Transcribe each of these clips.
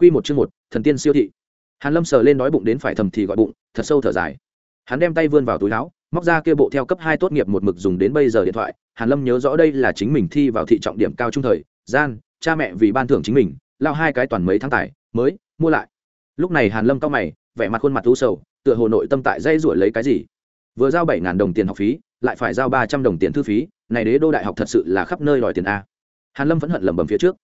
Quy một chương một, thần tiên siêu thị. Hàn Lâm sờ lên đói bụng đến phải thầm thì gọi bụng, thật sâu thở dài. Hắn đem tay vươn vào túi áo, móc ra kia bộ theo cấp hai tốt nghiệp một mực dùng đến bây giờ điện thoại. Hàn Lâm nhớ rõ đây là chính mình thi vào thị trọng điểm cao trung thời, gian, cha mẹ vì ban thưởng chính mình, lao hai cái toàn mấy tháng tài, mới mua lại. Lúc này Hàn Lâm cau mày, vẻ mặt khuôn mặt u sầu, tựa hồ nội tâm tại dây rủi lấy cái gì. Vừa giao bảy ngàn đồng tiền học phí, lại phải giao ba trăm đồng tiền thư phí, này đế đô đại học thật sự là khắp nơi đòi tiền a. Hàn Lâm vẫn hận lẩm bẩm phía trước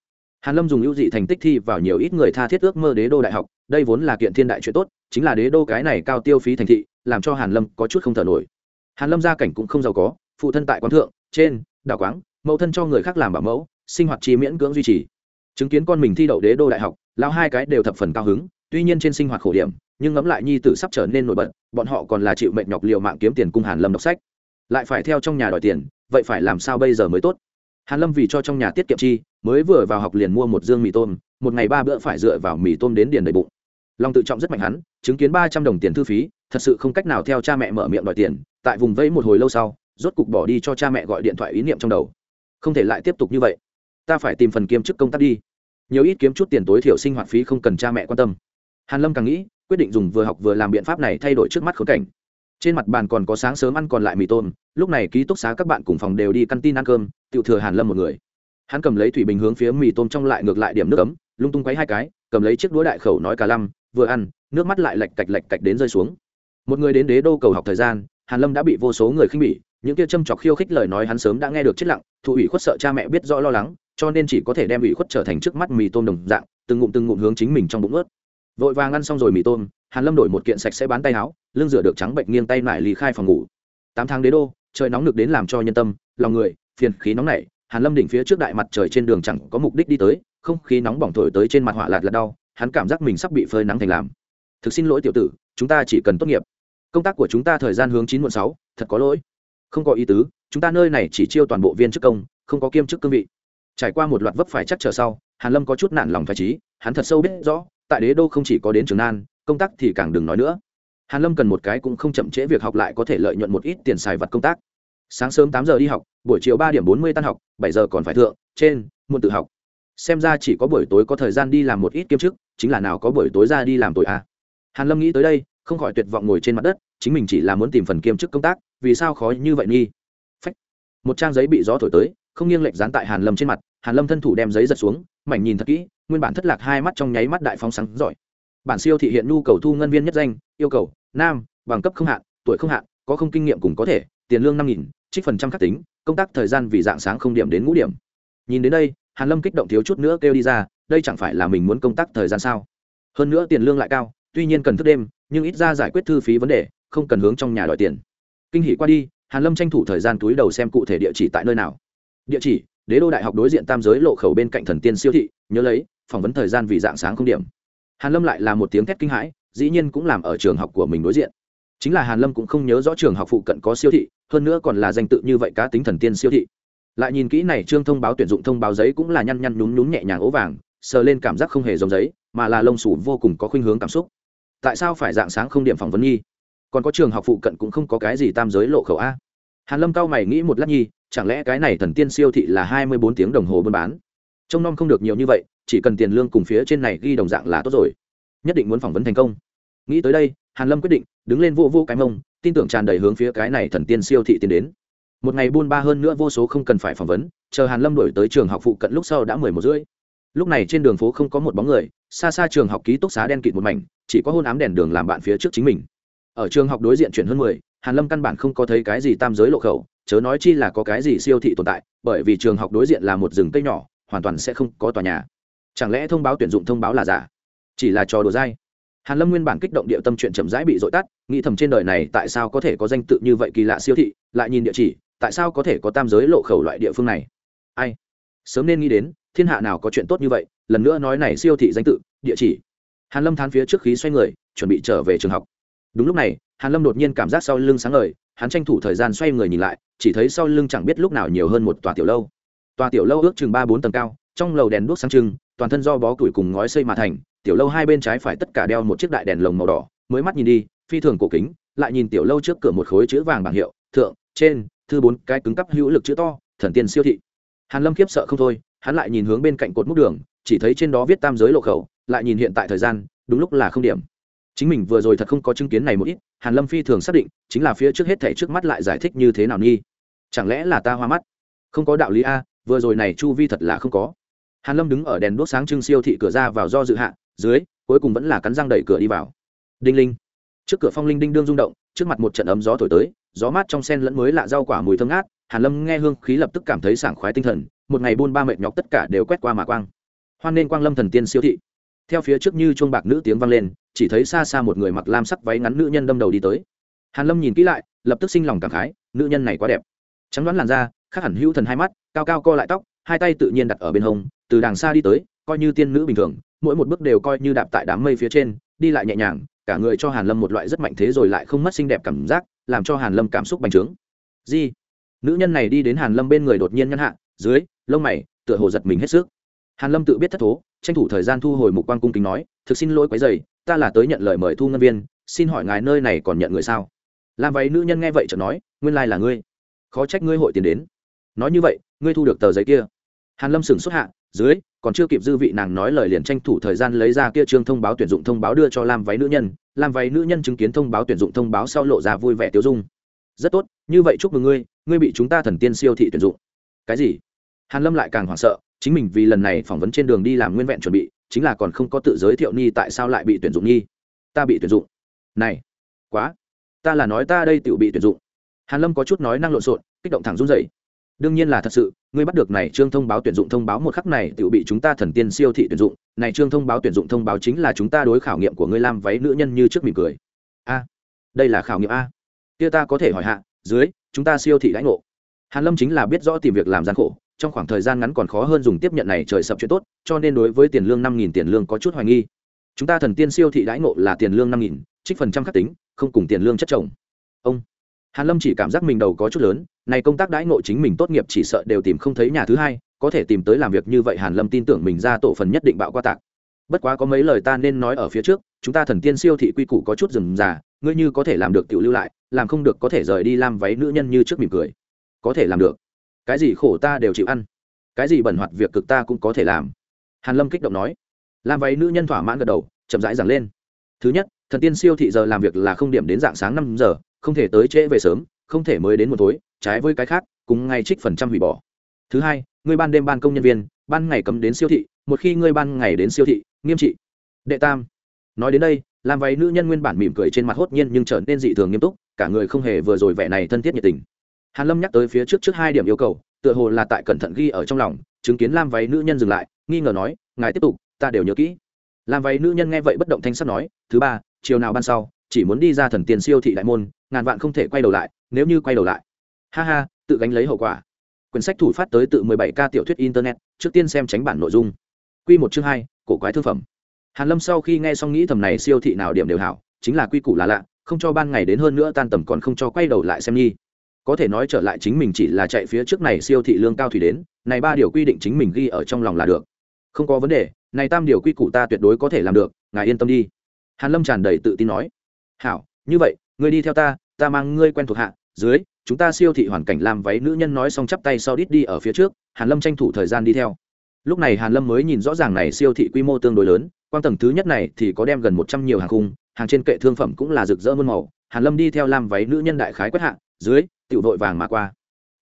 hàn lâm dùng ưu dị thành tích thi vào nhiều ít người tha thiết ước mơ đế đô đại học, đây vốn là kiện thiên đại chuyện tốt, chính là đế đô cái này cao tiêu phí thành thị, làm cho hàn lâm có chút không thở nổi. Hàn lâm gia cảnh cũng không giàu có, phụ thân tại quán thượng, trên, đảo quáng, mẫu thân cho người khác làm bảo mẫu, sinh hoạt chi miễn cưỡng duy trì. Chứng kiến con mình thi đậu đế đô đại học, lão hai cái đều thập phần cao hứng, tuy nhiên trên sinh hoạt khổ điểm, nhưng ngẫm lại nhi tử sắp trở nên nổi bật, bọn họ còn là chịu mệnh nhọc liều mạng kiếm tiền cung hàn lâm đọc sách. Lại phải theo trong nhà đòi tiền, vậy phải làm sao bây giờ mới tốt? Hàn lâm vì cho trong nhà tiết kiệm chi, mới vừa vào học liền mua một dương mì tôm, một ngày ba bữa phải dựa vào mì tôm đến điền đầy bụng. Lòng tự trọng rất mạnh hắn, chứng kiến ba trăm đồng tiền thư phí, thật sự không cách nào theo cha mẹ mở miệng đòi tiền, tại vùng vẫy một hồi lâu sau, rốt cục bỏ đi cho cha mẹ gọi điện thoại ý niệm trong đầu. Không thể lại tiếp tục như vậy. Ta phải tìm phần kiêm chức công tác đi. Nhiều ít kiếm chút tiền tối thiểu sinh hoạt phí không cần cha mẹ quan tâm. Hàn lâm càng nghĩ, quyết định dùng vừa học vừa làm biện pháp này thay đổi trước mắt khốn cảnh trên mặt bàn còn có sáng sớm ăn còn lại mì tôm, lúc này ký túc xá các bạn cùng phòng đều đi căn tin ăn cơm tự thừa hàn lâm một người. Hắn cầm lấy thủy bình hướng phía mì tôm trong lại ngược lại điểm nước ấm, lung tung quấy hai cái, cầm lấy chiếc đũa đại khẩu nói cả lăm, vừa ăn, nước mắt lại lạch cạch lạch cạch đến rơi xuống. Một người đến đế đô cầu học thời gian, hàn lâm đã bị vô số người khinh bỉ, những kia châm chọc khiêu khích lời nói hắn sớm đã nghe được chết lặng thụ ủy khuất sợ cha mẹ biết rõ lo lắng, cho nên chỉ có thể đem ủy khuất trở thành trước mắt mì tôm đồng dạng, từng ngụm từng ngụm hướng chính mình trong bụng ướt. Vội vàng ăn xong rồi mì tôm, hàn lâm đổi một kiện sạch sẽ bán tay áo lưng rửa được trắng bệnh nghiêng tay lại lì khai phòng ngủ. Tám tháng đế đô, trời nóng nực đến làm cho nhân tâm, lòng người, phiền khí nóng nảy. Hàn lâm đỉnh phía trước đại mặt trời trên đường chẳng có mục đích đi tới, không khí nóng bỏng thổi tới trên mặt hỏa lạt là đau, hắn cảm giác mình sắp bị phơi nắng thành làm. Thực xin lỗi tiểu tử, chúng ta chỉ cần tốt nghiệp. Công tác của chúng ta thời gian hướng chín muộn sáu, thật có lỗi. Không có ý tứ, chúng ta nơi này chỉ chiêu toàn bộ viên chức công, không có kiêm chức cương vị. Trải qua một loạt vấp phải chắc trở sau, hàn lâm có chút nản lòng phải trí hắn thật sâu biết rõ, tại đế đô không chỉ có đến trường nan, công tác thì càng đừng nói nữa hàn lâm cần một cái cũng không chậm trễ việc học lại có thể lợi nhuận một ít tiền xài vật công tác. Sáng sớm tám giờ đi học, buổi chiều ba điểm bốn mươi tan học, bảy giờ còn phải thượng, trên, muộn tự học. Xem ra chỉ có buổi tối có thời gian đi làm một ít kiêm chức, chính là nào có buổi tối ra đi làm tội à. hàn lâm nghĩ tới đây, không khỏi tuyệt vọng ngồi trên mặt đất, chính mình chỉ là muốn tìm phần kiêm chức công tác, vì sao khó như vậy nghi? Phách! Một trang giấy bị gió thổi tới, không nghiêng lệch dán tại hàn lâm trên mặt, hàn lâm thân thủ đem giấy giật xuống, mảnh nhìn thật kỹ, nguyên bản thất lạc hai mắt trong nháy mắt đại phóng sáng giỏi bản siêu thị hiện nhu cầu thu ngân viên nhất danh, yêu cầu, nam, bằng cấp không hạn, tuổi không hạn, có không kinh nghiệm cùng có thể, tiền lương năm nghìn, trích phần trăm khắc tính, công tác thời gian vì dạng sáng không điểm đến ngũ điểm. Nhìn đến đây, hàn lâm kích động thiếu chút nữa kêu đi ra, đây chẳng phải là mình muốn công tác thời gian sao? Hơn nữa tiền lương lại cao, tuy nhiên cần thức đêm, nhưng ít ra giải quyết thư phí vấn đề, không cần hướng trong nhà đòi tiền. Kinh hỉ qua đi, hàn lâm tranh thủ thời gian túi đầu xem cụ thể địa chỉ tại nơi nào. Địa chỉ, đế đô đại học đối diện tam giới lộ khẩu bên cạnh thần tiên siêu thị, nhớ lấy, phỏng vấn thời gian vì dạng sáng không điểm hàn lâm lại là một tiếng thét kinh hãi, dĩ nhiên cũng làm ở trường học của mình đối diện. Chính là hàn lâm cũng không nhớ rõ trường học phụ cận có siêu thị, hơn nữa còn là danh tự như vậy cá tính thần tiên siêu thị. Lại nhìn kỹ này trương thông báo tuyển dụng thông báo giấy cũng là nhăn nhăn nhún nhún nhẹ nhàng ố vàng, sờ lên cảm giác không hề giống giấy, mà là lông sủ vô cùng có khuynh hướng cảm xúc. Tại sao phải dạng sáng không điểm phỏng vấn nhi còn có trường học phụ cận cũng không có cái gì tam giới lộ khẩu a. Hàn lâm cao mày nghĩ một lát nhi chẳng lẽ cái này thần tiên siêu thị là hai mươi bốn tiếng đồng hồ buôn bán? Trông nom không được nhiều như vậy, chỉ cần tiền lương cùng phía trên này ghi đồng dạng là tốt rồi. Nhất định muốn phỏng vấn thành công. Nghĩ tới đây, hàn lâm quyết định, đứng lên vô vô cái mông, tin tưởng tràn đầy hướng phía cái này thần tiên siêu thị tiến đến. Một ngày buôn ba hơn nữa vô số không cần phải phỏng vấn, chờ hàn lâm đổi tới trường học phụ cận lúc sau đã mười một rưỡi. Lúc này trên đường phố không có một bóng người, xa xa trường học ký túc xá đen kịt một mảnh, chỉ có hôn ám đèn đường làm bạn phía trước chính mình. Ở trường học đối diện chuyển hơn mười, hàn lâm căn bản không có thấy cái gì tam giới lộ khẩu, chớ nói chi là có cái gì siêu thị tồn tại, bởi vì trường học đối diện là một rừng cây nhỏ hoàn toàn sẽ không có tòa nhà. Chẳng lẽ thông báo tuyển dụng thông báo là giả? Chỉ là trò đùa dai. Hàn lâm nguyên bản kích động địa tâm chuyện chậm rãi bị dội tắt, nghĩ thầm trên đời này tại sao có thể có danh tự như vậy kỳ lạ siêu thị, lại nhìn địa chỉ, tại sao có thể có tam giới lộ khẩu loại địa phương này? Ai? Sớm nên nghĩ đến, thiên hạ nào có chuyện tốt như vậy, lần nữa nói này siêu thị danh tự, địa chỉ. Hàn lâm thán phía trước khí xoay người, chuẩn bị trở về trường học. Đúng lúc này, hàn lâm đột nhiên cảm giác sau lưng sáng ngời, hắn tranh thủ thời gian xoay người nhìn lại, chỉ thấy sau lưng chẳng biết lúc nào nhiều hơn một tòa tiểu lâu tòa tiểu lâu ước chừng ba bốn tầng cao, trong lầu đèn đuốc sáng trưng, toàn thân do bó củi cùng ngói xây mà thành, tiểu lâu hai bên trái phải tất cả đeo một chiếc đại đèn lồng màu đỏ, mới mắt nhìn đi, phi thường cổ kính, lại nhìn tiểu lâu trước cửa một khối chữ vàng bảng hiệu, thượng, trên, thư bốn, cái cứng cắp hữu lực chữ to, thần tiên siêu thị. Hàn lâm khiếp sợ không thôi, hắn lại nhìn hướng bên cạnh cột múc đường, chỉ thấy trên đó viết tam giới lộ khẩu, lại nhìn hiện tại thời gian, đúng lúc là không điểm. Chính mình vừa rồi thật không có chứng kiến này một ít, hàn lâm phi thường xác định, chính là phía trước hết thảy trước mắt lại giải thích như thế nào nghi. Chẳng lẽ là ta hoa mắt? Không có đạo lý a vừa rồi này chu vi thật là không có. Hàn lâm đứng ở đèn đốt sáng trưng siêu thị cửa ra vào do dự hạ, dưới, cuối cùng vẫn là cắn răng đẩy cửa đi vào. Đinh linh. Trước cửa phong linh đinh đương rung động, trước mặt một trận ấm gió thổi tới, gió mát trong sen lẫn mới lạ rau quả mùi thơm ngát, hàn lâm nghe hương khí lập tức cảm thấy sảng khoái tinh thần, một ngày buôn ba mệt nhọc tất cả đều quét qua mà quang. Hoan nên quang lâm thần tiên siêu thị. Theo phía trước như chuông bạc nữ tiếng vang lên, chỉ thấy xa xa một người mặc lam sắc váy ngắn nữ nhân đâm đầu đi tới. Hàn lâm nhìn kỹ lại, lập tức sinh lòng cảm khái, nữ nhân này quá đẹp. Trắng đoán làn da, khác hẳn hữu thần hai mắt cao cao co lại tóc, hai tay tự nhiên đặt ở bên hông, từ đàng xa đi tới, coi như tiên nữ bình thường, mỗi một bước đều coi như đạp tại đám mây phía trên, đi lại nhẹ nhàng, cả người cho hàn lâm một loại rất mạnh thế rồi lại không mất xinh đẹp cảm giác, làm cho hàn lâm cảm xúc bành trướng. Di, nữ nhân này đi đến hàn lâm bên người đột nhiên nhăn hạ, dưới, lông mày, tựa hồ giật mình hết sức. Hàn lâm tự biết thất thố, tranh thủ thời gian thu hồi mục quan cung kính nói, thực xin lỗi quấy rầy, ta là tới nhận lời mời thu ngân viên, xin hỏi ngài nơi này còn nhận người sao? Làm vậy nữ nhân nghe vậy chợt nói, nguyên lai là ngươi. Khó trách ngươi hội tiền đến nói như vậy, ngươi thu được tờ giấy kia. Hàn lâm sửng xuất hạ, dưới, còn chưa kịp dư vị nàng nói lời liền tranh thủ thời gian lấy ra kia trương thông báo tuyển dụng thông báo đưa cho lam váy nữ nhân. Lam váy nữ nhân chứng kiến thông báo tuyển dụng thông báo sau lộ ra vui vẻ tiêu dung. Rất tốt, như vậy chúc mừng ngươi ngươi bị chúng ta thần tiên siêu thị tuyển dụng. Cái gì? Hàn lâm lại càng hoảng sợ, chính mình vì lần này phỏng vấn trên đường đi làm nguyên vẹn chuẩn bị, chính là còn không có tự giới thiệu ni tại sao lại bị tuyển dụng nhi. Ta bị tuyển dụng. Này, quá, ta là nói ta đây tự bị tuyển dụng. Hàn lâm có chút nói năng lộn xộn, kích động thẳng run rẩy đương nhiên là thật sự, ngươi bắt được này trương thông báo tuyển dụng thông báo một khắc này tự bị chúng ta thần tiên siêu thị tuyển dụng, này trương thông báo tuyển dụng thông báo chính là chúng ta đối khảo nghiệm của ngươi làm váy nữ nhân như trước mỉm cười. A, đây là khảo nghiệm a. Kia ta có thể hỏi hạ, dưới, chúng ta siêu thị lãnh ngộ. Hàn lâm chính là biết rõ tìm việc làm gian khổ, trong khoảng thời gian ngắn còn khó hơn dùng tiếp nhận này trời sập chuyện tốt, cho nên đối với tiền lương năm nghìn tiền lương có chút hoài nghi. Chúng ta thần tiên siêu thị đãi ngộ là tiền lương năm nghìn, trích phần trăm khắc tính, không cùng tiền lương chất chồng. Ông hàn lâm chỉ cảm giác mình đầu có chút lớn, này công tác đãi ngộ chính mình tốt nghiệp chỉ sợ đều tìm không thấy nhà thứ hai, có thể tìm tới làm việc như vậy hàn lâm tin tưởng mình ra tổ phần nhất định bạo qua tạc. Bất quá có mấy lời ta nên nói ở phía trước, chúng ta thần tiên siêu thị quy củ có chút rườm rà, ngươi như có thể làm được tiểu lưu lại, làm không được có thể rời đi làm váy nữ nhân như trước mỉm cười. Có thể làm được. Cái gì khổ ta đều chịu ăn. Cái gì bẩn hoạt việc cực ta cũng có thể làm. Hàn lâm kích động nói. Làm váy nữ nhân thỏa mãn gật đầu, chậm rãi giảng lên. Thứ nhất thần tiên siêu thị giờ làm việc là không điểm đến dạng sáng năm giờ, không thể tới trễ về sớm, không thể mới đến một tối, trái với cái khác, cùng ngay trích phần trăm hủy bỏ. Thứ hai, ngươi ban đêm ban công nhân viên, ban ngày cấm đến siêu thị, một khi ngươi ban ngày đến siêu thị, nghiêm trị. Đệ tam, nói đến đây, làm váy nữ nhân nguyên bản mỉm cười trên mặt hốt nhiên nhưng trở nên dị thường nghiêm túc, cả người không hề vừa rồi vẻ này thân thiết nhiệt tình. Hàn lâm nhắc tới phía trước trước hai điểm yêu cầu, tựa hồ là tại cẩn thận ghi ở trong lòng, chứng kiến lam váy nữ nhân dừng lại, nghi ngờ nói, ngài tiếp tục, ta đều nhớ kỹ. Lam váy nữ nhân nghe vậy bất động thanh sắc nói, thứ ba chiều nào ban sau, chỉ muốn đi ra thần tiền siêu thị đại môn, ngàn vạn không thể quay đầu lại, nếu như quay đầu lại. Ha ha, tự gánh lấy hậu quả. Quyển sách thủ phát tới tự 17 k tiểu thuyết internet, trước tiên xem tránh bản nội dung. Quy một chương hai, cổ quái thương phẩm. Hàn lâm sau khi nghe xong nghĩ thầm này siêu thị nào điểm đều hảo, chính là quy củ là lạ, không cho ban ngày đến hơn nữa tan tầm còn không cho quay đầu lại xem nhi có thể nói trở lại chính mình chỉ là chạy phía trước này siêu thị lương cao thủy đến, này ba điều quy định chính mình ghi ở trong lòng là được. Không có vấn đề, này tam điều quy củ ta tuyệt đối có thể làm được, ngài yên tâm đi hàn lâm tràn đầy tự tin nói, hảo, như vậy, ngươi đi theo ta ta mang ngươi quen thuộc hạ, dưới, chúng ta siêu thị hoàn cảnh làm váy nữ nhân nói xong chắp tay sau đít đi ở phía trước, hàn lâm tranh thủ thời gian đi theo. Lúc này hàn lâm mới nhìn rõ ràng này siêu thị quy mô tương đối lớn quan tầng thứ nhất này thì có đem gần một trăm nhiều hàng khung, hàng trên kệ thương phẩm cũng là rực rỡ muôn màu. Hàn lâm đi theo làm váy nữ nhân đại khái quét hạ, dưới, tiểu đội vàng mà qua.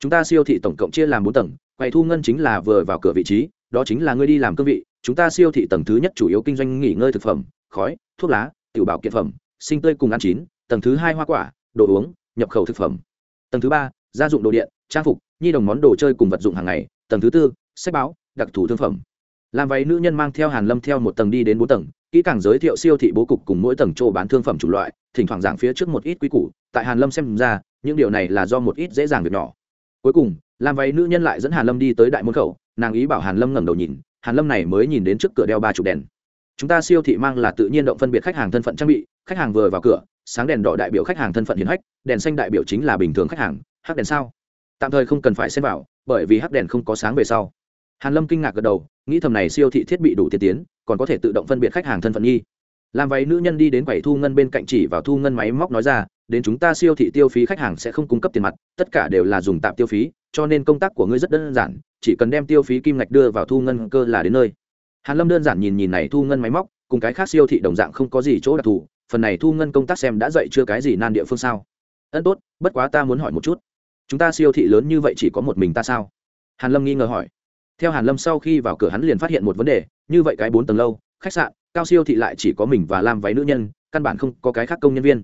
Chúng ta siêu thị tổng cộng chia làm bốn tầng, quầy thu ngân chính là vừa vào cửa vị trí, đó chính là ngươi đi làm cương vị, chúng ta siêu thị tầng thứ nhất chủ yếu kinh doanh nghỉ ngơi thực phẩm khói, thuốc lá, tiểu bảo kiện phẩm, sinh tươi cùng ăn chín, tầng thứ hai hoa quả, đồ uống, nhập khẩu thực phẩm. Tầng thứ ba, gia dụng đồ điện, trang phục, nhi đồng món đồ chơi cùng vật dụng hàng ngày. Tầng thứ tư, sách báo, đặc thù thương phẩm. Làm váy nữ nhân mang theo hàn lâm theo một tầng đi đến bốn tầng, kỹ càng giới thiệu siêu thị bố cục cùng mỗi tầng chỗ bán thương phẩm chủ loại, thỉnh thoảng giảng phía trước một ít quý củ, tại hàn lâm xem ra, những điều này là do một ít dễ dàng việc nhỏ. Cuối cùng, làm váy nữ nhân lại dẫn hàn lâm đi tới đại môn khẩu, nàng ý bảo hàn lâm ngẩng đầu nhìn, hàn lâm này mới nhìn đến trước cửa đeo ba chục đèn chúng ta siêu thị mang là tự nhiên động phân biệt khách hàng thân phận trang bị, khách hàng vừa vào cửa, sáng đèn đỏ đại biểu khách hàng thân phận hiển hách, đèn xanh đại biểu chính là bình thường khách hàng, hắc đèn sao? Tạm thời không cần phải xem vào, bởi vì hắc đèn không có sáng về sau. Hàn lâm kinh ngạc gật đầu, nghĩ thầm này siêu thị thiết bị đủ tiên tiến, còn có thể tự động phân biệt khách hàng thân phận nghi. Làm váy nữ nhân đi đến quầy thu ngân bên cạnh chỉ vào thu ngân máy móc nói ra, đến chúng ta siêu thị tiêu phí khách hàng sẽ không cung cấp tiền mặt, tất cả đều là dùng tạm tiêu phí, cho nên công tác của ngươi rất đơn giản, chỉ cần đem tiêu phí kim ngạch đưa vào thu ngân cơ là đến nơi hàn lâm đơn giản nhìn nhìn này thu ngân máy móc, cùng cái khác siêu thị đồng dạng không có gì chỗ đặc thù, phần này thu ngân công tác xem đã dậy chưa cái gì nan địa phương sao? Ân tốt, bất quá ta muốn hỏi một chút. Chúng ta siêu thị lớn như vậy chỉ có một mình ta sao? Hàn lâm nghi ngờ hỏi. Theo hàn lâm sau khi vào cửa hắn liền phát hiện một vấn đề, như vậy cái bốn tầng lâu, khách sạn, cao siêu thị lại chỉ có mình và làm váy nữ nhân, căn bản không có cái khác công nhân viên.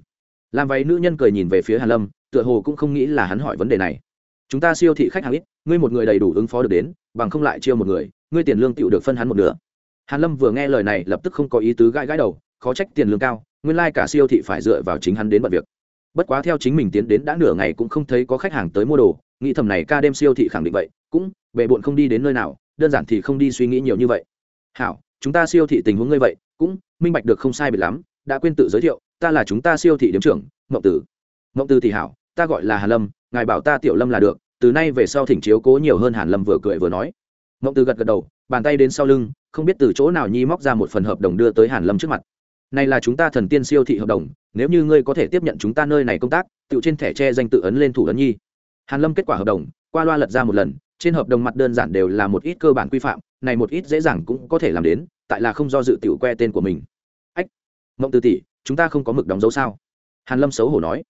Làm váy nữ nhân cười nhìn về phía hàn lâm, tựa hồ cũng không nghĩ là hắn hỏi vấn đề này. Chúng ta siêu thị khách hàng ít, ngươi một người đầy đủ ứng phó được đến, bằng không lại chiêu một người, ngươi tiền lương tựu được phân hắn một nửa hàn lâm vừa nghe lời này lập tức không có ý tứ gãi gãi đầu, khó trách tiền lương cao, nguyên lai like cả siêu thị phải dựa vào chính hắn đến bận việc. Bất quá theo chính mình tiến đến đã nửa ngày cũng không thấy có khách hàng tới mua đồ, nghĩ thầm này ca đêm siêu thị khẳng định vậy, cũng bệ bộn không đi đến nơi nào, đơn giản thì không đi suy nghĩ nhiều như vậy. Hảo, chúng ta siêu thị tình huống ngươi vậy, cũng minh bạch được không sai biệt lắm, đã quên tự giới thiệu, ta là chúng ta siêu thị điểm trưởng ngộng tử. Ngộng tử thì hảo, ta gọi là hàn lâm, ngài bảo ta tiểu lâm là được, từ nay về sau thỉnh chiếu cố nhiều hơn, hàn lâm vừa cười vừa nói ngộng Từ gật gật đầu, bàn tay đến sau lưng, không biết từ chỗ nào nhi móc ra một phần hợp đồng đưa tới hàn lâm trước mặt. Này là chúng ta thần tiên siêu thị hợp đồng, nếu như ngươi có thể tiếp nhận chúng ta nơi này công tác tự trên thẻ tre danh tự ấn lên thủ ấn nhi. Hàn lâm kết quả hợp đồng, qua loa lật ra một lần, trên hợp đồng mặt đơn giản đều là một ít cơ bản quy phạm, này một ít dễ dàng cũng có thể làm đến, tại là không do dự tiểu que tên của mình. Ách mộng từ tỷ, chúng ta không có mực đóng dấu sao? Hàn lâm xấu hổ nói.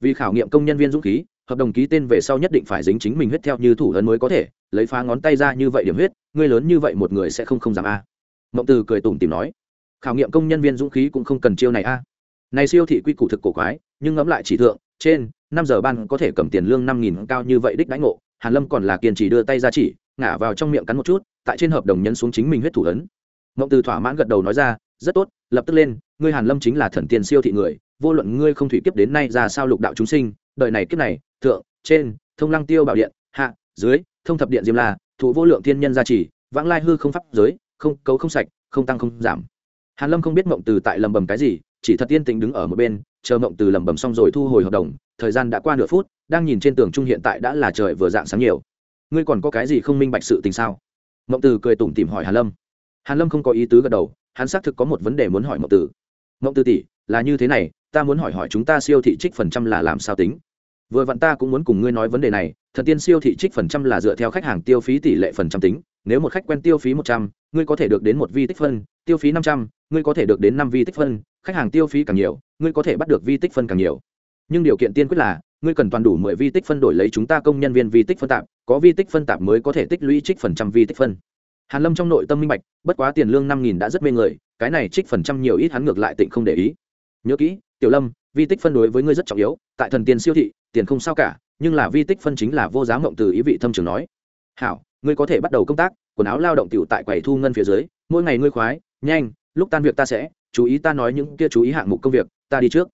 Vì khảo nghiệm công nhân viên dũng khí hợp đồng ký tên về sau nhất định phải dính chính mình huyết theo như thủ ấn mới có thể, lấy phá ngón tay ra như vậy điểm huyết, ngươi lớn như vậy một người sẽ không không dám a. Mộng từ cười tủm tìm nói, khảo nghiệm công nhân viên dũng khí cũng không cần chiêu này a. Này siêu thị quy củ thực cổ quái, nhưng ngẫm lại chỉ thượng, trên năm giờ ban có thể cầm tiền lương năm nghìn cao như vậy đích đánh ngộ, hàn lâm còn là kiên trì đưa tay ra chỉ, ngả vào trong miệng cắn một chút, tại trên hợp đồng nhấn xuống chính mình huyết thủ ấn. Mộng từ thỏa mãn gật đầu nói ra, rất tốt, lập tức lên, ngươi hàn lâm chính là thần tiên siêu thị người, vô luận ngươi không thủy kiếp đến nay ra sao lục đạo chúng sinh, đời này kiếp này thượng, trên, thông lăng tiêu bảo điện, hạ, dưới, thông thập điện diêm la thủ vô lượng thiên nhân gia trì, vãng lai hư không pháp giới, không cấu không sạch, không tăng không giảm. Hàn lâm không biết mộng từ tại lầm bầm cái gì, chỉ thật tiên tĩnh đứng ở một bên, chờ mộng từ lầm bầm xong rồi thu hồi hợp đồng, thời gian đã qua nửa phút, đang nhìn trên tường trung hiện tại đã là trời vừa dạng sáng nhiều. Ngươi còn có cái gì không minh bạch sự tình sao? Mộng từ cười tủm tỉm hỏi hàn lâm. Hàn lâm không có ý tứ gật đầu, hắn xác thực có một vấn đề muốn hỏi mộng từ. Mộng từ tỷ, là như thế này, ta muốn hỏi hỏi chúng ta siêu thị trích phần trăm là làm sao tính? Vừa vặn ta cũng muốn cùng ngươi nói vấn đề này, thần tiên siêu thị trích phần trăm là dựa theo khách hàng tiêu phí tỷ lệ phần trăm tính, nếu một khách quen tiêu phí một trăm, ngươi có thể được đến một vi tích phân, tiêu phí năm trăm, ngươi có thể được đến năm vi tích phân, khách hàng tiêu phí càng nhiều, ngươi có thể bắt được vi tích phân càng nhiều. Nhưng điều kiện tiên quyết là, ngươi cần toàn đủ mười vi tích phân đổi lấy chúng ta công nhân viên vi tích phân tạp, có vi tích phân tạp mới có thể tích lũy trích phần trăm vi tích phân. Hàn lâm trong nội tâm minh bạch, bất quá tiền lương năm nghìn đã rất mê người, cái này trích phần trăm nhiều ít hắn ngược lại tịnh không để ý. Nhớ kỹ, tiểu lâm vi tích phân đối với ngươi rất trọng yếu, tại thần tiền siêu thị, tiền không sao cả, nhưng là vi tích phân chính là vô giá mộng từ ý vị thâm trường nói. Hảo, ngươi có thể bắt đầu công tác, quần áo lao động tiểu tại quầy thu ngân phía dưới, mỗi ngày ngươi khoái, nhanh, lúc tan việc ta sẽ chú ý ta nói những kia chú ý hạng mục công việc, ta đi trước.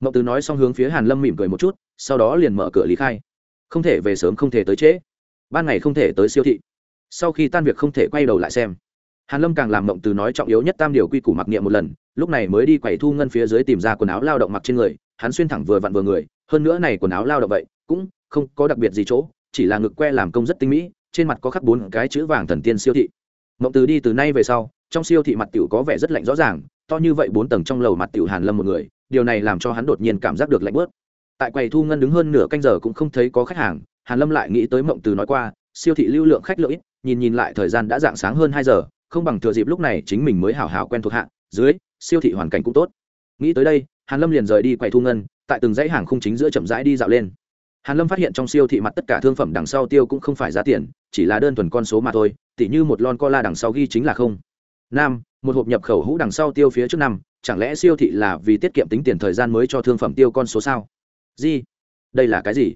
Mộng từ nói xong hướng phía hàn lâm mỉm cười một chút, sau đó liền mở cửa lý khai. Không thể về sớm không thể tới trễ. Ban ngày không thể tới siêu thị. Sau khi tan việc không thể quay đầu lại xem hàn lâm càng làm mộng từ nói trọng yếu nhất tam điều quy củ mặc niệm một lần, lúc này mới đi quầy thu ngân phía dưới tìm ra quần áo lao động mặc trên người, hắn xuyên thẳng vừa vặn vừa người, hơn nữa này quần áo lao động vậy, cũng không có đặc biệt gì chỗ, chỉ là ngực que làm công rất tinh mỹ, trên mặt có khắc bốn cái chữ vàng thần tiên siêu thị. Mộng từ đi từ nay về sau, trong siêu thị mặt tiểu có vẻ rất lạnh rõ ràng, to như vậy bốn tầng trong lầu mặt tiểu hàn lâm một người, điều này làm cho hắn đột nhiên cảm giác được lạnh bớt. Tại quầy thu ngân đứng hơn nửa canh giờ cũng không thấy có khách hàng, hàn lâm lại nghĩ tới mộng từ nói qua, siêu thị lưu lượng khách lượng ít, nhìn nhìn lại thời gian đã dạng sáng hơn hai giờ không bằng thừa dịp lúc này chính mình mới hào hào quen thuộc hạ, dưới, siêu thị hoàn cảnh cũng tốt. Nghĩ tới đây, hàn lâm liền rời đi quầy thu ngân, tại từng dãy hàng khung chính giữa chậm rãi đi dạo lên. Hàn lâm phát hiện trong siêu thị mặt tất cả thương phẩm đằng sau tiêu cũng không phải giá tiền, chỉ là đơn thuần con số mà thôi, tỉ như một lon cola đằng sau ghi chính là không. Nam, một hộp nhập khẩu hũ đằng sau tiêu phía trước năm, chẳng lẽ siêu thị là vì tiết kiệm tính tiền thời gian mới cho thương phẩm tiêu con số sao? Gì? Đây là cái gì?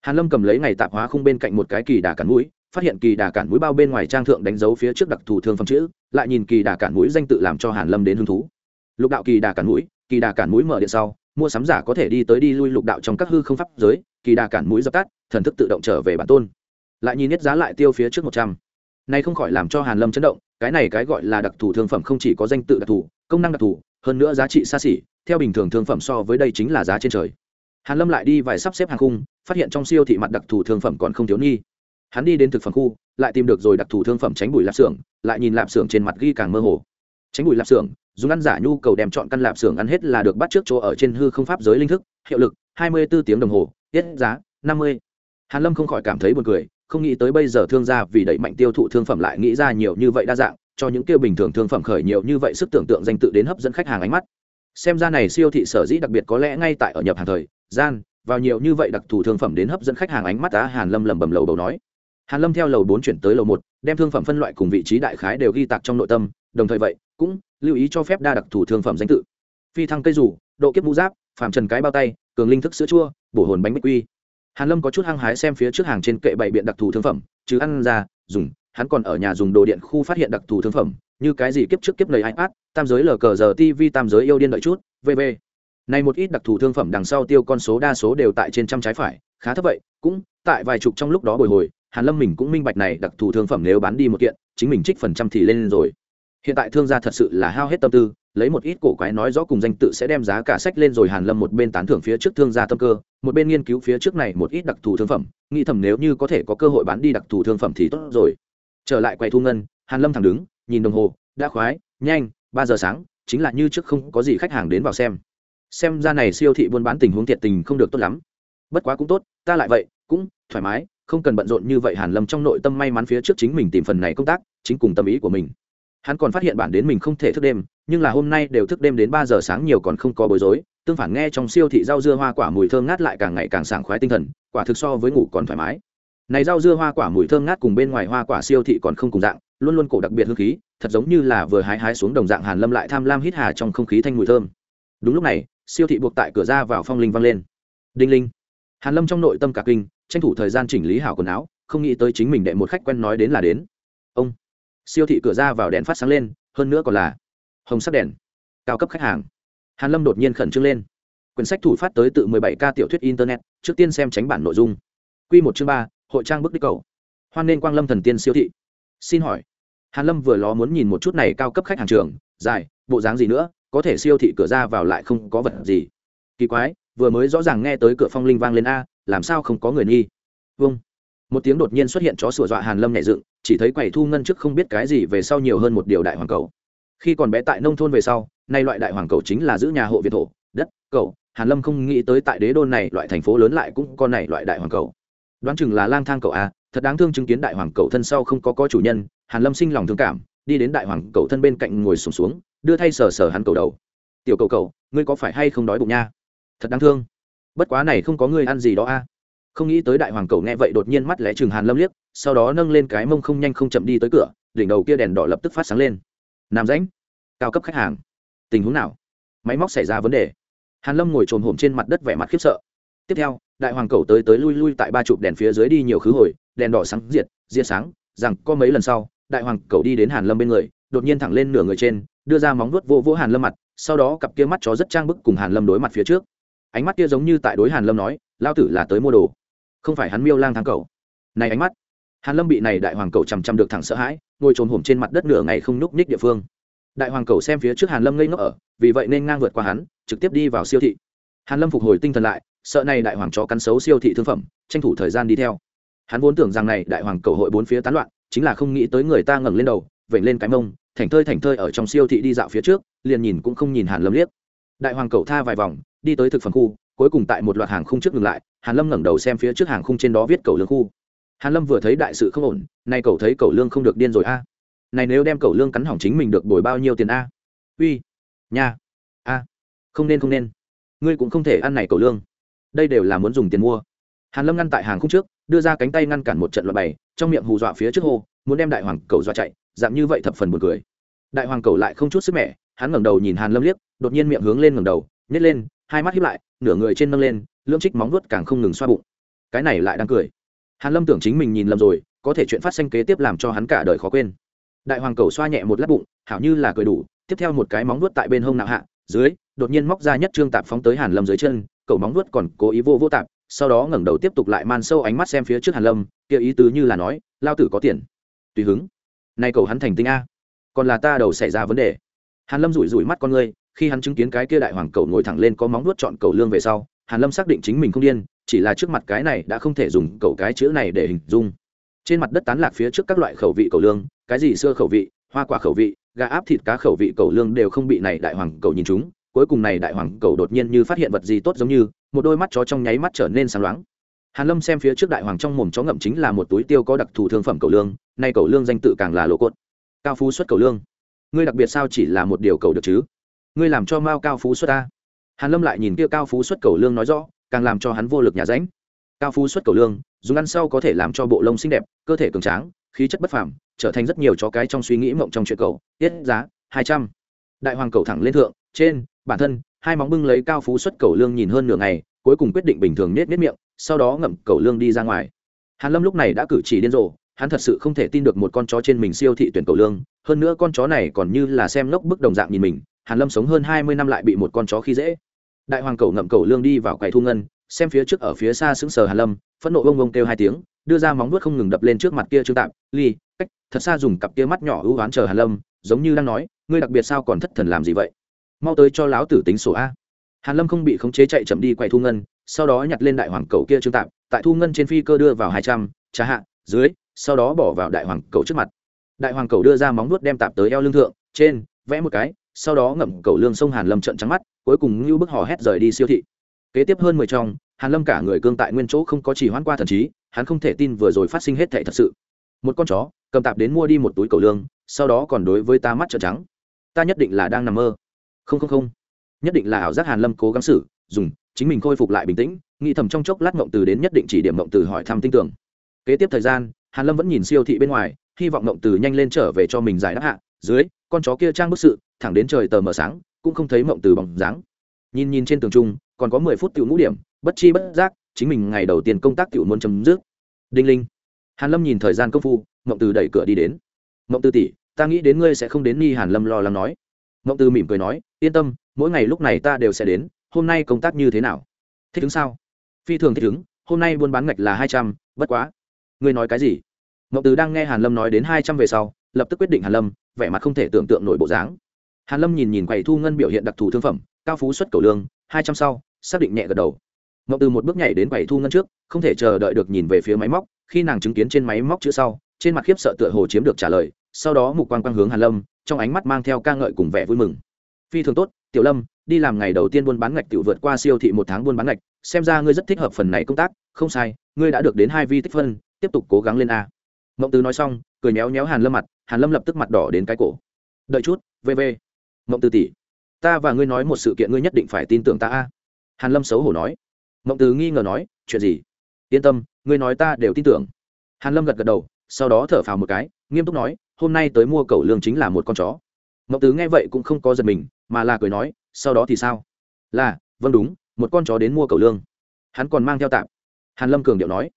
Hàn lâm cầm lấy ngày tạp hóa khung bên cạnh một cái kỳ đà cản mũi phát hiện kỳ đà cản mũi bao bên ngoài trang thượng đánh dấu phía trước đặc thù thương phẩm chữ, lại nhìn kỳ đà cản mũi danh tự làm cho hàn lâm đến hứng thú. Lục đạo kỳ đà cản mũi, kỳ đà cản mũi mở điện sau, mua sắm giả có thể đi tới đi lui lục đạo trong các hư không pháp giới, kỳ đà cản mũi dập tắt, thần thức tự động trở về bản tôn. Lại nhìn nhất giá lại tiêu phía trước một trăm. Nay không khỏi làm cho hàn lâm chấn động, cái này cái gọi là đặc thù thương phẩm không chỉ có danh tự đặc thù, công năng đặc thù, hơn nữa giá trị xa xỉ, theo bình thường thương phẩm so với đây chính là giá trên trời. Hàn lâm lại đi vài sắp xếp hàng khung, phát hiện trong siêu thị mặt đặc thù thương phẩm còn không thiếu nghi hắn đi đến thực phẩm khu, lại tìm được rồi đặc thù thương phẩm tránh bụi lạp xưởng, lại nhìn lạp xưởng trên mặt ghi càng mơ hồ. Tránh bụi lạp xưởng, dùng ăn giả nhu cầu đem chọn căn lạp xưởng ăn hết là được bắt trước chỗ ở trên hư không pháp giới linh thức, hiệu lực, hai mươi bốn tiếng đồng hồ, tiết giá, năm mươi. Hàn lâm không khỏi cảm thấy buồn cười, không nghĩ tới bây giờ thương gia vì đẩy mạnh tiêu thụ thương phẩm lại nghĩ ra nhiều như vậy đa dạng, cho những kia bình thường thương phẩm khởi nhiều như vậy sức tưởng tượng danh tự đến hấp dẫn khách hàng ánh mắt. Xem ra này siêu thị sở dĩ đặc biệt có lẽ ngay tại ở nhập hàng thời, gian, vào nhiều như vậy đặc thù thương phẩm đến hấp dẫn khách hàng ánh mắt á, hàn lâm lẩm bẩm lầu bầu nói hàn lâm theo lầu bốn chuyển tới lầu một, đem thương phẩm phân loại cùng vị trí đại khái đều ghi tạc trong nội tâm, đồng thời vậy, cũng lưu ý cho phép đa đặc thù thương phẩm danh tự. Phi thăng cây rủ độ kiếp mũ giáp, phàm trần cái bao tay, cường linh thức sữa chua, bổ hồn bánh bích quy. Hàn lâm có chút hăng hái xem phía trước hàng trên kệ bày biện đặc thù thương phẩm chứ ăn ra, dùng, hắn còn ở nhà dùng đồ điện khu phát hiện đặc thù thương phẩm, như cái gì kiếp trước kiếp lời ipad, tam giới lờ cờ giờ tv tam giới yêu điên đợi chút vv này một ít đặc thù thương phẩm đằng sau tiêu con số đa số đều tại trên trăm trái phải, khá thấp vậy, cũng tại vài chục trong lúc đó bồi hồi hàn lâm mình cũng minh bạch này đặc thù thương phẩm nếu bán đi một kiện, chính mình trích phần trăm thì lên rồi. Hiện tại thương gia thật sự là hao hết tâm tư, lấy một ít cổ quái nói rõ cùng danh tự sẽ đem giá cả sách lên rồi hàn lâm một bên tán thưởng phía trước thương gia tâm cơ, một bên nghiên cứu phía trước này một ít đặc thù thương phẩm, nghĩ thầm nếu như có thể có cơ hội bán đi đặc thù thương phẩm thì tốt rồi. Trở lại quầy thu ngân, hàn lâm thẳng đứng, nhìn đồng hồ, đã khoái, nhanh, ba giờ sáng, chính là như trước không có gì khách hàng đến vào xem. Xem ra này siêu thị buôn bán tình huống thiệt tình không được tốt lắm. Bất quá cũng tốt, ta lại vậy, cũng thoải mái không cần bận rộn như vậy, hàn lâm trong nội tâm may mắn phía trước chính mình tìm phần này công tác, chính cùng tâm ý của mình. Hắn còn phát hiện bản đến mình không thể thức đêm, nhưng là hôm nay đều thức đêm đến ba giờ sáng nhiều còn không có bối rối, tương phản nghe trong siêu thị rau dưa hoa quả mùi thơm ngát lại càng ngày càng sảng khoái tinh thần, quả thực so với ngủ còn thoải mái. Này rau dưa hoa quả mùi thơm ngát cùng bên ngoài hoa quả siêu thị còn không cùng dạng, luôn luôn cổ đặc biệt hương khí, thật giống như là vừa hái hái xuống đồng dạng hàn lâm lại tham lam hít hà trong không khí thanh mùi thơm. Đúng lúc này, siêu thị buộc tại cửa ra vào phong linh vang lên. Đinh linh. Hàn lâm trong nội tâm cả kinh tranh thủ thời gian chỉnh lý hảo quần áo, không nghĩ tới chính mình đệ một khách quen nói đến là đến. Ông, siêu thị cửa ra vào đèn phát sáng lên, hơn nữa còn là hồng sắc đèn, cao cấp khách hàng. Hàn lâm đột nhiên khẩn trương lên. Quyển sách thủ phát tới tự 17 ca tiểu thuyết internet, trước tiên xem tránh bản nội dung. Quy một chương ba, hội trang bức đích cầu. Hoan nên quang lâm thần tiên siêu thị. Xin hỏi, hàn lâm vừa ló muốn nhìn một chút này cao cấp khách hàng trường, dài, bộ dáng gì nữa, có thể siêu thị cửa ra vào lại không có vật gì. Kỳ quái, vừa mới rõ ràng nghe tới cửa phong linh vang lên a làm sao không có người nghi? Vâng. Một tiếng đột nhiên xuất hiện chó sủa dọa hàn lâm nhẹ dựng chỉ thấy quầy thu ngân trước không biết cái gì về sau nhiều hơn một điều đại hoàng cầu. Khi còn bé tại nông thôn về sau nay loại đại hoàng cầu chính là giữ nhà hộ việt thổ đất cầu. Hàn lâm không nghĩ tới tại đế đô này loại thành phố lớn lại cũng có này loại đại hoàng cầu. Đoán chừng là lang thang cầu a thật đáng thương chứng kiến đại hoàng cầu thân sau không có có chủ nhân hàn lâm sinh lòng thương cảm đi đến đại hoàng cầu thân bên cạnh ngồi sùng xuống, xuống đưa thay sờ sờ hắn cầu đầu. Tiểu cầu cầu ngươi có phải hay không đói bụng nha? Thật đáng thương bất quá này không có ngươi ăn gì đó a. Không nghĩ tới đại hoàng cầu nghe vậy đột nhiên mắt lẽ chừng hàn lâm liếc, sau đó nâng lên cái mông không nhanh không chậm đi tới cửa, đỉnh đầu kia đèn đỏ lập tức phát sáng lên. Nam rãnh, cao cấp khách hàng. Tình huống nào? Máy móc xảy ra vấn đề. Hàn lâm ngồi trồn hổm trên mặt đất vẻ mặt khiếp sợ. Tiếp theo, đại hoàng cầu tới tới lui lui tại ba chụp đèn phía dưới đi nhiều khứ hồi, đèn đỏ sáng diệt diệt sáng, rằng có mấy lần sau, đại hoàng cầu đi đến hàn lâm bên người, đột nhiên thẳng lên nửa người trên, đưa ra móng vuốt vô vô hàn lâm mặt, sau đó cặp kia mắt chó rất trang bức cùng hàn lâm đối mặt phía trước ánh mắt kia giống như tại đối hàn lâm nói lao tử là tới mua đồ, không phải hắn miêu lang thang cầu này ánh mắt, hàn lâm bị này đại hoàng cầu chằm chằm được thẳng sợ hãi, ngồi trồm hổm trên mặt đất nửa ngày không núp ních địa phương. Đại hoàng cầu xem phía trước hàn lâm ngây ngốc ở, vì vậy nên ngang vượt qua hắn, trực tiếp đi vào siêu thị. Hàn lâm phục hồi tinh thần lại, sợ này đại hoàng chó cắn xấu siêu thị thương phẩm, tranh thủ thời gian đi theo. Hắn vốn tưởng rằng này đại hoàng cầu hội bốn phía tán loạn, chính là không nghĩ tới người ta ngẩng lên đầu, vểnh lên cái mông, thảnh thơi thảnh thơi ở trong siêu thị đi dạo phía trước, liền nhìn cũng không nhìn hàn lâm liếc đại hoàng cầu tha vài vòng, đi tới thực phẩm khu, cuối cùng tại một loạt hàng khung trước ngừng lại, hàn lâm ngẩng đầu xem phía trước hàng khung trên đó viết cầu lương khu. Hàn lâm vừa thấy đại sự không ổn nay cầu thấy cầu lương không được điên rồi a. Này nếu đem cầu lương cắn hỏng chính mình được bồi bao nhiêu tiền a? Uy, nha, a, không nên không nên. Ngươi cũng không thể ăn này cầu lương. Đây đều là muốn dùng tiền mua. Hàn lâm ngăn tại hàng khung trước, đưa ra cánh tay ngăn cản một trận loại bày, trong miệng hù dọa phía trước hồ muốn đem đại hoàng cầu dọa chạy. Giảm như vậy thập phần buồn cười. Đại hoàng cầu lại không chút sức mẻ hắn ngẩng đầu nhìn hàn lâm liếc, đột nhiên miệng hướng lên ngẩng đầu nhét lên, hai mắt híp lại, nửa người trên nâng lên, lưỡng trích móng vuốt càng không ngừng xoa bụng. Cái này lại đang cười. Hàn lâm tưởng chính mình nhìn lầm rồi, có thể chuyện phát sinh kế tiếp làm cho hắn cả đời khó quên. Đại hoàng cầu xoa nhẹ một lát bụng, hảo như là cười đủ, tiếp theo một cái móng vuốt tại bên hông nạo hạ, dưới, đột nhiên móc ra nhất trương tạp phóng tới hàn lâm dưới chân, cậu móng vuốt còn cố ý vô vô tạp, sau đó ngẩng đầu tiếp tục lại man sâu ánh mắt xem phía trước hàn lâm, kia ý tứ như là nói, lao tử có tiền. Tùy hứng. Nay cầu hắn thành tinh a. Còn là ta đầu xảy ra vấn đề hàn lâm rủi rủi mắt con ngươi, khi hắn chứng kiến cái kia đại hoàng cầu ngồi thẳng lên có móng nuốt chọn cầu lương về sau, hàn lâm xác định chính mình không điên, chỉ là trước mặt cái này đã không thể dùng cầu cái chữ này để hình dung. Trên mặt đất tán lạc phía trước các loại khẩu vị cầu lương, cái gì xưa khẩu vị, hoa quả khẩu vị, gà áp thịt cá khẩu vị cầu lương đều không bị này đại hoàng cầu nhìn chúng cuối cùng này đại hoàng cầu đột nhiên như phát hiện vật gì tốt giống như, một đôi mắt chó trong nháy mắt trở nên sáng loáng. Hàn lâm xem phía trước đại hoàng trong mồm chó ngậm chính là một túi tiêu có đặc thù thương phẩm cầu lương, nay cầu lương danh tự càng là lỗ cốt. Cao phú xuất cầu lương ngươi đặc biệt sao chỉ là một điều cầu được chứ? Ngươi làm cho mao cao phú xuất ta. Hàn lâm lại nhìn kia cao phú xuất cầu lương nói rõ, càng làm cho hắn vô lực nhà ránh. Cao phú xuất cầu lương, dùng ăn sau có thể làm cho bộ lông xinh đẹp, cơ thể cường tráng, khí chất bất phàm, trở thành rất nhiều chó cái trong suy nghĩ mộng trong chuyện cầu. Tiết giá, hai trăm. Đại hoàng cầu thẳng lên thượng, trên, bản thân, hai móng bưng lấy cao phú xuất cầu lương nhìn hơn nửa ngày, cuối cùng quyết định bình thường nết nết miệng, sau đó ngậm cầu lương đi ra ngoài. Hàn lâm lúc này đã cử chỉ điên rồ hắn thật sự không thể tin được một con chó trên mình siêu thị tuyển cầu lương, hơn nữa con chó này còn như là xem lốc bức đồng dạng nhìn mình, hàn lâm sống hơn hai mươi năm lại bị một con chó khi dễ. Đại hoàng cầu ngậm cầu lương đi vào quầy thu ngân, xem phía trước ở phía xa sững sờ hàn lâm, phẫn nộ bông bông kêu hai tiếng, đưa ra móng vuốt không ngừng đập lên trước mặt kia trương tạm, ly, cách, thật xa dùng cặp kia mắt nhỏ ưu oán chờ hàn lâm, giống như đang nói, ngươi đặc biệt sao còn thất thần làm gì vậy? Mau tới cho láo tử tính sổ a. Hàn lâm không bị khống chế chạy chậm đi quầy thu ngân, sau đó nhặt lên đại hoàng cầu kia trương tạm, tại thu ngân trên phi cơ đưa vào hai trăm trà hạ, dưới sau đó bỏ vào đại hoàng cầu trước mặt. Đại hoàng cầu đưa ra móng nuốt đem tạp tới eo lưng thượng, trên, vẽ một cái, sau đó ngậm cầu lương sông hàn lâm trận trắng mắt, cuối cùng như bức hò hét rời đi siêu thị. Kế tiếp hơn mười trong, hàn lâm cả người cương tại nguyên chỗ không có chỉ hoãn qua thần trí, hắn không thể tin vừa rồi phát sinh hết thảy thật sự. Một con chó, cầm tạp đến mua đi một túi cầu lương, sau đó còn đối với ta mắt trợn trắng. Ta nhất định là đang nằm mơ. Không không không. Nhất định là ảo giác hàn lâm cố gắng xử, dùng, chính mình khôi phục lại bình tĩnh, nghĩ thầm trong chốc lát mộng từ đến nhất định chỉ điểm mộng từ hỏi thăm tin tưởng. Kế tiếp thời gian hàn lâm vẫn nhìn siêu thị bên ngoài, hy vọng mộng từ nhanh lên trở về cho mình giải đáp hạ. Dưới, con chó kia trang bức sự, thẳng đến trời tờ mờ sáng, cũng không thấy mộng từ bóng dáng. Nhìn nhìn trên tường trung, còn có mười phút tiểu ngũ điểm, bất chi bất giác, chính mình ngày đầu tiên công tác tiểu muốn chấm dứt. Đinh linh. Hàn lâm nhìn thời gian công phu mộng từ đẩy cửa đi đến. Mộng từ tỷ, ta nghĩ đến ngươi sẽ không đến nghi hàn lâm lo lắng nói. Mộng từ mỉm cười nói, yên tâm, mỗi ngày lúc này ta đều sẽ đến, hôm nay công tác như thế nào? Thích ứng sao? Phi thường thích ứng, hôm nay buôn bán ngạch là hai trăm, bất quá ngươi nói cái gì? Ngọc từ đang nghe hàn lâm nói đến hai trăm về sau, lập tức quyết định hàn lâm, vẻ mặt không thể tưởng tượng nổi bộ dáng. Hàn lâm nhìn nhìn quầy thu ngân biểu hiện đặc thù thương phẩm, cao phú xuất cầu lương, hai trăm sau, xác định nhẹ gật đầu. Ngọc từ một bước nhảy đến quầy thu ngân trước, không thể chờ đợi được nhìn về phía máy móc, khi nàng chứng kiến trên máy móc chữ sau, trên mặt khiếp sợ tựa hồ chiếm được trả lời, sau đó mục quang quang hướng hàn lâm, trong ánh mắt mang theo ca ngợi cùng vẻ vui mừng. Phi thường tốt, tiểu lâm, đi làm ngày đầu tiên buôn bán ngạch tiểu vượt qua siêu thị một tháng buôn bán ngạch, xem ra ngươi rất thích hợp phần này công tác, không sai, ngươi đã được đến hai vi tích phân tiếp tục cố gắng lên a. Mộng tứ nói xong, cười méo méo hàn lâm mặt, hàn lâm lập tức mặt đỏ đến cái cổ. Đợi chút vv mộng tứ tỷ, ta và ngươi nói một sự kiện ngươi nhất định phải tin tưởng ta a. Hàn lâm xấu hổ nói. Mộng tứ nghi ngờ nói, chuyện gì? Yên tâm, ngươi nói ta đều tin tưởng. Hàn lâm gật gật đầu, sau đó thở phào một cái, nghiêm túc nói, hôm nay tới mua cầu lương chính là một con chó. Mộng tứ nghe vậy cũng không có giật mình, mà là cười nói, sau đó thì sao? Là vâng đúng, một con chó đến mua cầu lương. Hắn còn mang theo tạm hàn lâm cường điệu nói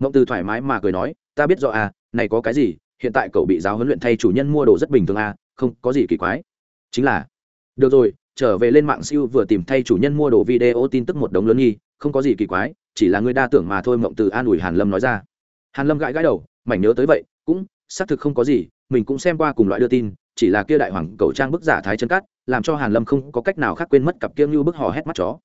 mộng từ thoải mái mà cười nói, ta biết rõ à này có cái gì, hiện tại cậu bị giáo huấn luyện thay chủ nhân mua đồ rất bình thường à không có gì kỳ quái. Chính là. Được rồi, trở về lên mạng siêu vừa tìm thay chủ nhân mua đồ video tin tức một đống lớn nghi, không có gì kỳ quái, chỉ là người đa tưởng mà thôi mộng từ an ủi hàn lâm nói ra. Hàn lâm gãi gãi đầu, mảnh nhớ tới vậy, cũng, xác thực không có gì, mình cũng xem qua cùng loại đưa tin, chỉ là kia đại hoàng cầu trang bức giả thái chân cát, làm cho hàn lâm không có cách nào khác quên mất cặp kia như bức hò hét mắt chó.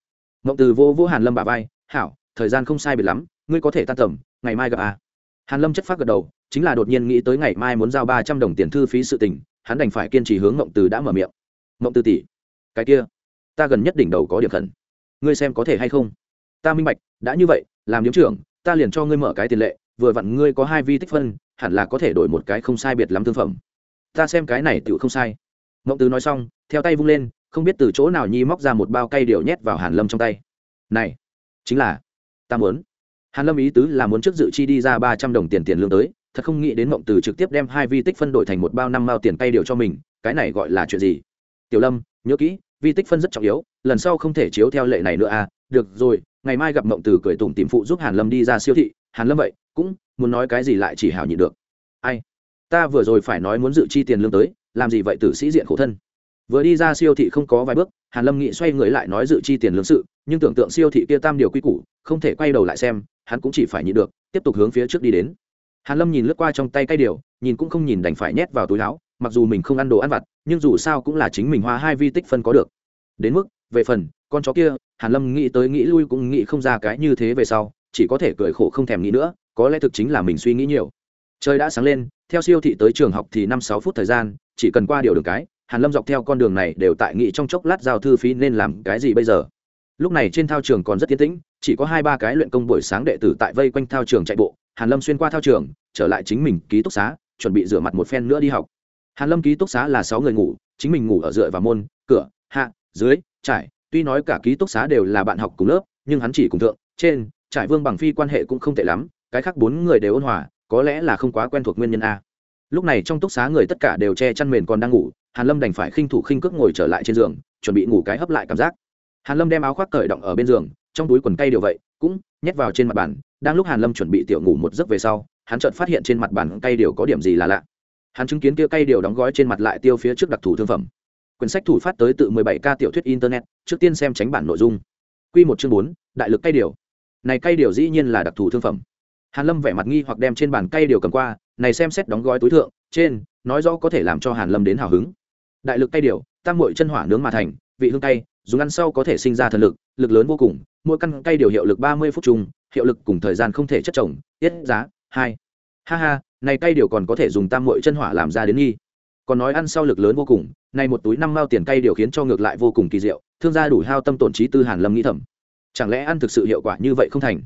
Mộng từ vô vô hàn lâm bà vai, hảo, thời gian không sai biệt lắm, ngươi có thể tan tầm ngày mai gặp à. Hàn lâm chất phát gật đầu, chính là đột nhiên nghĩ tới ngày mai muốn giao ba trăm đồng tiền thư phí sự tình, hắn đành phải kiên trì hướng ngộng từ đã mở miệng. Ngộng từ tỷ, cái kia, ta gần nhất đỉnh đầu có điểm khẩn. Ngươi xem có thể hay không? Ta minh bạch, đã như vậy, làm nhóm trưởng, ta liền cho ngươi mở cái tiền lệ, vừa vặn ngươi có hai vi tích phân, hẳn là có thể đổi một cái không sai biệt lắm thương phẩm. Ta xem cái này tựu không sai. Ngộng từ nói xong, theo tay vung lên, không biết từ chỗ nào nhi móc ra một bao cây điều nhét vào hàn lâm trong tay. Này, chính là, ta muốn hàn lâm ý tứ là muốn trước dự chi đi ra ba trăm đồng tiền tiền lương tới, thật không nghĩ đến mộng từ trực tiếp đem hai vi tích phân đổi thành một bao năm mao tiền cây điều cho mình, cái này gọi là chuyện gì? Tiểu lâm, nhớ kỹ, vi tích phân rất trọng yếu, lần sau không thể chiếu theo lệ này nữa à được rồi, ngày mai gặp mộng từ cười tủm tìm phụ giúp hàn lâm đi ra siêu thị, hàn lâm vậy, cũng muốn nói cái gì lại chỉ hảo nhịn được. Ai? Ta vừa rồi phải nói muốn dự chi tiền lương tới, làm gì vậy tử sĩ diện khổ thân? Vừa đi ra siêu thị không có vài bước, hàn lâm nghĩ xoay người lại nói dự chi tiền lương sự, nhưng tưởng tượng siêu thị kia tam điều quy củ, không thể quay đầu lại xem, hắn cũng chỉ phải nhịn được, tiếp tục hướng phía trước đi đến. Hàn lâm nhìn lướt qua trong tay cây điều, nhìn cũng không nhìn đành phải nhét vào túi áo, mặc dù mình không ăn đồ ăn vặt, nhưng dù sao cũng là chính mình hoa hai vi tích phân có được. Đến mức, về phần, con chó kia, hàn lâm nghĩ tới nghĩ lui cũng nghĩ không ra cái như thế về sau, chỉ có thể cười khổ không thèm nghĩ nữa, có lẽ thực chính là mình suy nghĩ nhiều. Trời đã sáng lên, theo siêu thị tới trường học thì năm sáu phút thời gian, chỉ cần qua điều đường cái hàn lâm dọc theo con đường này đều tại nghị trong chốc lát giao thư phí nên làm cái gì bây giờ. Lúc này trên thao trường còn rất tiến tĩnh, chỉ có hai ba cái luyện công buổi sáng đệ tử tại vây quanh thao trường chạy bộ. Hàn lâm xuyên qua thao trường, trở lại chính mình ký túc xá, chuẩn bị rửa mặt một phen nữa đi học. Hàn lâm ký túc xá là sáu người ngủ, chính mình ngủ ở dựa vào môn, cửa, hạ, dưới, trải. Tuy nói cả ký túc xá đều là bạn học cùng lớp, nhưng hắn chỉ cùng thượng, trên, trải vương bằng phi quan hệ cũng không tệ lắm, cái khác bốn người đều ôn hòa, có lẽ là không quá quen thuộc nguyên nhân a. Lúc này trong túc xá người tất cả đều che chăn mền còn đang ngủ hàn lâm đành phải khinh thủ khinh cước ngồi trở lại trên giường chuẩn bị ngủ cái hấp lại cảm giác. Hàn lâm đem áo khoác cởi động ở bên giường trong túi quần cây điều vậy cũng nhét vào trên mặt bàn. Đang lúc hàn lâm chuẩn bị tiểu ngủ một giấc về sau hắn chợt phát hiện trên mặt bàn cây điều có điểm gì là lạ. Hắn chứng kiến kia cây điều đóng gói trên mặt lại tiêu phía trước đặc thù thương phẩm. Quyển sách thủ phát tới tự 17 k tiểu thuyết internet trước tiên xem tránh bản nội dung. Quy một chương 4, đại lực cây điều. Này cây điều dĩ nhiên là đặc thù thương phẩm. Hàn lâm vẻ mặt nghi hoặc đem trên bàn cây điều cầm qua này xem xét đóng gói túi thượng trên nói rõ có thể làm cho hàn lâm đến hào hứng đại lực cây điều, tam muội chân hỏa nướng mà thành, vị hương cây dùng ăn sau có thể sinh ra thần lực lực lớn vô cùng, mỗi căn cây điều hiệu lực ba mươi phút chung, hiệu lực cùng thời gian không thể chất trồng tiết giá, hai. Ha ha, này cây điều còn có thể dùng tam muội chân hỏa làm ra đến nghi. Còn nói ăn sau lực lớn vô cùng, này một túi năm mao tiền cây điều khiến cho ngược lại vô cùng kỳ diệu, thương gia đủ hao tâm tổn trí tư hàn lâm nghĩ thầm. Chẳng lẽ ăn thực sự hiệu quả như vậy không thành?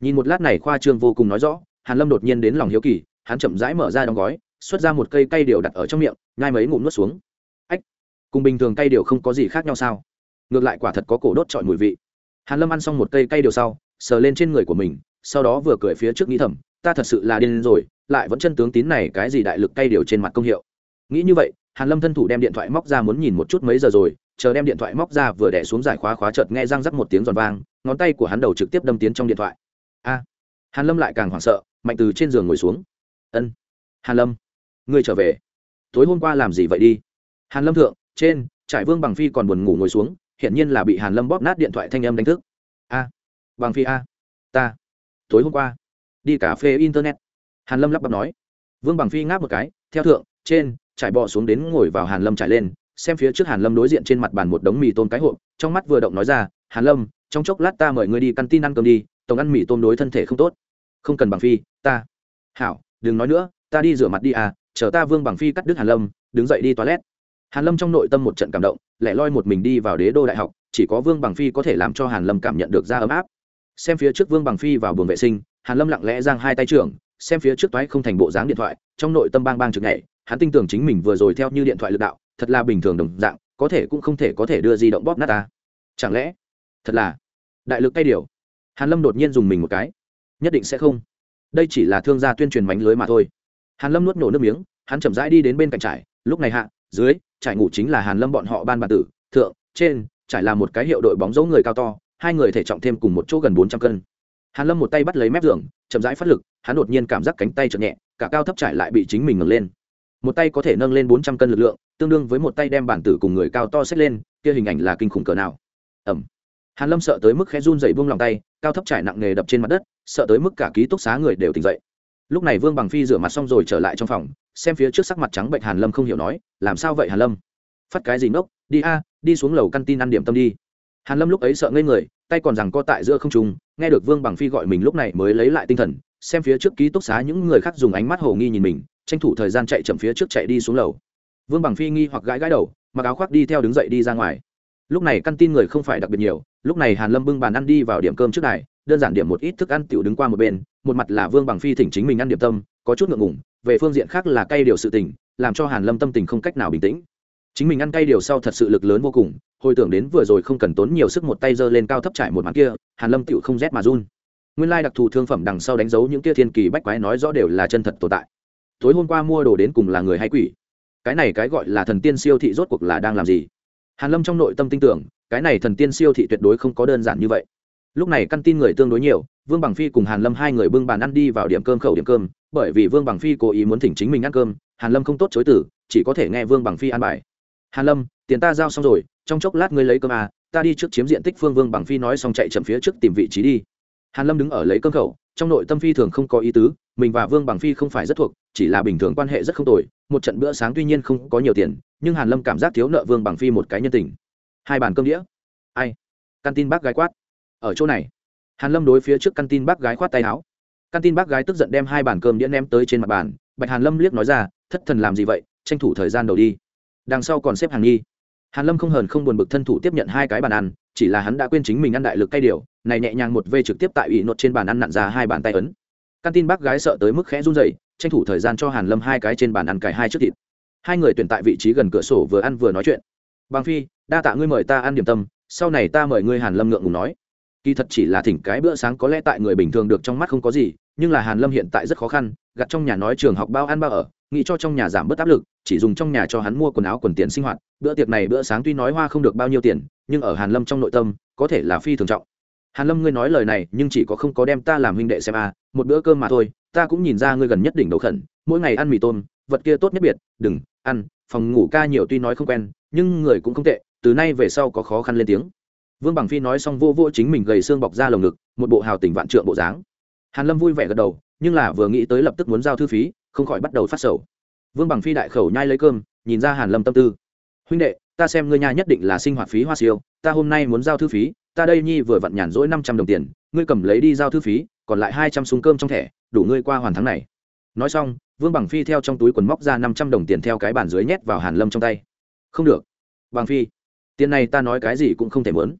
Nhìn một lát này khoa trương vô cùng nói rõ, hàn lâm đột nhiên đến lòng hiếu kỳ, hắn chậm rãi mở ra đóng gói, xuất ra một cây cây điều đặt ở trong miệng, nhai mấy ngụm nuốt xuống cùng bình thường cây điều không có gì khác nhau sao? Ngược lại quả thật có cổ đốt trọi mùi vị. Hàn lâm ăn xong một cây cây điều sau, sờ lên trên người của mình, sau đó vừa cười phía trước nghĩ thầm, ta thật sự là điên rồi, lại vẫn chân tướng tín này cái gì đại lực cây điều trên mặt công hiệu. Nghĩ như vậy, hàn lâm thân thủ đem điện thoại móc ra muốn nhìn một chút mấy giờ rồi, chờ đem điện thoại móc ra vừa đẻ xuống giải khóa khóa chợt nghe răng rắc một tiếng giòn vang, ngón tay của hắn đầu trực tiếp đâm tiến trong điện thoại. A! Hàn lâm lại càng hoảng sợ, mạnh từ trên giường ngồi xuống. Ân, hàn lâm, ngươi trở về. Tối hôm qua làm gì vậy đi? Hàn lâm thượng trên, trải vương bằng phi còn buồn ngủ ngồi xuống hiện nhiên là bị hàn lâm bóp nát điện thoại thanh âm đánh thức. A, bằng phi a, ta, tối hôm qua, đi cà phê internet. Hàn lâm lắp bắp nói. Vương bằng phi ngáp một cái, theo thượng, trên, trải bò xuống đến ngồi vào hàn lâm trải lên, xem phía trước hàn lâm đối diện trên mặt bàn một đống mì tôm cái hộp, trong mắt vừa động nói ra, hàn lâm, trong chốc lát ta mời ngươi đi căn tin ăn cơm đi, tổng ăn mì tôm đối thân thể không tốt. Không cần bằng phi, ta. Hảo, đừng nói nữa, ta đi rửa mặt đi à chờ ta vương bằng phi cắt đứt hàn lâm, đứng dậy đi toilet hàn lâm trong nội tâm một trận cảm động, lẻ loi một mình đi vào đế đô đại học, chỉ có vương bằng phi có thể làm cho hàn lâm cảm nhận được ra ấm áp. Xem phía trước vương bằng phi vào buồng vệ sinh, hàn lâm lặng lẽ giang hai tay trưởng, xem phía trước toái không thành bộ dáng điện thoại, trong nội tâm bang bang trực nhảy hắn tin tưởng chính mình vừa rồi theo như điện thoại lực đạo, thật là bình thường đồng dạng, có thể cũng không thể có thể đưa di động bóp nát ta. Chẳng lẽ, thật là, đại lực tay điều. Hàn lâm đột nhiên dùng mình một cái. Nhất định sẽ không. Đây chỉ là thương gia tuyên truyền mánh lưới mà thôi. Hàn lâm nuốt nổ nước miếng, hắn chậm rãi đi đến bên cạnh trải lúc này hạ dưới, trải ngủ chính là hàn lâm bọn họ ban bàn tử, thượng, trên, trải là một cái hiệu đội bóng dấu người cao to, hai người thể trọng thêm cùng một chỗ gần bốn trăm cân. Hàn lâm một tay bắt lấy mép giường, chậm rãi phát lực, hắn đột nhiên cảm giác cánh tay chợt nhẹ, cả cao thấp trải lại bị chính mình ngẩng lên. Một tay có thể nâng lên bốn trăm cân lực lượng, tương đương với một tay đem bản tử cùng người cao to xếp lên, kia hình ảnh là kinh khủng cỡ nào. Ẩm hàn lâm sợ tới mức khẽ run dậy buông lòng tay, cao thấp trải nặng nề đập trên mặt đất, sợ tới mức cả ký túc xá người đều tỉnh dậy lúc này vương bằng phi rửa mặt xong rồi trở lại trong phòng, xem phía trước sắc mặt trắng bệnh hàn lâm không hiểu nói, làm sao vậy hàn lâm? Phát cái gì nốc đi a, đi xuống lầu căn tin ăn điểm tâm đi. Hàn lâm lúc ấy sợ ngây người, tay còn rằng co tại giữa không trung, nghe được vương bằng phi gọi mình lúc này mới lấy lại tinh thần, xem phía trước ký túc xá những người khác dùng ánh mắt hồ nghi nhìn mình, tranh thủ thời gian chạy chậm phía trước chạy đi xuống lầu. Vương bằng phi nghi hoặc gãi gãi đầu, mặc áo khoác đi theo đứng dậy đi ra ngoài. Lúc này căn tin người không phải đặc biệt nhiều, lúc này hàn lâm bưng bàn ăn đi vào điểm cơm trước này đơn giản điểm một ít thức ăn tiểu đứng qua một bên, một mặt là vương bằng phi thỉnh chính mình ăn điểm tâm, có chút ngượng ngùng, về phương diện khác là cay điều sự tình, làm cho hàn lâm tâm tình không cách nào bình tĩnh. Chính mình ăn cay điều sau thật sự lực lớn vô cùng, hồi tưởng đến vừa rồi không cần tốn nhiều sức một tay giơ lên cao thấp trải một màn kia, hàn lâm tiểu không rét mà run. Nguyên lai đặc thù thương phẩm đằng sau đánh dấu những kia thiên kỳ bách quái nói rõ đều là chân thật tồn tại. Tối hôm qua mua đồ đến cùng là người hay quỷ? Cái này cái gọi là thần tiên siêu thị rốt cuộc là đang làm gì? Hàn lâm trong nội tâm tin tưởng, cái này thần tiên siêu thị tuyệt đối không có đơn giản như vậy lúc này căn tin người tương đối nhiều, vương bằng phi cùng hàn lâm hai người bưng bàn ăn đi vào điểm cơm khẩu điểm cơm, bởi vì vương bằng phi cố ý muốn thỉnh chính mình ăn cơm, hàn lâm không tốt chối tử chỉ có thể nghe vương bằng phi ăn bài. Hàn lâm, tiền ta giao xong rồi, trong chốc lát ngươi lấy cơm à ta đi trước chiếm diện tích phương vương bằng phi nói xong chạy chậm phía trước tìm vị trí đi. Hàn lâm đứng ở lấy cơm khẩu, trong nội tâm phi thường không có ý tứ, mình và vương bằng phi không phải rất thuộc, chỉ là bình thường quan hệ rất không tồi, một trận bữa sáng tuy nhiên không có nhiều tiền, nhưng hàn lâm cảm giác thiếu nợ vương bằng phi một cái nhân tình. Hai bàn cơm đĩa. Ai? Căn tin bác gái quát ở chỗ này. Hàn lâm đối phía trước căn tin bác gái khoát tay áo. Căn tin bác gái tức giận đem hai bàn cơm đĩa ném tới trên mặt bàn, bạch hàn lâm liếc nói ra, thất thần làm gì vậy? Tranh thủ thời gian đầu đi. Đằng sau còn xếp hàng nghi. Hàn lâm không hờn không buồn bực thân thủ tiếp nhận hai cái bàn ăn, chỉ là hắn đã quên chính mình ăn đại lực cay điều, này nhẹ nhàng một vê trực tiếp tại ủy nốt trên bàn ăn nặn ra hai bàn tay ấn. Căn tin bác gái sợ tới mức khẽ run rẩy, tranh thủ thời gian cho hàn lâm hai cái trên bàn ăn cải hai chiếc thịt. Hai người tuyển tại vị trí gần cửa sổ vừa ăn vừa nói chuyện. Bằng phi, đa tạ ngươi mời ta ăn điểm tâm, sau này ta mời ngươi hàn lâm ngượng ngùng nói kỳ thật chỉ là thỉnh cái bữa sáng có lẽ tại người bình thường được trong mắt không có gì nhưng là hàn lâm hiện tại rất khó khăn gặt trong nhà nói trường học bao ăn bao ở nghĩ cho trong nhà giảm bớt áp lực chỉ dùng trong nhà cho hắn mua quần áo quần tiền sinh hoạt. Bữa tiệc này bữa sáng tuy nói hoa không được bao nhiêu tiền nhưng ở hàn lâm trong nội tâm có thể là phi thường trọng. Hàn lâm ngươi nói lời này nhưng chỉ có không có đem ta làm huynh đệ xem a à, một bữa cơm mà thôi ta cũng nhìn ra ngươi gần nhất đỉnh đầu khẩn mỗi ngày ăn mì tôm vật kia tốt nhất biệt đừng ăn phòng ngủ ca nhiều tuy nói không quen nhưng người cũng không tệ từ nay về sau có khó khăn lên tiếng vương bằng phi nói xong vô vô chính mình gầy xương bọc ra lồng ngực, một bộ hào tình vạn trượng bộ dáng. Hàn lâm vui vẻ gật đầu, nhưng là vừa nghĩ tới lập tức muốn giao thư phí, không khỏi bắt đầu phát sầu. Vương bằng phi đại khẩu nhai lấy cơm, nhìn ra hàn lâm tâm tư. Huynh đệ, ta xem ngươi nhà nhất định là sinh hoạt phí hoa siêu, ta hôm nay muốn giao thư phí, ta đây nhi vừa vặn nhàn rỗi năm trăm đồng tiền, ngươi cầm lấy đi giao thư phí, còn lại hai trăm súng cơm trong thẻ, đủ ngươi qua hoàn tháng này. Nói xong, vương bằng phi theo trong túi quần móc ra năm trăm đồng tiền theo cái bàn dưới nhét vào hàn lâm trong tay. Không được, bằng phi, tiền này ta nói cái gì cũng không thể muốn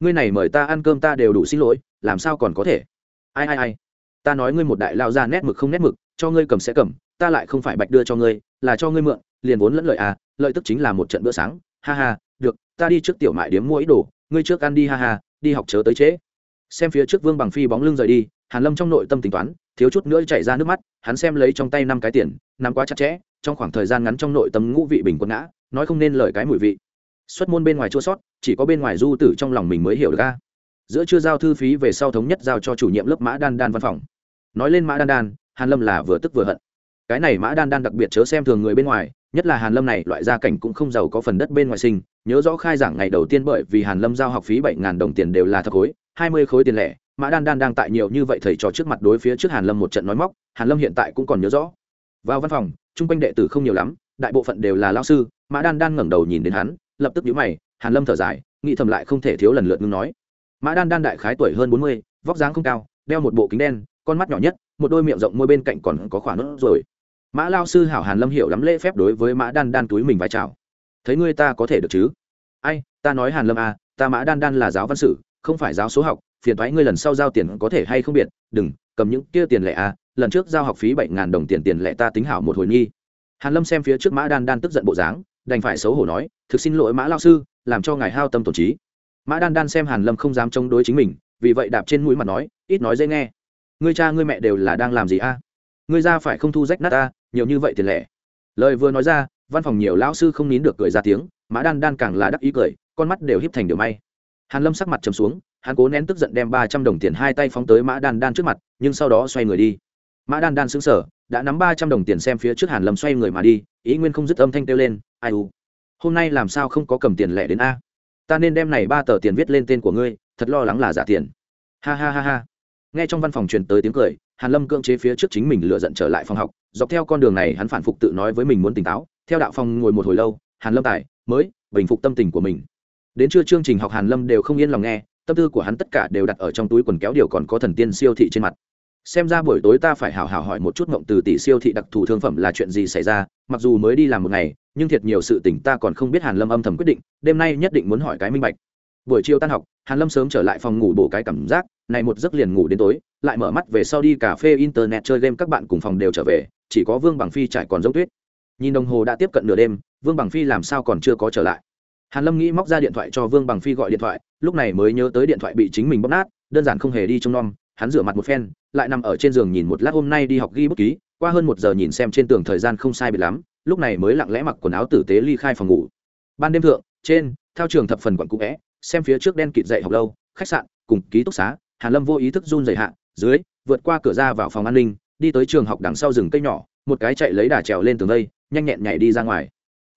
ngươi này mời ta ăn cơm ta đều đủ xin lỗi, làm sao còn có thể? Ai ai ai? Ta nói ngươi một đại lao ra nét mực không nét mực, cho ngươi cầm sẽ cầm, ta lại không phải bạch đưa cho ngươi, là cho ngươi mượn, liền vốn lẫn lợi à lợi tức chính là một trận bữa sáng. Ha ha, được, ta đi trước tiểu mại điếm mua ý đồ, ngươi trước ăn đi, ha ha, đi học chớ tới trễ. Xem phía trước vương bằng phi bóng lưng rời đi, hàn lâm trong nội tâm tính toán, thiếu chút nữa chảy ra nước mắt, hắn xem lấy trong tay năm cái tiền nắm quá chặt chẽ, trong khoảng thời gian ngắn trong nội tâm ngũ vị bình quân ngã, nói không nên lời cái mùi vị xuất môn bên ngoài chua sót, chỉ có bên ngoài du tử trong lòng mình mới hiểu được ca giữa chưa giao thư phí về sau thống nhất giao cho chủ nhiệm lớp mã đan đan văn phòng. Nói lên mã đan đan, hàn lâm là vừa tức vừa hận. Cái này mã đan đan đặc biệt chớ xem thường người bên ngoài, nhất là hàn lâm này, loại gia cảnh cũng không giàu có phần đất bên ngoài sinh, nhớ rõ khai giảng ngày đầu tiên bởi vì hàn lâm giao học phí bảy ngàn đồng tiền đều là thập khối, hai mươi khối tiền lẻ, mã đan đan đang tại nhiều như vậy thầy trò trước mặt đối phía trước hàn lâm một trận nói móc, hàn lâm hiện tại cũng còn nhớ rõ. Vào văn phòng trung quanh đệ tử không nhiều lắm, đại bộ phận đều là lao sư, mã đan đan ngẩng đầu nhìn đến hắn lập tức nhíu mày, hàn lâm thở dài, nghĩ thầm lại không thể thiếu lần lượt ngưng nói. Mã đan đan đại khái tuổi hơn bốn mươi, vóc dáng không cao, đeo một bộ kính đen, con mắt nhỏ nhất, một đôi miệng rộng môi bên cạnh còn có khoảng nốt rồi. Mã lao sư hảo hàn lâm hiểu lắm lễ phép đối với mã đan đan túi mình vai chào. Thấy ngươi ta có thể được chứ? Ai, ta nói hàn lâm à ta mã đan đan là giáo văn sử, không phải giáo số học, phiền thoái ngươi lần sau giao tiền có thể hay không biệt, đừng, cầm những kia tiền lẻ à lần trước giao học phí bảy ngàn đồng tiền tiền lẻ ta tính hảo một hồi nghi. Hàn lâm xem phía trước mã đan đan tức giận bộ dáng đành phải xấu hổ nói, thực xin lỗi mã lao sư, làm cho ngài hao tâm tổn trí. Mã đan đan xem hàn lâm không dám chống đối chính mình, vì vậy đạp trên mũi mặt nói, ít nói dễ nghe. Ngươi cha ngươi mẹ đều là đang làm gì a? Ngươi ra phải không thu rách nát ta, nhiều như vậy tiền lẻ. Lời vừa nói ra, văn phòng nhiều lão sư không nín được cười ra tiếng, mã đan đan càng là đắc ý cười, con mắt đều híp thành điều may. Hàn lâm sắc mặt trầm xuống, hắn cố nén tức giận đem ba trăm đồng tiền hai tay phóng tới mã đan đan trước mặt, nhưng sau đó xoay người đi. Mã đan đan sững sờ, đã nắm ba trăm đồng tiền xem phía trước hàn lâm xoay người mà đi, ý nguyên không dứt âm thanh kêu lên ai u? Hôm nay làm sao không có cầm tiền lẻ đến a? Ta nên đem này ba tờ tiền viết lên tên của ngươi, thật lo lắng là giả tiền. Ha ha ha ha. Nghe trong văn phòng truyền tới tiếng cười, hàn lâm cưỡng chế phía trước chính mình lựa giận trở lại phòng học, dọc theo con đường này hắn phản phục tự nói với mình muốn tỉnh táo, theo đạo phòng ngồi một hồi lâu, hàn lâm tài, mới, bình phục tâm tình của mình. Đến trưa chương trình học hàn lâm đều không yên lòng nghe, tâm tư của hắn tất cả đều đặt ở trong túi quần kéo điều còn có thần tiên siêu thị trên mặt. Xem ra buổi tối ta phải hào hào hỏi một chút mộng từ tỷ siêu thị đặc thù thương phẩm là chuyện gì xảy ra, mặc dù mới đi làm một ngày nhưng thiệt nhiều sự tình ta còn không biết hàn lâm âm thầm quyết định, đêm nay nhất định muốn hỏi cái minh bạch. Buổi chiều tan học, hàn lâm sớm trở lại phòng ngủ bổ cái cảm giác, này một giấc liền ngủ đến tối, lại mở mắt về sau đi cà phê, internet, chơi game các bạn cùng phòng đều trở về, chỉ có vương bằng phi trải còn giống tuyết. Nhìn đồng hồ đã tiếp cận nửa đêm, vương bằng phi làm sao còn chưa có trở lại. Hàn lâm nghĩ móc ra điện thoại cho vương bằng phi gọi điện thoại, lúc này mới nhớ tới điện thoại bị chính mình bóp nát, đơn giản không hề đi trông nom, hắn rửa mặt một phen, lại nằm ở trên giường nhìn một lát hôm nay đi học ghi bút ký, qua hơn một giờ nhìn xem trên tường thời gian không sai biệt lắm lúc này mới lặng lẽ mặc quần áo tử tế ly khai phòng ngủ. Ban đêm thượng, trên theo trường thập phần quận cũ vẽ, xem phía trước đen kịt dậy học lâu, khách sạn, cùng ký túc xá, hàn lâm vô ý thức run dày hạ, dưới, vượt qua cửa ra vào phòng an ninh, đi tới trường học đằng sau rừng cây nhỏ, một cái chạy lấy đà trèo lên tường cây nhanh nhẹn nhảy đi ra ngoài.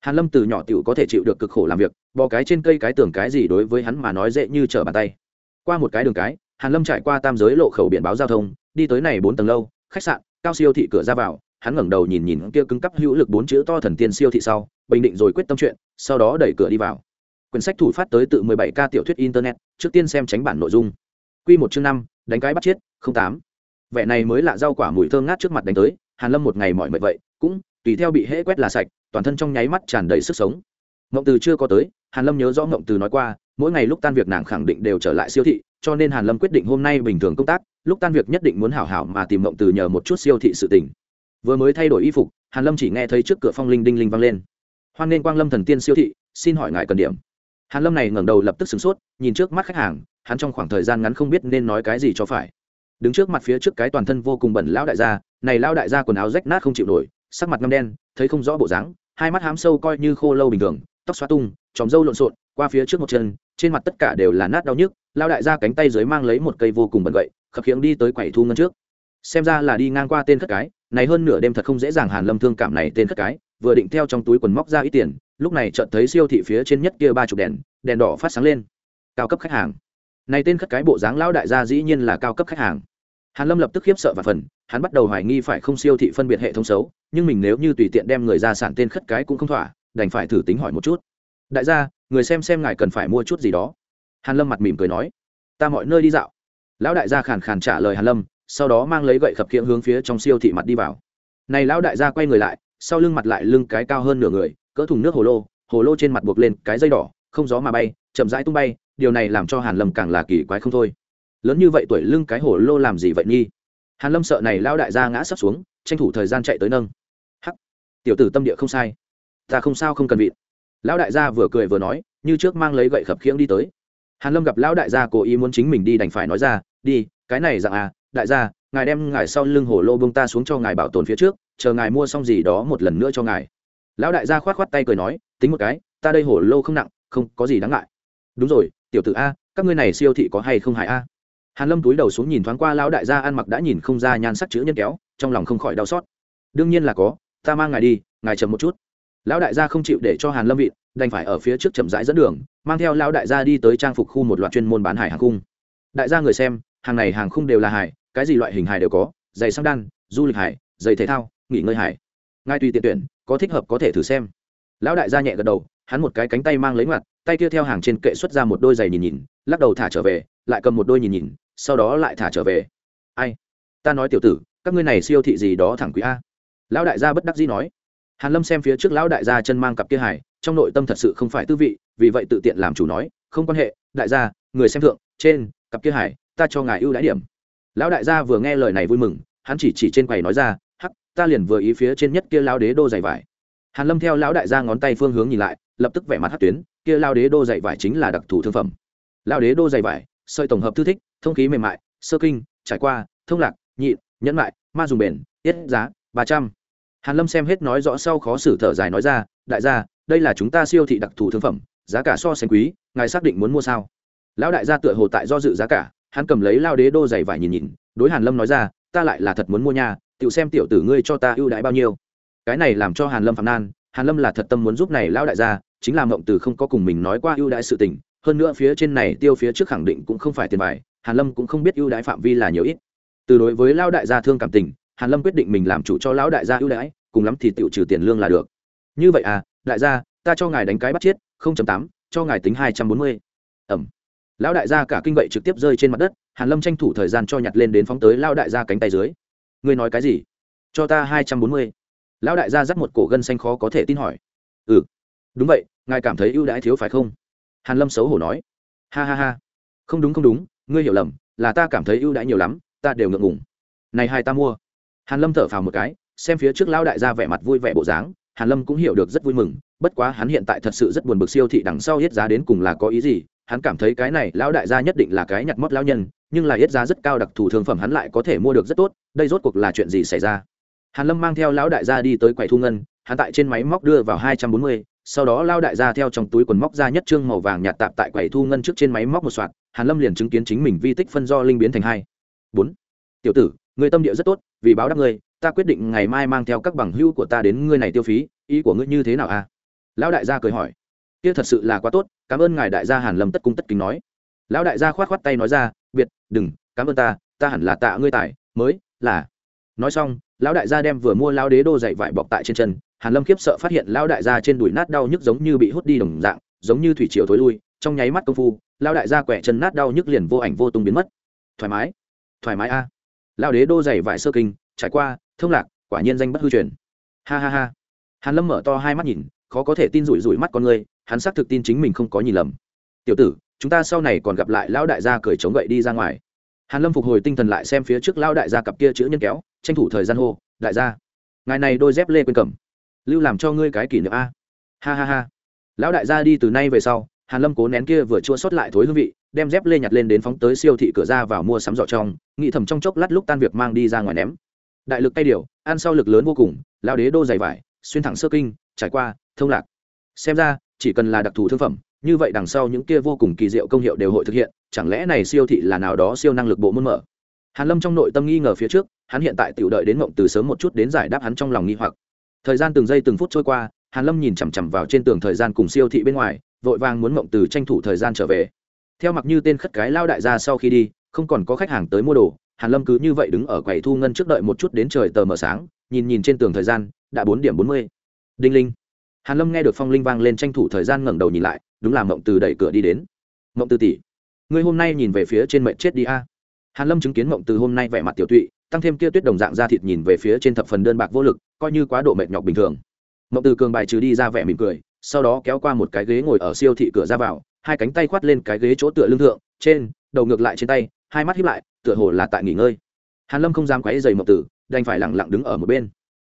Hàn lâm từ nhỏ tiểu có thể chịu được cực khổ làm việc, bò cái trên cây cái tường cái gì đối với hắn mà nói dễ như trở bàn tay. Qua một cái đường cái, hàn lâm trải qua tam giới lộ khẩu biển báo giao thông, đi tới này bốn tầng lâu, khách sạn, cao siêu thị cửa ra vào hắn ngẩng đầu nhìn nhìn kia cứng cắp hữu lực bốn chữ to thần tiên siêu thị sau, bình định rồi quyết tâm chuyện, sau đó đẩy cửa đi vào. Quyển sách thủ phát tới tự 17 k tiểu thuyết internet, trước tiên xem tránh bản nội dung. Quy một chương năm, đánh cái bắt chết, không tám. Vẻ này mới lạ rau quả mùi thơm ngát trước mặt đánh tới, hàn lâm một ngày mỏi mệt vậy, cũng, tùy theo bị hễ quét là sạch, toàn thân trong nháy mắt tràn đầy sức sống. Ngộng từ chưa có tới, hàn lâm nhớ rõ ngộng từ nói qua, mỗi ngày lúc tan việc nàng khẳng định đều trở lại siêu thị, cho nên hàn lâm quyết định hôm nay bình thường công tác, lúc tan việc nhất định muốn hảo hảo mà tìm ngộng từ nhờ một chút siêu thị sự tình vừa mới thay đổi y phục, hàn lâm chỉ nghe thấy trước cửa phong linh đinh linh vang lên. Hoan nên quang lâm thần tiên siêu thị, xin hỏi ngài cần điểm. Hàn lâm này ngẩng đầu lập tức sửng sốt, nhìn trước mắt khách hàng, hắn trong khoảng thời gian ngắn không biết nên nói cái gì cho phải. Đứng trước mặt phía trước cái toàn thân vô cùng bẩn lão đại gia, này lão đại gia quần áo rách nát không chịu nổi, sắc mặt ngăm đen, thấy không rõ bộ dáng, hai mắt hám sâu coi như khô lâu bình thường, tóc xóa tung tròng râu lộn xộn, qua phía trước một chân, trên mặt tất cả đều là nát đau nhức, lão đại gia cánh tay dưới mang lấy một cây vô cùng bẩn gậy, khập khiễng đi tới quầy thu ngân trước. Xem ra là đi ngang qua tên khất cái này hơn nửa đêm thật không dễ dàng hàn lâm thương cảm này tên khất cái, vừa định theo trong túi quần móc ra ít tiền, lúc này chợt thấy siêu thị phía trên nhất kia ba chục đèn đèn đỏ phát sáng lên. Cao cấp khách hàng. Này tên khất cái bộ dáng lão đại gia dĩ nhiên là cao cấp khách hàng. Hàn lâm lập tức khiếp sợ và phần, hắn bắt đầu hoài nghi phải không siêu thị phân biệt hệ thống xấu, nhưng mình nếu như tùy tiện đem người ra sản tên khất cái cũng không thỏa, đành phải thử tính hỏi một chút. Đại gia, người xem xem ngài cần phải mua chút gì đó. Hàn lâm mặt mỉm cười nói, ta mọi nơi đi dạo. Lão đại gia khàn khàn trả lời hàn lâm sau đó mang lấy gậy khập khiễng hướng phía trong siêu thị mặt đi vào. Này lão đại gia quay người lại, sau lưng mặt lại lưng cái cao hơn nửa người, cỡ thùng nước hồ lô hồ lô trên mặt buộc lên cái dây đỏ, không gió mà bay, chậm rãi tung bay, điều này làm cho hàn lâm càng là kỳ quái không thôi. Lớn như vậy tuổi lưng cái hồ lô làm gì vậy nhi? Hàn lâm sợ này lão đại gia ngã sắp xuống, tranh thủ thời gian chạy tới nâng. Hắc, tiểu tử tâm địa không sai. Ta không sao không cần vịt lão đại gia vừa cười vừa nói, như trước mang lấy gậy khập khiễng đi tới. Hàn lâm gặp lão đại gia cố ý muốn chính mình đi đành phải nói ra, đi, cái này dạng à đại gia, ngài đem ngài sau lưng hồ lô bông ta xuống cho ngài bảo tồn phía trước, chờ ngài mua xong gì đó một lần nữa cho ngài. Lão đại gia khoát khoát tay cười nói, tính một cái, ta đây hồ lô không nặng, không có gì đáng ngại. Đúng rồi, tiểu tử a, các ngươi này siêu thị có hay không hại a? Hàn lâm túi đầu xuống nhìn thoáng qua lão đại gia ăn mặc đã nhìn không ra nhan sắc chữ nhân kéo, trong lòng không khỏi đau xót. Đương nhiên là có, ta mang ngài đi, ngài chậm một chút. Lão đại gia không chịu để cho hàn lâm vị đành phải ở phía trước chậm rãi dẫn đường, mang theo lão đại gia đi tới trang phục khu một loạt chuyên môn bán hải hàng khung đại gia người xem, hàng này hàng khung đều là hải cái gì loại hình hải đều có, giày sang đan, du lịch hải giày thể thao, nghỉ ngơi hải ngay tùy tiện tuyển, có thích hợp có thể thử xem. Lão đại gia nhẹ gật đầu, hắn một cái cánh tay mang lấy ngoặt, tay kia theo hàng trên kệ xuất ra một đôi giày nhìn nhìn, lắc đầu thả trở về, lại cầm một đôi nhìn nhìn, sau đó lại thả trở về. Ai? Ta nói tiểu tử, các ngươi này siêu thị gì đó thẳng quý a. Lão đại gia bất đắc dĩ nói. Hàn lâm xem phía trước lão đại gia chân mang cặp kia hải trong nội tâm thật sự không phải tư vị, vì vậy tự tiện làm chủ nói, không quan hệ, đại gia, người xem thượng, trên, cặp kia hải ta cho ngài ưu đãi điểm lão đại gia vừa nghe lời này vui mừng, hắn chỉ chỉ trên quầy nói ra, hắc, ta liền vừa ý phía trên nhất kia lao đế đô dày vải. Hàn lâm theo lão đại gia ngón tay phương hướng nhìn lại, lập tức vẻ mặt hát tuyến, kia lao đế đô dày vải chính là đặc thù thương phẩm. Lao đế đô dày vải, sợi tổng hợp thư thích, thông khí mềm mại, sơ kinh, trải qua, thông lạc, nhịn, nhẫn mại, ma dùng bền, tiết giá, ba trăm. Hàn lâm xem hết nói rõ sau khó xử thở dài nói ra, đại gia, đây là chúng ta siêu thị đặc thù thương phẩm, giá cả so sánh quý, ngài xác định muốn mua sao? Lão đại gia tựa hồ tại do dự giá cả hắn cầm lấy lao đế đô giày vải nhìn nhìn đối hàn lâm nói ra ta lại là thật muốn mua nhà tự xem tiểu tử ngươi cho ta ưu đãi bao nhiêu. Cái này làm cho hàn lâm phạm nan hàn lâm là thật tâm muốn giúp này lão đại gia chính là mộng từ không có cùng mình nói qua ưu đãi sự tình hơn nữa phía trên này tiêu phía trước khẳng định cũng không phải tiền bài, hàn lâm cũng không biết ưu đãi phạm vi là nhiều ít. Từ đối với lão đại gia thương cảm tình hàn lâm quyết định mình làm chủ cho lão đại gia ưu đãi cùng lắm thì tự trừ tiền lương là được. Như vậy à đại gia ta cho ngài đánh cái bắt chết không chấm tám cho ngài tính hai trăm bốn mươi. Ẩm lão đại gia cả kinh vậy trực tiếp rơi trên mặt đất, hàn lâm tranh thủ thời gian cho nhặt lên đến phóng tới lão đại gia cánh tay dưới. Ngươi nói cái gì? Cho ta hai trăm bốn mươi. Lão đại gia dắt một cổ gân xanh khó có thể tin hỏi. Ừ. Đúng vậy, ngài cảm thấy ưu đãi thiếu phải không? Hàn lâm xấu hổ nói. Ha ha ha. Không đúng không đúng, ngươi hiểu lầm, là ta cảm thấy ưu đãi nhiều lắm, ta đều ngượng ngùng. Này hai ta mua. Hàn lâm thở phào một cái, xem phía trước lão đại gia vẻ mặt vui vẻ bộ dáng, hàn lâm cũng hiểu được rất vui mừng, bất quá hắn hiện tại thật sự rất buồn bực siêu thị đằng sau hết giá đến cùng là có ý gì hắn cảm thấy cái này lão đại gia nhất định là cái nhặt mót lão nhân, nhưng là yết giá rất cao đặc thù thương phẩm hắn lại có thể mua được rất tốt, đây rốt cuộc là chuyện gì xảy ra? Hàn lâm mang theo lão đại gia đi tới quầy thu ngân, hắn tại trên máy móc đưa vào hai trăm bốn mươi, sau đó lao đại gia theo trong túi quần móc ra nhất trương màu vàng nhạt tạp tại quầy thu ngân trước trên máy móc một soạt, hàn lâm liền chứng kiến chính mình vi tích phân do linh biến thành hai. Bốn. Tiểu tử, người tâm địa rất tốt, vì báo đáp ngươi, ta quyết định ngày mai mang theo các bằng hữu của ta đến ngươi này tiêu phí, ý của ngươi như thế nào a à? lão đại gia cười hỏi kia thật sự là quá tốt, cảm ơn ngài đại gia hàn lâm tất cung tất kính nói. Lão đại gia khoát khoát tay nói ra, biệt, đừng, cảm ơn ta ta hẳn là tạ ngươi tài, mới là. Nói xong, lão đại gia đem vừa mua lao đế đô dạy vải bọc tại trên chân, hàn lâm khiếp sợ phát hiện lão đại gia trên đùi nát đau nhức giống như bị hút đi đồng dạng, giống như thủy triều thối lui, trong nháy mắt công phu, lão đại gia quẹ chân nát đau nhức liền vô ảnh vô tung biến mất. Thoải mái thoải mái a. À. lão đế đô dày vải sơ kinh, trải qua, thông lạc, quả nhiên danh bất hư truyền. Ha ha ha. Hàn lâm mở to hai mắt nhìn, khó có thể tin rủi rủi mắt con người hắn xác thực tin chính mình không có nhìn lầm. Tiểu tử, chúng ta sau này còn gặp lại lão đại gia cười chống gậy đi ra ngoài. Hàn lâm phục hồi tinh thần lại xem phía trước lão đại gia cặp kia chữ nhân kéo, tranh thủ thời gian hô, đại gia, ngài này đôi dép lê quên cầm. Lưu làm cho ngươi cái kỷ niệm a. Ha ha ha. Lão đại gia đi từ nay về sau, hàn lâm cố nén kia vừa chua xót lại thối hương vị, đem dép lê nhặt lên đến phóng tới siêu thị cửa ra vào mua sắm giỏ trong, nghĩ thầm trong chốc lát lúc tan việc mang đi ra ngoài ném. Đại lực tay điều, ăn sau lực lớn vô cùng lao đế đô dày vải, xuyên thẳng sơ kinh, trải qua, thông lạc. Xem ra chỉ cần là đặc thù thương phẩm, như vậy đằng sau những kia vô cùng kỳ diệu công hiệu đều hội thực hiện, chẳng lẽ này siêu thị là nào đó siêu năng lực bộ môn mở? Hàn lâm trong nội tâm nghi ngờ phía trước, hắn hiện tại tự đợi đến mộng từ sớm một chút đến giải đáp hắn trong lòng nghi hoặc. Thời gian từng giây từng phút trôi qua, hàn lâm nhìn chằm chằm vào trên tường thời gian cùng siêu thị bên ngoài, vội vàng muốn mộng từ tranh thủ thời gian trở về. Theo mặc như tên khất cái lao đại gia sau khi đi, không còn có khách hàng tới mua đồ, hàn lâm cứ như vậy đứng ở quầy thu ngân trước đợi một chút đến trời tờ mờ sáng, nhìn nhìn trên tường thời gian, đã bốn điểm bốn mươi. Đinh linh hàn lâm nghe được phong linh vang lên tranh thủ thời gian ngẩng đầu nhìn lại, đúng là mộng từ đẩy cửa đi đến. Mộng từ tỷ ngươi hôm nay nhìn về phía trên mệnh chết đi a. Hàn lâm chứng kiến mộng từ hôm nay vẻ mặt tiểu tụy, tăng thêm kia tuyết đồng dạng ra thịt nhìn về phía trên thập phần đơn bạc vô lực, coi như quá độ mệt nhọc bình thường. Mộng từ cường bài trừ đi ra vẻ mỉm cười, sau đó kéo qua một cái ghế ngồi ở siêu thị cửa ra vào, hai cánh tay khoát lên cái ghế chỗ tựa lưng thượng, trên, đầu ngược lại trên tay, hai mắt hiếp lại, tựa hồ là tại nghỉ ngơi. Hàn lâm không dám quấy giày mộng tử đành phải lặng lặng đứng ở một bên.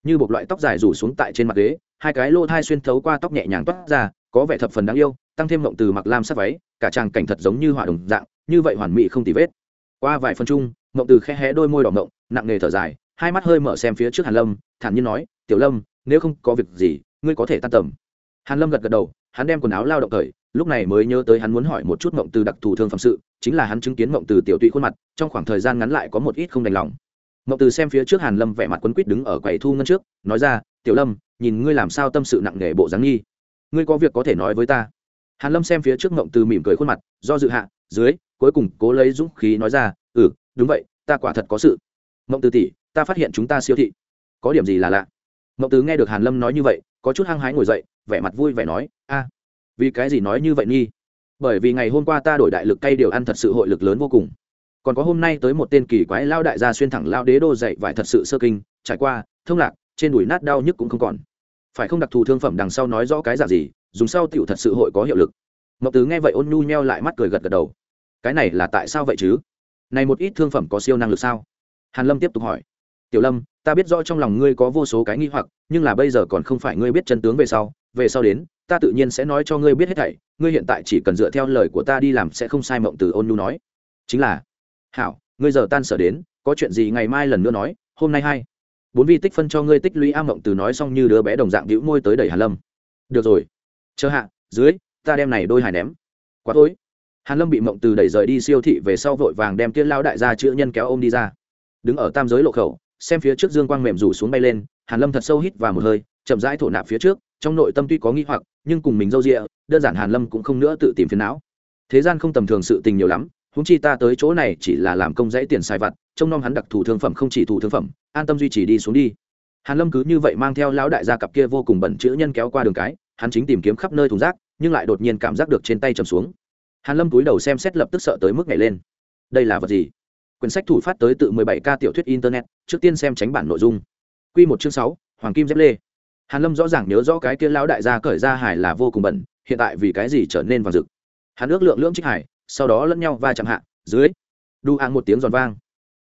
Như một loại tóc dài rủ xuống tại trên mặt ghế hai cái lô thai xuyên thấu qua tóc nhẹ nhàng toát ra, có vẻ thập phần đáng yêu, tăng thêm mộng từ mặc lam sát váy, cả chàng cảnh thật giống như hỏa đồng dạng, như vậy hoàn mỹ không tì vết. Qua vài phân chung, mộng từ khe hé đôi môi đỏ mộng, nặng nề thở dài, hai mắt hơi mở xem phía trước hàn lâm, thản nhiên nói, tiểu lâm, nếu không có việc gì, ngươi có thể tan tầm. Hàn lâm gật gật đầu, hắn đem quần áo lao động cởi lúc này mới nhớ tới hắn muốn hỏi một chút mộng từ đặc thù thương phẩm sự, chính là hắn chứng kiến mộng từ tiểu tụy khuôn mặt, trong khoảng thời gian ngắn lại có một ít không đành lòng. Mộng từ xem phía trước hàn lâm vẻ mặt quấn quýt đứng ở quầy thu ngân trước, nói ra tiểu lâm, nhìn ngươi làm sao tâm sự nặng nề bộ dáng nghi. Ngươi có việc có thể nói với ta. Hàn lâm xem phía trước mộng từ mỉm cười khuôn mặt, do dự hạ, dưới, cuối cùng cố lấy dũng khí nói ra ừ đúng vậy, ta quả thật có sự. Mộng từ tỷ, ta phát hiện chúng ta siêu thị. Có điểm gì là lạ? Mộng từ nghe được hàn lâm nói như vậy, có chút hăng hái ngồi dậy, vẻ mặt vui vẻ nói, a, vì cái gì nói như vậy nghi? Bởi vì ngày hôm qua ta đổi đại lực cây điều ăn thật sự hội lực lớn vô cùng. Còn có hôm nay tới một tên kỳ quái lao đại gia xuyên thẳng lao đế đô dậy vải thật sự sơ kinh, trải qua, thông lạc trên đùi nát đau nhức cũng không còn. Phải không đặc thù thương phẩm đằng sau nói rõ cái giả gì, dùng sau tiểu thật sự hội có hiệu lực. Mậu tứ nghe vậy ôn nhu nheo lại mắt cười gật gật đầu. Cái này là tại sao vậy chứ? Này một ít thương phẩm có siêu năng lực sao? Hàn lâm tiếp tục hỏi. Tiểu lâm, ta biết rõ trong lòng ngươi có vô số cái nghi hoặc, nhưng là bây giờ còn không phải ngươi biết chân tướng về sau về sau đến, ta tự nhiên sẽ nói cho ngươi biết hết thảy, ngươi hiện tại chỉ cần dựa theo lời của ta đi làm sẽ không sai, mộng từ ôn nhu nói. Chính là, hảo, ngươi giờ tan sở đến, có chuyện gì ngày mai lần nữa nói, hôm nay hay bốn vi tích phân cho ngươi tích lũy a mộng từ nói xong như đứa bé đồng dạng đĩu môi tới đẩy hàn lâm. Được rồi. Chờ hạ, dưới, ta đem này đôi hài ném. Quá tối. Hàn lâm bị mộng từ đẩy rời đi siêu thị về sau vội vàng đem kia lao đại gia chữ nhân kéo ôm đi ra. Đứng ở tam giới lộ khẩu, xem phía trước dương quang mềm rủ xuống bay lên, hàn lâm thật sâu hít vào một hơi, chậm rãi thổ nạp phía trước, trong nội tâm tuy có nghi hoặc, nhưng cùng mình dâu dịa, đơn giản hàn lâm cũng không nữa tự tìm phiền não. Thế gian không tầm thường sự tình nhiều lắm húng chi ta tới chỗ này chỉ là làm công dãy tiền xài vặt trông nom hắn đặc thù thương phẩm không chỉ thủ thương phẩm an tâm duy trì đi xuống đi. Hàn lâm cứ như vậy mang theo lão đại gia cặp kia vô cùng bẩn chữ nhân kéo qua đường cái hắn chính tìm kiếm khắp nơi thùng rác nhưng lại đột nhiên cảm giác được trên tay trầm xuống. Hàn lâm túi đầu xem xét lập tức sợ tới mức nhảy lên. Đây là vật gì? Quyển sách thủ phát tới tự 17 k tiểu thuyết internet trước tiên xem tránh bản nội dung. Quy một chương 6, hoàng kim dép lê. Hàn lâm rõ ràng nhớ rõ cái kia lão đại gia cởi ra hải là vô cùng bẩn hiện tại vì cái gì trở nên vàng rực? Hắn ước lượng lưỡng trích hải sau đó lẫn nhau va chạm hạ, dưới, đu áng một tiếng giòn vang.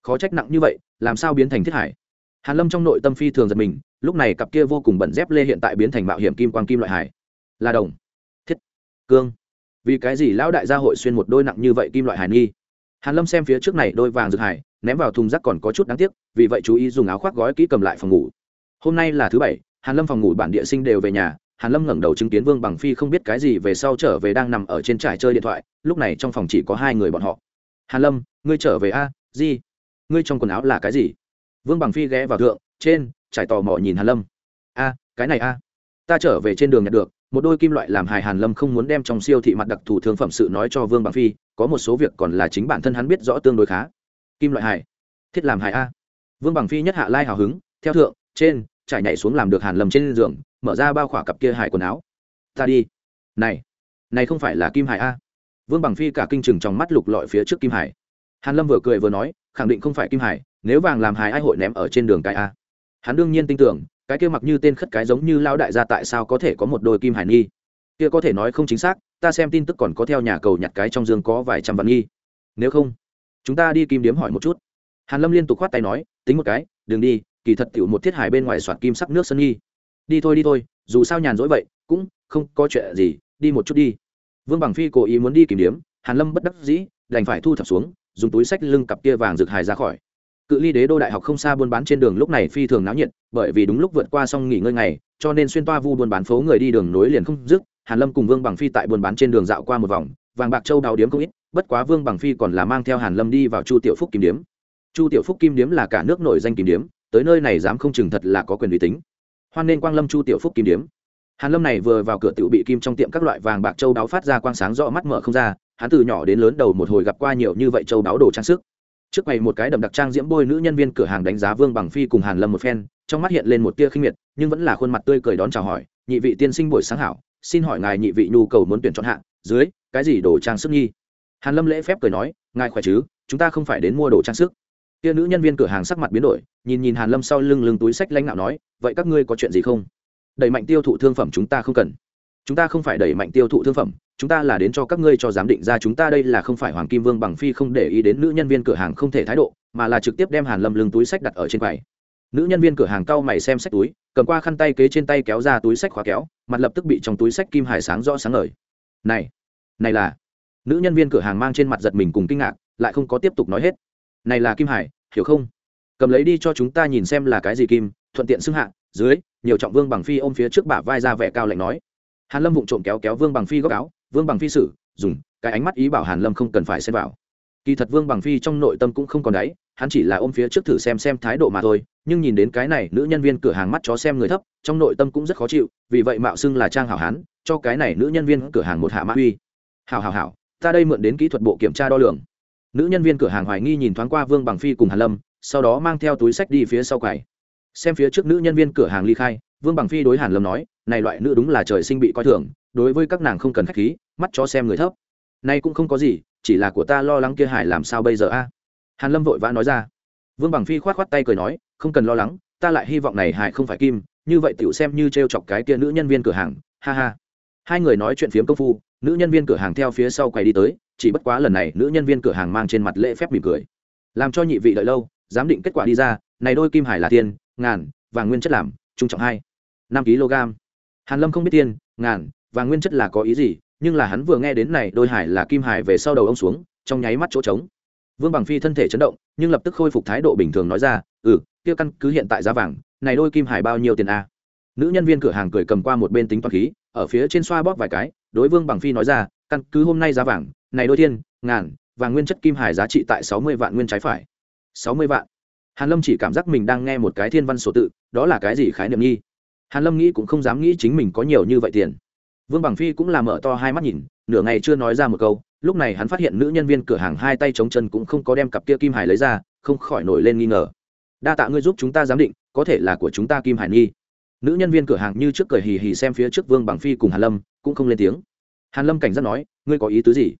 Khó trách nặng như vậy, làm sao biến thành thiết hải? Hàn lâm trong nội tâm phi thường giật mình, lúc này cặp kia vô cùng bẩn dép lê hiện tại biến thành mạo hiểm kim quang kim loại hải. Là đồng, thiết, cương. Vì cái gì lão đại gia hội xuyên một đôi nặng như vậy kim loại hải nghi? Hàn lâm xem phía trước này đôi vàng rực hải, ném vào thùng rác còn có chút đáng tiếc, vì vậy chú ý dùng áo khoác gói kỹ cầm lại phòng ngủ. Hôm nay là thứ bảy, hàn lâm phòng ngủ bản địa sinh đều về nhà hàn lâm ngẩng đầu chứng kiến vương bằng phi không biết cái gì về sau trở về đang nằm ở trên trải chơi điện thoại, lúc này trong phòng chỉ có hai người bọn họ. Hàn lâm, ngươi trở về a? À? gì ngươi trong quần áo là cái gì? Vương bằng phi ghé vào thượng, trên, trải tò mò nhìn hàn lâm. A, cái này a. Ta trở về trên đường nhặt được, một đôi kim loại làm hài hàn lâm không muốn đem trong siêu thị mặt đặc thù thương phẩm sự nói cho vương bằng phi, có một số việc còn là chính bản thân hắn biết rõ tương đối khá. Kim loại hài, thiết làm hài a. Vương bằng phi nhất hạ lai hào hứng, theo thượng, trên trải nhảy xuống làm được hàn lâm trên giường, mở ra bao khỏa cặp kia hải quần áo. Ta đi. Này này không phải là kim hải a. Vương bằng phi cả kinh chừng trong mắt lục lọi phía trước kim hải. Hàn lâm vừa cười vừa nói, khẳng định không phải kim hải, nếu vàng làm hải ai hội ném ở trên đường cái a. Hắn đương nhiên tin tưởng, cái kia mặc như tên khất cái giống như lao đại gia tại sao có thể có một đôi kim hải nghi? Kia có thể nói không chính xác, ta xem tin tức còn có theo nhà cầu nhặt cái trong giường có vài trăm vạn nghi. Nếu không, chúng ta đi kim điếm hỏi một chút. Hàn lâm liên tục khoát tay nói, tính một cái, đừng đi kỳ thật tiểu một thiết hải bên ngoài soạt kim sắc nước sân nghi. Đi thôi đi thôi, dù sao nhàn rỗi vậy, cũng không có chuyện gì, đi một chút đi. Vương bằng phi cố ý muốn đi kiểm điếm, hàn lâm bất đắc dĩ, đành phải thu thập xuống, dùng túi sách lưng cặp kia vàng rực hài ra khỏi. Cự ly đế đô đại học không xa buôn bán trên đường lúc này phi thường náo nhiệt, bởi vì đúng lúc vượt qua xong nghỉ ngơi ngày, cho nên xuyên toa vu buôn bán phố người đi đường nối liền không dứt, hàn lâm cùng vương bằng phi tại buôn bán trên đường dạo qua một vòng, vàng bạc châu đào điếm không ít, bất quá vương bằng phi còn là mang theo hàn lâm đi vào chu tiểu phúc kim điếm. Chu tiểu phúc kim điếm là cả nước nổi danh kim điếm tới nơi này dám không chừng thật là có quyền uy tín. Hoan nên quang lâm chu tiểu phúc kim điếm. Hàn lâm này vừa vào cửa tiểu bị kim trong tiệm các loại vàng bạc châu đáo phát ra quang sáng rõ mắt mở không ra, hắn từ nhỏ đến lớn đầu một hồi gặp qua nhiều như vậy châu đáo đồ trang sức. Trước quầy một cái đậm đặc trang diễm bôi nữ nhân viên cửa hàng đánh giá vương bằng phi cùng hàn lâm một phen, trong mắt hiện lên một tia khinh miệt, nhưng vẫn là khuôn mặt tươi cười đón chào hỏi, nhị vị tiên sinh buổi sáng hảo, xin hỏi ngài nhị vị nhu cầu muốn tuyển chọn hạng, dưới, cái gì đồ trang sức nhi hàn lâm lễ phép cười nói, ngài khỏe chứ, chúng ta không phải đến mua đồ trang sức kia nữ nhân viên cửa hàng sắc mặt biến đổi, nhìn nhìn hàn lâm sau lưng lưng túi sách lãnh đạo nói, vậy các ngươi có chuyện gì không? Đẩy mạnh tiêu thụ thương phẩm chúng ta không cần. Chúng ta không phải đẩy mạnh tiêu thụ thương phẩm, chúng ta là đến cho các ngươi cho giám định ra chúng ta đây là không phải hoàng kim vương bằng phi không để ý đến nữ nhân viên cửa hàng không thể thái độ, mà là trực tiếp đem hàn lâm lưng túi sách đặt ở trên quầy. Nữ nhân viên cửa hàng cau mày xem sách túi, cầm qua khăn tay kế trên tay kéo ra túi sách khóa kéo, mặt lập tức bị trong túi sách kim hải sáng rõ sáng ngời. Này này là nữ nhân viên cửa hàng mang trên mặt giật mình cùng kinh ngạc, lại không có tiếp tục nói hết này là kim hải, hiểu không? Cầm lấy đi cho chúng ta nhìn xem là cái gì kim, thuận tiện xưng hạ, dưới, nhiều trọng vương bằng phi ôm phía trước bả vai ra vẻ cao lạnh nói. Hàn lâm vụng trộm kéo kéo vương bằng phi góc áo, vương bằng phi sử, dùng, cái ánh mắt ý bảo hàn lâm không cần phải xem vào. Kỳ thật vương bằng phi trong nội tâm cũng không còn đáy, hắn chỉ là ôm phía trước thử xem xem thái độ mà thôi, nhưng nhìn đến cái này, nữ nhân viên cửa hàng mắt chó xem người thấp, trong nội tâm cũng rất khó chịu, vì vậy mạo xưng là trang hảo hán, cho cái này nữ nhân viên cửa hàng một hạ mã uy. Hảo hảo hảo, ta đây mượn đến kỹ thuật bộ kiểm tra đo lường nữ nhân viên cửa hàng hoài nghi nhìn thoáng qua vương bằng phi cùng hàn lâm, sau đó mang theo túi sách đi phía sau quầy. Xem phía trước nữ nhân viên cửa hàng ly khai, vương bằng phi đối hàn lâm nói, này loại nữ đúng là trời sinh bị coi thường, đối với các nàng không cần khách khí, mắt chó xem người thấp. Nay cũng không có gì, chỉ là của ta lo lắng kia hải làm sao bây giờ a? Hàn lâm vội vã nói ra. Vương bằng phi khoát khoát tay cười nói, không cần lo lắng, ta lại hy vọng này hải không phải kim, như vậy tiểu xem như trêu chọc cái kia nữ nhân viên cửa hàng, ha ha. Hai người nói chuyện phiếm công phu, nữ nhân viên cửa hàng theo phía sau quầy đi tới chỉ bất quá lần này nữ nhân viên cửa hàng mang trên mặt lễ phép mỉm cười. Làm cho nhị vị đợi lâu, giám định kết quả đi ra, này đôi kim hải là tiền, ngàn, và nguyên chất làm, trung trọng hai, năm kg. Hàn lâm không biết tiền, ngàn, và nguyên chất là có ý gì, nhưng là hắn vừa nghe đến này đôi hải là kim hải về sau đầu ông xuống, trong nháy mắt chỗ trống. Vương bằng phi thân thể chấn động, nhưng lập tức khôi phục thái độ bình thường nói ra ừ kia căn cứ hiện tại giá vàng, này đôi kim hải bao nhiêu tiền a? Nữ nhân viên cửa hàng cười cầm qua một bên tính toán khí, ở phía trên xoa bóp vài cái, đối vương bằng phi nói ra, căn cứ hôm nay giá vàng này đôi thiên, ngàn, và nguyên chất kim hải giá trị tại sáu mươi vạn nguyên trái phải. Sáu mươi vạn. Hàn lâm chỉ cảm giác mình đang nghe một cái thiên văn sổ tự, đó là cái gì khái niệm nghi? Hàn lâm nghĩ cũng không dám nghĩ chính mình có nhiều như vậy tiền. Vương bằng phi cũng là mở to hai mắt nhìn, nửa ngày chưa nói ra một câu, lúc này hắn phát hiện nữ nhân viên cửa hàng hai tay chống chân cũng không có đem cặp kia kim hải lấy ra, không khỏi nổi lên nghi ngờ. Đa tạ ngươi giúp chúng ta giám định, có thể là của chúng ta kim hải nghi. Nữ nhân viên cửa hàng như trước cười hì hì xem phía trước vương bằng phi cùng hàn lâm, cũng không lên tiếng. Hàn lâm cảnh giác nói, ngươi có ý tứ gì?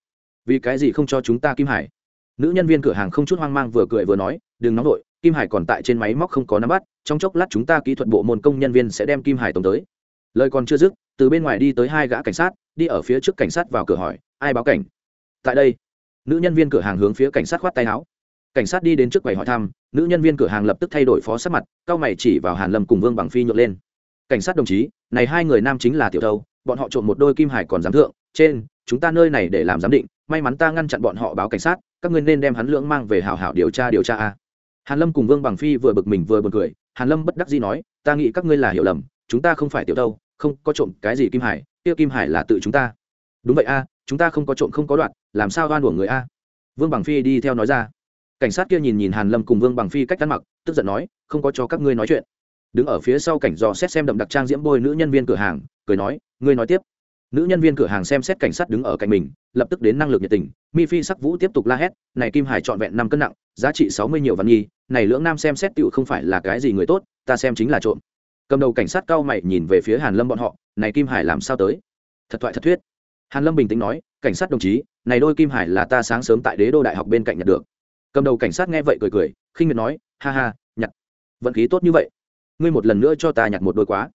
Vì cái gì không cho chúng ta kim hải? Nữ nhân viên cửa hàng không chút hoang mang vừa cười vừa nói, đừng nóng vội, kim hải còn tại trên máy móc không có nắm bắt, trong chốc lát chúng ta kỹ thuật bộ môn công nhân viên sẽ đem kim hải tống tới. Lời còn chưa dứt, từ bên ngoài đi tới hai gã cảnh sát, đi ở phía trước cảnh sát vào cửa hỏi, ai báo cảnh? Tại đây. Nữ nhân viên cửa hàng hướng phía cảnh sát khoát tay áo. Cảnh sát đi đến trước quầy hỏi thăm, nữ nhân viên cửa hàng lập tức thay đổi phó sắc mặt, cao mày chỉ vào hàn lâm cùng vương bằng phi nhượng lên. Cảnh sát đồng chí, này hai người nam chính là tiểu thâu, bọn họ trộm một đôi kim hải còn giám thượng, trên chúng ta nơi này để làm giám định, may mắn ta ngăn chặn bọn họ báo cảnh sát, các ngươi nên đem hắn lưỡng mang về hảo hảo điều tra điều tra a. Hàn lâm cùng vương bằng phi vừa bực mình vừa buồn cười, hàn lâm bất đắc dĩ nói, ta nghĩ các ngươi là hiểu lầm, chúng ta không phải tiểu đâu không có trộm cái gì kim hải, kia kim hải là tự chúng ta. Đúng vậy a, chúng ta không có trộm không có đoạn, làm sao oan uổng người a? Vương bằng phi đi theo nói ra. Cảnh sát kia nhìn nhìn hàn lâm cùng vương bằng phi cách ăn mặc, tức giận nói, không có cho các ngươi nói chuyện. Đứng ở phía sau cảnh dò xét xem đậm đặc trang diễm bôi nữ nhân viên cửa hàng, cười nói, ngươi nói tiếp nữ nhân viên cửa hàng xem xét cảnh sát đứng ở cạnh mình, lập tức đến năng lực nhiệt tình. Mi phi sắc vũ tiếp tục la hét, này kim hải trọn vẹn năm cân nặng, giá trị sáu mươi nhiều văn nhi, này lưỡng nam xem xét tựu không phải là cái gì người tốt, ta xem chính là trộm. Cầm đầu cảnh sát cao mày nhìn về phía hàn lâm bọn họ, này kim hải làm sao tới? Thật thoại thật thuyết. Hàn lâm bình tĩnh nói, cảnh sát đồng chí, này đôi kim hải là ta sáng sớm tại đế đô đại học bên cạnh nhặt được. Cầm đầu cảnh sát nghe vậy cười cười, khinh miệt nói, ha ha, nhặt. Vận khí tốt như vậy. Ngươi một lần nữa cho ta nhặt một đôi quá.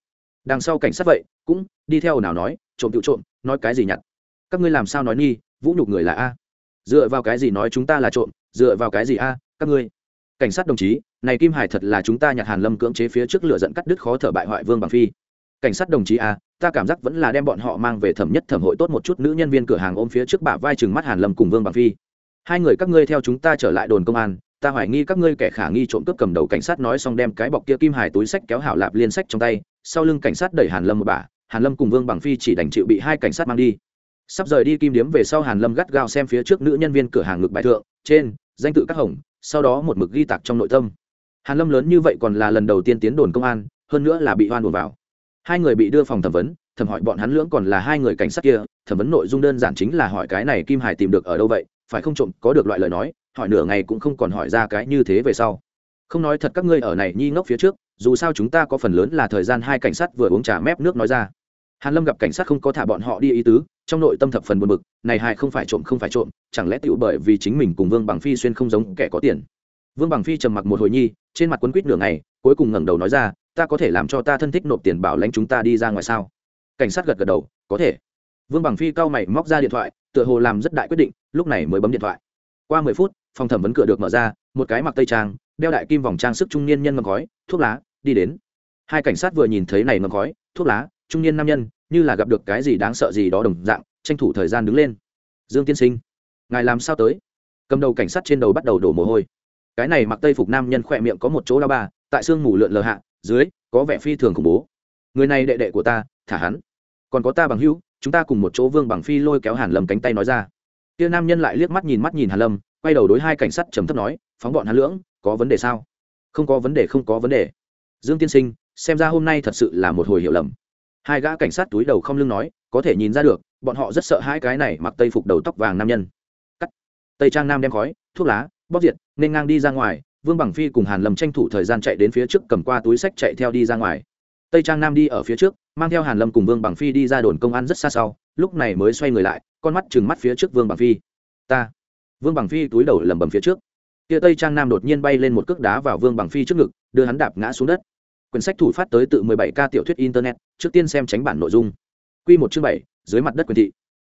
Đằng sau cảnh sát vậy, cũng đi theo nào nói trộm tự trộm, nói cái gì nhặt? Các ngươi làm sao nói nghi, vũ nhục người là a. Dựa vào cái gì nói chúng ta là trộm, dựa vào cái gì a, các ngươi? Cảnh sát đồng chí, này kim hải thật là chúng ta nhặt hàn lâm cưỡng chế phía trước lửa dẫn cắt đứt khó thở bại hoại vương bằng phi. Cảnh sát đồng chí a, ta cảm giác vẫn là đem bọn họ mang về thẩm nhất thẩm hội tốt một chút nữ nhân viên cửa hàng ôm phía trước bả vai chừng mắt hàn lâm cùng vương bằng phi. Hai người các ngươi theo chúng ta trở lại đồn công an, ta hoài nghi các ngươi kẻ khả nghi trộm cướp cầm đầu cảnh sát nói xong đem cái bọc kia kim hải túi sách kéo hảo lạp liên sách trong tay, sau lưng cảnh sát đẩy hàn lâm một bả hàn lâm cùng vương bằng phi chỉ đành chịu bị hai cảnh sát mang đi. Sắp rời đi kim điếm về sau hàn lâm gắt gao xem phía trước nữ nhân viên cửa hàng ngực bài thượng, trên, danh tự các hồng, sau đó một mực ghi tạc trong nội tâm. Hàn lâm lớn như vậy còn là lần đầu tiên tiến đồn công an, hơn nữa là bị hoan buồn vào. Hai người bị đưa phòng thẩm vấn, thẩm hỏi bọn hắn lưỡng còn là hai người cảnh sát kia, thẩm vấn nội dung đơn giản chính là hỏi cái này kim hải tìm được ở đâu vậy, phải không trộm, có được loại lời nói, hỏi nửa ngày cũng không còn hỏi ra cái như thế về sau. Không nói thật các ngươi ở này nhi ngốc phía trước dù sao chúng ta có phần lớn là thời gian hai cảnh sát vừa uống trà mép nước nói ra. Hàn lâm gặp cảnh sát không có thả bọn họ đi ý tứ, trong nội tâm thập phần buồn bực, này hai không phải trộm không phải trộm, chẳng lẽ tựu bởi vì chính mình cùng vương bằng phi xuyên không giống kẻ có tiền? Vương bằng phi trầm mặc một hồi nhi, trên mặt quấn quýt nửa ngày, cuối cùng ngẩng đầu nói ra, ta có thể làm cho ta thân thích nộp tiền bảo lãnh chúng ta đi ra ngoài sao? Cảnh sát gật gật đầu, có thể. Vương bằng phi cau mày móc ra điện thoại, tựa hồ làm rất đại quyết định, lúc này mới bấm điện thoại. Qua mười phút, phòng thẩm vấn cửa được mở ra, một cái mặc tây trang đeo đại kim vòng trang sức trung niên nhân ngầm khói, thuốc lá, đi đến. Hai cảnh sát vừa nhìn thấy này ngầm khói, thuốc lá, trung niên nam nhân, như là gặp được cái gì đáng sợ gì đó đồng dạng, tranh thủ thời gian đứng lên. Dương tiên sinh, ngài làm sao tới? Cầm đầu cảnh sát trên đầu bắt đầu đổ mồ hôi. Cái này mặc tây phục nam nhân khỏe miệng có một chỗ lao ba, tại xương mù lượn lờ hạ, dưới, có vẻ phi thường khủng bố. Người này đệ đệ của ta, thả hắn. Còn có ta bằng hữu, chúng ta cùng một chỗ vương bằng phi lôi kéo hàn lâm cánh tay nói ra. Kia nam nhân lại liếc mắt nhìn mắt nhìn hàn lâm, quay đầu đối hai cảnh sát trầm thấp nói, phóng bọn hắn lưỡng có vấn đề sao? Không có vấn đề, không có vấn đề. Dương tiên sinh, xem ra hôm nay thật sự là một hồi hiểu lầm. Hai gã cảnh sát túi đầu không lưng nói, có thể nhìn ra được, bọn họ rất sợ hai cái này mặc tây phục đầu tóc vàng nam nhân. Cắt. Tây trang nam đem khói, thuốc lá bóc diệt, nên ngang đi ra ngoài, vương bằng phi cùng hàn lâm tranh thủ thời gian chạy đến phía trước cầm qua túi sách chạy theo đi ra ngoài. Tây trang nam đi ở phía trước, mang theo hàn lâm cùng vương bằng phi đi ra đồn công an rất xa sau, lúc này mới xoay người lại, con mắt chừng mắt phía trước vương bằng phi. Ta. Vương bằng phi túi đầu lầm bầm phía trước kia tây trang nam đột nhiên bay lên một cước đá vào vương bằng phi trước ngực, đưa hắn đạp ngã xuống đất. Quyển sách thủ phát tới tự 17 ca tiểu thuyết internet, trước tiên xem tránh bản nội dung. Quy một chương bảy, dưới mặt đất quyền thị.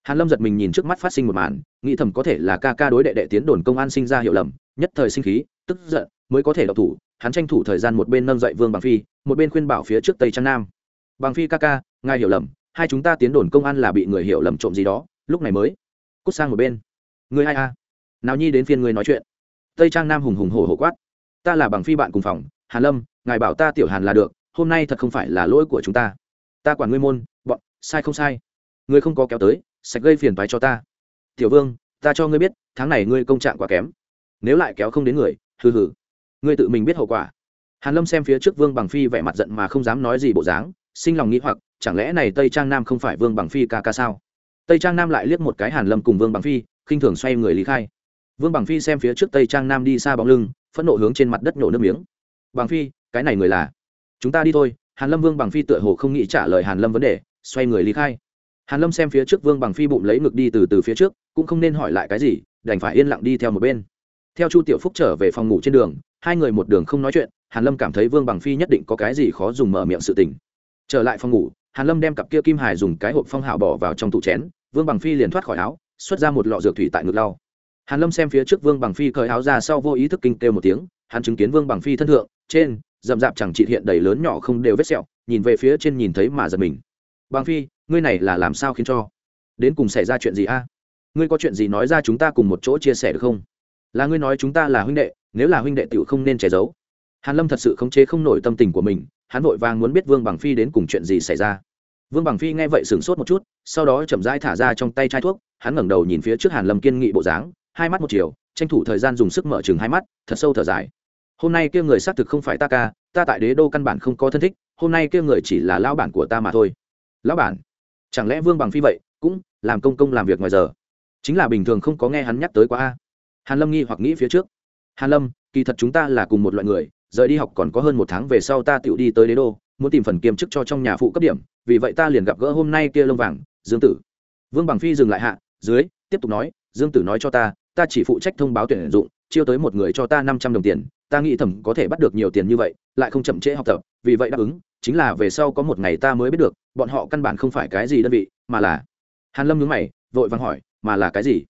Hàn lâm giật mình nhìn trước mắt phát sinh một màn, nghĩ thầm có thể là ca ca đối đệ đệ tiến đồn công an sinh ra hiểu lầm, nhất thời sinh khí, tức giận, mới có thể đọc thủ. Hắn tranh thủ thời gian một bên nâng dậy vương bằng phi, một bên khuyên bảo phía trước tây trang nam. Bằng phi ca ca, ngài hiểu lầm, hai chúng ta tiến đồn công an là bị người hiểu lầm trộm gì đó, lúc này mới. Cút sang một bên. Người ai a? Nào nhi đến phiên người nói chuyện tây trang nam hùng hùng hổ hổ quát. Ta là bằng phi bạn cùng phòng, hàn lâm, ngài bảo ta tiểu hàn là được, hôm nay thật không phải là lỗi của chúng ta. Ta quản ngươi môn, bọn, sai không sai. Ngươi không có kéo tới, sạch gây phiền toái cho ta. Tiểu vương, ta cho ngươi biết, tháng này ngươi công trạng quá kém. Nếu lại kéo không đến người, hừ hừ. Ngươi tự mình biết hậu quả. Hàn lâm xem phía trước vương bằng phi vẻ mặt giận mà không dám nói gì bộ dáng, sinh lòng nghĩ hoặc, chẳng lẽ này tây trang nam không phải vương bằng phi ca ca sao? Tây trang nam lại liếc một cái hàn lâm cùng vương bằng phi, khinh thường xoay người lý khai vương bằng phi xem phía trước tây trang nam đi xa bóng lưng, phẫn nộ hướng trên mặt đất nhổ nước miếng. Bằng phi, cái này người là? Chúng ta đi thôi. Hàn lâm vương bằng phi tựa hồ không nghĩ trả lời hàn lâm vấn đề, xoay người lý khai. Hàn lâm xem phía trước vương bằng phi bụng lấy ngực đi từ từ phía trước, cũng không nên hỏi lại cái gì, đành phải yên lặng đi theo một bên. Theo chu tiểu phúc trở về phòng ngủ trên đường, hai người một đường không nói chuyện, hàn lâm cảm thấy vương bằng phi nhất định có cái gì khó dùng mở miệng sự tình. Trở lại phòng ngủ, hàn lâm đem cặp kia kim hài dùng cái hộp phong hào bỏ vào trong tủ chén, vương bằng phi liền thoát khỏi áo, xuất ra một lọ dược thủy tại ngực lau hàn lâm xem phía trước vương bằng phi cởi áo ra sau vô ý thức kinh kêu một tiếng, hắn chứng kiến vương bằng phi thân thượng, trên, rậm rạp chẳng trị hiện đầy lớn nhỏ không đều vết sẹo, nhìn về phía trên nhìn thấy mà giật mình. Bằng phi, ngươi này là làm sao khiến cho? Đến cùng xảy ra chuyện gì a? Ngươi có chuyện gì nói ra chúng ta cùng một chỗ chia sẻ được không? Là ngươi nói chúng ta là huynh đệ, nếu là huynh đệ tiểu không nên che giấu. Hàn lâm thật sự khống chế không nổi tâm tình của mình, hắn vội vàng muốn biết vương bằng phi đến cùng chuyện gì xảy ra. Vương bằng phi nghe vậy sửng sốt một chút, sau đó chậm rãi thả ra trong tay chai thuốc, hắn ngẩng đầu nhìn phía trước hàn lâm kiên nghị bộ dáng hai mắt một chiều, tranh thủ thời gian dùng sức mở chừng hai mắt, thật sâu thở dài. Hôm nay kia người xác thực không phải ta ca, ta tại đế đô căn bản không có thân thích, hôm nay kia người chỉ là lão bản của ta mà thôi. Lão bản? Chẳng lẽ vương bằng phi vậy, cũng làm công công làm việc ngoài giờ? Chính là bình thường không có nghe hắn nhắc tới quá a. Hàn lâm nghi hoặc nghĩ phía trước. Hàn lâm, kỳ thật chúng ta là cùng một loại người, rời đi học còn có hơn một tháng về sau ta tựu đi tới đế đô, muốn tìm phần kiêm chức cho trong nhà phụ cấp điểm, vì vậy ta liền gặp gỡ hôm nay kia lông vàng, dương tử. Vương bằng phi dừng lại hạ, dưới, tiếp tục nói, dương tử nói cho ta ta chỉ phụ trách thông báo tuyển dụng, chiêu tới một người cho ta năm trăm đồng tiền, ta nghĩ thầm có thể bắt được nhiều tiền như vậy, lại không chậm trễ học tập, vì vậy đáp ứng, chính là về sau có một ngày ta mới biết được, bọn họ căn bản không phải cái gì đơn vị, mà là hàn lâm nhướng mày, vội vàng hỏi, mà là cái gì?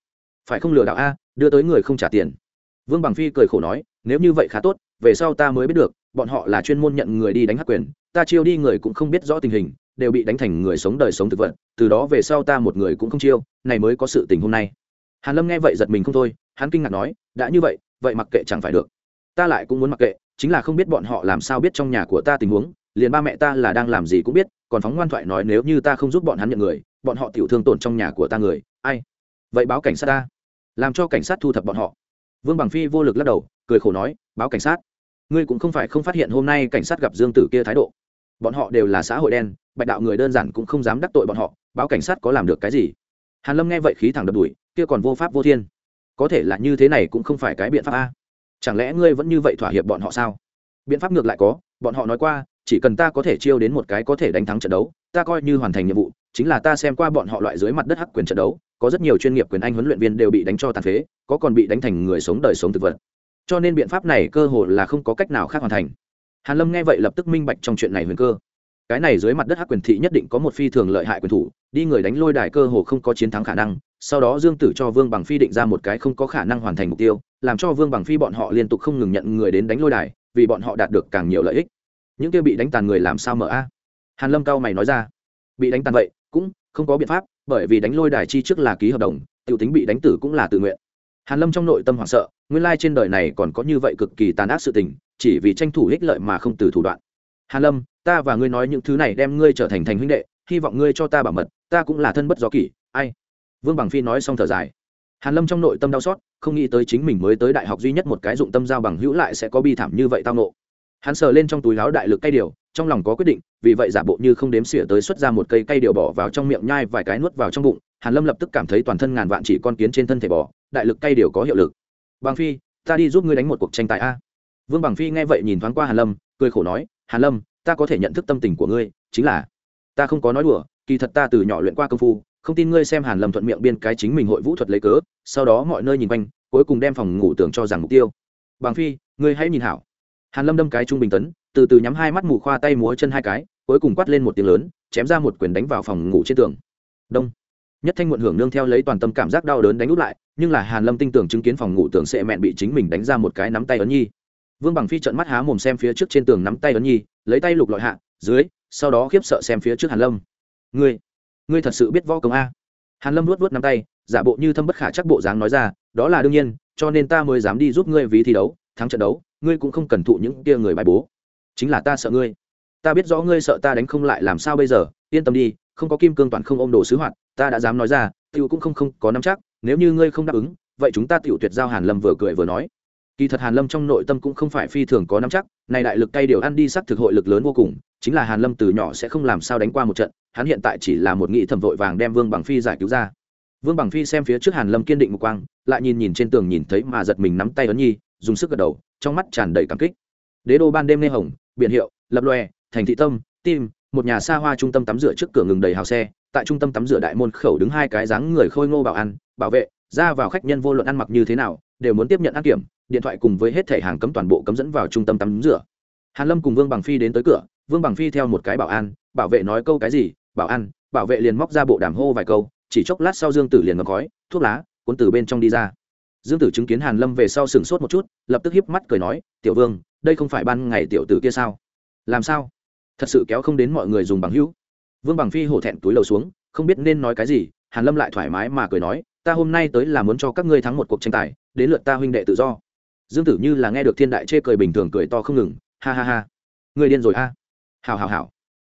Phải không lừa đảo a, đưa tới người không trả tiền. Vương bằng phi cười khổ nói, nếu như vậy khá tốt, về sau ta mới biết được, bọn họ là chuyên môn nhận người đi đánh hắc quyền, ta chiêu đi người cũng không biết rõ tình hình, đều bị đánh thành người sống đời sống thực vật, từ đó về sau ta một người cũng không chiêu, này mới có sự tình hôm nay hàn lâm nghe vậy giật mình không thôi, hắn kinh ngạc nói, đã như vậy vậy mặc kệ chẳng phải được. Ta lại cũng muốn mặc kệ, chính là không biết bọn họ làm sao biết trong nhà của ta tình huống, liền ba mẹ ta là đang làm gì cũng biết, còn phóng ngoan thoại nói nếu như ta không giúp bọn hắn nhận người, bọn họ tiểu thương tổn trong nhà của ta người, ai? Vậy báo cảnh sát ta, làm cho cảnh sát thu thập bọn họ. Vương bằng phi vô lực lắc đầu, cười khổ nói, báo cảnh sát, ngươi cũng không phải không phát hiện hôm nay cảnh sát gặp dương tử kia thái độ. Bọn họ đều là xã hội đen, bạch đạo người đơn giản cũng không dám đắc tội bọn họ, báo cảnh sát có làm được cái gì? Hàn lâm nghe vậy khí thẳng đập đùi kia còn vô pháp vô thiên. Có thể là như thế này cũng không phải cái biện pháp a. Chẳng lẽ ngươi vẫn như vậy thỏa hiệp bọn họ sao? Biện pháp ngược lại có, bọn họ nói qua, chỉ cần ta có thể chiêu đến một cái có thể đánh thắng trận đấu, ta coi như hoàn thành nhiệm vụ, chính là ta xem qua bọn họ loại dưới mặt đất hắc quyền trận đấu, có rất nhiều chuyên nghiệp quyền anh huấn luyện viên đều bị đánh cho tàn phế, có còn bị đánh thành người sống đời sống thực vật. Cho nên biện pháp này cơ hội là không có cách nào khác hoàn thành. Hàn lâm nghe vậy lập tức minh bạch trong chuyện này huyền cơ. Cái này dưới mặt đất hắc quyền thị nhất định có một phi thường lợi hại quyền thủ, đi người đánh lôi đài cơ hồ không có chiến thắng khả năng sau đó dương tử cho vương bằng phi định ra một cái không có khả năng hoàn thành mục tiêu, làm cho vương bằng phi bọn họ liên tục không ngừng nhận người đến đánh lôi đài, vì bọn họ đạt được càng nhiều lợi ích. Những kia bị đánh tàn người làm sao mở a? Hàn lâm cao mày nói ra. Bị đánh tàn vậy, cũng không có biện pháp, bởi vì đánh lôi đài chi trước là ký hợp đồng, tiểu tính bị đánh tử cũng là tự nguyện. Hàn lâm trong nội tâm hoảng sợ, nguyên lai trên đời này còn có như vậy cực kỳ tàn ác sự tình, chỉ vì tranh thủ ích lợi mà không từ thủ đoạn. Hàn lâm, ta và ngươi nói những thứ này đem ngươi trở thành thành huynh đệ, hy vọng ngươi cho ta bảo mật, ta cũng là thân bất do kỷ, ai? Vương bằng phi nói xong thở dài. Hàn lâm trong nội tâm đau xót, không nghĩ tới chính mình mới tới đại học duy nhất một cái dụng tâm giao bằng hữu lại sẽ có bi thảm như vậy tao nộ hắn sờ lên trong túi láo đại lực cây điều, trong lòng có quyết định, vì vậy giả bộ như không đếm xỉa tới xuất ra một cây cây điều bỏ vào trong miệng nhai vài cái nuốt vào trong bụng, hàn lâm lập tức cảm thấy toàn thân ngàn vạn chỉ con kiến trên thân thể bỏ. đại lực cây điều có hiệu lực. Bằng phi, ta đi giúp ngươi đánh một cuộc tranh tài a. Vương bằng phi nghe vậy nhìn thoáng qua hàn lâm, cười khổ nói, hàn lâm, ta có thể nhận thức tâm tình của ngươi, chính là, ta không có nói đùa, kỳ thật ta từ nhỏ luyện qua công phu không tin ngươi xem hàn lâm thuận miệng biên cái chính mình hội vũ thuật lấy cớ, sau đó mọi nơi nhìn quanh, cuối cùng đem phòng ngủ tưởng cho rằng mục tiêu. Bằng phi, ngươi hãy nhìn hảo. Hàn lâm đâm cái trung bình tấn, từ từ nhắm hai mắt mù khoa tay múa chân hai cái, cuối cùng quát lên một tiếng lớn, chém ra một quyền đánh vào phòng ngủ trên tường. Đông. Nhất thanh muộn hưởng nương theo lấy toàn tâm cảm giác đau đớn đánh út lại, nhưng là hàn lâm tinh tưởng chứng kiến phòng ngủ tường sẽ mẹn bị chính mình đánh ra một cái nắm tay ấn nhi. Vương bằng phi trợn mắt há mồm xem phía trước trên tường nắm tay ấn nhi, lấy tay lục lọi hạ, dưới, sau đó khiếp sợ xem phía trước hàn lâm. Ngươi ngươi thật sự biết võ công a? Hàn lâm luốt luốt nắm tay, giả bộ như thâm bất khả chắc bộ dáng nói ra, đó là đương nhiên, cho nên ta mới dám đi giúp ngươi ví thi đấu, thắng trận đấu, ngươi cũng không cần thụ những kia người bài bố. Chính là ta sợ ngươi. Ta biết rõ ngươi sợ ta đánh không lại làm sao bây giờ, yên tâm đi, không có kim cương toàn không ôm đồ sứ hoạt, ta đã dám nói ra, tiểu cũng không không có nắm chắc, nếu như ngươi không đáp ứng, vậy chúng ta tiểu tuyệt giao hàn lâm vừa cười vừa nói kỳ thật hàn lâm trong nội tâm cũng không phải phi thường có nắm chắc, này đại lực cay điều ăn đi sắc thực hội lực lớn vô cùng, chính là hàn lâm từ nhỏ sẽ không làm sao đánh qua một trận, hắn hiện tại chỉ là một nghị thẩm vội vàng đem vương bằng phi giải cứu ra. Vương bằng phi xem phía trước hàn lâm kiên định một quang, lại nhìn nhìn trên tường nhìn thấy mà giật mình nắm tay ấn nhi, dùng sức gật đầu, trong mắt tràn đầy cảm kích. Đế đô ban đêm nê hồng, biển hiệu, lập lòe, thành thị tâm, tim, một nhà xa hoa trung tâm tắm rửa trước cửa ngừng đầy hào xe, tại trung tâm tắm rửa đại môn khẩu đứng hai cái dáng người khôi ngô bảo an bảo vệ, ra vào khách nhân vô luận ăn mặc như thế nào, đều muốn tiếp nhận ăn kiểm điện thoại cùng với hết thẻ hàng cấm toàn bộ cấm dẫn vào trung tâm tắm rửa. Hàn lâm cùng vương bằng phi đến tới cửa, vương bằng phi theo một cái bảo an, bảo vệ nói câu cái gì, bảo an, bảo vệ liền móc ra bộ đàm hô vài câu, chỉ chốc lát sau dương tử liền ngầm khói, thuốc lá, cuốn từ bên trong đi ra. Dương tử chứng kiến hàn lâm về sau sừng sốt một chút, lập tức hiếp mắt cười nói, tiểu vương, đây không phải ban ngày tiểu tử kia sao? Làm sao? Thật sự kéo không đến mọi người dùng bằng hữu. Vương bằng phi hổ thẹn túi lầu xuống, không biết nên nói cái gì, hàn lâm lại thoải mái mà cười nói, ta hôm nay tới là muốn cho các ngươi thắng một cuộc tranh tài, đến lượt ta huynh đệ tự do dương tử như là nghe được thiên đại chê cười bình thường cười to không ngừng ha ha ha. Ngươi điên rồi ha, à? hào hào hào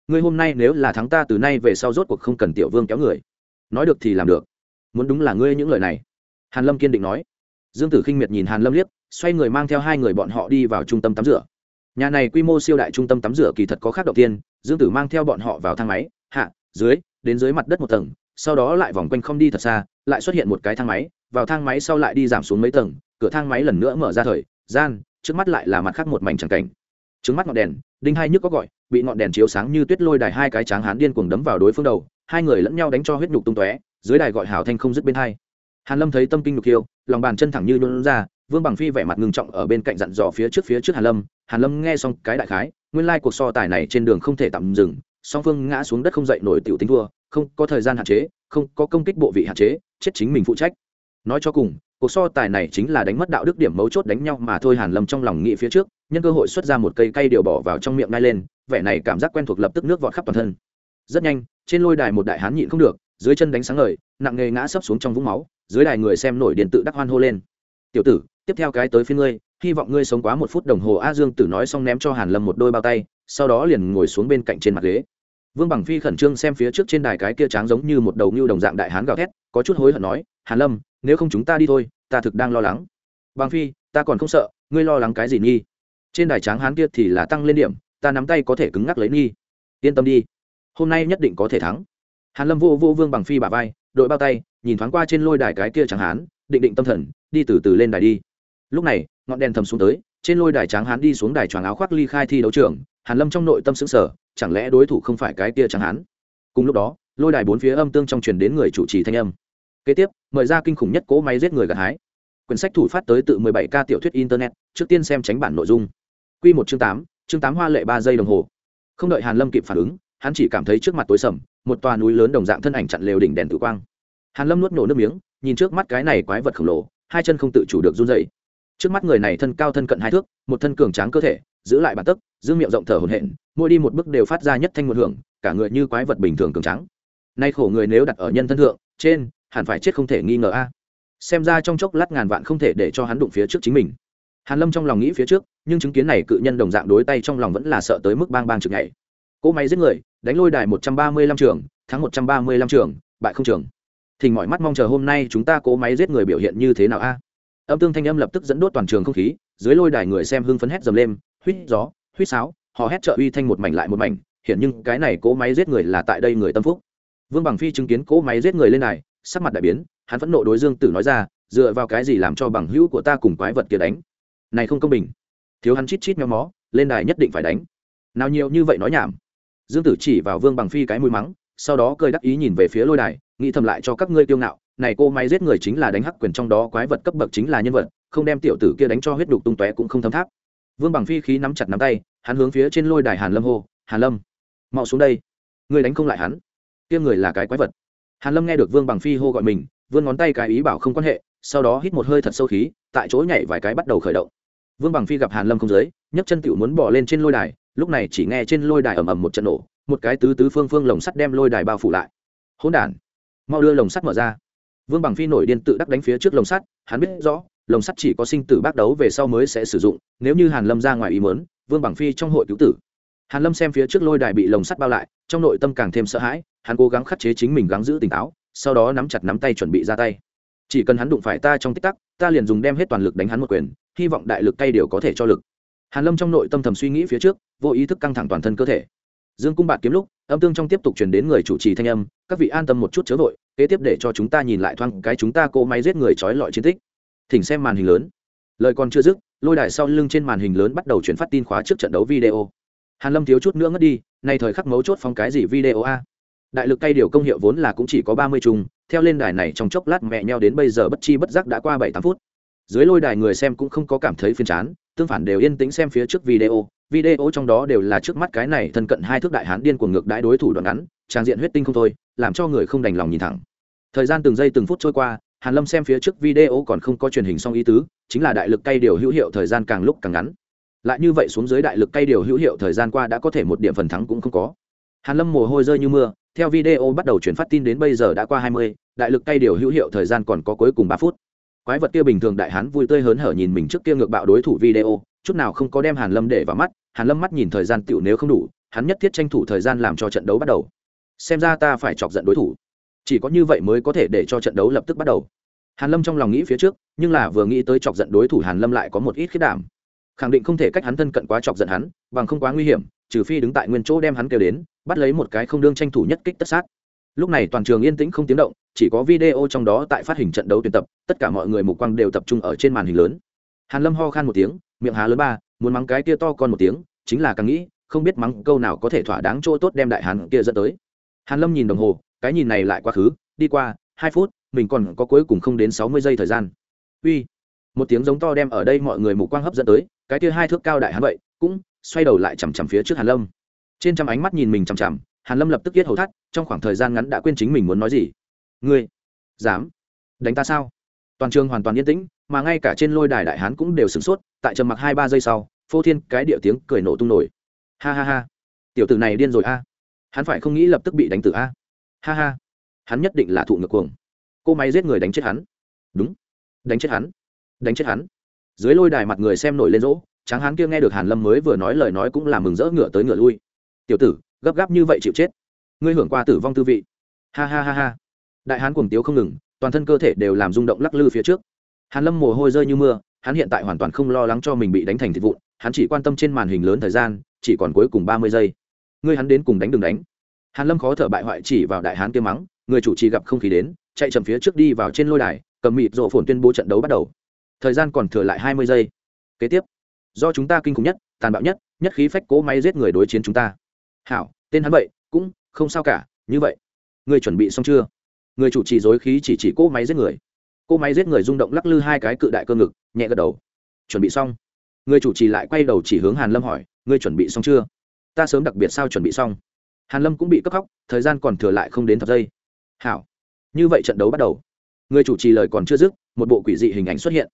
ngươi hôm nay nếu là thắng ta từ nay về sau rốt cuộc không cần tiểu vương kéo người. Nói được thì làm được. Muốn đúng là ngươi những lời này. Hàn lâm kiên định nói. Dương tử khinh miệt nhìn hàn lâm liếc xoay người mang theo hai người bọn họ đi vào trung tâm tắm rửa. Nhà này quy mô siêu đại trung tâm tắm rửa kỳ thật có khác đầu tiên dương tử mang theo bọn họ vào thang máy hạ dưới đến dưới mặt đất một tầng sau đó lại vòng quanh không đi thật xa lại xuất hiện một cái thang máy vào thang máy sau lại đi giảm xuống mấy tầng cửa thang máy lần nữa mở ra thời, gian, trước mắt lại là mặt khác một mảnh trắng cảnh. Trước mắt ngọn đèn, đinh hai nhức có gọi, bị ngọn đèn chiếu sáng như tuyết lôi đài hai cái tráng hán điên cuồng đấm vào đối phương đầu, hai người lẫn nhau đánh cho huyết nhục tung tóe, dưới đài gọi hào thanh không dứt bên hai. Hàn lâm thấy tâm kinh nhục kiêu lòng bàn chân thẳng như luôn ra, vương bằng phi vẻ mặt ngưng trọng ở bên cạnh dặn dò phía trước phía trước hàn lâm hàn lâm nghe xong cái đại khái, nguyên lai cuộc so tài này trên đường không thể tạm dừng, song phương ngã xuống đất không dậy nổi tiểu tính thua, không có thời gian hạn chế, không có công kích bộ vị hạn chế, chết chính mình phụ trách. Nói cho cùng cuộc so tài này chính là đánh mất đạo đức điểm mấu chốt đánh nhau mà thôi hàn lâm trong lòng nghĩ phía trước, nhân cơ hội xuất ra một cây cây điều bỏ vào trong miệng ngay lên, vẻ này cảm giác quen thuộc lập tức nước vọt khắp toàn thân. Rất nhanh, trên lôi đài một đại hán nhịn không được, dưới chân đánh sáng ngời, nặng nghề ngã sấp xuống trong vũng máu, dưới đài người xem nổi điện tự đắc hoan hô lên. Tiểu tử, tiếp theo cái tới phía ngươi, hy vọng ngươi sống quá một phút đồng hồ a dương tử nói xong ném cho hàn lâm một đôi bao tay, sau đó liền ngồi xuống bên cạnh trên mặt ghế. Vương bằng phi khẩn trương xem phía trước trên đài cái kia tráng giống như một đầu ngưu đồng dạng đại hán gào thét, có chút hối hận nói, hàn lâm nếu không chúng ta đi thôi, ta thực đang lo lắng. Bằng phi, ta còn không sợ, ngươi lo lắng cái gì nghi? Trên đài tráng hán kia thì là tăng lên điểm, ta nắm tay có thể cứng ngắc lấy nghi. Yên tâm đi, hôm nay nhất định có thể thắng. Hàn lâm vô vô vương bằng phi bả vai, đội bao tay, nhìn thoáng qua trên lôi đài cái kia tráng hán, định định tâm thần, đi từ từ lên đài đi. Lúc này, ngọn đèn thầm xuống tới, trên lôi đài tráng hán đi xuống đài choàng áo khoác ly khai thi đấu trường, hàn lâm trong nội tâm sững sờ, chẳng lẽ đối thủ không phải cái kia tráng hán? Cùng lúc đó, lôi đài bốn phía âm tương trong truyền đến người chủ trì thanh âm kế tiếp mời ra kinh khủng nhất cỗ máy giết người gặt hái. Quyển sách thủ phát tới tự 17 k tiểu thuyết internet trước tiên xem tránh bản nội dung. Quy một chương 8, chương 8 hoa lệ ba giây đồng hồ. Không đợi hàn lâm kịp phản ứng hắn chỉ cảm thấy trước mặt tối sầm một tòa núi lớn đồng dạng thân ảnh chặn lều đỉnh đèn tử quang. Hàn lâm nuốt nổ nước miếng nhìn trước mắt cái này quái vật khổng lồ hai chân không tự chủ được run rẩy. trước mắt người này thân cao thân cận hai thước một thân cường tráng cơ thể giữ lại bản tấc giữ miệng rộng thở hổn hển mỗi đi một bước đều phát ra nhất thanh một hưởng cả người như quái vật bình thường cường tráng. Nay khổ người nếu đặt ở nhân thân thượng trên hẳn phải chết không thể nghi ngờ a. Xem ra trong chốc lát ngàn vạn không thể để cho hắn đụng phía trước chính mình. Hàn lâm trong lòng nghĩ phía trước, nhưng chứng kiến này cự nhân đồng dạng đối tay trong lòng vẫn là sợ tới mức bang bang trực ngày cỗ máy giết người, đánh lôi đài một trăm ba mươi lăm trường, thắng một trăm ba mươi lăm trường, bại không trường. Thỉnh mọi mắt mong chờ hôm nay chúng ta cỗ máy giết người biểu hiện như thế nào a? Âm tương thanh âm lập tức dẫn đốt toàn trường không khí, dưới lôi đài người xem hưng phấn hét dầm lên huýt gió huýt sáo. Họ hét trợ uy thanh một mảnh lại một mảnh, hiện nhưng cái này cỗ máy giết người là tại đây người tâm phúc. Vương bằng phi chứng kiến cỗ máy giết người lên này sắc mặt đại biến, hắn phẫn nộ đối dương tử nói ra, dựa vào cái gì làm cho bằng hữu của ta cùng quái vật kia đánh? Này không công bình. Thiếu hắn chít chít méo mó, lên đài nhất định phải đánh. Nào nhiều như vậy nói nhảm. Dương tử chỉ vào vương bằng phi cái mũi mắng, sau đó cười đắc ý nhìn về phía lôi đài, nghĩ thầm lại cho các ngươi kiêu ngạo, này cô máy giết người chính là đánh hắc quyền trong đó, quái vật cấp bậc chính là nhân vật, không đem tiểu tử kia đánh cho huyết đục tung tóe cũng không thấm tháp. Vương bằng phi khí nắm chặt nắm tay, hắn hướng phía trên lôi đài hàn lâm hô, hàn lâm, mau xuống đây người đánh không lại hắn. Kia người là cái quái vật hàn lâm nghe được vương bằng phi hô gọi mình, vươn ngón tay cái ý bảo không quan hệ, sau đó hít một hơi thật sâu khí, tại chỗ nhảy vài cái bắt đầu khởi động. Vương bằng phi gặp hàn lâm không dưới, nhấc chân tiểu muốn bỏ lên trên lôi đài, lúc này chỉ nghe trên lôi đài ầm ầm một trận nổ, một cái tứ tứ phương phương lồng sắt đem lôi đài bao phủ lại. Hỗn đản! Mau đưa lồng sắt mở ra. Vương bằng phi nổi điên tự đắc đánh phía trước lồng sắt, hắn biết rõ, lồng sắt chỉ có sinh tử bác đấu về sau mới sẽ sử dụng, nếu như hàn lâm ra ngoài ý mớn vương bằng phi trong hội cứu tử. Hàn lâm xem phía trước lôi đài bị lồng sắt bao lại, trong nội tâm càng thêm sợ hãi hắn cố gắng khắc chế chính mình gắng giữ tỉnh táo, sau đó nắm chặt nắm tay chuẩn bị ra tay. Chỉ cần hắn đụng phải ta trong tích tắc, ta liền dùng đem hết toàn lực đánh hắn một quyền, hy vọng đại lực tay đều có thể cho lực. Hàn lâm trong nội tâm thầm suy nghĩ phía trước, vô ý thức căng thẳng toàn thân cơ thể. Dương cung bạt kiếm lúc, âm tương trong tiếp tục truyền đến người chủ trì thanh âm, các vị an tâm một chút chớ vội, kế tiếp để cho chúng ta nhìn lại thoáng cái chúng ta cỗ máy giết người trói lọi chiến tích. Thỉnh xem màn hình lớn. Lời còn chưa dứt, lôi đài sau lưng trên màn hình lớn bắt đầu chuyển phát tin khóa trước trận đấu video. Hàn lâm thiếu chút nữa ngất đi, nay thời khắc mấu chốt phong cái gì video a? Đại lực cay điều công hiệu vốn là cũng chỉ có ba mươi chung, theo lên đài này trong chốc lát mẹ nhau đến bây giờ bất chi bất giác đã qua bảy tám phút. Dưới lôi đài người xem cũng không có cảm thấy phiền chán, tương phản đều yên tĩnh xem phía trước video video trong đó đều là trước mắt cái này thân cận hai thước đại hán điên của ngược đãi đối thủ đoạn ngắn, trang diện huyết tinh không thôi, làm cho người không đành lòng nhìn thẳng. Thời gian từng giây từng phút trôi qua, hàn lâm xem phía trước video còn không có truyền hình xong ý tứ, chính là đại lực cay điều hữu hiệu thời gian càng lúc càng ngắn. Lại như vậy xuống dưới đại lực cay điều hữu hiệu thời gian qua đã có thể một điểm phần thắng cũng không có hàn lâm mồ hôi rơi như mưa theo video bắt đầu chuyển phát tin đến bây giờ đã qua 20, đại lực tay điều hữu hiệu thời gian còn có cuối cùng 3 phút. Quái vật kia bình thường đại hán vui tươi hớn hở nhìn mình trước kia ngược bạo đối thủ video chút nào không có đem hàn lâm để vào mắt hàn lâm mắt nhìn thời gian tiểu nếu không đủ hắn nhất thiết tranh thủ thời gian làm cho trận đấu bắt đầu. Xem ra ta phải chọc giận đối thủ. Chỉ có như vậy mới có thể để cho trận đấu lập tức bắt đầu. Hàn lâm trong lòng nghĩ phía trước nhưng là vừa nghĩ tới chọc giận đối thủ hàn lâm lại có một ít khiết đảm. Khẳng định không thể cách hắn thân cận quá chọc giận hắn bằng không quá nguy hiểm, trừ phi đứng tại nguyên chỗ đem hắn kêu đến, bắt lấy một cái không đương tranh thủ nhất kích tất sát. Lúc này toàn trường yên tĩnh không tiếng động, chỉ có video trong đó tại phát hình trận đấu tuyển tập, tất cả mọi người mục quang đều tập trung ở trên màn hình lớn. Hàn lâm ho khan một tiếng, miệng há lớn ba, muốn mắng cái kia to con một tiếng, chính là càng nghĩ, không biết mắng câu nào có thể thỏa đáng chỗ tốt đem đại hàn kia dẫn tới. Hàn lâm nhìn đồng hồ, cái nhìn này lại quá khứ, đi qua, hai phút, mình còn có cuối cùng không đến sáu mươi giây thời gian. Uy, một tiếng giống to đem ở đây mọi người mục quang hấp dẫn tới, cái kia hai thước cao đại hán vậy, cũng xoay đầu lại chằm chằm phía trước hàn lâm. Trên trăm ánh mắt nhìn mình chằm chằm, hàn lâm lập tức yết hầu thắt, trong khoảng thời gian ngắn đã quên chính mình muốn nói gì. Ngươi dám đánh ta sao? Toàn trường hoàn toàn yên tĩnh, mà ngay cả trên lôi đài đại hán cũng đều sửng sốt, tại trầm mặc hai ba giây sau, phô thiên cái địa tiếng cười nổ tung nổi. Ha ha ha, tiểu tử này điên rồi a. Hắn phải không nghĩ lập tức bị đánh tử a. Ha ha, hắn nhất định là thụ ngược cuồng. Cô máy giết người đánh chết hắn. Đúng, đánh chết hắn, đánh chết hắn. Dưới lôi đài mặt người xem nổi lên rỗ tráng Hán kia nghe được hàn lâm mới vừa nói lời nói cũng là mừng rỡ ngửa tới ngửa lui. Tiểu tử, gấp gáp như vậy chịu chết, ngươi hưởng qua tử vong tư vị. Ha ha ha ha. Đại hán cuồng tiếu không ngừng, toàn thân cơ thể đều làm rung động lắc lư phía trước. Hàn lâm mồ hôi rơi như mưa, hắn hiện tại hoàn toàn không lo lắng cho mình bị đánh thành thịt vụn, hắn chỉ quan tâm trên màn hình lớn thời gian, chỉ còn cuối cùng ba mươi giây. Ngươi hắn đến cùng đánh đừng đánh. Hàn lâm khó thở bại hoại chỉ vào đại hán kia mắng, người chủ trì gặp không khí đến, chạy chậm phía trước đi vào trên lôi đài, cầm mịt rộ phồn tuyên bố trận đấu bắt đầu. Thời gian còn thừa lại hai mươi giây. Kế tiếp do chúng ta kinh khủng nhất, tàn bạo nhất nhất khí phách cố máy giết người đối chiến chúng ta. Hảo, tên hắn vậy, cũng không sao cả, như vậy. Người chuẩn bị xong chưa? Người chủ trì dối khí chỉ chỉ cỗ máy giết người. Cỗ máy giết người rung động lắc lư hai cái cự đại cơ ngực, nhẹ gật đầu. Chuẩn bị xong. Người chủ trì lại quay đầu chỉ hướng hàn lâm hỏi ngươi chuẩn bị xong chưa? Ta sớm đặc biệt sao chuẩn bị xong? Hàn lâm cũng bị cấp khóc, thời gian còn thừa lại không đến thập giây. Hảo. Như vậy trận đấu bắt đầu. Người chủ trì lời còn chưa dứt, một bộ quỷ dị hình ảnh xuất hiện.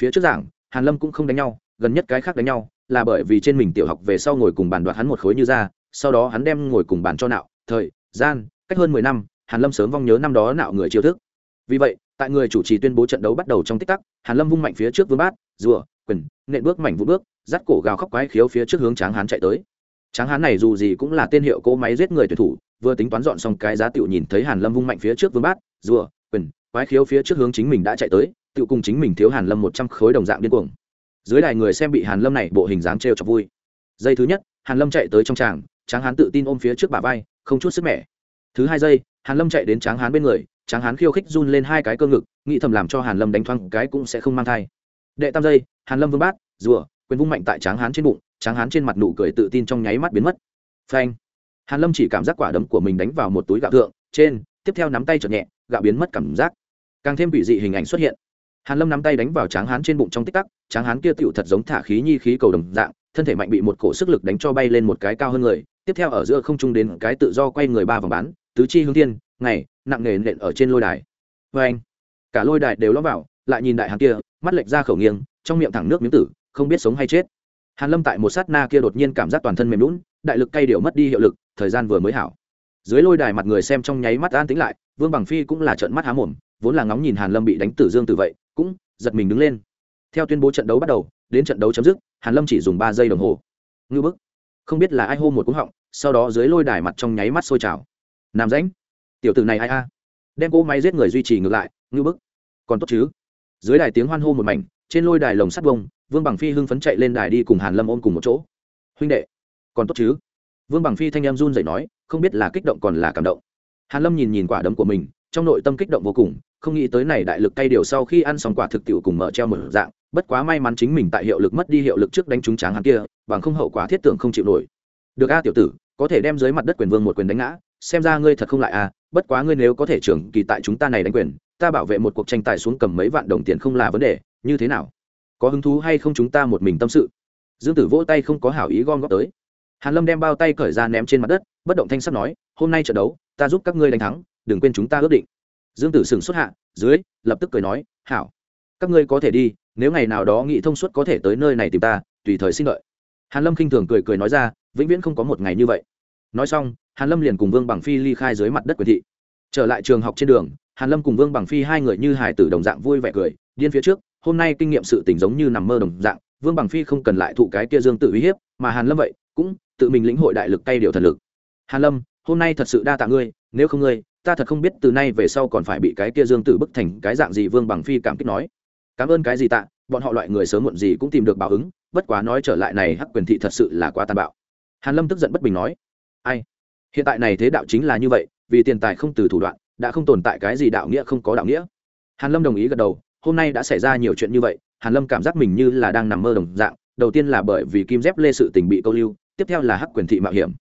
Phía trước giảng, hàn lâm cũng không đánh nhau gần nhất cái khác đánh nhau, là bởi vì trên mình tiểu học về sau ngồi cùng bàn đoạt hắn một khối như ra, sau đó hắn đem ngồi cùng bàn cho nạo, thời, gian, cách hơn mười năm, hàn lâm sớm vong nhớ năm đó nạo người chiêu thức. Vì vậy, tại người chủ trì tuyên bố trận đấu bắt đầu trong tích tắc, hàn lâm vung mạnh phía trước vương bát, rùa quần nện bước mảnh vũ bước, dắt cổ gào khóc quái khiếu phía trước hướng tráng hán chạy tới. Tráng hán này dù gì cũng là tên hiệu cỗ máy giết người tuyển thủ, vừa tính toán dọn xong cái giá tiểu nhìn thấy hàn lâm vung mạnh phía trước vương bát, rùa quần quái khiếu phía trước hướng chính mình đã chạy tới, Tiểu cùng chính mình thiếu hàn lâm một trăm khối đồng dạng điên cuồng dưới đài người xem bị hàn lâm này bộ hình dáng trêu chọc vui. Giây thứ nhất, hàn lâm chạy tới trong tràng, tráng hán tự tin ôm phía trước bả vai, không chút sức mẻ. Thứ hai giây, hàn lâm chạy đến tráng hán bên người, tráng hán khiêu khích run lên hai cái cơ ngực, nghĩ thầm làm cho hàn lâm đánh thoáng cái cũng sẽ không mang thai. Đệ tam giây, hàn lâm vương bát, rùa, quyền vung mạnh tại tráng hán trên bụng, tráng hán trên mặt nụ cười tự tin trong nháy mắt biến mất. Phanh. Hàn lâm chỉ cảm giác quả đấm của mình đánh vào một túi gạo thượng, trên, tiếp theo nắm tay chợt nhẹ, gạo biến mất cảm giác. Càng thêm bị dị hình ảnh xuất hiện hàn lâm nắm tay đánh vào tráng hán trên bụng trong tích tắc, tráng hán kia tựu thật giống thả khí nhi khí cầu đồng dạng, thân thể mạnh bị một cổ sức lực đánh cho bay lên một cái cao hơn người, tiếp theo ở giữa không trung đến cái tự do quay người ba vòng bán, tứ chi hướng thiên, ngày, nặng nề nện ở trên lôi đài. Vê anh. Cả lôi đài đều lõm vào, lại nhìn đại hán kia, mắt lệch ra khẩu nghiêng, trong miệng thẳng nước miếng tử, không biết sống hay chết. Hàn lâm tại một sát na kia đột nhiên cảm giác toàn thân mềm lún đại lực cay điều mất đi hiệu lực, thời gian vừa mới hảo. Dưới lôi đài mặt người xem trong nháy mắt an tĩnh lại, vương bằng phi cũng là trợn mắt há mồm, vốn là ngóng nhìn hàn lâm bị đánh tử dương tử vậy cũng giật mình đứng lên. Theo tuyên bố trận đấu bắt đầu, đến trận đấu chấm dứt, hàn lâm chỉ dùng ba giây đồng hồ. Ngư bức. Không biết là ai hô một cú họng, sau đó dưới lôi đài mặt trong nháy mắt sôi trào. Nam rãnh. Tiểu tử này ai a? Đem cỗ máy giết người duy trì ngược lại, ngư bức. Còn tốt chứ? Dưới đài tiếng hoan hô một mảnh, trên lôi đài lồng sắt bông vương bằng phi hưng phấn chạy lên đài đi cùng hàn lâm ôm cùng một chỗ. Huynh đệ, còn tốt chứ? Vương bằng phi thanh em run dậy nói, không biết là kích động còn là cảm động. Hàn lâm nhìn nhìn quả đấm của mình, trong nội tâm kích động vô cùng không nghĩ tới này đại lực cay điều sau khi ăn xong quả thực tiểu cùng mở treo một dạng, bất quá may mắn chính mình tại hiệu lực mất đi hiệu lực trước đánh trúng tráng hắn kia, bằng không hậu quả thiết tưởng không chịu nổi. Được a, tiểu tử, có thể đem dưới mặt đất quyền vương một quyền đánh ngã, xem ra ngươi thật không lại a, bất quá ngươi nếu có thể trưởng kỳ tại chúng ta này đánh quyền, ta bảo vệ một cuộc tranh tài xuống cầm mấy vạn đồng tiền không là vấn đề, như thế nào? Có hứng thú hay không chúng ta một mình tâm sự? Dương tử vỗ tay không có hảo ý gom góp tới. Hàn lâm đem bao tay cởi ra ném trên mặt đất, bất động thanh sắt nói, hôm nay trận đấu, ta giúp các ngươi đánh thắng, đừng quên chúng ta ước định dương tử sừng xuất hạ, dưới, lập tức cười nói, hảo, các ngươi có thể đi, nếu ngày nào đó nghị thông suốt có thể tới nơi này tìm ta, tùy thời xin lợi. Hàn lâm khinh thường cười cười nói ra, vĩnh viễn không có một ngày như vậy. Nói xong, hàn lâm liền cùng vương bằng phi ly khai dưới mặt đất quyền thị. Trở lại trường học trên đường, hàn lâm cùng vương bằng phi hai người như hải tử đồng dạng vui vẻ cười, điên phía trước, hôm nay kinh nghiệm sự tình giống như nằm mơ đồng dạng, vương bằng phi không cần lại thụ cái kia dương tự uy hiếp, mà hàn lâm vậy, cũng tự mình lĩnh hội đại lực tay điều thần lực. Hàn lâm, hôm nay thật sự đa tạ ngươi, nếu không ngươi ta thật không biết từ nay về sau còn phải bị cái kia dương tử bức thành cái dạng gì vương bằng phi cảm kích nói. Cảm ơn cái gì tạ, bọn họ loại người sớm muộn gì cũng tìm được báo ứng, bất quá nói trở lại này hắc quyền thị thật sự là quá tàn bạo. Hàn lâm tức giận bất bình nói. Ai? Hiện tại này thế đạo chính là như vậy, vì tiền tài không từ thủ đoạn, đã không tồn tại cái gì đạo nghĩa không có đạo nghĩa. Hàn lâm đồng ý gật đầu, hôm nay đã xảy ra nhiều chuyện như vậy, hàn lâm cảm giác mình như là đang nằm mơ đồng dạng, đầu tiên là bởi vì kim dép lê sự tình bị câu lưu, tiếp theo là hắc quyền thị mạo hiểm.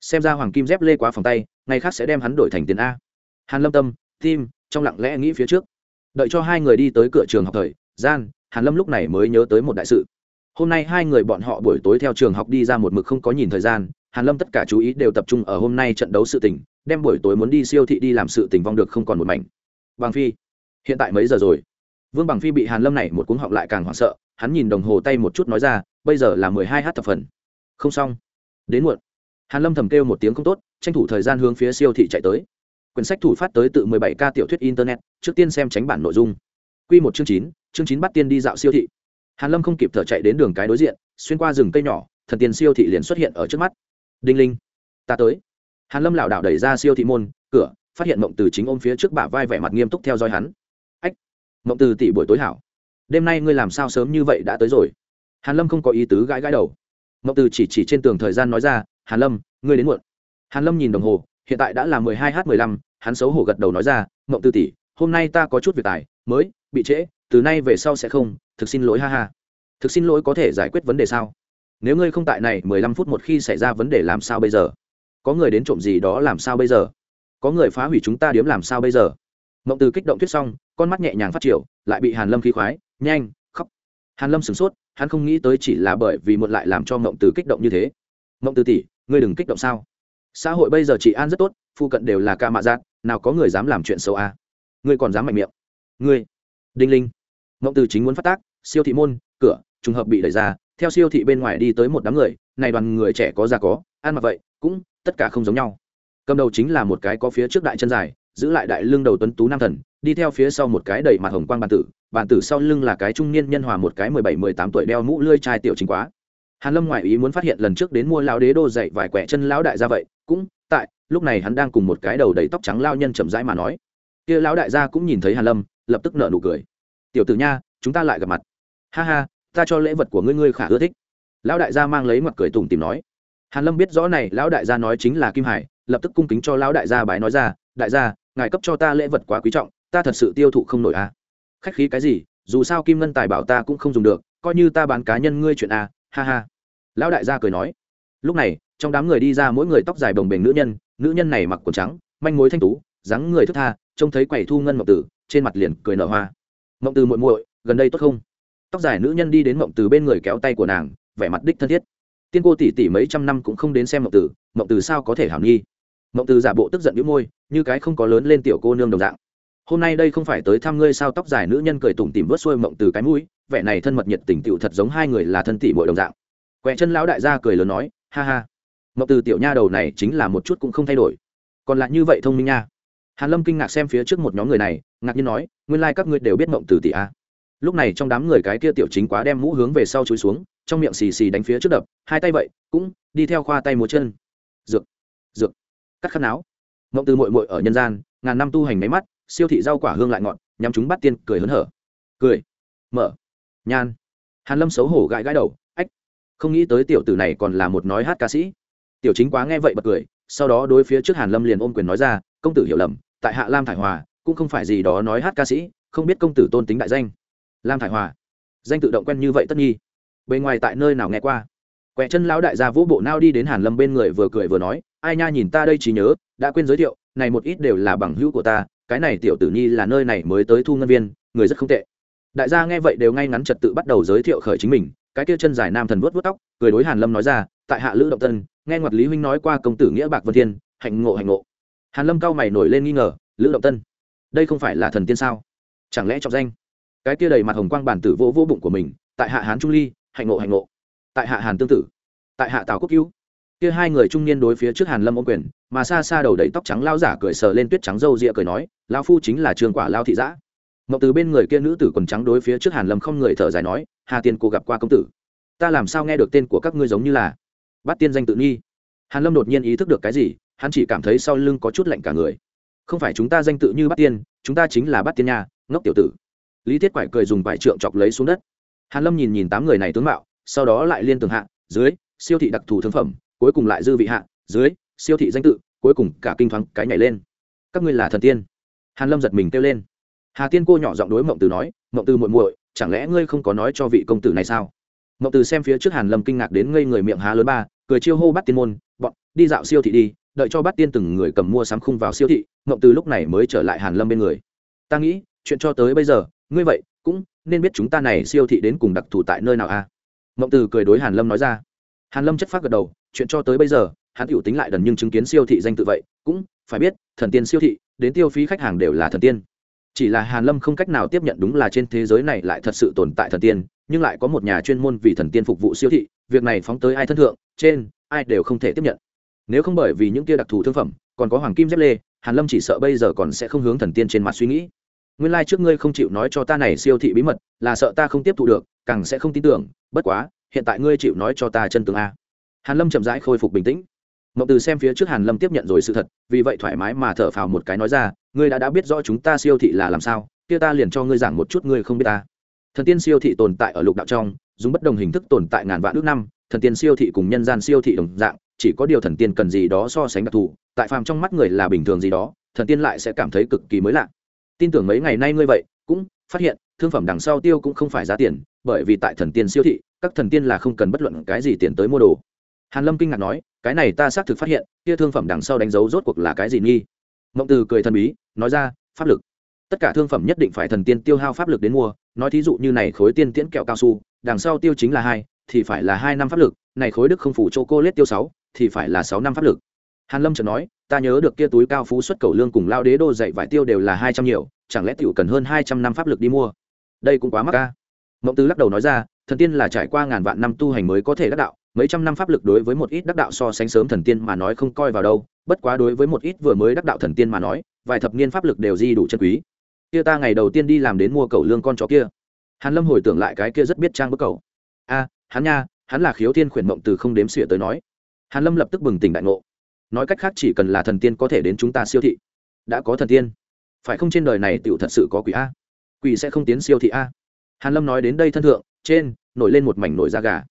Xem ra hoàng kim dép lê quá phòng tay, ngày khác sẽ đem hắn đổi thành tiền a hàn lâm tâm, tim, trong lặng lẽ nghĩ phía trước. Đợi cho hai người đi tới cửa trường học thời, gian, hàn lâm lúc này mới nhớ tới một đại sự. Hôm nay hai người bọn họ buổi tối theo trường học đi ra một mực không có nhìn thời gian, hàn lâm tất cả chú ý đều tập trung ở hôm nay trận đấu sự tình, đem buổi tối muốn đi siêu thị đi làm sự tình vong được không còn một mảnh. Bằng phi, hiện tại mấy giờ rồi? Vương bằng phi bị hàn lâm này một cuống họng lại càng hoảng sợ, hắn nhìn đồng hồ tay một chút nói ra, bây giờ là mười hai h thập phần. Không xong. Đến muộn. Hàn lâm thầm kêu một tiếng không tốt, tranh thủ thời gian hướng phía siêu thị chạy tới quyển sách thủ phát tới tự 17 k tiểu thuyết internet trước tiên xem tránh bản nội dung. Quy một chương 9, chương 9 bắt tiên đi dạo siêu thị. Hàn lâm không kịp thở chạy đến đường cái đối diện xuyên qua rừng cây nhỏ thần tiên siêu thị liền xuất hiện ở trước mắt. Đinh linh ta tới. Hàn lâm lảo đảo đẩy ra siêu thị môn cửa phát hiện mộng từ chính ôm phía trước bả vai vẻ mặt nghiêm túc theo dõi hắn. Ách mộng từ tỷ buổi tối hảo. Đêm nay ngươi làm sao sớm như vậy đã tới rồi? Hàn lâm không có ý tứ gãi gãi đầu. Mộng từ chỉ chỉ trên tường thời gian nói ra hàn lâm ngươi đến muộn. Hàn lâm nhìn đồng hồ hiện tại đã là mười hai h mười lăm, hắn xấu hổ gật đầu nói ra mộng tư tỷ, hôm nay ta có chút việc tài, mới, bị trễ, từ nay về sau sẽ không, thực xin lỗi ha ha. Thực xin lỗi có thể giải quyết vấn đề sao? Nếu ngươi không tại này, mười lăm phút một khi xảy ra vấn đề làm sao bây giờ? Có người đến trộm gì đó làm sao bây giờ? Có người phá hủy chúng ta điếm làm sao bây giờ? Mộng từ kích động thuyết xong, con mắt nhẹ nhàng phát triển lại bị hàn lâm khí khoái, nhanh, khóc. Hàn lâm sửng sốt, hắn không nghĩ tới chỉ là bởi vì muộn lại làm cho mộng từ kích động như thế. Mộng từ tỷ, ngươi đừng kích động sao? Xã hội bây giờ chị an rất tốt phụ cận đều là ca mạ giác nào có người dám làm chuyện xấu à? ngươi còn dám mạnh miệng. Ngươi, đinh linh. Mộng từ chính muốn phát tác, siêu thị môn, cửa, trùng hợp bị đẩy ra, theo siêu thị bên ngoài đi tới một đám người, này đoàn người trẻ có già có, ăn mặc vậy, cũng, tất cả không giống nhau. Cầm đầu chính là một cái có phía trước đại chân dài, giữ lại đại lưng đầu tuấn tú nam thần, đi theo phía sau một cái đầy mặt hồng quang bàn tử bàn tử sau lưng là cái trung niên nhân hòa một cái mười bảy, mười tám tuổi đeo mũ lươi chai tiểu chính quá hàn lâm ngoại ý muốn phát hiện lần trước đến mua lão đế đô dạy vài quẻ chân lão đại gia vậy, cũng tại, lúc này hắn đang cùng một cái đầu đầy tóc trắng lao nhân chậm rãi mà nói. Kia lão đại gia cũng nhìn thấy hàn lâm, lập tức nở nụ cười. Tiểu tử nha, chúng ta lại gặp mặt. Ha ha, ta cho lễ vật của ngươi ngươi khả ưa thích. Lão đại gia mang lấy mặt cười tủm tìm nói. Hàn lâm biết rõ này, lão đại gia nói chính là kim hải, lập tức cung kính cho lão đại gia bái nói ra, đại gia, ngài cấp cho ta lễ vật quá quý trọng, ta thật sự tiêu thụ không nổi à khách khí cái gì, dù sao kim ngân tài bảo ta cũng không dùng được, coi như ta bán cá nhân ngươi chuyện à ha ha. Lão đại gia cười nói. Lúc này trong đám người đi ra mỗi người tóc dài bồng bềnh nữ nhân nữ nhân này mặc quần trắng manh mối thanh tú dáng người thức tha trông thấy quầy thu ngân mộng tử trên mặt liền cười nở hoa. Mộng từ muội muội gần đây tốt không? Tóc dài nữ nhân đi đến mộng từ bên người kéo tay của nàng vẻ mặt đích thân thiết. Tiên cô tỷ tỷ mấy trăm năm cũng không đến xem mộng tử, mộng từ sao có thể hàm nghi? Mộng từ giả bộ tức giận đĩu môi như cái không có lớn lên tiểu cô nương đồng dạng hôm nay đây không phải tới thăm ngươi sao? Tóc dài nữ nhân cười tủm tỉm vớt xuôi mộng từ cái mũi, vẻ này thân mật nhiệt tình tựu thật giống hai người là thân tỷ muội đồng dạng. Quẹ chân lão đại gia cười lớn nói, ha ha, mộng từ tiểu nha đầu này chính là một chút cũng không thay đổi. Còn lại như vậy thông minh nha. Hàn lâm kinh ngạc xem phía trước một nhóm người này, ngạc nhiên nói, nguyên lai like các ngươi đều biết mộng từ tỷ a. Lúc này trong đám người cái kia tiểu chính quá đem mũ hướng về sau chúi xuống, trong miệng xì xì đánh phía trước đập, hai tay vậy, cũng đi theo khoa tay múa chân. Dược dược, cắt khăn áo. Mộng từ mội mội ở nhân gian, ngàn năm tu hành máy mắt siêu thị rau quả hương lại ngọn nhắm chúng bắt tiên, cười hớn hở. Cười. Mở. Nhan. Hàn lâm xấu hổ gãi gãi đầu, ách, không nghĩ tới tiểu tử này còn là một nói hát ca sĩ. Tiểu chính quá nghe vậy bật cười, sau đó đối phía trước hàn lâm liền ôm quyền nói ra, công tử hiểu lầm, tại hạ lam thải hòa, cũng không phải gì đó nói hát ca sĩ, không biết công tử tôn tính đại danh. Lam thải hòa. Danh tự động quen như vậy tất nhi bề ngoài tại nơi nào nghe qua? Quẹ chân lão đại gia vũ bộ nao đi đến hàn lâm bên người vừa cười vừa nói, ai nha, nhìn ta đây chỉ nhớ, đã quên giới thiệu, này một ít đều là bằng hữu của ta cái này tiểu tử nhi là nơi này mới tới thu ngân viên, người rất không tệ. Đại gia nghe vậy đều ngay ngắn trật tự bắt đầu giới thiệu khởi chính mình, cái kia chân dài nam thần vuốt vuốt tóc, cười đối hàn lâm nói ra, tại hạ lữ động tân, nghe ngoặt lý huynh nói qua công tử nghĩa bạc vân thiên, hạnh ngộ hạnh ngộ. Hàn lâm cao mày nổi lên nghi ngờ, lữ động tân, đây không phải là thần tiên sao? Chẳng lẽ trọng danh? Cái kia đầy mặt hồng quang bản tử vô vô bụng của mình, tại hạ hán trung ly, hạnh ngộ hạnh ngộ. Tại hạ hàn tương tử, tại hạ tào quốc cứu kia hai người trung niên đối phía trước hàn lâm ô quyền mà xa xa đầu đầy tóc trắng lao giả cười sờ lên tuyết trắng râu rịa cười nói lao phu chính là trường quả lao thị giã. Mộng từ bên người kia nữ tử quần trắng đối phía trước hàn lâm không người thở dài nói hà tiên cô gặp qua công tử. Ta làm sao nghe được tên của các ngươi giống như là bắt tiên danh tự nghi hàn lâm đột nhiên ý thức được cái gì hắn chỉ cảm thấy sau lưng có chút lạnh cả người. Không phải chúng ta danh tự như bắt tiên chúng ta chính là bắt tiên nhà, ngốc tiểu tử. Lý thiết quải cười dùng vải trượng chọc lấy xuống đất. Hàn lâm nhìn nhìn tám người này tướng mạo sau đó lại liên tường hạ dưới siêu thị đặc thù thương phẩm cuối cùng lại dư vị hạ, dưới, siêu thị danh tự, cuối cùng cả kinh thoáng cái nhảy lên. Các ngươi là thần tiên. Hàn lâm giật mình kêu lên. Hà tiên cô nhỏ giọng đối mộng từ nói, mộng từ muội muội, chẳng lẽ ngươi không có nói cho vị công tử này sao? Mộng từ xem phía trước hàn lâm kinh ngạc đến ngây người miệng há lớn ba, cười chiêu hô bắt tiên môn, bọn, đi dạo siêu thị đi, đợi cho bắt tiên từng người cầm mua sắm khung vào siêu thị. Mộng từ lúc này mới trở lại hàn lâm bên người. Ta nghĩ, chuyện cho tới bây giờ, ngươi vậy cũng nên biết chúng ta này siêu thị đến cùng đặc thù tại nơi nào a? À? mộng từ cười đối hàn lâm nói ra. Hàn lâm chất phát gật đầu chuyện cho tới bây giờ, hắn tự tính lại đần nhưng chứng kiến siêu thị danh tự vậy, cũng phải biết, thần tiên siêu thị, đến tiêu phí khách hàng đều là thần tiên. Chỉ là hàn lâm không cách nào tiếp nhận đúng là trên thế giới này lại thật sự tồn tại thần tiên, nhưng lại có một nhà chuyên môn vì thần tiên phục vụ siêu thị, việc này phóng tới ai thân thượng, trên, ai đều không thể tiếp nhận. Nếu không bởi vì những kia đặc thù thương phẩm, còn có hoàng kim dép lê, hàn lâm chỉ sợ bây giờ còn sẽ không hướng thần tiên trên mặt suy nghĩ. Nguyên lai like trước ngươi không chịu nói cho ta này siêu thị bí mật, là sợ ta không tiếp thu được, càng sẽ không tin tưởng, bất quá, hiện tại ngươi chịu nói cho ta chân tướng a hàn lâm chậm rãi khôi phục bình tĩnh. Mộng từ xem phía trước hàn lâm tiếp nhận rồi sự thật, vì vậy thoải mái mà thở phào một cái nói ra, ngươi đã đã biết rõ chúng ta siêu thị là làm sao, kia ta liền cho ngươi giảng một chút ngươi không biết ta. Thần tiên siêu thị tồn tại ở lục đạo trong, dùng bất đồng hình thức tồn tại ngàn vạn ước năm, thần tiên siêu thị cùng nhân gian siêu thị đồng dạng, chỉ có điều thần tiên cần gì đó so sánh đặc thù, tại phàm trong mắt người là bình thường gì đó, thần tiên lại sẽ cảm thấy cực kỳ mới lạ. Tin tưởng mấy ngày nay ngươi vậy, cũng phát hiện, thương phẩm đằng sau tiêu cũng không phải giá tiền, bởi vì tại thần tiên siêu thị, các thần tiên là không cần bất luận cái gì tiền tới mua đồ hàn lâm kinh ngạc nói, cái này ta xác thực phát hiện, kia thương phẩm đằng sau đánh dấu rốt cuộc là cái gì nghi? Mộng từ cười thần bí, nói ra, pháp lực. Tất cả thương phẩm nhất định phải thần tiên tiêu hao pháp lực đến mua. Nói thí dụ như này khối tiên tiễn kẹo cao su, đằng sau tiêu chính là hai, thì phải là hai năm pháp lực. Này khối đức không phủ chô cô lết tiêu sáu, thì phải là sáu năm pháp lực. Hàn lâm chợt nói, ta nhớ được kia túi cao phú xuất cầu lương cùng lao đế đô dạy vải tiêu đều là hai trăm nhiều, chẳng lẽ tiểu cần hơn hai trăm năm pháp lực đi mua? Đây cũng quá mắc ca mộng tứ lắc đầu nói ra, thần tiên là trải qua ngàn vạn năm tu hành mới có thể đắc đạo mấy trăm năm pháp lực đối với một ít đắc đạo so sánh sớm thần tiên mà nói không coi vào đâu, bất quá đối với một ít vừa mới đắc đạo thần tiên mà nói, vài thập niên pháp lực đều di đủ chân quý. Kia ta ngày đầu tiên đi làm đến mua cầu lương con chó kia. Hàn lâm hồi tưởng lại cái kia rất biết trang bức cầu. A, hắn nha, hắn là khiếu thiên khuyển mộng từ không đếm xỉa tới nói. Hàn lâm lập tức bừng tỉnh đại ngộ. Nói cách khác chỉ cần là thần tiên có thể đến chúng ta siêu thị. Đã có thần tiên. Phải không trên đời này tựu thật sự có quỷ a? Quỷ sẽ không tiến siêu thị a. Hàn lâm nói đến đây thân thượng, trên, nổi lên một mảnh nổi da gà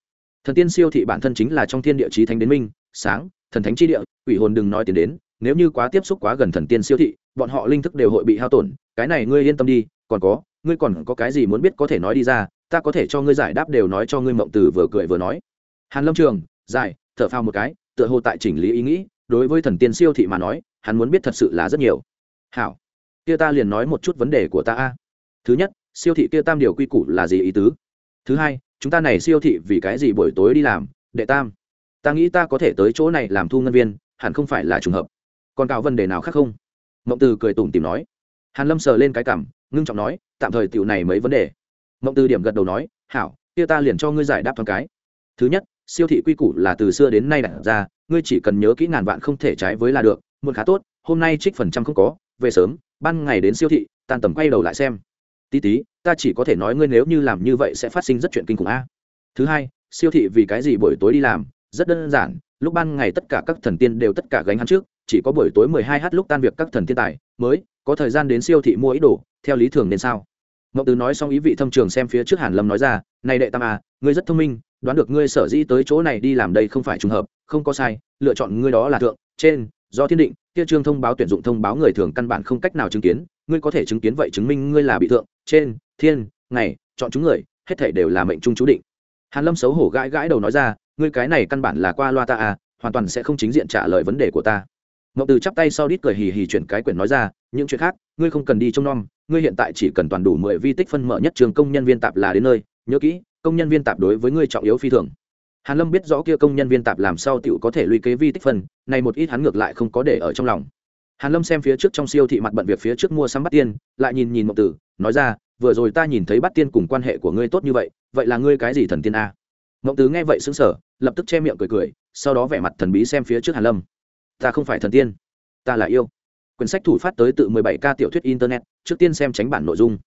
thần tiên siêu thị bản thân chính là trong thiên địa chí thánh đến minh, sáng, thần thánh chi địa, quỷ hồn đừng nói tiền đến, nếu như quá tiếp xúc quá gần thần tiên siêu thị, bọn họ linh thức đều hội bị hao tổn, cái này ngươi yên tâm đi, còn có, ngươi còn có cái gì muốn biết có thể nói đi ra, ta có thể cho ngươi giải đáp đều nói cho ngươi mộng từ vừa cười vừa nói. Hàn lâm trường dài thở phao một cái, tựa hồ tại chỉnh lý ý nghĩ, đối với thần tiên siêu thị mà nói, hắn muốn biết thật sự là rất nhiều. Hảo, kia ta liền nói một chút vấn đề của ta a. Thứ nhất, siêu thị kia tam điều quy củ là gì ý tứ? Thứ hai chúng ta này siêu thị vì cái gì buổi tối đi làm, đệ tam? Ta nghĩ ta có thể tới chỗ này làm thu ngân viên, hẳn không phải là trùng hợp. Còn cạo vấn đề nào khác không? Mộng từ cười tủm tìm nói. Hàn lâm sờ lên cái cảm ngưng trọng nói, tạm thời tiểu này mấy vấn đề. Mộng từ điểm gật đầu nói, hảo, kia ta liền cho ngươi giải đáp thoáng cái. Thứ nhất, siêu thị quy củ là từ xưa đến nay đặt ra, ngươi chỉ cần nhớ kỹ ngàn vạn không thể trái với là được muốn khá tốt, hôm nay trích phần trăm không có, về sớm, ban ngày đến siêu thị, tan tầm quay đầu lại xem tí tí, ta chỉ có thể nói ngươi nếu như làm như vậy sẽ phát sinh rất chuyện kinh khủng a. Thứ hai, siêu thị vì cái gì buổi tối đi làm? Rất đơn giản, lúc ban ngày tất cả các thần tiên đều tất cả gánh hắn trước, chỉ có buổi tối mười hai h lúc tan việc các thần thiên tài, mới có thời gian đến siêu thị mua ý đồ, theo lý thường nên sao? Ngọc từ nói xong ý vị thâm trường xem phía trước hàn lâm nói ra, này đệ tam a ngươi rất thông minh, đoán được ngươi sở dĩ tới chỗ này đi làm đây không phải trùng hợp, không có sai, lựa chọn ngươi đó là thượng, trên, do thiên định, kia trương thông báo tuyển dụng thông báo người thường căn bản không cách nào chứng kiến, ngươi có thể chứng kiến vậy chứng minh ngươi là bị thượng trên, thiên, ngày, chọn chúng người, hết thảy đều là mệnh trung chú định. Hàn lâm xấu hổ gãi gãi đầu nói ra, ngươi cái này căn bản là qua loa ta à hoàn toàn sẽ không chính diện trả lời vấn đề của ta. Ngọc từ chắp tay sau đít cười hì hì chuyển cái quyển nói ra, những chuyện khác, ngươi không cần đi trông nom, ngươi hiện tại chỉ cần toàn đủ mười vi tích phân mở nhất trường công nhân viên tạp là đến nơi, nhớ kỹ, công nhân viên tạp đối với ngươi trọng yếu phi thường. Hàn lâm biết rõ kia công nhân viên tạp làm sao tiểu có thể lùi kế vi tích phân này một ít hắn ngược lại không có để ở trong lòng hàn lâm xem phía trước trong siêu thị mặt bận việc phía trước mua sắm bắt tiên lại nhìn nhìn mộng tử nói ra vừa rồi ta nhìn thấy bắt tiên cùng quan hệ của ngươi tốt như vậy vậy là ngươi cái gì thần tiên a? Mộng tử nghe vậy sững sờ lập tức che miệng cười cười sau đó vẻ mặt thần bí xem phía trước hàn lâm. Ta không phải thần tiên ta là yêu. Quyển sách thủ phát tới tự 17 ca tiểu thuyết internet trước tiên xem tránh bản nội dung.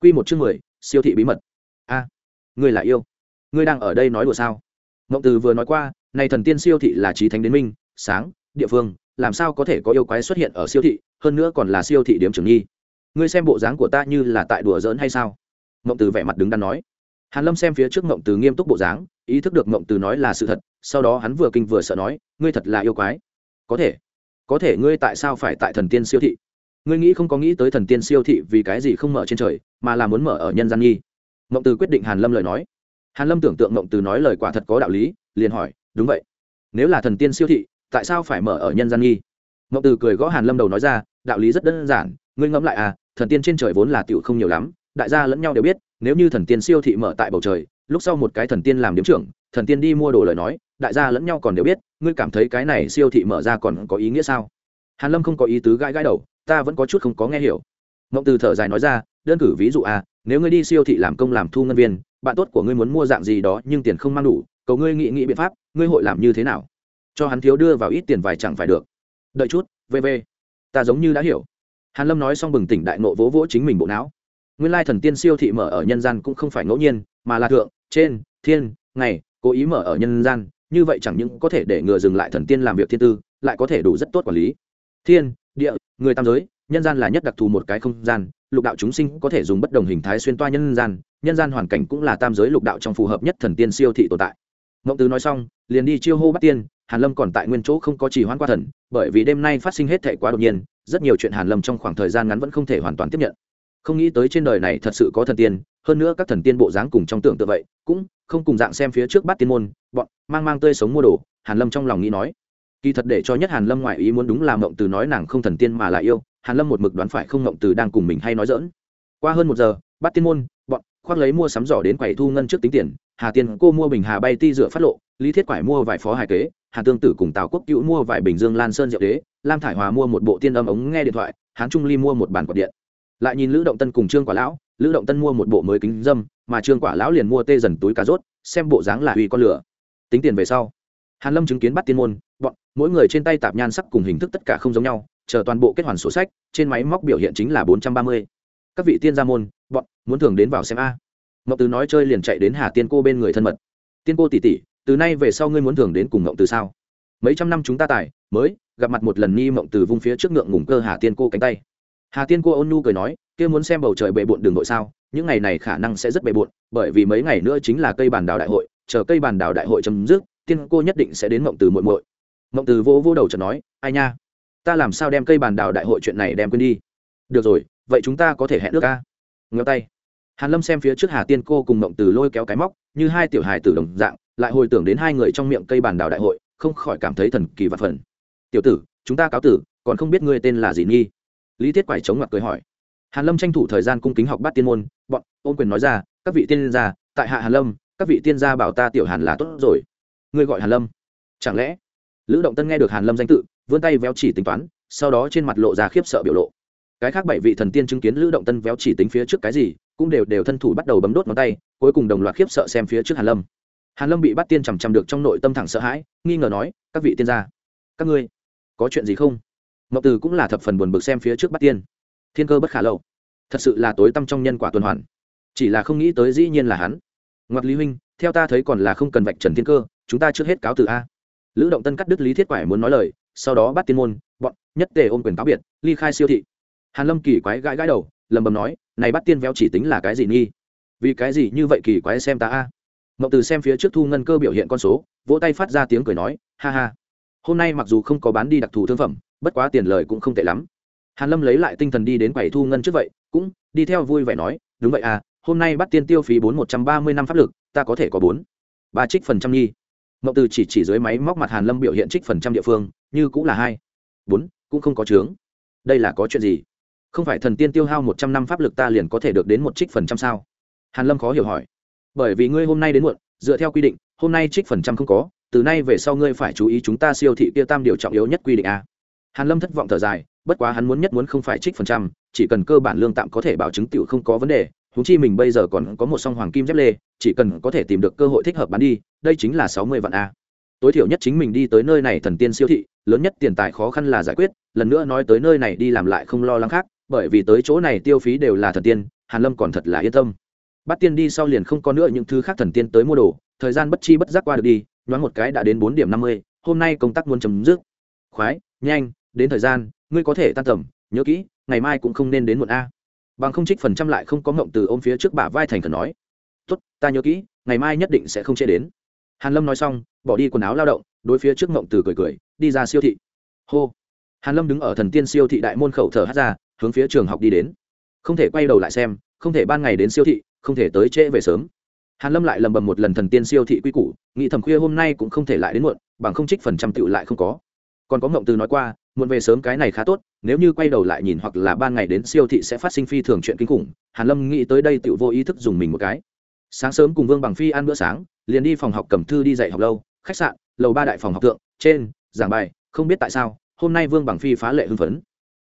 Quy một chương 10, siêu thị bí mật. A ngươi là yêu. Ngươi đang ở đây nói đùa sao? Mộng từ vừa nói qua này thần tiên siêu thị là trí thánh đến minh sáng địa phương làm sao có thể có yêu quái xuất hiện ở siêu thị, hơn nữa còn là siêu thị điểm trường nhi ngươi xem bộ dáng của ta như là tại đùa giỡn hay sao? Mộng từ vẻ mặt đứng đắn nói. Hàn lâm xem phía trước mộng từ nghiêm túc bộ dáng, ý thức được mộng từ nói là sự thật, sau đó hắn vừa kinh vừa sợ nói, ngươi thật là yêu quái. Có thể. Có thể ngươi tại sao phải tại thần tiên siêu thị? Ngươi nghĩ không có nghĩ tới thần tiên siêu thị vì cái gì không mở trên trời, mà là muốn mở ở nhân gian nhi mộng từ quyết định hàn lâm lời nói. Hàn lâm tưởng tượng mộng từ nói lời quả thật có đạo lý, liền hỏi, đúng vậy. Nếu là thần tiên siêu thị tại sao phải mở ở nhân gian nghi? Ngọc từ cười gõ hàn lâm đầu nói ra, đạo lý rất đơn giản, ngươi ngẫm lại à thần tiên trên trời vốn là tiểu không nhiều lắm, đại gia lẫn nhau đều biết, nếu như thần tiên siêu thị mở tại bầu trời, lúc sau một cái thần tiên làm điếm trưởng, thần tiên đi mua đồ lời nói, đại gia lẫn nhau còn đều biết, ngươi cảm thấy cái này siêu thị mở ra còn có ý nghĩa sao? Hàn lâm không có ý tứ gãi gãi đầu, ta vẫn có chút không có nghe hiểu. Ngọc từ thở dài nói ra, đơn cử ví dụ à nếu ngươi đi siêu thị làm công làm thu ngân viên, bạn tốt của ngươi muốn mua dạng gì đó nhưng tiền không mang đủ, cầu ngươi nghĩ nghĩ biện pháp, ngươi hội làm như thế nào? Cho hắn thiếu đưa vào ít tiền vài chẳng phải được. Đợi chút vv ta giống như đã hiểu. Hàn lâm nói xong bừng tỉnh đại nộ vỗ vỗ chính mình bộ não. Nguyên lai thần tiên siêu thị mở ở nhân gian cũng không phải ngẫu nhiên, mà là thượng, trên, thiên, ngày, cố ý mở ở nhân gian. Như vậy chẳng những có thể để ngừa dừng lại thần tiên làm việc thiên tư, lại có thể đủ rất tốt quản lý. Thiên, địa, người tam giới, nhân gian là nhất đặc thù một cái không gian. Lục đạo chúng sinh có thể dùng bất đồng hình thái xuyên toa nhân gian. Nhân gian hoàn cảnh cũng là tam giới lục đạo trong phù hợp nhất thần tiên siêu thị tồn tại. Mộng tứ nói xong, liền đi chiêu hô bắt tiên hàn lâm còn tại nguyên chỗ không có trì hoãn qua thần, bởi vì đêm nay phát sinh hết thể quá đột nhiên, rất nhiều chuyện hàn lâm trong khoảng thời gian ngắn vẫn không thể hoàn toàn tiếp nhận. Không nghĩ tới trên đời này thật sự có thần tiên, hơn nữa các thần tiên bộ dáng cùng trong tưởng tượng vậy, cũng không cùng dạng xem phía trước bắt tiên môn, bọn mang mang tươi sống mua đồ, hàn lâm trong lòng nghĩ nói. Kỳ thật để cho nhất hàn lâm ngoại ý muốn đúng là mộng từ nói nàng không thần tiên mà là yêu, hàn lâm một mực đoán phải không mộng từ đang cùng mình hay nói dỡn qua hơn một giờ bắt tiên môn, bọn khoác lấy mua sắm giỏ đến quầy thu ngân trước tính tiền, hà tiên cô mua bình hà bay ti dựa phát lộ, lý thiết quải mua vài phó hài kế hà tương tử cùng tào quốc cựu mua vài bình dương lan sơn diệu đế, lam thải hòa mua một bộ tiên âm ống nghe điện thoại, hán trung ly mua một bản quạt điện. Lại nhìn lữ động tân cùng trương quả lão, lữ động tân mua một bộ mới kính dâm, mà trương quả lão liền mua tê dần túi cà rốt, xem bộ dáng là uy con lửa. Tính tiền về sau, hàn lâm chứng kiến bắt tiên môn, bọn, mỗi người trên tay tạp nhan sắc cùng hình thức tất cả không giống nhau, chờ toàn bộ kết hoàn sổ sách, trên máy móc biểu hiện chính là bốn trăm ba mươi. Các vị tiên gia môn, bọn, muốn thường đến vào xem a. Mộng từ nói chơi liền chạy đến hà tiên cô bên người thân mật. Tiên cô tỷ tỷ từ nay về sau ngươi muốn thường đến cùng ngộng từ sao? Mấy trăm năm chúng ta tài, mới gặp mặt một lần ni mộng từ vung phía trước ngượng ngùng cơ hà tiên cô cánh tay. Hà tiên cô ôn nu cười nói, kia muốn xem bầu trời bệ bộn đường nội sao? Những ngày này khả năng sẽ rất bệ bộn, bởi vì mấy ngày nữa chính là cây bàn đào đại hội, chờ cây bàn đào đại hội chấm dứt, tiên cô nhất định sẽ đến mộng từ muội muội. Mộng từ vô vô đầu chợt nói, ai nha, ta làm sao đem cây bàn đào đại hội chuyện này đem quên đi? Được rồi, vậy chúng ta có thể hẹn nước ca ngheo tay. Hàn lâm xem phía trước hà tiên cô cùng mộng từ lôi kéo cái móc, như hai tiểu hài tử đồng dạng lại hồi tưởng đến hai người trong miệng cây bàn đào đại hội, không khỏi cảm thấy thần kỳ vạn phần. Tiểu tử, chúng ta cáo tử, còn không biết ngươi tên là gì nghi? Lý thiết quải chống mặt cười hỏi. Hàn lâm tranh thủ thời gian cung kính học bát tiên môn, bọn, ôn quyền nói ra, các vị tiên gia, tại hạ hàn lâm, các vị tiên gia bảo ta tiểu hàn là tốt rồi. Ngươi gọi hàn lâm? Chẳng lẽ? Lữ động tân nghe được hàn lâm danh tự, vươn tay véo chỉ tính toán, sau đó trên mặt lộ ra khiếp sợ biểu lộ. Cái khác bảy vị thần tiên chứng kiến lữ động tân véo chỉ tính phía trước cái gì, cũng đều đều thân thủ bắt đầu bấm đốt ngón tay, cuối cùng đồng loạt khiếp sợ xem phía trước hàn lâm hàn lâm bị bắt tiên chằm chằm được trong nội tâm thẳng sợ hãi, nghi ngờ nói, các vị tiên gia, các ngươi có chuyện gì không? Ngọc từ cũng là thập phần buồn bực xem phía trước bắt tiên. Thiên cơ bất khả lâu thật sự là tối tâm trong nhân quả tuần hoàn. Chỉ là không nghĩ tới dĩ nhiên là hắn. Ngoặt lý huynh, theo ta thấy còn là không cần vạch trần thiên cơ, chúng ta trước hết cáo từ a. Lữ động tân cắt đứt lý thiết quải muốn nói lời, sau đó bắt tiên môn, bọn nhất tề ôm quyền cáo biệt, ly khai siêu thị. Hàn lâm kỳ quái gãi gãi đầu lầm bầm nói, này bắt tiên véo chỉ tính là cái gì nghi? Vì cái gì như vậy kỳ quái xem ta a? Mậu từ xem phía trước thu ngân cơ biểu hiện con số, vỗ tay phát ra tiếng cười nói, ha ha. Hôm nay mặc dù không có bán đi đặc thù thương phẩm, bất quá tiền lời cũng không tệ lắm. Hàn lâm lấy lại tinh thần đi đến quầy thu ngân trước vậy, cũng đi theo vui vẻ nói, đúng vậy à hôm nay bắt tiên tiêu phí bốn một trăm ba mươi năm pháp lực, ta có thể có bốn. Ba trích phần trăm nhi mậu từ chỉ chỉ dưới máy móc mặt hàn lâm biểu hiện trích phần trăm địa phương, như cũng là hai. Bốn, cũng không có chướng. Đây là có chuyện gì? Không phải thần tiên tiêu hao một trăm năm pháp lực ta liền có thể được đến một trích phần trăm sao? Hàn lâm khó hiểu hỏi bởi vì ngươi hôm nay đến muộn, dựa theo quy định, hôm nay trích phần trăm không có, từ nay về sau ngươi phải chú ý chúng ta siêu thị kia tam điều trọng yếu nhất quy định a. Hàn lâm thất vọng thở dài, bất quá hắn muốn nhất muốn không phải trích phần trăm, chỉ cần cơ bản lương tạm có thể bảo chứng tiểu không có vấn đề húng chi mình bây giờ còn có một song hoàng kim dép lê, chỉ cần có thể tìm được cơ hội thích hợp bán đi, đây chính là sáu mươi vạn a. Tối thiểu nhất chính mình đi tới nơi này thần tiên siêu thị, lớn nhất tiền tài khó khăn là giải quyết, lần nữa nói tới nơi này đi làm lại không lo lắng khác, bởi vì tới chỗ này tiêu phí đều là thần tiên, hàn lâm còn thật là yên tâm bắt tiên đi sau liền không có nữa những thứ khác thần tiên tới mua đồ, thời gian bất chi bất giác qua được đi, nhoáng một cái đã đến bốn điểm năm mươi, hôm nay công tác muốn chấm dứt. Khoái, nhanh, đến thời gian, ngươi có thể tan tầm, nhớ kỹ, ngày mai cũng không nên đến muộn a. Bằng không trích phần trăm lại không có ngộng từ ôm phía trước bả vai thành khẩn nói. Tốt, ta nhớ kỹ, ngày mai nhất định sẽ không chê đến. Hàn lâm nói xong, bỏ đi quần áo lao động, đối phía trước ngộng từ cười cười, đi ra siêu thị. Hô. Hàn lâm đứng ở thần tiên siêu thị đại môn khẩu thở hát ra, hướng phía trường học đi đến. Không thể quay đầu lại xem, không thể ban ngày đến siêu thị không thể tới trễ về sớm. Hàn lâm lại lầm bầm một lần thần tiên siêu thị quy củ, nghĩ thầm khuya hôm nay cũng không thể lại đến muộn, bằng không trích phần trăm tựu lại không có. Còn có ngộng từ nói qua, muộn về sớm cái này khá tốt, nếu như quay đầu lại nhìn hoặc là ban ngày đến siêu thị sẽ phát sinh phi thường chuyện kinh khủng, hàn lâm nghĩ tới đây tựu vô ý thức dùng mình một cái. Sáng sớm cùng vương bằng phi ăn bữa sáng, liền đi phòng học cầm thư đi dạy học lâu, khách sạn, lầu ba đại phòng học thượng, trên, giảng bài, không biết tại sao, hôm nay vương bằng phi phá lệ hưng phấn.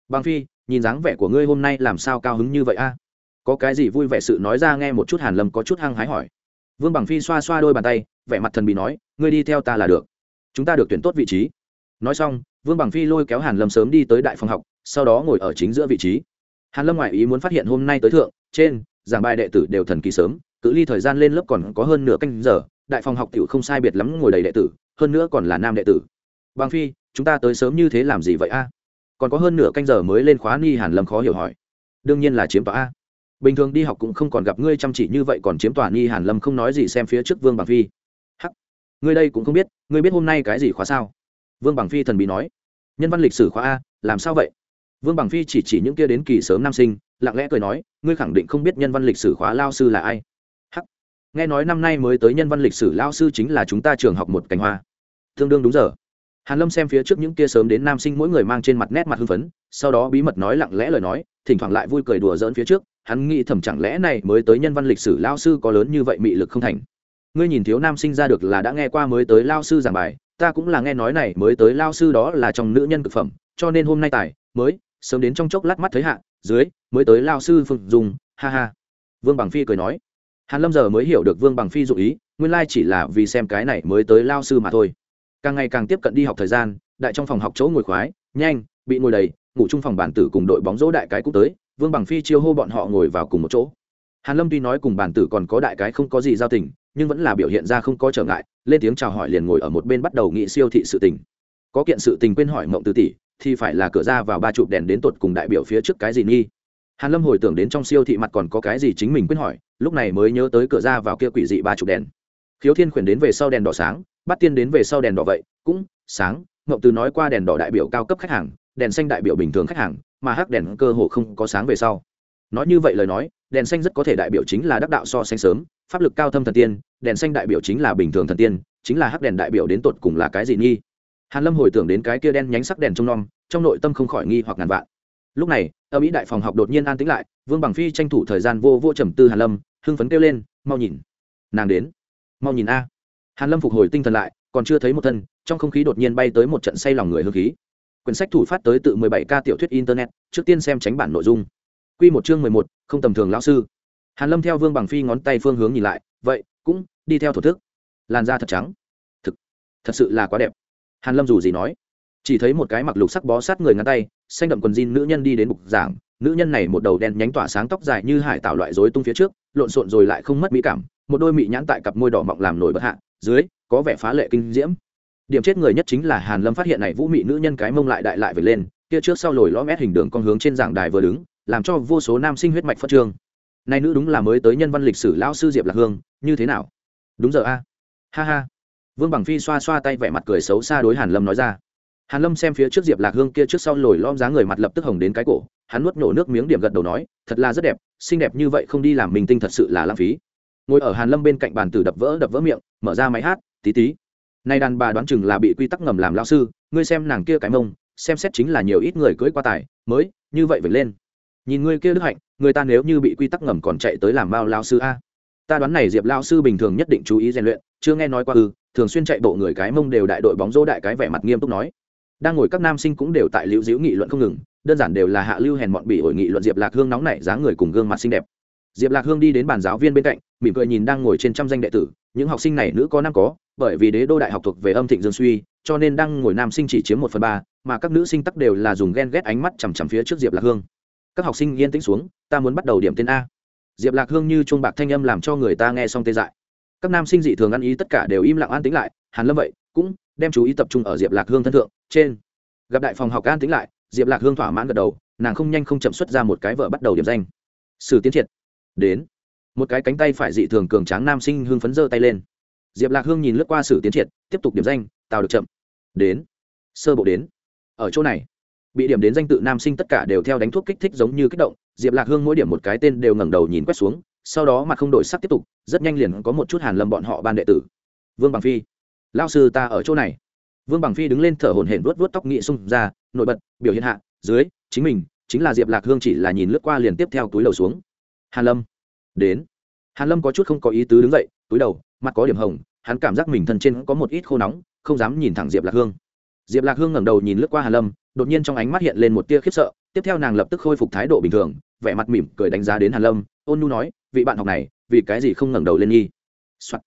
Bằng phi, nhìn dáng vẻ của ngươi hôm nay làm sao cao hứng như vậy a? Có cái gì vui vẻ sự nói ra nghe một chút hàn lâm có chút hăng hái hỏi. Vương bằng phi xoa xoa đôi bàn tay, vẻ mặt thần bị nói, ngươi đi theo ta là được. Chúng ta được tuyển tốt vị trí. Nói xong, vương bằng phi lôi kéo hàn lâm sớm đi tới đại phòng học, sau đó ngồi ở chính giữa vị trí. Hàn lâm ngoại ý muốn phát hiện hôm nay tới thượng, trên, giảng bài đệ tử đều thần kỳ sớm, cự ly thời gian lên lớp còn có hơn nửa canh giờ, đại phòng học tiểu không sai biệt lắm ngồi đầy đệ tử, hơn nữa còn là nam đệ tử. Bằng phi, chúng ta tới sớm như thế làm gì vậy a? Còn có hơn nửa canh giờ mới lên khóa ni hàn lâm khó hiểu hỏi. Đương nhiên là chiếm tòa a bình thường đi học cũng không còn gặp ngươi chăm chỉ như vậy, còn chiếm tòa nghi hàn lâm không nói gì xem phía trước vương bằng phi. Hắc, ngươi đây cũng không biết, ngươi biết hôm nay cái gì khóa sao? Vương bằng phi thần bí nói. Nhân văn lịch sử khóa a, làm sao vậy? Vương bằng phi chỉ chỉ những kia đến kỳ sớm nam sinh, lặng lẽ cười nói, ngươi khẳng định không biết nhân văn lịch sử khóa lao sư là ai. Hắc, nghe nói năm nay mới tới nhân văn lịch sử lao sư chính là chúng ta trường học một cành hoa. Tương đương đúng giờ. Hàn lâm xem phía trước những kia sớm đến nam sinh mỗi người mang trên mặt nét mặt hưng phấn, sau đó bí mật nói lặng lẽ lời nói, thỉnh thoảng lại vui cười đùa giỡn phía trước hắn nghĩ thầm chẳng lẽ này mới tới nhân văn lịch sử lao sư có lớn như vậy mị lực không thành? Ngươi nhìn thiếu nam sinh ra được là đã nghe qua mới tới lao sư giảng bài, ta cũng là nghe nói này mới tới lao sư đó là trong nữ nhân cực phẩm, cho nên hôm nay tài, mới, sớm đến trong chốc lát mắt thấy hạ, dưới, mới tới lao sư phương dùng, ha ha. Vương bằng phi cười nói. Hàn lâm giờ mới hiểu được vương bằng phi dụ ý, nguyên lai chỉ là vì xem cái này mới tới lao sư mà thôi. Càng ngày càng tiếp cận đi học thời gian, đại trong phòng học chỗ ngồi khoái, nhanh, bị ngồi đầy, ngủ chung phòng bản tử cùng đội bóng rổ đại cái cũng tới vương bằng phi chiêu hô bọn họ ngồi vào cùng một chỗ. Hàn lâm tuy nói cùng bản tử còn có đại cái không có gì giao tình, nhưng vẫn là biểu hiện ra không có trở ngại, lên tiếng chào hỏi liền ngồi ở một bên bắt đầu nghị siêu thị sự tình. Có kiện sự tình quên hỏi mộng tư tỷ, thì phải là cửa ra vào ba chụp đèn đến tột cùng đại biểu phía trước cái gì nghi. Hàn lâm hồi tưởng đến trong siêu thị mặt còn có cái gì chính mình quên hỏi, lúc này mới nhớ tới cửa ra vào kia quỷ dị ba chụp đèn. Khiếu thiên khuyển đến về sau đèn đỏ sáng bắt tiên đến về sau đèn đỏ vậy, cũng sáng, mộng từ nói qua đèn đỏ đại biểu cao cấp khách hàng, đèn xanh đại biểu bình thường khách hàng mà hắc đèn cơ hồ không có sáng về sau. Nói như vậy lời nói, đèn xanh rất có thể đại biểu chính là đắc đạo so sánh sớm, pháp lực cao thâm thần tiên, đèn xanh đại biểu chính là bình thường thần tiên, chính là hắc đèn đại biểu đến tột cùng là cái gì nghi? Hàn lâm hồi tưởng đến cái kia đen nhánh sắc đèn trong non trong nội tâm không khỏi nghi hoặc ngàn vạn. Lúc này, ở mỹ đại phòng học đột nhiên an tĩnh lại, vương bằng phi tranh thủ thời gian vô vô trầm tư hàn lâm, hưng phấn kêu lên, mau nhìn, nàng đến, mau nhìn a. Hàn lâm phục hồi tinh thần lại, còn chưa thấy một thân, trong không khí đột nhiên bay tới một trận say lòng người hương khí quyển sách thủ phát tới tự 17 k tiểu thuyết internet trước tiên xem tránh bản nội dung. Quy một chương 11, không tầm thường lão sư. Hàn lâm theo vương bằng phi ngón tay phương hướng nhìn lại vậy cũng đi theo thổ thức. Làn da thật trắng. Thực thật sự là quá đẹp. Hàn lâm dù gì nói chỉ thấy một cái mặc lục sắc bó sát người ngắn tay xanh đậm quần jean nữ nhân đi đến bục giảng. Nữ nhân này một đầu đen nhánh tỏa sáng tóc dài như hải tạo loại rối tung phía trước lộn xộn rồi lại không mất mỹ cảm một đôi mị nhãn tại cặp môi đỏ mọng làm nổi bật hạ dưới có vẻ phá lệ kinh diễm điểm chết người nhất chính là hàn lâm phát hiện này vũ mị nữ nhân cái mông lại đại lại về lên, kia trước sau lồi lõm ép hình đường con hướng trên giảng đài vừa đứng, làm cho vô số nam sinh huyết mạch phát trương. Này nữ đúng là mới tới nhân văn lịch sử lão sư diệp lạc hương, như thế nào? Đúng giờ a. À? Ha ha. Vương bằng phi xoa xoa tay vẻ mặt cười xấu xa đối hàn lâm nói ra. Hàn lâm xem phía trước diệp lạc hương kia trước sau lồi lõm dáng người mặt lập tức hồng đến cái cổ, hắn nuốt nổ nước miếng điểm gật đầu nói, thật là rất đẹp, xinh đẹp như vậy không đi làm mình tinh thật sự là lãng phí. Ngồi ở hàn lâm bên cạnh bàn tử đập vỡ đập vỡ miệng, mở ra máy hát, tí tí nay đàn bà đoán chừng là bị quy tắc ngầm làm lao sư, ngươi xem nàng kia cái mông, xem xét chính là nhiều ít người cưới qua tài, mới, như vậy vậy lên. Nhìn ngươi kia đức hạnh, người ta nếu như bị quy tắc ngầm còn chạy tới làm bao lao sư a? Ta đoán này diệp lao sư bình thường nhất định chú ý rèn luyện, chưa nghe nói qua ư, thường xuyên chạy bộ người cái mông đều đại đội bóng rô đại cái vẻ mặt nghiêm túc nói. Đang ngồi các nam sinh cũng đều tại liễu diễu nghị luận không ngừng, đơn giản đều là hạ lưu hèn mọn bị hội nghị luận diệp lạc hương nóng nảy dáng người cùng gương mặt xinh đẹp. Diệp lạc hương đi đến bàn giáo viên bên cạnh, mỉm cười nhìn đang ngồi trên trăm danh đệ tử, những học sinh này nữ có nam có bởi vì đế đô đại học thuộc về âm thịnh dương suy, cho nên đang ngồi nam sinh chỉ chiếm một phần ba, mà các nữ sinh tắc đều là dùng ghen ghét ánh mắt chằm chằm phía trước diệp lạc hương. Các học sinh yên tĩnh xuống, ta muốn bắt đầu điểm tên a. Diệp lạc hương như chuông bạc thanh âm làm cho người ta nghe xong tê dại. Các nam sinh dị thường ăn ý tất cả đều im lặng an tĩnh lại, hàn lâm vậy, cũng đem chú ý tập trung ở diệp lạc hương thân thượng, trên. Gặp đại phòng học an tĩnh lại, diệp lạc hương thỏa mãn gật đầu, nàng không nhanh không chậm xuất ra một cái vợ bắt đầu điểm danh. Sử tiến triệt. Đến. Một cái cánh tay phải dị thường cường tráng nam sinh hương phấn giơ tay lên diệp lạc hương nhìn lướt qua sử tiến triệt, tiếp tục điểm danh, tào được chậm đến. Sơ bộ đến. Ở chỗ này. Bị điểm đến danh tự nam sinh tất cả đều theo đánh thuốc kích thích giống như kích động, diệp lạc hương mỗi điểm một cái tên đều ngẩng đầu nhìn quét xuống, sau đó mặt không đổi sắc tiếp tục, rất nhanh liền có một chút hàn lâm bọn họ ban đệ tử. Vương bằng phi. Lao sư ta ở chỗ này. Vương bằng phi đứng lên thở hổn hển vuốt vuốt tóc nghị xung ra, nổi bật, biểu hiện hạ, dưới, chính mình, chính là diệp lạc hương chỉ là nhìn lướt qua liền tiếp theo túi đầu xuống. Hàn lâm. Đến. Hàn lâm có chút không có ý tứ đứng dậy, túi đầu mặt có điểm hồng, hắn cảm giác mình thân trên có một ít khô nóng, không dám nhìn thẳng diệp lạc hương. Diệp lạc hương ngẩng đầu nhìn lướt qua hàn lâm, đột nhiên trong ánh mắt hiện lên một tia khiếp sợ, tiếp theo nàng lập tức khôi phục thái độ bình thường, vẻ mặt mỉm cười đánh giá đến hàn lâm, ôn nhu nói, vị bạn học này, vì cái gì không ngẩng đầu lên nhi、Soạn.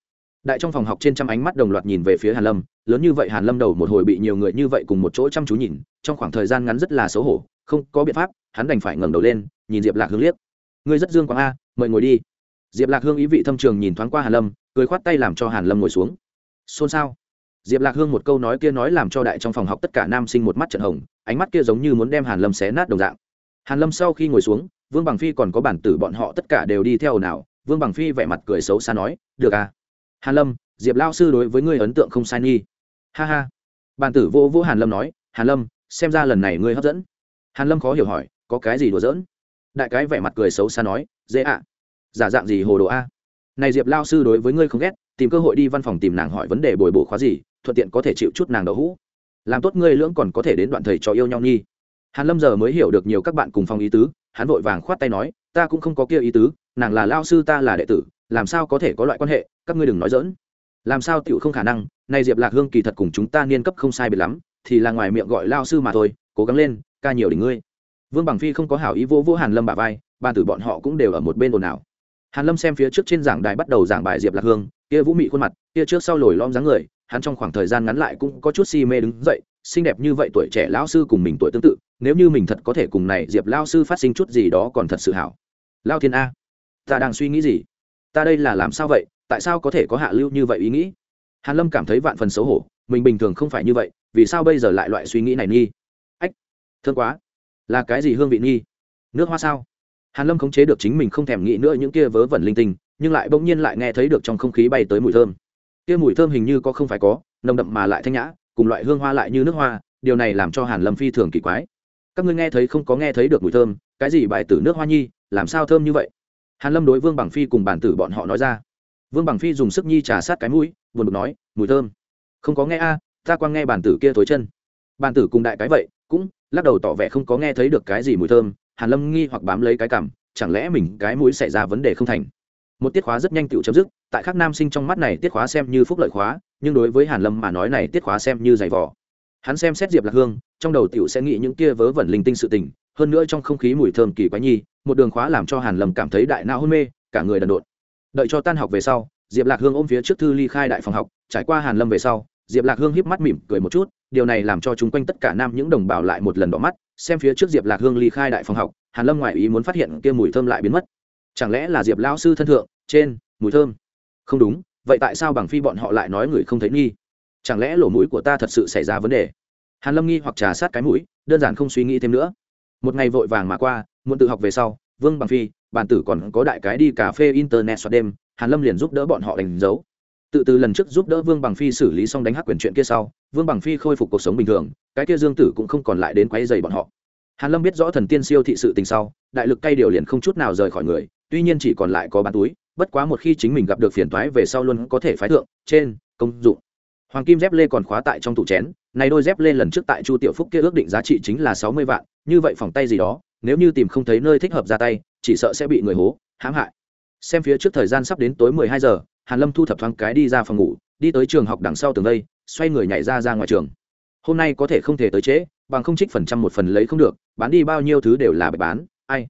đại trong phòng học trên trăm ánh mắt đồng loạt nhìn về phía hàn lâm, lớn như vậy hàn lâm đầu một hồi bị nhiều người như vậy cùng một chỗ chăm chú nhìn, trong khoảng thời gian ngắn rất là xấu hổ, không có biện pháp, hắn đành phải ngẩng đầu lên, nhìn diệp lạc hương liếc. Ngươi rất dương quang a, mời ngồi đi diệp lạc hương ý vị thâm trường nhìn thoáng qua hàn lâm, cười khoát tay làm cho hàn lâm ngồi xuống. Xôn xao. Diệp lạc hương một câu nói kia nói làm cho đại trong phòng học tất cả nam sinh một mắt trận hồng, ánh mắt kia giống như muốn đem hàn lâm xé nát đồng dạng. Hàn lâm sau khi ngồi xuống, vương bằng phi còn có bản tử bọn họ tất cả đều đi theo nào vương bằng phi vẻ mặt cười xấu xa nói, được à? Hàn lâm, diệp lao sư đối với ngươi ấn tượng không sai nghi. Ha ha. Bản tử vô vô hàn lâm nói, hàn lâm, xem ra lần này ngươi hấp dẫn. Hàn lâm khó hiểu hỏi, có cái gì đùa giỡn? Đại cái vẻ mặt cười xấu xa nói, dễ ạ giả dạng gì hồ đồ a? Này diệp lao sư đối với ngươi không ghét, tìm cơ hội đi văn phòng tìm nàng hỏi vấn đề bồi bổ khóa gì, thuận tiện có thể chịu chút nàng đậu hũ. Làm tốt ngươi lưỡng còn có thể đến đoạn thầy cho yêu nhau nhi. Hàn lâm giờ mới hiểu được nhiều các bạn cùng phòng ý tứ, hắn vội vàng khoát tay nói, ta cũng không có kia ý tứ, nàng là lao sư ta là đệ tử, làm sao có thể có loại quan hệ, các ngươi đừng nói dỡn làm sao tiểu không khả năng, này diệp lạc hương kỳ thật cùng chúng ta niên cấp không sai biệt lắm, thì là ngoài miệng gọi lao sư mà thôi, cố gắng lên, ca nhiều đỉnh ngươi. Vương bằng phi không có hảo ý vô vô hàn lâm bà vai ban tử bọn họ cũng đều ở một bên ồn ào hàn lâm xem phía trước trên giảng đài bắt đầu giảng bài diệp lạc hương, kia vũ mị khuôn mặt, kia trước sau lồi lom dáng người, hắn trong khoảng thời gian ngắn lại cũng có chút si mê đứng dậy, xinh đẹp như vậy tuổi trẻ lão sư cùng mình tuổi tương tự, nếu như mình thật có thể cùng này diệp lao sư phát sinh chút gì đó còn thật sự hảo. Lao thiên a, ta đang suy nghĩ gì? Ta đây là làm sao vậy? Tại sao có thể có hạ lưu như vậy ý nghĩ? Hàn lâm cảm thấy vạn phần xấu hổ, mình bình thường không phải như vậy, vì sao bây giờ lại loại suy nghĩ này nghi? Ách, thương quá. Là cái gì hương vị nghi? Nước hoa sao? Hàn lâm khống chế được chính mình không thèm nghĩ nữa những kia vớ vẩn linh tinh, nhưng lại bỗng nhiên lại nghe thấy được trong không khí bay tới mùi thơm. Kia mùi thơm hình như có không phải có, nồng đậm mà lại thanh nhã, cùng loại hương hoa lại như nước hoa, điều này làm cho hàn lâm phi thường kỳ quái. Các ngươi nghe thấy không có nghe thấy được mùi thơm, cái gì bài tử nước hoa nhi, làm sao thơm như vậy? Hàn lâm đối vương bằng phi cùng bản tử bọn họ nói ra. Vương bằng phi dùng sức nhi trà sát cái mũi, buồn bực nói, mùi thơm. Không có nghe a, ta quang nghe bản tử kia thối chân. Bản tử cùng đại cái vậy, cũng lắc đầu tỏ vẻ không có nghe thấy được cái gì mùi thơm hàn lâm nghi hoặc bám lấy cái cằm chẳng lẽ mình cái mũi xảy ra vấn đề không thành? Một tiết khóa rất nhanh tựu chấm dứt, tại các nam sinh trong mắt này tiết khóa xem như phúc lợi khóa, nhưng đối với hàn lâm mà nói này tiết khóa xem như giày vò. Hắn xem xét diệp lạc hương, trong đầu tiểu sẽ nghĩ những kia vớ vẩn linh tinh sự tình, hơn nữa trong không khí mùi thơm kỳ quái nhi, một đường khóa làm cho hàn lâm cảm thấy đại não hôn mê, cả người đần độn. Đợi cho tan học về sau, diệp lạc hương ôm phía trước thư ly khai đại phòng học, trải qua hàn lâm về sau diệp lạc hương híp mắt mỉm cười một chút, điều này làm cho chúng quanh tất cả nam những đồng bào lại một lần đỏ mắt, xem phía trước diệp lạc hương ly khai đại phòng học, hàn lâm ngoại ý muốn phát hiện kia mùi thơm lại biến mất. Chẳng lẽ là diệp lão sư thân thượng, trên, mùi thơm? Không đúng, vậy tại sao bằng phi bọn họ lại nói người không thấy nghi? Chẳng lẽ lỗ mũi của ta thật sự xảy ra vấn đề? Hàn lâm nghi hoặc trà sát cái mũi, đơn giản không suy nghĩ thêm nữa. Một ngày vội vàng mà qua, muộn tự học về sau, vương bằng phi bản tử còn có đại cái đi cà phê internet suốt đêm, hàn lâm liền giúp đỡ bọn họ đánh dấu tự từ lần trước giúp đỡ vương bằng phi xử lý xong đánh hắc quyền chuyện kia sau, vương bằng phi khôi phục cuộc sống bình thường, cái kia dương tử cũng không còn lại đến quấy rầy bọn họ. Hàn lâm biết rõ thần tiên siêu thị sự tình sau, đại lực cay điều liền không chút nào rời khỏi người, tuy nhiên chỉ còn lại có bán túi, bất quá một khi chính mình gặp được phiền toái về sau luôn có thể phái thượng, trên, công dụng. Hoàng kim dép lê còn khóa tại trong tủ chén, này đôi dép lê lần trước tại chu tiểu phúc kia ước định giá trị chính là sáu mươi vạn, như vậy phòng tay gì đó, nếu như tìm không thấy nơi thích hợp ra tay, chỉ sợ sẽ bị người hố, hãm hại. Xem phía trước thời gian sắp đến tối mười hai giờ hàn lâm thu thập thoáng cái đi ra phòng ngủ, đi tới trường học đằng sau tường đây, xoay người nhảy ra ra ngoài trường. Hôm nay có thể không thể tới trễ, bằng không trích phần trăm một phần lấy không được, bán đi bao nhiêu thứ đều là bạch bán, ai.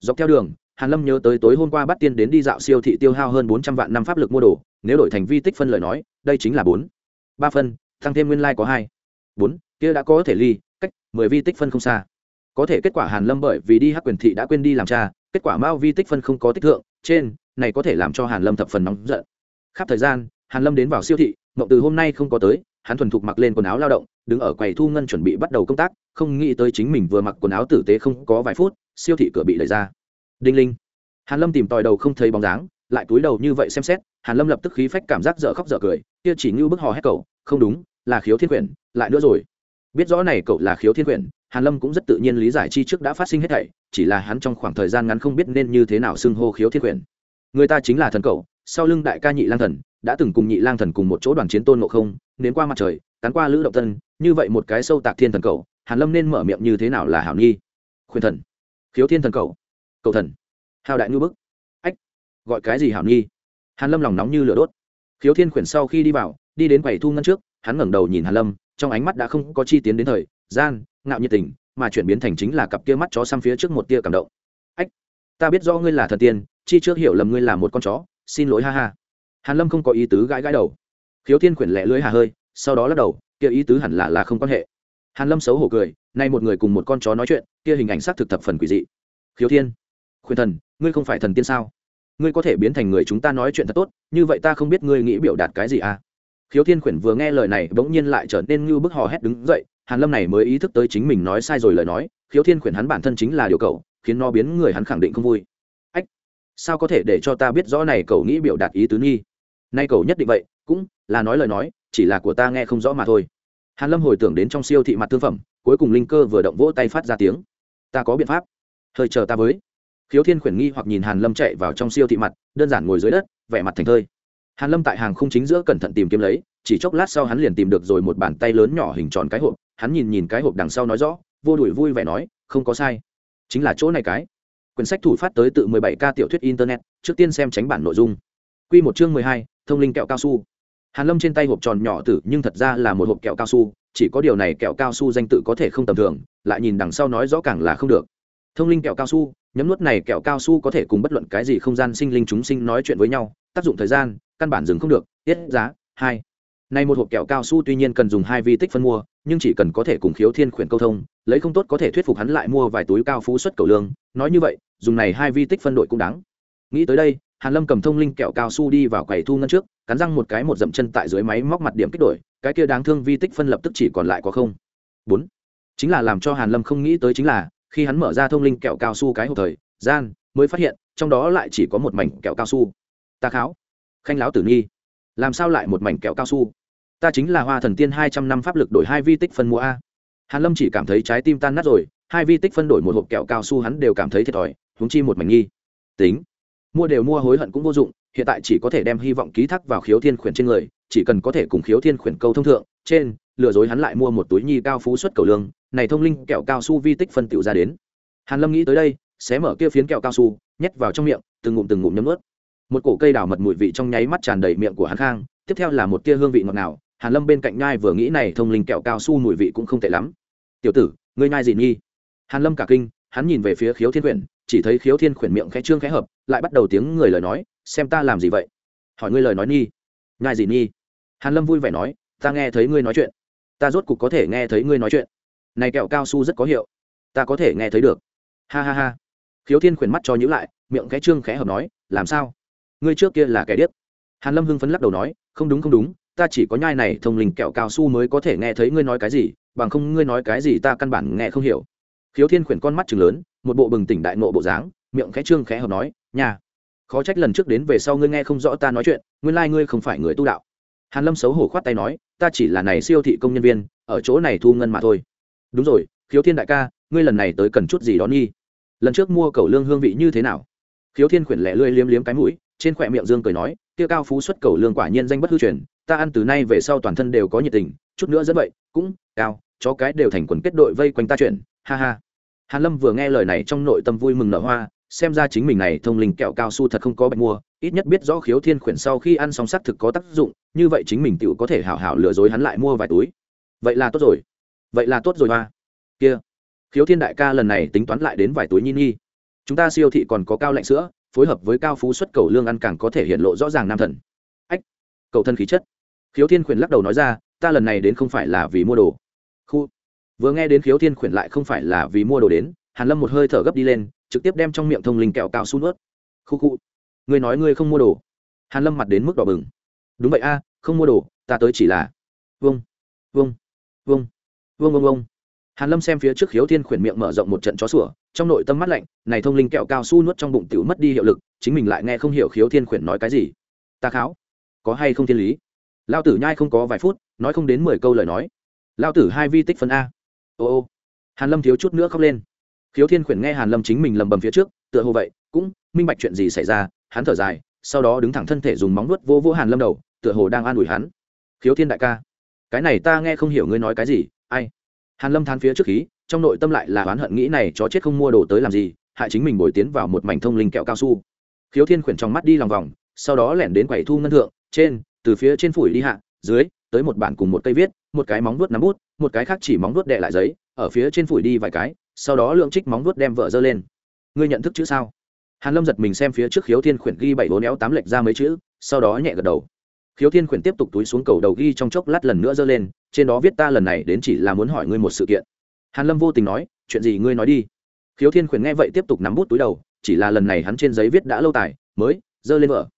Dọc theo đường, hàn lâm nhớ tới tối hôm qua bắt tiên đến đi dạo siêu thị tiêu hao hơn bốn trăm vạn năm pháp lực mua đồ, nếu đổi thành vi tích phân lời nói, đây chính là bốn. Ba phân, tăng thêm nguyên lai like có hai. Bốn, kia đã có thể ly, cách mười vi tích phân không xa. Có thể kết quả hàn lâm bởi vì đi hắc quyền thị đã quên đi làm cha, kết quả mao vi tích phân không có tích thượng, trên, này có thể làm cho hàn lâm thập phần nóng giận khắp thời gian, hàn lâm đến vào siêu thị mộng từ hôm nay không có tới, hắn thuần thục mặc lên quần áo lao động, đứng ở quầy thu ngân chuẩn bị bắt đầu công tác, không nghĩ tới chính mình vừa mặc quần áo tử tế không có vài phút, siêu thị cửa bị đẩy ra. Đinh linh. Hàn lâm tìm tòi đầu không thấy bóng dáng, lại cúi đầu như vậy xem xét, hàn lâm lập tức khí phách cảm giác dở khóc dở cười, kia chỉ như bức hò hét cậu, không đúng, là khiếu thiên quyển, lại nữa rồi. Biết rõ này cậu là khiếu thiên quyển, hàn lâm cũng rất tự nhiên lý giải chi trước đã phát sinh hết thảy, chỉ là hắn trong khoảng thời gian ngắn không biết nên như thế nào xưng hô khiếu thiên quyển. Người ta chính là thần cậu sau lưng đại ca nhị lang thần, đã từng cùng nhị lang thần cùng một chỗ đoàn chiến tôn ngộ không, nến qua mặt trời, cắn qua lữ động tân như vậy một cái sâu tạc thiên thần cầu hàn lâm nên mở miệng như thế nào là hảo nhi? Khuyên thần. Khiếu thiên thần cầu cầu thần. Hào đại ngư bức. Ách. Gọi cái gì hảo nhi? Hàn lâm lòng nóng như lửa đốt. Khiếu thiên khuyển sau khi đi vào, đi đến quầy thu ngân trước, hắn ngẩng đầu nhìn hàn lâm, trong ánh mắt đã không có chi tiến đến thời, gian, ngạo nhiệt tình, mà chuyển biến thành chính là cặp kia mắt chó xăm phía trước một tia cảm động. Ách. Ta biết do ngươi là thần tiên, chi trước hiểu lầm ngươi là một con chó xin lỗi, ha ha. Hàn lâm không có ý tứ gãi gãi đầu. Khiếu thiên quyển lẹ lưỡi hà hơi, sau đó lắc đầu, kia ý tứ hẳn là là không quan hệ. Hàn lâm xấu hổ cười, nay một người cùng một con chó nói chuyện, kia hình ảnh sắc thực thập phần quỷ dị. Khiếu thiên khuyên thần, ngươi không phải thần tiên sao? Ngươi có thể biến thành người chúng ta nói chuyện thật tốt, như vậy ta không biết ngươi nghĩ biểu đạt cái gì à? Khiếu thiên quyển vừa nghe lời này bỗng nhiên lại trở nên như bức hò hét đứng dậy, hàn lâm này mới ý thức tới chính mình nói sai rồi lời nói, khiếu thiên quyển hắn bản thân chính là điều cầu khiến nó biến người hắn khẳng định không vui sao có thể để cho ta biết rõ này cậu nghĩ biểu đạt ý tứ nghi? Nay cậu nhất định vậy, cũng là nói lời nói, chỉ là của ta nghe không rõ mà thôi. Hàn lâm hồi tưởng đến trong siêu thị mặt thương phẩm, cuối cùng linh cơ vừa động vỗ tay phát ra tiếng. Ta có biện pháp. Hơi chờ ta với. Khiếu thiên khuyển nghi hoặc nhìn hàn lâm chạy vào trong siêu thị mặt, đơn giản ngồi dưới đất, vẻ mặt thành thơi. Hàn lâm tại hàng khung chính giữa cẩn thận tìm kiếm lấy, chỉ chốc lát sau hắn liền tìm được rồi một bàn tay lớn nhỏ hình tròn cái hộp, hắn nhìn nhìn cái hộp đằng sau nói rõ, vô đuổi vui vẻ nói, không có sai. Chính là chỗ này cái quyển sách thủ phát tới tự 17 k tiểu thuyết internet trước tiên xem tránh bản nội dung. Quy một chương 12, thông linh kẹo cao su. Hàn lâm trên tay hộp tròn nhỏ tử nhưng thật ra là một hộp kẹo cao su chỉ có điều này kẹo cao su danh tự có thể không tầm thường lại nhìn đằng sau nói rõ càng là không được. Thông linh kẹo cao su nhấm nuốt này kẹo cao su có thể cùng bất luận cái gì không gian sinh linh chúng sinh nói chuyện với nhau tác dụng thời gian căn bản dừng không được tiết giá hai này một hộp kẹo cao su tuy nhiên cần dùng hai vi tích phân mua, nhưng chỉ cần có thể cùng khiếu thiên khuyển câu thông, lấy không tốt có thể thuyết phục hắn lại mua vài túi cao phú xuất cầu lương. Nói như vậy, dùng này hai vi tích phân đội cũng đáng. Nghĩ tới đây, hàn lâm cầm thông linh kẹo cao su đi vào quầy thu ngân trước, cắn răng một cái một dậm chân tại dưới máy móc mặt điểm kích đổi, cái kia đáng thương vi tích phân lập tức chỉ còn lại có không. Bốn. Chính là làm cho hàn lâm không nghĩ tới chính là, khi hắn mở ra thông linh kẹo cao su cái hộp thời, gian, mới phát hiện, trong đó lại chỉ có một mảnh kẹo cao su. Ta kháo. Khanh láo tử nghi. Làm sao lại một mảnh kẹo cao su? Ta chính là hoa thần tiên hai trăm năm pháp lực đổi hai vi tích phân mua a. Hàn lâm chỉ cảm thấy trái tim tan nát rồi, hai vi tích phân đổi một hộp kẹo cao su hắn đều cảm thấy thiệt thòi, huống chi một mảnh nghi. Tính, mua đều mua hối hận cũng vô dụng, hiện tại chỉ có thể đem hy vọng ký thác vào khiếu thiên khuyển trên người, chỉ cần có thể cùng khiếu thiên khuyển câu thông thượng, trên, lừa dối hắn lại mua một túi nhi cao phú xuất cầu lương, này thông linh kẹo cao su vi tích phân tiểu ra đến. Hàn lâm nghĩ tới đây, xé mở kia phiến kẹo cao su, nhét vào trong miệng, từng ngụm từng ngụm nhấm ướt một cổ cây đào mật mùi vị trong nháy mắt tràn đầy miệng của hắn khang, tiếp theo là một tia hương vị ngọt ngào hàn lâm bên cạnh nhai vừa nghĩ này thông linh kẹo cao su mùi vị cũng không tệ lắm. Tiểu tử, ngươi nhai gì nghi hàn lâm cả kinh, hắn nhìn về phía khiếu thiên quyển, chỉ thấy khiếu thiên khuyển miệng khẽ trương khẽ hợp, lại bắt đầu tiếng người lời nói, xem ta làm gì vậy? Hỏi ngươi lời nói nghi nhai gì nghi hàn lâm vui vẻ nói, ta nghe thấy ngươi nói chuyện. Ta rốt cục có thể nghe thấy ngươi nói chuyện. Này kẹo cao su rất có hiệu. Ta có thể nghe thấy được. Ha ha ha. Khiếu thiên khuyển mắt cho nhữ lại, miệng khẽ trương khẽ hợp nói, làm sao? Ngươi trước kia là kẻ điếc. Hàn lâm hưng phấn lắc đầu nói, không đúng không đúng ta chỉ có nhai này thông linh kẹo cao su mới có thể nghe thấy ngươi nói cái gì, bằng không ngươi nói cái gì ta căn bản nghe không hiểu. Khiếu thiên khuyển con mắt chừng lớn, một bộ bừng tỉnh đại nộ bộ dáng, miệng khẽ trương khẽ hợp nói nhà khó trách lần trước đến về sau ngươi nghe không rõ ta nói chuyện, nguyên lai ngươi không phải người tu đạo. Hàn lâm xấu hổ khoát tay nói, ta chỉ là này siêu thị công nhân viên, ở chỗ này thu ngân mà thôi. Đúng rồi, khiếu thiên đại ca, ngươi lần này tới cần chút gì đó nghi? Lần trước mua cầu lương hương vị như thế nào? Khiếu thiên khuyển lẻ lươi liếm liếm cái mũi, trên khỏe miệng dương cười nói, kia cao phú xuất cầu lương quả nhiên danh bất hư truyền ta ăn từ nay về sau toàn thân đều có nhiệt tình, chút nữa dẫn vậy, cũng, cao, chó cái đều thành quần kết đội vây quanh ta chuyện, ha ha. Hàn lâm vừa nghe lời này trong nội tâm vui mừng nở hoa, xem ra chính mình này thông linh kẹo cao su thật không có bệnh mua, ít nhất biết rõ khiếu thiên khuyển sau khi ăn xong xác thực có tác dụng, như vậy chính mình tựu có thể hảo hảo lừa dối hắn lại mua vài túi. Vậy là tốt rồi. Vậy là tốt rồi hoa. Kia, khiếu thiên đại ca lần này tính toán lại đến vài túi nhi nhi. Chúng ta siêu thị còn có cao lạnh sữa, phối hợp với cao phú xuất cầu lương ăn càng có thể hiện lộ rõ ràng nam thần. Ách, cầu thân khí chất khiếu thiên khuyển lắc đầu nói ra, ta lần này đến không phải là vì mua đồ. Khu. Vừa nghe đến khiếu thiên khuyển lại không phải là vì mua đồ đến, hàn lâm một hơi thở gấp đi lên, trực tiếp đem trong miệng thông linh kẹo cao su nuốt. Khu khu, ngươi nói ngươi không mua đồ. Hàn lâm mặt đến mức đỏ bừng. Đúng vậy a, không mua đồ, ta tới chỉ là vâng vâng vâng vâng vâng vâng hàn lâm xem phía trước khiếu thiên khuyển miệng mở rộng một trận chó sủa, trong nội tâm mắt lạnh, này thông linh kẹo cao su nuốt trong bụng tiểu mất đi hiệu lực, chính mình lại nghe không hiểu khiếu thiên khuyển nói cái gì. Ta kháo, có hay không thiên lý? Lao tử nhai không có vài phút, nói không đến mười câu lời nói. Lao tử hai vi tích phân a. Ô ô. Hàn lâm thiếu chút nữa khóc lên. Khiếu thiên khuyển nghe hàn lâm chính mình lầm bầm phía trước, tựa hồ vậy, cũng minh bạch chuyện gì xảy ra, hắn thở dài, sau đó đứng thẳng thân thể dùng móng nuốt vô vô hàn lâm đầu, tựa hồ đang an ủi hắn. Khiếu thiên đại ca, cái này ta nghe không hiểu ngươi nói cái gì, ai? Hàn lâm than phía trước khí, trong nội tâm lại là oán hận nghĩ này chó chết không mua đồ tới làm gì, hại chính mình bồi tiến vào một mảnh thông linh kẹo cao su. Khiếu thiên khuyển trong mắt đi lòng vòng, sau đó lẻn đến quầy thu ngân thượng, trên từ phía trên phủi đi hạ, dưới, tới một bản cùng một cây viết, một cái móng vuốt nắm bút, một cái khác chỉ móng vuốt đệ lại giấy, ở phía trên phủi đi vài cái, sau đó lượng trích móng vuốt đem vợ dơ lên. Ngươi nhận thức chữ sao? Hàn lâm giật mình xem phía trước khiếu thiên khuyển ghi bảy bốn éo tám lệch ra mấy chữ, sau đó nhẹ gật đầu. Khiếu thiên khuyển tiếp tục túi xuống cầu đầu ghi trong chốc lát lần nữa dơ lên, trên đó viết ta lần này đến chỉ là muốn hỏi ngươi một sự kiện. Hàn lâm vô tình nói, chuyện gì ngươi nói đi. Khiếu thiên khuyển nghe vậy tiếp tục nắm bút túi đầu, chỉ là lần này hắn trên giấy viết đã lâu tài, mới dơ lên vợ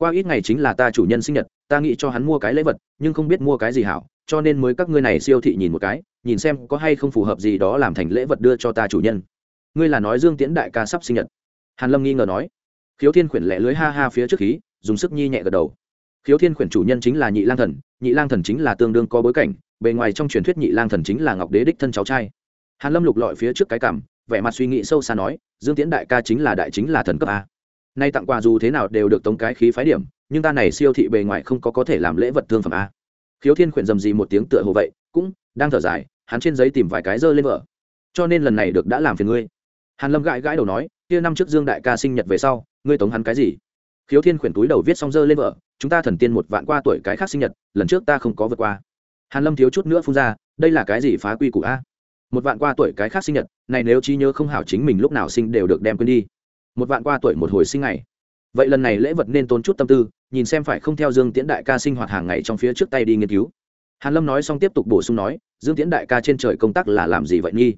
qua ít ngày chính là ta chủ nhân sinh nhật, ta nghĩ cho hắn mua cái lễ vật, nhưng không biết mua cái gì hảo, cho nên mới các ngươi này siêu thị nhìn một cái, nhìn xem có hay không phù hợp gì đó làm thành lễ vật đưa cho ta chủ nhân. Ngươi là nói dương tiễn đại ca sắp sinh nhật. Hàn lâm nghi ngờ nói. Khiếu thiên khuyển lẻ lưới ha ha phía trước khí, dùng sức nhi nhẹ gật đầu. Khiếu thiên khuyển chủ nhân chính là nhị lang thần, nhị lang thần chính là tương đương có bối cảnh, bề ngoài trong truyền thuyết nhị lang thần chính là ngọc đế đích thân cháu trai. Hàn lâm lục lọi phía trước cái cảm, vẻ mặt suy nghĩ sâu xa nói, dương tiễn đại ca chính là đại chính là thần cấp a nay tặng quà dù thế nào đều được tống cái khí phái điểm, nhưng ta này siêu thị bề ngoài không có có thể làm lễ vật thương phẩm a. Khiếu thiên khuyển dầm gì một tiếng tựa hồ vậy, cũng đang thở dài, hắn trên giấy tìm vài cái dơ lên vợ. Cho nên lần này được đã làm phiền ngươi. Hàn lâm gãi gãi đầu nói, kia năm trước dương đại ca sinh nhật về sau, ngươi tống hắn cái gì? Khiếu thiên khuyển túi đầu viết xong dơ lên vợ, chúng ta thần tiên một vạn qua tuổi cái khác sinh nhật, lần trước ta không có vượt qua. Hàn lâm thiếu chút nữa phun ra, đây là cái gì phá quy củ a? Một vạn qua tuổi cái khác sinh nhật, này nếu trí nhớ không hảo chính mình lúc nào sinh đều được đem quên đi một vạn qua tuổi một hồi sinh ngày. Vậy lần này lễ vật nên tốn chút tâm tư, nhìn xem phải không theo dương tiễn đại ca sinh hoạt hàng ngày trong phía trước tay đi nghiên cứu. Hàn lâm nói xong tiếp tục bổ sung nói, dương tiễn đại ca trên trời công tác là làm gì vậy nghi?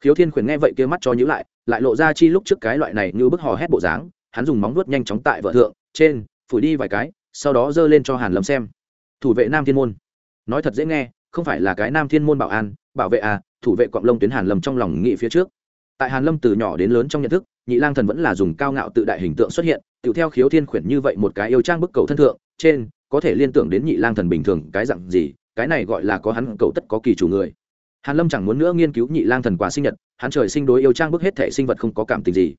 Khiếu thiên khuyển nghe vậy kia mắt cho nhữ lại lại lộ ra chi lúc trước cái loại này như bức hò hét bộ dáng, hắn dùng móng vuốt nhanh chóng tại vợ thượng, trên, phủi đi vài cái, sau đó giơ lên cho hàn lâm xem. Thủ vệ nam thiên môn. Nói thật dễ nghe, không phải là cái nam thiên môn bảo an, bảo vệ à thủ vệ quạng lông tuyến hàn lâm trong lòng nghị phía trước. Tại hàn lâm từ nhỏ đến lớn trong nhận thức nhị lang thần vẫn là dùng cao ngạo tự đại hình tượng xuất hiện tự theo khiếu thiên khuyển như vậy một cái yêu trang bức cầu thân thượng, trên, có thể liên tưởng đến nhị lang thần bình thường cái dạng gì, cái này gọi là có hắn, cầu tất có kỳ chủ người. Hàn lâm chẳng muốn nữa nghiên cứu nhị lang thần quà sinh nhật, hắn trời sinh đối yêu trang bức hết thể sinh vật không có cảm tình gì.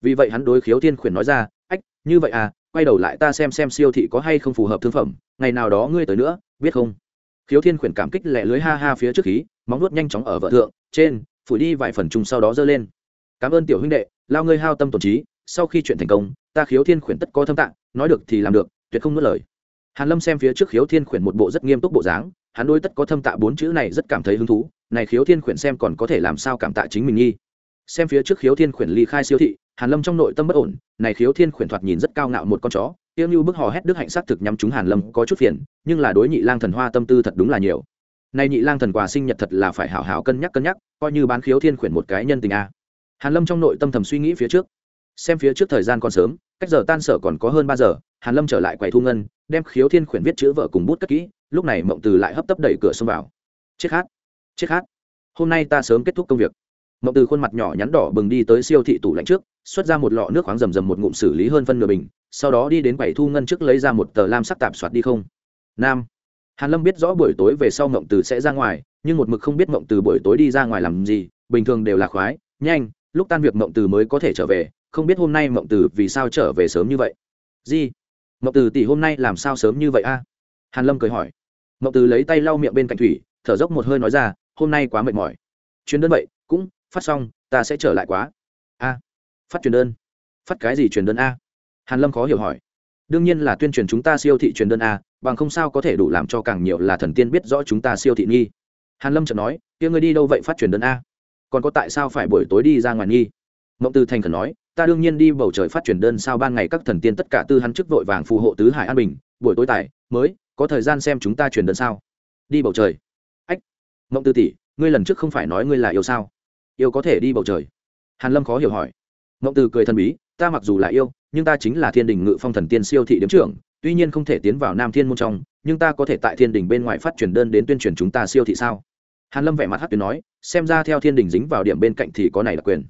Vì vậy hắn đối khiếu thiên khuyển nói ra, ách, như vậy à quay đầu lại ta xem xem siêu thị có hay không phù hợp thương phẩm, ngày nào đó ngươi tới nữa, biết không? Khiếu thiên khuyển cảm kích lẹ lưới ha ha phía trước khí, móng nuốt nhanh chóng ở vợ thượng, trên, phủi đi vài phần chung sau đó dơ lên cảm ơn tiểu huynh đệ, lao ngươi hao tâm tổn trí, sau khi chuyện thành công, ta khiếu thiên khuyển tất có thâm tạng, nói được thì làm được, tuyệt không nuốt lời. Hàn lâm xem phía trước khiếu thiên khuyển một bộ rất nghiêm túc bộ dáng, hắn đôi tất có thâm tạ bốn chữ này rất cảm thấy hứng thú, này khiếu thiên khuyển xem còn có thể làm sao cảm tạ chính mình nghi. Xem phía trước khiếu thiên khuyển ly khai siêu thị, hàn lâm trong nội tâm bất ổn, này khiếu thiên khuyển thoạt nhìn rất cao ngạo một con chó, tiêu như bức hò hét đức hạnh sát thực nhắm chúng hàn lâm có chút phiền, nhưng là đối nhị lang thần hoa tâm tư thật đúng là nhiều. Này nhị lang thần quà sinh nhật thật là phải hảo hảo cân nhắc cân nhắc, coi như bán khiếu thiên khuyển một cái nhân tình a hàn lâm trong nội tâm thầm suy nghĩ phía trước. Xem phía trước thời gian còn sớm cách giờ tan sở còn có hơn ba giờ hàn lâm trở lại quầy thu ngân đem khiếu thiên khuyển viết chữ vợ cùng bút cất kỹ lúc này mộng từ lại hấp tấp đẩy cửa xông vào. Chết hát, chết hát, hôm nay ta sớm kết thúc công việc. Mộng từ khuôn mặt nhỏ nhắn đỏ bừng đi tới siêu thị tủ lạnh trước xuất ra một lọ nước khoáng rầm rầm một ngụm xử lý hơn phân nửa bình sau đó đi đến quầy thu ngân trước lấy ra một tờ lam sắc tạp soạt đi không. Nam. Hàn lâm biết rõ buổi tối về sau mộng từ sẽ ra ngoài nhưng một mực không biết mộng từ buổi tối đi ra ngoài làm gì bình thường đều là khoái nhanh lúc tan việc mộng từ mới có thể trở về, không biết hôm nay mộng từ vì sao trở về sớm như vậy. Gì? Mộng từ tỷ hôm nay làm sao sớm như vậy a? Hàn lâm cười hỏi. Mộng từ lấy tay lau miệng bên cạnh thủy, thở dốc một hơi nói ra, hôm nay quá mệt mỏi. Chuyến đơn vậy, cũng, phát xong, ta sẽ trở lại quá. A, phát truyền đơn? Phát cái gì truyền đơn a? Hàn lâm khó hiểu hỏi. Đương nhiên là tuyên truyền chúng ta siêu thị truyền đơn a, bằng không sao có thể đủ làm cho càng nhiều là thần tiên biết rõ chúng ta siêu thị nghi. Hàn lâm chợt nói, kia ngươi đi đâu vậy phát truyền đơn a? Còn có tại sao phải buổi tối đi ra ngoài nghi? Mộng tư thành khẩn nói, ta đương nhiên đi, bầu trời phát truyền đơn sao ban ngày các thần tiên tất cả tư hắn chức vội vàng phù hộ tứ hải an bình, buổi tối tài, mới, có thời gian xem chúng ta truyền đơn sao. Đi bầu trời. Ách, mộng tư tỷ, ngươi lần trước không phải nói ngươi là yêu sao? Yêu có thể đi bầu trời? Hàn lâm khó hiểu hỏi. Mộng tư cười thần bí, ta mặc dù là yêu, nhưng ta chính là thiên đình ngự phong thần tiên siêu thị điếm trưởng, tuy nhiên không thể tiến vào nam thiên môn trong, nhưng ta có thể tại thiên đình bên ngoài phát truyền đơn đến tuyên truyền chúng ta siêu thị sao? Hàn lâm vẻ mặt hát tuyến nói, xem ra theo thiên đình dính vào điểm bên cạnh thì có này là quyền.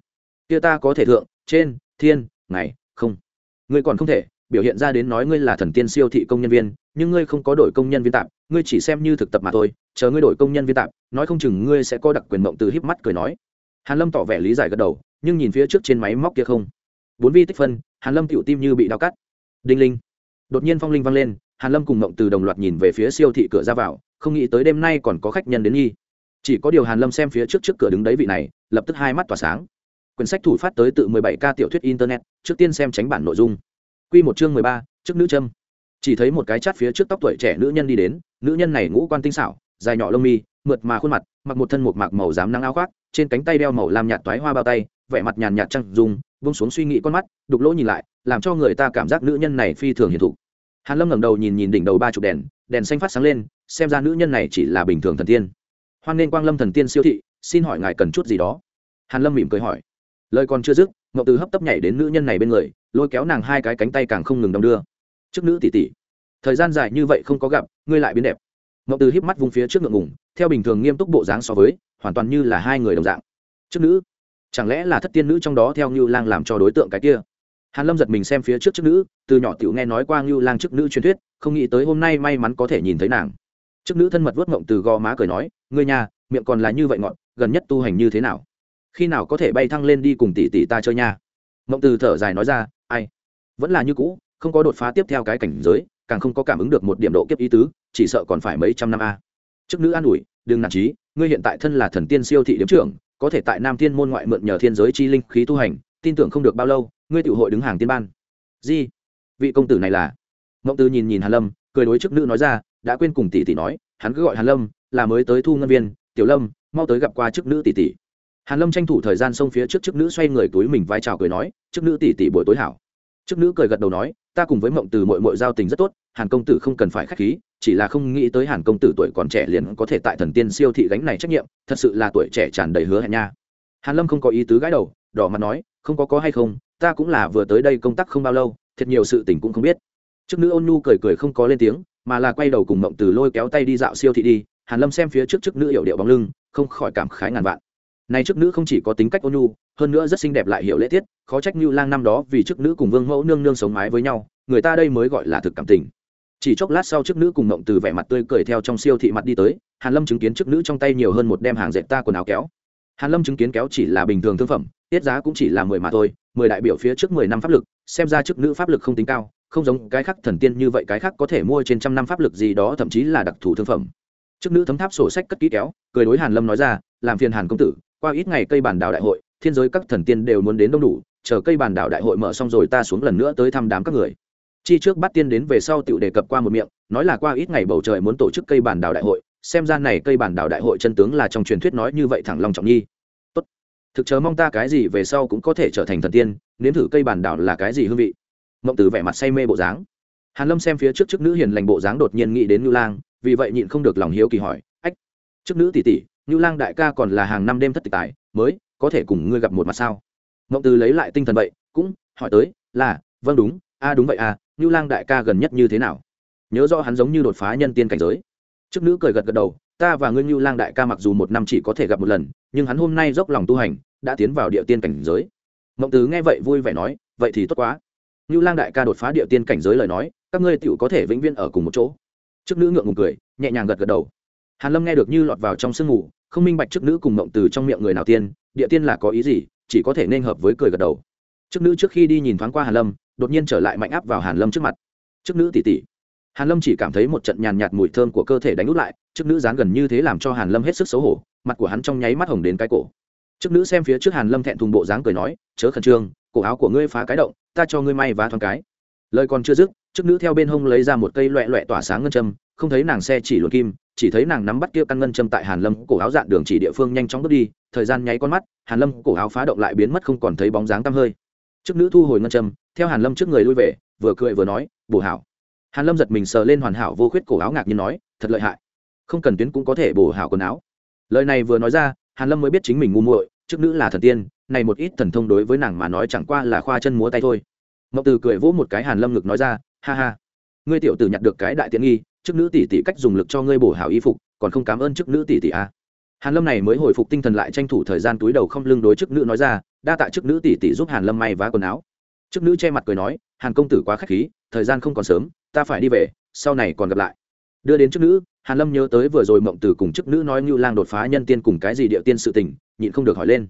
Kia ta có thể thượng, trên, thiên, ngày, không. Ngươi còn không thể, biểu hiện ra đến nói ngươi là thần tiên siêu thị công nhân viên, nhưng ngươi không có đổi công nhân viên tạm, ngươi chỉ xem như thực tập mà thôi, chờ ngươi đổi công nhân viên tạm, nói không chừng ngươi sẽ có đặc quyền mộng từ híp mắt cười nói. Hàn lâm tỏ vẻ lý giải gật đầu, nhưng nhìn phía trước trên máy móc kia không. Bốn vi tích phân, hàn lâm tiểu tim như bị đau cắt. Đinh linh. Đột nhiên phong linh vang lên, hàn lâm cùng mộng từ đồng loạt nhìn về phía siêu thị cửa ra vào, không nghĩ tới đêm nay còn có khách nhân đến nghi chỉ có điều hàn lâm xem phía trước trước cửa đứng đấy vị này lập tức hai mắt tỏa sáng. Quyển sách thủ phát tới tự 17 k tiểu thuyết internet trước tiên xem tránh bản nội dung. Quy một chương 13, trước nữ châm. Chỉ thấy một cái chát phía trước tóc tuổi trẻ nữ nhân đi đến nữ nhân này ngũ quan tinh xảo dài nhỏ lông mi mượt mà khuôn mặt mặc một thân một mạc màu dám nắng áo khoác trên cánh tay đeo màu làm nhạt toái hoa bao tay vẻ mặt nhàn nhạt trăng dùng vung xuống suy nghĩ con mắt đục lỗ nhìn lại làm cho người ta cảm giác nữ nhân này phi thường hiền thụ hàn lâm ngẩng đầu nhìn nhìn đỉnh đầu ba chục đèn đèn xanh phát sáng lên xem ra nữ nhân này chỉ là bình thường thần tiên hoan nên quang lâm thần tiên siêu thị, xin hỏi ngài cần chút gì đó? Hàn lâm mỉm cười hỏi. Lời còn chưa dứt, ngọc từ hấp tấp nhảy đến nữ nhân này bên người, lôi kéo nàng hai cái cánh tay càng không ngừng đong đưa. Trước nữ tỷ tỷ, thời gian dài như vậy không có gặp, ngươi lại biến đẹp. Ngọc từ híp mắt vùng phía trước ngượng ngùng, theo bình thường nghiêm túc bộ dáng so với, hoàn toàn như là hai người đồng dạng. Trước nữ, chẳng lẽ là thất tiên nữ trong đó theo như lang làm cho đối tượng cái kia? Hàn lâm giật mình xem phía trước trước nữ, từ nhỏ tiểu nghe nói qua như lang trước nữ truyền thuyết, không nghĩ tới hôm nay may mắn có thể nhìn thấy nàng trước nữ thân mật vuốt ngộng từ gò má cười nói, ngươi nhà, miệng còn là như vậy ngọn, gần nhất tu hành như thế nào? Khi nào có thể bay thăng lên đi cùng tỷ tỷ ta chơi nha? Mộng từ thở dài nói ra, ai, vẫn là như cũ, không có đột phá tiếp theo cái cảnh giới, càng không có cảm ứng được một điểm độ kiếp ý tứ, chỉ sợ còn phải mấy trăm năm a. Trước nữ an ủi, đừng nản trí ngươi hiện tại thân là thần tiên siêu thị điếm trưởng, có thể tại nam thiên môn ngoại mượn nhờ thiên giới chi linh khí tu hành, tin tưởng không được bao lâu, ngươi tự hội đứng hàng tiên ban. Di vị công tử này là mộng từ nhìn nhìn hàn lâm, cười đối trước nữ nói ra đã quên cùng tỷ tỷ nói, hắn cứ gọi hàn lâm, là mới tới thu ngân viên, tiểu lâm, mau tới gặp qua trước nữ tỷ tỷ. Hàn lâm tranh thủ thời gian xông phía trước trước nữ xoay người túi mình vai chào cười nói trước nữ tỷ tỷ buổi tối hảo. Trước nữ cười gật đầu nói, ta cùng với mộng từ mội mội giao tình rất tốt, hàn công tử không cần phải khách khí, chỉ là không nghĩ tới hàn công tử tuổi còn trẻ liền có thể tại thần tiên siêu thị gánh này trách nhiệm, thật sự là tuổi trẻ tràn đầy hứa hẹn nha. Hàn lâm không có ý tứ gãi đầu, đỏ mặt nói, không có có hay không, ta cũng là vừa tới đây công tác không bao lâu thật nhiều sự tình cũng không biết. Trước nữ ôn nhu cười cười không có lên tiếng mà là quay đầu cùng mộng từ lôi kéo tay đi dạo siêu thị đi, hàn lâm xem phía trước trước nữ hiểu điệu bóng lưng, không khỏi cảm khái ngàn vạn. Này trước nữ không chỉ có tính cách ôn nhu, hơn nữa rất xinh đẹp lại hiểu lễ tiết, khó trách như lang năm đó vì trước nữ cùng vương mẫu nương nương sống mái với nhau, người ta đây mới gọi là thực cảm tình. Chỉ chốc lát sau trước nữ cùng mộng từ vẻ mặt tươi cười theo trong siêu thị mặt đi tới, hàn lâm chứng kiến trước nữ trong tay nhiều hơn một đem hàng dệt ta quần áo kéo. Hàn lâm chứng kiến kéo chỉ là bình thường thương phẩm, tiết giá cũng chỉ là mười mà thôi, mười đại biểu phía trước mười năm pháp lực, xem ra trước nữ pháp lực không tính cao không giống cái khác thần tiên như vậy, cái khác có thể mua trên trăm năm pháp lực gì đó, thậm chí là đặc thù thương phẩm. Trước nữ thấm tháp sổ sách cất kỹ kéo, cười đối hàn lâm nói ra, làm phiền hàn công tử, qua ít ngày cây bản đảo đại hội, thiên giới các thần tiên đều muốn đến đông đủ, chờ cây bản đảo đại hội mở xong rồi ta xuống lần nữa tới thăm đám các người. Chi trước bắt tiên đến về sau tự đề cập qua một miệng, nói là qua ít ngày bầu trời muốn tổ chức cây bản đảo đại hội, xem ra này cây bản đảo đại hội chân tướng là trong truyền thuyết nói như vậy thẳng lòng trọng nhi. Tốt. Thực chớ mong ta cái gì về sau cũng có thể trở thành thần tiên, nếm thử cây bản đảo là cái gì hương vị mộng từ vẻ mặt say mê bộ dáng. Hàn lâm xem phía trước chức nữ hiền lành bộ dáng đột nhiên nghĩ đến ngưu lang, vì vậy nhịn không được lòng hiếu kỳ hỏi, ách chức nữ tỷ tỷ ngưu lang đại ca còn là hàng năm đêm thất tịch tài, mới có thể cùng ngươi gặp một mặt sao? Mộng từ lấy lại tinh thần vậy, cũng hỏi tới, là vâng đúng, a đúng vậy a ngưu lang đại ca gần nhất như thế nào? Nhớ rõ hắn giống như đột phá nhân tiên cảnh giới. Chức nữ cười gật gật đầu, ta và ngươi ngưu lang đại ca mặc dù một năm chỉ có thể gặp một lần, nhưng hắn hôm nay dốc lòng tu hành, đã tiến vào địa tiên cảnh giới. Mộng từ nghe vậy vui vẻ nói, vậy thì tốt quá. Nưu lang đại ca đột phá địa tiên cảnh giới lời nói, các ngươi tựu có thể vĩnh viễn ở cùng một chỗ. Chức nữ ngượng ngùng cười, nhẹ nhàng gật gật đầu. Hàn lâm nghe được như lọt vào trong sương mù, không minh bạch chức nữ cùng mộng từ trong miệng người nào tiên, địa tiên là có ý gì, chỉ có thể nên hợp với cười gật đầu. Chức nữ trước khi đi nhìn thoáng qua hàn lâm, đột nhiên trở lại mạnh áp vào hàn lâm trước mặt. Chức nữ tỉ tỉ. Hàn lâm chỉ cảm thấy một trận nhàn nhạt mùi thơm của cơ thể đánh út lại chức nữ dán gần như thế làm cho hàn lâm hết sức xấu hổ, mặt của hắn trong nháy mắt hồng đến cái cổ. Chức nữ xem phía trước hàn lâm thẹn thùng bộ dáng cười nói, chớ khẩn trương, cổ áo của ngươi phá cái động ta cho ngươi may vá thoáng cái. Lời còn chưa dứt chức nữ theo bên hông lấy ra một cây loẹ loẹ tỏa sáng ngân châm, không thấy nàng xe chỉ luồn kim, chỉ thấy nàng nắm bắt kia căn ngân châm tại hàn lâm cổ áo dạn đường chỉ địa phương nhanh chóng bước đi, thời gian nháy con mắt, hàn lâm cổ áo phá động lại biến mất không còn thấy bóng dáng tăm hơi. Chức nữ thu hồi ngân châm, theo hàn lâm trước người lui về, vừa cười vừa nói, bổ hảo. Hàn lâm giật mình sờ lên hoàn hảo vô khuyết cổ áo ngạc nhiên nói, thật lợi hại. Không cần tuyến cũng có thể bổ hảo quần áo. Lời này vừa nói ra, hàn lâm mới biết chính mình ngu muội, trước nữ là thần tiên này một ít thần thông đối với nàng mà nói chẳng qua là khoa chân múa tay thôi. Ngọc từ cười vỗ một cái hàn lâm ngực nói ra, ha ha, ngươi tiểu tử nhặt được cái đại tiện nghi, chức nữ tỷ tỷ cách dùng lực cho ngươi bổ hảo y phục, còn không cảm ơn chức nữ tỷ tỷ a à. hàn lâm này mới hồi phục tinh thần lại tranh thủ thời gian túi đầu không lưng đối chức nữ nói ra, đa tạ chức nữ tỷ tỷ giúp hàn lâm may vá quần áo. Chức nữ che mặt cười nói, hàn công tử quá khách khí, thời gian không còn sớm, ta phải đi về, sau này còn gặp lại. Đưa đến chức nữ, hàn lâm nhớ tới vừa rồi mộng từ cùng chức nữ nói như lang đột phá nhân tiên cùng cái gì địa tiên sự tình, nhịn không được hỏi lên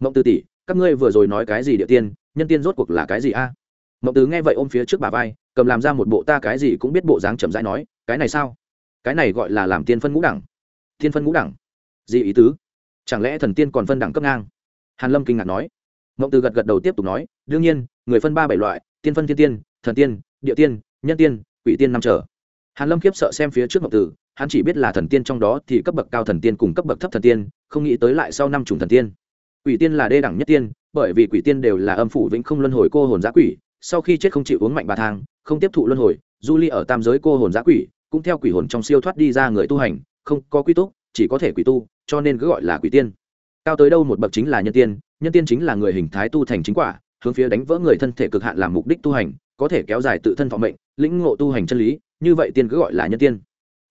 mộng từ tỷ các ngươi vừa rồi nói cái gì địa tiên nhân tiên rốt cuộc là cái gì a? À? mộng từ nghe vậy ôm phía trước bà vai cầm làm ra một bộ ta cái gì cũng biết bộ dáng chậm rãi nói cái này sao? Cái này gọi là làm tiên phân ngũ đẳng. Tiên phân ngũ đẳng? Gì ý tứ? Chẳng lẽ thần tiên còn phân đẳng cấp ngang? Hàn lâm kinh ngạc nói. Mộng từ gật gật đầu tiếp tục nói đương nhiên người phân ba bảy loại tiên phân thiên tiên thần tiên địa tiên nhân tiên quỷ tiên năm trở. Hàn lâm khiếp sợ xem phía trước mộng Từ, hắn chỉ biết là thần tiên trong đó thì cấp bậc cao thần tiên cùng cấp bậc thấp thần tiên không nghĩ tới lại sau năm chủng thần tiên quỷ tiên là đê đẳng nhất tiên, bởi vì quỷ tiên đều là âm phủ vĩnh không luân hồi cô hồn giã quỷ, sau khi chết không chịu uống mạnh bà thang, không tiếp thụ luân hồi, du ly ở tam giới cô hồn giã quỷ, cũng theo quỷ hồn trong siêu thoát đi ra người tu hành, không có quy túc, chỉ có thể quỷ tu, cho nên cứ gọi là quỷ tiên. Cao tới đâu một bậc chính là nhân tiên nhân tiên chính là người hình thái tu thành chính quả, hướng phía đánh vỡ người thân thể cực hạn làm mục đích tu hành, có thể kéo dài tự thân thọ mệnh, lĩnh ngộ tu hành chân lý, như vậy tiên cứ gọi là nhân tiên.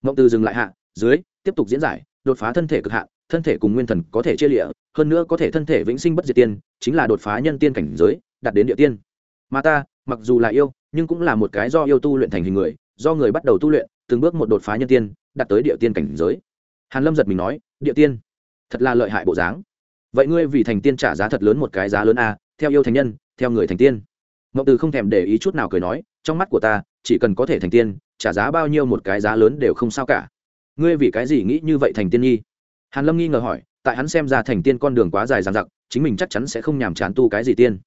Ngộng từ dừng lại hạ, dưới, tiếp tục diễn giải, đột phá thân thể cực hạn, thân thể cùng nguyên thần có thể chia lịa hơn nữa có thể thân thể vĩnh sinh bất diệt tiên, chính là đột phá nhân tiên cảnh giới, đạt đến địa tiên. Mà ta, mặc dù là yêu, nhưng cũng là một cái do yêu tu luyện thành hình người, do người bắt đầu tu luyện, từng bước một đột phá nhân tiên, đạt tới địa tiên cảnh giới. Hàn lâm giật mình nói, địa tiên? Thật là lợi hại bộ dáng. Vậy ngươi vì thành tiên trả giá thật lớn một cái giá lớn a, theo yêu thành nhân, theo người thành tiên. Ngọc từ không thèm để ý chút nào cười nói, trong mắt của ta, chỉ cần có thể thành tiên, trả giá bao nhiêu một cái giá lớn đều không sao cả. Ngươi vì cái gì nghĩ như vậy thành tiên nhi hàn lâm nghi ngờ hỏi tại hắn xem ra thành tiên con đường quá dài dằng dặc, chính mình chắc chắn sẽ không nhàm chán tu cái gì tiên.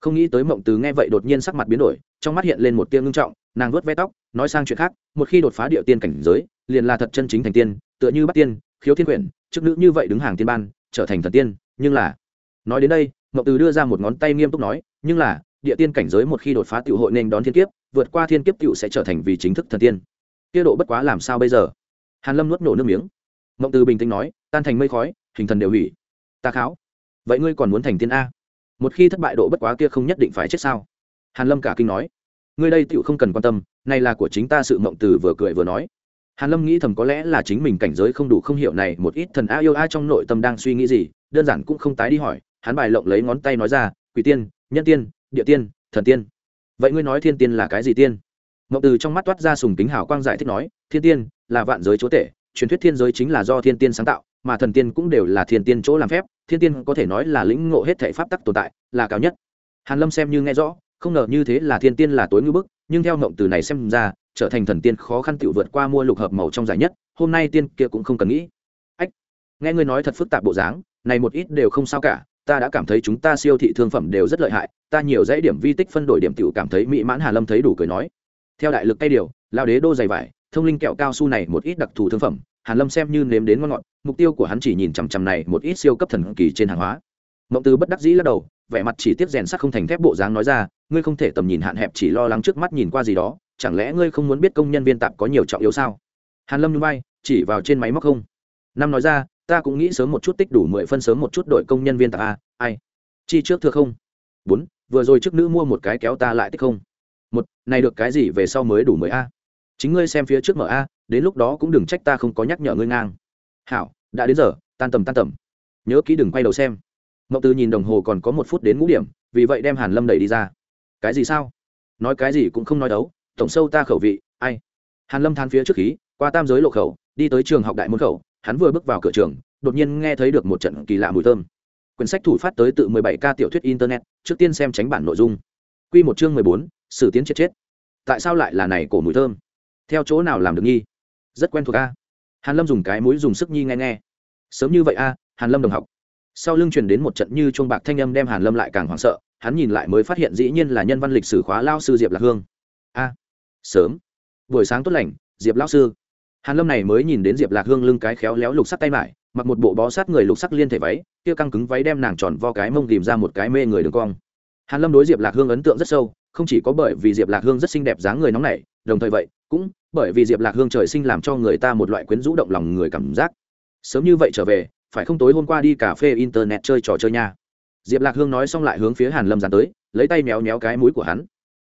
Không nghĩ tới mộng từ nghe vậy đột nhiên sắc mặt biến đổi, trong mắt hiện lên một tia ngưng trọng, nàng vuốt ve tóc, nói sang chuyện khác, một khi đột phá địa tiên cảnh giới, liền là thật chân chính thành tiên, tựa như bắt tiên, khiếu thiên quyển chức nữ như vậy đứng hàng tiên ban, trở thành thần tiên, nhưng là, nói đến đây, mộng từ đưa ra một ngón tay nghiêm túc nói, nhưng là, địa tiên cảnh giới một khi đột phá tiểu hội nên đón thiên kiếp, vượt qua thiên kiếp tiểu sẽ trở thành vì chính thức thần tiên. Tiết độ bất quá làm sao bây giờ? Hàn lâm nuốt nổ nước miếng. Mộng từ bình tĩnh nói, tan thành mây khói hình thần đều hủy. Ta kháo. Vậy ngươi còn muốn thành tiên a? Một khi thất bại độ bất quá kia không nhất định phải chết sao? Hàn lâm cả kinh nói. Ngươi đây tựu không cần quan tâm, này là của chính ta sự mộng từ vừa cười vừa nói. Hàn lâm nghĩ thầm có lẽ là chính mình cảnh giới không đủ không hiểu này, một ít thần a yêu a trong nội tâm đang suy nghĩ gì, đơn giản cũng không tái đi hỏi, hắn bài lộng lấy ngón tay nói ra, quỷ tiên, nhân tiên, địa tiên, thần tiên. Vậy ngươi nói thiên tiên là cái gì tiên? Mộng từ trong mắt toát ra sùng kính hào quang giải thích nói, thiên tiên là vạn giới chúa tể, truyền thuyết thiên giới chính là do thiên tiên sáng tạo mà thần tiên cũng đều là thiên tiên chỗ làm phép, thiên tiên có thể nói là lĩnh ngộ hết thể pháp tắc tồn tại, là cao nhất. Hàn lâm xem như nghe rõ, không ngờ như thế là thiên tiên là tối ngưỡng bức, nhưng theo mộng từ này xem ra, trở thành thần tiên khó khăn tiểu vượt qua mua lục hợp màu trong giải nhất, hôm nay tiên kia cũng không cần nghĩ. Ách, nghe ngươi nói thật phức tạp bộ dáng, này một ít đều không sao cả, ta đã cảm thấy chúng ta siêu thị thương phẩm đều rất lợi hại, ta nhiều dãy điểm vi tích phân đổi điểm tiểu cảm thấy mỹ mãn hà lâm thấy đủ cười nói. Theo đại lực tay điều, lao đế đô dày vải, thông linh kẹo cao su này một ít đặc thù thương phẩm hàn lâm xem như nếm đến ngon ngọt, mục tiêu của hắn chỉ nhìn chằm chằm này một ít siêu cấp thần kỳ trên hàng hóa. Mộng từ bất đắc dĩ lắc đầu, vẻ mặt chỉ tiếp rèn sắt không thành thép bộ dáng nói ra, ngươi không thể tầm nhìn hạn hẹp chỉ lo lắng trước mắt nhìn qua gì đó, chẳng lẽ ngươi không muốn biết công nhân viên tạp có nhiều trọng yếu sao? Hàn lâm núi bay chỉ vào trên máy móc không. Năm nói ra, ta cũng nghĩ sớm một chút tích đủ mười phân sớm một chút đội công nhân viên tạp a, ai? Chi trước thưa không? Bốn, vừa rồi trước nữ mua một cái kéo ta lại tích không. Một, này được cái gì về sau mới đủ mười a? Chính ngươi xem phía trước mở a đến lúc đó cũng đừng trách ta không có nhắc nhở ngươi ngang. Hảo đã đến giờ tan tầm tan tầm. Nhớ kỹ đừng quay đầu xem. Mậu từ nhìn đồng hồ còn có một phút đến ngũ điểm vì vậy đem hàn lâm đẩy đi ra. Cái gì sao? Nói cái gì cũng không nói đấu tổng sâu ta khẩu vị ai? Hàn lâm than phía trước khí qua tam giới lộ khẩu đi tới trường học đại môn khẩu hắn vừa bước vào cửa trường đột nhiên nghe thấy được một trận kỳ lạ mùi thơm. Quyển sách thủ phát tới tự 17 ca tiểu thuyết internet trước tiên xem tránh bản nội dung. Quy một chương 14, sử tiến chết chết. Tại sao lại là này cổ mùi thơm? Theo chỗ nào làm được nghi? Rất quen thuộc a. Hàn lâm dùng cái mũi dùng sức nhi nghe nghe. Sớm như vậy a, hàn lâm đồng học. Sau lưng truyền đến một trận như chuông bạc thanh âm đem hàn lâm lại càng hoảng sợ, hắn nhìn lại mới phát hiện dĩ nhiên là nhân văn lịch sử khóa lao sư diệp lạc hương. A, sớm. Buổi sáng tốt lành, diệp lão sư. Hàn lâm này mới nhìn đến diệp lạc hương lưng cái khéo léo lục sắc tay mải, mặc một bộ bó sát người lục sắc liên thể váy, kia căng cứng váy đem nàng tròn vo cái mông tìm ra một cái mê người đường cong. Hàn lâm đối diệp lạc hương ấn tượng rất sâu, không chỉ có bởi vì diệp lạc hương rất xinh đẹp dáng người nóng nảy đồng thời vậy, cũng bởi vì diệp lạc hương trời sinh làm cho người ta một loại quyến rũ động lòng người cảm giác. Sớm như vậy trở về, phải không tối hôm qua đi cà phê internet chơi trò chơi nha. Diệp lạc hương nói xong lại hướng phía hàn lâm dán tới, lấy tay méo méo cái mũi của hắn.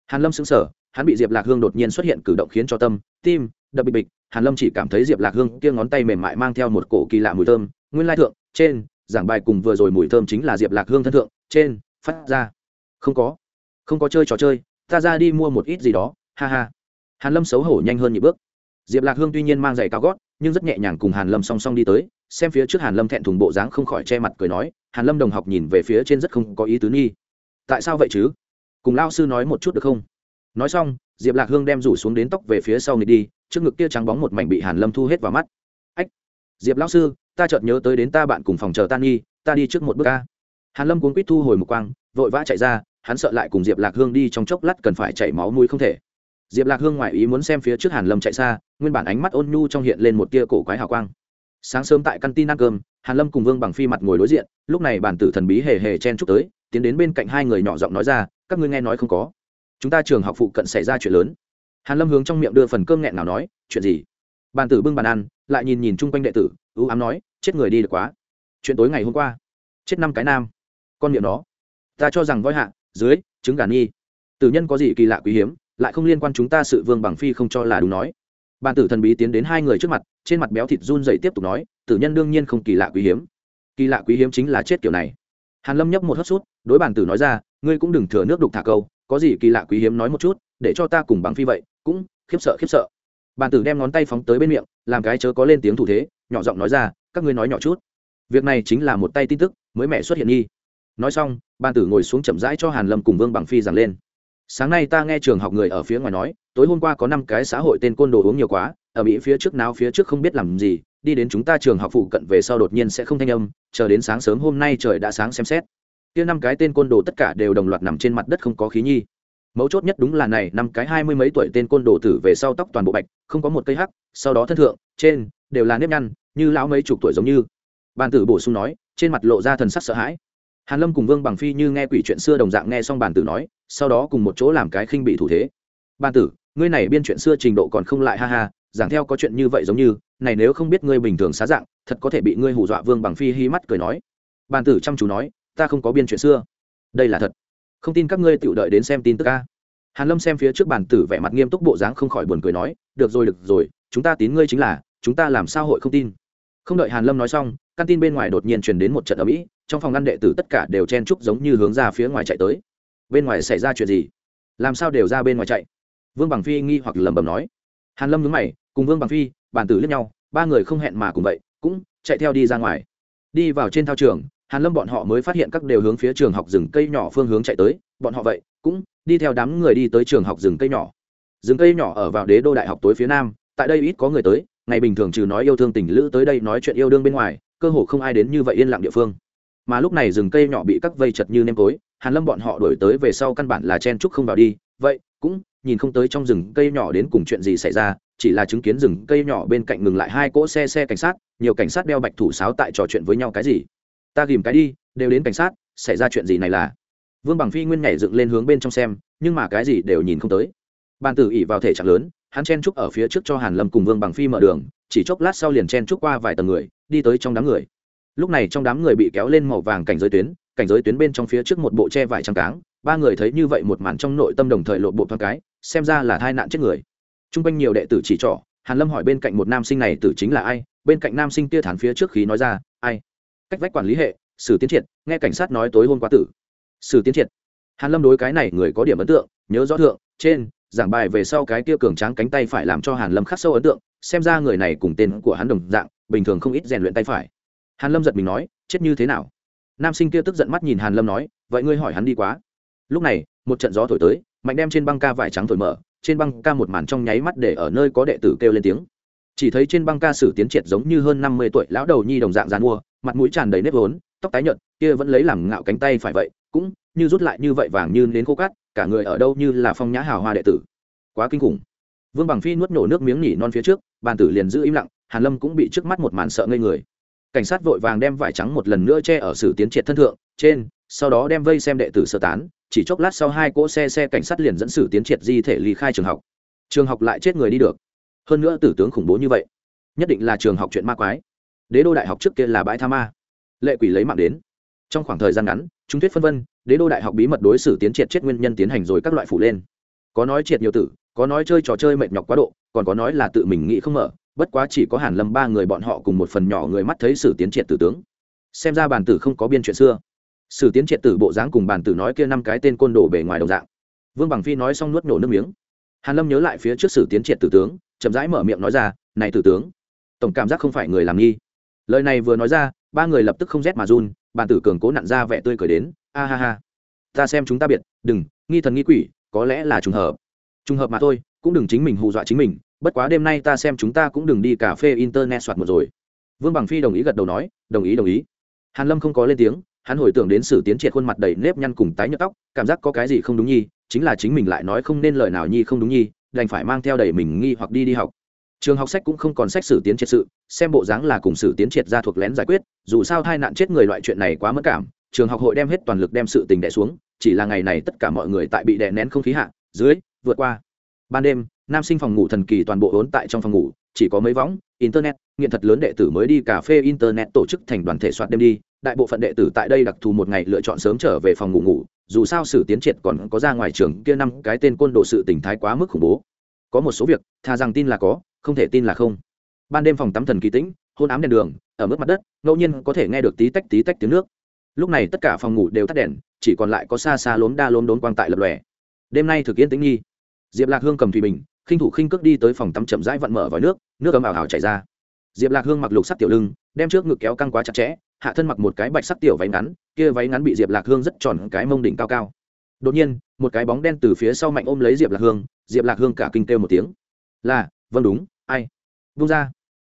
Hàn lâm sững sờ, hắn bị diệp lạc hương đột nhiên xuất hiện cử động khiến cho tâm, tim đập bịch bịch. Hàn lâm chỉ cảm thấy diệp lạc hương kia ngón tay mềm mại mang theo một cổ kỳ lạ mùi thơm, nguyên lai thượng, trên, giảng bài cùng vừa rồi mùi thơm chính là diệp lạc hương thân thượng, trên, phát ra. Không có không có chơi trò chơi, ta ra đi mua một ít gì đó, ha ha hàn lâm xấu hổ nhanh hơn nhịp bước. Diệp lạc hương tuy nhiên mang giày cao gót, nhưng rất nhẹ nhàng cùng hàn lâm song song đi tới, xem phía trước hàn lâm thẹn thùng bộ dáng không khỏi che mặt cười nói, hàn lâm đồng học nhìn về phía trên rất không có ý tứ nghi. Tại sao vậy chứ? Cùng lao sư nói một chút được không? Nói xong, diệp lạc hương đem rủ xuống đến tóc về phía sau nghịch đi, trước ngực kia trắng bóng một mảnh bị hàn lâm thu hết vào mắt. Ách, diệp lão sư, ta chợt nhớ tới đến ta bạn cùng phòng chờ tan nghi, ta đi trước một bước ca. Hàn lâm cuốn quýt thu hồi một quang, vội vã chạy ra, hắn sợ lại cùng diệp lạc hương đi trong chốc lát cần phải chảy máu mũi không thể diệp lạc hương ngoại ý muốn xem phía trước hàn lâm chạy xa, nguyên bản ánh mắt ôn nhu trong hiện lên một tia cổ quái hào quang. Sáng sớm tại căn tin ăn cơm, hàn lâm cùng vương bằng phi mặt ngồi đối diện, lúc này bản tử thần bí hề hề chen chúc tới, tiến đến bên cạnh hai người nhỏ giọng nói ra, các ngươi nghe nói không có. Chúng ta trường học phụ cận xảy ra chuyện lớn. Hàn lâm hướng trong miệng đưa phần cơm nghẹn nào nói, chuyện gì? Bàn tử bưng bàn ăn, lại nhìn nhìn chung quanh đệ tử, ưu ám nói, chết người đi được quá. Chuyện tối ngày hôm qua, chết năm cái nam. Con miệng nó ta cho rằng voi hạ, dưới, trứng gà nghi tử nhân có gì kỳ lạ quý hiếm? Lại không liên quan chúng ta sự vương bằng phi không cho là đúng nói. Bàn tử thần bí tiến đến hai người trước mặt, trên mặt béo thịt run dậy tiếp tục nói, tử nhân đương nhiên không kỳ lạ quý hiếm. Kỳ lạ quý hiếm chính là chết kiểu này. Hàn lâm nhấp một hớt sút, đối bàn tử nói ra, ngươi cũng đừng thừa nước đục thả câu, có gì kỳ lạ quý hiếm nói một chút, để cho ta cùng bằng phi vậy, cũng khiếp sợ khiếp sợ. Bàn tử đem ngón tay phóng tới bên miệng, làm cái chớ có lên tiếng thủ thế, nhỏ giọng nói ra, các ngươi nói nhỏ chút. Việc này chính là một tay tin tức, mới mẹ xuất hiện nghi. Nói xong, bàn tử ngồi xuống chậm rãi cho hàn lâm cùng vương bằng phi giảng lên sáng nay ta nghe trường học người ở phía ngoài nói, tối hôm qua có năm cái xã hội tên côn đồ uống nhiều quá, ở mỹ phía trước nào phía trước không biết làm gì, đi đến chúng ta trường học phụ cận về sau đột nhiên sẽ không thanh âm, chờ đến sáng sớm hôm nay trời đã sáng xem xét. Kia năm cái tên côn đồ tất cả đều đồng loạt nằm trên mặt đất không có khí nhi. Mấu chốt nhất đúng là này, năm cái hai mươi mấy tuổi tên côn đồ tử về sau tóc toàn bộ bạch, không có một cây hắc, sau đó thân thượng, trên, đều là nếp nhăn, như lão mấy chục tuổi giống như. Bàn tử bổ sung nói, trên mặt lộ ra thần sắc sợ hãi hàn lâm cùng vương bằng phi như nghe quỷ chuyện xưa đồng dạng nghe xong bàn tử nói, sau đó cùng một chỗ làm cái khinh bị thủ thế. Bàn tử, ngươi này biên chuyện xưa trình độ còn không lại ha ha, giảng theo có chuyện như vậy giống như, này nếu không biết ngươi bình thường xá dạng, thật có thể bị ngươi hù dọa vương bằng phi hí mắt cười nói. Bàn tử chăm chú nói, ta không có biên chuyện xưa. Đây là thật. Không tin các ngươi tự đợi đến xem tin tức ca hàn lâm xem phía trước bàn tử vẻ mặt nghiêm túc bộ dáng không khỏi buồn cười nói, được rồi được rồi, chúng ta tín ngươi chính là, chúng ta làm sao hội không tin. Không đợi hàn lâm nói xong, căn tin bên ngoài đột nhiên truyền đến một trận ở mỹ trong phòng ngăn đệ tử tất cả đều chen chúc giống như hướng ra phía ngoài chạy tới. Bên ngoài xảy ra chuyện gì? Làm sao đều ra bên ngoài chạy? Vương bằng phi nghi hoặc lẩm bẩm nói. Hàn lâm nhướng mày, cùng vương bằng phi, bàn tử liếc nhau, ba người không hẹn mà cùng vậy, cũng chạy theo đi ra ngoài. Đi vào trên thao trường, hàn lâm bọn họ mới phát hiện các đều hướng phía trường học rừng cây nhỏ phương hướng chạy tới, bọn họ vậy cũng đi theo đám người đi tới trường học rừng cây nhỏ. Rừng cây nhỏ ở vào đế đô đại học tối phía nam, tại đây ít có người tới, ngày bình thường trừ nói yêu thương tình lữ tới đây nói chuyện yêu đương bên ngoài, cơ hồ không ai đến như vậy yên lặng địa phương mà lúc này rừng cây nhỏ bị các vây chật như nêm tối, hàn lâm bọn họ đuổi tới về sau căn bản là chen trúc không vào đi. Vậy, cũng nhìn không tới trong rừng cây nhỏ đến cùng chuyện gì xảy ra, chỉ là chứng kiến rừng cây nhỏ bên cạnh ngừng lại hai cỗ xe xe cảnh sát, nhiều cảnh sát đeo bạch thủ sáo tại trò chuyện với nhau cái gì? Ta ghìm cái đi, đều đến cảnh sát, xảy ra chuyện gì này là? Vương bằng phi nguyên nhảy dựng lên hướng bên trong xem, nhưng mà cái gì đều nhìn không tới. Bàn tử ỉ vào thể trạng lớn, hắn chen trúc ở phía trước cho hàn lâm cùng vương bằng phi mở đường, chỉ chốc lát sau liền chen trúc qua vài tầng người, đi tới trong đám người lúc này trong đám người bị kéo lên màu vàng cảnh giới tuyến, cảnh giới tuyến bên trong phía trước một bộ che vải trắng cáng, ba người thấy như vậy một màn trong nội tâm đồng thời lộ bộ thoáng cái, xem ra là tai nạn chết người. T r u n g quanh nhiều đệ tử chỉ trỏ, hàn lâm hỏi bên cạnh một nam sinh này tử chính là ai, bên cạnh nam sinh kia thản phía trước khí nói ra, ai? Cách vách quản lý hệ, sử tiến triệt, nghe cảnh sát nói tối hôm qua tử. Sử tiến triệt. Hàn lâm đối cái này người có điểm ấn tượng, nhớ rõ thượng, trên, giảng bài về sau cái kia cường tráng cánh tay phải làm cho hàn lâm khắc sâu ấn tượng, xem ra người này cùng tên của hắn đồng dạng, bình thường không ít rèn luyện tay phải hàn lâm giật mình nói, chết như thế nào? Nam sinh kia tức giận mắt nhìn hàn lâm nói, vậy ngươi hỏi hắn đi quá. Lúc này, một trận gió thổi tới, mạnh đem trên băng ca vải trắng thổi mở, trên băng ca một màn trong nháy mắt để ở nơi có đệ tử kêu lên tiếng. Chỉ thấy trên băng ca sử tiến triệt giống như hơn năm mươi tuổi lão đầu nhi đồng dạng dàn mua, mặt mũi tràn đầy nếp vốn, tóc tái nhợt, kia vẫn lấy làm ngạo cánh tay phải vậy, cũng như rút lại như vậy vàng như đến khô cát, cả người ở đâu như là phong nhã hào hoa đệ tử. Quá kinh khủng. Vương bằng phi nuốt nổ nước miếng nhỉ non phía trước, bàn tử liền giữ im lặng, hàn lâm cũng bị trước mắt một màn sợ ngây người cảnh sát vội vàng đem vải trắng một lần nữa che ở sử tiến triệt thân thượng, trên, sau đó đem vây xem đệ tử sơ tán, chỉ chốc lát sau hai cỗ xe xe cảnh sát liền dẫn sử tiến triệt di thể ly khai trường học. Trường học lại chết người đi được. Hơn nữa tử tướng khủng bố như vậy, nhất định là trường học chuyện ma quái. Đế đô đại học trước kia là bãi tha ma. Lệ quỷ lấy mạng đến. Trong khoảng thời gian ngắn, chúng thuyết phân vân, đế đô đại học bí mật đối xử tiến triệt chết nguyên nhân tiến hành rồi các loại phủ lên. Có nói triệt nhiều tử, có nói chơi trò chơi mệt nhọc quá độ, còn có nói là tự mình nghĩ không mở bất quá chỉ có hàn lâm ba người bọn họ cùng một phần nhỏ người mắt thấy sử tiến triệt tử tướng. Xem ra bản tử không có biên chuyện xưa. Sử tiến triệt tử bộ dáng cùng bản tử nói kia năm cái tên côn đồ bề ngoài đồng dạng. Vương bằng phi nói xong nuốt nổ nước miếng. Hàn lâm nhớ lại phía trước sử tiến triệt tử tướng, chậm rãi mở miệng nói ra, này tử tướng, tổng cảm giác không phải người làm nghi. Lời này vừa nói ra, ba người lập tức không rét mà run, bản tử cường cố nặn ra vẻ tươi cười đến, a ha ha, ta xem chúng ta biệt, đừng, nghi thần nghi quỷ, có lẽ là trùng hợp. Trùng hợp mà thôi, cũng đừng chính mình hù dọa chính mình bất quá đêm nay ta xem chúng ta cũng đừng đi cà phê internet soạt một rồi. Vương bằng phi đồng ý gật đầu nói, đồng ý đồng ý. Hàn lâm không có lên tiếng, hắn hồi tưởng đến sử tiến triệt khuôn mặt đầy nếp nhăn cùng tái nhợt tóc, cảm giác có cái gì không đúng nhi, chính là chính mình lại nói không nên lời nào nhi không đúng nhi, đành phải mang theo đầy mình nghi hoặc đi đi học. Trường học sách cũng không còn sách sử tiến triệt sự, xem bộ dáng là cùng sử tiến triệt ra thuộc lén giải quyết, dù sao hai nạn chết người loại chuyện này quá mất cảm, trường học hội đem hết toàn lực đem sự tình đẻ xuống, chỉ là ngày này tất cả mọi người tại bị đè nén không khí hạ, dưới, vượt qua. Ban đêm nam sinh phòng ngủ thần kỳ toàn bộ ốn tại trong phòng ngủ, chỉ có mấy võng, internet, nghiện thật lớn đệ tử mới đi cà phê internet tổ chức thành đoàn thể soạt đêm đi, đại bộ phận đệ tử tại đây đặc thù một ngày lựa chọn sớm trở về phòng ngủ ngủ, dù sao sự tiến triệt còn có ra ngoài trường kia năm cái tên côn đồ sự tình thái quá mức khủng bố. Có một số việc thà rằng tin là có, không thể tin là không. Ban đêm phòng tắm thần kỳ tĩnh, hôn ám đèn đường, ở mức mặt đất, ngẫu nhiên có thể nghe được tí tách tí tách tiếng nước. Lúc này tất cả phòng ngủ đều tắt đèn, chỉ còn lại có xa xa lốm đa lốm đốn quang tại lập lòe. Đêm nay thực yên tĩnh nghi. Diệp lạc hương cầm thủy bình khinh thủ khinh cước đi tới phòng tắm chậm rãi vặn mở vòi nước nước ấm ảo ảo chảy ra. Diệp lạc hương mặc lục sắc tiểu lưng, đem trước ngực kéo căng quá chặt chẽ, hạ thân mặc một cái bạch sắc tiểu váy ngắn, kia váy ngắn bị diệp lạc hương rất tròn cái mông đỉnh cao cao. Đột nhiên, một cái bóng đen từ phía sau mạnh ôm lấy diệp lạc hương, diệp lạc hương cả kinh kêu một tiếng. Là vâng đúng, ai? Vung ra.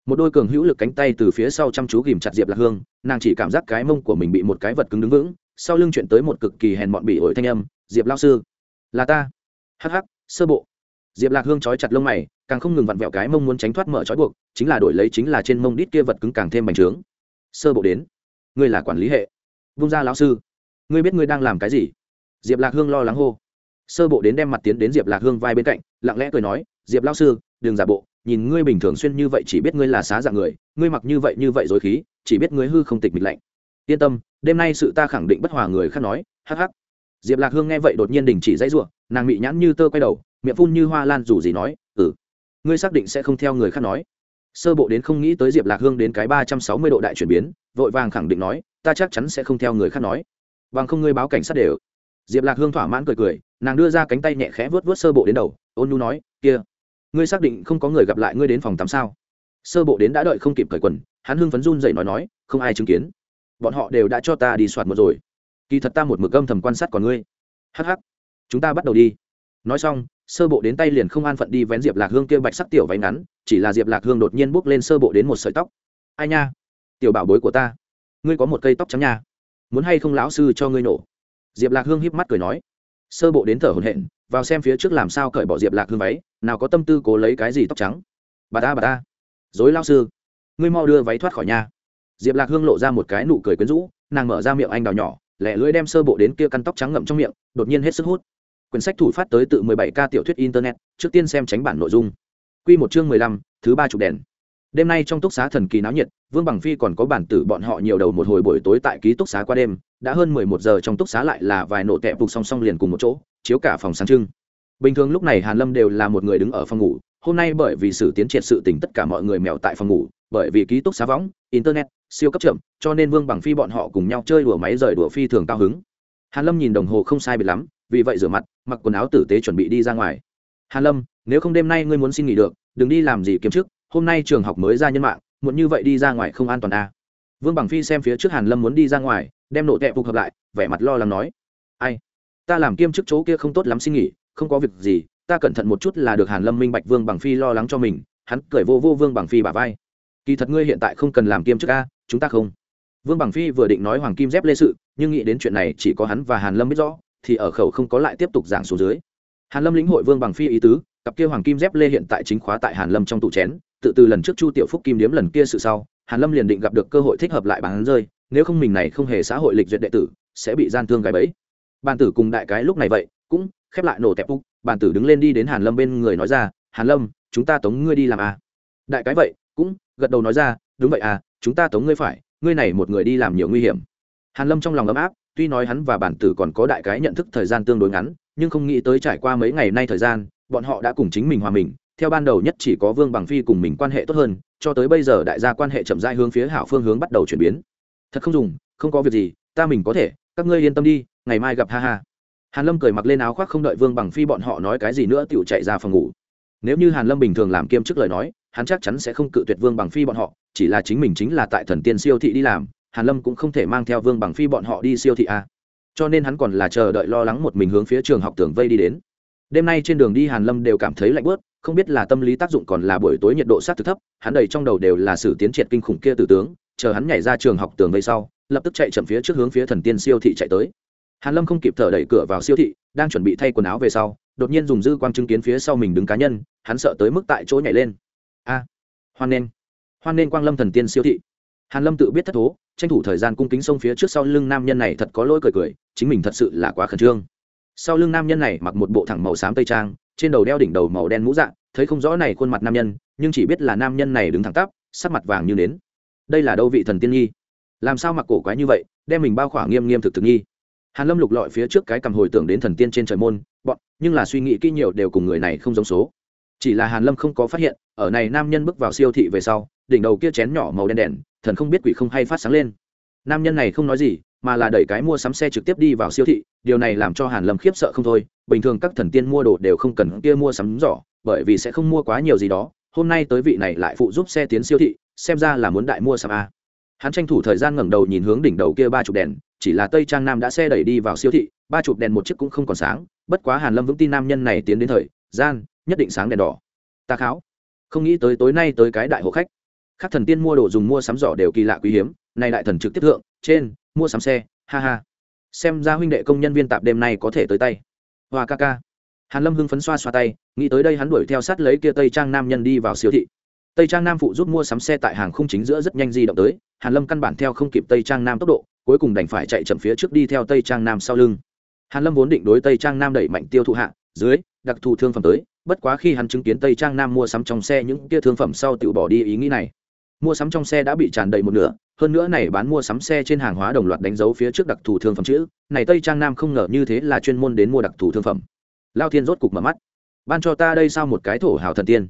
Một đôi cường hữu lực cánh tay từ phía sau chăm chú ghìm chặt diệp lạc hương, nàng chỉ cảm giác cái mông của mình bị một cái vật cứng đứng vững, sau lưng chuyển tới một cực kỳ hèn mọn bị ổi thanh âm, diệp lao sư. Là ta. Hh sơ bộ diệp lạc hương trói chặt lông mày, càng không ngừng vặn vẹo cái mông muốn tránh thoát mở trói buộc, chính là đổi lấy chính là trên mông đít kia vật cứng càng thêm bành trướng. Sơ bộ đến. Ngươi là quản lý hệ. Vung ra lão sư. Ngươi biết ngươi đang làm cái gì? Diệp lạc hương lo lắng hô. Sơ bộ đến đem mặt tiến đến diệp lạc hương vai bên cạnh, lặng lẽ cười nói, diệp lao sư, đừng giả bộ, nhìn ngươi bình thường xuyên như vậy chỉ biết ngươi là xá dạng người, ngươi mặc như vậy như vậy dối khí, chỉ biết ngươi hư không tịch mịch lạnh. Yên tâm, đêm nay sự ta khẳng định bất hòa người khác nói, hắc hắc diệp lạc hương nghe vậy đột nhiên đình chỉ dãy r u ộ nàng bị nhãn như tơ quay đầu, miệng phun như hoa lan dù gì nói ừ ngươi xác định sẽ không theo người khác nói. Sơ bộ đến không nghĩ tới diệp lạc hương đến cái ba trăm sáu mươi độ đại chuyển biến, vội vàng khẳng định nói, ta chắc chắn sẽ không theo người khác nói. Bằng không ngươi báo cảnh sát đều. Diệp lạc hương thỏa mãn cười cười, nàng đưa ra cánh tay nhẹ khẽ vớt vớt sơ bộ đến đầu, ôn nhu nói, kia, ngươi xác định không có người gặp lại ngươi đến phòng tắm sao? Sơ bộ đến đã đợi không kịp cởi quần, hắn hưng phấn run dậy nói nói, không ai chứng kiến. Bọn họ đều đã cho ta đi soạt một rồi kỳ thật ta một mực âm thầm quan sát còn ngươi. Hh chúng ta bắt đầu đi. Nói xong, sơ bộ đến tay liền không an phận đi vén diệp lạc hương kia bạch sắc tiểu váy ngắn, chỉ là diệp lạc hương đột nhiên bốc lên sơ bộ đến một sợi tóc. Ai nha? Tiểu bảo bối của ta. Ngươi có một cây tóc trắng nha. Muốn hay không lão sư cho ngươi nổ? Diệp lạc hương híp mắt cười nói. Sơ bộ đến thở hồn hện vào xem phía trước làm sao cởi bỏ diệp lạc hương váy, nào có tâm tư cố lấy cái gì tóc trắng. Bà ta bà ta. Dối lao sư. Ngươi mau đưa váy thoát khỏi nhà diệp lạc hương lộ ra một cái nụ cười quyến rũ, nàng mở ra miệng anh đào nhỏ lẻ lưỡi đem sơ bộ đến kia căn tóc trắng ngậm trong miệng đột nhiên hết sức hút. Quyển sách thủ phát tới tự 17k tiểu thuyết internet trước tiên xem tránh bản nội dung. Quy một chương 15, thứ ba chục đèn. Đêm nay trong túc xá thần kỳ náo nhiệt vương bằng phi còn có bản tử bọn họ nhiều đầu một hồi buổi tối tại ký túc xá qua đêm đã hơn 11 giờ trong túc xá lại là vài nổ tẹp phục song song liền cùng một chỗ chiếu cả phòng sáng trưng. Bình thường lúc này hàn lâm đều là một người đứng ở phòng ngủ hôm nay bởi vì sự tiến triển sự tình tất cả mọi người mèo tại phòng ngủ bởi vì ký túc xá võng, internet, siêu cấp chậm, cho nên vương bằng phi bọn họ cùng nhau chơi đùa máy rời đùa phi thường cao hứng. Hàn lâm nhìn đồng hồ không sai biệt lắm, vì vậy rửa mặt, mặc quần áo tử tế chuẩn bị đi ra ngoài. Hàn lâm, nếu không đêm nay ngươi muốn xin nghỉ được, đừng đi làm gì kiếm chức, hôm nay trường học mới ra nhân mạng, muộn như vậy đi ra ngoài không an toàn à. vương bằng phi xem phía trước hàn lâm muốn đi ra ngoài, đem nộ tệ phục hợp lại, vẻ mặt lo lắng nói. Ai? Ta làm kiêm chức chỗ kia không tốt lắm xin nghỉ, không có việc gì, ta cẩn thận một chút là được hàn lâm minh bạch vương bằng phi lo lắng cho mình, hắn cười vô vô vương bằng phi bả vai kỳ thật ngươi hiện tại không cần làm kiêm chức a, chúng ta không. Vương bằng phi vừa định nói hoàng kim dép lê sự, nhưng nghĩ đến chuyện này chỉ có hắn và hàn lâm biết rõ, thì ở khẩu không có lại tiếp tục giảng xuống dưới. Hàn lâm lĩnh hội vương bằng phi ý tứ, cặp kia hoàng kim dép lê hiện tại chính khóa tại hàn lâm trong tủ chén, tự từ lần trước chu tiểu phúc kim điếm lần kia sự sau, hàn lâm liền định gặp được cơ hội thích hợp lại bán rơi, nếu không mình này không hề xã hội lịch duyệt đệ tử, sẽ bị gian thương gái bẫy. Bàn tử cùng đại cái lúc này vậy, cũng khép lại nổ tẹp úc, bàn tử đứng lên đi đến hàn lâm bên người nói ra, hàn lâm, chúng ta tống ngươi đi làm à. đại cái vậy, cũng gật đầu nói ra, đúng vậy à chúng ta tống ngươi phải, ngươi này một người đi làm nhiều nguy hiểm. Hàn lâm trong lòng ấm áp, tuy nói hắn và bản tử còn có đại cái nhận thức thời gian tương đối ngắn, nhưng không nghĩ tới trải qua mấy ngày nay thời gian, bọn họ đã cùng chính mình hòa mình. Theo ban đầu nhất chỉ có vương bằng phi cùng mình quan hệ tốt hơn, cho tới bây giờ đại gia quan hệ chậm rãi hướng phía hảo phương hướng bắt đầu chuyển biến. Thật không dùng, không có việc gì, ta mình có thể, các ngươi yên tâm đi, ngày mai gặp, ha ha. Hàn lâm cười mặc lên áo khoác không đợi vương bằng phi bọn họ nói cái gì nữa tựu chạy ra phòng ngủ. Nếu như hàn lâm bình thường làm kiêm chức lời nói hắn chắc chắn sẽ không cự tuyệt vương bằng phi bọn họ, chỉ là chính mình chính là tại thần tiên siêu thị đi làm, hàn lâm cũng không thể mang theo vương bằng phi bọn họ đi siêu thị a cho nên hắn còn là chờ đợi lo lắng một mình hướng phía trường học tường vây đi đến. Đêm nay trên đường đi hàn lâm đều cảm thấy lạnh bớt không biết là tâm lý tác dụng còn là buổi tối nhiệt độ sát thực thấp, hắn đầy trong đầu đều là sự tiến triển kinh khủng kia từ tướng, chờ hắn nhảy ra trường học tường vây sau, lập tức chạy chậm phía trước hướng phía thần tiên siêu thị chạy tới. Hàn lâm không kịp thở đẩy cửa vào siêu thị, đang chuẩn bị thay quần áo về sau, đột nhiên dùng dư quang chứng kiến phía sau mình đứng cá nhân, hắn sợ tới mức tại chỗ nhảy lên a. Hoan nên. Hoan nên quang lâm thần tiên siêu thị. Hàn lâm tự biết thất thố, tranh thủ thời gian cung kính xông phía trước sau lưng nam nhân này thật có lỗi cười cười, chính mình thật sự là quá khẩn trương. Sau lưng nam nhân này mặc một bộ thẳng màu xám tây trang, trên đầu đeo đỉnh đầu màu đen mũ dạng thấy không rõ này khuôn mặt nam nhân, nhưng chỉ biết là nam nhân này đứng thẳng tắp, sắc mặt vàng như nến. Đây là đâu vị thần tiên nhi? Làm sao mặc cổ quái như vậy, đem mình bao khỏa nghiêm nghiêm thực thực nghi. hàn lâm lục lọi phía trước cái cầm hồi tưởng đến thần tiên trên trời môn, bọn, nhưng là suy nghĩ kỹ nhiều đều cùng người này không giống số chỉ là hàn lâm không có phát hiện, ở này nam nhân bước vào siêu thị về sau, đỉnh đầu kia chén nhỏ màu đen đèn, thần không biết quỷ không hay phát sáng lên. Nam nhân này không nói gì, mà là đẩy cái mua sắm xe trực tiếp đi vào siêu thị, điều này làm cho hàn lâm khiếp sợ không thôi. Bình thường các thần tiên mua đồ đều không cần kia mua sắm giỏ, bởi vì sẽ không mua quá nhiều gì đó. Hôm nay tới vị này lại phụ giúp xe tiến siêu thị, xem ra là muốn đại mua sắm a. Hắn tranh thủ thời gian ngẩng đầu nhìn hướng đỉnh đầu kia ba chục đèn, chỉ là tây trang nam đã xe đẩy đi vào siêu thị, ba chục đèn một chiếc cũng không còn sáng. Bất quá hàn lâm vững tin nam nhân này tiến đến thời gian nhất định sáng đèn đỏ. Ta kháo. Không nghĩ tới tối nay tới cái đại hộ khách. Các thần tiên mua đồ dùng mua sắm giỏ đều kỳ lạ quý hiếm, nay đại thần trực tiếp thượng, trên, mua sắm xe, ha ha. Xem ra huynh đệ công nhân viên tạp đêm nay có thể tới tay. Hoa ca ca. Hàn lâm hưng phấn xoa xoa tay, nghĩ tới đây hắn đuổi theo sát lấy kia tây trang nam nhân đi vào siêu thị. Tây trang nam phụ giúp mua sắm xe tại hàng khung chính giữa rất nhanh di động tới, hàn lâm căn bản theo không kịp tây trang nam tốc độ, cuối cùng đành phải chạy chậm phía trước đi theo tây trang nam sau lưng. Hàn lâm vốn định đối tây trang nam đẩy mạnh tiêu thụ hạ, dưới, đặc thù thương phẩm tới bất quá khi hắn chứng kiến tây trang nam mua sắm trong xe những kia thương phẩm sau tự bỏ đi ý nghĩ này. Mua sắm trong xe đã bị tràn đầy một nửa, hơn nữa này bán mua sắm xe trên hàng hóa đồng loạt đánh dấu phía trước đặc thù thương phẩm chữ. Này tây trang nam không ngờ như thế là chuyên môn đến mua đặc thù thương phẩm. Lao thiên rốt cục mở mắt. Ban cho ta đây sao một cái thổ hào thần tiên?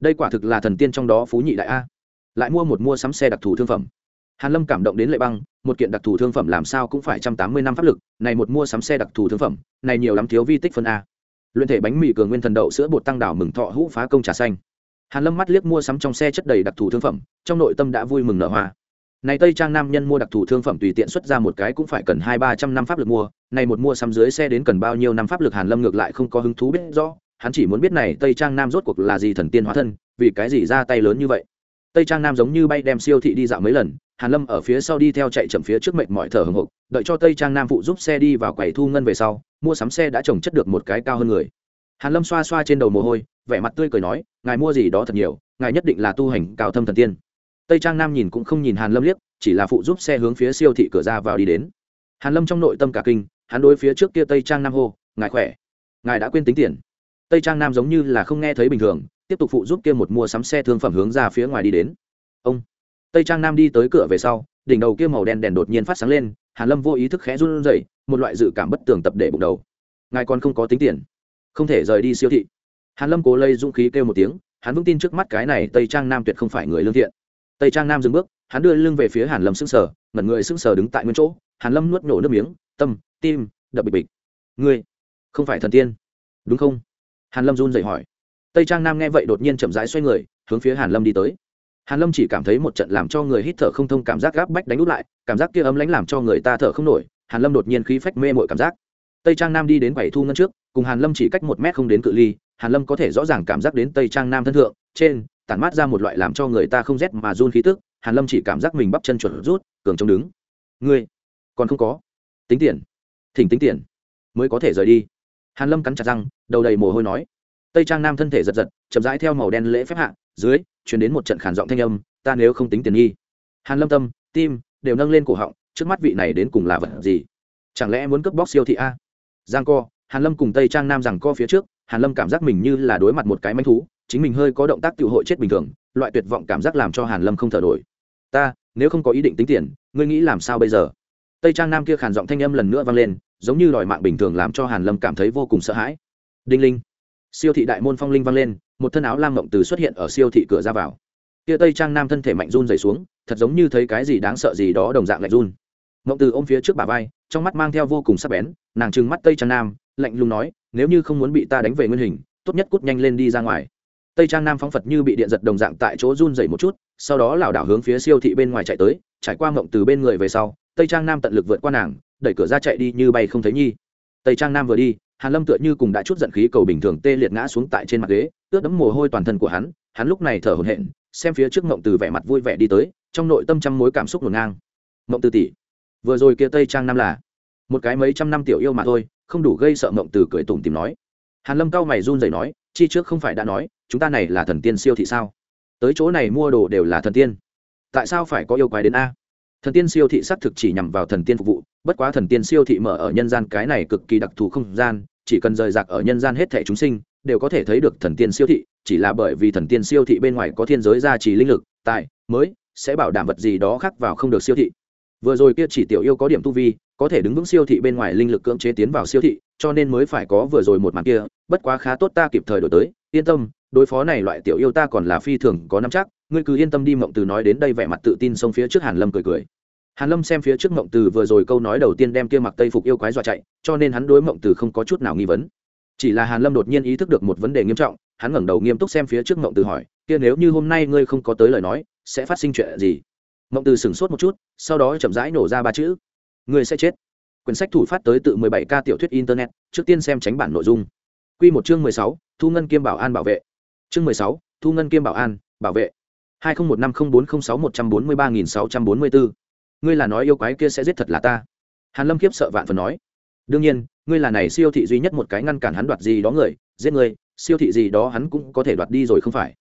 Đây quả thực là thần tiên trong đó phú nhị đại a. Lại mua một mua sắm xe đặc thù thương phẩm. Hàn lâm cảm động đến lệ băng, một kiện đặc thù thương phẩm làm sao cũng phải trăm tám mươi năm pháp lực, này một mua sắm xe đặc thù thương phẩm, này nhiều lắm thiếu vi tích phân a luyện thể bánh mì cường nguyên thần đậu sữa bột tăng đảo mừng thọ hũ phá công trà xanh. Hàn lâm mắt liếc mua sắm trong xe chất đầy đặc thù thương phẩm, trong nội tâm đã vui mừng nở hoa. Này tây trang nam nhân mua đặc thù thương phẩm tùy tiện xuất ra một cái cũng phải cần hai ba trăm năm pháp lực mua, này một mua sắm dưới xe đến cần bao nhiêu năm pháp lực hàn lâm ngược lại không có hứng thú biết rõ, hắn chỉ muốn biết này tây trang nam rốt cuộc là gì thần tiên hóa thân, vì cái gì ra tay lớn như vậy. Tây trang nam giống như bay đem siêu thị đi dạo mấy lần hàn lâm ở phía sau đi theo chạy chậm phía trước mệnh mọi thở hồng hộc đợi cho tây trang nam phụ giúp xe đi vào quầy thu ngân về sau, mua sắm xe đã trồng chất được một cái cao hơn người. Hàn lâm xoa xoa trên đầu mồ hôi, vẻ mặt tươi cười nói, ngài mua gì đó thật nhiều, ngài nhất định là tu hành cao thâm thần tiên. Tây trang nam nhìn cũng không nhìn hàn lâm liếc, chỉ là phụ giúp xe hướng phía siêu thị cửa ra vào đi đến. Hàn lâm trong nội tâm cả kinh, hắn đối phía trước kia tây trang nam hô, ngài khỏe, ngài đã quên tính tiền. Tây trang nam giống như là không nghe thấy bình thường, tiếp tục phụ giúp kia một mua sắm xe thương phẩm hướng ra phía ngoài đi đến. Ông tây trang nam đi tới cửa về sau, đỉnh đầu kia màu đen đèn đột nhiên phát sáng lên, hàn lâm vô ý thức khẽ run rẩy, một loại dự cảm bất tường tập để bụng đầu. Ngài còn không có tính tiền, không thể rời đi siêu thị. Hàn lâm cố lây dũng khí kêu một tiếng, hắn vững tin trước mắt cái này tây trang nam tuyệt không phải người lương thiện. Tây trang nam dừng bước, hắn đưa lưng về phía hàn lâm sững sờ, ngẩn người sững sờ đứng tại nguyên chỗ. Hàn lâm nuốt nổ nước miếng, tâm, tim, đập bịch bịch. Ngươi không phải thần tiên, đúng không? Hàn lâm run rẩy hỏi. Tây trang nam nghe vậy đột nhiên chậm rãi xoay người, hướng phía hàn lâm đi tới hàn lâm chỉ cảm thấy một trận làm cho người hít thở không thông cảm giác gáp bách đánh út lại, cảm giác kia ấm lãnh làm cho người ta thở không nổi, hàn lâm đột nhiên khí phách mê mội cảm giác. Tây trang nam đi đến quầy thu ngân trước, cùng hàn lâm chỉ cách một mét không đến cự ly, hàn lâm có thể rõ ràng cảm giác đến tây trang nam thân thượng, trên, tản mát ra một loại làm cho người ta không rét mà run khí tức, hàn lâm chỉ cảm giác mình bắp chân chuẩn rút, cường chống đứng. Ngươi, còn không có. Tính tiền. Thỉnh tính tiền. Mới có thể rời đi. Hàn lâm cắn chặt răng, đầu đầy mồ hôi nói. Tây trang nam thân thể giật giật, chậm rãi theo màu đen lễ phép hạ dưới chuyển đến một trận khản giọng thanh âm, ta nếu không tính tiền nghi. Hàn lâm tâm, tim đều nâng lên cổ họng, trước mắt vị này đến cùng là vật gì? Chẳng lẽ muốn cướp bóc siêu thị a? Giang co, hàn lâm cùng tây trang nam rằng co phía trước, hàn lâm cảm giác mình như là đối mặt một cái manh thú, chính mình hơi có động tác tự hội chết bình thường, loại tuyệt vọng cảm giác làm cho hàn lâm không thở nổi. Ta, nếu không có ý định tính tiền, ngươi nghĩ làm sao bây giờ? Tây trang nam kia khàn giọng thanh âm lần nữa vang lên, giống như đòi mạng bình thường làm cho hàn lâm cảm thấy vô cùng sợ hãi. Đinh linh. Siêu thị đại môn phong linh vang lên một thân áo lam mộng từ xuất hiện ở siêu thị cửa ra vào. Kia tây trang nam thân thể mạnh run dày xuống, thật giống như thấy cái gì đáng sợ gì đó đồng dạng lạnh run. Mộng từ ôm phía trước bà vai, trong mắt mang theo vô cùng sắc bén, nàng trừng mắt tây trang nam, lạnh lùng nói, nếu như không muốn bị ta đánh về nguyên hình, tốt nhất cút nhanh lên đi ra ngoài. Tây trang nam phóng phật như bị điện giật đồng dạng tại chỗ run dày một chút, sau đó lảo đảo hướng phía siêu thị bên ngoài chạy tới, trải qua mộng từ bên người về sau, tây trang nam tận lực vượt qua nàng, đẩy cửa ra chạy đi như bay không thấy nhi. Tây trang nam vừa đi, hàn lâm tựa như cùng đã chút giận khí cầu bình thường tê liệt ngã xuống tại trên mặt ghế ướt đẫm mồ hôi toàn thân của hắn hắn lúc này thở hổn hển, xem phía trước mộng từ vẻ mặt vui vẻ đi tới, trong nội tâm trăm mối cảm xúc ngổn ngang. Mộng từ tỷ, vừa rồi kia tây trang nam là một cái mấy trăm năm tiểu yêu mà thôi, không đủ gây sợ mộng từ cười tủm tìm nói. Hàn lâm cao mày run rẩy nói, chi trước không phải đã nói, chúng ta này là thần tiên siêu thị sao? Tới chỗ này mua đồ đều là thần tiên. Tại sao phải có yêu quái đến a? Thần tiên siêu thị xác thực chỉ nhằm vào thần tiên phục vụ, bất quá thần tiên siêu thị mở ở nhân gian cái này cực kỳ đặc thù không gian, chỉ cần rời rạc ở nhân gian hết thảy chúng sinh đều có thể thấy được thần tiên siêu thị, chỉ là bởi vì thần tiên siêu thị bên ngoài có thiên giới gia trì linh lực, tài, mới, sẽ bảo đảm vật gì đó khác vào không được siêu thị. Vừa rồi kia chỉ tiểu yêu có điểm tu vi, có thể đứng vững siêu thị bên ngoài linh lực cưỡng chế tiến vào siêu thị, cho nên mới phải có vừa rồi một màn kia, bất quá khá tốt ta kịp thời đổi tới, yên tâm, đối phó này loại tiểu yêu ta còn là phi thường có nắm chắc, ngươi cứ yên tâm đi, mộng từ nói đến đây vẻ mặt tự tin xông phía trước hàn lâm cười cười. Hàn lâm xem phía trước mộng từ vừa rồi câu nói đầu tiên đem kia mặc tây phục yêu quái dọa chạy, cho nên hắn đối mộng từ không có chút nào nghi vấn chỉ là hàn lâm đột nhiên ý thức được một vấn đề nghiêm trọng hắn ngẩng đầu nghiêm túc xem phía trước mộng từ hỏi kia nếu như hôm nay ngươi không có tới lời nói sẽ phát sinh chuyện gì? Mộng từ sửng sốt một chút sau đó chậm rãi nổ ra ba chữ ngươi sẽ chết. Quyển sách thủ phát tới tự 17 k tiểu thuyết internet trước tiên xem tránh bản nội dung. Quy một chương 16, thu ngân kiêm bảo an bảo vệ. Chương 16, thu ngân kiêm bảo an bảo vệ. 20150406143644 ngươi là nói yêu quái kia sẽ giết thật là ta. Hàn lâm kiếp sợ vạn phần nói. Đương nhiên ngươi là này siêu thị duy nhất một cái ngăn cản hắn đoạt gì đó người, giết người siêu thị gì đó hắn cũng có thể đoạt đi rồi không phải?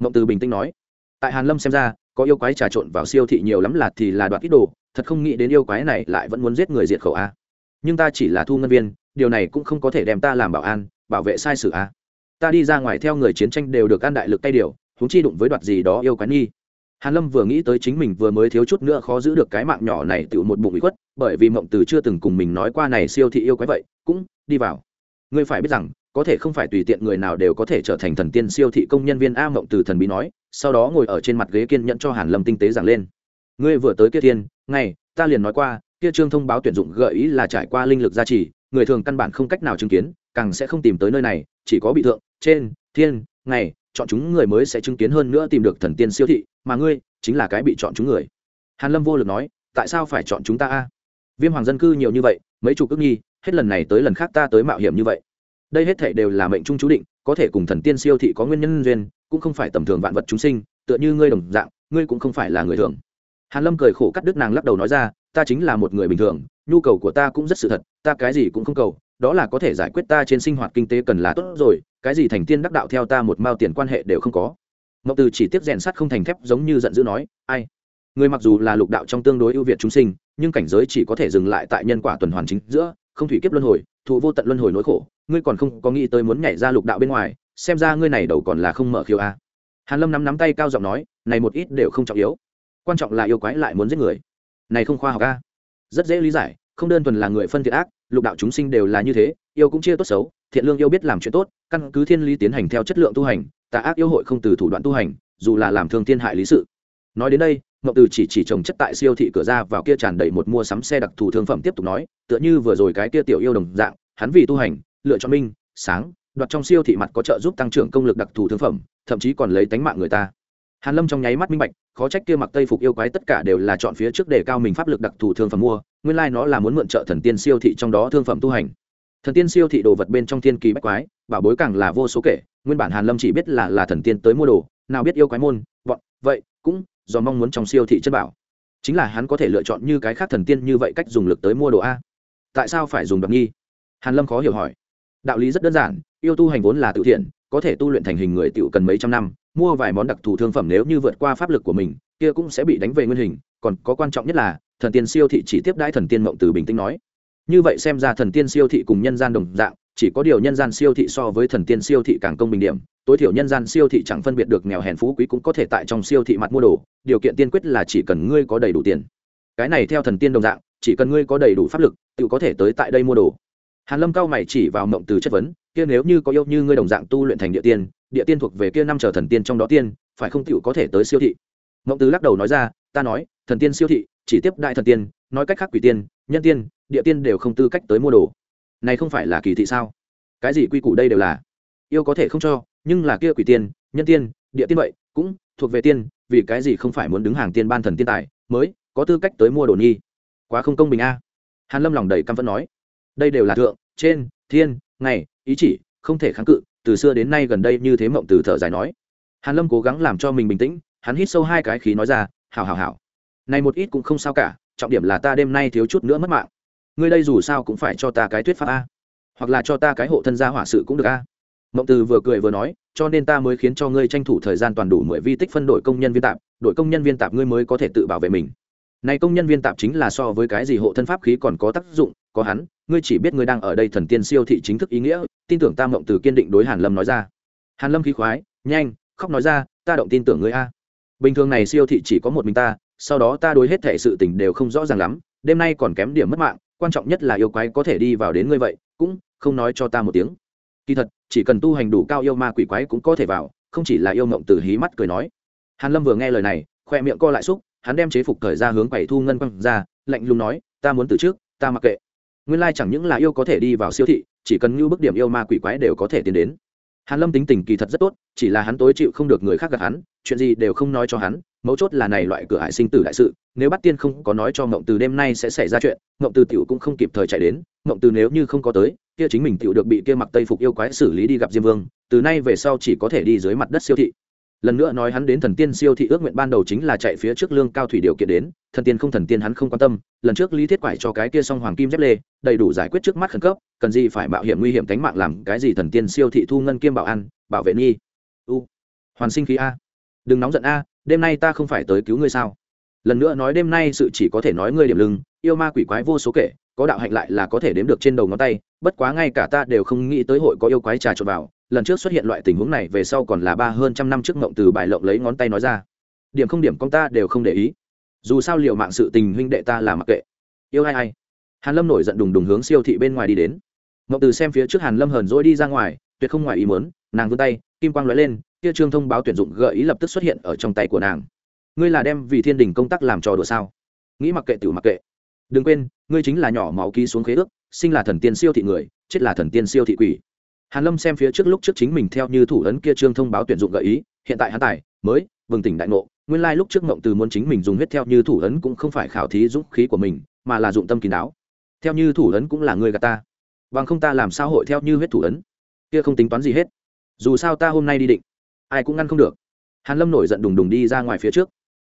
Mộng từ bình tĩnh nói. Tại hàn lâm xem ra, có yêu quái trà trộn vào siêu thị nhiều lắm là thì là đoạt ít đồ, thật không nghĩ đến yêu quái này lại vẫn muốn giết người diệt khẩu a. Nhưng ta chỉ là thu ngân viên, điều này cũng không có thể đem ta làm bảo an, bảo vệ sai sự a. Ta đi ra ngoài theo người chiến tranh đều được an đại lực tay điều, huống chi đụng với đoạt gì đó yêu quái nghi. Hàn lâm vừa nghĩ tới chính mình vừa mới thiếu chút nữa khó giữ được cái mạng nhỏ này tự một bụng bị khuất bởi vì mộng từ chưa từng cùng mình nói qua này siêu thị yêu quái vậy, cũng đi vào. Ngươi phải biết rằng, có thể không phải tùy tiện người nào đều có thể trở thành thần tiên siêu thị công nhân viên a mộng từ thần bí nói, sau đó ngồi ở trên mặt ghế kiên nhẫn cho hàn lâm tinh tế giảng lên. Ngươi vừa tới kia thiên, ngày, ta liền nói qua, kia trương thông báo tuyển dụng gợi ý là trải qua linh lực gia trì, người thường căn bản không cách nào chứng kiến, càng sẽ không tìm tới nơi này, chỉ có bị thượng, trên, thiên, ngày, chọn chúng người mới sẽ chứng kiến hơn nữa tìm được thần tiên siêu thị, mà ngươi chính là cái bị chọn chúng người. Hàn lâm vô lực nói, tại sao phải chọn chúng ta a? Viêm hoàng dân cư nhiều như vậy, mấy chục ước nhi hết lần này tới lần khác ta tới mạo hiểm như vậy. Đây hết thể đều là mệnh trung chú định, có thể cùng thần tiên siêu thị có nguyên nhân duyên, cũng không phải tầm thường vạn vật chúng sinh, tựa như ngươi đồng dạng, ngươi cũng không phải là người thường. Hàn lâm cười khổ cắt đứt nàng lắc đầu nói ra, ta chính là một người bình thường, nhu cầu của ta cũng rất sự thật, ta cái gì cũng không cầu, đó là có thể giải quyết ta trên sinh hoạt kinh tế cần là tốt rồi, cái gì thành tiên đắc đạo theo ta một mao tiền quan hệ đều không có. Mậu từ chỉ tiếp rèn sắt không thành thép giống như giận dữ nói, ai? Người mặc dù là lục đạo trong tương đối ưu việt chúng sinh nhưng cảnh giới chỉ có thể dừng lại tại nhân quả tuần hoàn chính giữa, không thủy kiếp luân hồi, thụ vô tận luân hồi nỗi khổ, ngươi còn không có nghĩ tới muốn nhảy ra lục đạo bên ngoài, xem ra ngươi này đầu còn là không mở khiêu a. Hàn lâm nắm nắm tay cao giọng nói, này một ít đều không trọng yếu, quan trọng là yêu quái lại muốn giết người. Này không khoa học a. Rất dễ lý giải, không đơn thuần là người phân thiện ác, lục đạo chúng sinh đều là như thế, yêu cũng chia tốt xấu, thiện lương yêu biết làm chuyện tốt, căn cứ thiên lý tiến hành theo chất lượng tu hành, tà ác yêu hội không từ thủ đoạn tu hành, dù là làm thương thiên hại lý sự. Nói đến đây ngọc từ chỉ chỉ trồng chất tại siêu thị cửa ra vào kia tràn đầy một mua sắm xe đặc thù thương phẩm tiếp tục nói, tựa như vừa rồi cái kia tiểu yêu đồng dạng, hắn vì tu hành, lựa chọn minh, sáng, đoạt trong siêu thị mặt có trợ giúp tăng trưởng công lực đặc thù thương phẩm, thậm chí còn lấy tánh mạng người ta. Hàn lâm trong nháy mắt minh bạch, khó trách kia mặc tây phục yêu quái tất cả đều là chọn phía trước để cao mình pháp lực đặc thù thương phẩm mua, nguyên lai like nó là muốn mượn trợ thần tiên siêu thị trong đó thương phẩm tu hành. Thần tiên siêu thị đồ vật bên trong thiên kỳ bách quái, bảo bối càng là vô số kể, nguyên bản hàn lâm chỉ biết là là thần tiên tới mua đồ, nào biết yêu quái môn, bọn, vậy, cũng do mong muốn trong siêu thị chất bảo. Chính là hắn có thể lựa chọn như cái khác thần tiên như vậy cách dùng lực tới mua đồ a. Tại sao phải dùng đặc nghi hàn lâm khó hiểu hỏi. Đạo lý rất đơn giản, yêu tu hành vốn là tự thiện, có thể tu luyện thành hình người tiểu cần mấy trăm năm, mua vài món đặc thù thương phẩm nếu như vượt qua pháp lực của mình, kia cũng sẽ bị đánh về nguyên hình. Còn có quan trọng nhất là, thần tiên siêu thị chỉ tiếp đãi thần tiên mộng từ bình tĩnh nói. Như vậy xem ra thần tiên siêu thị cùng nhân gian đồng dạng, chỉ có điều nhân gian siêu thị so với thần tiên siêu thị càng công bình điểm tối thiểu nhân gian siêu thị chẳng phân biệt được nghèo hèn phú quý cũng có thể tại trong siêu thị mặt mua đồ, điều kiện tiên quyết là chỉ cần ngươi có đầy đủ tiền. Cái này theo thần tiên đồng dạng, chỉ cần ngươi có đầy đủ pháp lực, tự có thể tới tại đây mua đồ. Hàn lâm cao mày chỉ vào mộng từ chất vấn, kia nếu như có yêu như ngươi đồng dạng tu luyện thành địa tiên địa tiên thuộc về kia năm chờ thần tiên trong đó tiên, phải không tự có thể tới siêu thị? Mộng từ lắc đầu nói ra, ta nói, thần tiên siêu thị, chỉ tiếp đại thần tiên, nói cách khác quỷ tiên, nhân tiên, địa tiên đều không tư cách tới mua đồ. Này không phải là kỳ thị sao? Cái gì quy củ đây đều là? Yêu có thể không cho nhưng là kia quỷ tiên, nhân tiên, địa tiên vậy, cũng thuộc về tiên, vì cái gì không phải muốn đứng hàng tiên ban thần tiên tài, mới có tư cách tới mua đồ nhi? Quá không công bình a. Hàn lâm lòng đầy căm phẫn nói. Đây đều là thượng, trên, thiên, ngày, ý chỉ, không thể kháng cự, từ xưa đến nay gần đây như thế mộng từ thở dài nói. Hàn lâm cố gắng làm cho mình bình tĩnh, hắn hít sâu hai cái khí nói ra, hảo hảo hảo. Này một ít cũng không sao cả, trọng điểm là ta đêm nay thiếu chút nữa mất mạng. Ngươi đây dù sao cũng phải cho ta cái thuyết pháp a, hoặc là cho ta cái hộ thân gia hỏa sự cũng được a mộng từ vừa cười vừa nói, cho nên ta mới khiến cho ngươi tranh thủ thời gian toàn đủ mười vi tích phân đổi công nhân viên tạp đổi công nhân viên tạp ngươi mới có thể tự bảo vệ mình. Này công nhân viên tạp chính là so với cái gì hộ thân pháp khí còn có tác dụng, có hắn, ngươi chỉ biết ngươi đang ở đây thần tiên siêu thị chính thức ý nghĩa, tin tưởng ta mộng từ kiên định đối hàn lâm nói ra. Hàn lâm khí khoái, nhanh, khóc nói ra, ta động tin tưởng ngươi a. Bình thường này siêu thị chỉ có một mình ta, sau đó ta đối hết thể sự tình đều không rõ ràng lắm, đêm nay còn kém điểm mất mạng, quan trọng nhất là yêu quái có thể đi vào đến ngươi vậy, cũng không nói cho ta một tiếng kỳ thật, chỉ cần tu hành đủ cao yêu ma quỷ quái cũng có thể vào, không chỉ là yêu mộng từ hí mắt cười nói. Hàn lâm vừa nghe lời này, khoe miệng co lại xúc, hắn đem chế phục thời ra hướng quầy thu ngân quăng ra, lạnh lùng nói, ta muốn từ trước, ta mặc kệ. Nguyên lai chẳng những là yêu có thể đi vào siêu thị, chỉ cần như bức điểm yêu ma quỷ quái đều có thể tiến đến. Hàn lâm tính tình kỳ thật rất tốt, chỉ là hắn tối chịu không được người khác gặp hắn, chuyện gì đều không nói cho hắn, mấu chốt là này loại cửa hải sinh tử đại sự, nếu bắt tiên không có nói cho ngộng từ đêm nay sẽ xảy ra chuyện, ngộng từ tiểu cũng không kịp thời chạy đến mộng từ nếu như không có tới, kia chính mình tựu được bị kia mặc tây phục yêu quái xử lý đi gặp diêm vương, từ nay về sau chỉ có thể đi dưới mặt đất siêu thị. Lần nữa nói hắn đến thần tiên siêu thị ước nguyện ban đầu chính là chạy phía trước lương cao thủy điều kiện đến, thần tiên không thần tiên hắn không quan tâm, lần trước lý thiết quải cho cái kia xong hoàng kim dép lê, đầy đủ giải quyết trước mắt khẩn cấp, cần gì phải mạo hiểm nguy hiểm cánh mạng làm cái gì thần tiên siêu thị thu ngân kiêm bảo an bảo vệ nghi. U, hoàn sinh khí a. Đừng nóng giận a, đêm nay ta không phải tới cứu ngươi sao? Lần nữa nói đêm nay sự chỉ có thể nói ngươi điểm lưng yêu ma quỷ quái vô số kể có đạo hạnh lại là có thể đếm được trên đầu ngón tay, bất quá ngay cả ta đều không nghĩ tới hội có yêu quái trà trộn vào, lần trước xuất hiện loại tình huống này về sau còn là ba hơn trăm năm trước mộng từ bài lộng lấy ngón tay nói ra. Điểm không điểm con ta đều không để ý. Dù sao liệu mạng sự tình huynh đệ ta là mặc kệ. Yêu ai ai. Hàn lâm nổi giận đùng đùng hướng siêu thị bên ngoài đi đến. Mộng từ xem phía trước hàn lâm hờn dỗi đi ra ngoài, tuyệt không ngoài ý muốn, nàng vươn tay, kim quang lóe lên, kia trương thông báo tuyển dụng gợi ý lập tức xuất hiện ở trong tay của nàng. Ngươi là đem vì thiên đình công tác làm trò đùa sao? Nghĩ mặc kệ tiểu mặc kệ đừng quên, ngươi chính là nhỏ máu ký xuống khế ước, sinh là thần tiên siêu thị người, chết là thần tiên siêu thị quỷ. Hàn lâm xem phía trước lúc trước chính mình theo như thủ ấn kia trương thông báo tuyển dụng gợi ý, hiện tại hắn tài, mới vừng tỉnh đại ngộ, nguyên lai lúc trước mộng từ muốn chính mình dùng huyết theo như thủ ấn cũng không phải khảo thí dũng khí của mình, mà là dụng tâm kín đáo. Theo như thủ ấn cũng là người gạt ta. Bằng không ta làm sao hội theo như huyết thủ ấn? Kia không tính toán gì hết. Dù sao ta hôm nay đi định, ai cũng ngăn không được. Hàn lâm nổi giận đùng đùng đi ra ngoài phía trước.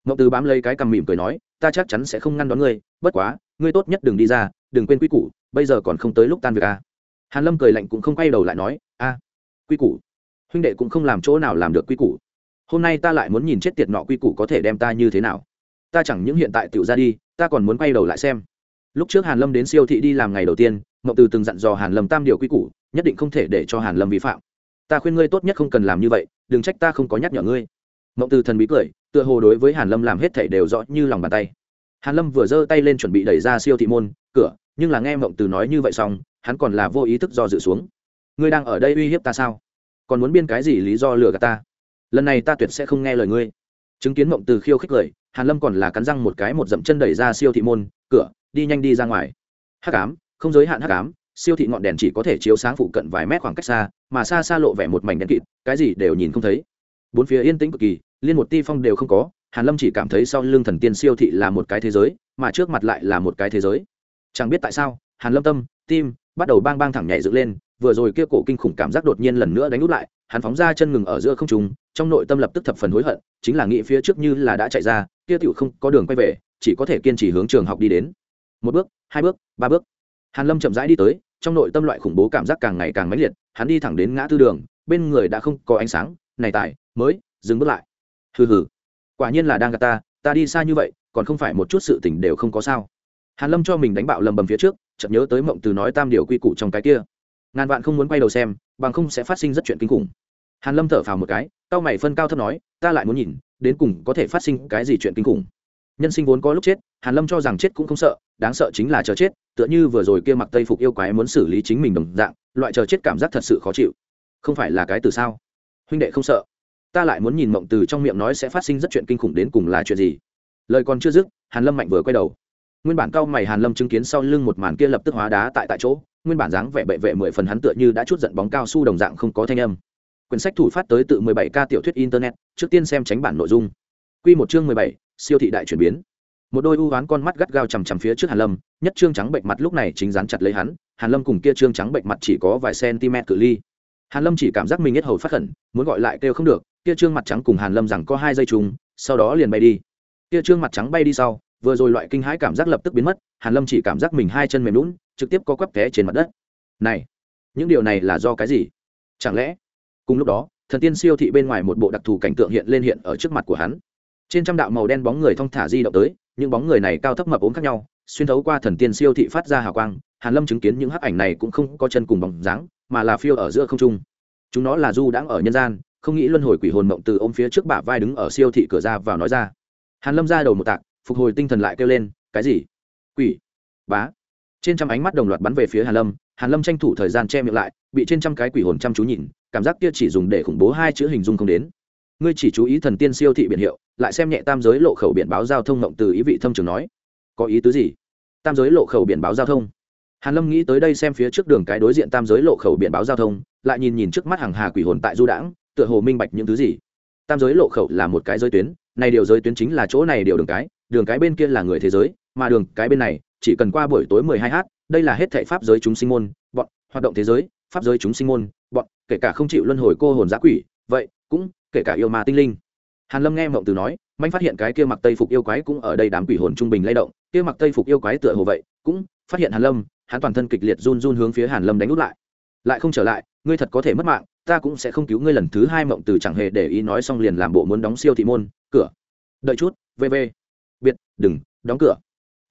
Mộng từ bám lấy cái cằm mỉm cười nói, ta chắc chắn sẽ không ngăn đón ngươi, bất quá ngươi tốt nhất đừng đi ra, đừng quên quy củ, bây giờ còn không tới lúc tan việc à. Hàn lâm cười lạnh cũng không quay đầu lại nói, a, quy củ. Huynh đệ cũng không làm chỗ nào làm được quy củ. Hôm nay ta lại muốn nhìn chết tiệt nọ quy củ có thể đem ta như thế nào. Ta chẳng những hiện tại tựu ra đi, ta còn muốn quay đầu lại xem. Lúc trước hàn lâm đến siêu thị đi làm ngày đầu tiên mậu từ từng dặn dò hàn lâm tam điều quy củ, nhất định không thể để cho hàn lâm vi phạm. Ta khuyên ngươi tốt nhất không cần làm như vậy, đừng trách ta không có nhắc nhở ngươi. Mậu từ thần bí cười, tựa hồ đối với hàn lâm làm hết thảy đều rõ như lòng bàn tay hàn lâm vừa giơ tay lên chuẩn bị đẩy ra siêu thị môn cửa nhưng là nghe mộng từ nói như vậy xong hắn còn là vô ý thức do dự xuống. Ngươi đang ở đây uy hiếp ta sao? Còn muốn biên cái gì lý do lừa gạt ta? Lần này ta tuyệt sẽ không nghe lời ngươi. Chứng kiến mộng từ khiêu khích lời, hàn lâm còn là cắn răng một cái một dậm chân đẩy ra siêu thị môn cửa đi nhanh đi ra ngoài. Hắc ám không giới hạn hắc ám siêu thị ngọn đèn chỉ có thể chiếu sáng phụ cận vài mét khoảng cách xa mà xa xa lộ vẻ một mảnh đen kịt cái gì đều nhìn không thấy. Bốn phía yên tĩnh cực kỳ liên một ti phong đều không có hàn lâm chỉ cảm thấy sau lưng thần tiên siêu thị là một cái thế giới, mà trước mặt lại là một cái thế giới. Chẳng biết tại sao, hàn lâm tâm, tim bắt đầu bang bang thẳng nhảy dựng lên, vừa rồi kia cổ kinh khủng cảm giác đột nhiên lần nữa đánh út lại, hắn phóng ra chân ngừng ở giữa không trung, trong nội tâm lập tức thập phần hối hận, chính là nghĩ phía trước như là đã chạy ra, kia tiểu không có đường quay về, chỉ có thể kiên trì hướng trường học đi đến. Một bước, hai bước, ba bước. Hàn lâm chậm rãi đi tới, trong nội tâm loại khủng bố cảm giác càng ngày càng mãnh liệt, hắn đi thẳng đến ngã tư đường, bên người đã không có ánh sáng, này tại mới, dừng bước lại. Hừ hừ quả nhiên là đang gạt ta ta đi xa như vậy, còn không phải một chút sự tình đều không có sao. Hàn lâm cho mình đánh bạo lầm bầm phía trước, chợt nhớ tới mộng từ nói tam điều quy củ trong cái kia. Ngàn vạn không muốn quay đầu xem, bằng không sẽ phát sinh rất chuyện kinh khủng. Hàn lâm thở phào một cái cao mày phân cao thấp nói, ta lại muốn nhìn, đến cùng có thể phát sinh cái gì chuyện kinh khủng. Nhân sinh vốn có lúc chết, hàn lâm cho rằng chết cũng không sợ, đáng sợ chính là chờ chết, tựa như vừa rồi kia mặc tây phục yêu quái muốn xử lý chính mình đồng dạng, loại chờ chết cảm giác thật sự khó chịu. Không phải là cái từ sao? Huynh đệ không sợ ta lại muốn nhìn mộng từ trong miệng nói sẽ phát sinh rất chuyện kinh khủng đến cùng là chuyện gì. Lời còn chưa dứt hàn lâm mạnh vừa quay đầu. Nguyên bản cao mày hàn lâm chứng kiến sau lưng một màn kia lập tức hóa đá tại tại chỗ nguyên bản dáng vẻ bệ vệ mười phần hắn tựa như đã chút giận bóng cao su đồng dạng không có thanh âm. Quyển sách thủ phát tới tự 17 ca tiểu thuyết internet trước tiên xem tránh bản nội dung. Quy một chương 17, siêu thị đại chuyển biến. Một đôi u ám con mắt gắt gao chằm chằm phía trước hàn lâm nhất trương trắng bệnh mặt lúc này chính dán chặt lấy hắn hàn lâm cùng kia trương trắng bệnh mặt chỉ có vài cm cự ly. Hàn lâm chỉ cảm giác mình hết hầu phát khẩn muốn gọi lại kêu không được kia trương mặt trắng cùng hàn lâm rằng có hai dây trùng sau đó liền bay đi. Kia trương mặt trắng bay đi sau, vừa rồi loại kinh hãi cảm giác lập tức biến mất, hàn lâm chỉ cảm giác mình hai chân mềm lún trực tiếp có quắp té trên mặt đất. Này, những điều này là do cái gì? Chẳng lẽ, cùng lúc đó, thần tiên siêu thị bên ngoài một bộ đặc thù cảnh tượng hiện lên hiện ở trước mặt của hắn. Trên trăm đạo màu đen bóng người thong thả di động tới, những bóng người này cao thấp mập ốm khác nhau, xuyên thấu qua thần tiên siêu thị phát ra hào quang, hàn lâm chứng kiến những hắc ảnh này cũng không có chân cùng bóng dáng, mà là phiêu ở giữa không trung. Chúng nó là du đãng ở nhân gian không nghĩ luân hồi quỷ hồn mộng từ ôm phía trước bả vai đứng ở siêu thị cửa ra vào nói ra. Hàn lâm ra đầu một tạc, phục hồi tinh thần lại kêu lên, cái gì? Quỷ? Bá? Trên trăm ánh mắt đồng loạt bắn về phía hàn lâm hàn lâm tranh thủ thời gian che miệng lại, bị trên trăm cái quỷ hồn chăm chú nhìn, cảm giác kia chỉ dùng để khủng bố hai chữ hình dung không đến. Ngươi chỉ chú ý thần tiên siêu thị biển hiệu, lại xem nhẹ tam giới lộ khẩu biển báo giao thông mộng từ ý vị thâm trường nói. Có ý tứ gì? Tam giới lộ khẩu biển báo giao thông. Hàn lâm nghĩ tới đây xem phía trước đường cái đối diện tam giới lộ khẩu biển báo giao thông, lại nhìn nhìn trước mắt hàng hà quỷ hồn tại du đãng tựa hồ minh bạch những thứ gì. Tam giới lộ khẩu là một cái giới tuyến, này điều giới tuyến chính là chỗ này điều đường cái đường cái bên kia là người thế giới, mà đường cái bên này, chỉ cần qua buổi tối 12 h đây là hết thảy pháp giới chúng sinh môn, bọn, hoạt động thế giới, pháp giới chúng sinh môn, bọn, kể cả không chịu luân hồi cô hồn giã quỷ, vậy, cũng, kể cả yêu ma tinh linh. Hàn lâm nghe mộng từ nói, manh phát hiện cái kia mặc tây phục yêu quái cũng ở đây đám quỷ hồn trung bình lay động, kia mặc tây phục yêu quái tựa hồ vậy, cũng, phát hiện hàn lâm, hắn toàn thân kịch liệt run run hướng phía hàn lâm đánh út lại. Lại không trở lại, ngươi thật có thể mất mạng ta cũng sẽ không cứu ngươi lần thứ hai mộng từ chẳng hề để ý nói xong liền làm bộ muốn đóng siêu thị môn, cửa. Đợi chút vv biệt, đừng, đóng cửa.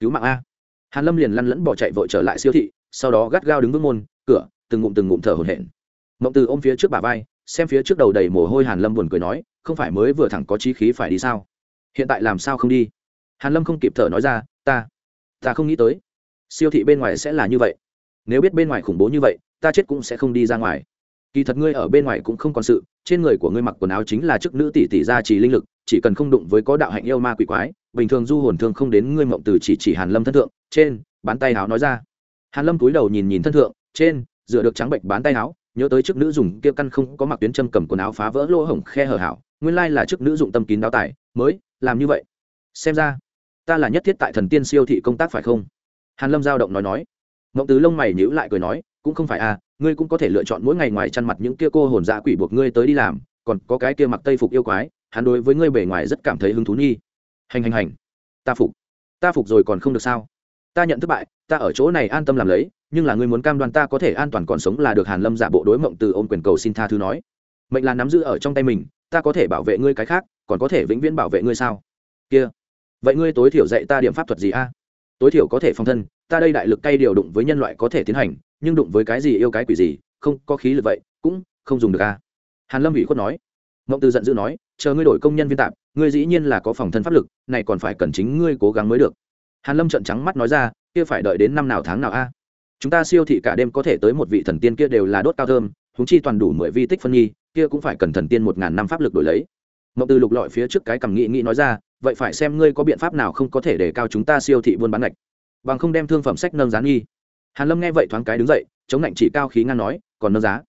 Cứu mạng a. Hàn lâm liền lăn lẫn bỏ chạy vội trở lại siêu thị, sau đó gắt gao đứng vững môn, cửa, từng ngụm từng ngụm thở hổn hển. Mộng từ ôm phía trước bà vai, xem phía trước đầu đầy mồ hôi hàn lâm buồn cười nói, không phải mới vừa thẳng có chí khí phải đi sao? Hiện tại làm sao không đi? Hàn lâm không kịp thở nói ra, ta ta không nghĩ tới. Siêu thị bên ngoài sẽ là như vậy. Nếu biết bên ngoài khủng bố như vậy, ta chết cũng sẽ không đi ra ngoài kỳ thật ngươi ở bên ngoài cũng không còn sự, trên người của ngươi mặc quần áo chính là chức nữ tỷ tỷ gia trì linh lực, chỉ cần không đụng với có đạo hạnh yêu ma quỷ quái, bình thường du hồn thương không đến ngươi mộng từ chỉ chỉ hàn lâm thân thượng, trên, bán tay áo nói ra. Hàn lâm cúi đầu nhìn nhìn thân thượng, trên dựa được trắng bệnh bán tay áo nhớ tới chức nữ dùng kia căn không có mặc tuyến châm cầm quần áo phá vỡ lỗ hổng khe hở hảo, nguyên lai là chức nữ dụng tâm kín đáo tài, mới, làm như vậy. Xem ra, ta là nhất thiết tại thần tiên siêu thị công tác phải không? Hàn lâm giao động nói nói. Mộng tứ lông mày nhíu lại cười nói, cũng không phải à ngươi cũng có thể lựa chọn mỗi ngày ngoài chăn mặt những kia cô hồn dạ quỷ buộc ngươi tới đi làm, còn có cái kia mặc tây phục yêu quái, hắn đối với ngươi bề ngoài rất cảm thấy hứng thú nghi hành hành hành. Ta phục. Ta phục rồi còn không được sao? Ta nhận thất bại, ta ở chỗ này an tâm làm lấy, nhưng là ngươi muốn cam đoan ta có thể an toàn còn sống là được hàn lâm giả bộ đối mộng từ ôm quyền cầu xin tha thứ nói. Mệnh là nắm giữ ở trong tay mình, ta có thể bảo vệ ngươi cái khác, còn có thể vĩnh viễn bảo vệ ngươi sao? Kia. Vậy ngươi tối thiểu dạy ta điểm pháp thuật gì a? Tối thiểu có thể phòng thân, ta đây đại lực cay điều đụng với nhân loại có thể tiến hành, nhưng đụng với cái gì yêu cái quỷ gì, không có khí lực vậy, cũng không dùng được a hàn lâm ủy khuất nói. Mộng từ giận dữ nói, chờ ngươi đổi công nhân viên tạp, ngươi dĩ nhiên là có phòng thân pháp lực, này còn phải cần chính ngươi cố gắng mới được. Hàn lâm trợn trắng mắt nói ra, kia phải đợi đến năm nào tháng nào a? Chúng ta siêu thị cả đêm có thể tới một vị thần tiên kia đều là đốt cao thơm húng chi toàn đủ mười vi tích phân nghi kia cũng phải cần thần tiên một ngàn năm pháp lực đổi lấy. Mộng từ lục lọi phía trước cái cầm nghị nghị nói ra vậy phải xem ngươi có biện pháp nào không có thể để cao chúng ta siêu thị buôn bán ngạch. Bằng không đem thương phẩm sách nâng giá nghi. Hàn lâm nghe vậy thoáng cái đứng dậy, chống lạnh chỉ cao khí ngang nói, còn nâng giá?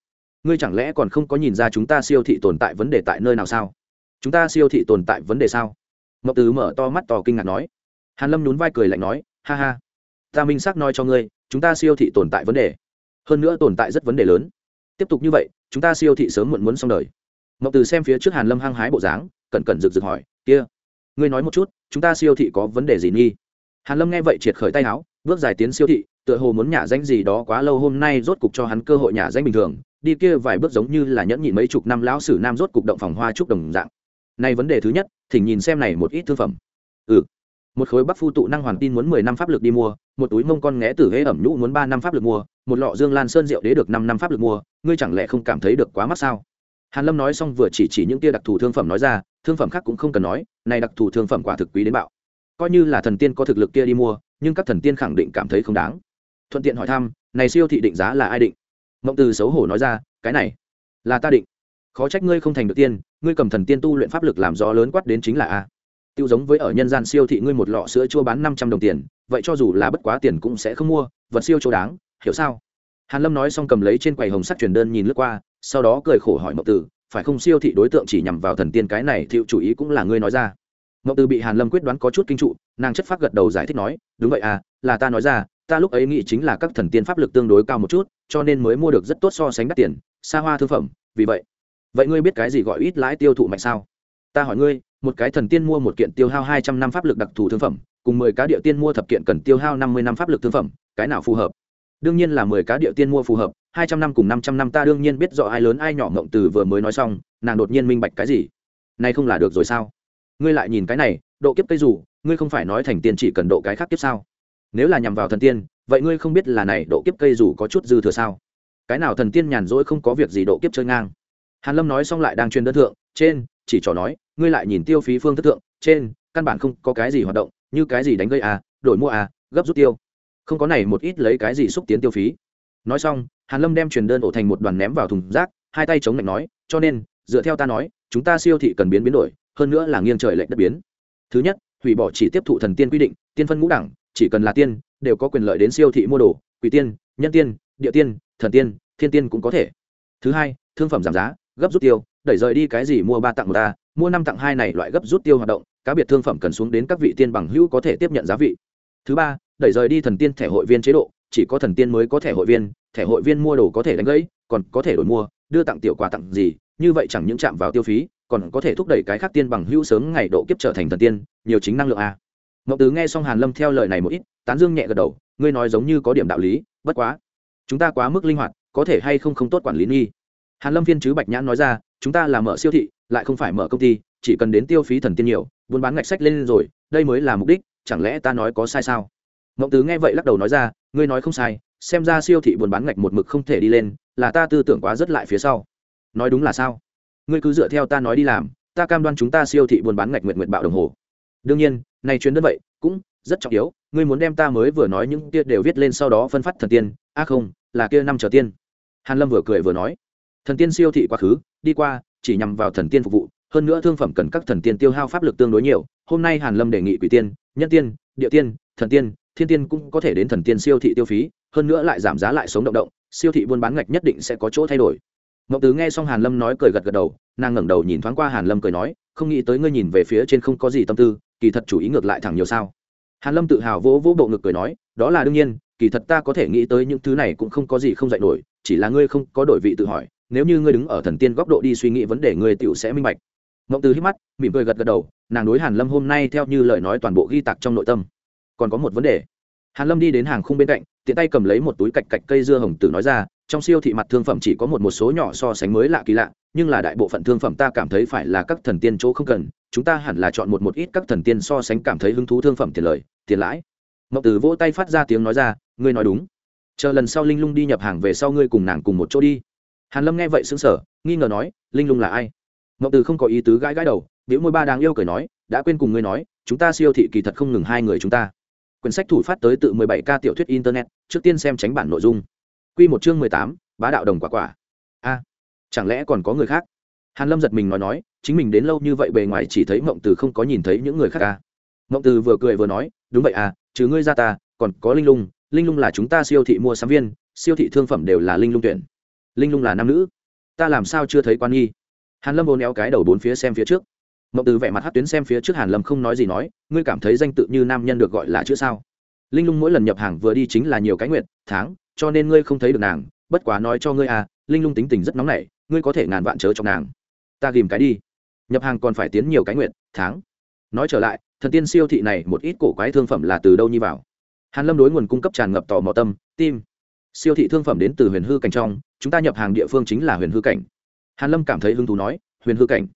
Ngươi chẳng lẽ còn không có nhìn ra chúng ta siêu thị tồn tại vấn đề tại nơi nào sao? Chúng ta siêu thị tồn tại vấn đề sao? Ngọc từ mở to mắt to kinh ngạc nói. Hàn lâm nhún vai cười lạnh nói, ha ha, ta minh xác nói cho ngươi, chúng ta siêu thị tồn tại vấn đề. Hơn nữa tồn tại rất vấn đề lớn. Tiếp tục như vậy, chúng ta siêu thị sớm muộn muốn xong đời. Ngọc từ xem phía trước hàn lâm hăng hái bộ dáng, cẩn cẩn rực rực hỏi, kia ngươi nói một chút, chúng ta siêu thị có vấn đề gì nghi? Hàn lâm nghe vậy triệt khởi tay áo, bước dài tiến siêu thị, tựa hồ muốn nhả danh gì đó quá lâu hôm nay rốt cục cho hắn cơ hội nhả danh bình thường, đi kia vài bước giống như là nhẫn nhịn mấy chục năm lão sử nam rốt cục động phòng hoa trúc đồng dạng. Này vấn đề thứ nhất, thỉnh nhìn xem này một ít thương phẩm. Ừ. Một khối bắc phu tụ năng hoàn tin muốn mười năm pháp lực đi mua, một túi mông con nghé tử hễ ẩm nhũ muốn ba năm pháp lực mua, một lọ dương lan sơn rượu đế được năm năm pháp lực mua, ngươi chẳng lẽ không cảm thấy được quá mắc sao? Hàn lâm nói xong vừa chỉ chỉ những tia đặc thù thương phẩm nói ra, thương phẩm khác cũng không cần nói, này đặc thù thương phẩm quả thực quý đến bạo. Coi như là thần tiên có thực lực kia đi mua, nhưng các thần tiên khẳng định cảm thấy không đáng. Thuận tiện hỏi thăm, này siêu thị định giá là ai định? Mộng từ xấu hổ nói ra, cái này là ta định. Khó trách ngươi không thành được tiên, ngươi cầm thần tiên tu luyện pháp lực làm gió lớn quát đến chính là a. Tiêu giống với ở nhân gian siêu thị ngươi một lọ sữa chua bán năm trăm đồng tiền, vậy cho dù là bất quá tiền cũng sẽ không mua, vật siêu chỗ đáng, hiểu sao? Hàn lâm nói xong cầm lấy trên quầy hồng sắc truyền đơn nhìn lướt qua, sau đó cười khổ hỏi mộng tử, phải không siêu thị đối tượng chỉ nhằm vào thần tiên cái này thiệu chủ ý cũng là ngươi nói ra? Mộng tử bị hàn lâm quyết đoán có chút kinh trụ, nàng chất phát gật đầu giải thích nói, đúng vậy à là ta nói ra, ta lúc ấy nghĩ chính là các thần tiên pháp lực tương đối cao một chút, cho nên mới mua được rất tốt so sánh đắt tiền, xa hoa thương phẩm, vì vậy. Vậy ngươi biết cái gì gọi ít lãi tiêu thụ mạnh sao? Ta hỏi ngươi, một cái thần tiên mua một kiện tiêu hao hai trăm năm pháp lực đặc thù thương phẩm, cùng mười cá địa tiên mua thập kiện cần tiêu hao năm mươi năm pháp lực thương phẩm, cái nào phù hợp? Đương nhiên là mười cá địa tiên mua phù hợp, hai trăm năm cùng năm trăm năm ta đương nhiên biết rõ ai lớn ai nhỏ mộng từ vừa mới nói xong, nàng đột nhiên minh bạch cái gì? Nay không là được rồi sao? Ngươi lại nhìn cái này, độ kiếp cây dù, ngươi không phải nói thành tiên chỉ cần độ cái khác kiếp sao? Nếu là nhằm vào thần tiên, vậy ngươi không biết là này độ kiếp cây dù có chút dư thừa sao? Cái nào thần tiên nhàn rỗi không có việc gì độ kiếp chơi ngang? Hàn lâm nói xong lại đang truyền đơn thượng, trên, chỉ trò nói, ngươi lại nhìn tiêu phí phương thức thượng, trên, căn bản không có cái gì hoạt động, như cái gì đánh gây à đổi mua à gấp rút tiêu không có này một ít lấy cái gì xúc tiến tiêu phí. Nói xong, hàn lâm đem truyền đơn ổ thành một đoàn ném vào thùng rác, hai tay chống lạnh nói, cho nên, dựa theo ta nói, chúng ta siêu thị cần biến biến đổi, hơn nữa là nghiêng trời lệch đất biến. Thứ nhất, hủy bỏ chỉ tiếp thụ thần tiên quy định, tiên phân ngũ đẳng, chỉ cần là tiên, đều có quyền lợi đến siêu thị mua đồ, quỷ tiên, nhân tiên, địa tiên, thần tiên, thiên tiên cũng có thể. Thứ hai, thương phẩm giảm giá, gấp rút tiêu, đẩy rời đi cái gì mua ba tặng một ta mua năm tặng hai này loại gấp rút tiêu hoạt động, cá biệt thương phẩm cần xuống đến các vị tiên bằng hữu có thể tiếp nhận giá vị. Thứ ba đẩy rời đi thần tiên thẻ hội viên chế độ, chỉ có thần tiên mới có thẻ hội viên, thẻ hội viên mua đồ có thể đánh gãy, còn có thể đổi mua, đưa tặng tiểu quà tặng gì, như vậy chẳng những chạm vào tiêu phí, còn có thể thúc đẩy cái khác tiên bằng hữu sớm ngày độ kiếp trở thành thần tiên, nhiều chính năng lượng a. Ngọc tứ nghe xong hàn lâm theo lời này một ít, tán dương nhẹ gật đầu, ngươi nói giống như có điểm đạo lý, bất quá, chúng ta quá mức linh hoạt, có thể hay không không tốt quản lý nghi. Hàn lâm viên chứ bạch nhãn nói ra, chúng ta là mở siêu thị, lại không phải mở công ty, chỉ cần đến tiêu phí thần tiên nhiều, buôn bán ngạch sách lên rồi, đây mới là mục đích, chẳng lẽ ta nói có sai sao? Ngộng tứ nghe vậy lắc đầu nói ra, ngươi nói không sai, xem ra siêu thị buôn bán ngạch một mực không thể đi lên, là ta tư tưởng quá rất lại phía sau. Nói đúng là sao? Ngươi cứ dựa theo ta nói đi làm, ta cam đoan chúng ta siêu thị buôn bán ngạch nguyện nguyện bạo đồng hồ. Đương nhiên, này chuyến đơn vậy cũng rất trọng yếu, ngươi muốn đem ta mới vừa nói những kia đều viết lên sau đó phân phát thần tiên, a không, là kia năm trở tiên. Hàn lâm vừa cười vừa nói, thần tiên siêu thị quá khứ, đi qua, chỉ nhằm vào thần tiên phục vụ, hơn nữa thương phẩm cần các thần tiên tiêu hao pháp lực tương đối nhiều, hôm nay hàn lâm đề nghị quỷ tiên, nhân tiên, địa tiên, thần tiên thiên tiên cũng có thể đến thần tiên siêu thị tiêu phí hơn nữa lại giảm giá lại sống động động siêu thị buôn bán ngạch nhất định sẽ có chỗ thay đổi Ngọc Tứ nghe xong Hàn Lâm nói cười gật gật đầu, nàng ngẩng đầu nhìn thoáng qua Hàn Lâm cười nói, không nghĩ tới ngươi nhìn về phía trên không có gì tâm tư, kỳ thật chủ ý ngược lại thẳng nhiều sao? Hàn Lâm tự hào vỗ vỗ bộ ngực cười nói, đó là đương nhiên, kỳ thật ta có thể nghĩ tới những thứ này cũng không có gì không dạy nổi, chỉ là ngươi không có đổi vị tự hỏi, nếu như ngươi đứng ở thần tiên góc độ đi suy nghĩ vấn đề ngươi tiểu sẽ minh bạch. Ngọc Tứ hít mắt, mỉm cười gật gật đầu, nàng đối Hàn Lâm hôm nay theo như lời nói toàn bộ ghi tạc trong nội tâm. Còn có một vấn đề. Hàn Lâm đi đến hàng khung bên cạnh, tiện tay cầm lấy một túi cạch cạch cây dưa hồng tử nói ra, trong siêu thị mặt thương phẩm chỉ có một một số nhỏ so sánh mới lạ kỳ lạ nhưng là đại bộ phận thương phẩm ta cảm thấy phải là các thần tiên chỗ không cần chúng ta hẳn là chọn một một ít các thần tiên so sánh cảm thấy hứng thú thương phẩm tiền lời tiền lãi. Mậu tử vỗ tay phát ra tiếng nói ra ngươi nói đúng. Chờ lần sau linh lung đi nhập hàng về sau ngươi cùng nàng cùng một chỗ đi. Hàn lâm nghe vậy sững sờ nghi ngờ nói linh lung là ai? Mậu tử không có ý tứ gãi gãi đầu biểu môi ba đang yêu cười nói đã quên cùng ngươi nói chúng ta siêu thị kỳ thật không ngừng hai người chúng ta quyển sách thủ phát tới tự 17 k tiểu thuyết internet trước tiên xem tránh bản nội dung Quy một chương mười tám, bá đạo đồng quả quả. A, chẳng lẽ còn có người khác? Hàn Lâm giật mình nói nói, chính mình đến lâu như vậy bề ngoài chỉ thấy Mộng Từ không có nhìn thấy những người khác a. À. Mộng Từ vừa cười vừa nói, đúng vậy à, trừ ngươi ra ta, còn có Linh Lung, Linh Lung là chúng ta siêu thị mua sắm viên, siêu thị thương phẩm đều là Linh Lung tuyển. Linh Lung là nam nữ, ta làm sao chưa thấy quan nghi? Hàn Lâm bồn éo cái đầu bốn phía xem phía trước. Mộng Từ vẻ mặt hất tuyến xem phía trước Hàn Lâm không nói gì nói, ngươi cảm thấy danh tự như nam nhân được gọi là chữ sao? Linh Lung mỗi lần nhập hàng vừa đi chính là nhiều cái nguyện, tháng, cho nên ngươi không thấy được nàng bất quá nói cho ngươi à linh lung tính tình rất nóng nảy ngươi có thể ngàn vạn chớ trong nàng. Ta ghìm cái đi. Nhập hàng còn phải tiến nhiều cái nguyện tháng. Nói trở lại thần tiên siêu thị này một ít cổ quái thương phẩm là từ đâu nhi vào? Hàn lâm đối nguồn cung cấp tràn ngập tò mò tâm tim siêu thị thương phẩm đến từ huyền hư cảnh trong chúng ta nhập hàng địa phương chính là huyền hư cảnh. Hàn lâm cảm thấy hứng thú nói huyền hư cảnh?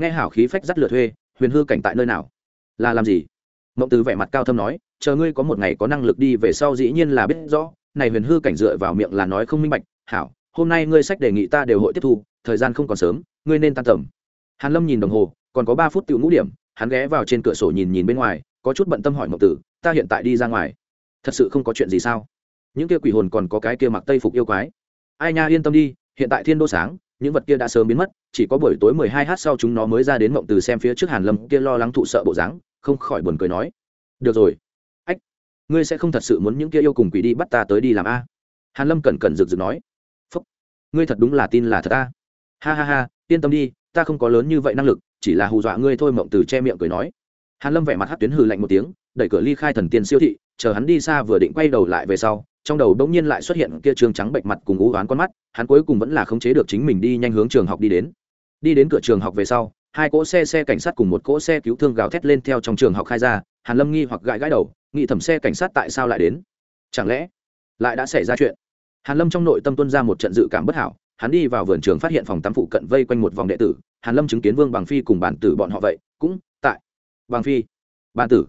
Nghe hảo khí phách dắt lừa thuê, huyền hư cảnh tại nơi nào? Là làm gì? Mộng từ vẻ mặt cao thâm nói, chờ ngươi có một ngày có năng lực đi về sau dĩ nhiên là biết rõ, này huyền hư cảnh dựa vào miệng là nói không minh bạch, hảo, hôm nay ngươi sách đề nghị ta đều hội tiếp thu, thời gian không còn sớm, ngươi nên tan tầm. Hàn lâm nhìn đồng hồ, còn có ba phút tự ngũ điểm, hắn ghé vào trên cửa sổ nhìn nhìn bên ngoài, có chút bận tâm hỏi mộng tử ta hiện tại đi ra ngoài. Thật sự không có chuyện gì sao? Những kia quỷ hồn còn có cái kia mặc tây phục yêu quái. Ai nha, yên tâm đi, hiện tại thiên đô sáng những vật kia đã sớm biến mất, chỉ có buổi tối mười hai h sau chúng nó mới ra đến mộng từ xem phía trước hàn lâm kia lo lắng thụ sợ bộ dáng, không khỏi buồn cười nói. Được rồi. Ngươi sẽ không thật sự muốn những kia yêu cùng quỷ đi bắt ta tới đi làm a. Hàn lâm cẩn cẩn rực rực nói. Phúc, ngươi thật đúng là tin là thật a. Ha ha ha, yên tâm đi, ta không có lớn như vậy năng lực, chỉ là hù dọa ngươi thôi mộng từ che miệng cười nói. Hàn lâm vẻ mặt hát tuyến hừ lạnh một tiếng, đẩy cửa ly khai thần tiên siêu thị, chờ hắn đi xa vừa định quay đầu lại về sau trong đầu đống nhiên lại xuất hiện kia trường trắng bệnh mặt cùng u oán con mắt, hắn cuối cùng vẫn là khống chế được chính mình đi nhanh hướng trường học đi đến. Đi đến cửa trường học về sau, hai cỗ xe xe cảnh sát cùng một cỗ xe cứu thương gào thét lên theo trong trường học khai ra, hàn lâm nghi hoặc gãi gãi đầu, nghĩ thẩm xe cảnh sát tại sao lại đến? Chẳng lẽ lại đã xảy ra chuyện? Hàn lâm trong nội tâm tuân ra một trận dự cảm bất hảo, hắn đi vào vườn trường phát hiện phòng tắm phụ cận vây quanh một vòng đệ tử, hàn lâm chứng kiến vương bằng phi cùng bản tử bọn họ vậy, cũng tại. Bằng phi, bản tử.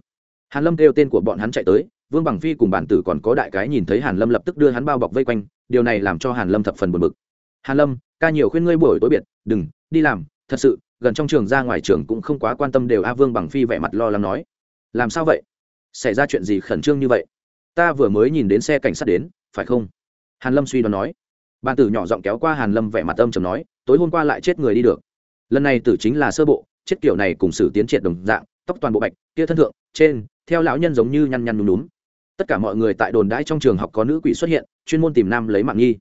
Hàn lâm kêu tên của bọn hắn chạy tới vương bằng phi cùng bản tử còn có đại cái nhìn thấy hàn lâm lập tức đưa hắn bao bọc vây quanh, điều này làm cho hàn lâm thập phần buồn bực. Hàn lâm, ca nhiều khuyên ngươi buổi tối biệt, đừng, đi làm, thật sự, gần trong trường ra ngoài trường cũng không quá quan tâm đều a vương bằng phi vẻ mặt lo lắng nói. Làm sao vậy? Xảy ra chuyện gì khẩn trương như vậy? Ta vừa mới nhìn đến xe cảnh sát đến, phải không? Hàn lâm suy đoán nói. Bàn tử nhỏ giọng kéo qua hàn lâm vẻ mặt âm trầm nói, tối hôm qua lại chết người đi được. Lần này tử chính là sơ bộ, chết kiểu này cùng xử tiến triệt đồng dạng, tóc toàn bộ bạch, kia thân thượng, trên, theo lão nhân giống như nhăn nhăn nhúm núm tất cả mọi người tại đồn đãi trong trường học có nữ quỷ xuất hiện, chuyên môn tìm nam lấy mạng nghi.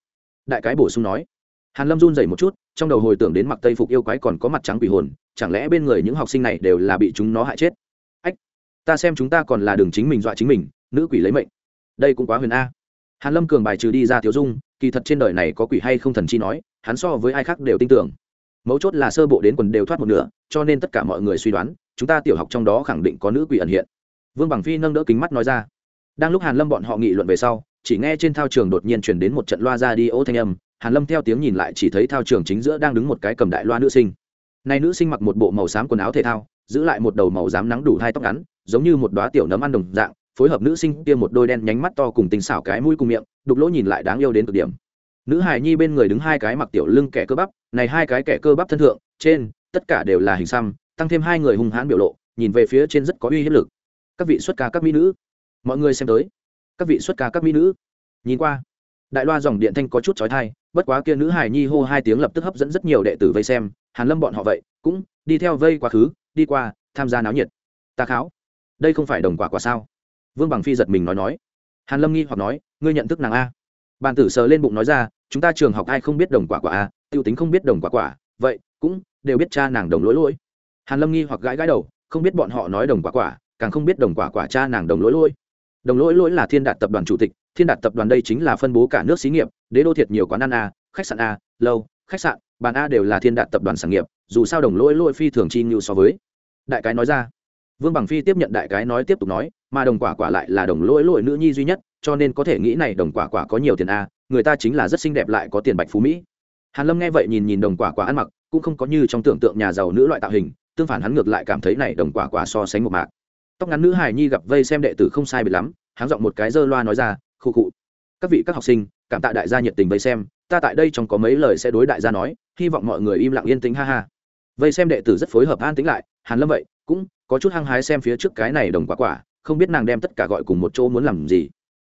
Đại cái bổ sung nói, hàn lâm run rẩy một chút, trong đầu hồi tưởng đến mặc tây phục yêu quái còn có mặt trắng quỷ hồn, chẳng lẽ bên người những học sinh này đều là bị chúng nó hại chết? Ách, ta xem chúng ta còn là đường chính mình dọa chính mình, nữ quỷ lấy mệnh. Đây cũng quá huyền a. Hàn lâm cường bài trừ đi ra thiếu dung, kỳ thật trên đời này có quỷ hay không thần chi nói, hắn so với ai khác đều tin tưởng. Mấu chốt là sơ bộ đến quần đều thoát một nửa, cho nên tất cả mọi người suy đoán, chúng ta tiểu học trong đó khẳng định có nữ quỷ ẩn hiện. Vương bằng phi nâng đỡ kính mắt nói ra đang lúc hàn lâm bọn họ nghị luận về sau, chỉ nghe trên thao trường đột nhiên truyền đến một trận loa ra đi ô thanh âm, hàn lâm theo tiếng nhìn lại chỉ thấy thao trường chính giữa đang đứng một cái cầm đại loa nữ sinh. Này nữ sinh mặc một bộ màu xám quần áo thể thao, giữ lại một đầu màu xám nắng đủ hai tóc ngắn, giống như một đóa tiểu nấm ăn đồng dạng, phối hợp nữ sinh kia một đôi đen nhánh mắt to cùng tình xảo cái mũi cùng miệng, đục lỗ nhìn lại đáng yêu đến cực điểm. Nữ hài nhi bên người đứng hai cái mặc tiểu lưng kẻ cơ bắp, này hai cái kẻ cơ bắp thân thượng, trên, tất cả đều là hình xăm, tăng thêm hai người hung hãn biểu lộ, nhìn về phía trên rất có uy hiếp lực. Các vị xuất ca các mỹ nữ mọi người xem tới. Các vị xuất ca, các mỹ nữ. Nhìn qua. Đại loa dòng điện thanh có chút trói thai bất quá kia nữ hài nhi hô hai tiếng lập tức hấp dẫn rất nhiều đệ tử vây xem, hàn lâm bọn họ vậy, cũng đi theo vây quá khứ, đi qua, tham gia náo nhiệt. Ta kháo. Đây không phải đồng quả quả sao? Vương bằng phi giật mình nói nói. Hàn lâm nghi hoặc nói, ngươi nhận thức nàng a. Bàn tử sờ lên bụng nói ra, chúng ta trường học ai không biết đồng quả quả a, tiêu tính không biết đồng quả quả, vậy, cũng đều biết cha nàng đồng lỗi lỗi. Hàn lâm nghi hoặc gãi gãi đầu, không biết bọn họ nói đồng quả quả, càng không biết đồng quả quả cha nàng đồng lỗi lỗi đồng lỗi lỗi là thiên đạt tập đoàn chủ tịch, thiên đạt tập đoàn đây chính là phân bố cả nước xí nghiệp, đế đô thiệt nhiều quán ăn a, khách sạn a, lâu, khách sạn, bàn a đều là thiên đạt tập đoàn sản nghiệp, dù sao đồng lỗi lỗi phi thường chi như so với. Đại cái nói ra. Vương bằng phi tiếp nhận đại cái nói tiếp tục nói, mà đồng quả quả lại là đồng lỗi lỗi nữ nhi duy nhất, cho nên có thể nghĩ này đồng quả quả có nhiều tiền a, người ta chính là rất xinh đẹp lại có tiền bạch phú mỹ. Hàn lâm nghe vậy nhìn nhìn đồng quả quả ăn mặc, cũng không có như trong tưởng tượng nhà giàu nữ loại tạo hình, tương phản hắn ngược lại cảm thấy này đồng quả quả so sánh một mạc tóc ngắn nữ hải nhi gặp vây xem đệ tử không sai biệt lắm, háng giọng một cái dơ loa nói ra khu cụ các vị các học sinh, cảm tạ đại gia nhiệt tình vây xem, ta tại đây trong có mấy lời sẽ đối đại gia nói, hy vọng mọi người im lặng yên tĩnh, ha ha. Vây xem đệ tử rất phối hợp an tĩnh lại, hàn lâm vậy, cũng có chút hăng hái xem phía trước cái này đồng quả quả, không biết nàng đem tất cả gọi cùng một chỗ muốn làm gì.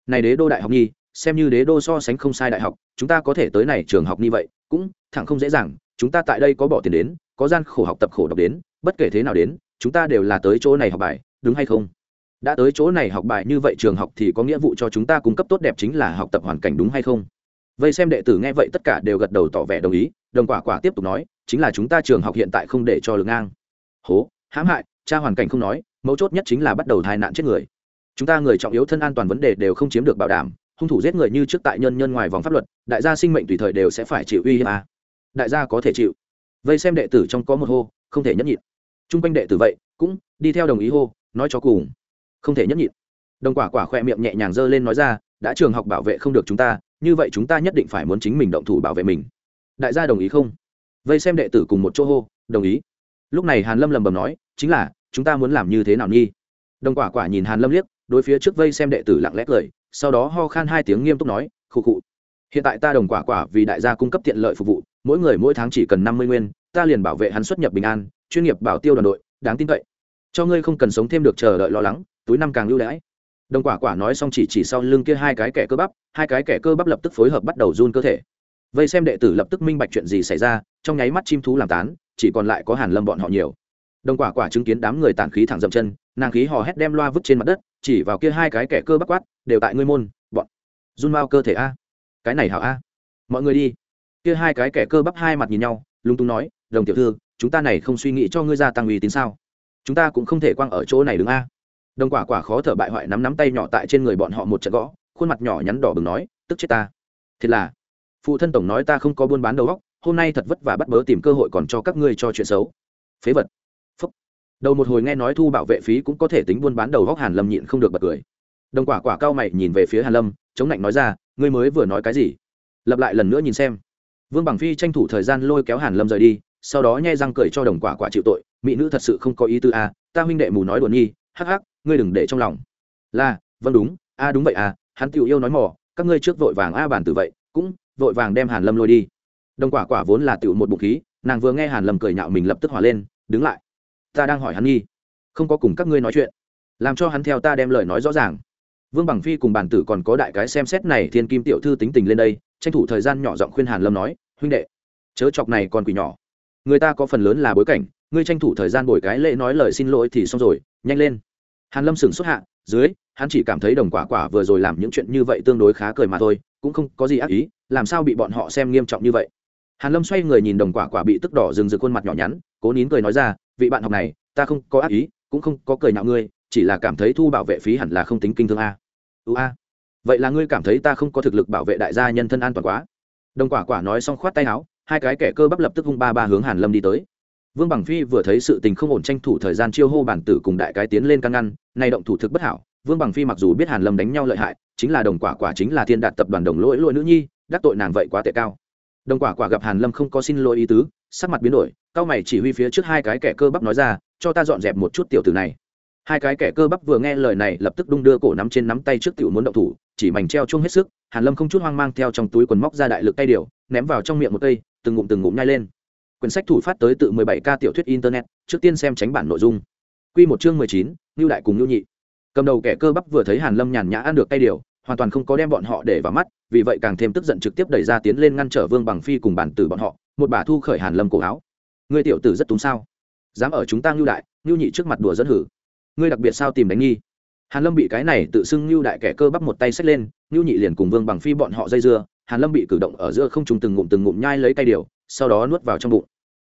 Này đế đô đại học nhi, xem như đế đô so sánh không sai đại học, chúng ta có thể tới này trường học như vậy, cũng thẳng không dễ dàng, chúng ta tại đây có bỏ tiền đến, có gian khổ học tập khổ đọc đến, bất kể thế nào đến, chúng ta đều là tới chỗ này học bài đúng hay không? Đã tới chỗ này học bài như vậy trường học thì có nghĩa vụ cho chúng ta cung cấp tốt đẹp chính là học tập hoàn cảnh đúng hay không? Vây xem đệ tử nghe vậy tất cả đều gật đầu tỏ vẻ đồng ý, đồng quả quả tiếp tục nói, chính là chúng ta trường học hiện tại không để cho lực ngang. Hố, hãm hại, cha hoàn cảnh không nói, mấu chốt nhất chính là bắt đầu tai nạn chết người. Chúng ta người trọng yếu thân an toàn vấn đề đều không chiếm được bảo đảm, hung thủ giết người như trước tại nhân nhân ngoài vòng pháp luật, đại gia sinh mệnh tùy thời đều sẽ phải chịu uy hiếp à. đại gia có thể chịu. Vây xem đệ tử trong có một hô, không thể nhẫn nhịn. T r u n g quanh đệ tử vậy, cũng đi theo đồng ý hô nói cho cùng. Không thể nhẫn nhịn. Đồng quả quả khoe miệng nhẹ nhàng giơ lên nói ra, đã trường học bảo vệ không được chúng ta, như vậy chúng ta nhất định phải muốn chính mình động thủ bảo vệ mình. Đại gia đồng ý không? Vây xem đệ tử cùng một chỗ hô, đồng ý. Lúc này hàn lâm lầm bầm nói, chính là, chúng ta muốn làm như thế nào nhi? Đồng quả quả nhìn hàn lâm liếc, đối phía trước vây xem đệ tử lặng lẽ cười, sau đó ho khan hai tiếng nghiêm túc nói, khụ khụ. Hiện tại ta đồng quả quả vì đại gia cung cấp tiện lợi phục vụ, mỗi người mỗi tháng chỉ cần năm mươi nguyên, ta liền bảo vệ hắn xuất nhập bình an, chuyên nghiệp bảo tiêu đoàn đội, đáng tin cậy cho ngươi không cần sống thêm được chờ đợi lo lắng, túi năm càng lưu đãi. Đồng quả quả nói xong chỉ chỉ sau lưng kia hai cái kẻ cơ bắp, hai cái kẻ cơ bắp lập tức phối hợp bắt đầu run cơ thể. Vây xem đệ tử lập tức minh bạch chuyện gì xảy ra, trong nháy mắt chim thú làm tán, chỉ còn lại có hàn lâm bọn họ nhiều. Đồng quả quả chứng kiến đám người tản khí thẳng dậm chân, nàng khí hò hét đem loa vứt trên mặt đất, chỉ vào kia hai cái kẻ cơ bắp quát, đều tại ngươi môn, bọn run mao cơ thể a. Cái này hảo a. Mọi người đi. Kia hai cái kẻ cơ bắp hai mặt nhìn nhau lung tung nói, đồng tiểu thư, chúng ta này không suy nghĩ cho ngươi gia tăng uy tín sao? Chúng ta cũng không thể quăng ở chỗ này đứng a. Đồng quả quả khó thở bại hoại nắm nắm tay nhỏ tại trên người bọn họ một trận gõ, khuôn mặt nhỏ nhắn đỏ bừng nói, tức chết ta. Thiệt là. Phụ thân tổng nói, ta không có buôn bán đầu góc hôm nay thật vất vả bắt bớ tìm cơ hội còn cho các ngươi cho chuyện xấu. Phế vật. Phúc. đầu một hồi nghe nói thu bảo vệ phí cũng có thể tính buôn bán đầu góc hàn lâm nhịn không được bật cười. Đồng quả quả cao mày nhìn về phía hàn lâm, chống lạnh nói ra, ngươi mới vừa nói cái gì? Lặp lại lần nữa nhìn xem. Vương bằng phi tranh thủ thời gian lôi kéo hàn lâm rời đi, sau đó nhai răng cười cho đồng quả quả chịu tội mỹ nữ thật sự không có ý tư a à, ta huynh đệ mù nói đùa nhi hắc hắc ngươi đừng để trong lòng. Là vâng đúng a đúng vậy à hắn tiểu yêu nói mỏ các ngươi trước vội vàng a bản tử vậy cũng vội vàng đem hàn lâm lôi đi. Đồng quả quả vốn là tiểu một bụng khí nàng vừa nghe hàn lâm cười nhạo mình lập tức hỏa lên đứng lại. Ta đang hỏi hắn nghi không có cùng các ngươi nói chuyện làm cho hắn theo ta đem lời nói rõ ràng. Vương bằng phi cùng bản tử còn có đại cái xem xét này thiên kim tiểu thư tính tình lên đây tranh thủ thời gian nhỏ giọng khuyên hàn lâm nói huynh đệ chớ chọc này còn quỷ nhỏ. Người ta có phần lớn là bối cảnh ngươi tranh thủ thời gian bồi cái lễ nói lời xin lỗi thì xong rồi, nhanh lên. Hàn lâm sừng xuất hạ, dưới, hắn chỉ cảm thấy đồng quả quả vừa rồi làm những chuyện như vậy tương đối khá cười mà thôi, cũng không có gì ác ý, làm sao bị bọn họ xem nghiêm trọng như vậy. Hàn lâm xoay người nhìn đồng quả quả bị tức đỏ rừng rực khuôn mặt nhỏ nhắn, cố nín cười nói ra, vị bạn học này, ta không có ác ý, cũng không có cười nhạo ngươi, chỉ là cảm thấy thu bảo vệ phí hẳn là không tính kinh thương a. Ưu a. Vậy là ngươi cảm thấy ta không có thực lực bảo vệ đại gia nhân thân an toàn quá. Đồng quả quả nói xong khoát tay áo, hai cái kẻ cơ bắp lập tức hung ba ba hướng hàn lâm đi tới vương bằng phi vừa thấy sự tình không ổn tranh thủ thời gian chiêu hô bản tử cùng đại cái tiến lên căn ngăn nay động thủ thực bất hảo. Vương bằng phi mặc dù biết hàn lâm đánh nhau lợi hại, chính là đồng quả quả chính là thiên đạt tập đoàn đồng lỗi lỗi nữ nhi, đắc tội nàng vậy quá tệ cao. Đồng quả quả gặp hàn lâm không có xin lỗi ý tứ, sắc mặt biến đổi, cao mày chỉ huy phía trước hai cái kẻ cơ bắp nói ra, cho ta dọn dẹp một chút tiểu tử này. Hai cái kẻ cơ bắp vừa nghe lời này lập tức đung đưa cổ nắm trên nắm tay trước tiểu muốn động thủ, chỉ mảnh treo chung hết sức, hàn lâm không chút hoang mang theo trong túi quần móc ra đại lực tay điều, ném vào trong miệng một cây, từng ngụm từng ngụm nhai lên quyển sách thủ phát tới tự 17 k tiểu thuyết internet trước tiên xem tránh bản nội dung. Quy một chương 19, lưu đại cùng lưu nhị. Cầm đầu kẻ cơ bắp vừa thấy hàn lâm nhàn nhã ăn được tay điều hoàn toàn không có đem bọn họ để vào mắt vì vậy càng thêm tức giận trực tiếp đẩy ra tiến lên ngăn trở vương bằng phi cùng bản tử bọn họ một bà thu khởi hàn lâm cổ áo. Ngươi tiểu tử rất túng sao? Dám ở chúng ta lưu đại lưu nhị trước mặt đùa dẫn hử. Ngươi đặc biệt sao tìm đánh nghi? Hàn lâm bị cái này tự xưng lưu đại kẻ cơ bắp một tay xách lên lưu nhị liền cùng vương bằng phi bọn họ dây dưa hàn lâm bị cử động ở giữa không trùng từng ngụm từng ngụm nhai lấy cây điều sau đó nuốt vào trong bụng.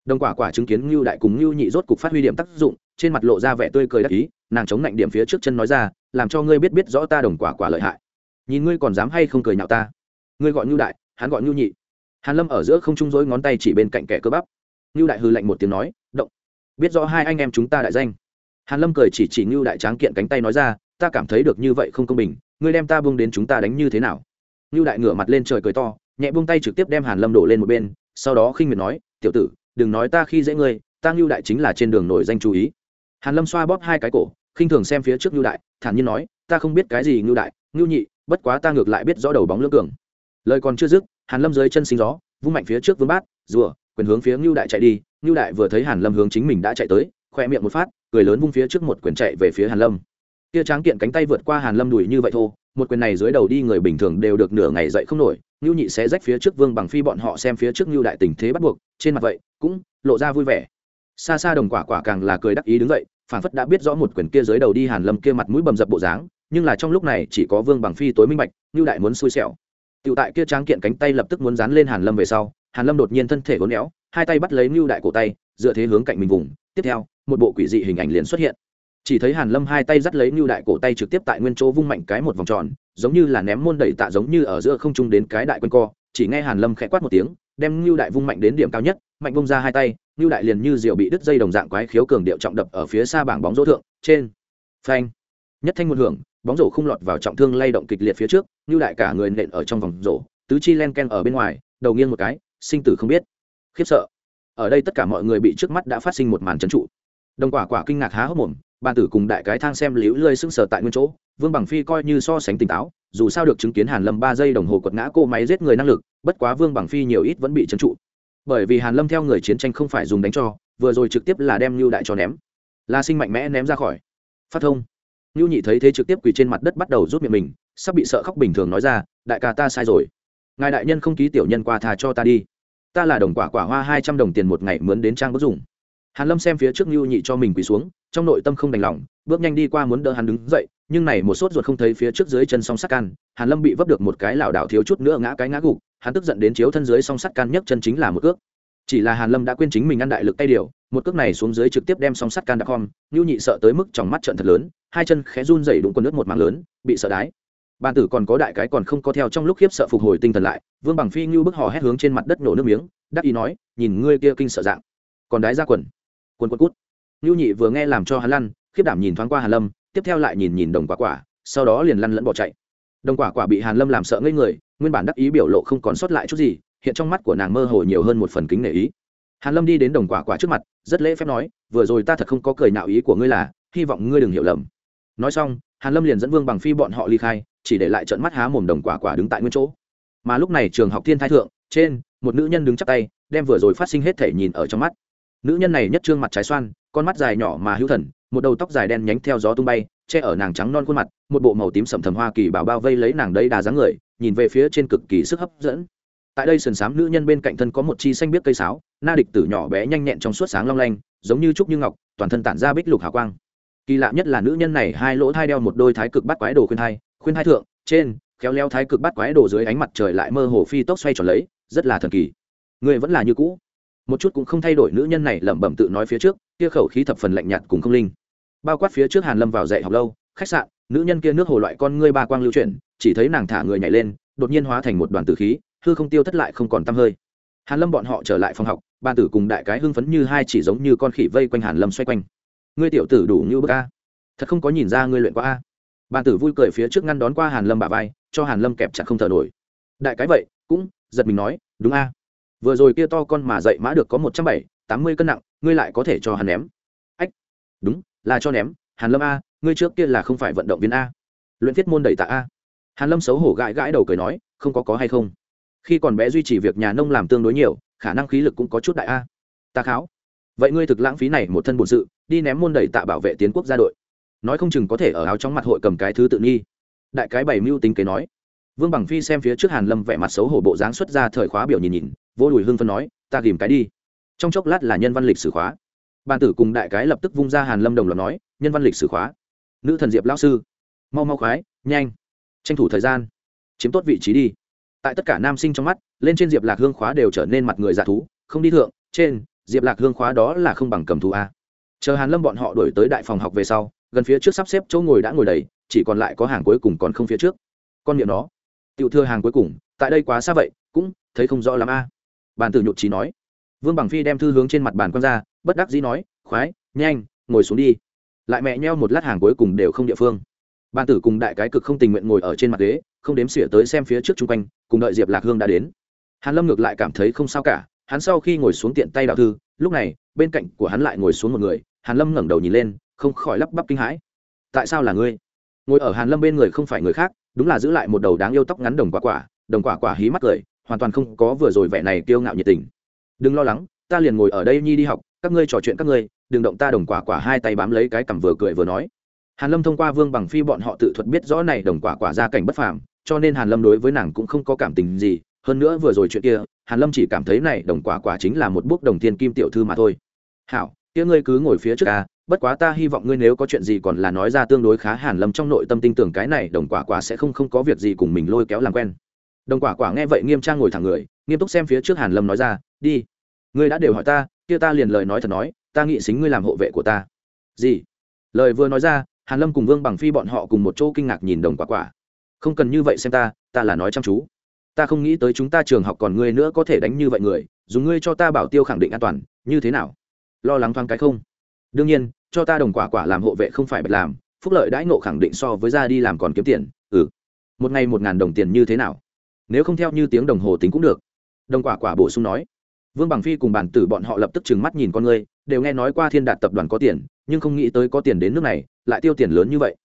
Đồng quả quả chứng kiến lưu đại cùng lưu nhị rốt cục phát huy điểm tác dụng, trên mặt lộ ra vẻ tươi cười đắc ý, nàng chống lạnh điểm phía trước chân nói ra, làm cho ngươi biết biết rõ ta đồng quả quả lợi hại. Nhìn ngươi còn dám hay không cười nhạo ta. Ngươi gọi lưu đại, hắn gọi lưu nhị. Hàn lâm ở giữa không trung dối ngón tay chỉ bên cạnh kẻ cơ bắp. Lưu đại hư lạnh một tiếng nói, động. Biết rõ hai anh em chúng ta đại danh. Hàn lâm cười chỉ chỉ lưu đại tráng kiện cánh tay nói ra, ta cảm thấy được như vậy không công bình, ngươi đem ta buông đến chúng ta đánh như thế nào? Lưu đại ngửa mặt lên trời cười to, nhẹ buông tay trực tiếp đem hàn lâm đổ lên một bên sau đó khinh miệt nói, tiểu tử, đừng nói ta khi dễ ngươi, ta lưu đại chính là trên đường nổi danh chú ý. Hàn lâm xoa bóp hai cái cổ, khinh thường xem phía trước lưu đại, thản nhiên nói, ta không biết cái gì lưu đại lưu nhị, bất quá ta ngược lại biết rõ đầu bóng lưỡng cường. Lời còn chưa dứt, hàn lâm dưới chân sinh gió, vung mạnh phía trước vương bát, rùa, quyền hướng phía lưu đại chạy đi. Lưu đại vừa thấy hàn lâm hướng chính mình đã chạy tới khoe miệng một phát, cười lớn vung phía trước một quyền chạy về phía hàn lâm kia tráng kiện cánh tay vượt qua hàn lâm đùi như vậy thô một quyền này dưới đầu đi người bình thường đều được nửa ngày dậy không nổi. Ngưu nhị sẽ rách phía trước vương bằng phi bọn họ xem phía trước ngưu đại tình thế bắt buộc trên mặt vậy cũng lộ ra vui vẻ. Xa xa đồng quả quả càng là cười đắc ý đứng dậy phản phất đã biết rõ một quyền kia dưới đầu đi hàn lâm kia mặt mũi bầm dập bộ dáng nhưng là trong lúc này chỉ có vương bằng phi tối minh bạch ngưu đại muốn xui xẻo. Tiểu tại kia tráng kiện cánh tay lập tức muốn dán lên Hàn Lâm về sau, Hàn Lâm đột nhiên thân thể uốn éo, hai tay bắt lấy lưu Đại cổ tay, dựa thế hướng cạnh mình vùng, tiếp theo, một bộ quỷ dị hình ảnh liền xuất hiện. Chỉ thấy Hàn Lâm hai tay dắt lấy Nưu Đại cổ tay trực tiếp tại nguyên chỗ vung mạnh cái một vòng tròn, giống như là ném môn đẩy tạ giống như ở giữa không trung đến cái đại quân co, chỉ nghe Hàn Lâm khẽ quát một tiếng, đem Nưu Đại vung mạnh đến điểm cao nhất, mạnh vung ra hai tay, Nưu Đại liền như diều bị đứt dây đồng dạng quái khiếu cường điệu trọng đập ở phía xa bảng bóng rổ thượng, trên. Phanh. Nhất thanh một hưởng, bóng rổ không lọt vào trọng thương lay động kịch liệt phía trước, Nưu Đại cả người nện ở trong vòng rổ, tứ chi len ken ở bên ngoài đầu nghiêng một cái sinh tử không biết khiếp sợ ở đây tất cả mọi người bị trước mắt đã phát sinh một màn trấn trụ đồng quả quả kinh ngạc há hốc mồm bàn tử cùng đại cái thang xem liễu lơi sưng sờ tại nguyên chỗ, vương bằng phi coi như so sánh tỉnh táo, dù sao được chứng kiến hàn lâm ba giây đồng hồ quật ngã cô máy giết người năng lực, bất quá vương bằng phi nhiều ít vẫn bị trấn trụ. Bởi vì hàn lâm theo người chiến tranh không phải dùng đánh cho, vừa rồi trực tiếp là đem lưu đại cho ném. La sinh mạnh mẽ ném ra khỏi. Phát thông. Lưu nhị thấy thế trực tiếp quỳ trên mặt đất bắt đầu rút miệng mình, sắp bị sợ khóc bình thường nói ra, đại ca ta sai rồi. Ngài đại nhân không ký tiểu nhân qua thà cho ta đi. Ta là đồng quả quả hoa hai trăm đồng tiền một ngày mướn đến trang bất dùng. Hàn lâm xem phía trước lưu nhị cho mình quỳ xuống trong nội tâm không đành lòng bước nhanh đi qua muốn đỡ hắn đứng dậy nhưng này một sốt ruột không thấy phía trước dưới chân song sắt can hàn lâm bị vấp được một cái lảo đảo thiếu chút nữa ngã cái ngã gục hắn tức giận đến chiếu thân dưới song sắt can nhấc chân chính là một cước. Chỉ là hàn lâm đã quên chính mình ăn đại lực tay điều một cước này xuống dưới trực tiếp đem song sắt can đạp cong, ngưu nhị sợ tới mức trong mắt trận thật lớn hai chân khẽ run rẩy đụng quần nước một mảng lớn bị sợ đái. Bàn tử còn có đại cái còn không có theo trong lúc khiếp sợ phục hồi tinh thần lại vương bằng phi ngưu bức hò hét hướng trên mặt đất nổ nước miếng đắc ý nói nhìn ngươi kia kinh sợ dạng còn đái ra quần quần quần cút. Nưu nhị vừa nghe làm cho hắn lăn, khiếp đảm nhìn thoáng qua hàn lâm, tiếp theo lại nhìn nhìn đồng quả quả, sau đó liền lăn lẫn bỏ chạy. Đồng quả quả bị hàn lâm làm sợ ngây người, nguyên bản đắc ý biểu lộ không còn sót lại chút gì, hiện trong mắt của nàng mơ hồ nhiều hơn một phần kính nể ý. Hàn lâm đi đến đồng quả quả trước mặt, rất lễ phép nói, vừa rồi ta thật không có cười nạo ý của ngươi là, hy vọng ngươi đừng hiểu lầm. Nói xong, hàn lâm liền dẫn vương bằng phi bọn họ ly khai, chỉ để lại trận mắt há mồm đồng quả quả đứng tại nguyên chỗ. Mà lúc này trường học thiên thái thượng, trên, một nữ nhân đứng chắp tay, đem vừa rồi phát sinh hết thể nhìn ở trong mắt. Nữ nhân này nhất trương mặt trái xoan con mắt dài nhỏ mà hữu thần, một đầu tóc dài đen nhánh theo gió tung bay, che ở nàng trắng non khuôn mặt, một bộ màu tím sầm thầm hoa kỳ bảo bao vây lấy nàng đây đà dáng người, nhìn về phía trên cực kỳ sức hấp dẫn. Tại đây sườn xám nữ nhân bên cạnh thân có một chi xanh biết cây sáo, na địch tử nhỏ bé nhanh nhẹn trong suốt sáng long lanh, giống như trúc như ngọc, toàn thân tản ra bích lục hào quang. Kỳ lạ nhất là nữ nhân này hai lỗ thai đeo một đôi thái cực bắt quái đồ khuyên thai khuyên thai thượng, trên, khéo leo thái cực bắt quái đồ dưới ánh mặt trời lại mơ hồ phi tốc xoay tròn lấy, rất là thần kỳ. Người vẫn là như cũ một chút cũng không thay đổi nữ nhân này lẩm bẩm tự nói phía trước, kia khẩu khí thập phần lạnh nhạt cùng không linh. Bao quát phía trước hàn lâm vào dạy học lâu, khách sạn, nữ nhân kia nước hồ loại con ngươi ba quang lưu chuyển, chỉ thấy nàng thả người nhảy lên, đột nhiên hóa thành một đoàn tử khí, hư không tiêu thất lại không còn tăm hơi. Hàn lâm bọn họ trở lại phòng học ban tử cùng đại cái hưng phấn như hai chỉ giống như con khỉ vây quanh hàn lâm xoay quanh. Ngươi tiểu tử đủ như bức a. Thật không có nhìn ra ngươi luyện qua a. Ban tử vui cười phía trước ngăn đón qua hàn lâm bà vai, cho hàn lâm kẹp chặt không thở nổi. Đại cái vậy, cũng giật mình nói, đúng a vừa rồi kia to con mà dậy mã được có một trăm bảy, tám mươi cân nặng, ngươi lại có thể cho hắn ném. Ách, đúng, là cho ném. Hàn lâm a, ngươi trước kia là không phải vận động viên a. Luyện thiết môn đẩy tạ a. Hàn lâm xấu hổ gãi gãi đầu cười nói, không có có hay không. Khi còn bé duy trì việc nhà nông làm tương đối nhiều, khả năng khí lực cũng có chút đại a. Ta kháo. Vậy ngươi thực lãng phí này một thân bổn sự, đi ném môn đẩy tạ bảo vệ tiến quốc gia đội. Nói không chừng có thể ở áo trong mặt hội cầm cái thứ tự nghi. Đại cái bảy mưu tính kế nói. Vương bằng phi xem phía trước hàn lâm vẻ mặt xấu hổ bộ dáng xuất ra thời khóa biểu nhìn nhìn vô đùi hương phân nói, ta ghìm cái đi. Trong chốc lát là nhân văn lịch sử khóa. Bàn tử cùng đại cái lập tức vung ra hàn lâm đồng loạt nói, nhân văn lịch sử khóa. Nữ thần diệp lão sư, mau mau khoái, nhanh, tranh thủ thời gian, chiếm tốt vị trí đi. Tại tất cả nam sinh trong mắt, lên trên diệp lạc hương khóa đều trở nên mặt người dạ thú, không đi thượng, trên diệp lạc hương khóa đó là không bằng cầm thú a. Chờ hàn lâm bọn họ đổi tới đại phòng học về sau, gần phía trước sắp xếp chỗ ngồi đã ngồi đầy, chỉ còn lại có hàng cuối cùng còn không phía trước. Con miệng nó, tiểu thưa hàng cuối cùng, tại đây quá xa vậy, cũng thấy không rõ lắm a bàn tử nhụt trí nói. Vương bằng phi đem thư hướng trên mặt bàn con ra, bất đắc dĩ nói, khoái, nhanh, ngồi xuống đi. Lại mẹ nheo một lát hàng cuối cùng đều không địa phương. Bàn tử cùng đại cái cực không tình nguyện ngồi ở trên mặt ghế, không đếm xỉa tới xem phía trước chung quanh, cùng đợi diệp lạc hương đã đến. Hàn lâm ngược lại cảm thấy không sao cả, hắn sau khi ngồi xuống tiện tay đạo thư, lúc này, bên cạnh của hắn lại ngồi xuống một người, hàn lâm ngẩng đầu nhìn lên, không khỏi lắp bắp kinh hãi. Tại sao là ngươi? Ngồi ở hàn lâm bên người không phải người khác, đúng là giữ lại một đầu đáng yêu tóc ngắn đồng quả quả, đồng quả quả hí mắt cười hoàn toàn không có vừa rồi vẻ này kiêu ngạo nhiệt tình. Đừng lo lắng, ta liền ngồi ở đây nhi đi học, các ngươi trò chuyện các ngươi, đừng động ta đồng quả quả hai tay bám lấy cái cằm vừa cười vừa nói. Hàn lâm thông qua vương bằng phi bọn họ tự thuật biết rõ này đồng quả quả ra cảnh bất phàm, cho nên hàn lâm đối với nàng cũng không có cảm tình gì, hơn nữa vừa rồi chuyện kia, hàn lâm chỉ cảm thấy này đồng quả quả chính là một bước đồng thiên kim tiểu thư mà thôi. Hảo, kia ngươi cứ ngồi phía trước a, bất quá ta hy vọng ngươi nếu có chuyện gì còn là nói ra tương đối khá. Hàn lâm trong nội tâm tin tưởng cái này đồng quả quả sẽ không không có việc gì cùng mình lôi kéo làm quen đồng quả quả nghe vậy nghiêm trang ngồi thẳng người, nghiêm túc xem phía trước hàn lâm nói ra, đi, ngươi đã đều hỏi ta, kia ta liền lời nói thật nói, ta nghĩ xính ngươi làm hộ vệ của ta. Gì? Lời vừa nói ra, hàn lâm cùng vương bằng phi bọn họ cùng một chỗ kinh ngạc nhìn đồng quả quả. Không cần như vậy xem ta ta là nói chăm chú. Ta không nghĩ tới chúng ta trường học còn ngươi nữa có thể đánh như vậy người dùng ngươi cho ta bảo tiêu khẳng định an toàn, như thế nào? Lo lắng thoáng cái không? Đương nhiên, cho ta đồng quả quả làm hộ vệ không phải bật làm, phúc lợi đãi ngộ khẳng định so với ra đi làm còn kiếm tiền ừ. Một ngày một ngàn đồng tiền như thế nào? Nếu không theo như tiếng đồng hồ tính cũng được. Đồng quả quả bổ sung nói vương bằng phi cùng bản tử bọn họ lập tức trừng mắt nhìn con người, đều nghe nói qua thiên đạt tập đoàn có tiền nhưng không nghĩ tới có tiền đến nước này lại tiêu tiền lớn như vậy.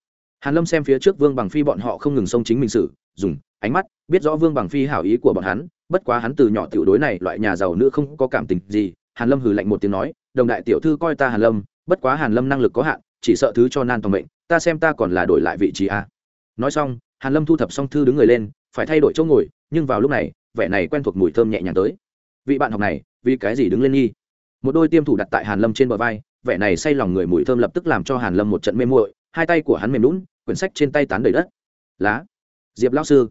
Hàn lâm xem phía trước vương bằng phi bọn họ không ngừng xông chính mình xử dùng ánh mắt biết rõ vương bằng phi hảo ý của bọn hắn bất quá hắn từ nhỏ tiểu đối này loại nhà giàu nữ không có cảm tình gì hàn lâm hừ lạnh một tiếng nói đồng đại tiểu thư coi ta hàn lâm bất quá hàn lâm năng lực có hạn chỉ sợ thứ cho nan toàn mệnh ta xem ta còn là đổi lại vị trí a. Nói xong hàn lâm thu thập xong thư đứng người lên phải thay đổi chỗ ngồi, nhưng vào lúc này, vẻ này quen thuộc mùi thơm nhẹ nhàng tới. Vị bạn học này, vì cái gì đứng lên nghi? Một đôi tiêm thủ đặt tại hàn lâm trên bờ vai, vẻ này say lòng người mùi thơm lập tức làm cho hàn lâm một trận mê muội, hai tay của hắn mềm lún quyển sách trên tay tán đầy đất. Lá, diệp lão sư.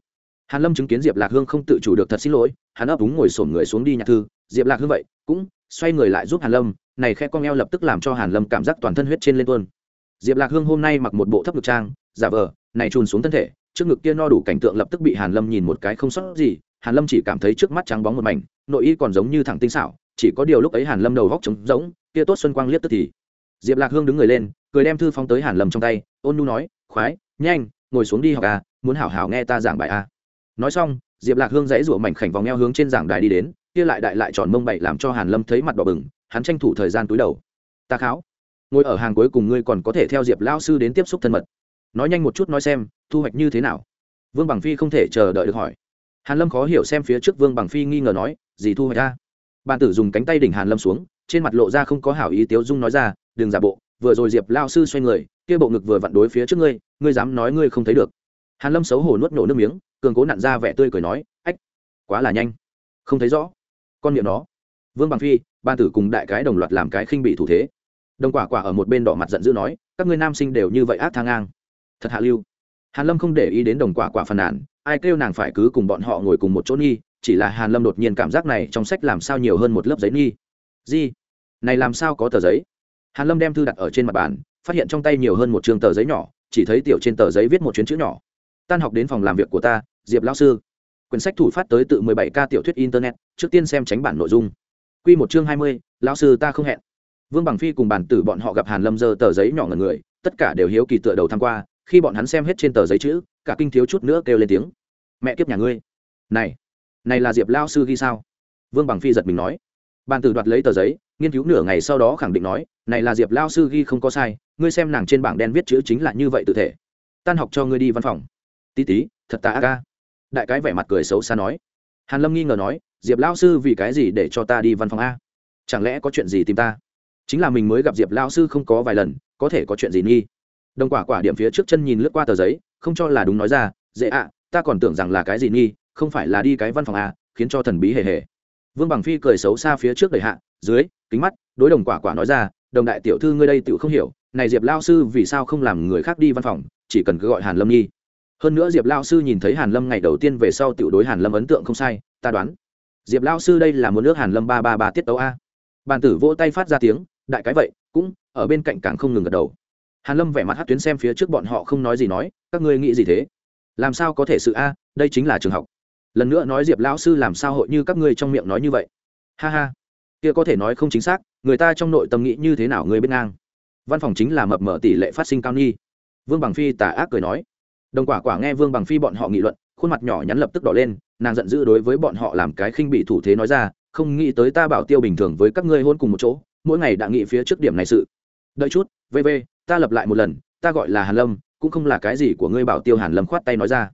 Hàn lâm chứng kiến diệp lạc hương không tự chủ được thật xin lỗi, hắn ấp úng ngồi sổm người xuống đi nhặt thư. Diệp lạc hương vậy, cũng xoay người lại giúp hàn lâm, này khe con eo lập tức làm cho hàn lâm cảm giác toàn thân huyết trên lên tuôn. Diệp lạc hương hôm nay mặc một bộ thấp ngực trang, giả vờ, này trùn xuống thân thể trước ngực kia no đủ cảnh tượng lập tức bị hàn lâm nhìn một cái không sót gì, hàn lâm chỉ cảm thấy trước mắt trắng bóng một mảnh, nội y còn giống như thẳng tinh xảo, chỉ có điều lúc ấy hàn lâm đầu góc trống rỗng, kia tốt xuân quang liếc tức thì. Diệp lạc hương đứng người lên, cười đem thư phóng tới hàn lâm trong tay, ôn nhu nói, khoái, nhanh, ngồi xuống đi học à muốn hảo hảo nghe ta giảng bài à. Nói xong, diệp lạc hương dãy rủa mảnh khảnh vòng eo hướng trên giảng đài đi đến, kia lại đại lại tròn mông bậy làm cho hàn lâm thấy mặt đỏ bừng, hắn tranh thủ thời gian túi đầu. Ta kháo, ngồi ở hàng cuối cùng ngươi còn có thể theo diệp lao sư đến tiếp xúc thân mật nói nhanh một chút nói xem, thu hoạch như thế nào? Vương bằng phi không thể chờ đợi được hỏi. Hàn lâm khó hiểu xem phía trước vương bằng phi nghi ngờ nói, gì thu hoạch ra bàn tử dùng cánh tay đỉnh hàn lâm xuống, trên mặt lộ ra không có hảo ý tiếu dung nói ra, đừng giả bộ, vừa rồi diệp lao sư xoay người, kia bộ ngực vừa vặn đối phía trước ngươi ngươi dám nói ngươi không thấy được. Hàn lâm xấu hổ nuốt nổ nước miếng, cường cố nặn ra vẻ tươi cười nói, ách, quá là nhanh. Không thấy rõ. Con miệng nó vương bằng phi ban tử cùng đại cái đồng loạt làm cái khinh bị thủ thế. Đồng quả quả ở một bên đỏ mặt giận dữ nói, các ngươi nam sinh đều như vậy ác thang ngang thật hạ lưu. Hàn lâm không để ý đến đồng quả quả phàn nàn ai kêu nàng phải cứ cùng bọn họ ngồi cùng một chỗ nghi chỉ là hàn lâm đột nhiên cảm giác này trong sách làm sao nhiều hơn một lớp giấy nghi. Gì? Này làm sao có tờ giấy? Hàn lâm đem thư đặt ở trên mặt bàn phát hiện trong tay nhiều hơn một trường tờ giấy nhỏ chỉ thấy tiểu trên tờ giấy viết một chuyến chữ nhỏ. Tan học đến phòng làm việc của ta diệp lão sư. Quyển sách thủ phát tới tự 17 ca tiểu thuyết internet trước tiên xem tránh bản nội dung. Quy một chương 20, lão sư ta không hẹn. Vương bằng phi cùng bản tử bọn họ gặp hàn lâm giơ tờ giấy nhỏ ngẩn người tất cả đều hiếu kỳ tựa đầu tham qua khi bọn hắn xem hết trên tờ giấy chữ, cả kinh thiếu chút nữa kêu lên tiếng. Mẹ kiếp nhà ngươi. Này này là diệp lao sư ghi sao? Vương bằng phi giật mình nói. Bàn tử đoạt lấy tờ giấy, nghiên cứu nửa ngày sau đó khẳng định nói, này là diệp lao sư ghi không có sai, ngươi xem nàng trên bảng đen viết chữ chính là như vậy tự thể. Tan học cho ngươi đi văn phòng. Tí tí, thật tà ca đại cái vẻ mặt cười xấu xa nói. Hàn lâm nghi ngờ nói, diệp lao sư vì cái gì để cho ta đi văn phòng a? Chẳng lẽ có chuyện gì tìm ta? Chính là mình mới gặp diệp lao sư không có vài lần, có thể có chuyện gì nghi? Đồng quả quả điểm phía trước chân nhìn lướt qua tờ giấy, không cho là đúng nói ra, dễ ạ, ta còn tưởng rằng là cái gì nghi, không phải là đi cái văn phòng à khiến cho thần bí hề hề. Vương bằng phi cười xấu xa phía trước đầy hạ, dưới, kính mắt, đối đồng quả quả nói ra, đồng đại tiểu thư ngươi đây tự không hiểu, này diệp lao sư vì sao không làm người khác đi văn phòng, chỉ cần cứ gọi hàn lâm nhi hơn nữa diệp lao sư nhìn thấy hàn lâm ngày đầu tiên về sau tiểu đối hàn lâm ấn tượng không sai, ta đoán, diệp lao sư đây là muốn nước hàn lâm ba ba ba tiết tấu a. Bàn tử vỗ tay phát ra tiếng, đại cái vậy, cũng, ở bên cạnh càng không ngừng gật đầu hàn lâm vẻ mặt hát tuyến xem phía trước bọn họ không nói gì nói, các ngươi nghĩ gì thế? Làm sao có thể sự a, đây chính là trường học. Lần nữa nói diệp lão sư làm sao hội như các ngươi trong miệng nói như vậy? Ha ha. Kia có thể nói không chính xác, người ta trong nội tâm nghĩ như thế nào ngươi biết ngang. Văn phòng chính là mập mở tỷ lệ phát sinh cao nghi vương bằng phi tà ác cười nói. Đồng quả quả nghe vương bằng phi bọn họ nghị luận, khuôn mặt nhỏ nhắn lập tức đỏ lên, nàng giận dữ đối với bọn họ làm cái khinh bị thủ thế nói ra, không nghĩ tới ta bảo tiêu bình thường với các ngươi hôn cùng một chỗ, mỗi ngày đã nghĩ phía trước điểm này sự. Đợi chút vv ta lập lại một lần, ta gọi là hàn lâm, cũng không là cái gì của ngươi bảo tiêu hàn lâm khoát tay nói ra.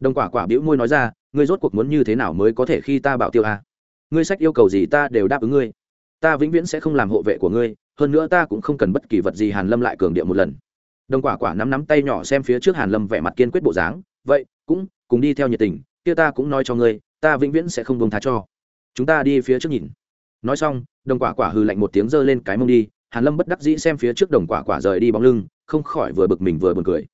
Đồng quả quả bĩu môi nói ra, ngươi rốt cuộc muốn như thế nào mới có thể khi ta bảo tiêu à? ngươi sách yêu cầu gì ta đều đáp ứng ngươi. Ta vĩnh viễn sẽ không làm hộ vệ của ngươi, hơn nữa ta cũng không cần bất kỳ vật gì hàn lâm lại cường điệu một lần. Đồng quả quả nắm nắm tay nhỏ xem phía trước hàn lâm vẻ mặt kiên quyết bộ dáng, vậy, cũng, cùng đi theo nhiệt tình, kia ta cũng nói cho ngươi, ta vĩnh viễn sẽ không buông tha cho. Chúng ta đi phía trước nhìn. Nói xong, đồng quả quả hừ lạnh một tiếng giơ lên cái mông đi hàn lâm bất đắc dĩ xem phía trước đồng quả quả rời đi bóng lưng, không khỏi vừa bực mình vừa buồn cười.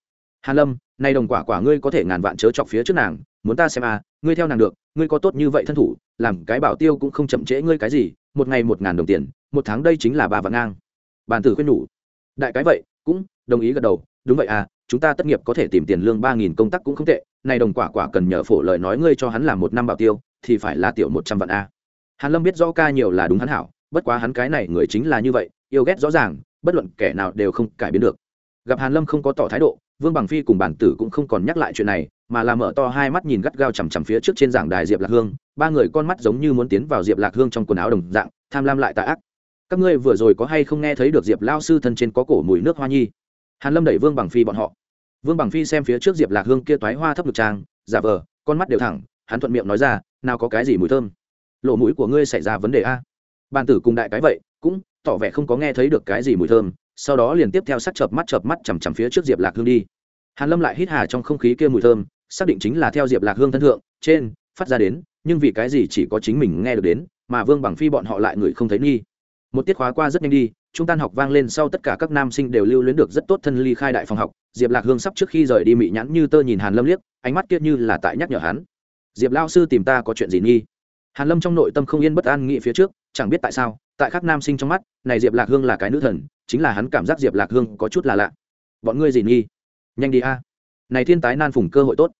Hàn lâm nay đồng quả quả ngươi có thể ngàn vạn chớ chọc phía trước nàng, muốn ta xem à ngươi theo nàng được, ngươi có tốt như vậy thân thủ, làm cái bảo tiêu cũng không chậm trễ ngươi cái gì, một ngày một ngàn đồng tiền, một tháng đây chính là ba vạn ngang. Bàn tử khuyên nhủ. Đại cái vậy, cũng đồng ý gật đầu, đúng vậy à chúng ta tất nghiệp có thể tìm tiền lương ba nghìn công tác cũng không tệ, này đồng quả quả cần nhờ phổ lời nói ngươi cho hắn làm một năm bảo tiêu, thì phải là tiểu một trăm vạn a hàn lâm biết rõ ca nhiều là đúng hắn hảo, bất quá hắn cái này người chính là như vậy yêu ghét rõ ràng, bất luận kẻ nào đều không cải biến được. Gặp hàn lâm không có tỏ thái độ, vương bằng phi cùng bản tử cũng không còn nhắc lại chuyện này, mà là mở to hai mắt nhìn gắt gao chằm chằm phía trước trên giảng đài diệp lạc hương. Ba người con mắt giống như muốn tiến vào diệp lạc hương trong quần áo đồng dạng, tham lam lại tà ác. Các ngươi vừa rồi có hay không nghe thấy được diệp lao sư thân trên có cổ mùi nước hoa nhi? Hàn lâm đẩy vương bằng phi bọn họ. Vương bằng phi xem phía trước diệp lạc hương kia toái hoa thấp ngực trang, giả vờ, con mắt đều thẳng, hắn thuận miệng nói ra, nào có cái gì mùi thơm? Lỗ mũi của ngươi xảy ra vấn đề a. Bàn tử cùng đại cái vậy, cũng tỏ vẻ không có nghe thấy được cái gì mùi thơm, sau đó liền tiếp theo sắc chợp mắt chợp mắt chằm chằm phía trước diệp lạc hương đi. Hàn lâm lại hít hà trong không khí kia mùi thơm, xác định chính là theo diệp lạc hương thân thượng, trên, phát ra đến, nhưng vì cái gì chỉ có chính mình nghe được đến, mà vương bằng phi bọn họ lại người không thấy nghi. Một tiết khóa qua rất nhanh đi, trung tan học vang lên sau tất cả các nam sinh đều lưu luyến được rất tốt thân ly khai đại phòng học, diệp lạc hương sắp trước khi rời đi mị nhãn như tơ nhìn hàn lâm liếc, ánh mắt kia như là tại nhắc nhở hắn. Diệp lao sư tìm ta có chuyện gì nghi? Hàn lâm trong nội tâm không yên bất an nghĩ phía trước, chẳng biết tại sao tại các nam sinh trong mắt, này diệp lạc hương là cái nữ thần, chính là hắn cảm giác diệp lạc hương có chút là lạ. Bọn ngươi gì nghi? Nhanh đi a. Này thiên tái nan phùng cơ hội tốt.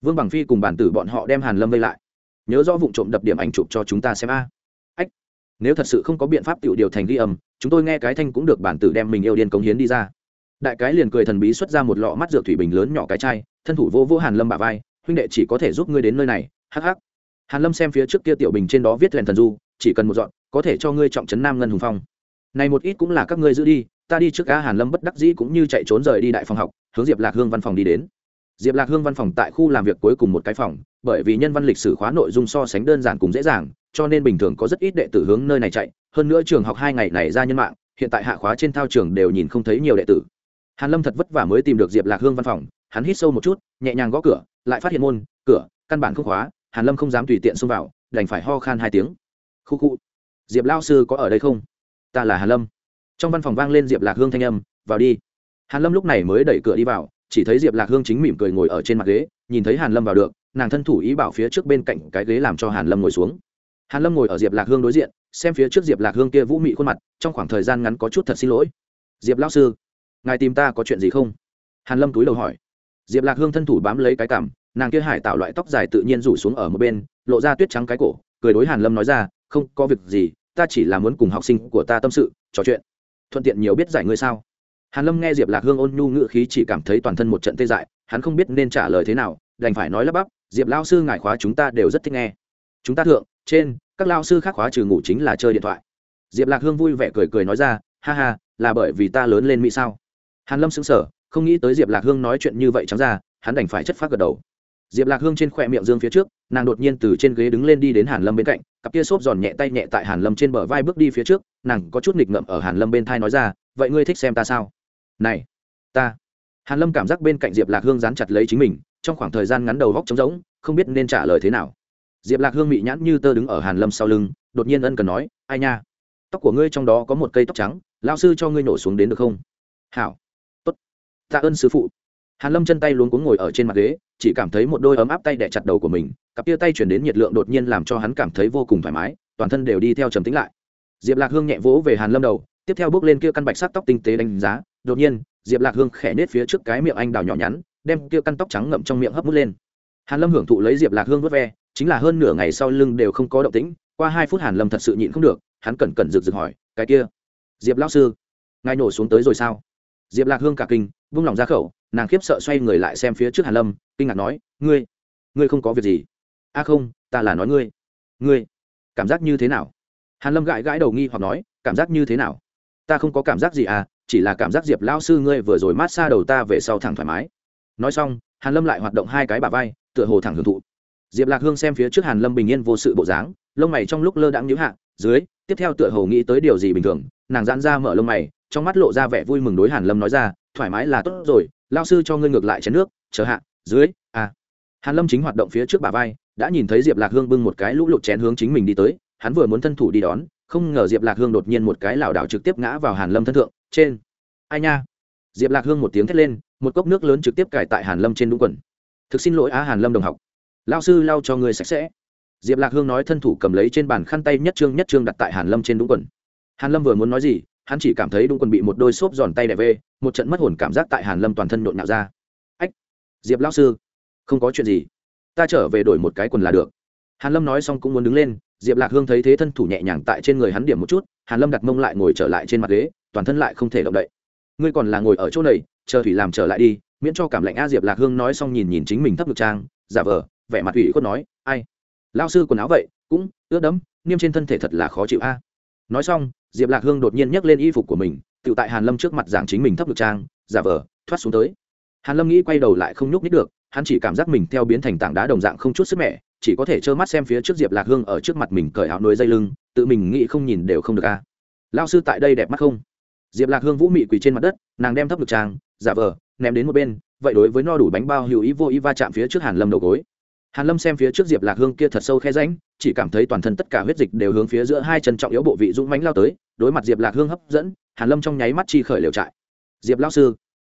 Vương bằng phi cùng bản tử bọn họ đem hàn lâm vây lại. Nhớ rõ vụ trộm đập điểm ảnh chụp cho chúng ta xem a. Ách, nếu thật sự không có biện pháp tự điều thành ghi âm, chúng tôi nghe cái thanh cũng được bản tử đem mình yêu điên cống hiến đi ra. Đại cái liền cười thần bí xuất ra một lọ mắt dược thủy bình lớn nhỏ cái chai, thân thủ vô vô hàn lâm bả vai, huynh đệ chỉ có thể giúp ngươi đến nơi này, Hắc hắc hàn lâm xem phía trước kia tiểu bình trên đó viết lèn thần du, chỉ cần một dọn, có thể cho ngươi trọng trấn nam ngân hùng phong. Này một ít cũng là các ngươi giữ đi, ta đi trước cá hàn lâm bất đắc dĩ cũng như chạy trốn rời đi đại phòng học, hướng diệp lạc hương văn phòng đi đến. Diệp lạc hương văn phòng tại khu làm việc cuối cùng một cái phòng, bởi vì nhân văn lịch sử khóa nội dung so sánh đơn giản cùng dễ dàng, cho nên bình thường có rất ít đệ tử hướng nơi này chạy, hơn nữa trường học hai ngày này ra nhân mạng, hiện tại hạ khóa trên thao trường đều nhìn không thấy nhiều đệ tử. Hàn lâm thật vất vả mới tìm được diệp lạc hương văn phòng, hắn hít sâu một chút, nhẹ nhàng gõ cửa, lại phát hiện môn, cửa, căn bản không khóa hàn lâm không dám tùy tiện xông vào, đành phải ho khan hai tiếng. Khu khu diệp lao sư có ở đây không? Ta là hàn lâm. Trong văn phòng vang lên diệp lạc hương thanh âm, vào đi. Hàn lâm lúc này mới đẩy cửa đi vào, chỉ thấy diệp lạc hương chính mỉm cười ngồi ở trên mặt ghế, nhìn thấy hàn lâm vào được, nàng thân thủ ý bảo phía trước bên cạnh cái ghế làm cho hàn lâm ngồi xuống. Hàn lâm ngồi ở diệp lạc hương đối diện, xem phía trước diệp lạc hương kia vũ mị khuôn mặt, trong khoảng thời gian ngắn có chút thật xin lỗi. Diệp lão sư, ngài tìm ta có chuyện gì không? Hàn lâm túi đầu hỏi. Diệp lạc hương thân thủ bám lấy cái cảm nàng kia hải tạo loại tóc dài tự nhiên rủ xuống ở một bên, lộ ra tuyết trắng cái cổ, cười đối hàn lâm nói ra, không có việc gì, ta chỉ là muốn cùng học sinh của ta tâm sự, trò chuyện. Thuận tiện nhiều biết giải ngươi sao. Hàn lâm nghe diệp lạc hương ôn nhu ngữ khí chỉ cảm thấy toàn thân một trận tê dại, hắn không biết nên trả lời thế nào, đành phải nói lắp bắp, diệp lao sư ngài khóa chúng ta đều rất thích nghe. Chúng ta thượng, trên, các lao sư khác khóa trừ ngủ chính là chơi điện thoại. Diệp lạc hương vui vẻ cười cười nói ra, ha ha, là bởi vì ta lớn lên mỹ sao? Hàn lâm sững sờ, không nghĩ tới diệp lạc hương nói chuyện như vậy trắng ra, hắn đành phải chất phát gật đầu diệp lạc hương trên khỏe miệng dương phía trước, nàng đột nhiên từ trên ghế đứng lên đi đến hàn lâm bên cạnh, cặp kia xốp giòn nhẹ tay nhẹ tại hàn lâm trên bờ vai bước đi phía trước, nàng có chút nghịch ngợm ở hàn lâm bên thai nói ra, vậy ngươi thích xem ta sao? Này, ta. Hàn lâm cảm giác bên cạnh diệp lạc hương dán chặt lấy chính mình, trong khoảng thời gian ngắn đầu góc trống rỗng, không biết nên trả lời thế nào. Diệp lạc hương mị nhãn như tơ đứng ở hàn lâm sau lưng, đột nhiên ân cần nói, ai nha, tóc của ngươi trong đó có một cây tóc trắng lao sư cho ngươi nổ xuống đến được không? Hảo. Tốt, tạ ơn sư phụ hàn lâm chân tay luống cuống ngồi ở trên mặt ghế, chỉ cảm thấy một đôi ấm áp tay đè chặt đầu của mình, cặp kia tay chuyển đến nhiệt lượng đột nhiên làm cho hắn cảm thấy vô cùng thoải mái, toàn thân đều đi theo trầm tĩnh lại. Diệp lạc hương nhẹ vỗ về hàn lâm đầu, tiếp theo bước lên kia căn bạch sắc tóc tinh tế đánh giá, đột nhiên, diệp lạc hương khẽ nết phía trước cái miệng anh đào nhỏ nhắn, đem kia căn tóc trắng ngậm trong miệng hấp mút lên. Hàn lâm hưởng thụ lấy diệp lạc hương vớt ve, chính là hơn nửa ngày sau lưng đều không có động tĩnh, qua hai phút hàn lâm thật sự nhịn không được, hắn cẩn cẩn rực rực hỏi, cái kia, diệp lão sư, ngài nổ xuống tới rồi sao? Diệp lạc hương cả kinh, vung lòng ra khẩu nàng khiếp sợ xoay người lại xem phía trước hàn lâm, kinh ngạc nói, ngươi ngươi không có việc gì? A không, ta là nói ngươi. Ngươi, cảm giác như thế nào? Hàn lâm gãi gãi đầu nghi hoặc nói, cảm giác như thế nào? Ta không có cảm giác gì à chỉ là cảm giác diệp lão sư ngươi vừa rồi mát xa đầu ta về sau thẳng thoải mái. Nói xong, hàn lâm lại hoạt động hai cái bả vai, tựa hồ thẳng hưởng thụ. Diệp lạc hương xem phía trước hàn lâm bình yên vô sự bộ dáng, lông mày trong lúc lơ đãng nhíu hạ, dưới, tiếp theo tựa hồ nghĩ tới điều gì bình thường, nàng giãn ra mở lông mày, trong mắt lộ ra vẻ vui mừng đối hàn lâm nói ra, thoải mái là tốt rồi lao sư cho ngươi ngược lại chén nước, chờ hạ, dưới à. Hàn lâm chính hoạt động phía trước bà vai, đã nhìn thấy diệp lạc hương bưng một cái lũ lụt chén hướng chính mình đi tới, hắn vừa muốn thân thủ đi đón, không ngờ diệp lạc hương đột nhiên một cái lảo đảo trực tiếp ngã vào hàn lâm thân thượng, trên. Ai nha? Diệp lạc hương một tiếng thét lên, một cốc nước lớn trực tiếp cài tại hàn lâm trên đúng quần. Thực xin lỗi á hàn lâm đồng học. Lao sư lau cho người sạch sẽ. Diệp lạc hương nói thân thủ cầm lấy trên bàn khăn tay nhất trương nhất trương đặt tại hàn lâm trên đúng quần. Hàn lâm vừa muốn nói gì hắn chỉ cảm thấy đúng quần bị một đôi xốp giòn tay đè về một trận mất hồn cảm giác tại hàn lâm toàn thân nhộn nhạo ra. Ách, diệp lão sư, không có chuyện gì. Ta trở về đổi một cái quần là được. Hàn lâm nói xong cũng muốn đứng lên, diệp lạc hương thấy thế thân thủ nhẹ nhàng tại trên người hắn điểm một chút, hàn lâm đặt mông lại ngồi trở lại trên mặt ghế, toàn thân lại không thể động đậy. Ngươi còn là ngồi ở chỗ này, chờ thủy làm trở lại đi, miễn cho cảm lạnh a, diệp lạc hương nói xong nhìn nhìn chính mình thấp ngực trang, giả vờ, vẻ mặt ủy khuất nói, ai? Lao sư quần áo vậy, cũng ướt đẫm, niêm trên thân thể thật là khó chịu a. Nói xong diệp lạc hương đột nhiên nhấc lên y phục của mình tự tại hàn lâm trước mặt giảng chính mình thấp ngực trang, giả vờ, thoát xuống tới. Hàn lâm nghĩ quay đầu lại không nhúc nít được, hắn chỉ cảm giác mình theo biến thành tảng đá đồng dạng không chút sức mẹ chỉ có thể trơ mắt xem phía trước diệp lạc hương ở trước mặt mình cởi áo nối dây lưng, tự mình nghĩ không nhìn đều không được a. Lao sư tại đây đẹp mắt không? Diệp lạc hương vũ mị quỳ trên mặt đất, nàng đem thấp ngực trang, giả vờ, ném đến một bên, vậy đối với no đủ bánh bao hữu ý vô ý va chạm phía trước hàn lâm đầu gối. Hàn lâm xem phía trước diệp lạc hương kia thật sâu khe ránh chỉ cảm thấy toàn thân tất cả huyết dịch đều hướng phía giữa hai chân trọng yếu bộ vị dũng mãnh lao tới, đối mặt diệp lạc hương hấp dẫn, hàn lâm trong nháy mắt chi khởi liều trại. Diệp lão sư,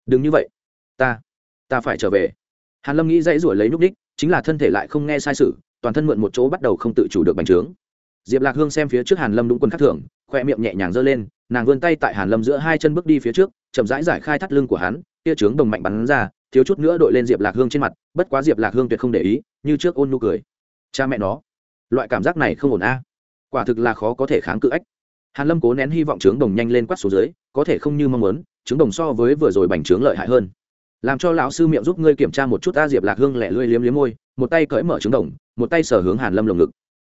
đừng như vậy. Ta ta phải trở về. Hàn lâm nghĩ dãy ruổi lấy núp đích, chính là thân thể lại không nghe sai sự, toàn thân mượn một chỗ bắt đầu không tự chủ được bành trướng. Diệp lạc hương xem phía trước hàn lâm đúng quân khắc thưởng khoe miệng nhẹ nhàng giơ lên, nàng vươn tay tại hàn lâm giữa hai chân bước đi phía trước, chậm rãi giải khai thắt lưng của hắn kia trướng đồng mạnh bắn ra, thiếu chút nữa đội lên diệp lạc hương trên mặt, bất quá diệp lạc hương tuyệt không để ý, như trước ôn nụ cười. Cha mẹ nó loại cảm giác này không ổn a. Quả thực là khó có thể kháng cự ách. Hàn lâm cố nén hy vọng trướng đồng nhanh lên quát số dưới, có thể không như mong muốn, trướng đồng so với vừa rồi bành trướng lợi hại hơn. Làm cho lão sư miệng giúp ngươi kiểm tra một chút a diệp lạc hương lẻ lươi liếm liếm môi, một tay cởi mở trứng đồng, một tay sở hướng hàn lâm lồng ngực.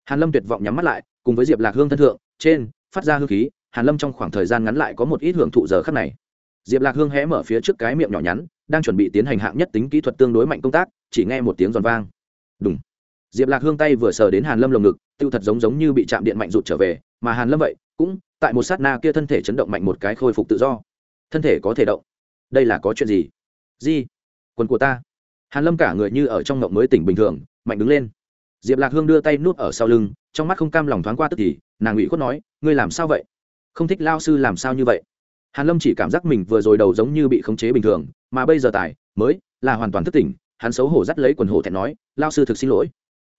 Hàn lâm tuyệt vọng nhắm mắt lại, cùng với diệp lạc hương thân thượng, trên, phát ra hương khí, hàn lâm trong khoảng thời gian ngắn lại có một ít hưởng thụ giờ khắc này. Diệp lạc hương hé mở phía trước cái miệng nhỏ nhắn, đang chuẩn bị tiến hành hạng nhất tính kỹ thuật tương đối mạnh công tác, chỉ nghe một tiếng giòn vang. Đúng diệp lạc hương tay vừa sờ đến hàn lâm lồng ngực, tiêu thật giống giống như bị chạm điện mạnh rụt trở về, mà hàn lâm vậy cũng tại một sát na kia thân thể chấn động mạnh một cái khôi phục tự do. Thân thể có thể động. Đây là có chuyện gì? Di, quần của ta. Hàn lâm cả người như ở trong ngộng mới tỉnh bình thường, mạnh đứng lên. Diệp lạc hương đưa tay nuốt ở sau lưng, trong mắt không cam lòng thoáng qua tức thì, nàng ủy khuất nói, ngươi làm sao vậy? Không thích lao sư làm sao như vậy? Hàn lâm chỉ cảm giác mình vừa rồi đầu giống như bị khống chế bình thường, mà bây giờ tài, mới là hoàn toàn thức tỉnh, hắn xấu hổ dắt lấy quần hổ thẹn nói, lao sư thực xin lỗi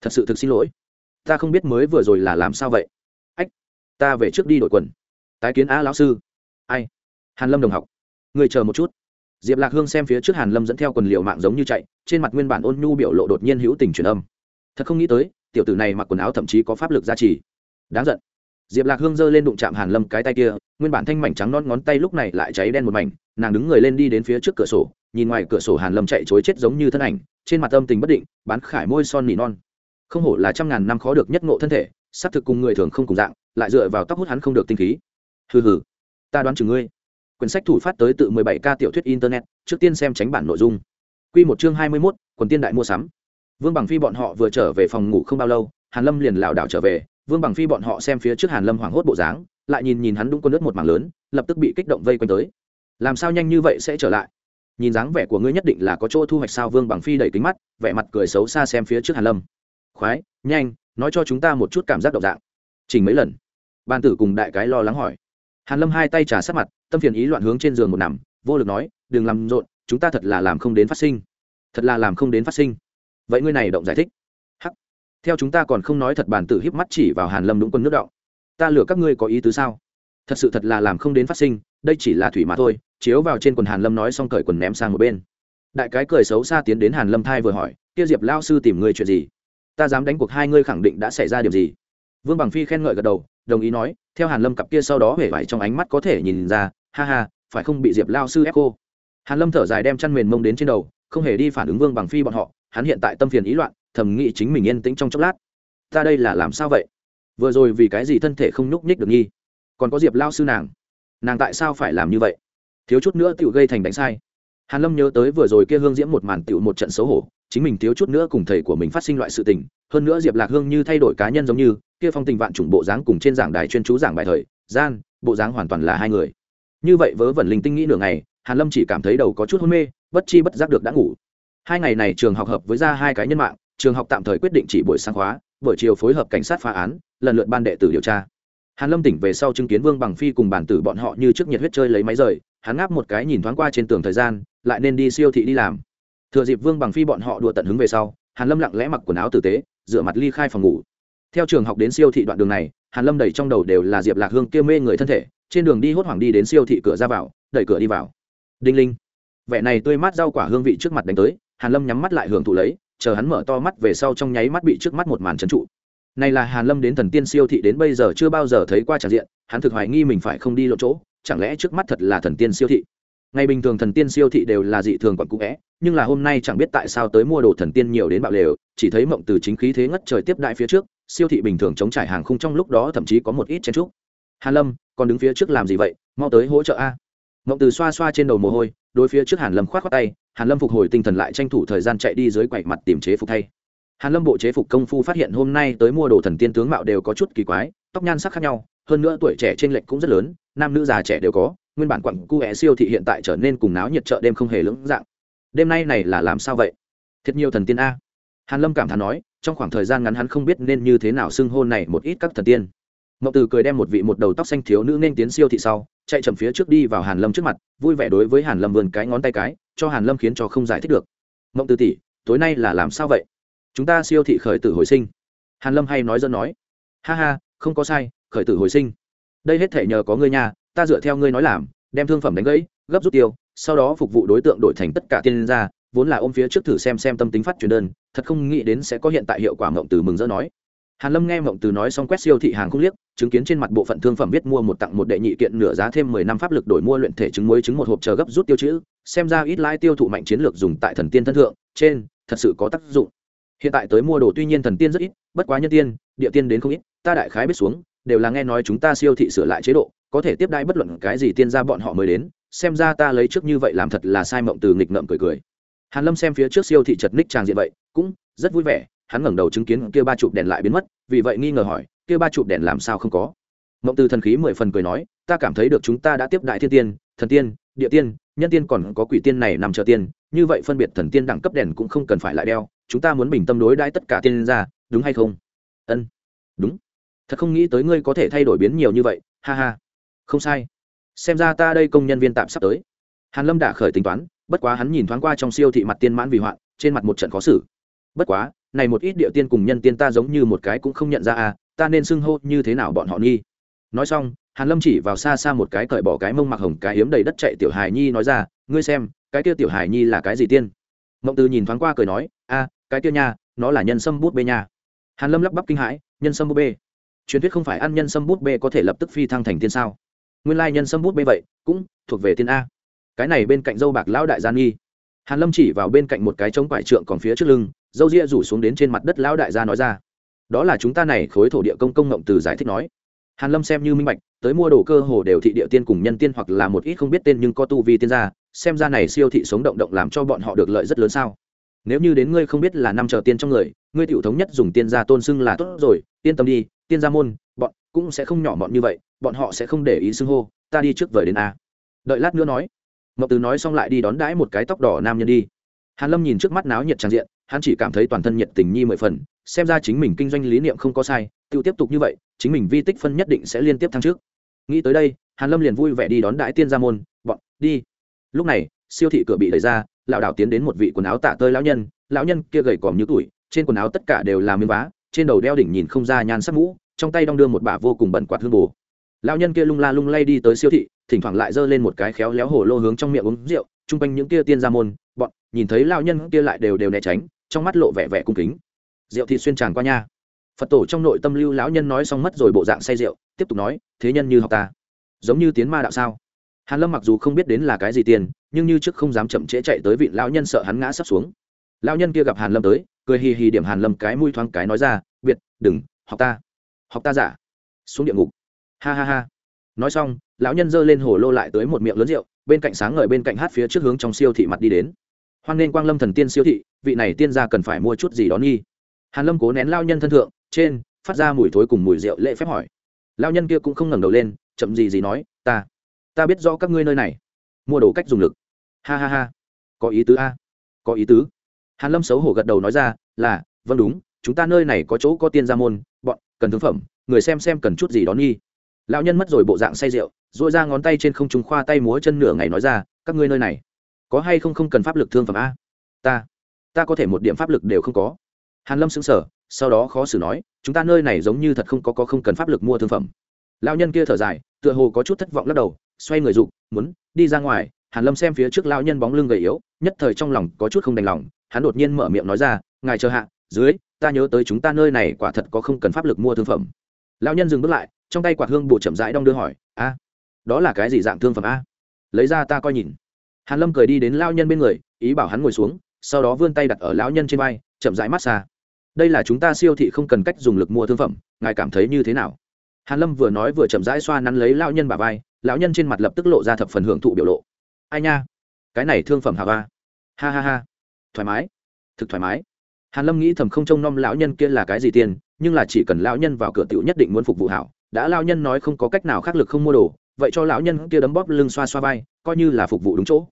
thật sự thực xin lỗi. Ta không biết mới vừa rồi là làm sao vậy. Ách, ta về trước đi đội quần. Tái kiến a lão sư. Ai? Hàn lâm đồng học. Người chờ một chút. Diệp lạc hương xem phía trước hàn lâm dẫn theo quần liệu mạng giống như chạy, trên mặt nguyên bản ôn nhu biểu lộ đột nhiên hữu tình truyền âm. Thật không nghĩ tới, tiểu tử này mặc quần áo thậm chí có pháp lực gia trì. Đáng giận. Diệp lạc hương giơ lên đụng chạm hàn lâm cái tay kia, nguyên bản thanh mảnh trắng non ngón tay lúc này lại cháy đen một mảnh, nàng đứng người lên đi đến phía trước cửa sổ, nhìn ngoài cửa sổ hàn lâm chạy chối chết giống như thân ảnh, trên mặt âm tình bất định, bán khải môi son nỉ non không hổ là trăm ngàn năm khó được nhất ngộ thân thể sắp thực cùng người thường không cùng dạng lại dựa vào tóc hút hắn không được tinh khí. Hừ hừ ta đoán chừng ngươi. Quyển sách thủ phát tới tự 17 k tiểu thuyết internet trước tiên xem tránh bản nội dung. Quy một chương 21, quần tiên đại mua sắm. Vương bằng phi bọn họ vừa trở về phòng ngủ không bao lâu hàn lâm liền lảo đảo trở về. Vương bằng phi bọn họ xem phía trước hàn lâm hoảng hốt bộ dáng lại nhìn nhìn hắn đúng con nước một mảng lớn lập tức bị kích động vây quanh tới. Làm sao nhanh như vậy sẽ trở lại? Nhìn dáng vẻ của ngươi nhất định là có chỗ thu hoạch sao? Vương bằng phi đẩy kính mắt vẻ mặt cười xấu xa xem phía trước hàn lâm khoái, nhanh, nói cho chúng ta một chút cảm giác độc dạng. Chỉnh mấy lần? Ban tử cùng đại cái lo lắng hỏi. Hàn lâm hai tay trà sát mặt, tâm phiền ý loạn hướng trên giường một nằm, vô lực nói, đừng làm rộn, chúng ta thật là làm không đến phát sinh. Thật là làm không đến phát sinh. Vậy ngươi này động giải thích. Hắc. Theo chúng ta còn không nói thật bản tử híp mắt chỉ vào hàn lâm đúng quân nước động. Ta lừa các ngươi có ý tứ sao? Thật sự thật là làm không đến phát sinh, đây chỉ là thủy mà thôi. Chiếu vào trên quần hàn lâm nói xong cởi quần ném sang một bên. Đại cái cười xấu xa tiến đến hàn lâm thai vừa hỏi, kia diệp lao sư tìm ngươi chuyện gì? Ta dám đánh cuộc hai ngươi khẳng định đã xảy ra điều gì? Vương bằng phi khen ngợi gật đầu, đồng ý nói, theo hàn lâm cặp kia sau đó hể vải trong ánh mắt có thể nhìn ra, ha ha, phải không bị diệp lao sư ép cô? Hàn lâm thở dài đem chăn mền mông đến trên đầu, không hề đi phản ứng vương bằng phi bọn họ, hắn hiện tại tâm phiền ý loạn, thầm nghĩ chính mình yên tĩnh trong chốc lát. Ta đây là làm sao vậy? Vừa rồi vì cái gì thân thể không nhúc nhích được nghi còn có diệp lao sư nàng nàng tại sao phải làm như vậy? Thiếu chút nữa tựu gây thành đánh sai. Hàn lâm nhớ tới vừa rồi kia hương diễm một màn tựu một trận xấu hổ chính mình thiếu chút nữa cùng thầy của mình phát sinh loại sự tình. Hơn nữa diệp lạc hương như thay đổi cá nhân giống như, kia phong tình vạn chủng bộ dáng cùng trên giảng đài chuyên chú giảng bài thời, gian, bộ dáng hoàn toàn là hai người. Như vậy vớ vẩn linh tinh nghĩ nửa ngày, hàn lâm chỉ cảm thấy đầu có chút hôn mê, bất chi bất giác được đã ngủ. Hai ngày này trường học hợp với ra hai cái nhân mạng, trường học tạm thời quyết định chỉ buổi sáng khóa, buổi chiều phối hợp cảnh sát phá án, lần lượt ban đệ tử điều tra. Hàn lâm tỉnh về sau chứng kiến vương bằng phi cùng bản tử bọn họ như trước nhiệt huyết chơi lấy máy rời, hắn ngáp một cái nhìn thoáng qua trên tường thời gian, lại nên đi siêu thị đi làm thừa dịp vương bằng phi bọn họ đùa tận hứng về sau, hàn lâm lặng lẽ mặc quần áo tử tế dựa mặt ly khai phòng ngủ. Theo trường học đến siêu thị đoạn đường này, hàn lâm đẩy trong đầu đều là diệp lạc hương kia mê người thân thể, trên đường đi hốt hoảng đi đến siêu thị cửa ra vào, đẩy cửa đi vào. Đinh linh. Vẻ này tươi mát rau quả hương vị trước mặt đánh tới, hàn lâm nhắm mắt lại hưởng thụ lấy, chờ hắn mở to mắt về sau trong nháy mắt bị trước mắt một màn trấn trụ. Này là hàn lâm đến thần tiên siêu thị đến bây giờ chưa bao giờ thấy qua trả diện, hắn thực hoài nghi mình phải không đi lộ chỗ, chẳng lẽ trước mắt thật là thần tiên siêu thị? Ngày bình thường thần tiên siêu thị đều là dị thường còn cũ vẽ, nhưng là hôm nay chẳng biết tại sao tới mua đồ thần tiên nhiều đến bạo lều, chỉ thấy mộng từ chính khí thế ngất trời tiếp đại phía trước, siêu thị bình thường chống trải hàng khung trong lúc đó thậm chí có một ít chen trúc. Hàn lâm, còn đứng phía trước làm gì vậy? Mau tới hỗ trợ a. Mộng từ xoa xoa trên đầu mồ hôi, đối phía trước hàn lâm khoát khoát tay, hàn lâm phục hồi tinh thần lại tranh thủ thời gian chạy đi dưới quậy mặt tìm chế phục thay. Hàn lâm bộ chế phục công phu phát hiện hôm nay tới mua đồ thần tiên tướng mạo đều có chút kỳ quái, tóc nhan sắc khác nhau, hơn nữa tuổi trẻ trên lệnh cũng rất lớn, nam nữ già trẻ đều có nguyên bản quặng cu é siêu thị hiện tại trở nên cùng náo nhiệt chợ đêm không hề lưỡng dạng. Đêm nay này là làm sao vậy? Thật nhiều thần tiên a. Hàn lâm cảm thán nói, trong khoảng thời gian ngắn hắn không biết nên như thế nào xưng hôn này một ít các thần tiên. Mậu từ cười đem một vị một đầu tóc xanh thiếu nữ nên tiến siêu thị sau, chạy chậm phía trước đi vào hàn lâm trước mặt, vui vẻ đối với hàn lâm vươn cái ngón tay cái, cho hàn lâm khiến cho không giải thích được. Mộng từ tỷ, tối nay là làm sao vậy? Chúng ta siêu thị khởi tử hồi sinh. Hàn lâm hay nói dân nói. Ha ha, không có sai, khởi tử hồi sinh. Đây hết thể nhờ có ngươi nhà ta dựa theo ngươi nói làm, đem thương phẩm đánh gãy, gấp rút tiêu, sau đó phục vụ đối tượng đổi thành tất cả tiên gia, vốn là ôm phía trước thử xem xem tâm tính phát truyền đơn, thật không nghĩ đến sẽ có hiện tại hiệu quả, mộng từ mừng rỡ nói. Hàn lâm nghe mộng từ nói xong quét siêu thị hàng không liếc, chứng kiến trên mặt bộ phận thương phẩm viết mua một tặng một đệ nhị kiện nửa giá thêm mười năm pháp lực đổi mua luyện thể trứng muối trứng một hộp chờ gấp rút tiêu chữ xem ra ít lãi tiêu thụ mạnh chiến lược dùng tại thần tiên thân thượng, trên, thật sự có tác dụng. Hiện tại tới mua đồ tuy nhiên thần tiên rất ít, bất quá nhân tiên, địa tiên đến không ít, ta đại khái biết xuống, đều là nghe nói chúng ta siêu thị sửa lại chế độ có thể tiếp đãi bất luận cái gì tiên ra bọn họ mới đến, xem ra ta lấy trước như vậy làm thật là sai mộng từ nghịch ngợm cười cười. Hàn lâm xem phía trước siêu thị chật ních tràng diện vậy, cũng rất vui vẻ, hắn ngẩng đầu chứng kiến kia ba chụp đèn lại biến mất, vì vậy nghi ngờ hỏi, kia ba chụp đèn làm sao không có? Mộng từ thần khí mười phần cười nói, ta cảm thấy được chúng ta đã tiếp đại thiên tiên, thần tiên, địa tiên, nhân tiên còn có quỷ tiên này nằm chờ tiên, như vậy phân biệt thần tiên đẳng cấp đèn cũng không cần phải lại đeo, chúng ta muốn bình tâm đối đãi tất cả tiên ra đúng hay không? Ân. Đúng. Thật không nghĩ tới ngươi có thể thay đổi biến nhiều như vậy, ha ha không sai. Xem ra ta đây công nhân viên tạm sắp tới. Hàn lâm đã khởi tính toán, bất quá hắn nhìn thoáng qua trong siêu thị mặt tiên mãn vì hoạn, trên mặt một trận khó xử. Bất quá, này một ít địa tiên cùng nhân tiên ta giống như một cái cũng không nhận ra à ta nên xưng hô như thế nào bọn họ nghi. Nói xong, hàn lâm chỉ vào xa xa một cái cởi bỏ cái mông mặc hồng cái hiếm đầy đất chạy tiểu hài nhi nói ra, ngươi xem, cái kia tiểu hài nhi là cái gì tiên? Mộng từ nhìn thoáng qua cười nói, a, cái kia nha, nó là nhân sâm bút bê nha. Hàn lâm lắp bắp kinh hãi, nhân sâm bút bê? Truyền thuyết không phải ăn nhân sâm bút bê có thể lập tức phi thăng thành tiên sao? Nguyên lai nhân sâm bút bê vậy, cũng thuộc về tiên a. Cái này bên cạnh dâu bạc lão đại gia nghi. Hàn lâm chỉ vào bên cạnh một cái trống quải trượng còn phía trước lưng, dâu ria rủ xuống đến trên mặt đất lão đại gia nói ra. Đó là chúng ta này khối thổ địa công công ngộng từ giải thích nói. Hàn lâm xem như minh bạch, tới mua đồ cơ hồ đều thị địa tiên cùng nhân tiên hoặc là một ít không biết tên nhưng có tu vi tiên gia, xem ra này siêu thị sống động động làm cho bọn họ được lợi rất lớn sao. Nếu như đến ngươi không biết là năm chờ tiên trong người, ngươi tiểu thống nhất dùng tiên gia tôn xưng là tốt rồi, yên tâm đi, tiên gia môn cũng sẽ không nhỏ mọn như vậy, bọn họ sẽ không để ý xưng hô, ta đi trước vời đến a. Đợi lát nữa nói. Mậu từ nói xong lại đi đón đãi một cái tóc đỏ nam nhân đi. Hàn lâm nhìn trước mắt náo nhiệt tràn diện, hắn chỉ cảm thấy toàn thân nhiệt tình nhi mười phần, xem ra chính mình kinh doanh lý niệm không có sai tự tiếp tục như vậy, chính mình vi tích phân nhất định sẽ liên tiếp thăng trước. Nghĩ tới đây, hàn lâm liền vui vẻ đi đón đãi tiên gia môn, bọn, đi. Lúc này, siêu thị cửa bị đẩy ra, lão đảo tiến đến một vị quần áo tả tơi lão nhân lão nhân kia gầy còm như tuổi, trên quần áo tất cả đều là miếng vá, trên đầu đeo đỉnh nhìn không ra nhan sắc mũ trong tay đong đưa một bả vô cùng bẩn quạt hương bù. Lão nhân kia lung la lung lay đi tới siêu thị, thỉnh thoảng lại giơ lên một cái khéo léo hổ lô hướng trong miệng uống rượu, chung quanh những kia tiên gia môn, bọn, nhìn thấy lão nhân kia lại đều đều né tránh, trong mắt lộ vẻ vẻ cung kính. Rượu thì xuyên tràn qua nha phật tổ trong nội tâm lưu lão nhân nói xong mất rồi bộ dạng say rượu, tiếp tục nói, thế nhân như học ta, giống như tiến ma đạo sao? Hàn lâm mặc dù không biết đến là cái gì tiền, nhưng như trước không dám chậm trễ chạy tới vị lão nhân sợ hắn ngã sắp xuống. Lão nhân kia gặp hàn lâm tới, cười hì hì điểm hàn lâm cái mũi thoáng cái nói ra, biệt, đừng, học ta học ta giả. Xuống địa ngục. Ha ha ha. Nói xong, lão nhân giơ lên hồ lô lại tới một miệng lớn rượu, bên cạnh sáng ngời bên cạnh hát phía trước hướng trong siêu thị mặt đi đến. Hoan nên quang lâm thần tiên siêu thị, vị này tiên gia cần phải mua chút gì đó nghi. Hàn lâm cố nén lao nhân thân thượng, trên, phát ra mùi thối cùng mùi rượu lễ phép hỏi. Lao nhân kia cũng không ngẩng đầu lên, chậm gì gì nói, ta ta biết rõ các ngươi nơi này. Mua đồ cách dùng lực. Ha ha ha, có ý tứ a, có ý tứ. Hàn lâm xấu hổ gật đầu nói ra, là vâng đúng, chúng ta nơi này có chỗ có tiên gia môn, bọn cần thương phẩm, người xem xem cần chút gì đó nghi. Lão nhân mất rồi bộ dạng say rượu dội ra ngón tay trên không trung khoa tay múa chân nửa ngày nói ra, các ngươi nơi này, có hay không không cần pháp lực thương phẩm a? Ta ta có thể một điểm pháp lực đều không có. Hàn lâm sững sờ, sau đó khó xử nói, chúng ta nơi này giống như thật không có có không cần pháp lực mua thương phẩm. Lão nhân kia thở dài, tựa hồ có chút thất vọng lắc đầu, xoay người dụ muốn, đi ra ngoài. Hàn lâm xem phía trước lão nhân bóng lưng gầy yếu, nhất thời trong lòng có chút không đành lòng, hắn đột nhiên mở miệng nói ra, ngài chờ hạ, dưới ta nhớ tới chúng ta nơi này quả thật có không cần pháp lực mua thương phẩm. Lão nhân dừng bước lại, trong tay quạt hương bổ chậm rãi đong đưa hỏi, a, đó là cái gì dạng thương phẩm a? Lấy ra ta coi nhìn. Hàn lâm cười đi đến lão nhân bên người, ý bảo hắn ngồi xuống, sau đó vươn tay đặt ở lão nhân trên vai, chậm rãi mát xa. Đây là chúng ta siêu thị không cần cách dùng lực mua thương phẩm, ngài cảm thấy như thế nào? Hàn lâm vừa nói vừa chậm rãi xoa nắn lấy lão nhân bà vai, lão nhân trên mặt lập tức lộ ra thập phần hưởng thụ biểu lộ. Ai nha, cái này thương phẩm hà va ha ha ha, thoải mái, thực thoải mái hàn lâm nghĩ thầm không trông nom lão nhân kia là cái gì tiền, nhưng là chỉ cần lão nhân vào cửa tiểu nhất định muốn phục vụ hảo. Đã lão nhân nói không có cách nào khác lực không mua đồ, vậy cho lão nhân kia đấm bóp lưng xoa xoa vai, coi như là phục vụ đúng chỗ.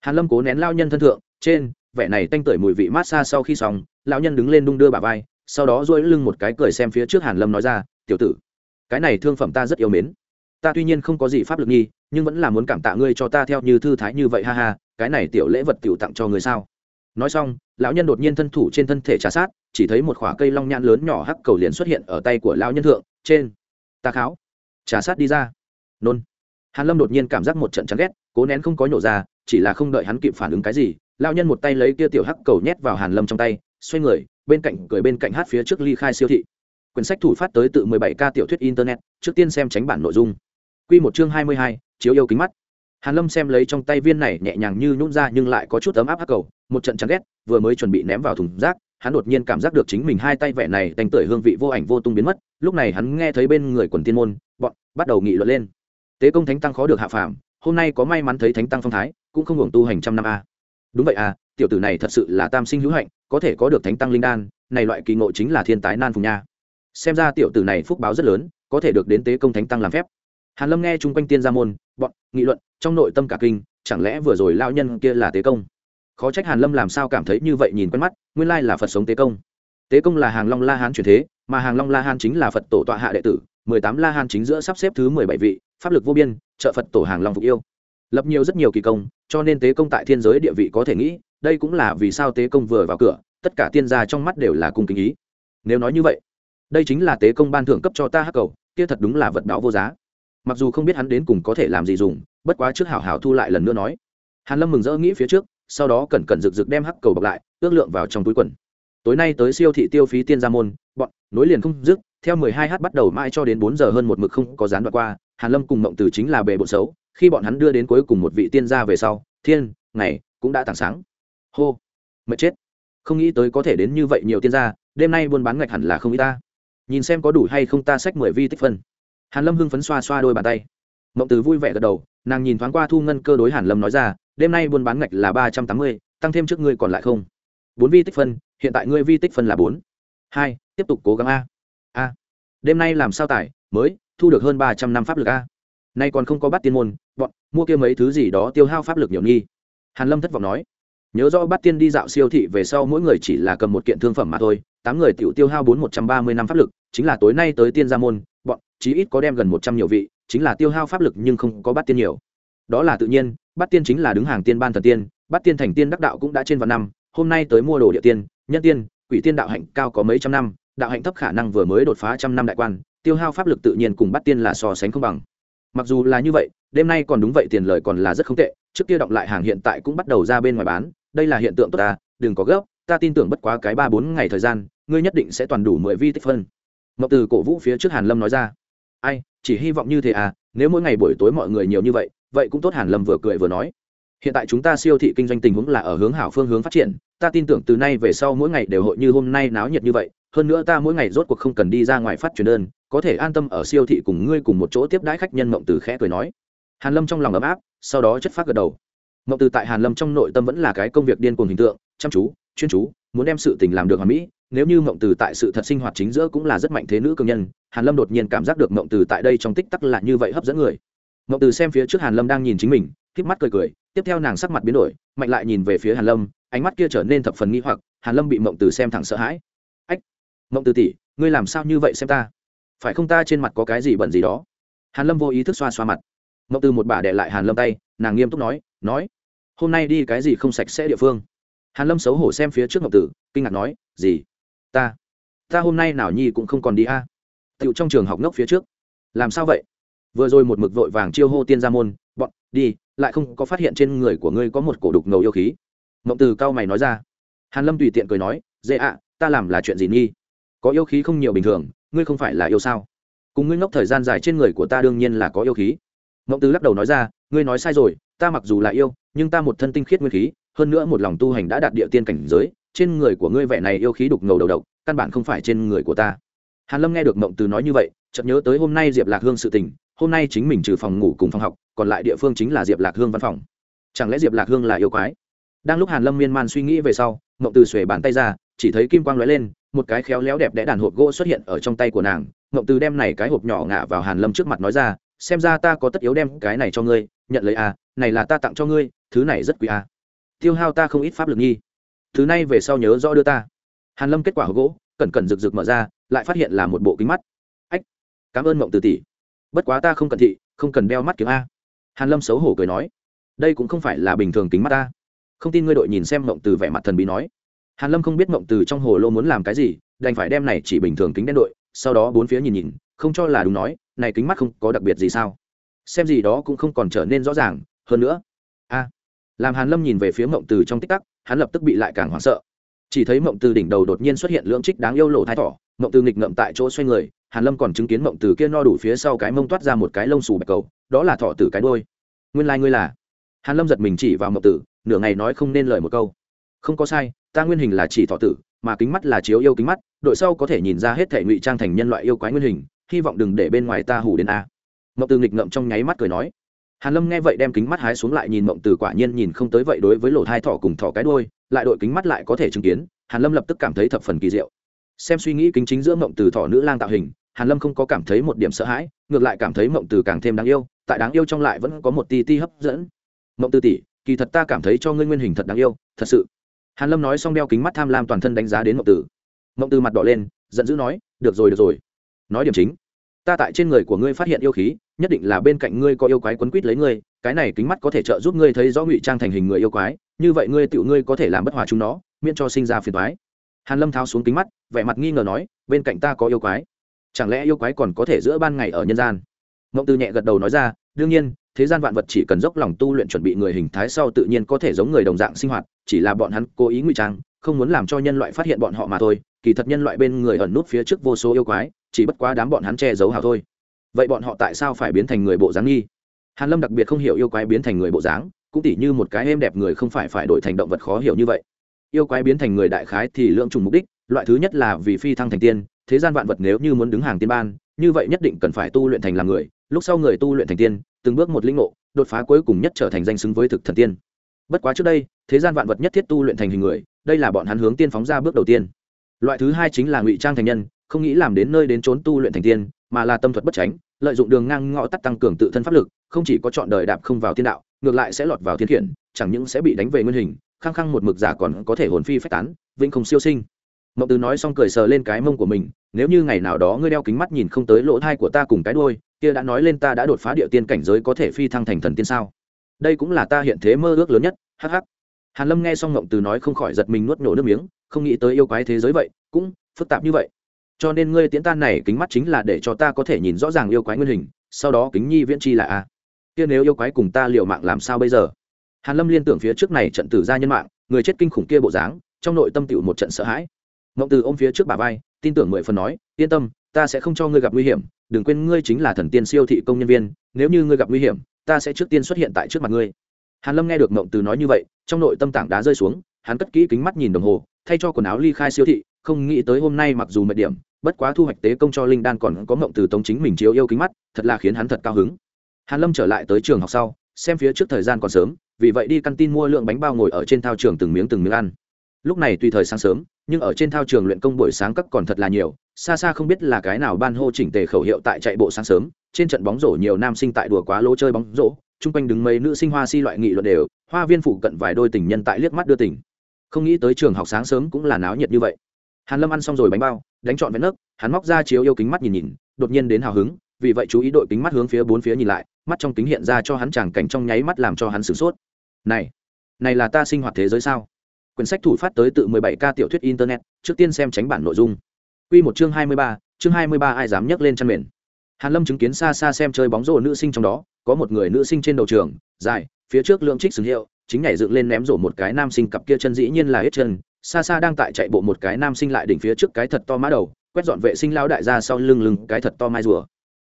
Hàn lâm cố nén lão nhân thân thượng, trên, vẻ này tanh tưởi mùi vị mát xa sau khi xong, lão nhân đứng lên đung đưa bà vai, sau đó duỗi lưng một cái cười xem phía trước hàn lâm nói ra, tiểu tử, cái này thương phẩm ta rất yêu mến. Ta tuy nhiên không có gì pháp lực nghi, nhưng vẫn là muốn cảm tạ ngươi cho ta theo như thư thái như vậy ha ha, cái này tiểu lễ vật tiểu tặng cho người sao? Nói xong lão nhân đột nhiên thân thủ trên thân thể trà sát chỉ thấy một khoả cây long nhãn lớn nhỏ hắc cầu liền xuất hiện ở tay của lão nhân thượng trên. Ta kháo. Trà sát đi ra. Nôn. Hàn lâm đột nhiên cảm giác một trận chán ghét cố nén không có nhổ ra chỉ là không đợi hắn kịp phản ứng cái gì lão nhân một tay lấy kia tiểu hắc cầu nhét vào hàn lâm trong tay xoay người bên cạnh cười bên cạnh hát phía trước ly khai siêu thị. Quyển sách thủ phát tới tự 17 k tiểu thuyết internet trước tiên xem tránh bản nội dung. Quy một chương 22, chiếu yêu kính mắt hàn lâm xem lấy trong tay viên này nhẹ nhàng như nhún ra nhưng lại có chút ấm áp hắc cầu, một trận chán ghét, vừa mới chuẩn bị ném vào thùng rác, hắn đột nhiên cảm giác được chính mình hai tay vẻ này tanh tưởi hương vị vô ảnh vô tung biến mất, lúc này hắn nghe thấy bên người quần tiên môn, bọn, bắt đầu nghị luận lên. Tế công thánh tăng khó được hạ phàm, hôm nay có may mắn thấy thánh tăng phong thái, cũng không hưởng tu hành trăm năm a. Đúng vậy à tiểu tử này thật sự là tam sinh hữu hạnh, có thể có được thánh tăng linh đan, này loại kỳ ngộ chính là thiên tái nan phùng nha. Xem ra tiểu tử này phúc báo rất lớn, có thể được đến tế công thánh tăng làm phép hàn lâm nghe chung quanh tiên gia môn, bọn, nghị luận, trong nội tâm cả kinh, chẳng lẽ vừa rồi lao nhân kia là tế công? Khó trách hàn lâm làm sao cảm thấy như vậy nhìn quen mắt, nguyên lai là phật sống tế công. Tế công là hàng long la hán truyền thế, mà hàng long la hán chính là phật tổ tọa hạ đệ tử, mười tám la hán chính giữa sắp xếp thứ mười bảy vị, pháp lực vô biên, trợ phật tổ hàng long phục yêu. Lập nhiều rất nhiều kỳ công, cho nên tế công tại thiên giới địa vị có thể nghĩ, đây cũng là vì sao tế công vừa vào cửa, tất cả tiên gia trong mắt đều là cung kính ý. Nếu nói như vậy, đây chính là tế công ban thưởng cấp cho ta hắc cầu, kia thật đúng là vật báo vô giá mặc dù không biết hắn đến cùng có thể làm gì dùng, bất quá trước hảo hảo thu lại lần nữa nói. Hàn lâm mừng rỡ nghĩ phía trước, sau đó cẩn cẩn rực rực đem hắc cầu bọc lại, ước lượng vào trong túi quần. Tối nay tới siêu thị tiêu phí tiên gia môn, bọn nối liền không dứt, theo 12 h bắt đầu mãi cho đến 4 giờ hơn một mực không có gián đoạn qua, hàn lâm cùng mộng từ chính là bề bộ xấu, khi bọn hắn đưa đến cuối cùng một vị tiên gia về sau, thiên, ngày, cũng đã tảng sáng. Hô, mệt chết. Không nghĩ tới có thể đến như vậy nhiều tiên gia, đêm nay buôn bán ngạch hẳn là không ít ta. Nhìn xem có đủ hay không ta sách mười vi tích phân hàn lâm hưng phấn xoa xoa đôi bàn tay. Mộng từ vui vẻ gật đầu, nàng nhìn thoáng qua thu ngân cơ đối hàn lâm nói ra, đêm nay buôn bán ngạch là ba trăm tám mươi, tăng thêm trước ngươi còn lại không. Bốn vi tích phân, hiện tại ngươi vi tích phân là bốn. Hai, tiếp tục cố gắng a. A. Đêm nay làm sao tải, mới, thu được hơn ba trăm năm pháp lực a. Nay còn không có bắt tiên môn, bọn, mua kia mấy thứ gì đó tiêu hao pháp lực nhiều nghi. Hàn lâm thất vọng nói, nhớ rõ bắt tiên đi dạo siêu thị về sau mỗi người chỉ là cầm một kiện thương phẩm mà thôi, tám người tiểu tiêu hao bốn một trăm ba mươi năm pháp lực, chính là tối nay tới tiên gia môn chí ít có đem gần một trăm nhiều vị, chính là tiêu hao pháp lực nhưng không có bắt tiên nhiều. Đó là tự nhiên bắt tiên chính là đứng hàng tiên ban thần tiên bắt tiên thành tiên đắc đạo cũng đã trên vạn năm, hôm nay tới mua đồ địa tiên, nhân tiên, quỷ tiên đạo hạnh cao có mấy trăm năm, đạo hạnh thấp khả năng vừa mới đột phá trăm năm đại quan, tiêu hao pháp lực tự nhiên cùng bắt tiên là so sánh không bằng. Mặc dù là như vậy, đêm nay còn đúng vậy tiền lời còn là rất không tệ, trước kia động lại hàng hiện tại cũng bắt đầu ra bên ngoài bán, đây là hiện tượng tốt ta, đừng có gấp, ta tin tưởng bất quá cái ba bốn ngày thời gian, ngươi nhất định sẽ toàn đủ mười vi tích phân. Ngọc từ cổ vũ phía trước hàn lâm nói ra ai, chỉ hy vọng như thế à nếu mỗi ngày buổi tối mọi người nhiều như vậy vậy cũng tốt, hàn lâm vừa cười vừa nói. Hiện tại chúng ta siêu thị kinh doanh tình huống là ở hướng hảo phương hướng phát triển, ta tin tưởng từ nay về sau mỗi ngày đều hội như hôm nay náo nhiệt như vậy, hơn nữa ta mỗi ngày rốt cuộc không cần đi ra ngoài phát truyền đơn, có thể an tâm ở siêu thị cùng ngươi cùng một chỗ tiếp đãi khách nhân, mộng từ khẽ cười nói. Hàn lâm trong lòng ấm áp, sau đó chất phát gật đầu. Mộng từ tại hàn lâm trong nội tâm vẫn là cái công việc điên cuồng hình tượng, chăm chú, chuyên chú, muốn đem sự tình làm được hoàn mỹ nếu như mộng từ tại sự thật sinh hoạt chính giữa cũng là rất mạnh thế nữ cường nhân, hàn lâm đột nhiên cảm giác được mộng từ tại đây trong tích tắc là như vậy hấp dẫn người. Mộng từ xem phía trước hàn lâm đang nhìn chính mình k mắt cười cười, tiếp theo nàng sắc mặt biến đổi, mạnh lại nhìn về phía hàn lâm, ánh mắt kia trở nên thập phần nghi hoặc, hàn lâm bị mộng từ xem thẳng sợ hãi. Ách, mộng từ tỷ, ngươi làm sao như vậy xem ta? Phải không ta trên mặt có cái gì bẩn gì đó? Hàn lâm vô ý thức xoa xoa mặt. Mộng từ một bà đè lại hàn lâm tay, nàng nghiêm túc nói nói, hôm nay đi cái gì không sạch sẽ địa phương? Hàn lâm xấu hổ xem phía trước mộng tử kinh ngạc nói, gì? Ta ta hôm nay nào nhi cũng không còn đi a. À? tựu trong trường học ngốc phía trước. Làm sao vậy? Vừa rồi một mực vội vàng chiêu hô tiên gia môn, bọn, đi, lại không có phát hiện trên người của ngươi có một cổ đục ngầu yêu khí. Mộng từ cao mày nói ra. Hàn lâm tùy tiện cười nói dễ ạ, ta làm là chuyện gì nghi có yêu khí không nhiều bình thường, ngươi không phải là yêu sao? Cùng ngươi ngốc thời gian dài trên người của ta đương nhiên là có yêu khí. Mộng từ lắc đầu nói ra, ngươi nói sai rồi, ta mặc dù là yêu, nhưng ta một thân tinh khiết nguyên khí, hơn nữa một lòng tu hành đã đạt địa tiên cảnh giới trên người của ngươi vẻ này yêu khí đục ngầu đầu độc, căn bản không phải trên người của ta. Hàn lâm nghe được mộng từ nói như vậy, chợt nhớ tới hôm nay diệp lạc hương sự tình, hôm nay chính mình trừ phòng ngủ cùng phòng học, còn lại địa phương chính là diệp lạc hương văn phòng. Chẳng lẽ diệp lạc hương là yêu quái? Đang lúc hàn lâm miên man suy nghĩ về sau, mộng từ xuề bàn tay ra, chỉ thấy kim quang lóe lên, một cái khéo léo đẹp đẽ đàn hộp gỗ xuất hiện ở trong tay của nàng. Mộng từ đem này cái hộp nhỏ ngả vào hàn lâm trước mặt nói ra, xem ra ta có tất yếu đem cái này cho ngươi, nhận lấy à này là ta tặng cho ngươi, thứ này rất quý à. Tiêu hao ta không ít pháp lực nghi thứ này về sau nhớ rõ đưa ta. Hàn lâm kết quả hộp gỗ, cẩn cẩn rực rực mở ra, lại phát hiện là một bộ kính mắt. Ách, cảm ơn mộng từ tỷ. Bất quá ta không cần thị, không cần đeo mắt kiếm a. Hàn lâm xấu hổ cười nói, đây cũng không phải là bình thường kính mắt ta. Không tin ngươi đội nhìn xem mộng từ vẻ mặt thần bí nói. Hàn lâm không biết mộng từ trong hồ lô muốn làm cái gì, đành phải đem này chỉ bình thường kính đen đội, sau đó bốn phía nhìn nhìn, không cho là đúng nói, này kính mắt không có đặc biệt gì sao? Xem gì đó cũng không còn trở nên rõ ràng, hơn nữa, a làm hàn lâm nhìn về phía mộng từ trong tích tắc, hắn lập tức bị lại càng hoảng sợ. Chỉ thấy mộng từ đỉnh đầu đột nhiên xuất hiện lưỡng trích đáng yêu lộ thai thỏ, mộng từ nghịch ngậm tại chỗ xoay người, hàn lâm còn chứng kiến mộng từ kia no đủ phía sau cái mông toát ra một cái lông xù bạch cầu, đó là thỏ tử cái đôi nguyên lai like ngươi là? Hàn lâm giật mình chỉ vào mộng tử nửa ngày nói không nên lời một câu. Không có sai, ta nguyên hình là chỉ thọ tử, mà kính mắt là chiếu yêu kính mắt, đội sau có thể nhìn ra hết thể ngụy trang thành nhân loại yêu quái nguyên hình, hy vọng đừng để bên ngoài ta hủ đến a. Mộng từ nghịch ngậm trong nháy mắt cười nói hàn lâm nghe vậy đem kính mắt hái xuống lại nhìn mộng từ quả nhiên nhìn không tới vậy đối với lỗ thai thỏ cùng thỏ cái đuôi, lại đội kính mắt lại có thể chứng kiến, hàn lâm lập tức cảm thấy thập phần kỳ diệu. Xem suy nghĩ kính chính giữa mộng từ thỏ nữ lang tạo hình, hàn lâm không có cảm thấy một điểm sợ hãi, ngược lại cảm thấy mộng từ càng thêm đáng yêu, tại đáng yêu trong lại vẫn có một ti ti hấp dẫn. Mộng từ tỷ, kỳ thật ta cảm thấy cho ngươi nguyên hình thật đáng yêu, thật sự. Hàn lâm nói xong đeo kính mắt tham lam toàn thân đánh giá đến mộng từ. Mộng từ mặt đỏ lên, giận dữ nói, được rồi được rồi. Nói điểm chính. Ta tại trên người của ngươi phát hiện yêu khí nhất định là bên cạnh ngươi có yêu quái quấn quýt lấy ngươi, cái này kính mắt có thể trợ giúp ngươi thấy rõ ngụy trang thành hình người yêu quái, như vậy ngươi tự ngươi có thể làm bất hòa chúng nó, miễn cho sinh ra phiền toái. Hàn lâm tháo xuống kính mắt, vẻ mặt nghi ngờ nói, bên cạnh ta có yêu quái, chẳng lẽ yêu quái còn có thể giữa ban ngày ở nhân gian? Mộng tư nhẹ gật đầu nói ra, đương nhiên, thế gian vạn vật chỉ cần dốc lòng tu luyện chuẩn bị người hình thái sau tự nhiên có thể giống người đồng dạng sinh hoạt, chỉ là bọn hắn cố ý ngụy trang, không muốn làm cho nhân loại phát hiện bọn họ mà thôi, kỳ thật nhân loại bên người ẩn nút phía trước vô số yêu quái, chỉ bất quá đám bọn hắn che giấu hào thôi vậy bọn họ tại sao phải biến thành người bộ dáng nghi? Hàn lâm đặc biệt không hiểu yêu quái biến thành người bộ dáng, cũng tỉ như một cái êm đẹp người không phải phải đổi thành động vật khó hiểu như vậy. Yêu quái biến thành người đại khái thì lượng trùng mục đích, loại thứ nhất là vì phi thăng thành tiên, thế gian vạn vật nếu như muốn đứng hàng tiên ban, như vậy nhất định cần phải tu luyện thành làm người, lúc sau người tu luyện thành tiên, từng bước một linh ngộ, đột phá cuối cùng nhất trở thành danh xứng với thực thần tiên. Bất quá trước đây, thế gian vạn vật nhất thiết tu luyện thành hình người, đây là bọn hắn hướng tiên phóng ra bước đầu tiên. Loại thứ hai chính là ngụy trang thành nhân, không nghĩ làm đến nơi đến trốn tu luyện thành tiên mà là tâm thuật bất tránh, lợi dụng đường ngang ngõ tắt tăng cường tự thân pháp lực, không chỉ có chọn đời đạp không vào thiên đạo, ngược lại sẽ lọt vào thiên khiển, chẳng những sẽ bị đánh về nguyên hình, khăng khăng một mực giả còn có thể hồn phi phách tán, vĩnh không siêu sinh. Mộng từ nói xong cười sờ lên cái mông của mình, nếu như ngày nào đó ngươi đeo kính mắt nhìn không tới lỗ thai của ta cùng cái đôi kia đã nói lên ta đã đột phá địa tiên cảnh giới có thể phi thăng thành thần tiên sao? Đây cũng là ta hiện thế mơ ước lớn nhất, hắc hắc. hàn lâm nghe xong mộng từ nói không khỏi giật mình nuốt nổ nước miếng, không nghĩ tới yêu quái thế giới vậy, cũng phức tạp như vậy cho nên ngươi tiễn tan này kính mắt chính là để cho ta có thể nhìn rõ ràng yêu quái nguyên hình, sau đó kính nhi viễn chi là a. Kia nếu yêu quái cùng ta liệu mạng làm sao bây giờ? Hàn lâm liên tưởng phía trước này trận tử gia nhân mạng, người chết kinh khủng kia bộ dáng, trong nội tâm tựu một trận sợ hãi. Ngộng từ ôm phía trước bà vai, tin tưởng mười phần nói, yên tâm, ta sẽ không cho ngươi gặp nguy hiểm, đừng quên ngươi chính là thần tiên siêu thị công nhân viên, nếu như ngươi gặp nguy hiểm, ta sẽ trước tiên xuất hiện tại trước mặt ngươi. Hàn lâm nghe được ngộng từ nói như vậy, trong nội tâm tảng đá rơi xuống, hắn cất kỹ kính mắt nhìn đồng hồ, thay cho quần áo ly khai siêu thị không nghĩ tới hôm nay mặc dù mệt điểm, bất quá thu hoạch tế công cho linh đan còn có mộng từ tống chính mình chiếu yêu kính mắt, thật là khiến hắn thật cao hứng. Hàn lâm trở lại tới trường học sau, xem phía trước thời gian còn sớm, vì vậy đi căn tin mua lượng bánh bao ngồi ở trên thao trường từng miếng từng miếng ăn. Lúc này tùy thời sáng sớm, nhưng ở trên thao trường luyện công buổi sáng cấp còn thật là nhiều, xa xa không biết là cái nào ban hô chỉnh tề khẩu hiệu tại chạy bộ sáng sớm, trên trận bóng rổ nhiều nam sinh tại đùa quá lỗ chơi bóng rổ, chung quanh đứng mấy nữ sinh hoa si loại nghị luận đều, hoa viên phụ cận vài đôi tình nhân tại liếc mắt đưa tình. Không nghĩ tới trường học sáng sớm cũng là náo nhiệt như vậy hàn lâm ăn xong rồi bánh bao đánh trọn vẹn nấc hắn móc ra chiếu yêu kính mắt nhìn nhìn đột nhiên đến hào hứng vì vậy chú ý đội kính mắt hướng phía bốn phía nhìn lại mắt trong kính hiện ra cho hắn tràng cảnh trong nháy mắt làm cho hắn sửng sốt. Này này là ta sinh hoạt thế giới sao? Quyển sách thủ phát tới tự 17k tiểu thuyết internet trước tiên xem tránh bản nội dung. Quy một chương 23, chương 23 ai dám nhấc lên chân mền? Hàn lâm chứng kiến xa xa xem chơi bóng rổ nữ sinh trong đó có một người nữ sinh trên đầu trường dài phía trước lượng trích sừng hiệu chính nhảy dựng lên ném rổ một cái nam sinh cặp kia chân dĩ nhiên là hết chân xa xa đang tại chạy bộ một cái nam sinh lại đỉnh phía trước cái thật to má đầu, quét dọn vệ sinh lão đại ra sau lưng lưng cái thật to mai rùa.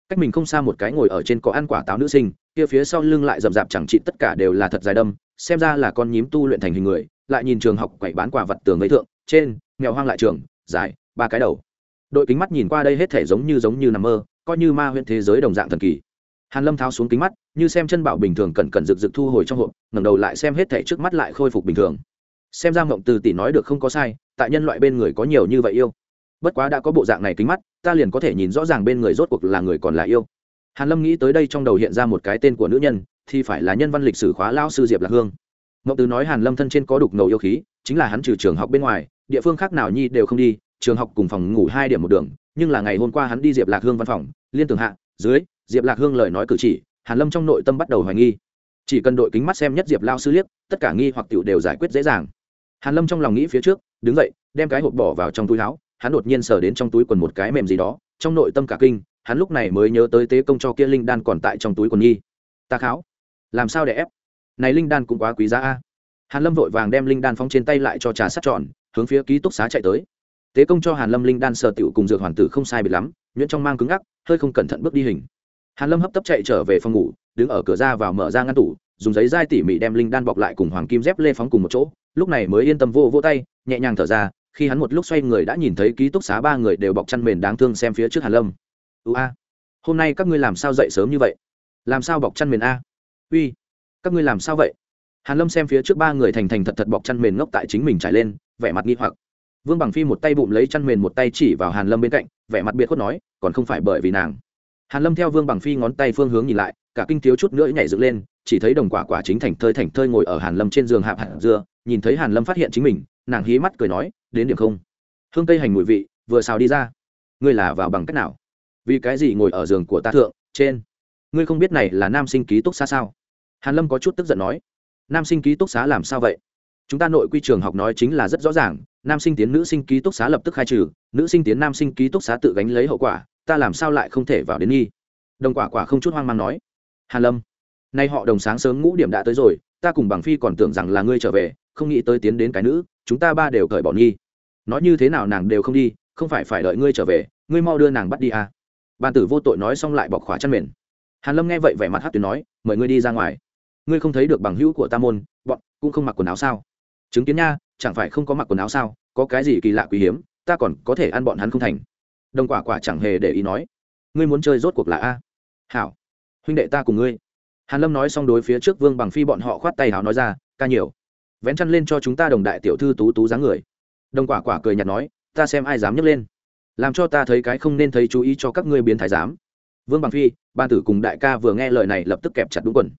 Cách mình không xa một cái ngồi ở trên có ăn quả táo nữ sinh, kia phía sau lưng lại rậm rạp chẳng trị tất cả đều là thật dài đâm, xem ra là con nhím tu luyện thành hình người, lại nhìn trường học quậy bán quả vật tường với thượng, trên, nghèo hoang lại trường, dài, ba cái đầu. Đội kính mắt nhìn qua đây hết thể giống như giống như nằm mơ, coi như ma huyện thế giới đồng dạng thần kỳ. Hàn lâm tháo xuống kính mắt, như xem chân bảo bình thường cẩn cẩn rực rực thu hồi trong hộp, ngẩng đầu lại xem hết thể trước mắt lại khôi phục bình thường xem ra mộng từ tỷ nói được không có sai, tại nhân loại bên người có nhiều như vậy yêu. Bất quá đã có bộ dạng này kính mắt, ta liền có thể nhìn rõ ràng bên người rốt cuộc là người còn là yêu. Hàn lâm nghĩ tới đây trong đầu hiện ra một cái tên của nữ nhân, thì phải là nhân văn lịch sử khóa lao sư diệp lạc hương. Mộng từ nói hàn lâm thân trên có đục ngầu yêu khí, chính là hắn trừ trường học bên ngoài, địa phương khác nào nhi đều không đi, trường học cùng phòng ngủ hai điểm một đường, nhưng là ngày hôm qua hắn đi diệp lạc hương văn phòng, liên tường hạ, dưới, diệp lạc hương lời nói cử chỉ, hàn lâm trong nội tâm bắt đầu hoài nghi. Chỉ cần đội kính mắt xem nhất diệp lao sư liếc, tất cả nghi hoặc tiểu đều giải quyết dễ dàng hàn lâm trong lòng nghĩ phía trước, đứng dậy, đem cái hộp bỏ vào trong túi áo, hắn đột nhiên sờ đến trong túi quần một cái mềm gì đó, trong nội tâm cả kinh, hắn lúc này mới nhớ tới tế công cho kia linh đan còn tại trong túi quần nhi ta kháo, làm sao để ép? Này linh đan cũng quá quý giá a. Hàn lâm vội vàng đem linh đan phóng trên tay lại cho trà sắt tròn, hướng phía ký túc xá chạy tới. Tế công cho hàn lâm linh đan sờ tiểu cùng dược hoàn tử không sai biệt lắm, nhuyễn trong mang cứng ngắc, hơi không cẩn thận bước đi hình. Hàn lâm hấp tấp chạy trở về phòng ngủ, đứng ở cửa ra vào mở ra ngăn tủ, dùng giấy dai tỉ mỉ đem linh đan bọc lại cùng hoàng kim dép lê phóng cùng một chỗ lúc này mới yên tâm vô vô tay, nhẹ nhàng thở ra, khi hắn một lúc xoay người đã nhìn thấy ký túc xá ba người đều bọc chăn mền đáng thương xem phía trước hàn lâm. Ưu a, hôm nay các ngươi làm sao dậy sớm như vậy? Làm sao bọc chăn mền a? Uy, các ngươi làm sao vậy? Hàn lâm xem phía trước ba người thành thành thật thật bọc chăn mền ngốc tại chính mình trải lên, vẻ mặt nghi hoặc. Vương bằng phi một tay bụng lấy chăn mền một tay chỉ vào hàn lâm bên cạnh, vẻ mặt biệt khuất nói, còn không phải bởi vì nàng. Hàn lâm theo vương bằng phi ngón tay phương hướng nhìn lại, cả kinh thiếu chút nữa nhảy dựng lên chỉ thấy đồng quả quả chính thành thơi thành thơi ngồi ở hàn lâm trên giường hạp hạt dưa, nhìn thấy hàn lâm phát hiện chính mình, nàng hí mắt cười nói, đến điểm không? Hương tây hành mùi vị, vừa xào đi ra. Ngươi là vào bằng cách nào? Vì cái gì ngồi ở giường của ta thượng, trên? Ngươi không biết này là nam sinh ký túc xá sao? Hàn lâm có chút tức giận nói, nam sinh ký túc xá làm sao vậy? Chúng ta nội quy trường học nói chính là rất rõ ràng, nam sinh tiến nữ sinh ký túc xá lập tức khai trừ, nữ sinh tiến nam sinh ký túc xá tự gánh lấy hậu quả, ta làm sao lại không thể vào đến nghi? Đồng quả quả không chút hoang mang nói, hàn lâm nay họ đồng sáng sớm ngũ điểm đã tới rồi, ta cùng bằng phi còn tưởng rằng là ngươi trở về, không nghĩ tới tiến đến cái nữ, chúng ta ba đều cởi bỏ nghi. Nói như thế nào nàng đều không đi, không phải phải đợi ngươi trở về, ngươi mau đưa nàng bắt đi à. Ban tử vô tội nói xong lại bọc khóa chăn mền. Hàn lâm nghe vậy vẻ mặt hát tuyến nói, mời ngươi đi ra ngoài. Ngươi không thấy được bằng hữu của ta môn, bọn cũng không mặc quần áo sao? Chứng kiến nha, chẳng phải không có mặc quần áo sao, có cái gì kỳ lạ quý hiếm, ta còn có thể ăn bọn hắn không thành. Đồng quả quả chẳng hề để ý nói, ngươi muốn chơi rốt cuộc là a? Hảo, huynh đệ ta cùng ngươi hàn lâm nói xong đối phía trước vương bằng phi bọn họ khoát tay hào nói ra, ca nhiều, vén chăn lên cho chúng ta đồng đại tiểu thư tú tú dáng người. Đồng quả quả cười nhạt nói, ta xem ai dám nhấc lên, làm cho ta thấy cái không nên thấy chú ý cho các ngươi biến thái dám. vương bằng phi ban tử cùng đại ca vừa nghe lời này lập tức kẹp chặt đúng quần.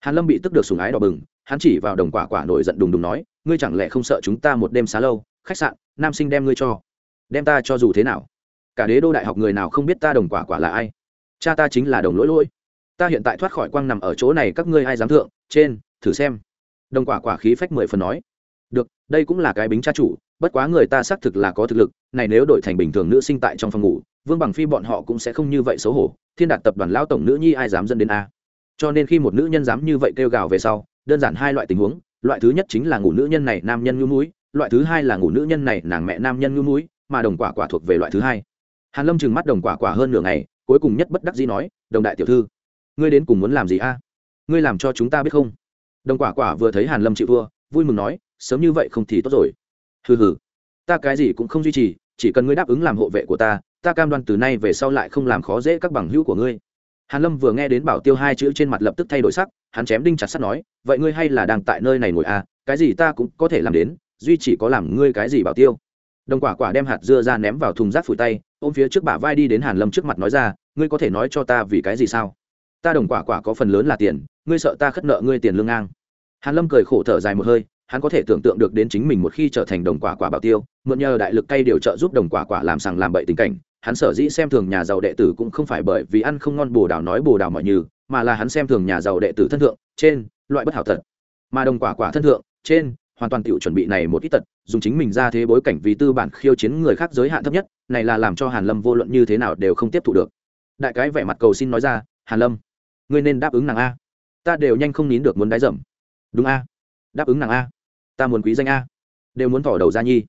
Hàn lâm bị tức được sùng ái đỏ bừng, hắn chỉ vào đồng quả quả nổi giận đùng đùng nói, ngươi chẳng lẽ không sợ chúng ta một đêm xá lâu, khách sạn, nam sinh đem ngươi cho, đem ta cho dù thế nào? Cả đế đô đại học người nào không biết ta đồng quả quả là ai? Cha ta chính là đồng lỗi lỗi ta hiện tại thoát khỏi quang nằm ở chỗ này, các ngươi ai dám thượng? Trên, thử xem. Đồng quả quả khí phách mười phần nói. Được, đây cũng là cái bính cha chủ, bất quá người ta xác thực là có thực lực, này nếu đổi thành bình thường nữ sinh tại trong phòng ngủ, vương bằng phi bọn họ cũng sẽ không như vậy xấu hổ, thiên đạt tập đoàn lao tổng nữ nhi ai dám dẫn đến a? Cho nên khi một nữ nhân dám như vậy kêu gào về sau, đơn giản hai loại tình huống, loại thứ nhất chính là ngủ nữ nhân này nam nhân ngưu mũi loại thứ hai là ngủ nữ nhân này nàng mẹ nam nhân ngưu mũi mà đồng quả quả thuộc về loại thứ hai. Hàn lâm trừng mắt đồng quả quả hơn nửa ngày, cuối cùng nhất bất đắc dĩ nói, đồng đại tiểu thư ngươi đến cùng muốn làm gì a? Ngươi làm cho chúng ta biết không? Đồng quả quả vừa thấy hàn lâm chịu thua, vui mừng nói, sớm như vậy không thì tốt rồi. Hừ hừ, ta cái gì cũng không duy trì, chỉ cần ngươi đáp ứng làm hộ vệ của ta ta cam đoan từ nay về sau lại không làm khó dễ các bằng hữu của ngươi. Hàn lâm vừa nghe đến bảo tiêu hai chữ trên mặt lập tức thay đổi sắc, hắn chém đinh chặt sắt nói, vậy ngươi hay là đang tại nơi này ngồi à cái gì ta cũng có thể làm đến, duy chỉ có làm ngươi cái gì bảo tiêu. Đồng quả quả đem hạt dưa ra ném vào thùng rác phủi tay, ôm phía trước bả vai đi đến hàn lâm trước mặt nói ra, ngươi có thể nói cho ta vì cái gì sao? Ta đồng quả quả có phần lớn là tiền, ngươi sợ ta khất nợ ngươi tiền lương ngang. Hàn lâm cười khổ thở dài một hơi, hắn có thể tưởng tượng được đến chính mình một khi trở thành đồng quả quả bảo tiêu, mượn nhờ đại lực cay điều trợ giúp đồng quả quả làm sàng làm bậy tình cảnh, hắn sở dĩ xem thường nhà giàu đệ tử cũng không phải bởi vì ăn không ngon bồ đào nói bồ đào mọi như, mà là hắn xem thường nhà giàu đệ tử thân thượng, trên, loại bất hảo thật mà đồng quả quả thân thượng, trên, hoàn toàn tiểu chuẩn bị này một ít tật, dùng chính mình ra thế bối cảnh vì tư bản khiêu chiến người khác giới hạn thấp nhất, này là làm cho hàn lâm vô luận như thế nào đều không tiếp thu được. Đại cái vẻ mặt cầu xin nói ra, hàn lâm ngươi nên đáp ứng nàng a. Ta đều nhanh không nín được muốn đái dầm. Đúng a. Đáp ứng nàng a. Ta muốn quý danh a. Đều muốn thỏ đầu ra nhi.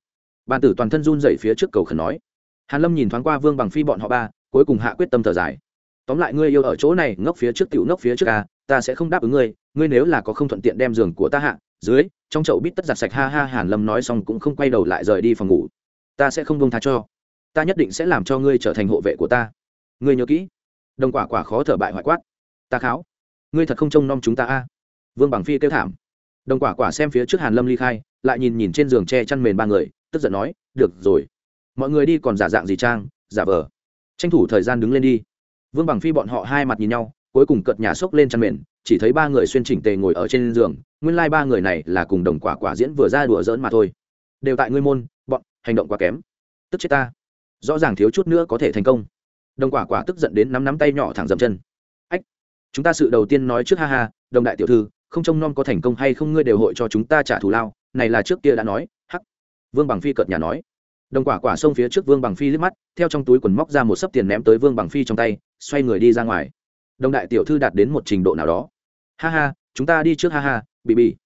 Bàn tử toàn thân run dậy phía trước cầu khẩn nói. Hàn lâm nhìn thoáng qua vương bằng phi bọn họ ba, cuối cùng hạ quyết tâm thở dài. Tóm lại ngươi yêu ở chỗ này, ngốc phía trước tiểu ngốc phía trước a, ta sẽ không đáp ứng ngươi ngươi nếu là có không thuận tiện đem giường của ta hạ, dưới, trong chậu bít tất giặt sạch, ha ha, hàn lâm nói xong cũng không quay đầu lại rời đi phòng ngủ. Ta sẽ không buông tha cho. Ta nhất định sẽ làm cho ngươi trở thành hộ vệ của ta. Ngươi nhớ kỹ. Đồng quả quả khó thở bại hoại quát ta kháo. Ngươi thật không trông nom chúng ta a? Vương bằng phi kêu thảm. Đồng quả quả xem phía trước hàn lâm ly khai, lại nhìn nhìn trên giường tre chăn mền ba người, tức giận nói, được rồi. Mọi người đi còn giả dạng gì trang, giả vờ. Tranh thủ thời gian đứng lên đi. Vương bằng phi bọn họ hai mặt nhìn nhau, cuối cùng cợt nhà sốc lên chăn mền, chỉ thấy ba người xuyên chỉnh tề ngồi ở trên giường, nguyên lai ba người này là cùng đồng quả quả diễn vừa ra đùa giỡn mà thôi. Đều tại ngươi môn, bọn, hành động quá kém. Tức chết ta. Rõ ràng thiếu chút nữa có thể thành công. Đồng quả quả tức giận đến nắm nắm tay nhỏ thẳng dậm chân chúng ta sự đầu tiên nói trước ha ha, đồng đại tiểu thư, không trông nom có thành công hay không ngươi đều hội cho chúng ta trả thù lao, này là trước kia đã nói, hắc. Vương bằng phi cợt nhà nói. Đồng quả quả xông phía trước vương bằng phi liếc mắt, theo trong túi quần móc ra một sấp tiền ném tới vương bằng phi trong tay, xoay người đi ra ngoài. Đồng đại tiểu thư đạt đến một trình độ nào đó. Ha ha, chúng ta đi trước ha ha, bị bị.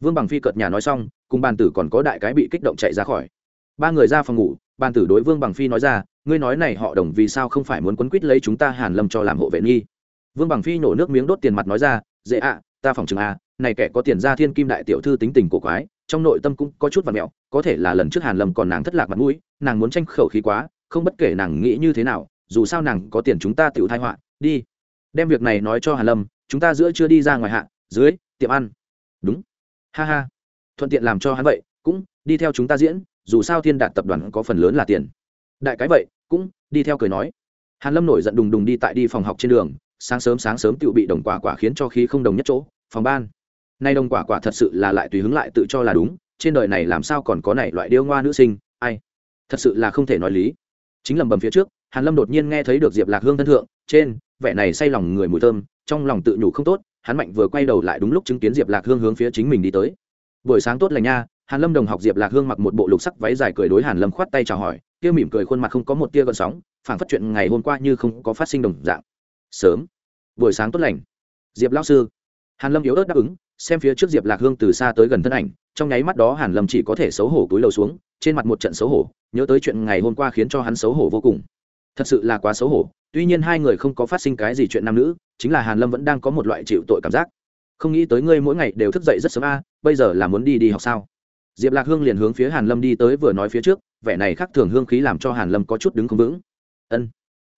Vương bằng phi cợt nhà nói xong, cùng bàn tử còn có đại cái bị kích động chạy ra khỏi. Ba người ra phòng ngủ, bàn tử đối vương bằng phi nói ra, ngươi nói này họ đồng vì sao không phải muốn quấn quýt lấy chúng ta hàn lâm cho làm hộ vệ nghi? Vương bằng phi nổ nước miếng đốt tiền mặt nói ra, dễ ạ, ta phòng chừng a này kẻ có tiền ra thiên kim đại tiểu thư tính tình cổ quái, trong nội tâm cũng có chút vật mẹo, có thể là lần trước hàn lâm còn nàng thất lạc mặt mũi, nàng muốn tranh khẩu khí quá, không bất kể nàng nghĩ như thế nào, dù sao nàng có tiền chúng ta tự thai họa, đi. Đem việc này nói cho hàn lâm, chúng ta giữa chưa đi ra ngoài hạ, dưới, tiệm ăn. Đúng. Ha ha. Thuận tiện làm cho hắn vậy, cũng đi theo chúng ta diễn, dù sao thiên đạt tập đoàn có phần lớn là tiền. Đại cái vậy, cũng đi theo cười nói. Hàn lâm nổi giận đùng đùng đi tại đi phòng học trên đường sáng sớm sáng sớm tự bị đồng quả quả khiến cho khí không đồng nhất chỗ, phòng ban. Nay đồng quả quả thật sự là lại tùy hứng lại tự cho là đúng, trên đời này làm sao còn có này loại điêu ngoa nữ sinh, ai? Thật sự là không thể nói lý. Chính lầm bầm phía trước, hàn lâm đột nhiên nghe thấy được diệp lạc hương thân thượng, trên, vẻ này say lòng người mùi thơm, trong lòng tự nhủ không tốt, hắn mạnh vừa quay đầu lại đúng lúc chứng kiến diệp lạc hương hướng phía chính mình đi tới. Buổi sáng tốt lành nha, hàn lâm đồng học diệp lạc hương mặc một bộ lục sắc váy dài cười đối hàn lâm khoát tay chào hỏi, kia mỉm cười khuôn mặt không có một tia gợn sóng, phảng phất chuyện ngày hôm qua như không có phát sinh đồng dạng sớm. Buổi sáng tốt lành. Diệp lão sư. Hàn lâm yếu ớt đáp ứng, xem phía trước diệp lạc hương từ xa tới gần thân ảnh, trong nháy mắt đó hàn lâm chỉ có thể xấu hổ túi lầu xuống, trên mặt một trận xấu hổ, nhớ tới chuyện ngày hôm qua khiến cho hắn xấu hổ vô cùng. Thật sự là quá xấu hổ, tuy nhiên hai người không có phát sinh cái gì chuyện nam nữ, chính là hàn lâm vẫn đang có một loại chịu tội cảm giác. Không nghĩ tới ngươi mỗi ngày đều thức dậy rất sớm a, bây giờ là muốn đi đi học sao? Diệp lạc hương liền hướng phía hàn lâm đi tới vừa nói phía trước, vẻ này khác thường hương khí làm cho hàn lâm có chút đứng không vững. Ân,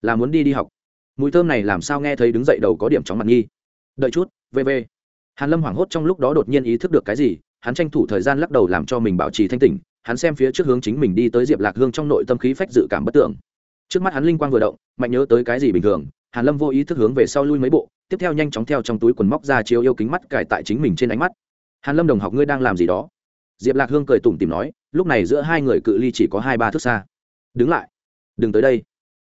là muốn đi đi học mùi thơm này làm sao nghe thấy đứng dậy đầu có điểm chóng mặt nghi. Đợi chút vv hàn lâm hoảng hốt trong lúc đó đột nhiên ý thức được cái gì, hắn tranh thủ thời gian lắc đầu làm cho mình bảo trì thanh tỉnh, hắn xem phía trước hướng chính mình đi tới diệp lạc hương trong nội tâm khí phách dự cảm bất tưởng. Trước mắt hắn linh quang vừa động, mạnh nhớ tới cái gì bình thường, hàn lâm vô ý thức hướng về sau lui mấy bộ, tiếp theo nhanh chóng theo trong túi quần móc ra chiếu yêu kính mắt cài tại chính mình trên ánh mắt. Hàn lâm đồng học ngươi đang làm gì đó? Diệp lạc hương cười tủm tìm nói, lúc này giữa hai người cự ly chỉ có hai ba thước xa. Đứng lại. Đừng tới đây.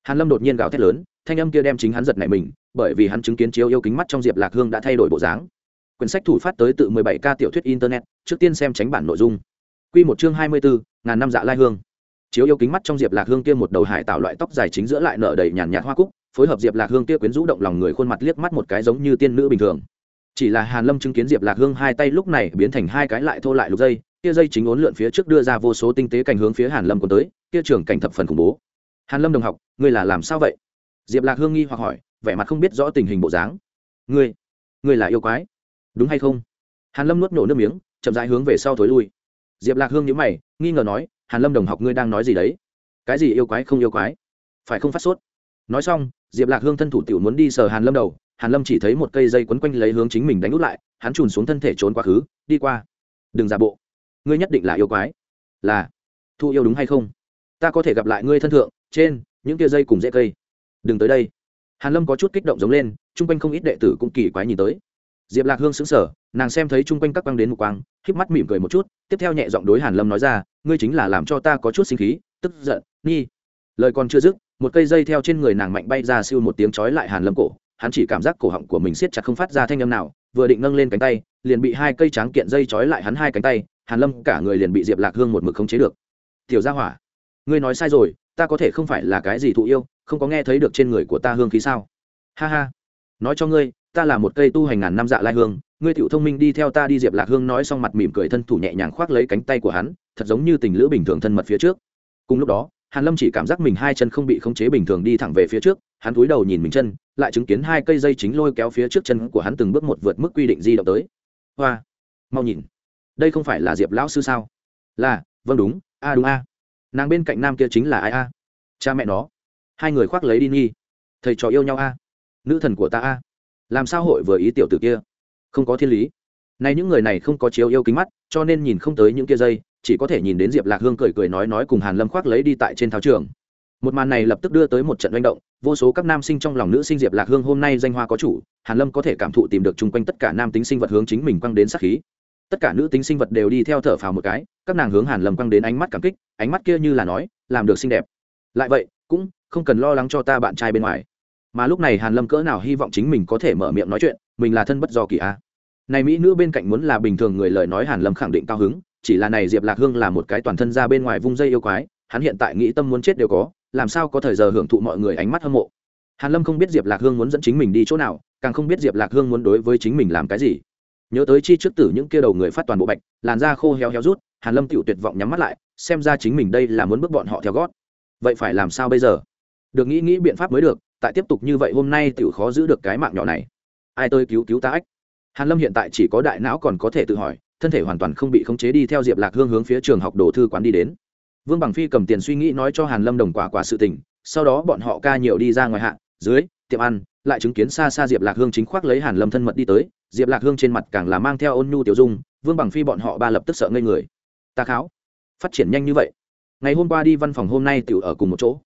Hàn lâm đột nhiên gào thét lớn thanh âm kia đem chính hắn giật nảy mình bởi vì hắn chứng kiến chiếu yêu kính mắt trong diệp lạc hương đã thay đổi bộ dáng. Quyển sách thủ phát tới tự 17 k tiểu thuyết internet trước tiên xem tránh bản nội dung. Quy một chương 24, ngàn năm dạ lai hương. Chiếu yêu kính mắt trong diệp lạc hương kia một đầu hải tạo loại tóc dài chính giữa lại nở đầy nhàn nhạt hoa cúc phối hợp diệp lạc hương kia quyến rũ động lòng người khuôn mặt liếc mắt một cái giống như tiên nữ bình thường. Chỉ là hàn lâm chứng kiến diệp lạc hương hai tay lúc này biến thành hai cái lại thô lại lục dây kia dây chính ốn lượn phía trước đưa ra vô số tinh tế cảnh hướng phía hàn lâm còn tới kia trường cảnh thập phần khủng bố. Hàn lâm đồng học ngươi là làm sao vậy? Diệp lạc hương nghi hoặc hỏi, vẻ mặt không biết rõ tình hình bộ dáng. Ngươi ngươi là yêu quái, đúng hay không? Hàn lâm nuốt nổ nước miếng, chậm rãi hướng về sau thối lui. Diệp lạc hương nhíu mày, nghi ngờ nói, hàn lâm đồng học ngươi đang nói gì đấy? Cái gì yêu quái không yêu quái? Phải không phát sốt? Nói xong, diệp lạc hương thân thủ tiểu muốn đi sờ hàn lâm đầu, hàn lâm chỉ thấy một cây dây quấn quanh lấy hướng chính mình đánh út lại, hắn trùn xuống thân thể trốn quá khứ, đi qua. Đừng giả bộ, ngươi nhất định là yêu quái, là thu yêu đúng hay không? Ta có thể gặp lại ngươi thân thượng, trên, những kia dây cùng dễ cây đừng tới đây. Hàn lâm có chút kích động giống lên, chung quanh không ít đệ tử cũng kỳ quái nhìn tới. Diệp lạc hương sững sờ, nàng xem thấy chung quanh các quang đến một quang, híp mắt mỉm cười một chút, tiếp theo nhẹ giọng đối hàn lâm nói ra, ngươi chính là làm cho ta có chút sinh khí, tức giận, nghi. Lời còn chưa dứt, một cây dây theo trên người nàng mạnh bay ra siêu một tiếng chói lại hàn lâm cổ, hắn chỉ cảm giác cổ họng của mình siết chặt không phát ra thanh âm nào, vừa định nâng lên cánh tay, liền bị hai cây tráng kiện dây chói lại hắn hai cánh tay, hàn lâm cả người liền bị diệp lạc hương một mực không chế được. Tiểu gia hỏa, ngươi nói sai rồi, ta có thể không phải là cái gì thụ yêu không có nghe thấy được trên người của ta hương khí sao? Ha ha. Nói cho ngươi, ta là một cây tu hành ngàn năm dạ lai hương, ngươi tiểu thông minh đi theo ta đi diệp lạc hương nói xong mặt mỉm cười thân thủ nhẹ nhàng khoác lấy cánh tay của hắn, thật giống như tình lữ bình thường thân mật phía trước. Cùng lúc đó, hàn lâm chỉ cảm giác mình hai chân không bị khống chế bình thường đi thẳng về phía trước, hắn cúi đầu nhìn mình chân, lại chứng kiến hai cây dây chính lôi kéo phía trước chân của hắn từng bước một vượt mức quy định di động tới. Hoa. Mau nhìn. Đây không phải là diệp lão sư sao? Là vâng đúng, a đúng a. Nàng bên cạnh nam kia chính là ai a? Cha mẹ nó hai người khoác lấy đi nghi. Thầy trò yêu nhau a? Nữ thần của ta a? Làm sao hội vừa ý tiểu tử kia? Không có thiên lý. Nay những người này không có chiếu yêu kính mắt, cho nên nhìn không tới những kia dây, chỉ có thể nhìn đến diệp lạc hương cười cười nói nói cùng hàn lâm khoác lấy đi tại trên thao trường. Một màn này lập tức đưa tới một trận manh động, vô số các nam sinh trong lòng nữ sinh diệp lạc hương hôm nay danh hoa có chủ, hàn lâm có thể cảm thụ tìm được chung quanh tất cả nam tính sinh vật hướng chính mình quăng đến sát khí. Tất cả nữ tính sinh vật đều đi theo thở phào một cái, các nàng hướng hàn lâm quăng đến ánh mắt cảm kích, ánh mắt kia như là nói, làm được xinh đẹp. Lại vậy, cũng không cần lo lắng cho ta bạn trai bên ngoài. Mà lúc này hàn lâm cỡ nào hy vọng chính mình có thể mở miệng nói chuyện, mình là thân bất do kỳ a. Này mỹ nữ bên cạnh muốn là bình thường người lời nói hàn lâm khẳng định cao hứng, chỉ là này diệp lạc hương là một cái toàn thân ra bên ngoài vung dây yêu quái, hắn hiện tại nghĩ tâm muốn chết đều có, làm sao có thời giờ hưởng thụ mọi người ánh mắt hâm mộ. Hàn lâm không biết diệp lạc hương muốn dẫn chính mình đi chỗ nào, càng không biết diệp lạc hương muốn đối với chính mình làm cái gì. Nhớ tới chi trước tử những kia đầu người phát toàn bộ bạch, làn da khô héo héo rút, hàn lâm tựu tuyệt vọng nhắm mắt lại, xem ra chính mình đây là muốn bước bọn họ theo gót. Vậy phải làm sao bây giờ? Được nghĩ nghĩ biện pháp mới được, tại tiếp tục như vậy hôm nay tiểu khó giữ được cái mạng nhỏ này. Ai tôi cứu cứu ta ách? Hàn lâm hiện tại chỉ có đại não còn có thể tự hỏi, thân thể hoàn toàn không bị khống chế đi theo diệp lạc hương hướng phía trường học đồ thư quán đi đến. Vương bằng phi cầm tiền suy nghĩ nói cho hàn lâm đồng quả quả sự tình, sau đó bọn họ ca nhiều đi ra ngoài hạ, dưới, tiệm ăn, lại chứng kiến xa xa diệp lạc hương chính khoác lấy hàn lâm thân mật đi tới, diệp lạc hương trên mặt càng là mang theo ôn nhu tiểu dung, vương bằng phi bọn họ ba lập tức sợ ngây người. Ta kháo. Phát triển nhanh như vậy. Ngày hôm qua đi văn phòng hôm nay tiểu ở cùng một chỗ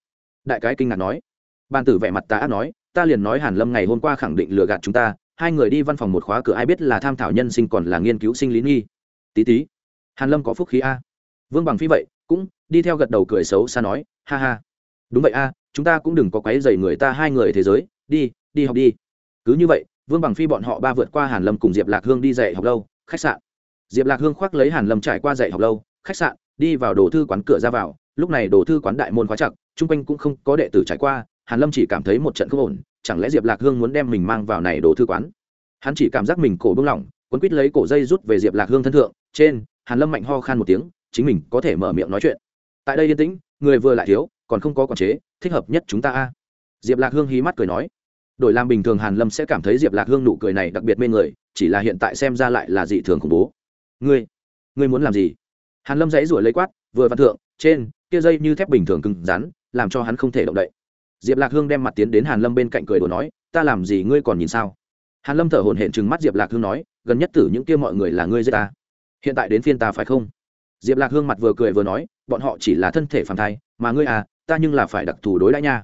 đại cái kinh ngạc nói. Ban tử vẻ mặt ta ác nói, ta liền nói hàn lâm ngày hôm qua khẳng định lừa gạt chúng ta, hai người đi văn phòng một khóa cửa ai biết là tham thảo nhân sinh còn là nghiên cứu sinh lý nghi. Tí tí. Hàn lâm có phúc khí a. Vương bằng phi vậy, cũng đi theo gật đầu cười xấu xa nói, ha ha. Đúng vậy a, chúng ta cũng đừng có quấy dày người ta hai người thế giới, đi đi học đi. Cứ như vậy, vương bằng phi bọn họ ba vượt qua hàn lâm cùng diệp lạc hương đi dạy học lâu, khách sạn. Diệp lạc hương khoác lấy hàn lâm trải qua dạy học lâu, khách sạn, đi vào đồ thư quán cửa ra vào, lúc này đồ thư quán đại môn khóa chặt chung quanh cũng không có đệ tử trải qua, hàn lâm chỉ cảm thấy một trận không ổn, chẳng lẽ diệp lạc hương muốn đem mình mang vào này đồ thư quán? Hắn chỉ cảm giác mình cổ bưng lỏng quấn quít lấy cổ dây rút về diệp lạc hương thân thượng, trên, hàn lâm mạnh ho khan một tiếng, chính mình có thể mở miệng nói chuyện. Tại đây yên tĩnh, người vừa lại thiếu, còn không có quản chế, thích hợp nhất chúng ta a. Diệp lạc hương hí mắt cười nói. Đổi làm bình thường hàn lâm sẽ cảm thấy diệp lạc hương nụ cười này đặc biệt mê người, chỉ là hiện tại xem ra lại là dị thường khủng bố. Ngươi ngươi muốn làm gì? Hàn lâm dãy ruổi lấy quát, vừa văn thượng, trên, kia dây như thép bình thường cứng rắn làm cho hắn không thể động đậy. Diệp lạc hương đem mặt tiến đến hàn lâm bên cạnh cười đùa nói, ta làm gì ngươi còn nhìn sao? Hàn lâm thở hổn hển chừng mắt diệp lạc hương nói, gần nhất tử những kia mọi người là ngươi giết ta. Hiện tại đến phiên ta phải không? Diệp lạc hương mặt vừa cười vừa nói, bọn họ chỉ là thân thể phản thai, mà ngươi à ta nhưng là phải đặc thù đối đãi nha.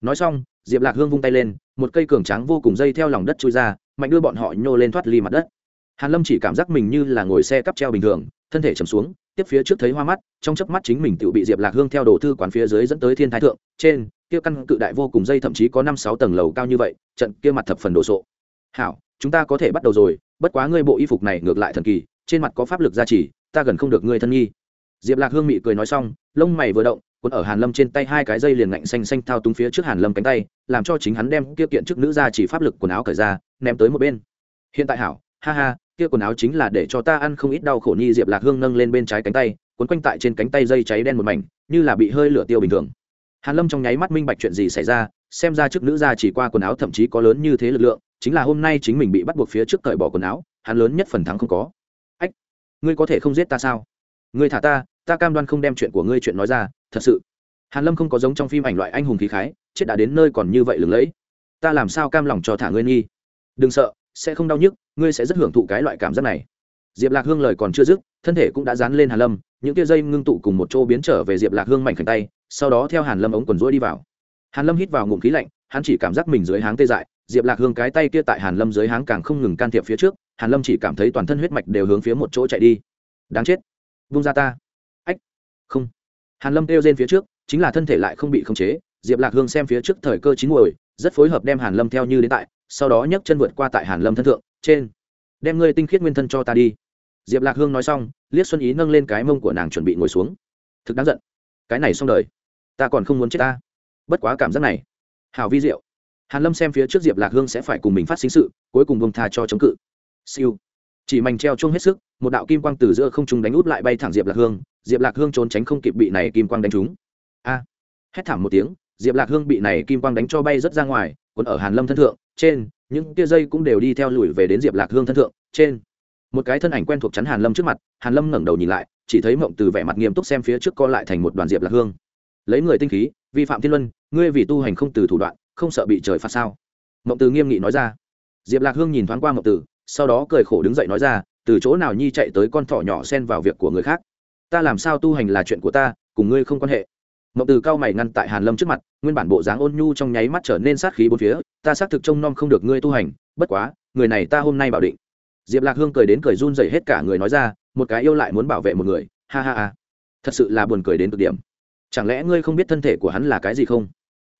Nói xong, diệp lạc hương vung tay lên, một cây cường tráng vô cùng dây theo lòng đất trôi ra, mạnh đưa bọn họ nhô lên thoát ly mặt đất. Hàn lâm chỉ cảm giác mình như là ngồi xe cắp treo bình thường, thân thể chầm xuống tiếp phía trước thấy hoa mắt, trong chớp mắt chính mình tự bị diệp lạc hương theo đồ thư quán phía dưới dẫn tới thiên thái thượng, trên, kia căn cự đại vô cùng dây thậm chí có năm sáu tầng lầu cao như vậy, trận kia mặt thập phần đồ sộ. Hảo, chúng ta có thể bắt đầu rồi, bất quá ngươi bộ y phục này ngược lại thần kỳ, trên mặt có pháp lực gia trì, ta gần không được ngươi thân nghi. Diệp lạc hương mị cười nói xong, lông mày vừa động, cuốn ở hàn lâm trên tay hai cái dây liền ngạnh xanh xanh thao túng phía trước hàn lâm cánh tay, làm cho chính hắn đem kia kiện trước nữ ra chỉ pháp lực quần áo cởi ra, ném tới một bên. Hiện tại hảo, ha ha kia quần áo chính là để cho ta ăn không ít đau khổ nhi diệp lạc hương nâng lên bên trái cánh tay quấn quanh tại trên cánh tay dây cháy đen một mảnh, như là bị hơi lửa tiêu bình thường. Hàn lâm trong nháy mắt minh bạch chuyện gì xảy ra, xem ra trước nữ ra chỉ qua quần áo thậm chí có lớn như thế lực lượng, chính là hôm nay chính mình bị bắt buộc phía trước cởi bỏ quần áo, hắn lớn nhất phần thắng không có. Ách, ngươi có thể không giết ta sao? Ngươi thả ta ta cam đoan không đem chuyện của ngươi chuyện nói ra, thật sự. Hàn lâm không có giống trong phim ảnh loại anh hùng khí khái, chết đã đến nơi còn như vậy lừng lẫy. Ta làm sao cam lòng cho thả ngươi nghi? Đừng sợ sẽ không đau nhức, ngươi sẽ rất hưởng thụ cái loại cảm giác này. Diệp lạc hương lời còn chưa dứt, thân thể cũng đã dán lên hàn lâm, những tia dây ngưng tụ cùng một chỗ biến trở về diệp lạc hương mảnh khảnh tay, sau đó theo hàn lâm ống quần rỗi đi vào. Hàn lâm hít vào ngụm khí lạnh, hắn chỉ cảm giác mình dưới háng tê dại, diệp lạc hương cái tay kia tại hàn lâm dưới háng càng không ngừng can thiệp phía trước, hàn lâm chỉ cảm thấy toàn thân huyết mạch đều hướng phía một chỗ chạy đi. Đáng chết. Vung ra ta. Ách. Không. Hàn lâm kêu trên phía trước, chính là thân thể lại không bị khống chế, diệp lạc hương xem phía trước thời cơ chín muồi, rất phối hợp đem hàn lâm theo như đến tại sau đó nhấc chân vượt qua tại hàn lâm thân thượng, trên, đem ngươi tinh khiết nguyên thân cho ta đi. Diệp lạc hương nói xong, liếc xuân ý nâng lên cái mông của nàng chuẩn bị ngồi xuống. Thực đáng giận. Cái này xong đời. Ta còn không muốn chết ta. Bất quá cảm giác này, hào vi diệu. Hàn lâm xem phía trước diệp lạc hương sẽ phải cùng mình phát sinh sự, cuối cùng bông tha cho chống cự. Siêu. Chỉ mảnh treo chung hết sức, một đạo kim quang từ giữa không trung đánh út lại bay thẳng diệp lạc hương. Diệp lạc hương trốn tránh không kịp bị này kim quang đánh trúng. A. Hét thảm một tiếng, diệp lạc hương bị này kim quang đánh cho bay rất ra ngoài còn ở hàn lâm thân thượng, trên, những tia dây cũng đều đi theo lùi về đến diệp lạc hương thân thượng, trên. Một cái thân ảnh quen thuộc chắn hàn lâm trước mặt, hàn lâm ngẩng đầu nhìn lại, chỉ thấy mộng từ vẻ mặt nghiêm túc xem phía trước co lại thành một đoàn diệp lạc hương. Lấy người tinh khí, vi phạm thiên luân, ngươi vì tu hành không từ thủ đoạn, không sợ bị trời phạt sao? Mộng từ nghiêm nghị nói ra. Diệp lạc hương nhìn thoáng qua mộng từ, sau đó cười khổ đứng dậy nói ra, từ chỗ nào nhi chạy tới con thỏ nhỏ xen vào việc của người khác? Ta làm sao tu hành là chuyện của ta, cùng ngươi không quan hệ mộng từ cao mày ngăn tại hàn lâm trước mặt, nguyên bản bộ dáng ôn nhu trong nháy mắt trở nên sát khí bốn phía, ta xác thực trông nom không được ngươi tu hành, bất quá, người này ta hôm nay bảo định. Diệp lạc hương cười đến cười run rẩy hết cả người nói ra, một cái yêu lại muốn bảo vệ một người, ha ha ha. Thật sự là buồn cười đến cực điểm. Chẳng lẽ ngươi không biết thân thể của hắn là cái gì không?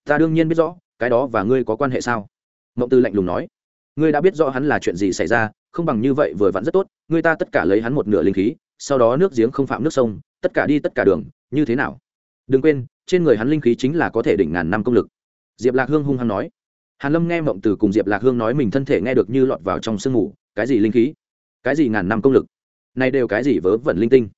Ta đương nhiên biết rõ, cái đó và ngươi có quan hệ sao? Mộng từ lạnh lùng nói. Ngươi đã biết rõ hắn là chuyện gì xảy ra, không bằng như vậy vừa vặn rất tốt, ngươi ta tất cả lấy hắn một nửa linh khí, sau đó nước giếng không phạm nước sông, tất cả đi tất cả đường, như thế nào? Đừng quên, trên người hắn linh khí chính là có thể đỉnh ngàn năm công lực. Diệp lạc hương hung hăng nói. Hàn lâm nghe mộng từ cùng diệp lạc hương nói mình thân thể nghe được như lọt vào trong sương mù, cái gì linh khí? Cái gì ngàn năm công lực? Này đều cái gì vớ vẩn linh tinh?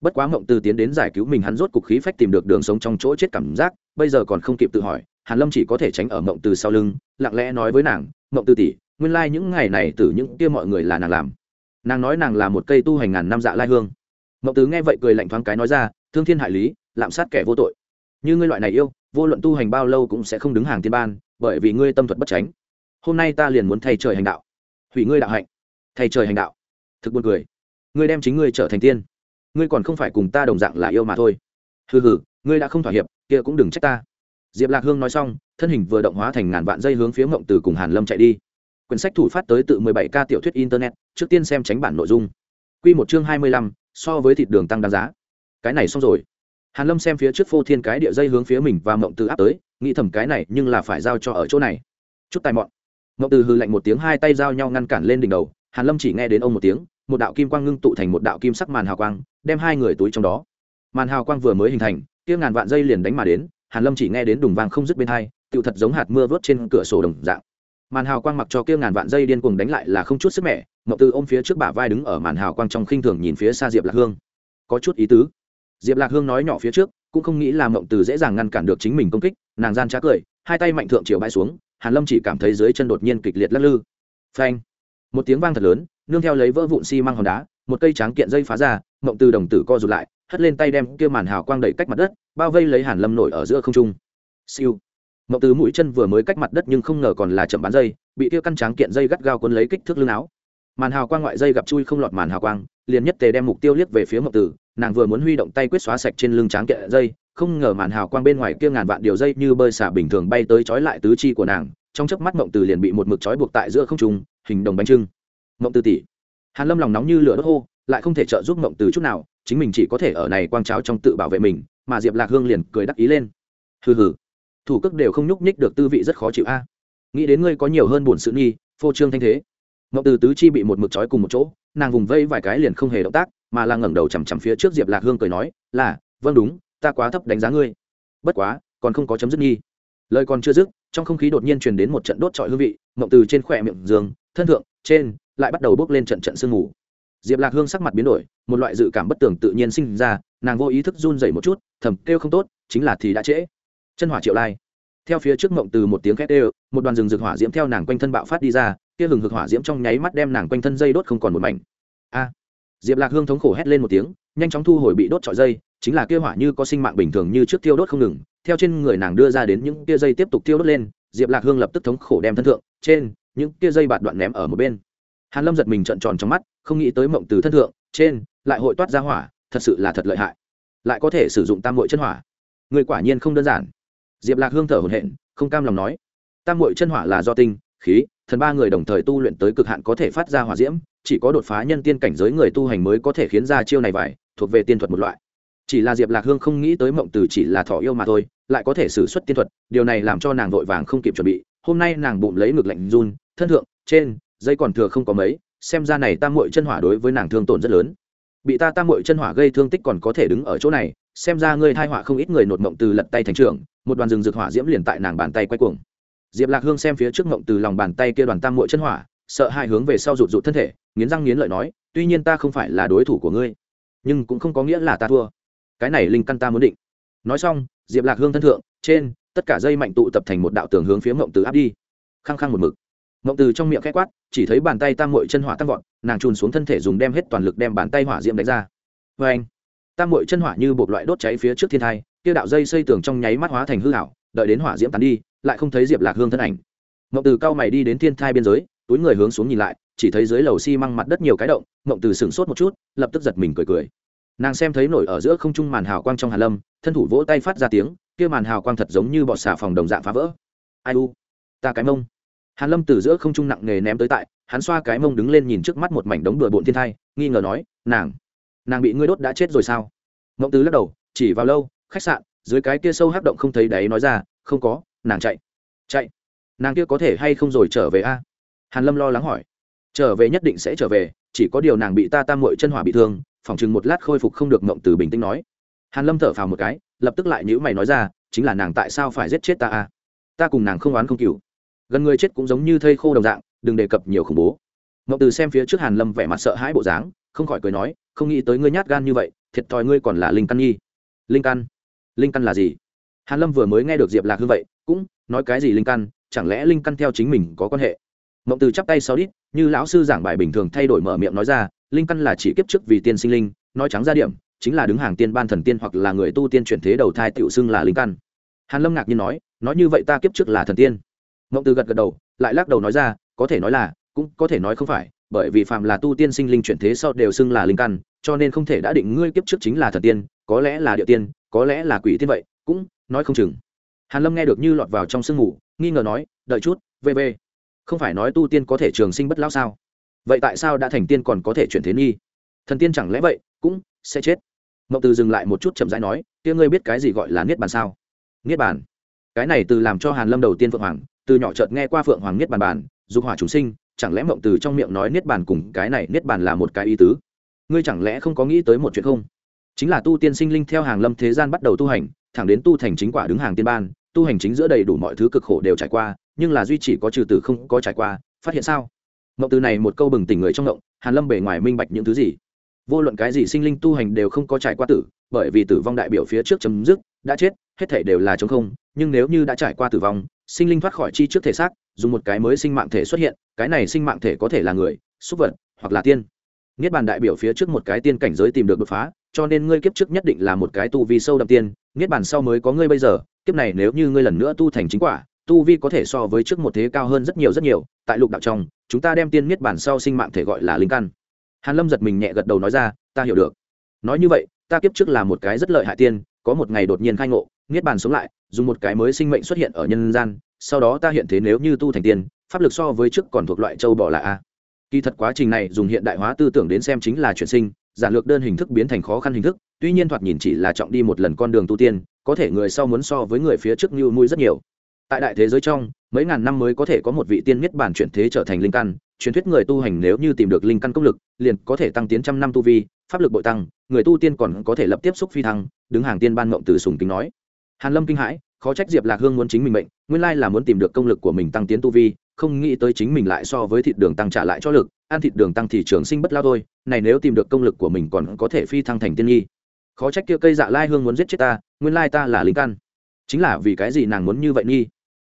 Bất quá mộng từ tiến đến giải cứu mình hắn rốt cục khí phách tìm được đường sống trong chỗ chết cảm giác, bây giờ còn không kịp tự hỏi, hàn lâm chỉ có thể tránh ở mộng từ sau lưng, lặng lẽ nói với nàng, mộng từ tỷ, nguyên lai like những ngày này từ những kia mọi người là nàng làm. Nàng nói nàng là một cây tu hành ngàn năm dạ lai hương. Mộng từ nghe vậy cười lạnh thoáng cái nói ra, thương thiên hại lý lạm sát kẻ vô tội. Như ngươi loại này yêu vô luận tu hành bao lâu cũng sẽ không đứng hàng tiên ban bởi vì ngươi tâm thuật bất tránh. Hôm nay ta liền muốn thay trời hành đạo. Hủy ngươi đạo hạnh. Thay trời hành đạo. Thực buồn cười. Ngươi đem chính ngươi trở thành tiên. Ngươi còn không phải cùng ta đồng dạng là yêu mà thôi. Hừ hừ ngươi đã không thỏa hiệp kia cũng đừng trách ta. Diệp lạc hương nói xong thân hình vừa động hóa thành ngàn vạn dây hướng phía mộng từ cùng hàn lâm chạy đi. Quyển sách thủ phát tới tự 17 k tiểu thuyết internet trước tiên xem tránh bản nội dung. Quy một chương 25, so với thịt đường tăng đáng giá. Cái này xong rồi hàn lâm xem phía trước phô thiên cái địa dây hướng phía mình và mộng từ áp tới, nghĩ thầm cái này nhưng là phải giao cho ở chỗ này. Chút tài mọn. Mộng từ hư lạnh một tiếng, hai tay giao nhau ngăn cản lên đỉnh đầu. Hàn lâm chỉ nghe đến ông một tiếng, một đạo kim quang ngưng tụ thành một đạo kim sắc màn hào quang, đem hai người túi trong đó. Màn hào quang vừa mới hình thành, kia ngàn vạn dây liền đánh mà đến, hàn lâm chỉ nghe đến đùng vang không dứt bên hai, tựu thật giống hạt mưa vớt trên cửa sổ đồng dạng. Màn hào quang mặc cho kia ngàn vạn dây điên cuồng đánh lại là không chút sức mẹ mậu từ ôm phía trước bả vai đứng ở màn hào quang trong khinh thường nhìn phía xa diệp lạc hương. Có chút ý tứ diệp lạc hương nói nhỏ phía trước, cũng không nghĩ là mộng từ dễ dàng ngăn cản được chính mình công kích, nàng gian trá cười, hai tay mạnh thượng chiều bãi xuống, hàn lâm chỉ cảm thấy dưới chân đột nhiên kịch liệt lắc lư. Phanh! Một tiếng vang thật lớn, nương theo lấy vỡ vụn xi măng hòn đá, một cây tráng kiện dây phá ra, mộng từ đồng tử co rụt lại, hất lên tay đem kia màn hào quang đẩy cách mặt đất, bao vây lấy hàn lâm nổi ở giữa không trung. Siêu! Mộng từ mũi chân vừa mới cách mặt đất nhưng không ngờ còn là chậm bán dây, bị kia căn tráng kiện dây gắt gao cuốn lấy kích thước lưng áo màn hào quang ngoại dây gặp chui không lọt màn hào quang, liền nhất tề đem mục tiêu liếc về phía mộng tử, nàng vừa muốn huy động tay quyết xóa sạch trên lưng tráng kệ dây, không ngờ màn hào quang bên ngoài kia ngàn vạn điều dây như bơi xả bình thường bay tới trói lại tứ chi của nàng, trong chớp mắt mộng tử liền bị một mực trói buộc tại giữa không trung, hình đồng bánh trưng. Mộng tử tỷ, hàn lâm lòng nóng như lửa đốt hô, lại không thể trợ giúp mộng tử chút nào, chính mình chỉ có thể ở này quang cháo trong tự bảo vệ mình, mà diệp lạc hương liền cười đắc ý lên. Hừ hừ, thủ cước đều không nhúc nhích được tư vị rất khó chịu a. Nghĩ đến ngươi có nhiều hơn buồn sự nghi, phô trương thanh thế mộng từ tứ chi bị một mực trói cùng một chỗ, nàng vùng vây vài cái liền không hề động tác, mà là ngẩng đầu chằm chằm phía trước diệp lạc hương cười nói, là vâng đúng, ta quá thấp đánh giá ngươi. Bất quá, còn không có chấm dứt nghi lời còn chưa dứt, trong không khí đột nhiên truyền đến một trận đốt trọi hương vị mộng từ trên khỏe miệng giường, thân thượng, trên, lại bắt đầu bốc lên trận trận sương mù. Diệp lạc hương sắc mặt biến đổi, một loại dự cảm bất tường tự nhiên sinh ra, nàng vô ý thức run dậy một chút, thầm kêu không tốt, chính là thì đã trễ. Chân hỏa triệu lai. Theo phía trước mộng từ một tiếng khét ê một đoàn rừng rực hỏa diễm theo nàng quanh thân bạo phát đi ra kia hừng hực hỏa diễm trong nháy mắt đem nàng quanh thân dây đốt không còn một mảnh. A! Diệp lạc hương thống khổ hét lên một tiếng, nhanh chóng thu hồi bị đốt trọi dây, chính là kia hỏa như có sinh mạng bình thường như trước tiêu đốt không ngừng, theo trên người nàng đưa ra đến những kia dây tiếp tục tiêu đốt lên, diệp lạc hương lập tức thống khổ đem thân thượng, trên, những kia dây bạt đoạn ném ở một bên. Hàn lâm giật mình trợn tròn trong mắt, không nghĩ tới mộng từ thân thượng, trên, lại hội toát ra hỏa, thật sự là thật lợi hại. Lại có thể sử dụng tam muội chân hỏa. Người quả nhiên không đơn giản. Diệp lạc hương thở hổn hển, không cam lòng nói. Tam muội chân hỏa là do tinh khí, thần ba người đồng thời tu luyện tới cực hạn có thể phát ra hỏa diễm, chỉ có đột phá nhân tiên cảnh giới người tu hành mới có thể khiến ra chiêu này vải, thuộc về tiên thuật một loại. Chỉ là diệp lạc hương không nghĩ tới mộng từ chỉ là thọ yêu mà thôi, lại có thể xử suất tiên thuật, điều này làm cho nàng vội vàng không kịp chuẩn bị. Hôm nay nàng bụng lấy ngực lạnh run, thân thượng, trên, dây còn thừa không có mấy, xem ra này ta muội chân hỏa đối với nàng thương tổn rất lớn. Bị ta ta muội chân hỏa gây thương tích còn có thể đứng ở chỗ này, xem ra ngươi thai họa không ít người nột mộng từ lật tay thành trưởng, một đoàn rừng rực hỏa diễm liền tại nàng bàn tay quay cuồng diệp lạc hương xem phía trước mộng từ lòng bàn tay kia đoàn tam muội chân hỏa, sợ hai hướng về sau rụt rụt thân thể, nghiến răng nghiến lợi nói, tuy nhiên ta không phải là đối thủ của ngươi, nhưng cũng không có nghĩa là ta thua. Cái này linh căn ta muốn định. Nói xong, diệp lạc hương thân thượng, trên, tất cả dây mạnh tụ tập thành một đạo tường hướng phía mộng từ áp đi. Khăng khăng một mực. Mộng từ trong miệng k h ẽ quát, chỉ thấy bàn tay tam mội chân hỏa tăng vọt, nàng trùn xuống thân thể dùng đem hết toàn lực đem bàn tay hỏa diễm đánh ra. Vê anh tam mội chân hỏa như buộc loại đốt cháy phía trước thiên thai, kia đạo dây xây tường trong nháy mắt hóa thành hư hảo đợi đến hỏa diễm tán đi, lại không thấy diệp lạc hương thân ảnh. Mộng từ cao mày đi đến thiên thai biên giới, túi người hướng xuống nhìn lại, chỉ thấy dưới lầu xi măng mặt đất nhiều cái động mộng từ sửng sốt một chút, lập tức giật mình cười cười. Nàng xem thấy nổi ở giữa không trung màn hào quang trong hà lâm, thân thủ vỗ tay phát ra tiếng, kia màn hào quang thật giống như bọt xà phòng đồng dạng phá vỡ. Ai u, ta cái mông. Hàn lâm từ giữa không trung nặng nề ném tới tại, hắn xoa cái mông đứng lên nhìn trước mắt một mảnh đống bừa bộn thiên thai, nghi ngờ nói, nàng nàng bị ngươi đốt đã chết rồi sao? Mộng tứ lắc đầu, chỉ vào lâu, khách sạn dưới cái kia sâu hắc động không thấy đáy nói ra, không có, nàng chạy. Chạy? Nàng kia có thể hay không rồi trở về a? Hàn lâm lo lắng hỏi. Trở về nhất định sẽ trở về, chỉ có điều nàng bị ta tam muội chân hỏa bị thương, phòng chừng một lát khôi phục không được mộng từ bình tĩnh nói. Hàn lâm thở phào một cái, lập tức lại nhữ mày nói ra, chính là nàng tại sao phải giết chết ta a? Ta cùng nàng không oán không cừu. Gần người chết cũng giống như thây khô đồng dạng, đừng đề cập nhiều khủng bố. Ngọc từ xem phía trước hàn lâm vẻ mặt sợ hãi bộ dáng, không khỏi cười nói, không nghĩ tới ngươi nhát gan như vậy, thiệt thòi ngươi còn là linh căn nhi. Linh căn? Linh căn là gì? Hàn lâm vừa mới nghe được diệp lạc như vậy, cũng nói cái gì linh căn, chẳng lẽ linh căn theo chính mình có quan hệ? Mộng từ chắp tay sau đít, như lão sư giảng bài bình thường thay đổi mở miệng nói ra, linh căn là chỉ kiếp trước vì tiên sinh linh, nói trắng ra điểm, chính là đứng hàng tiên ban thần tiên hoặc là người tu tiên chuyển thế đầu thai tiểu xưng là linh căn. Hàn lâm ngạc nhiên nói nói như vậy ta kiếp trước là thần tiên. Mộng từ gật gật đầu, lại lắc đầu nói ra, có thể nói là, cũng có thể nói không phải, bởi vì phạm là tu tiên sinh linh chuyển thế sau đều xưng là linh căn, cho nên không thể đã định ngươi kiếp trước chính là thần tiên, có lẽ là địa tiên có lẽ là quỷ tiên vậy, cũng nói không chừng. Hàn lâm nghe được như lọt vào trong sương ngủ nghi ngờ nói, đợi chút vv không phải nói tu tiên có thể trường sinh bất lão sao? Vậy tại sao đã thành tiên còn có thể chuyển thế nghi? Thần tiên chẳng lẽ vậy, cũng sẽ chết? Mậu từ dừng lại một chút chậm rãi nói, kia ngươi biết cái gì gọi là niết bàn sao? Niết bàn? Cái này từ làm cho hàn lâm đầu tiên phượng hoàng, từ nhỏ chợt nghe qua phượng hoàng niết bàn bàn, dục hỏa chúng sinh, chẳng lẽ mộng từ trong miệng nói niết bàn cùng cái này niết bàn là một cái ý tứ? Ngươi chẳng lẽ không có nghĩ tới một chuyện không? Chính là tu tiên sinh linh theo hàng lâm thế gian bắt đầu tu hành, thẳng đến tu thành chính quả đứng hàng tiên ban, tu hành chính giữa đầy đủ mọi thứ cực khổ đều trải qua, nhưng là duy chỉ có trừ tử không có trải qua, phát hiện sao? Mộng từ này một câu bừng tỉnh người trong mộng, hàn lâm bề ngoài minh bạch những thứ gì? Vô luận cái gì sinh linh tu hành đều không có trải qua tử, bởi vì tử vong đại biểu phía trước chấm dứt, đã chết, hết thể đều là chống không, nhưng nếu như đã trải qua tử vong, sinh linh thoát khỏi chi trước thể xác, dùng một cái mới sinh mạng thể xuất hiện, cái này sinh mạng thể có thể là người, súc vật, hoặc là tiên. Niết bàn đại biểu phía trước một cái tiên cảnh giới tìm được đột phá cho nên ngươi kiếp trước nhất định là một cái tu vi sâu đậm tiên, niết bàn sau mới có ngươi bây giờ, kiếp này nếu như ngươi lần nữa tu thành chính quả, tu vi có thể so với trước một thế cao hơn rất nhiều rất nhiều, tại lục đạo trong, chúng ta đem tiên niết bàn sau sinh mạng thể gọi là linh căn. Hàn lâm giật mình nhẹ gật đầu nói ra, ta hiểu được. Nói như vậy, ta kiếp trước là một cái rất lợi hại tiên, có một ngày đột nhiên khai ngộ, niết bàn sống lại, dùng một cái mới sinh mệnh xuất hiện ở nhân gian, sau đó ta hiện thế nếu như tu thành tiên, pháp lực so với trước còn thuộc loại châu bò là a. Kỳ thật quá trình này dùng hiện đại hóa tư tưởng đến xem chính là chuyển sinh giản lược đơn hình thức biến thành khó khăn hình thức, tuy nhiên thoạt nhìn chỉ là trọng đi một lần con đường tu tiên, có thể người sau muốn so với người phía trước như mui rất nhiều. Tại đại thế giới trong, mấy ngàn năm mới có thể có một vị tiên niết bản chuyển thế trở thành linh căn, truyền thuyết người tu hành nếu như tìm được linh căn công lực, liền có thể tăng tiến trăm năm tu vi, pháp lực bội tăng, người tu tiên còn có thể lập tiếp xúc phi thăng, đứng hàng tiên ban mộng từ sùng kính nói. Hàn lâm kinh hãi, khó trách diệp lạc hương muốn chính mình mệnh, nguyên lai là muốn tìm được công lực của mình tăng tiến tu vi, không nghĩ tới chính mình lại so với thịt đường tăng trả lại cho lực ăn thịt đường tăng thì trường sinh bất lao thôi, này nếu tìm được công lực của mình còn có thể phi thăng thành tiên nhi. Khó trách kia cây dạ lai hương muốn giết chết ta, nguyên lai ta là linh căn. Chính là vì cái gì nàng muốn như vậy nhi?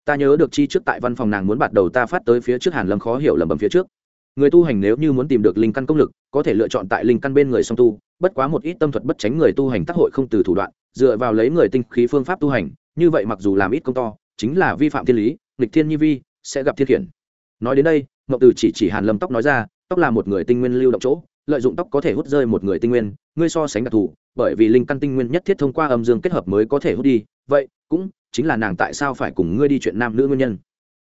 Ta nhớ được chi trước tại văn phòng nàng muốn bắt đầu ta phát tới phía trước hàn lâm khó hiểu lầm bầm phía trước. Người tu hành nếu như muốn tìm được linh căn công lực, có thể lựa chọn tại linh căn bên người song tu, bất quá một ít tâm thuật bất tránh người tu hành tác hội không từ thủ đoạn, dựa vào lấy người tinh khí phương pháp tu hành, như vậy mặc dù làm ít công to, chính là vi phạm thiên lý, nghịch thiên nhi vi, sẽ gặp thiên khiển. Nói đến đây ngọc từ chỉ chỉ hàn lâm tóc nói ra, tóc là một người tinh nguyên lưu động chỗ, lợi dụng tóc có thể hút rơi một người tinh nguyên, ngươi so sánh đặc thù, bởi vì linh căn tinh nguyên nhất thiết thông qua âm dương kết hợp mới có thể hút đi, vậy cũng chính là nàng tại sao phải cùng ngươi đi chuyện nam nữ nguyên nhân.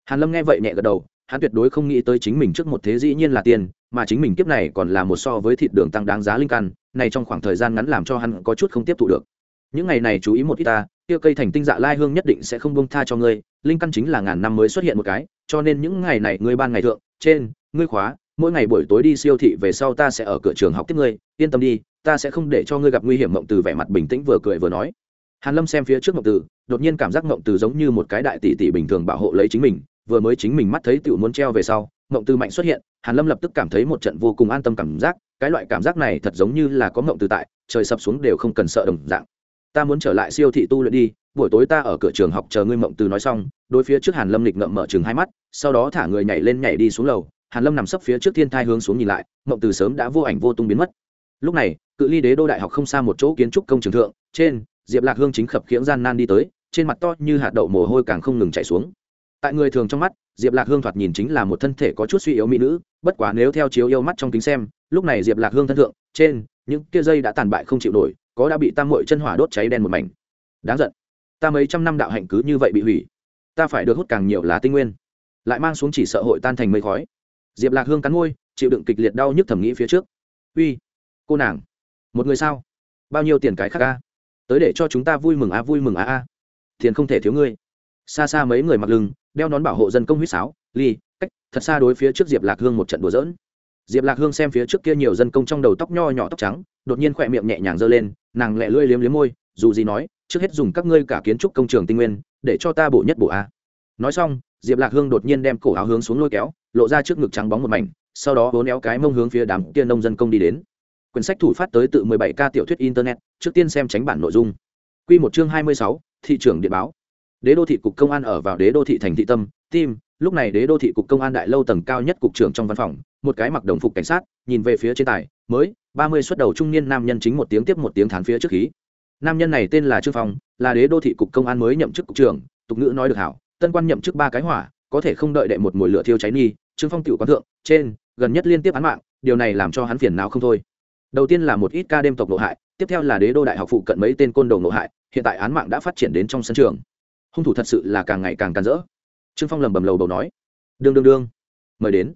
Hàn lâm nghe vậy nhẹ gật đầu, hắn tuyệt đối không nghĩ tới chính mình trước một thế dĩ nhiên là tiền, mà chính mình kiếp này còn là một so với thịt đường tăng đáng giá linh căn, này trong khoảng thời gian ngắn làm cho hắn có chút không tiếp thụ được. Những ngày này chú ý một ít ta kia cây thành tinh dạ lai hương nhất định sẽ không bông tha cho ngươi, linh căn chính là ngàn năm mới xuất hiện một cái, cho nên những ngày này ngươi ban ngày thượng, trên, ngươi khóa, mỗi ngày buổi tối đi siêu thị về sau ta sẽ ở cửa trường học tiếp ngươi, yên tâm đi, ta sẽ không để cho ngươi gặp nguy hiểm, mộng từ vẻ mặt bình tĩnh vừa cười vừa nói. Hàn lâm xem phía trước mộng từ, đột nhiên cảm giác mộng từ giống như một cái đại tỷ tỷ bình thường bảo hộ lấy chính mình, vừa mới chính mình mắt thấy tiểu muốn treo về sau, mộng từ mạnh xuất hiện, hàn lâm lập tức cảm thấy một trận vô cùng an tâm cảm giác, cái loại cảm giác này thật giống như là có mộng từ tại, trời sập xuống đều không cần sợ đồng dạng ta muốn trở lại siêu thị tu luyện đi, buổi tối ta ở cửa trường học chờ ngươi mộng từ nói xong, đối phía trước hàn lâm lịch ngậm mở chừng hai mắt, sau đó thả người nhảy lên nhảy đi xuống lầu, hàn lâm nằm sấp phía trước thiên thai hướng xuống nhìn lại, mộng từ sớm đã vô ảnh vô tung biến mất. Lúc này, cự ly đế đô đại học không xa một chỗ kiến trúc công trường thượng, trên, diệp lạc hương chính khập khiễng gian nan đi tới, trên mặt to như hạt đậu mồ hôi càng không ngừng chảy xuống. Tại người thường trong mắt, diệp lạc hương thoạt nhìn chính là một thân thể có chút suy yếu mỹ nữ, bất quá nếu theo chiếu yêu mắt trong kính xem, lúc này diệp lạc hương thân thượng, trên, những kia dây đã tàn bại không chịu nổi có đã bị tam mội chân hỏa đốt cháy đen một mảnh. Đáng giận. Ta mấy trăm năm đạo hạnh cứ như vậy bị hủy. Ta phải được hút càng nhiều là tinh nguyên. Lại mang xuống chỉ sợ hội tan thành mây khói. Diệp lạc hương cắn môi, chịu đựng kịch liệt đau nhức thẩm nghĩ phía trước. Uy, cô nàng, một người sao? Bao nhiêu tiền cái khác a? Tới để cho chúng ta vui mừng a, vui mừng a a. Tiền không thể thiếu ngươi. Xa xa mấy người mặc lưng đeo nón bảo hộ dân công huýt sáo, ly, cách, thật xa đối phía trước diệp lạc hương một trận đùa dỡn diệp lạc hương xem phía trước kia nhiều dân công trong đầu tóc nho nhỏ tóc trắng đột nhiên khỏe miệng nhẹ nhàng giơ lên nàng lẹ lưỡi liếm liếm môi dù gì nói trước hết dùng các ngươi cả kiến trúc công trường tinh nguyên để cho ta bổ nhất bổ a. Nói xong diệp lạc hương đột nhiên đem cổ áo hướng xuống lôi kéo lộ ra trước ngực trắng bóng một mảnh sau đó vốn éo cái mông hướng phía đám kia nông dân công đi đến. Quyển sách thủ phát tới tự 17 k tiểu thuyết internet trước tiên xem tránh bản nội dung. Quy một chương 26, thị trường điện báo. Đế đô thị cục công an ở vào đế đô thị thành thị tâm tim lúc này đế đô thị cục công an đại lâu tầng cao nhất cục trưởng trong văn phòng, một cái mặc đồng phục cảnh sát, nhìn về phía trên tài, mới, ba mươi xuất đầu trung niên nam nhân chính một tiếng tiếp một tiếng thán phía trước khí. Nam nhân này tên là trương phong, là đế đô thị cục công an mới nhậm chức cục trưởng, tục ngữ nói được hảo, tân quan nhậm chức ba cái hỏa, có thể không đợi đệ một mùi lửa thiêu cháy nghi, trương phong tiểu quán thượng, trên, gần nhất liên tiếp án mạng, điều này làm cho hắn phiền não không thôi. Đầu tiên là một ít ca đêm tộc nội hại, tiếp theo là đế đô đại học phụ cận mấy tên côn đồ nội hại, hiện tại án mạng đã phát triển đến trong sân trường. Hung thủ thật sự là càng ngày càng càn rỡ trương phong lầm bầm lầu bầu nói. Đương đương đương. Mời đến.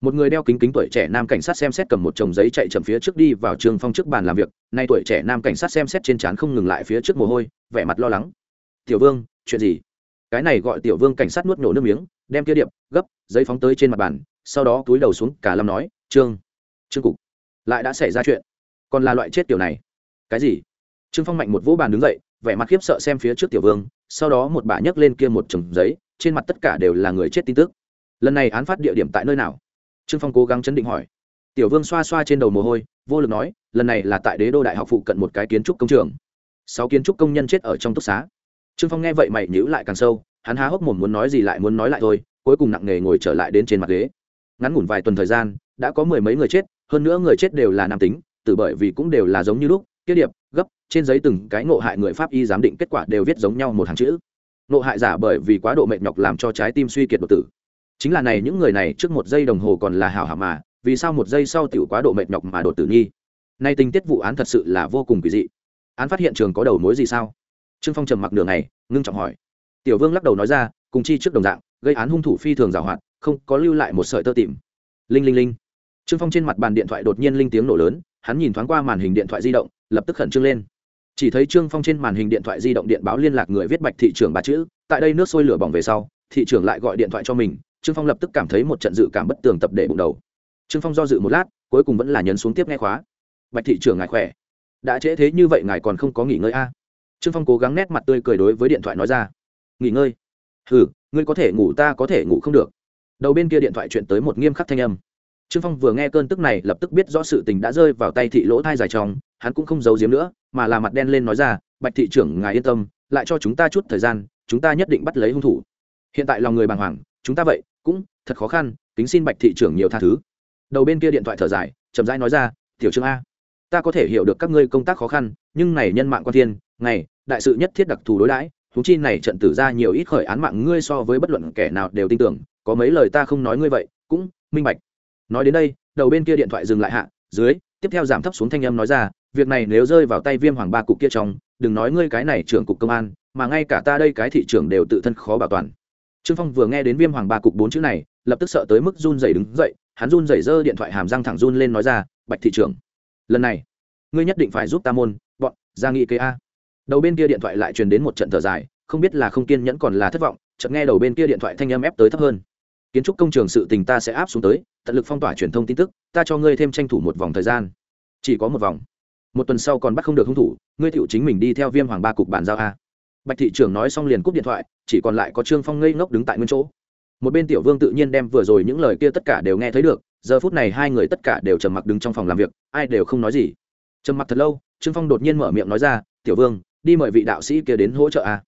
Một người đeo kính kính tuổi trẻ nam cảnh sát xem xét cầm một chồng giấy chạy chậm phía trước đi vào trương phong trước bàn làm việc. Nay tuổi trẻ nam cảnh sát xem xét trên trán không ngừng lại phía trước mồ hôi, vẻ mặt lo lắng. Tiểu vương, chuyện gì? Cái này gọi tiểu vương cảnh sát nuốt nổ nước miếng, đem kia điệp, gấp, giấy phóng tới trên mặt bàn, sau đó túi đầu xuống, cả lâm nói, trương trương cục, lại đã xảy ra chuyện. Còn là loại chết tiểu này. Cái gì? Trương phong mạnh một vỗ bàn đứng dậy, vẻ mặt khiếp sợ xem phía trước tiểu vương, sau đó một bà nhấc lên kia một chồng giấy trên mặt tất cả đều là người chết tin tức. Lần này án phát địa điểm tại nơi nào? Trương phong cố gắng chấn định hỏi. Tiểu vương xoa xoa trên đầu mồ hôi, vô lực nói, lần này là tại đế đô đại học phụ cận một cái kiến trúc công trường. Sáu kiến trúc công nhân chết ở trong túc xá. Trương phong nghe vậy mày nhữ lại càng sâu, hắn há hốc mồm muốn nói gì lại muốn nói lại thôi, cuối cùng nặng nề ngồi trở lại đến trên mặt ghế. Ngắn ngủn vài tuần thời gian, đã có mười mấy người chết, hơn nữa người chết đều là nam tính từ bởi vì cũng đều là giống như lúc kết điệp, gấp, trên giấy từng cái ngộ hại người pháp y giám định kết quả đều viết giống nhau một hàng chữ. Nộ hại giả bởi vì quá độ mệt nhọc làm cho trái tim suy kiệt đột tử. Chính là này, những người này trước một giây đồng hồ còn là hảo hảo mà, vì sao một giây sau tiểu quá độ mệt nhọc mà đột tử nghi? Nay tình tiết vụ án thật sự là vô cùng kỳ dị. Án phát hiện trường có đầu mối gì sao? Trương phong trầm mặc đường này ngưng trọng hỏi. Tiểu vương lắc đầu nói ra, cùng chi trước đồng dạng, gây án hung thủ phi thường giảo hoạt không có lưu lại một sợi tơ tìm linh linh linh. Trương phong trên mặt bàn điện thoại đột nhiên linh tiếng nổ lớn, hắn nhìn thoáng qua màn hình điện thoại di động, lập tức khẩn trương lên chỉ thấy trương phong trên màn hình điện thoại di động điện báo liên lạc người viết bạch thị trưởng ba chữ, tại đây nước sôi lửa bỏng về sau, thị trưởng lại gọi điện thoại cho mình, trương phong lập tức cảm thấy một trận dự cảm bất tường tập để bụng đầu. Trương phong do dự một lát, cuối cùng vẫn là nhấn xuống tiếp nghe khóa. Bạch thị trưởng ngài khỏe. Đã trễ thế như vậy ngài còn không có nghỉ ngơi a? À? trương phong cố gắng nét mặt tươi cười đối với điện thoại nói ra. Nghỉ ngơi? Ừ ngươi có thể ngủ ta có thể ngủ không được. Đầu bên kia điện thoại chuyện tới một nghiêm khắc thanh âm trương phong vừa nghe cơn tức này lập tức biết rõ sự tình đã rơi vào tay thị lỗ thai dài trong hắn cũng không giấu giếm nữa, mà là mặt đen lên nói ra, bạch thị trưởng, ngài yên tâm, lại cho chúng ta chút thời gian, chúng ta nhất định bắt lấy hung thủ. Hiện tại lòng người bàng hoàng, chúng ta vậy, cũng thật khó khăn, kính xin bạch thị trưởng nhiều tha thứ. Đầu bên kia điện thoại thở dài, chậm rãi nói ra, tiểu trương a, ta có thể hiểu được các ngươi công tác khó khăn, nhưng này nhân mạng quan thiên, ngày, đại sự nhất thiết đặc thù đối đãi chúng chi này trận tử ra nhiều ít khởi án mạng ngươi so với bất luận kẻ nào đều tin tưởng, có mấy lời ta không nói ngươi vậy, cũng minh bạch nói đến đây, đầu bên kia điện thoại dừng lại hạ, dưới, tiếp theo giảm thấp xuống thanh âm nói ra, việc này nếu rơi vào tay viêm hoàng ba cục kia trong, đừng nói ngươi cái này trưởng cục công an, mà ngay cả ta đây cái thị trường đều tự thân khó bảo toàn. Trương phong vừa nghe đến viêm hoàng ba cục bốn chữ này, lập tức sợ tới mức run rẩy đứng dậy, hắn run rẩy giơ điện thoại hàm răng thẳng run lên nói ra, bạch thị trưởng, lần này, ngươi nhất định phải giúp ta môn, bọn, ra nghị kế a. Đầu bên kia điện thoại lại truyền đến một trận thở dài, không biết là không kiên nhẫn còn là thất vọng, chợt nghe đầu bên kia điện thoại thanh âm ép tới thấp hơn. Kiến trúc công trường sự tình ta sẽ áp xuống tới tận lực phong tỏa truyền thông tin tức, ta cho ngươi thêm tranh thủ một vòng thời gian. Chỉ có một vòng. Một tuần sau còn bắt không được hung thủ, ngươi tựu chính mình đi theo viêm hoàng ba cục bàn giao a. Bạch thị trưởng nói xong liền cúp điện thoại, chỉ còn lại có trương phong ngây ngốc đứng tại nguyên chỗ. Một bên tiểu vương tự nhiên đem vừa rồi những lời kia tất cả đều nghe thấy được, giờ phút này hai người tất cả đều trầm mặc đứng trong phòng làm việc, ai đều không nói gì. Trầm mặc thật lâu, trương phong đột nhiên mở miệng nói ra, tiểu vương, đi mời vị đạo sĩ kia đến hỗ trợ a.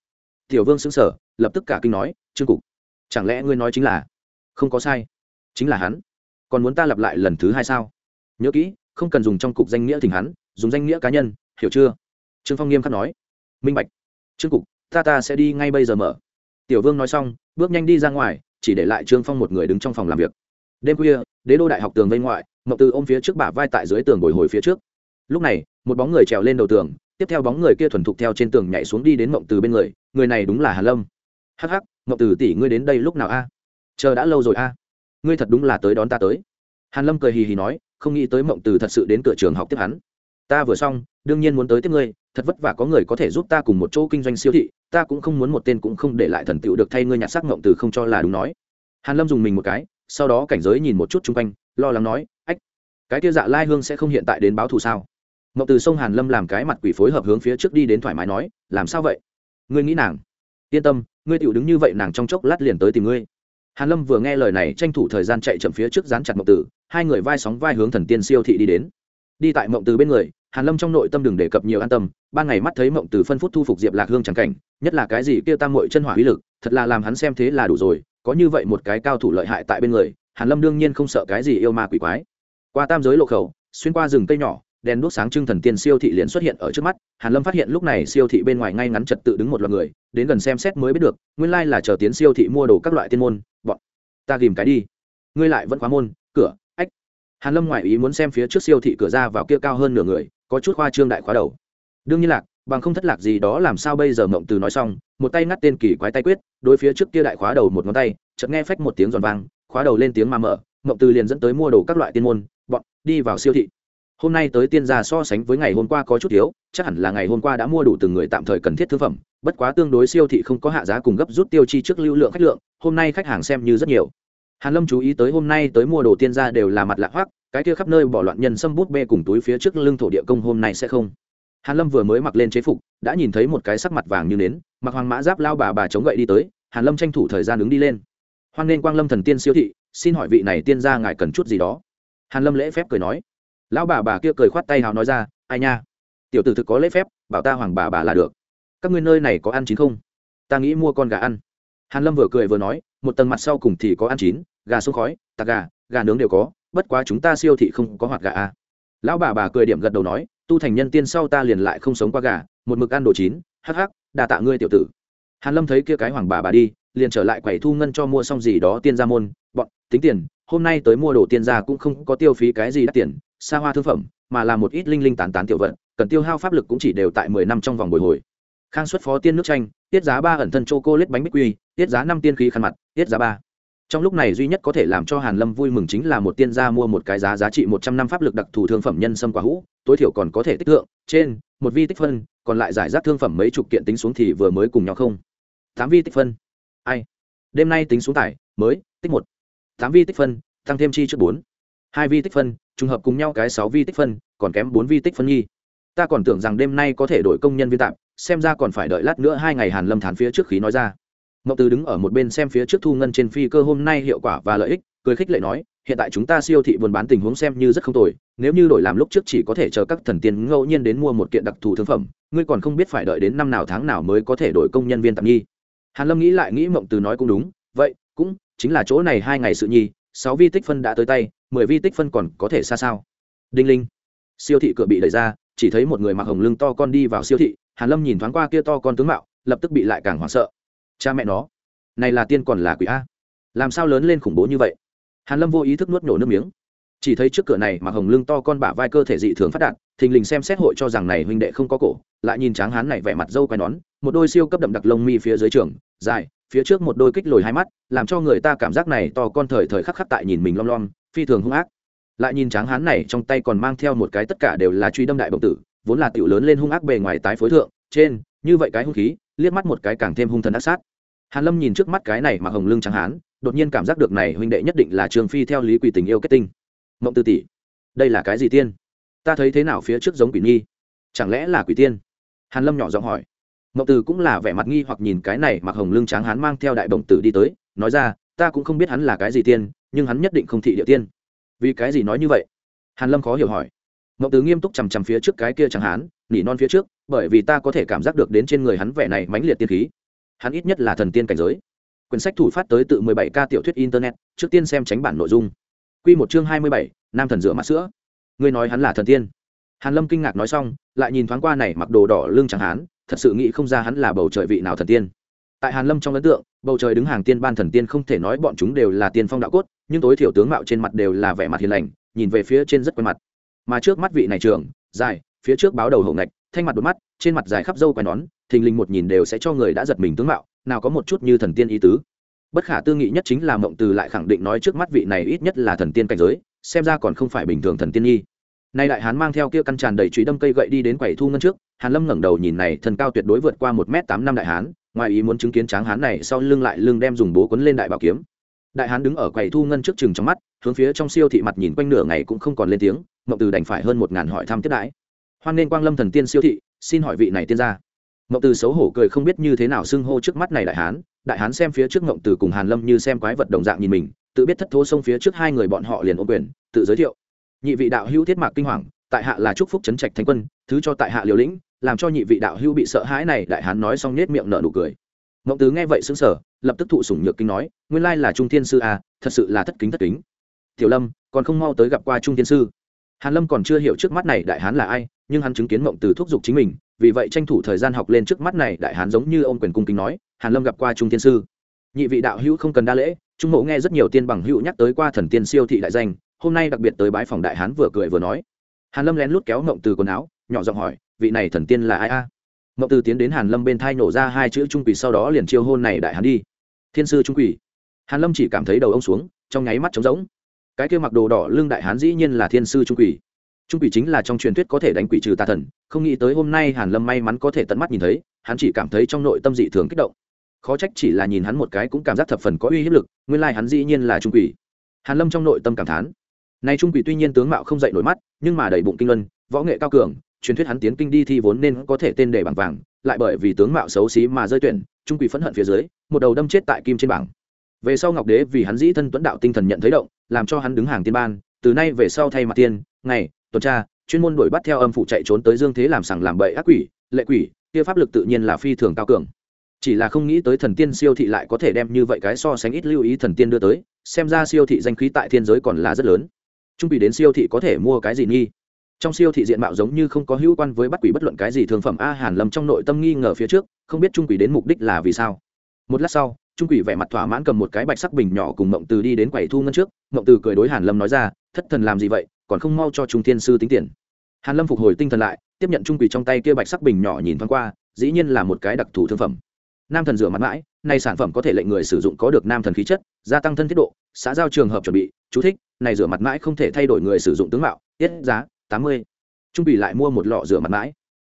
Tiểu vương xứng sở lập tức cả kinh nói, trương cục, chẳng lẽ ngươi nói chính là, không có sai, chính là hắn? Còn muốn ta lặp lại lần thứ hai sao? Nhớ kỹ, không cần dùng trong cục danh nghĩa thỉnh hắn, dùng danh nghĩa cá nhân, hiểu chưa? Trương phong nghiêm khắc nói. Minh bạch. Trương cục, ta ta sẽ đi ngay bây giờ mở. Tiểu vương nói xong, bước nhanh đi ra ngoài, chỉ để lại trương phong một người đứng trong phòng làm việc. Đêm khuya, đế đô đại học tường vây ngoại mậu từ ôm phía trước bả vai tại dưới tường bồi hồi phía trước. Lúc này, một bóng người trèo lên đầu tường, tiếp theo bóng người kia thuần thục theo trên tường nhảy xuống đi đến mộng từ bên người người này đúng là hà lâm. Hắc hắc mộng từ tỷ ngươi đến đây lúc nào a? Chờ đã lâu rồi a ngươi thật đúng là tới đón ta tới. Hàn lâm cười hì hì nói, không nghĩ tới mộng từ thật sự đến cửa trường học tiếp hắn. Ta vừa xong, đương nhiên muốn tới tiếp ngươi, thật vất vả có người có thể giúp ta cùng một chỗ kinh doanh siêu thị, ta cũng không muốn một tên cũng không để lại thần tựu được thay ngươi nhặt xác mộng từ không cho là đúng nói. Hàn lâm dùng mình một cái, sau đó cảnh giới nhìn một chút chung quanh, lo lắng nói, ách, cái kia dạ lai hương sẽ không hiện tại đến báo thù sao? Mộng từ sông hàn lâm làm cái mặt quỷ phối hợp hướng phía trước đi đến thoải mái nói, làm sao vậy? Ngươi nghĩ nàng? Yên tâm, ngươi tựu đứng như vậy nàng trong chốc lát liền tới tìm ngươi hàn lâm vừa nghe lời này tranh thủ thời gian chạy chậm phía trước dán chặt mộng tử, hai người vai sóng vai hướng thần tiên siêu thị đi đến. Đi tại mộng từ bên người, hàn lâm trong nội tâm đừng đề cập nhiều an tâm, ban ngày mắt thấy mộng từ phân phút thu phục diệp lạc hương chẳng cảnh, nhất là cái gì kia tam mội chân hỏa uy lực, thật là làm hắn xem thế là đủ rồi, có như vậy một cái cao thủ lợi hại tại bên người, hàn lâm đương nhiên không sợ cái gì yêu ma quỷ quái. Qua tam giới lộ khẩu, xuyên qua rừng cây nhỏ đèn đuốc sáng trưng thần tiên siêu thị liền xuất hiện ở trước mắt. Hàn lâm phát hiện lúc này siêu thị bên ngoài ngay ngắn trật tự đứng một loạt người, đến gần xem xét mới biết được, nguyên lai là chờ tiến siêu thị mua đồ các loại tiên môn. Bọn, ta ghìm cái đi. Ngươi lại vẫn khóa môn, cửa, ách. Hàn lâm ngoại ý muốn xem phía trước siêu thị cửa ra vào kia cao hơn nửa người, có chút khoa trương đại khóa đầu. Đương nhiên lạc bằng không thất lạc gì đó làm sao bây giờ mộng từ nói xong, một tay ngắt tên kỳ quái tay quyết, đối phía trước kia đại khóa đầu một ngón tay, chợt nghe phách một tiếng giòn vang, khóa đầu lên tiếng mà mở, mộng từ liền dẫn tới mua đồ các loại tiên môn. Bọn, đi vào siêu thị hôm nay tới tiên gia so sánh với ngày hôm qua có chút thiếu, chắc hẳn là ngày hôm qua đã mua đủ từng người tạm thời cần thiết thương phẩm, bất quá tương đối siêu thị không có hạ giá cùng gấp rút tiêu chi trước lưu lượng khách lượng, hôm nay khách hàng xem như rất nhiều. Hàn lâm chú ý tới hôm nay tới mua đồ tiên gia đều là mặt lạ hoắc, cái kia khắp nơi bỏ loạn nhân xâm bút bê cùng túi phía trước lưng thổ địa công hôm nay sẽ không. Hàn lâm vừa mới mặc lên chế phục, đã nhìn thấy một cái sắc mặt vàng như nến, mặc hoàng mã giáp lao bà bà chống gậy đi tới, hàn lâm tranh thủ thời gian đứng đi lên. Hoan nên quang lâm thần tiên siêu thị, xin hỏi vị này tiên gia ngài cần chút gì đó? Hàn lâm lễ phép cười nói lão bà bà kia cười khoát tay hào nói ra, ai nha, tiểu tử thực có lễ phép, bảo ta hoàng bà bà là được. Các ngươi nơi này có ăn chín không? Ta nghĩ mua con gà ăn. Hàn lâm vừa cười vừa nói, một tầng mặt sau cùng thì có ăn chín, gà sông khói, tạc gà gà nướng đều có, bất quá chúng ta siêu thị không có hoạt gà à. lão bà bà cười điểm gật đầu nói, tu thành nhân tiên sau ta liền lại không sống qua gà, một mực ăn đồ chín, hắc hắc, đà tạ ngươi tiểu tử. Hàn lâm thấy kia cái hoàng bà bà đi, liền trở lại quầy thu ngân cho mua xong gì đó tiên gia môn, bọn, tính tiền, hôm nay tới mua đồ tiên gia cũng không có tiêu phí cái gì đắt tiền xa hoa thương phẩm, mà là một ít linh linh tán tán tiểu vận cần tiêu hao pháp lực cũng chỉ đều tại mười năm trong vòng bồi hồi. Khang xuất phó tiên nước chanh, tiết giá ba ẩn thân chô cô lết bánh bích quy, tiết giá năm tiên khí khăn mặt, tiết giá ba. Trong lúc này duy nhất có thể làm cho hàn lâm vui mừng chính là một tiên gia mua một cái giá giá trị một trăm năm pháp lực đặc thù thương phẩm nhân sâm quả hũ, tối thiểu còn có thể tích thượng trên, một vi tích phân, còn lại giải rác thương phẩm mấy chục kiện tính xuống thì vừa mới cùng nhau không. Tám vi tích phân. Ai? Đêm nay tính xuống tải, mới, tích một. Tám vi tích phân, tăng thêm chi trước bốn. Hai vi tích phân trùng hợp cùng nhau cái sáu vi tích phân, còn kém bốn vi tích phân nhi ta còn tưởng rằng đêm nay có thể đổi công nhân viên tạm, xem ra còn phải đợi lát nữa hai ngày hàn lâm thán phía trước khí nói ra. Mậu từ đứng ở một bên xem phía trước thu ngân trên phi cơ hôm nay hiệu quả và lợi ích, cười khích lệ nói, hiện tại chúng ta siêu thị buôn bán tình huống xem như rất không tồi, nếu như đổi làm lúc trước chỉ có thể chờ các thần tiên ngẫu nhiên đến mua một kiện đặc thù thương phẩm, ngươi còn không biết phải đợi đến năm nào tháng nào mới có thể đổi công nhân viên tạm nhi hàn lâm nghĩ lại nghĩ mộng từ nói cũng đúng, vậy, cũng chính là chỗ này hai ngày sự nhi sáu vi tích phân đã tới tay, mười vi tích phân còn có thể xa sao? Đinh linh. Siêu thị cửa bị đẩy ra, chỉ thấy một người mặc hồng lưng to con đi vào siêu thị, hàn lâm nhìn thoáng qua kia to con tướng mạo, lập tức bị lại càng hoảng sợ. Cha mẹ nó, này là tiên còn là quỷ a? Làm sao lớn lên khủng bố như vậy? Hàn lâm vô ý thức nuốt nổ nước miếng. Chỉ thấy trước cửa này mặc hồng lưng to con bả vai cơ thể dị thường phát đạt, thình lình xem xét hội cho rằng này huynh đệ không có cổ, lại nhìn tráng hán này vẻ mặt dâu quai nón, một đôi siêu cấp đậm đặc lông mi phía dưới trường, dài phía trước một đôi kích lồi hai mắt, làm cho người ta cảm giác này to con thời thời khắc khắc tại nhìn mình lom lom, phi thường hung ác. Lại nhìn tráng hán này trong tay còn mang theo một cái tất cả đều là truy đâm đại bồng tử, vốn là tiểu lớn lên hung ác bề ngoài tái phối thượng, trên, như vậy cái hung khí, liếc mắt một cái càng thêm hung thần ác sát. Hàn lâm nhìn trước mắt cái này mà hồng lưng tráng hán, đột nhiên cảm giác được này huynh đệ nhất định là trường phi theo lý quỷ tình yêu kết tinh. Mộng tư tỷ, đây là cái gì tiên? Ta thấy thế nào phía trước giống quỷ nghi? Chẳng lẽ là quỷ tiên? Hàn lâm nhỏ giọng hỏi mộng từ cũng là vẻ mặt nghi hoặc nhìn cái này mặc hồng lưng trắng hán mang theo đại bổng tử đi tới nói ra ta cũng không biết hắn là cái gì tiên nhưng hắn nhất định không thị địa tiên. Vì cái gì nói như vậy? Hàn lâm khó hiểu hỏi. Mộng từ nghiêm túc chằm chằm phía trước cái kia chẳng hán nỉ non phía trước bởi vì ta có thể cảm giác được đến trên người hắn vẻ này mãnh liệt tiên khí. Hắn ít nhất là thần tiên cảnh giới. Quyển sách thủ phát tới tự 17 ca tiểu thuyết internet trước tiên xem tránh bản nội dung. Quy một chương 27, nam thần rửa mặt sữa. Ngươi nói hắn là thần tiên. Hàn lâm kinh ngạc nói xong lại nhìn thoáng qua này mặc đồ đỏ lưng chẳng hán thật sự nghĩ không ra hắn là bầu trời vị nào thần tiên. Tại hàn lâm trong ấn tượng, bầu trời đứng hàng tiên ban thần tiên không thể nói bọn chúng đều là tiên phong đạo cốt, nhưng tối thiểu tướng mạo trên mặt đều là vẻ mặt hiền lành, nhìn về phía trên rất quen mặt. Mà trước mắt vị này trường dài, phía trước báo đầu hậu ngạch, thanh mặt đôi mắt, trên mặt dài khắp dâu quai nón, thình lình một nhìn đều sẽ cho người đã giật mình tướng mạo, nào có một chút như thần tiên ý tứ. Bất khả tư nghị nhất chính là mộng từ lại khẳng định nói trước mắt vị này ít nhất là thần tiên cảnh giới, xem ra còn không phải bình thường thần tiên nhi. Nay đại hán mang theo kia căn tràn đầy truy đâm cây gậy đi đến quầy thu ngân trước hàn lâm ngẩng đầu nhìn này thần cao tuyệt đối vượt qua một m tám năm đại hán, ngoài ý muốn chứng kiến tráng hán này sau lưng lại lưng đem dùng bố quấn lên đại bảo kiếm. Đại hán đứng ở quầy thu ngân trước chừng trong mắt, hướng phía trong siêu thị mặt nhìn quanh nửa ngày cũng không còn lên tiếng, mộng từ đành phải hơn một ngàn hỏi thăm tiếp đãi. Hoan nên quang lâm thần tiên siêu thị, xin hỏi vị này tiên gia. Mộng từ xấu hổ cười không biết như thế nào xưng hô trước mắt này đại hán đại hán xem phía trước mộng từ cùng hàn lâm như xem quái vật đồng dạng nhìn mình, tự biết thất thố xông phía trước hai người bọn họ liền ôm quyền, tự giới thiệu. Nhị vị đạo hữu thiết mạc kinh hoàng, tại hạ là chúc phúc trấn trạch thánh quân, thứ cho tại hạ liều lĩnh làm cho nhị vị đạo hữu bị sợ hãi này đại hán nói xong nết miệng nở nụ cười. Mộng tứ nghe vậy xứng sở lập tức thụ sủng nhược kinh nói, nguyên lai là trung thiên sư à thật sự là thất kính thất kính. Tiểu lâm, còn không mau tới gặp qua trung thiên sư. Hàn lâm còn chưa hiểu trước mắt này đại hán là ai, nhưng hắn chứng kiến mộng từ thúc giục chính mình, vì vậy tranh thủ thời gian học lên trước mắt này đại hán giống như ông quyền cung kính nói, hàn lâm gặp qua trung thiên sư. Nhị vị đạo hữu không cần đa lễ, trung mộ nghe rất nhiều tiên bằng hữu nhắc tới qua thần tiên siêu thị đại danh, hôm nay đặc biệt tới bái phòng đại hán vừa cười vừa nói. Hàn lâm lén lút kéo mộng từ quần áo, nhỏ giọng hỏi vị này thần tiên là ai a? Mậu từ tiến đến hàn lâm bên thai nổ ra hai chữ trung quỷ sau đó liền chiêu hôn này đại hán đi. Thiên sư trung quỷ. Hàn lâm chỉ cảm thấy đầu ông xuống, trong nháy mắt trống rỗng. Cái kia mặc đồ đỏ lưng đại hán dĩ nhiên là thiên sư trung quỷ. Trung quỷ chính là trong truyền thuyết có thể đánh quỷ trừ tà thần, không nghĩ tới hôm nay hàn lâm may mắn có thể tận mắt nhìn thấy, hắn chỉ cảm thấy trong nội tâm dị thường kích động. Khó trách chỉ là nhìn hắn một cái cũng cảm giác thập phần có uy hiếp lực, nguyên lai hắn dĩ nhiên là trung quỷ. Hàn lâm trong nội tâm cảm thán. Này trung quỷ tuy nhiên tướng mạo không dậy nổi mắt, nhưng mà đầy bụng kinh luân, võ nghệ cao cường truyền thuyết hắn tiến kinh đi thi vốn nên có thể tên để bảng vàng, lại bởi vì tướng mạo xấu xí mà rơi tuyển, trung quỷ phẫn hận phía dưới, một đầu đâm chết tại kim trên bảng. Về sau ngọc đế vì hắn dĩ thân tuấn đạo tinh thần nhận thấy động, làm cho hắn đứng hàng tiên ban, từ nay về sau thay mặt tiên, ngày, tuần tra, chuyên môn đuổi bắt theo âm phụ chạy trốn tới dương thế làm sằng làm bậy ác quỷ, lệ quỷ, kia pháp lực tự nhiên là phi thường cao cường. Chỉ là không nghĩ tới thần tiên siêu thị lại có thể đem như vậy cái so sánh ít lưu ý thần tiên đưa tới, xem ra siêu thị danh khí tại thiên giới còn là rất lớn. Trung bị đến siêu thị có thể mua cái gì nghi? Trong siêu thị diện mạo giống như không có hữu quan với bắt quỷ bất luận cái gì, thương phẩm a hàn lâm trong nội tâm nghi ngờ phía trước, không biết trung quỷ đến mục đích là vì sao. Một lát sau, trung quỷ vẻ mặt thỏa mãn cầm một cái bạch sắc bình nhỏ cùng mộng từ đi đến quầy thu ngân trước, mộng từ cười đối hàn lâm nói ra, thất thần làm gì vậy, còn không mau cho trung thiên sư tính tiền. Hàn lâm phục hồi tinh thần lại, tiếp nhận trung quỷ trong tay kia bạch sắc bình nhỏ nhìn thoáng qua, dĩ nhiên là một cái đặc thù thương phẩm. Nam thần rửa mặt mãi này sản phẩm có thể lệnh người sử dụng có được nam thần khí chất, gia tăng thân thiết độ, xã giao trường hợp chuẩn bị, chú thích, này rửa mặt mãi không thể thay đổi người sử dụng tướng mạo, tiết giá tám mươi. Trung bị lại mua một lọ rửa mặt mãi.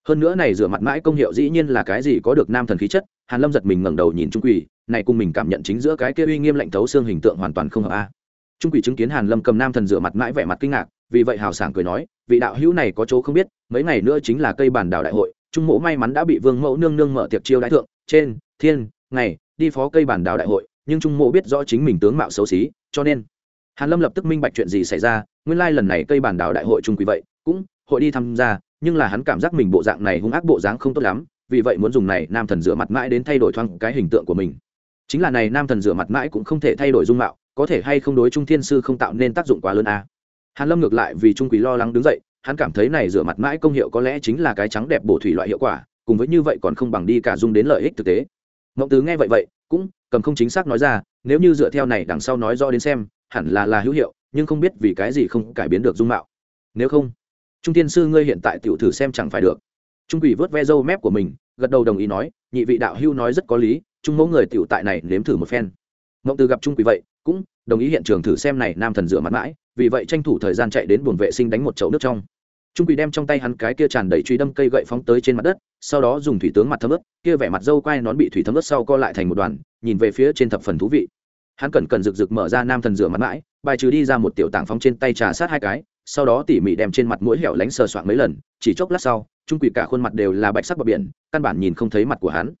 Hơn nữa này rửa mặt mãi công hiệu dĩ nhiên là cái gì có được nam thần khí chất, hàn lâm giật mình ngẩng đầu nhìn trung quỷ, này cùng mình cảm nhận chính giữa cái kia uy nghiêm lạnh thấu xương hình tượng hoàn toàn không hợp a. Trung quỷ chứng kiến hàn lâm cầm nam thần rửa mặt mãi vẻ mặt kinh ngạc, vì vậy hào sảng cười nói, vị đạo hữu này có chỗ không biết, mấy ngày nữa chính là cây bản đảo đại hội, trung mộ may mắn đã bị vương mẫu nương nương mở tiệc chiêu đại thượng, trên, thiên, ngày, đi phó cây bản đảo đại hội, nhưng trung mộ biết rõ chính mình tướng mạo xấu xí, cho nên hàn lâm lập tức minh bạch chuyện gì xảy ra, nguyên lai lần này cây bản đảo đại hội trung quý vậy, cũng, hội đi tham gia, nhưng là hắn cảm giác mình bộ dạng này hung ác bộ dáng không tốt lắm, vì vậy muốn dùng này nam thần rửa mặt mãi đến thay đổi thoáng cái hình tượng của mình chính là này nam thần rửa mặt mãi cũng không thể thay đổi dung mạo, có thể hay không đối trung thiên sư không tạo nên tác dụng quá lớn à. hàn lâm ngược lại vì trung quý lo lắng đứng dậy, hắn cảm thấy này rửa mặt mãi công hiệu có lẽ chính là cái trắng đẹp bổ thủy loại hiệu quả, cùng với như vậy còn không bằng đi cả dung đến lợi ích thực tế mộng tứ nghe vậy vậy, cũng, cầm không chính xác nói ra, nếu như dựa theo này đằng sau nói rõ đến xem hẳn là là hữu hiệu, nhưng không biết vì cái gì không cải biến được dung mạo. Nếu không, trung tiên sư ngươi hiện tại tiểu thử xem chẳng phải được. Trung quỷ vớt ve râu mép của mình, gật đầu đồng ý nói, nhị vị đạo hưu nói rất có lý, trung mẫu người tiểu tại này nếm thử một phen. Mộng từ gặp trung quỷ vậy, cũng đồng ý hiện trường thử xem này nam thần rửa mặt mãi, vì vậy tranh thủ thời gian chạy đến buồng vệ sinh đánh một chậu nước trong. Trung quỷ đem trong tay hắn cái kia tràn đầy truy đâm cây gậy phóng tới trên mặt đất, sau đó dùng thủy tướng mặt thấm ướt, kia vẻ mặt dâu quai nón bị thủy thấm ướt sau co lại thành một đoàn, nhìn về phía trên thập phần thú vị hắn cần cần rực rực mở ra nam thần rửa mặt mãi, bài trừ đi ra một tiểu tảng phóng trên tay trà sát hai cái, sau đó tỉ mỉ đem trên mặt mũi hẻo lánh sờ soạn mấy lần, chỉ chốc lát sau, trung quỷ cả khuôn mặt đều là bạch sắc bờ biển, căn bản nhìn không thấy mặt của hắn.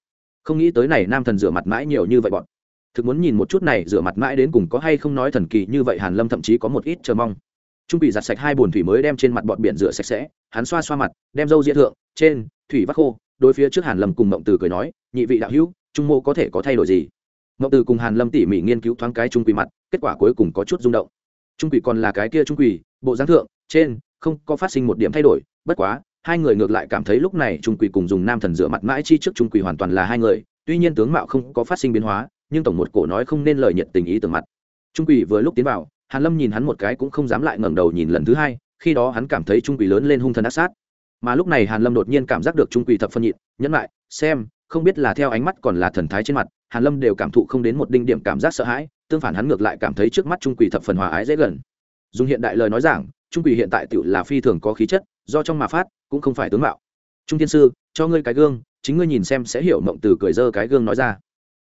Không nghĩ tới này nam thần rửa mặt mãi nhiều như vậy bọn. Thực muốn nhìn một chút này rửa mặt mãi đến cùng có hay không nói thần kỳ như vậy, hàn lâm thậm chí có một ít chờ mong. Trung quỷ giặt sạch hai bồn thủy mới đem trên mặt bọn biển rửa sạch sẽ, hắn xoa xoa mặt, đem dâu diễn thượng, trên, thủy vắt khô, đối phía trước hàn lâm cùng mộng từ cười nói, nhị vị đạo hữu, trung mô có thể có thay đổi gì? Ngọc từ cùng hàn lâm tỉ mỉ nghiên cứu thoáng cái trung quỷ mặt, kết quả cuối cùng có chút rung động. Trung quỷ còn là cái kia trung quỷ, bộ dáng thượng, trên, không có phát sinh một điểm thay đổi, bất quá, hai người ngược lại cảm thấy lúc này trung quỷ cùng dùng nam thần rửa mặt mãi chi trước trung quỷ hoàn toàn là hai người, tuy nhiên tướng mạo không có phát sinh biến hóa, nhưng tổng một cổ nói không nên lời nhiệt tình ý tưởng mặt. Trung quỷ vừa lúc tiến vào, hàn lâm nhìn hắn một cái cũng không dám lại ngẩng đầu nhìn lần thứ hai, khi đó hắn cảm thấy trung quỷ lớn lên hung thần ác sát. Mà lúc này hàn lâm đột nhiên cảm giác được trung quỷ thập phân nhịn, nhẫn lại, xem không biết là theo ánh mắt còn là thần thái trên mặt, hàn lâm đều cảm thụ không đến một đinh điểm cảm giác sợ hãi, tương phản hắn ngược lại cảm thấy trước mắt trung quỷ thập phần hòa ái dễ gần. Dùng hiện đại lời nói giảng, trung quỷ hiện tại tự là phi thường có khí chất, do trong mà phát, cũng không phải tướng mạo. Trung thiên sư, cho ngươi cái gương, chính ngươi nhìn xem sẽ hiểu mộng từ cười dơ cái gương nói ra.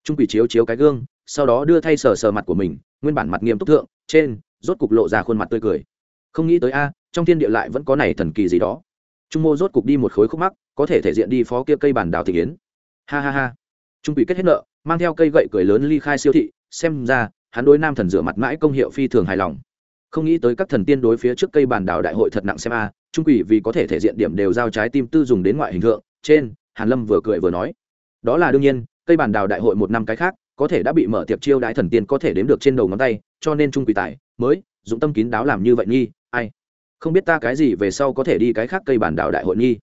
Trung quỷ chiếu chiếu cái gương, sau đó đưa thay sờ sờ mặt của mình, nguyên bản mặt nghiêm túc thượng, trên, rốt cục lộ ra khuôn mặt tươi cười. Không nghĩ tới a, trong thiên địa lại vẫn có này thần kỳ gì đó. Trung mô rốt cục đi một khối khúc mắc, có thể thể diện đi phó kia cây bản đào thị yến ha ha ha. Trung quỷ kết hết nợ, mang theo cây gậy cười lớn ly khai siêu thị, xem ra, hắn đối nam thần rửa mặt mãi công hiệu phi thường hài lòng. Không nghĩ tới các thần tiên đối phía trước cây bản đảo đại hội thật nặng xem a, trung quỷ vì có thể thể diện điểm đều giao trái tim tư dùng đến ngoại hình thượng, trên, hàn lâm vừa cười vừa nói. Đó là đương nhiên, cây bản đào đại hội một năm cái khác, có thể đã bị mở tiệp chiêu đãi thần tiên có thể đếm được trên đầu ngón tay, cho nên trung quỷ tài, mới dũng tâm kín đáo làm như vậy nghi, ai? Không biết ta cái gì về sau có thể đi cái khác cây bản đào đại hội nghi.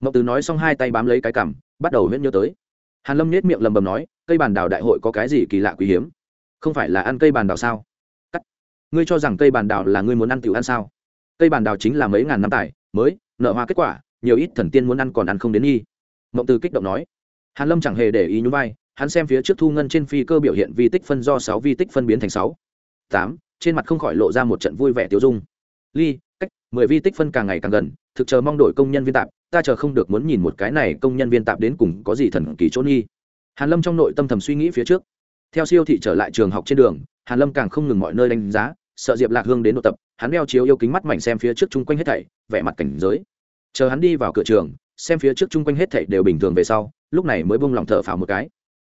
Mộc từ nói xong hai tay bám lấy cái cằm, bắt đầu huyễn nhớ tới hàn lâm nhếch miệng lầm bầm nói, cây bàn đào đại hội có cái gì kỳ lạ quý hiếm? Không phải là ăn cây bàn đào sao? Cắt. Ngươi cho rằng cây bàn đào là ngươi muốn ăn tiểu ăn sao? Cây bàn đào chính là mấy ngàn năm tài, mới, nợ hoa kết quả, nhiều ít thần tiên muốn ăn còn ăn không đến nghi. Mộng từ kích động nói. Hàn lâm chẳng hề để ý nhún vai, hắn xem phía trước thu ngân trên phi cơ biểu hiện vi tích phân do sáu, vi tích phân biến thành sáu. Tám, trên mặt không khỏi lộ ra một trận vui vẻ tiêu dung. Ly, cách, mười vi tích phân càng ngày càng gần, thực chờ mong đổi công nhân viên tạp ta chờ không được muốn nhìn một cái này công nhân viên tạp đến cùng có gì thần kỳ chỗ nghi. Hàn lâm trong nội tâm thầm suy nghĩ phía trước. Theo siêu thị trở lại trường học trên đường, hàn lâm càng không ngừng mọi nơi đánh giá, sợ diệp lạc hương đến độ tập, hắn đeo chiếu yêu kính mắt mảnh xem phía trước chung quanh hết thảy, vẻ mặt cảnh giới. Chờ hắn đi vào cửa trường, xem phía trước chung quanh hết thảy đều bình thường về sau, lúc này mới buông lòng thở phào một cái.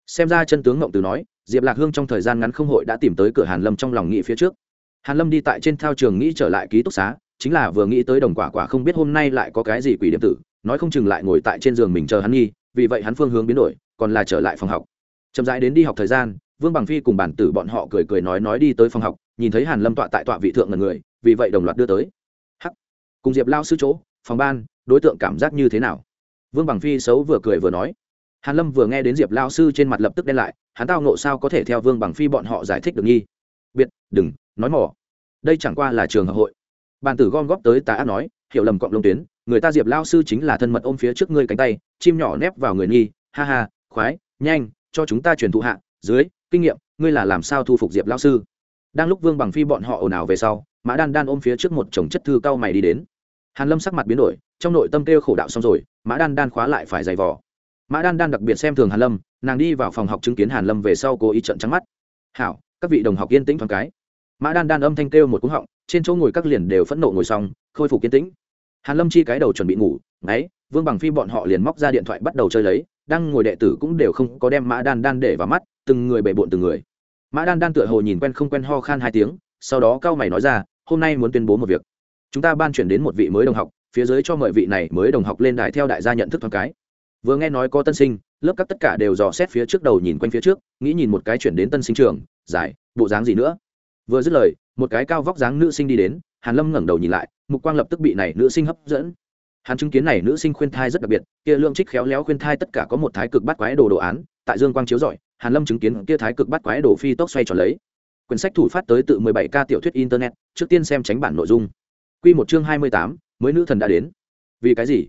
Xem ra chân tướng ngộng từ nói, diệp lạc hương trong thời gian ngắn không hội đã tìm tới cửa hàn lâm trong lòng nghĩ phía trước. Hàn lâm đi tại trên thao trường nghĩ trở lại ký túc xá chính là vừa nghĩ tới đồng quả quả không biết hôm nay lại có cái gì quỷ điểm tử, nói không chừng lại ngồi tại trên giường mình chờ hắn nghi, vì vậy hắn phương hướng biến đổi, còn là trở lại phòng học. Chậm rãi đến đi học thời gian, vương bằng phi cùng bản tử bọn họ cười cười nói nói đi tới phòng học, nhìn thấy hàn lâm tọa tại tọa vị thượng ngần người, vì vậy đồng loạt đưa tới. Hắc. Cùng diệp lao sư chỗ, phòng ban, đối tượng cảm giác như thế nào? Vương bằng phi xấu vừa cười vừa nói. Hàn lâm vừa nghe đến diệp lao sư trên mặt lập tức đen lại, hắn tao nộ sao có thể theo vương bằng phi bọn họ giải thích được nghi? Biệt, đừng, nói mỏ đây chẳng qua là trường hợp hội bàn tử gom góp tới tà ác nói, hiểu lầm cọng lông tuyến, người ta diệp lao sư chính là thân mật ôm phía trước ngươi cánh tay, chim nhỏ nép vào người nghi, ha ha, khoái, nhanh, cho chúng ta truyền thụ hạ, dưới, kinh nghiệm, ngươi là làm sao thu phục diệp lao sư? Đang lúc vương bằng phi bọn họ ồn ào về sau, mã đan đan ôm phía trước một chồng chất thư cao mày đi đến. Hàn lâm sắc mặt biến đổi, trong nội tâm kêu khổ đạo xong rồi, mã đan đan khóa lại phải giày vò. Mã đan đan đặc biệt xem thường hàn lâm, nàng đi vào phòng học chứng kiến hàn lâm về sau cố ý trận trắng mắt. Hảo, các vị đồng học yên tĩnh thoáng cái. Mã đan đan âm thanh kêu một cú họng trên chỗ ngồi các liền đều phẫn nộ ngồi xong, khôi phục kiến tĩnh. Hàn lâm chi cái đầu chuẩn bị ngủ, ngáy, vương bằng phi bọn họ liền móc ra điện thoại bắt đầu chơi lấy, đang ngồi đệ tử cũng đều không có đem mã đan đan để vào mắt, từng người bề bộn từng người. Mã đan đan tựa hồ nhìn quen không quen ho khan hai tiếng, sau đó cao mày nói ra, hôm nay muốn tuyên bố một việc. Chúng ta ban chuyển đến một vị mới đồng học, phía dưới cho mời vị này mới đồng học lên đài theo đại gia nhận thức thoáng cái. Vừa nghe nói có tân sinh, lớp các tất cả đều dò xét phía trước đầu nhìn quanh phía trước, nghĩ nhìn một cái chuyển đến tân sinh trường, giải, bộ dáng gì nữa? Vừa dứt lời một cái cao vóc dáng nữ sinh đi đến hàn lâm ngẩng đầu nhìn lại mục quang lập tức bị này nữ sinh hấp dẫn. Hắn chứng kiến này nữ sinh khuyên thai rất đặc biệt kia lượng trích khéo léo khuyên thai tất cả có một thái cực bắt quái đồ đồ án tại dương quang chiếu giỏi, hàn lâm chứng kiến kia thái cực bắt quái đồ phi tốc xoay tròn lấy. Quyển sách thủ phát tới tự 17 k tiểu thuyết internet trước tiên xem tránh bản nội dung. Quy một chương 28, mới nữ thần đã đến. Vì cái gì?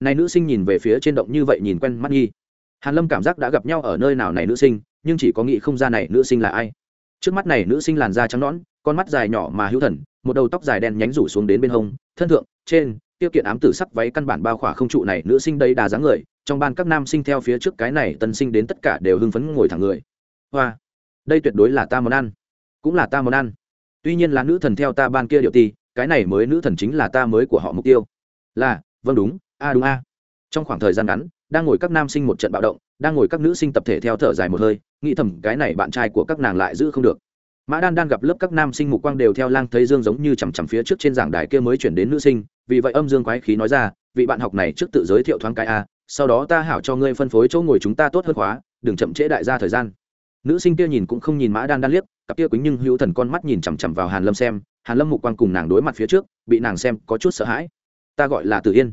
Này nữ sinh nhìn về phía trên động như vậy nhìn quen mắt nghi. Hàn lâm cảm giác đã gặp nhau ở nơi nào này nữ sinh nhưng chỉ có nghĩ không ra này nữ sinh là ai. Trước mắt này nữ sinh làn da trắng nõn con mắt dài nhỏ mà hữu thần, một đầu tóc dài đen nhánh rủ xuống đến bên hông, thân thượng, trên, tiêu kiện ám tử sắc váy căn bản bao khỏa không trụ này nữ sinh đây đà dáng người, trong ban các nam sinh theo phía trước cái này tân sinh đến tất cả đều hưng phấn ngồi thẳng người. Hoa, đây tuyệt đối là ta món ăn, cũng là ta món ăn. Tuy nhiên là nữ thần theo ta ban kia điệu ti cái này mới nữ thần chính là ta mới của họ mục tiêu. Là vâng đúng, a đúng a. Trong khoảng thời gian ngắn, đang ngồi các nam sinh một trận bạo động, đang ngồi các nữ sinh tập thể theo thở dài một hơi, nghĩ thầm cái này bạn trai của các nàng lại giữ không được mã đan Đan gặp lớp các nam sinh mục quang đều theo lang thấy dương giống như chằm chằm phía trước trên giảng đài kia mới chuyển đến nữ sinh, vì vậy âm dương quái khí nói ra, vị bạn học này trước tự giới thiệu thoáng cái a, sau đó ta hảo cho ngươi phân phối chỗ ngồi chúng ta tốt hơn khóa, đừng chậm trễ đại gia thời gian. Nữ sinh kia nhìn cũng không nhìn mã đan đan liếc, cặp kia quýnh nhưng hữu thần con mắt nhìn chằm chằm vào hàn lâm xem, hàn lâm mục quang cùng nàng đối mặt phía trước, bị nàng xem có chút sợ hãi. Ta gọi là tử yên.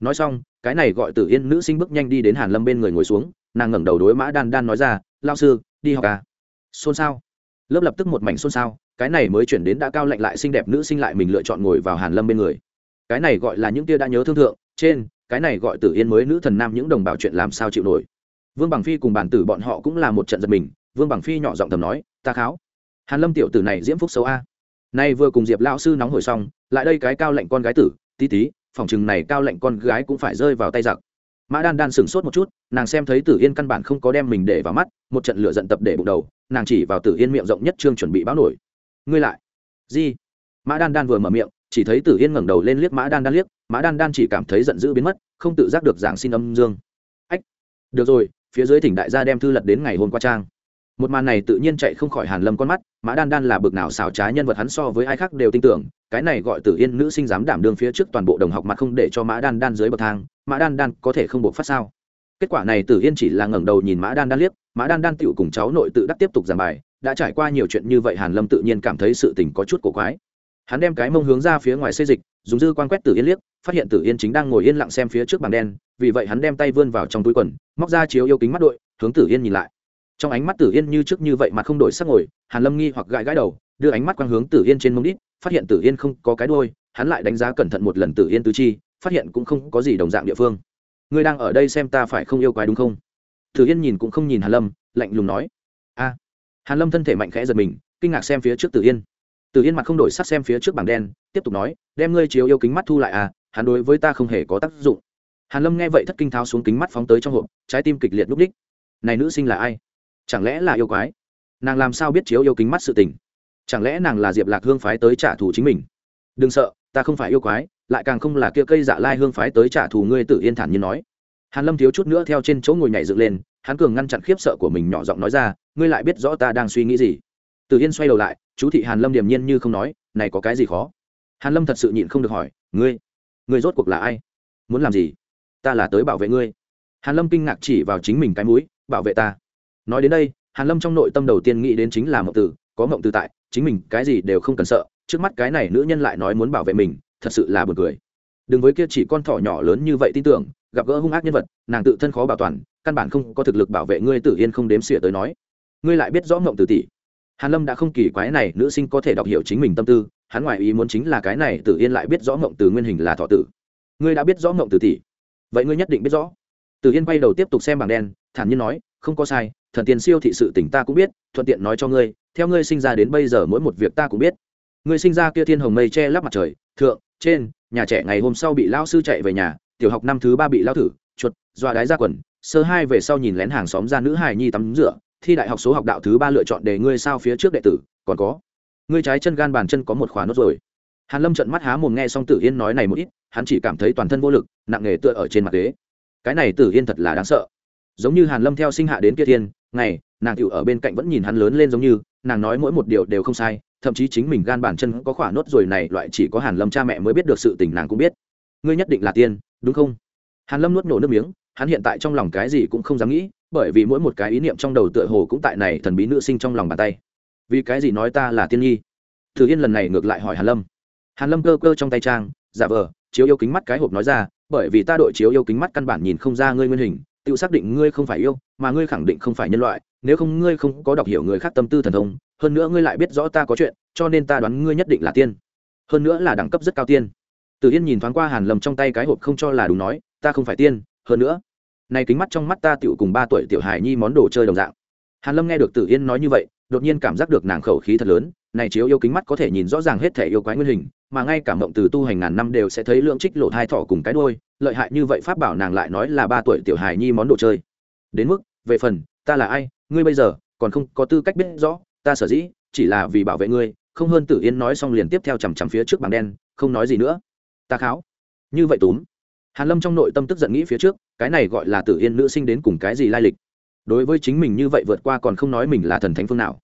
Nói xong, cái này gọi tử yên nữ sinh bước nhanh đi đến hàn lâm bên người ngồi xuống, nàng ngẩng đầu đối mã đan đan nói ra lao sư, đi học à? Xôn xao lớp lập tức một mảnh xôn xao, cái này mới chuyển đến đã cao lạnh lại xinh đẹp nữ sinh lại mình lựa chọn ngồi vào hàn lâm bên người. Cái này gọi là những tia đã nhớ thương thượng, trên, cái này gọi tử yên mới nữ thần nam những đồng bào chuyện làm sao chịu nổi. Vương bằng phi cùng bản tử bọn họ cũng là một trận giật mình, vương bằng phi nhỏ giọng thầm nói, ta kháo. Hàn lâm tiểu tử này diễm phúc xấu a. Nay vừa cùng diệp lão sư nóng hổi xong, lại đây cái cao lạnh con gái tử, tí tí, phòng chừng này cao lạnh con gái cũng phải rơi vào tay giặc mã đan đan sửng sốt một chút, nàng xem thấy tử yên căn bản không có đem mình để vào mắt, một trận lửa giận tập để bụng đầu, nàng chỉ vào tử yên miệng rộng nhất trương chuẩn bị báo nổi. Ngươi lại? Gì? Mã đan đan vừa mở miệng, chỉ thấy tử yên ngẩng đầu lên liếc mã đan đan liếc, mã đan đan chỉ cảm thấy giận dữ biến mất, không tự giác được giảng xin âm dương. Ách, được rồi, phía dưới thỉnh đại gia đem thư lật đến ngày hôm qua trang một màn này tự nhiên chạy không khỏi hàn lâm con mắt, mã đan đan là bực nào xảo trá nhân vật hắn so với ai khác đều tin tưởng, cái này gọi tử yên nữ sinh dám đảm đương phía trước toàn bộ đồng học mặt không để cho mã đan đan dưới bậc thang, mã đan đan có thể không buộc phát sao? Kết quả này tử yên chỉ là ngẩng đầu nhìn mã đan đan liếc, mã đan đan tựu cùng cháu nội tự đắc tiếp tục giảng bài, đã trải qua nhiều chuyện như vậy hàn lâm tự nhiên cảm thấy sự tình có chút cổ quái. Hắn đem cái mông hướng ra phía ngoài xây dịch, dùng dư quan quét tử yên liếc, phát hiện tử yên chính đang ngồi yên lặng xem phía trước bảng đen, vì vậy hắn đem tay vươn vào trong túi quần, móc ra chiếu yêu kính mắt đội, hướng tử yên nhìn lại trong ánh mắt tử yên như trước như vậy mà không đổi sắc ngồi, hàn lâm nghi hoặc gãi gãi đầu, đưa ánh mắt quang hướng tử yên trên mông đít, phát hiện tử yên không có cái đuôi, hắn lại đánh giá cẩn thận một lần tử yên tứ chi, phát hiện cũng không có gì đồng dạng địa phương. Ngươi đang ở đây xem ta phải không yêu quái đúng không? Tử yên nhìn cũng không nhìn hàn lâm, lạnh lùng nói. A. Hàn lâm thân thể mạnh khẽ giật mình, kinh ngạc xem phía trước tử yên. Tử yên mặt không đổi sắc xem phía trước bảng đen, tiếp tục nói, đem ngươi chiếu yêu kính mắt thu lại à hắn đối với ta không hề có tác dụng. Hàn lâm nghe vậy thất kinh tháo xuống kính mắt phóng tới trong hộp, trái tim kịch liệt lúc đích. Này nữ sinh là ai? Chẳng lẽ là yêu quái? Nàng làm sao biết chiếu yêu kính mắt sự tình? Chẳng lẽ nàng là diệp lạc hương phái tới trả thù chính mình? Đừng sợ, ta không phải yêu quái, lại càng không là kia cây dạ lai hương phái tới trả thù ngươi tự yên thản như nói. Hàn lâm thiếu chút nữa theo trên chỗ ngồi nhảy dựng lên, hắn cường ngăn chặn khiếp sợ của mình nhỏ giọng nói ra, ngươi lại biết rõ ta đang suy nghĩ gì? Tự yên xoay đầu lại, chú thị hàn lâm điềm nhiên như không nói, này có cái gì khó? Hàn lâm thật sự nhịn không được hỏi, ngươi ngươi rốt cuộc là ai? Muốn làm gì? Ta là tới bảo vệ ngươi. Hàn lâm kinh ngạc chỉ vào chính mình cái mũi, bảo vệ ta nói đến đây, hàn lâm trong nội tâm đầu tiên nghĩ đến chính là mộng tử, có mộng tử tại, chính mình cái gì đều không cần sợ, trước mắt cái này nữ nhân lại nói muốn bảo vệ mình, thật sự là buồn cười. Đừng với kia chỉ con thỏ nhỏ lớn như vậy tin tưởng, gặp gỡ hung ác nhân vật, nàng tự thân khó bảo toàn, căn bản không có thực lực bảo vệ ngươi tử yên không đếm xỉa tới nói. Ngươi lại biết rõ mộng tử tỷ. Hàn lâm đã không kỳ quái này, nữ sinh có thể đọc hiểu chính mình tâm tư, hắn ngoại ý muốn chính là cái này tử yên lại biết rõ mộng từ nguyên hình là thọ tử. Ngươi đã biết rõ mộng tử tỷ. Vậy ngươi nhất định biết rõ. Tử yên quay đầu tiếp tục xem bảng đen, thản nhiên nói, không có sai thần tiên siêu thị sự tỉnh ta cũng biết, thuận tiện nói cho ngươi, theo ngươi sinh ra đến bây giờ mỗi một việc ta cũng biết. Ngươi sinh ra kia thiên hồng mây che lắp mặt trời, thượng, trên, nhà trẻ ngày hôm sau bị lao sư chạy về nhà, tiểu học năm thứ ba bị lao thử, chuột, dọa đái ra quần, sơ hai về sau nhìn lén hàng xóm ra nữ hài nhi tắm rửa, thi đại học số học đạo thứ ba lựa chọn để ngươi sao phía trước đệ tử, còn có, ngươi trái chân gan bàn chân có một khóa nốt rồi. Hàn lâm trận mắt há mồm nghe xong tử yên nói này một ít, hắn chỉ cảm thấy toàn thân vô lực, nặng nề tựa ở trên mặt ghế. Cái này tử yên thật là đáng sợ giống như hàn lâm theo sinh hạ đến kia thiên, ngày, nàng tiểu ở bên cạnh vẫn nhìn hắn lớn lên giống như, nàng nói mỗi một điều đều không sai, thậm chí chính mình gan bản chân có khỏa nốt rồi này, loại chỉ có hàn lâm cha mẹ mới biết được sự tình nàng cũng biết. Ngươi nhất định là tiên, đúng không? Hàn lâm nuốt nổ nước miếng, hắn hiện tại trong lòng cái gì cũng không dám nghĩ, bởi vì mỗi một cái ý niệm trong đầu tựa hồ cũng tại này thần bí nữ sinh trong lòng bàn tay. Vì cái gì nói ta là tiên nhi? Thử yên lần này ngược lại hỏi hàn lâm. Hàn lâm cơ cơ trong tay trang, giả vờ, chiếu yêu kính mắt cái hộp nói ra, bởi vì ta đội chiếu yêu kính mắt căn bản nhìn không ra ngươi nguyên hình tự xác định ngươi không phải yêu mà ngươi khẳng định không phải nhân loại nếu không ngươi không có đọc hiểu người khác tâm tư thần thông hơn nữa ngươi lại biết rõ ta có chuyện cho nên ta đoán ngươi nhất định là tiên hơn nữa là đẳng cấp rất cao tiên Tử Yên nhìn thoáng qua Hàn Lâm trong tay cái hộp không cho là đúng nói, ta không phải tiên, hơn nữa, này kính mắt trong mắt ta tiểu cùng ba tuổi tiểu hài nhi món đồ chơi đồng dạng. Hàn Lâm nghe được Tử Yên nói như vậy, đột nhiên cảm giác được nàng khẩu khí thật lớn, này chiếu yêu kính mắt có thể nhìn rõ ràng hết thể yêu quái nguyên hình, mà ngay cả mộng từ tu hành ngàn năm đều sẽ thấy lượng trích lộ hai thỏ cùng cái đuôi, lợi hại như vậy pháp bảo nàng lại nói là ba tuổi tiểu hài nhi món đồ chơi. Đến mức, về phần, ta là ai, ngươi bây giờ còn không có tư cách biết rõ, ta sở dĩ chỉ là vì bảo vệ ngươi, không hơn Tử Yên nói xong liền tiếp theo chằm chằm phía trước bảng đen, không nói gì nữa. Ta kháo. Như vậy túm. Hàn Lâm trong nội tâm tức giận nghĩ phía trước, cái này gọi là Tử Yên nữ sinh đến cùng cái gì lai lịch? Đối với chính mình như vậy vượt qua còn không nói mình là thần thánh phương nào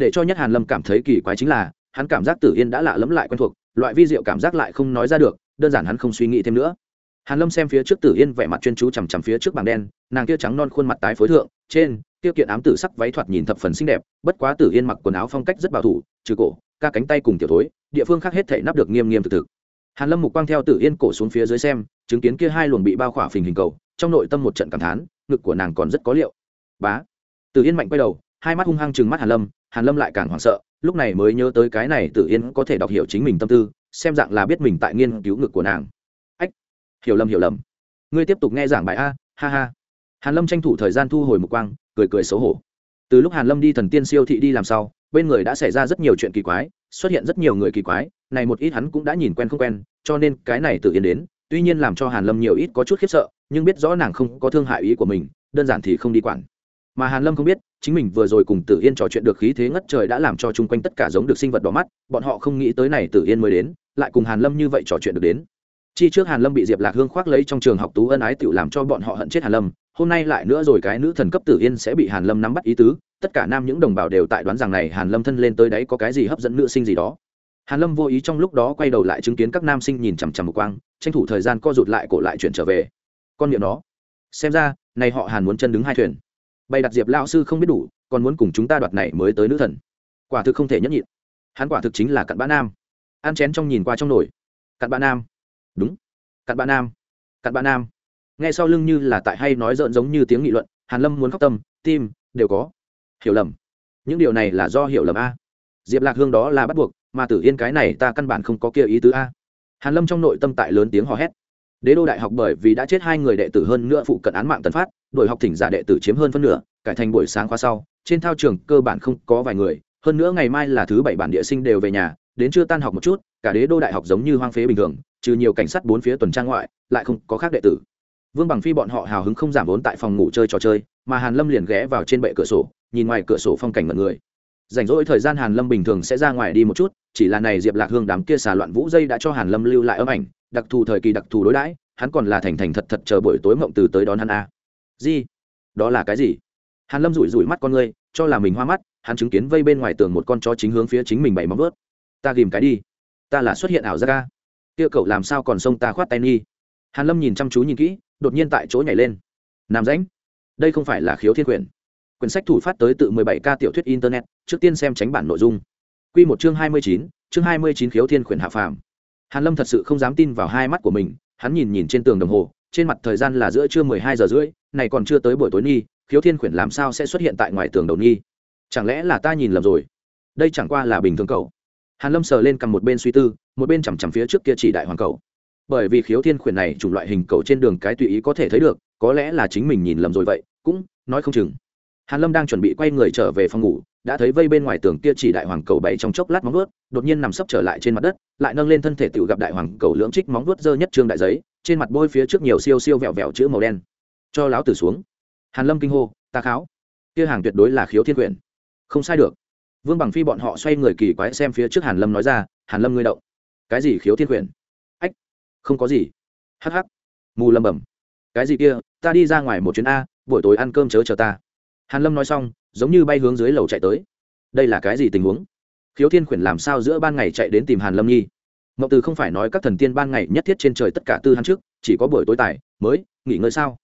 để cho nhất hàn lâm cảm thấy kỳ quái chính là hắn cảm giác tử yên đã lạ lẫm lại quen thuộc loại vi diệu cảm giác lại không nói ra được đơn giản hắn không suy nghĩ thêm nữa hàn lâm xem phía trước tử yên vẻ mặt chuyên chú chằm chằm phía trước bảng đen, nàng kia trắng non khuôn mặt tái phối thượng, trên tiêu kiện ám tử sắc váy thoạt nhìn thập phần xinh đẹp, bất quá tử yên mặc quần áo phong cách rất bảo thủ, trừ cổ, ca cánh tay cùng tiểu thối, địa phương khác hết thể nắp được nghiêm nghiêm thực thực. Hàn lâm mục quang theo tử yên cổ xuống phía dưới xem, chứng kiến kia hai luồng bị bao khỏa phình hình cầu, trong nội tâm một trận cảm thán, ngực của nàng còn rất có liệu. Bá. Tử yên mạnh quay đầu, hai mắt hung hăng trừng mắt hàn lâm hàn lâm lại càng hoảng sợ, lúc này mới nhớ tới cái này Tử yên có thể đọc hiểu chính mình tâm tư, xem dạng là biết mình tại nghiên cứu ngực của nàng hiểu lầm hiểu lầm. Ngươi tiếp tục nghe giảng bài a, ha ha. Hàn lâm tranh thủ thời gian thu hồi một quang, cười cười xấu hổ. Từ lúc hàn lâm đi thần tiên siêu thị đi làm sau, bên người đã xảy ra rất nhiều chuyện kỳ quái, xuất hiện rất nhiều người kỳ quái, này một ít hắn cũng đã nhìn quen không quen, cho nên cái này tự yên đến, tuy nhiên làm cho hàn lâm nhiều ít có chút khiếp sợ, nhưng biết rõ nàng không có thương hại ý của mình, đơn giản thì không đi quản. Mà hàn lâm không biết, chính mình vừa rồi cùng tử yên trò chuyện được khí thế ngất trời đã làm cho chung quanh tất cả giống được sinh vật đỏ mắt, bọn họ không nghĩ tới này tử yên mới đến, lại cùng hàn lâm như vậy trò chuyện được đến chi trước hàn lâm bị diệp lạc hương khoác lấy trong trường học tú ân ái tự làm cho bọn họ hận chết hàn lâm, hôm nay lại nữa rồi cái nữ thần cấp tử yên sẽ bị hàn lâm nắm bắt ý tứ, tất cả nam những đồng bào đều tại đoán rằng này hàn lâm thân lên tới đấy có cái gì hấp dẫn nữ sinh gì đó. Hàn lâm vô ý trong lúc đó quay đầu lại chứng kiến các nam sinh nhìn chằm chằm một quang, tranh thủ thời gian co rụt lại cổ lại chuyển trở về. Con miệng nó xem ra, này họ hàn muốn chân đứng hai thuyền. Bày đặt diệp lao sư không biết đủ, còn muốn cùng chúng ta đoạt này mới tới nữ thần. Quả thực không thể nhẫn nhịn. Hắn quả thực chính là cặn bã nam. Ăn chén trong nhìn qua trong nồi. Cặn bã nam đúng. Cặn bã nam. Cặn bã nam. Nghe sau lưng như là tại hay nói rợn giống như tiếng nghị luận, hàn lâm muốn khóc tâm, tim, đều có. Hiểu lầm. Những điều này là do hiểu lầm a. Diệp lạc hương đó là bắt buộc, mà tử yên cái này ta căn bản không có kia ý tứ a. Hàn lâm trong nội tâm tại lớn tiếng hò hét. Đế đô đại học bởi vì đã chết hai người đệ tử hơn nữa phụ cận án mạng tần phát, đội học thỉnh giả đệ tử chiếm hơn phân nửa, cải thành buổi sáng khóa sau, trên thao trường cơ bản không có vài người, hơn nữa ngày mai là thứ bảy bản địa sinh đều về nhà, đến chưa tan học một chút cả đế đô đại học giống như hoang phế bình thường, trừ nhiều cảnh sát bốn phía tuần trang ngoại, lại không có khác đệ tử. Vương bằng phi bọn họ hào hứng không giảm vốn tại phòng ngủ chơi trò chơi, mà hàn lâm liền ghé vào trên bệ cửa sổ, nhìn ngoài cửa sổ phong cảnh mật người. Rảnh rỗi thời gian hàn lâm bình thường sẽ ra ngoài đi một chút, chỉ là này diệp lạc hương đám kia xà loạn vũ dây đã cho hàn lâm lưu lại âm ảnh, đặc thù thời kỳ đặc thù đối đãi, hắn còn là thành thành thật thật chờ buổi tối mộng từ tới đón hắn a. Gì? Đó là cái gì? Hàn lâm rủi rủi mắt con ngươi, cho là mình hoa mắt, hắn chứng kiến vây bên ngoài tường một con chó chính hướng phía chính mình bảy móng vớt ta ghìm cái đi ta là xuất hiện ảo ra ca kia cậu làm sao còn xông ta khoát tay nghi? Hàn lâm nhìn chăm chú nhìn kỹ đột nhiên tại chỗ nhảy lên. Nam rãnh đây không phải là khiếu thiên quyển. Quyển sách thủ phát tới tự 17 ca tiểu thuyết internet trước tiên xem tránh bản nội dung. Quy một chương 29, chương 29 khiếu thiên quyển hạ phàm. Hàn lâm thật sự không dám tin vào hai mắt của mình hắn nhìn nhìn trên tường đồng hồ trên mặt thời gian là giữa trưa 12 giờ rưỡi này còn chưa tới buổi tối nghi khiếu thiên quyển làm sao sẽ xuất hiện tại ngoài tường đầu nghi? Chẳng lẽ là ta nhìn lầm rồi? Đây chẳng qua là bình thường cậu hàn lâm sờ lên cầm một bên suy tư, một bên chằm chằm phía trước kia chỉ đại hoàng cầu. Bởi vì khiếu thiên khuyển này chủng loại hình cầu trên đường cái tùy ý có thể thấy được, có lẽ là chính mình nhìn lầm rồi vậy, cũng nói không chừng. Hàn lâm đang chuẩn bị quay người trở về phòng ngủ, đã thấy vây bên ngoài tường kia chỉ đại hoàng cầu bảy trong chốc lát móng vuốt, đột nhiên nằm sấp trở lại trên mặt đất, lại nâng lên thân thể tự gặp đại hoàng cầu lưỡng trích móng vuốt dơ nhất trương đại giấy, trên mặt bôi phía trước nhiều siêu siêu vẹo vẹo chữ màu đen. Cho láo tử xuống. Hàn lâm kinh hô, ta kháo. Kia hàng tuyệt đối là khiếu thiên quyển không sai được vương bằng phi bọn họ xoay người kỳ quái xem phía trước hàn lâm nói ra, hàn lâm ngươi động. Cái gì khiếu thiên quyển ách, không có gì. Hắc hắc. Mù lâm bẩm, cái gì kia, ta đi ra ngoài một chuyến a, buổi tối ăn cơm chớ chờ ta. Hàn lâm nói xong, giống như bay hướng dưới lầu chạy tới. Đây là cái gì tình huống? Khiếu thiên khuyển làm sao giữa ban ngày chạy đến tìm hàn lâm nhi? Ngọc từ không phải nói các thần tiên ban ngày nhất thiết trên trời tất cả tư hắn trước, chỉ có buổi tối tài, mới, nghỉ ngơi sao?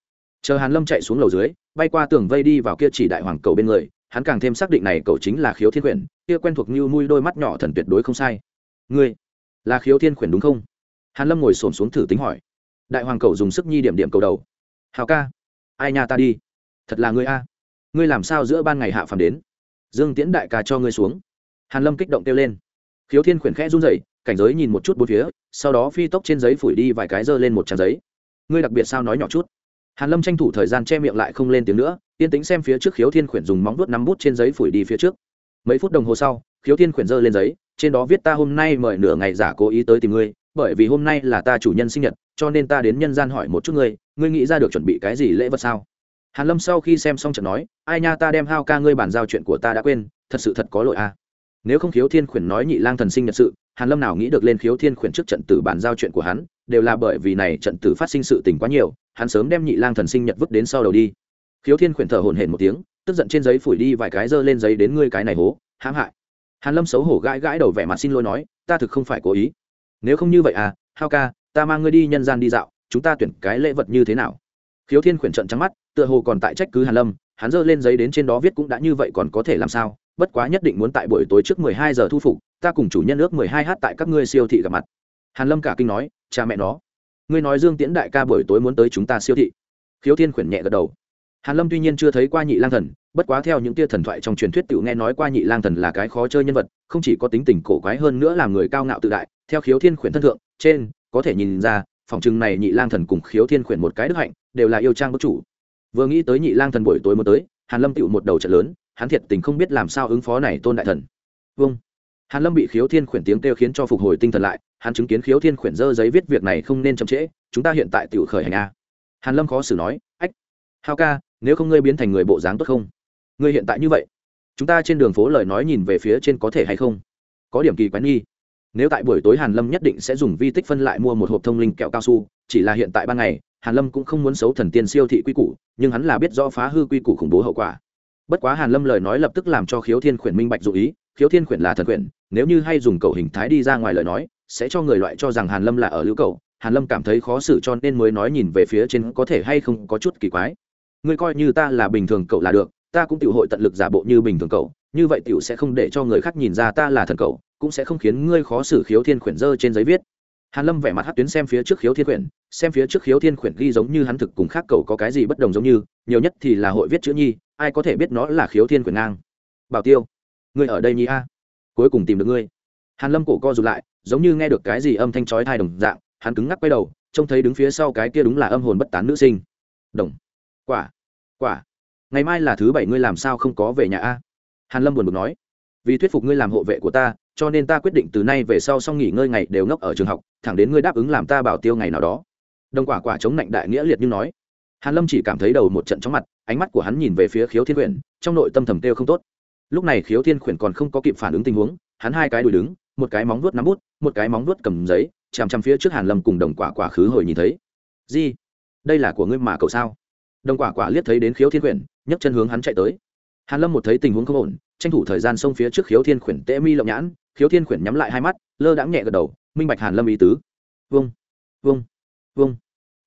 Chờ hàn lâm chạy xuống lầu dưới, bay qua tường vây đi vào kia chỉ đại hoàng cầu bên người hắn càng thêm xác định này cậu chính là khiếu thiên khuyển, kia quen thuộc như mui đôi mắt nhỏ thần tuyệt đối không sai. Ngươi, là khiếu thiên khuyển đúng không? Hàn lâm ngồi xổm xuống thử tính hỏi. Đại hoàng cầu dùng sức nhi điểm điểm cầu đầu. Hào ca, ai nhà ta đi? Thật là ngươi a. Ngươi làm sao giữa ban ngày hạ phàm đến? Dương tiễn đại ca cho ngươi xuống. Hàn lâm kích động kêu lên. Khiếu thiên khuyển khẽ run rẩy, cảnh giới nhìn một chút bốn phía, sau đó phi tốc trên giấy phủi đi vài cái dơ lên một trang giấy. Ngươi đặc biệt sao nói nhỏ chút? Hàn lâm tranh thủ thời gian che miệng lại không lên tiếng nữa, yên tĩnh xem phía trước khiếu thiên khuyển dùng móng vuốt nắm bút trên giấy phủi đi phía trước mấy phút đồng hồ sau, khiếu thiên khuyển giơ lên giấy, trên đó viết ta hôm nay mời nửa ngày giả cố ý tới tìm ngươi, bởi vì hôm nay là ta chủ nhân sinh nhật, cho nên ta đến nhân gian hỏi một chút ngươi ngươi nghĩ ra được chuẩn bị cái gì lễ vật sao hàn lâm sau khi xem xong chợt nói, ai nha ta đem hao ca ngươi bàn giao chuyện của ta đã quên, thật sự thật có lỗi a à. nếu không khiếu thiên khuyển nói nhị lang thần sinh nhật sự, hàn lâm nào nghĩ được lên khiếu thiên khuyển trước trận tử bàn giao chuyện của hắn đều là bởi vì này trận tử phát sinh sự tình quá nhiều, hắn sớm đem nhị lang thần sinh nhật vứt đến sau đầu đi. Khiếu thiên khuyển thở hổn hển một tiếng, tức giận trên giấy phủi đi vài cái dơ lên giấy đến ngươi cái này hố, hãm hại. Hàn lâm xấu hổ gãi gãi đầu vẻ mặt xin lỗi nói, ta thực không phải cố ý. Nếu không như vậy à hao ca, ta mang ngươi đi nhân gian đi dạo, chúng ta tuyển cái lễ vật như thế nào? Khiếu thiên khuyển trận trắng mắt, tựa hồ còn tại trách cứ hàn lâm, hắn dơ lên giấy đến trên đó viết cũng đã như vậy còn có thể làm sao? Bất quá nhất định muốn tại buổi tối trước mười hai giờ thu phục, ta cùng chủ nhân ước mười hai h tại các ngươi siêu thị gặp mặt. Hàn lâm cả kinh nói cha mẹ nó. Ngươi nói dương tiễn đại ca buổi tối muốn tới chúng ta siêu thị. Khiếu thiên khuyển nhẹ gật đầu. Hàn lâm tuy nhiên chưa thấy qua nhị lang thần, bất quá theo những tia thần thoại trong truyền thuyết tiểu nghe nói qua nhị lang thần là cái khó chơi nhân vật, không chỉ có tính tình cổ quái hơn nữa làm người cao ngạo tự đại, theo khiếu thiên khuyển thân thượng, trên, có thể nhìn ra, phòng chừng này nhị lang thần cùng khiếu thiên khuyển một cái đức hạnh, đều là yêu trang bất chủ. Vừa nghĩ tới nhị lang thần buổi tối mới tới, hàn lâm tựu một đầu trận lớn, hắn thiệt tình không biết làm sao ứng phó này tôn đại thần. Vâng hàn lâm bị khiếu thiên khuyển tiếng kêu khiến cho phục hồi tinh thần lại, hắn chứng kiến khiếu thiên khuyển dơ giấy viết việc này không nên chậm trễ, chúng ta hiện tại tiểu khởi hành a. Hàn lâm khó xử nói, ách hao ca, nếu không ngươi biến thành người bộ dáng tốt không? Ngươi hiện tại như vậy, chúng ta trên đường phố lời nói nhìn về phía trên có thể hay không? Có điểm kỳ quái nghi. Nếu tại buổi tối hàn lâm nhất định sẽ dùng vi tích phân lại mua một hộp thông linh kẹo cao su, chỉ là hiện tại ban ngày, hàn lâm cũng không muốn xấu thần tiên siêu thị quy củ, nhưng hắn là biết rõ phá hư quy củ khủng bố hậu quả. Bất quá hàn lâm lời nói lập tức làm cho khiếu thiên khuyển minh bạch dụ ý, khiếu thiên khuyển là thần khuyển nếu như hay dùng cầu hình thái đi ra ngoài lời nói, sẽ cho người loại cho rằng hàn lâm là ở lưu cầu. Hàn lâm cảm thấy khó xử cho nên mới nói nhìn về phía trên có thể hay không có chút kỳ quái. Ngươi coi như ta là bình thường cậu là được, ta cũng tiểu hội tận lực giả bộ như bình thường cậu, như vậy tiểu sẽ không để cho người khác nhìn ra ta là thần cậu, cũng sẽ không khiến ngươi khó xử khiếu thiên khuyển dơ trên giấy viết. Hàn lâm vẻ mặt hát tuyến xem phía trước khiếu thiên khuyển xem phía trước khiếu thiên khuyển ghi giống như hắn thực cùng khác cậu có cái gì bất đồng giống như, nhiều nhất thì là hội viết chữ nhi, ai có thể biết nó là khiếu thiên khuyển ngang. Bảo tiêu, ngươi ở đây nhi a cuối cùng tìm được ngươi. Hàn lâm cổ co rụt lại, giống như nghe được cái gì âm thanh chói tai đồng dạng, hắn cứng ngắc quay đầu, trông thấy đứng phía sau cái kia đúng là âm hồn bất tán nữ sinh. Đồng. Quả. Quả. Ngày mai là thứ bảy ngươi làm sao không có về nhà a? Hàn lâm buồn bực nói. Vì thuyết phục ngươi làm hộ vệ của ta, cho nên ta quyết định từ nay về sau xong nghỉ ngơi ngày đều ngốc ở trường học, thẳng đến ngươi đáp ứng làm ta bảo tiêu ngày nào đó. Đồng quả quả chống lạnh đại nghĩa liệt như nói. Hàn lâm chỉ cảm thấy đầu một trận chóng mặt, ánh mắt của hắn nhìn về phía khiếu thiên quyển, trong nội tâm thầm tiêu không tốt lúc này khiếu thiên khuyển còn không có kịp phản ứng tình huống, hắn hai cái đùi đứng, một cái móng vuốt nắm bút, một cái móng vuốt cầm giấy, chằm chằm phía trước hàn lâm cùng đồng quả quả khứ hồi nhìn thấy. Gì đây là của ngươi mà cậu sao? Đồng quả quả liếc thấy đến khiếu thiên khuyển, nhấc chân hướng hắn chạy tới. Hàn lâm một thấy tình huống không ổn, tranh thủ thời gian xông phía trước khiếu thiên khuyển tễ mi lộng nhãn. Khiếu thiên khuyển nhắm lại hai mắt, lơ đãng nhẹ gật đầu, minh bạch hàn lâm ý tứ. Vung vung vung.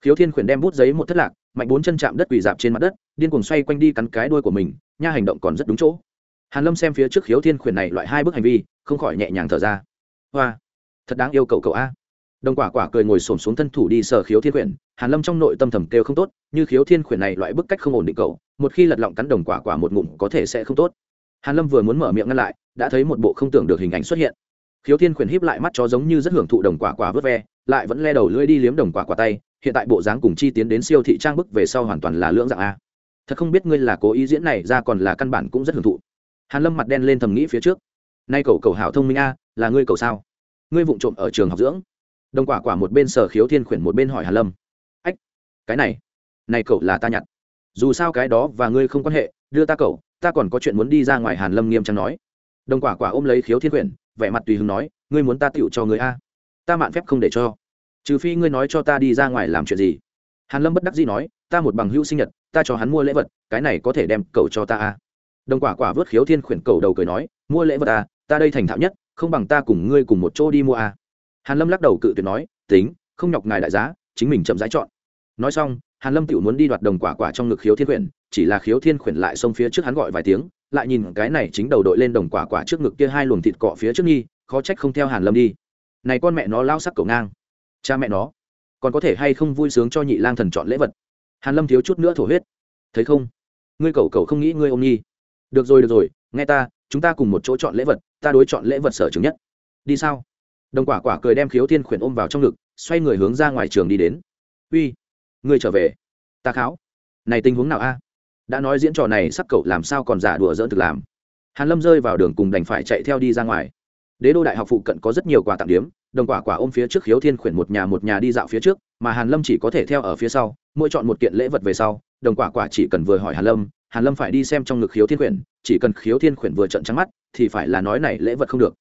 Khiếu thiên khuyển đem bút giấy một thất lạc, mạnh bốn chân chạm đất quỳ dạp trên mặt đất, điên cuồng xoay quanh đi cắn cái đuôi của mình, nha hành động còn rất đúng chỗ hàn lâm xem phía trước khiếu thiên khuyển này loại hai bước hành vi, không khỏi nhẹ nhàng thở ra. Hoa, thật đáng yêu cầu cậu a. Đồng quả quả cười ngồi xổm xuống thân thủ đi sờ khiếu thiên khuyển, hàn lâm trong nội tâm thầm kêu không tốt, như khiếu thiên khuyển này loại bức cách không ổn định cậu, một khi lật lọng cắn đồng quả quả một ngụm có thể sẽ không tốt. Hàn lâm vừa muốn mở miệng ngăn lại, đã thấy một bộ không tưởng được hình ảnh xuất hiện. Khiếu thiên khuyển híp lại mắt chó giống như rất hưởng thụ đồng quả quả vớt ve, lại vẫn le đầu lưỡi đi liếm đồng quả quả tay, hiện tại bộ dáng cùng chi tiến đến siêu thị trang bức về sau hoàn toàn là lưỡng dạng a. Thật không biết ngươi là cố ý diễn này ra còn là căn bản cũng rất hưởng thụ hàn lâm mặt đen lên thầm nghĩ phía trước. Nay cậu cậu hảo thông minh a, là ngươi cậu sao? Ngươi vụng trộm ở trường học dưỡng. Đồng quả quả một bên sở khiếu thiên khuyển một bên hỏi hàn lâm. Ách, cái này này cậu là ta nhặt. Dù sao cái đó và ngươi không quan hệ, đưa ta cậu, ta còn có chuyện muốn đi ra ngoài hàn lâm nghiêm trang nói. Đồng quả quả ôm lấy khiếu thiên khuyển, vẻ mặt tùy hứng nói, ngươi muốn ta tựu cho ngươi a? Ta mạn phép không để cho. Trừ phi ngươi nói cho ta đi ra ngoài làm chuyện gì. Hàn lâm bất đắc dĩ nói, ta một bằng hữu sinh nhật, ta cho hắn mua lễ vật, cái này có thể đem cậu cho ta a? Đồng quả quả vớt khiếu thiên khuyển cầu đầu cười nói, mua lễ vật à ta đây thành thạo nhất, không bằng ta cùng ngươi cùng một chỗ đi mua à. Hàn lâm lắc đầu cự tuyệt nói, tính, không nhọc ngài đại giá, chính mình chậm rãi chọn. Nói xong, hàn lâm tiểu muốn đi đoạt đồng quả quả trong ngực khiếu thiên khuyển, chỉ là khiếu thiên khuyển lại xông phía trước hắn gọi vài tiếng, lại nhìn cái này chính đầu đội lên đồng quả quả trước ngực kia hai luồng thịt cọ phía trước nghi, khó trách không theo hàn lâm đi. Này con mẹ nó lao sắc cầu ngang. Cha mẹ nó, còn có thể hay không vui sướng cho nhị lang thần chọn lễ vật? Hàn lâm thiếu chút nữa thổ huyết. Thấy không? Ngươi cầu cầu không nghĩ ngươi ôm nhi được rồi được rồi, nghe ta, chúng ta cùng một chỗ chọn lễ vật, ta đối chọn lễ vật sở chứng nhất. Đi sao? Đồng quả quả cười đem khiếu thiên khuyển ôm vào trong ngực, xoay người hướng ra ngoài trường đi đến. Uy ngươi trở về. Ta kháo. Này tình huống nào a? À? Đã nói diễn trò này sắc cậu làm sao còn giả đùa dỡn thực làm? Hàn lâm rơi vào đường cùng đành phải chạy theo đi ra ngoài. Đế đô đại học phụ cận có rất nhiều quà tặng điếm, đồng quả quả ôm phía trước khiếu thiên khuyển một nhà một nhà đi dạo phía trước, mà hàn lâm chỉ có thể theo ở phía sau, mỗi chọn một kiện lễ vật về sau, đồng quả quả chỉ cần vừa hỏi hàn lâm hàn lâm phải đi xem trong ngực khiếu thiên quyển, chỉ cần khiếu thiên quyển vừa trận trắng mắt, thì phải là nói này lễ vật không được.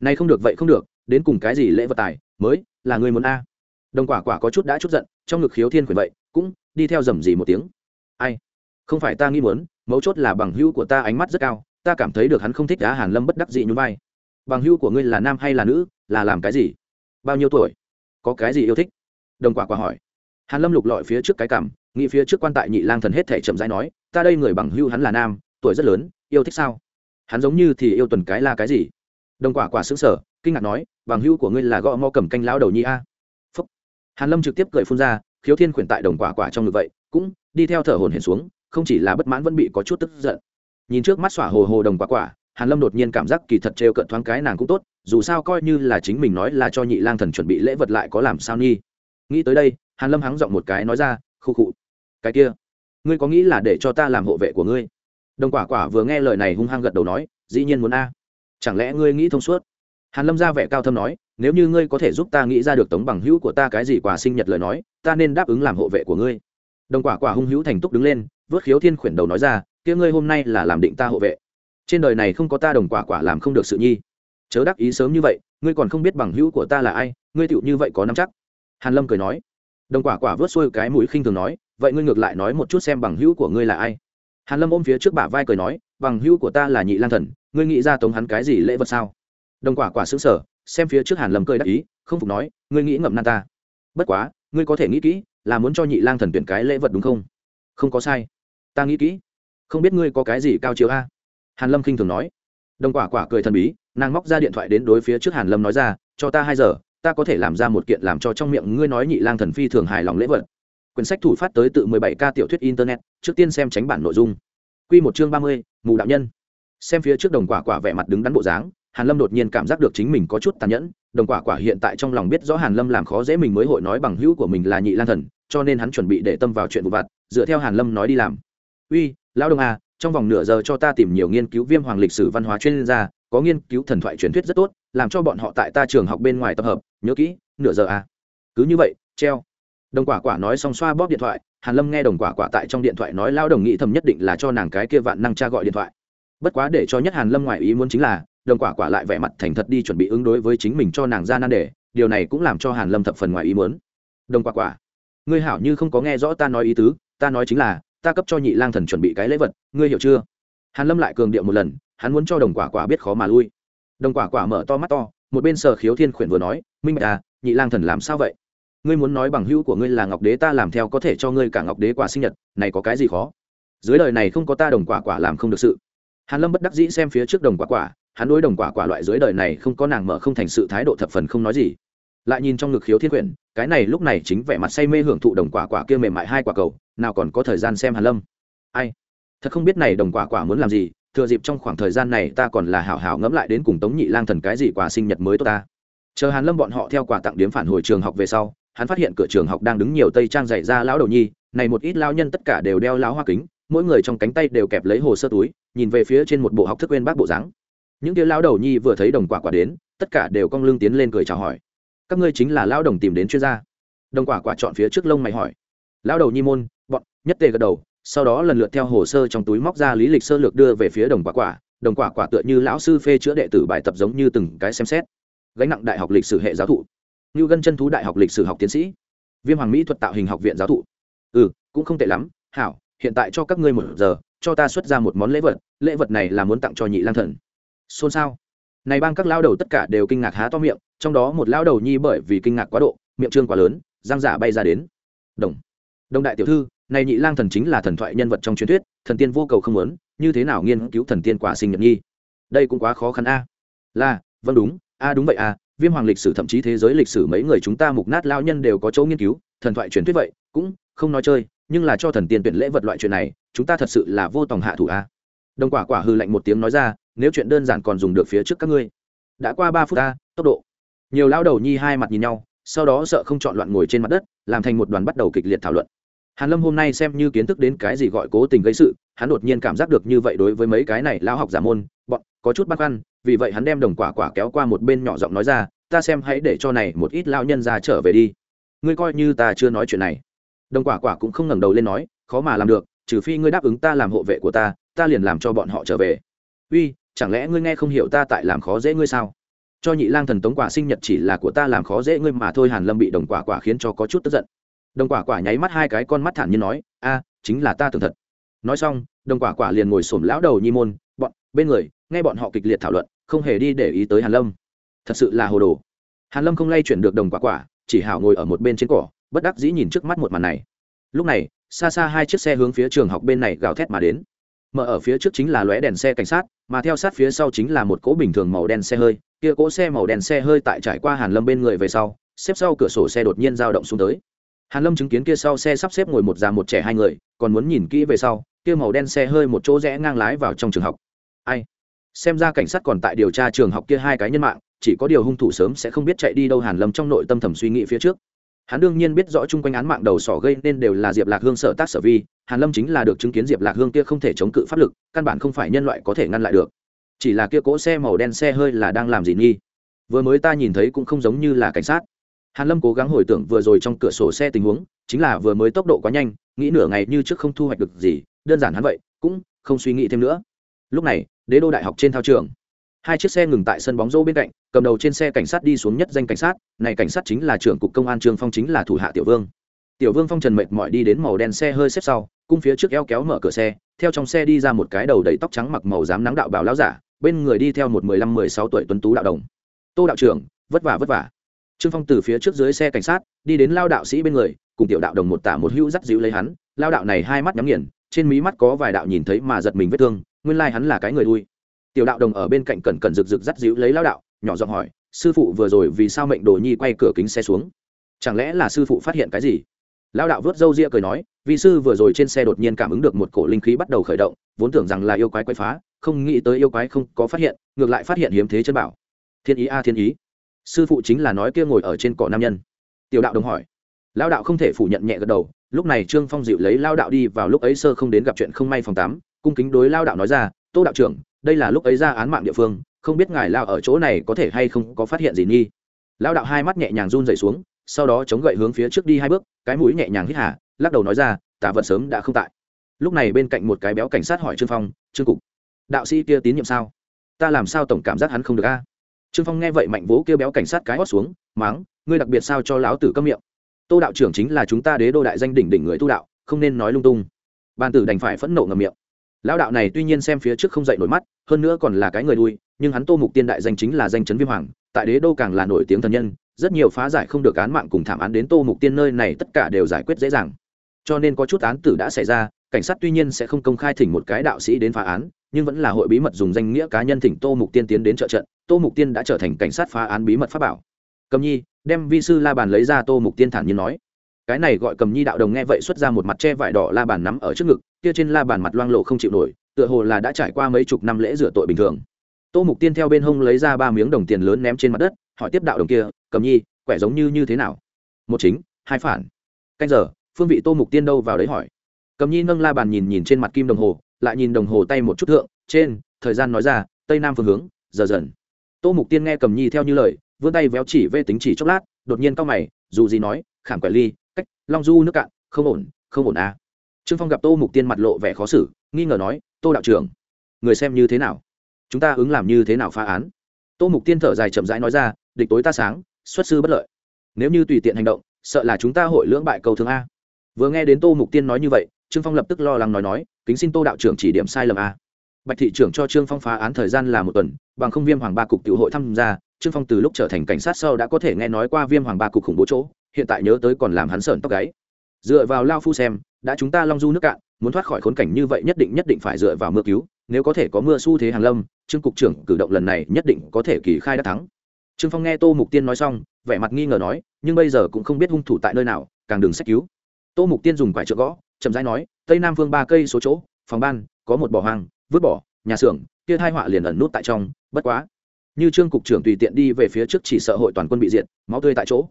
Này không được, vậy không được, đến cùng cái gì lễ vật tài, mới là người muốn a. Đồng quả quả có chút đã chút giận, trong ngực khiếu thiên quyển vậy, cũng đi theo dầm gì một tiếng. Ai? Không phải ta nghĩ muốn, mấu chốt là bằng hữu của ta ánh mắt rất cao, ta cảm thấy được hắn không thích đá hàn lâm bất đắc dị nhún vai. Bằng hữu của ngươi là nam hay là nữ, là làm cái gì? Bao nhiêu tuổi? Có cái gì yêu thích? Đồng quả quả hỏi. Hàn lâm lục lọi phía trước cái cằm nghĩ phía trước quan tại nhị lang thần hết thể chậm rãi nói ta đây người bằng hưu hắn là nam, tuổi rất lớn, yêu thích sao? Hắn giống như thì yêu tuần cái là cái gì? Đồng quả quả xứng sở kinh ngạc nói, bằng hưu của ngươi là gõ mò cầm canh lão đầu nhi a. Phúc. Hàn lâm trực tiếp cười phun ra, khiếu thiên khuyển tại đồng quả quả trong ngực vậy, cũng đi theo thở hồn hển xuống, không chỉ là bất mãn vẫn bị có chút tức giận. Nhìn trước mắt xỏa hồ hồ đồng quả quả, hàn lâm đột nhiên cảm giác kỳ thật trêu cận thoáng cái nàng cũng tốt, dù sao coi như là chính mình nói là cho nhị lang thần chuẩn bị lễ vật lại có làm sao nghi nghĩ tới đây, hàn lâm hắng giọng một cái nói ra khu khụ. Cái kia ngươi có nghĩ là để cho ta làm hộ vệ của ngươi? Đồng quả quả vừa nghe lời này hung hăng gật đầu nói, dĩ nhiên muốn a. Chẳng lẽ ngươi nghĩ thông suốt? Hàn lâm ra vẻ cao thâm nói, nếu như ngươi có thể giúp ta nghĩ ra được tống bằng hữu của ta cái gì quà sinh nhật lời nói, ta nên đáp ứng làm hộ vệ của ngươi. Đồng quả quả hung hữu thành túc đứng lên, vớt khiếu thiên khuyển đầu nói ra, kia ngươi hôm nay là làm định ta hộ vệ. Trên đời này không có ta đồng quả quả làm không được sự nhi. Chớ đắc ý sớm như vậy, ngươi còn không biết bằng hữu của ta là ai, ngươi tựu như vậy có nắm chắc. Hàn lâm cười nói. Đồng quả quả vớt xuôi cái mũi khinh thường nói vậy ngươi ngược lại nói một chút xem bằng hữu của ngươi là ai? Hàn lâm ôm phía trước bả vai cười nói, bằng hữu của ta là nhị lang thần, ngươi nghĩ ra tống hắn cái gì lễ vật sao? Đồng quả quả xứng sở xem phía trước hàn lâm cười đắc ý, không phục nói, ngươi nghĩ ngậm nan ta. Bất quá, ngươi có thể nghĩ kỹ, là muốn cho nhị lang thần tuyển cái lễ vật đúng không? Không có sai. Ta nghĩ kỹ. Không biết ngươi có cái gì cao chiếu a? Hàn lâm khinh thường nói. Đồng quả quả cười thần bí, nàng móc ra điện thoại đến đối phía trước hàn lâm nói ra, cho ta hai giờ, ta có thể làm ra một kiện làm cho trong miệng ngươi nói nhị lang thần phi thường hài lòng lễ vật quyển sách thủ phát tới tự 17 k tiểu thuyết internet trước tiên xem tránh bản nội dung. Quy một chương 30, mù đạo nhân. Xem phía trước đồng quả quả vẻ mặt đứng đắn bộ dáng hàn lâm đột nhiên cảm giác được chính mình có chút tàn nhẫn đồng quả quả hiện tại trong lòng biết rõ hàn lâm làm khó dễ mình mới hội nói bằng hữu của mình là nhị lan thần cho nên hắn chuẩn bị để tâm vào chuyện vụ vặt dựa theo hàn lâm nói đi làm. Uy lão đồng à trong vòng nửa giờ cho ta tìm nhiều nghiên cứu viêm hoàng lịch sử văn hóa chuyên gia có nghiên cứu thần thoại truyền thuyết rất tốt làm cho bọn họ tại ta trường học bên ngoài tập hợp nhớ kỹ nửa giờ à. Cứ như vậy treo đồng quả quả nói xong xoa bóp điện thoại, hàn lâm nghe đồng quả quả tại trong điện thoại nói lao đồng nghĩ thầm nhất định là cho nàng cái kia vạn năng cha gọi điện thoại. Bất quá để cho nhất hàn lâm ngoại ý muốn chính là, đồng quả quả lại vẻ mặt thành thật đi chuẩn bị ứng đối với chính mình cho nàng ra nan đề, điều này cũng làm cho hàn lâm thập phần ngoài ý muốn. Đồng quả quả, ngươi hảo như không có nghe rõ ta nói ý tứ, ta nói chính là, ta cấp cho nhị lang thần chuẩn bị cái lễ vật, ngươi hiểu chưa? Hàn lâm lại cường điệu một lần, hắn muốn cho đồng quả quả biết khó mà lui. Đồng quả quả mở to mắt to, một bên sở khiếu thiên khuyển vừa nói, minh bạch à nhị lang thần làm sao vậy? Ngươi muốn nói bằng hữu của ngươi là ngọc đế, ta làm theo có thể cho ngươi cả ngọc đế quả sinh nhật, này có cái gì khó? Dưới đời này không có ta đồng quả quả làm không được sự. Hàn lâm bất đắc dĩ xem phía trước đồng quả quả, hắn đối đồng quả quả loại dưới đời này không có nàng mở không thành sự thái độ thập phần không nói gì. Lại nhìn trong ngực khiếu thiên quyển, cái này lúc này chính vẻ mặt say mê hưởng thụ đồng quả quả kia mềm mại hai quả cầu, nào còn có thời gian xem hàn lâm. Ai? Thật không biết này đồng quả quả muốn làm gì, thừa dịp trong khoảng thời gian này ta còn là hảo hảo ngẫm lại đến cùng tống nhị lang thần cái gì quà sinh nhật mới tốt ta. Chờ hàn lâm bọn họ theo quà tặng điếm phản hồi trường học về sau hắn phát hiện cửa trường học đang đứng nhiều tây trang dạy ra lão đầu nhi, này một ít lao nhân tất cả đều đeo lão hoa kính, mỗi người trong cánh tay đều kẹp lấy hồ sơ túi, nhìn về phía trên một bộ học thức quên bác bộ dáng. Những kia lão đầu nhi vừa thấy đồng quả quả đến, tất cả đều cong lưng tiến lên cười chào hỏi. Các ngươi chính là lão đồng tìm đến chuyên gia. Đồng quả quả chọn phía trước lông mày hỏi. Lão đầu nhi môn, bọn, nhất tề gật đầu, sau đó lần lượt theo hồ sơ trong túi móc ra lý lịch sơ lược đưa về phía đồng quả quả. Đồng quả quả tựa như lão sư phê chữa đệ tử bài tập giống như từng cái xem xét. Gánh nặng đại học lịch sử hệ giáo thụ như gân chân thú đại học lịch sử học tiến sĩ. Viêm hoàng mỹ thuật tạo hình học viện giáo thụ. Ừ cũng không tệ lắm. Hảo, hiện tại cho các ngươi một giờ, cho ta xuất ra một món lễ vật. Lễ vật này là muốn tặng cho nhị lang thần. Xôn xao. Này bang các lao đầu tất cả đều kinh ngạc há to miệng, trong đó một lao đầu nhi bởi vì kinh ngạc quá độ, miệng trương quá lớn giang giả bay ra đến. Đồng. Đồng đại tiểu thư, này nhị lang thần chính là thần thoại nhân vật trong truyền thuyết, thần tiên vô cầu không muốn, như thế nào nghiên cứu thần tiên quả sinh nhật nhi? Đây cũng quá khó khăn a. Là vâng đúng, a đúng vậy a viêm hoàng lịch sử thậm chí thế giới lịch sử mấy người chúng ta mục nát lao nhân đều có chỗ nghiên cứu, thần thoại truyền thuyết vậy, cũng không nói chơi, nhưng là cho thần tiên tuyển lễ vật loại chuyện này, chúng ta thật sự là vô tòng hạ thủ a. Đồng quả quả hư lạnh một tiếng nói ra, nếu chuyện đơn giản còn dùng được phía trước các ngươi. Đã qua ba phút ta, tốc độ. Nhiều lao đầu nhi hai mặt nhìn nhau, sau đó sợ không chọn loạn ngồi trên mặt đất, làm thành một đoàn bắt đầu kịch liệt thảo luận. Hàn lâm hôm nay xem như kiến thức đến cái gì gọi cố tình gây sự, hắn đột nhiên cảm giác được như vậy đối với mấy cái này lao học giả môn có chút băn khoăn, vì vậy hắn đem đồng quả quả kéo qua một bên nhỏ giọng nói ra, ta xem hãy để cho này một ít lao nhân ra trở về đi. Ngươi coi như ta chưa nói chuyện này. Đồng quả quả cũng không ngẩng đầu lên nói, khó mà làm được, trừ phi ngươi đáp ứng ta làm hộ vệ của ta ta liền làm cho bọn họ trở về. Uy, chẳng lẽ ngươi nghe không hiểu ta tại làm khó dễ ngươi sao? Cho nhị lang thần tống quả sinh nhật chỉ là của ta làm khó dễ ngươi mà thôi, hàn lâm bị đồng quả quả khiến cho có chút tức giận. Đồng quả quả nháy mắt hai cái con mắt thản nhiên nói, a, chính là ta tưởng thật. Nói xong, đồng quả quả liền ngồi xổm lão đầu nhi môn, bọn, bên người nghe bọn họ kịch liệt thảo luận, không hề đi để ý tới hàn lâm. Thật sự là hồ đồ. Hàn lâm không lay chuyển được đồng quả quả, chỉ hảo ngồi ở một bên trên cỏ, bất đắc dĩ nhìn trước mắt một màn này. Lúc này, xa xa hai chiếc xe hướng phía trường học bên này gào thét mà đến. Mở ở phía trước chính là lóe đèn xe cảnh sát, mà theo sát phía sau chính là một cỗ bình thường màu đen xe hơi. Kia cỗ xe màu đen xe hơi tại trải qua hàn lâm bên người về sau, xếp sau cửa sổ xe đột nhiên dao động xuống tới. Hàn lâm chứng kiến kia sau xe sắp xếp ngồi một già một trẻ hai người, còn muốn nhìn kỹ về sau, kia màu đen xe hơi một chỗ rẽ ngang lái vào trong trường học. Ai? Xem ra cảnh sát còn tại điều tra trường học kia hai cái nhân mạng, chỉ có điều hung thủ sớm sẽ không biết chạy đi đâu hàn lâm trong nội tâm thầm suy nghĩ phía trước. Hắn đương nhiên biết rõ chung quanh án mạng đầu sỏ gây nên đều là diệp lạc hương sở tác sở vi, hàn lâm chính là được chứng kiến diệp lạc hương kia không thể chống cự pháp lực, căn bản không phải nhân loại có thể ngăn lại được. Chỉ là kia cỗ xe màu đen xe hơi là đang làm gì nghi? Vừa mới ta nhìn thấy cũng không giống như là cảnh sát. Hàn lâm cố gắng hồi tưởng vừa rồi trong cửa sổ xe tình huống, chính là vừa mới tốc độ quá nhanh, nghĩ nửa ngày như trước không thu hoạch được gì, đơn giản hắn vậy, cũng không suy nghĩ thêm nữa lúc này, đế đô đại học trên thao trường. Hai chiếc xe ngừng tại sân bóng rổ bên cạnh, cầm đầu trên xe cảnh sát đi xuống nhất danh cảnh sát, này cảnh sát chính là trưởng cục công an trường phong chính là thủ hạ tiểu vương. Tiểu vương phong trần mệt mỏi đi đến màu đen xe hơi xếp sau, cung phía trước eo kéo mở cửa xe, theo trong xe đi ra một cái đầu đầy tóc trắng mặc màu dám nắng đạo bảo lão giả, bên người đi theo một mười lăm, mười sáu tuổi tuấn tú đạo đồng. Tô đạo trưởng, vất vả vất vả. Trương phong từ phía trước dưới xe cảnh sát, đi đến lao đạo sĩ bên người, cùng tiểu đạo đồng một tả một hữu dắt dịu lấy hắn. Lao đạo này hai mắt nhắm nghiền, trên mí mắt có vài đạo nhìn thấy mà giật mình vết thương nguyên lai hắn là cái người đuôi. Tiểu đạo đồng ở bên cạnh cẩn cẩn rực rực dắt díu lấy lao đạo, nhỏ giọng hỏi, sư phụ vừa rồi vì sao mệnh đồ nhi quay cửa kính xe xuống? Chẳng lẽ là sư phụ phát hiện cái gì? Lao đạo vớt râu ria cười nói vị sư vừa rồi trên xe đột nhiên cảm ứng được một cổ linh khí bắt đầu khởi động, vốn tưởng rằng là yêu quái quay phá, không nghĩ tới yêu quái không có phát hiện, ngược lại phát hiện hiếm thế chân bảo. Thiên ý a, thiên ý. Sư phụ chính là nói kia ngồi ở trên cỏ nam nhân. Tiểu đạo đồng hỏi. Lao đạo không thể phủ nhận nhẹ gật đầu, lúc này trương phong dịu lấy lao đạo đi vào, lúc ấy sơ không đến gặp chuyện không may phòng tám cung kính đối lao đạo nói ra, tô đạo trưởng, đây là lúc ấy ra án mạng địa phương, không biết ngài lao ở chỗ này có thể hay không có phát hiện gì nghi? Lao đạo hai mắt nhẹ nhàng run dậy xuống, sau đó chống gậy hướng phía trước đi hai bước, cái mũi nhẹ nhàng hít hà, lắc đầu nói ra, tả vật sớm đã không tại. Lúc này bên cạnh một cái béo cảnh sát hỏi trương phong, trương cục, đạo sĩ kia tín nhiệm sao? Ta làm sao tổng cảm giác hắn không được a? Trương phong nghe vậy mạnh vỗ kêu béo cảnh sát cái hót xuống, máng, ngươi đặc biệt sao cho láo tử câm miệng? Tô đạo trưởng chính là chúng ta đế đô đại danh đỉnh đỉnh người tu đạo, không nên nói lung tung. Ban tử đành phải phẫn nộ ngầm miệng lão đạo này tuy nhiên xem phía trước không dậy nổi mắt, hơn nữa còn là cái người đuôi, nhưng hắn tô mục tiên đại danh chính là danh chấn viêm hoàng, tại đế đô càng là nổi tiếng thần nhân, rất nhiều phá giải không được án mạng cùng thảm án đến tô mục tiên nơi này tất cả đều giải quyết dễ dàng. Cho nên có chút án tử đã xảy ra, cảnh sát tuy nhiên sẽ không công khai thỉnh một cái đạo sĩ đến phá án, nhưng vẫn là hội bí mật dùng danh nghĩa cá nhân thỉnh tô mục tiên tiến đến trợ trận, tô mục tiên đã trở thành cảnh sát phá án bí mật pháp bảo. Cầm nhi, đem vi sư la bàn lấy ra, tô mục tiên thản nhiên nói. Cái này gọi cầm nhi đạo đồng nghe vậy xuất ra một mặt che vải đỏ la bàn nắm ở trước ngực kia trên la bàn mặt loang lộ không chịu nổi, tựa hồ là đã trải qua mấy chục năm lễ rửa tội bình thường. Tô mục tiên theo bên hông lấy ra ba miếng đồng tiền lớn ném trên mặt đất, hỏi tiếp đạo đồng kia, cầm nhi, quẻ giống như như thế nào? Một chính, hai phản. Canh giờ, phương vị tô mục tiên đâu vào đấy hỏi. Cầm nhi nâng la bàn nhìn nhìn trên mặt kim đồng hồ, lại nhìn đồng hồ tay một chút thượng, trên, thời gian nói ra, tây nam phương hướng, giờ dần. Tô mục tiên nghe cầm nhi theo như lời, vươn tay véo chỉ vê tính chỉ chốc lát, đột nhiên cao mày, dù gì nói, khảm quẻ ly, cách long du nước cạn, không ổn không ổn à trương phong gặp tô mục tiên mặt lộ vẻ khó xử, nghi ngờ nói, tô đạo trưởng, người xem như thế nào? Chúng ta ứng làm như thế nào phá án? Tô mục tiên thở dài chậm rãi nói ra, địch tối ta sáng, xuất sư bất lợi. Nếu như tùy tiện hành động, sợ là chúng ta hội lưỡng bại cầu thương a. Vừa nghe đến tô mục tiên nói như vậy, trương phong lập tức lo lắng nói nói, kính xin tô đạo trưởng chỉ điểm sai lầm a. Bạch thị trưởng cho trương phong phá án thời gian là một tuần, bằng không viêm hoàng ba cục tiểu hội tham gia, trương phong từ lúc trở thành cảnh sát sau đã có thể nghe nói qua viêm hoàng ba cục khủng bố chỗ, hiện tại nhớ tới còn làm hắn sởn tóc gáy. Dựa vào lao phu xem đã chúng ta long du nước cạn, muốn thoát khỏi khốn cảnh như vậy nhất định nhất định phải dựa vào mưa cứu, nếu có thể có mưa xu thế hàng lâm, trương cục trưởng cử động lần này nhất định có thể kỳ khai đắc thắng. Trương phong nghe tô mục tiên nói xong, vẻ mặt nghi ngờ nói, nhưng bây giờ cũng không biết hung thủ tại nơi nào, càng đừng sách cứu. Tô mục tiên dùng quải trượng gõ, chậm rãi nói, tây nam phương ba cây số chỗ, phòng ban, có một bỏ hoang, vứt bỏ, nhà xưởng, kia hai họa liền ẩn nút tại trong, bất quá. Như trương cục trưởng tùy tiện đi về phía trước chỉ sợ hội toàn quân bị diệt, máu tươi tại chỗ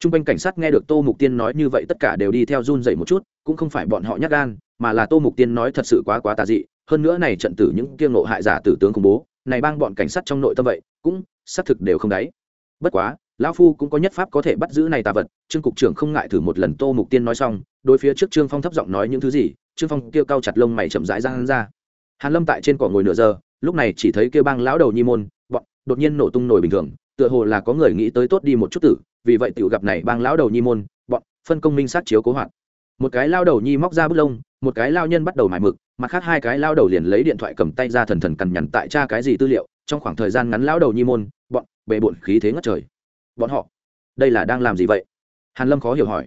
t r u n g quanh cảnh sát nghe được tô mục tiên nói như vậy tất cả đều đi theo run dậy một chút, cũng không phải bọn họ nhắc gan, mà là tô mục tiên nói thật sự quá quá tà dị. Hơn nữa này trận tử những kiêng nộ hại giả tử tướng khủng bố, này bang bọn cảnh sát trong nội tâm vậy, cũng, xác thực đều không đáy. Bất quá, lão phu cũng có nhất pháp có thể bắt giữ này tà vật. Trương cục trưởng không ngại thử một lần tô mục tiên nói xong, đối phía trước trương phong thấp giọng nói những thứ gì, trương phong kêu cao chặt lông mày chậm rãi ra hắn ra. Hàn lâm tại trên cỏ ngồi nửa giờ, lúc này chỉ thấy kêu bang lão đầu nhi môn, bọn, đột nhiên nổ tung nổi bình thường, tựa hồ là có người nghĩ tới tốt đi một chút tử vì vậy tiểu gặp này bang lão đầu nhi môn, bọn phân công minh sát chiếu cố hoạt. Một cái lao đầu nhi móc ra bút lông, một cái lao nhân bắt đầu mải mực, mặt khác hai cái lao đầu liền lấy điện thoại cầm tay ra thần thần cằn nhằn tại tra cái gì tư liệu, trong khoảng thời gian ngắn lao đầu nhi môn, bọn bề bộn khí thế ngất trời. Bọn họ, đây là đang làm gì vậy? Hàn lâm khó hiểu hỏi.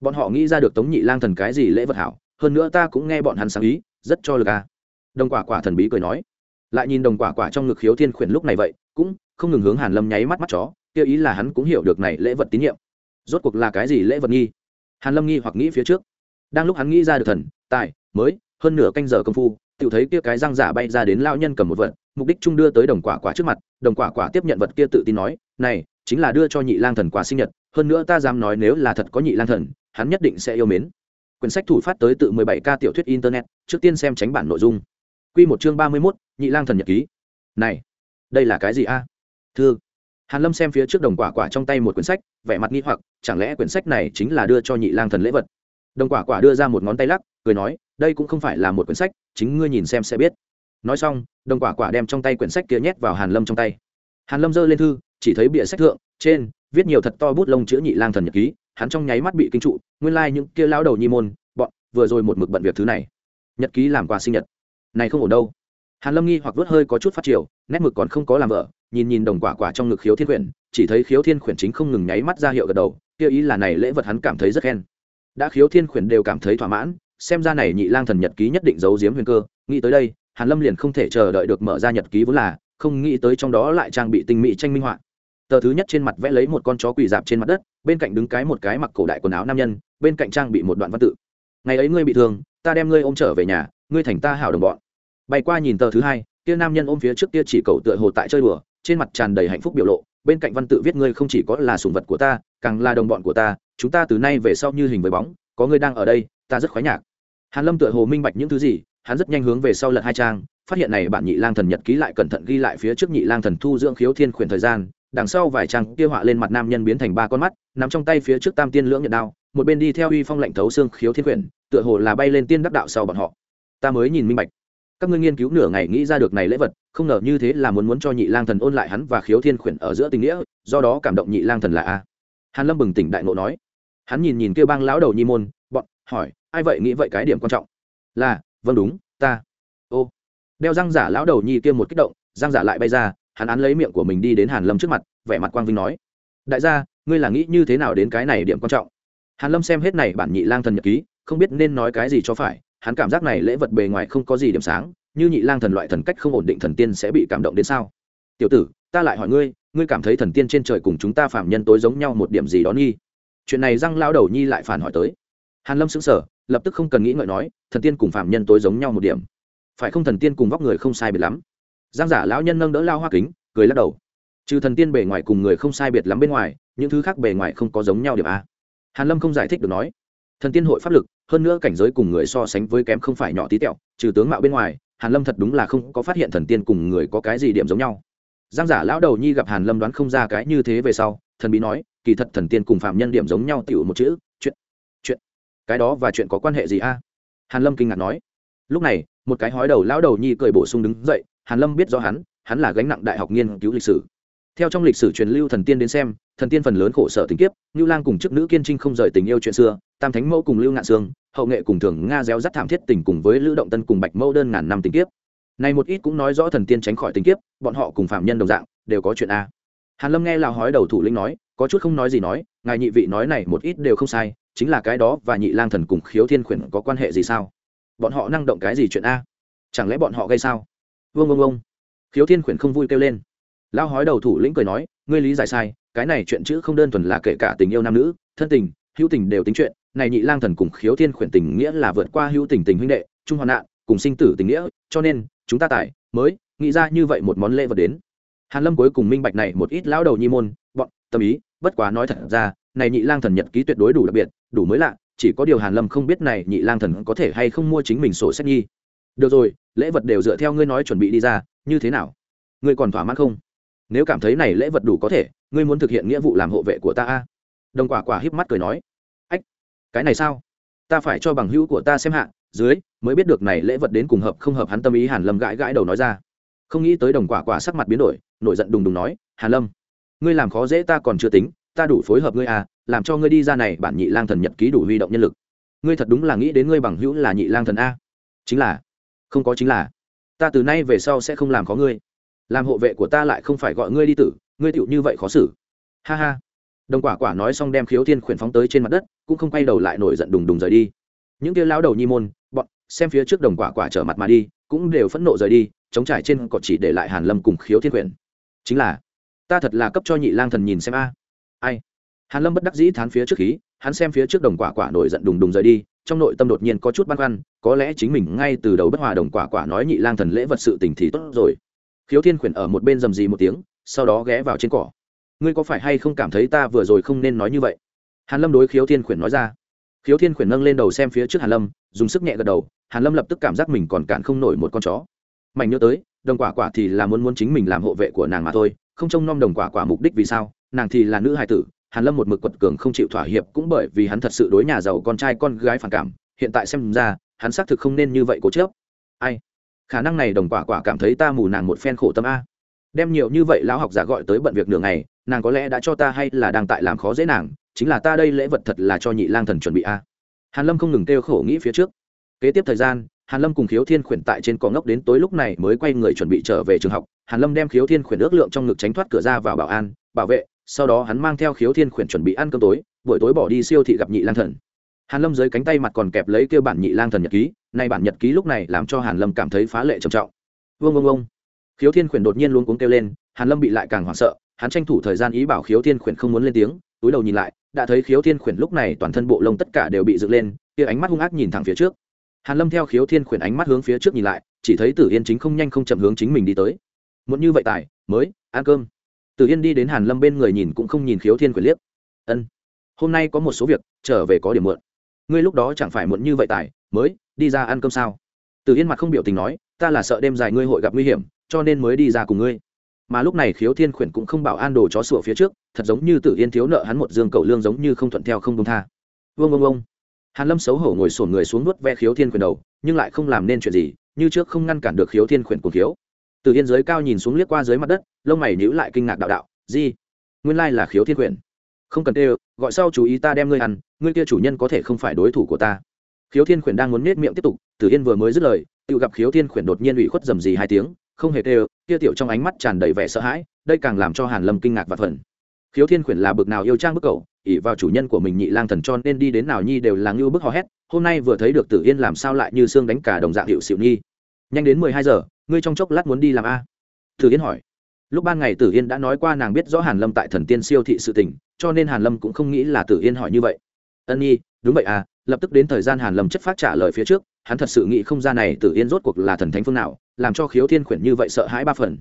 Bọn họ nghĩ ra được tống nhị lang thần cái gì lễ vật hảo, hơn nữa ta cũng nghe bọn hắn sáng ý, rất cho lực à. Đồng quả quả thần bí cười nói. Lại nhìn đồng quả quả trong ngực khiếu thiên khuyển lúc này vậy, cũng không ngừng hướng hàn lâm nháy mắt mắt chó kia ý là hắn cũng hiểu được này lễ vật tín nhiệm rốt cuộc là cái gì lễ vật nghi hàn lâm nghi hoặc nghĩ phía trước đang lúc hắn nghĩ ra được thần tài mới hơn nửa canh giờ công phu tự thấy kia cái răng giả bay ra đến lao nhân cầm một vật mục đích chung đưa tới đồng quả quả trước mặt đồng quả quả tiếp nhận vật kia tự tin nói này chính là đưa cho nhị lang thần quà sinh nhật hơn nữa ta dám nói nếu là thật có nhị lang thần hắn nhất định sẽ yêu mến quyển sách thủ phát tới tự 17 ca tiểu thuyết internet trước tiên xem tránh bản nội dung Quy một chương ba mươi 31, Nhị Lang thần nhật ký. Này, đây là cái gì a? À? Hàn Lâm xem phía trước đồng quả quả trong tay một quyển sách, vẻ mặt nghi hoặc, chẳng lẽ quyển sách này chính là đưa cho Nhị Lang thần lễ vật? Đồng quả quả đưa ra một ngón tay lắc, cười nói, đây cũng không phải là một quyển sách, chính ngươi nhìn xem sẽ biết. Nói xong, đồng quả quả đem trong tay quyển sách kia nhét vào Hàn Lâm trong tay. Hàn Lâm giơ lên thư, chỉ thấy bìa sách thượng, trên viết nhiều thật to bút lông chữ Nhị Lang thần nhật ký, hắn trong nháy mắt bị kinh trụ, nguyên lai like những kia lão đầu nhi môn, bọn vừa rồi một mực bận việc thứ này. Nhật ký làm quà sinh nhật này không ổn đâu hàn lâm nghi hoặc vớt hơi có chút phát triều nét mực còn không có làm vợ nhìn nhìn đồng quả quả trong ngực khiếu thiên quyển, chỉ thấy khiếu thiên quyển chính không ngừng nháy mắt ra hiệu gật đầu, kia ý là này lễ vật hắn cảm thấy rất khen. Đã khiếu thiên quyển đều cảm thấy thỏa mãn, xem ra này nhị lang thần nhật ký nhất định giấu giếm huyền cơ, nghĩ tới đây, hàn lâm liền không thể chờ đợi được mở ra nhật ký vốn là, không nghĩ tới trong đó lại trang bị tinh mỹ tranh minh họa. Tờ thứ nhất trên mặt vẽ lấy một con chó quỳ dạp trên mặt đất, bên cạnh đứng cái một cái mặc cổ đại quần áo nam nhân, bên cạnh trang bị một đoạn văn tự. Ngày ấy ngươi bị thương, ta đem ngươi ôm trở về nhà, ngươi thành ta hảo đồng bọn bay qua nhìn tờ thứ hai, kia nam nhân ôm phía trước kia chỉ cầu tựa hồ tại chơi đùa, trên mặt tràn đầy hạnh phúc biểu lộ, bên cạnh văn tự viết ngươi không chỉ có là sủng vật của ta, càng là đồng bọn của ta, chúng ta từ nay về sau như hình với bóng, có ngươi đang ở đây, ta rất khoái nhạc. Hàn lâm tựa hồ minh bạch những thứ gì, hắn rất nhanh hướng về sau lật hai trang, phát hiện này bản nhị lang thần nhật ký lại cẩn thận ghi lại phía trước nhị lang thần thu dưỡng khiếu thiên khuyển thời gian, đằng sau vài trang kia họa lên mặt nam nhân biến thành ba con mắt, nắm trong tay phía trước tam tiên lưỡng nhận đao, một bên đi theo uy phong lệnh thấu xương khiếu thiên khuyển, tựa hồ là bay lên tiên đắc đạo sau bọn họ. Ta mới nhìn minh bạch các ngươi nghiên cứu nửa ngày nghĩ ra được này lễ vật, không ngờ như thế là muốn muốn cho nhị lang thần ôn lại hắn và khiếu thiên khuyển ở giữa tình nghĩa, do đó cảm động nhị lang thần là a. Hàn lâm bừng tỉnh đại ngộ nói. Hắn nhìn nhìn kêu bang lão đầu nhi môn, bọn, hỏi, ai vậy nghĩ vậy cái điểm quan trọng? Là vâng đúng, ta. Ô. Đeo răng giả lão đầu nhi kia một kích động, răng giả lại bay ra, hắn án lấy miệng của mình đi đến hàn lâm trước mặt, vẻ mặt quang vinh nói. Đại gia, ngươi là nghĩ như thế nào đến cái này điểm quan trọng? Hàn lâm xem hết này bản nhị lang thần nhật ký, không biết nên nói cái gì cho phải hắn cảm giác này lễ vật bề ngoài không có gì điểm sáng, như nhị lang thần loại thần cách không ổn định thần tiên sẽ bị cảm động đến sao? Tiểu tử, ta lại hỏi ngươi ngươi cảm thấy thần tiên trên trời cùng chúng ta phạm nhân tối giống nhau một điểm gì đó nghi? Chuyện này răng lao đầu nhi lại phản hỏi tới. Hàn lâm sững sờ, lập tức không cần nghĩ ngợi nói, thần tiên cùng phạm nhân tối giống nhau một điểm. Phải không thần tiên cùng vóc người không sai biệt lắm? Giang giả lão nhân nâng đỡ lao hoa kính, cười lắc đầu. Trừ thần tiên bề ngoài cùng người không sai biệt lắm bên ngoài, những thứ khác bề ngoài không có giống nhau điểm a. Hàn lâm không giải thích được nói thần tiên hội pháp lực, hơn nữa cảnh giới cùng người so sánh với kém không phải nhỏ tí tẹo, trừ tướng mạo bên ngoài, hàn lâm thật đúng là không có phát hiện thần tiên cùng người có cái gì điểm giống nhau. Giang giả lão đầu nhi gặp hàn lâm đoán không ra cái như thế về sau, thần bí nói, kỳ thật thần tiên cùng phạm nhân điểm giống nhau tiểu một chữ, chuyện chuyện, cái đó và chuyện có quan hệ gì a? Hàn lâm kinh ngạc nói. Lúc này, một cái hói đầu lão đầu nhi cười bổ sung đứng dậy, hàn lâm biết rõ hắn hắn là gánh nặng đại học nghiên cứu lịch sử theo trong lịch sử truyền lưu thần tiên đến xem, thần tiên phần lớn khổ sở tình kiếp như lang cùng chức nữ kiên trinh không rời tình yêu chuyện xưa, tam thánh mẫu cùng lưu ngạn sương, hậu nghệ cùng thường nga réo rắt thảm thiết tình cùng với lữ động tân cùng bạch mẫu đơn ngàn năm tình kiếp. Này một ít cũng nói rõ thần tiên tránh khỏi tình kiếp, bọn họ cùng phạm nhân đồng dạng, đều có chuyện a. Hàn lâm nghe lào hói đầu thủ lĩnh nói, có chút không nói gì nói, ngài nhị vị nói này một ít đều không sai, chính là cái đó và nhị lang thần cùng khiếu thiên khuyển có quan hệ gì sao? Bọn họ năng động cái gì chuyện a? Chẳng lẽ bọn họ gây sao? Vương vương vương khiếu thiên khuyển không vui kêu lên lao hói đầu thủ lĩnh cười nói, ngươi lý giải sai, cái này chuyện chữ không đơn thuần là kể cả tình yêu nam nữ, thân tình, hữu tình đều tính chuyện, này nhị lang thần cùng khiếu thiên khuyển tình nghĩa là vượt qua hữu tình tình huynh đệ, trung hoạn nạn, cùng sinh tử tình nghĩa, cho nên, chúng ta tải mới, nghĩ ra như vậy một món lễ vật đến. Hàn lâm cuối cùng minh bạch này một ít lão đầu nhi môn, bọn, tâm ý, bất quá nói thật ra, này nhị lang thần nhật ký tuyệt đối đủ đặc biệt, đủ mới lạ, chỉ có điều hàn lâm không biết này nhị lang thần có thể hay không mua chính mình sổ sách nhi. Được rồi, lễ vật đều dựa theo ngươi nói chuẩn bị đi ra, như thế nào? Ngươi còn thỏa mãn không? Nếu cảm thấy này lễ vật đủ có thể, ngươi muốn thực hiện nghĩa vụ làm hộ vệ của ta a? Đồng quả quả híp mắt cười nói. Ách, cái này sao? Ta phải cho bằng hữu của ta xem hạ, dưới, mới biết được này lễ vật đến cùng hợp không hợp hắn tâm ý, hàn lâm gãi gãi đầu nói ra. Không nghĩ tới đồng quả quả sắc mặt biến đổi, nổi giận đùng đùng nói, hàn lâm, ngươi làm khó dễ ta còn chưa tính, ta đủ phối hợp ngươi à làm cho ngươi đi ra này, bản nhị lang thần nhật ký đủ huy động nhân lực. Ngươi thật đúng là nghĩ đến ngươi bằng hữu là nhị lang thần a. Chính là. Không có chính là. Ta từ nay về sau sẽ không làm khó ngươi làm hộ vệ của ta lại không phải gọi ngươi đi tử, ngươi tựu như vậy khó xử. Ha ha. Đồng quả quả nói xong đem khiếu thiên khuyển phóng tới trên mặt đất, cũng không quay đầu lại nổi giận đùng đùng rời đi. Những kia lao đầu nhi môn, bọn, xem phía trước đồng quả quả trở mặt mà đi, cũng đều phẫn nộ rời đi, chống trải trên cọ chỉ để lại hàn lâm cùng khiếu thiên khuyển. Chính là, ta thật là cấp cho nhị lang thần nhìn xem a. Ai? Hàn lâm bất đắc dĩ thán phía trước khí, hắn xem phía trước đồng quả quả nổi giận đùng đùng rời đi, trong nội tâm đột nhiên có chút băn khoăn, có lẽ chính mình ngay từ đầu bất hòa đồng quả quả nói nhị lang thần lễ vật sự tình thì tốt rồi khiếu thiên khuyển ở một bên rầm rì một tiếng, sau đó ghé vào trên cỏ. Ngươi có phải hay không cảm thấy ta vừa rồi không nên nói như vậy? Hàn lâm đối khiếu thiên khuyển nói ra. Khiếu thiên khuyển nâng lên đầu xem phía trước hàn lâm, dùng sức nhẹ gật đầu, hàn lâm lập tức cảm giác mình còn cản không nổi một con chó. Mạnh nhớ tới, đồng quả quả thì là muốn muốn chính mình làm hộ vệ của nàng mà thôi, không trông nom đồng quả quả mục đích vì sao, nàng thì là nữ hài tử, hàn lâm một mực quật cường không chịu thỏa hiệp cũng bởi vì hắn thật sự đối nhà giàu con trai con gái phản cảm, hiện tại xem ra, hắn xác thực không nên như vậy cố chớp ai? Khả năng này đồng quả quả cảm thấy ta mù nàng một phen khổ tâm a. Đem nhiều như vậy lão học giả gọi tới bận việc đường này nàng có lẽ đã cho ta hay là đang tại làm khó dễ nàng, chính là ta đây lễ vật thật là cho nhị lang thần chuẩn bị a. Hàn lâm không ngừng kêu khổ nghĩ phía trước. Kế tiếp thời gian, hàn lâm cùng khiếu thiên khuyển tại trên cỏ ngốc đến tối lúc này mới quay người chuẩn bị trở về trường học. Hàn lâm đem khiếu thiên khuyển ước lượng trong ngực tránh thoát cửa ra vào bảo an, bảo vệ, sau đó hắn mang theo khiếu thiên khuyển chuẩn bị ăn cơm tối, buổi tối bỏ đi siêu thị gặp nhị lang thần. Hàn lâm dưới cánh tay mặt còn kẹp lấy kêu bản nhị lang thần nhật ký nay bản nhật ký lúc này làm cho hàn lâm cảm thấy phá lệ trầm trọng. Vương vương vương khiếu thiên khuyển đột nhiên luôn cuống kêu lên, hàn lâm bị lại càng hoảng sợ, hắn tranh thủ thời gian ý bảo khiếu thiên khuyển không muốn lên tiếng, túi đầu nhìn lại, đã thấy khiếu thiên khuyển lúc này toàn thân bộ lông tất cả đều bị dựng lên, kia ánh mắt hung ác nhìn thẳng phía trước. Hàn lâm theo khiếu thiên khuyển ánh mắt hướng phía trước nhìn lại, chỉ thấy tử yên chính không nhanh không chậm hướng chính mình đi tới. Muốn như vậy tài, mới, ăn cơm. Tử yên đi đến hàn lâm bên người nhìn cũng không nhìn khiếu thiên khuyển liếc. Ân, hôm nay có một số việc, trở về có điểm muộn. Ngươi lúc đó chẳng phải muộn như vậy tài mới, đi ra ăn cơm sao? Tử yên mặt không biểu tình nói, ta là sợ đêm dài ngươi hội gặp nguy hiểm, cho nên mới đi ra cùng ngươi. Mà lúc này khiếu thiên khuyển cũng không bảo an đồ chó sủa phía trước, thật giống như tử yên thiếu nợ hắn một dương cầu lương giống như không thuận theo không công tha. Vương ông ông hàn lâm xấu hổ ngồi sổn người xuống nuốt ve khiếu thiên khuyển đầu, nhưng lại không làm nên chuyện gì, như trước không ngăn cản được khiếu thiên khuyển cùng khiếu. Tử yên dưới cao nhìn xuống liếc qua dưới mặt đất, lông mày nhíu lại kinh ngạc đạo đạo gì nguyên lai là khiếu thiên khuyển. Không cần tê, gọi sau chú ý ta đem ngươi ăn, ngươi kia chủ nhân có thể không phải đối thủ của ta khiếu thiên khuyển đang muốn nết miệng tiếp tục, tử yên vừa mới dứt lời, tự gặp khiếu thiên khuyển đột nhiên ủy khuất dầm gì hai tiếng, không hề tê kia tiểu trong ánh mắt tràn đầy vẻ sợ hãi, đây càng làm cho hàn lâm kinh ngạc và phần khiếu thiên khuyển là bực nào yêu trang bức cậu ỉ vào chủ nhân của mình nhị lang thần cho nên đi đến nào nhi đều là ngưu bức hò hét, hôm nay vừa thấy được tử yên làm sao lại như xương đánh cả đồng dạng hiệu xịu nhi. Nhanh đến mười hai giờ, ngươi trong chốc lát muốn đi làm a? Tử yên hỏi. Lúc ban ngày tử yên đã nói qua nàng biết rõ hàn lâm tại thần tiên siêu thị sự tình, cho nên hàn lâm cũng không nghĩ là tử yên hỏi như vậy. Ân nhi, đúng vậy à lập tức đến thời gian hàn lâm chất phát trả lời phía trước, hắn thật sự nghĩ không ra này tử yên rốt cuộc là thần thánh phương nào, làm cho khiếu thiên khuyển như vậy sợ hãi ba phần.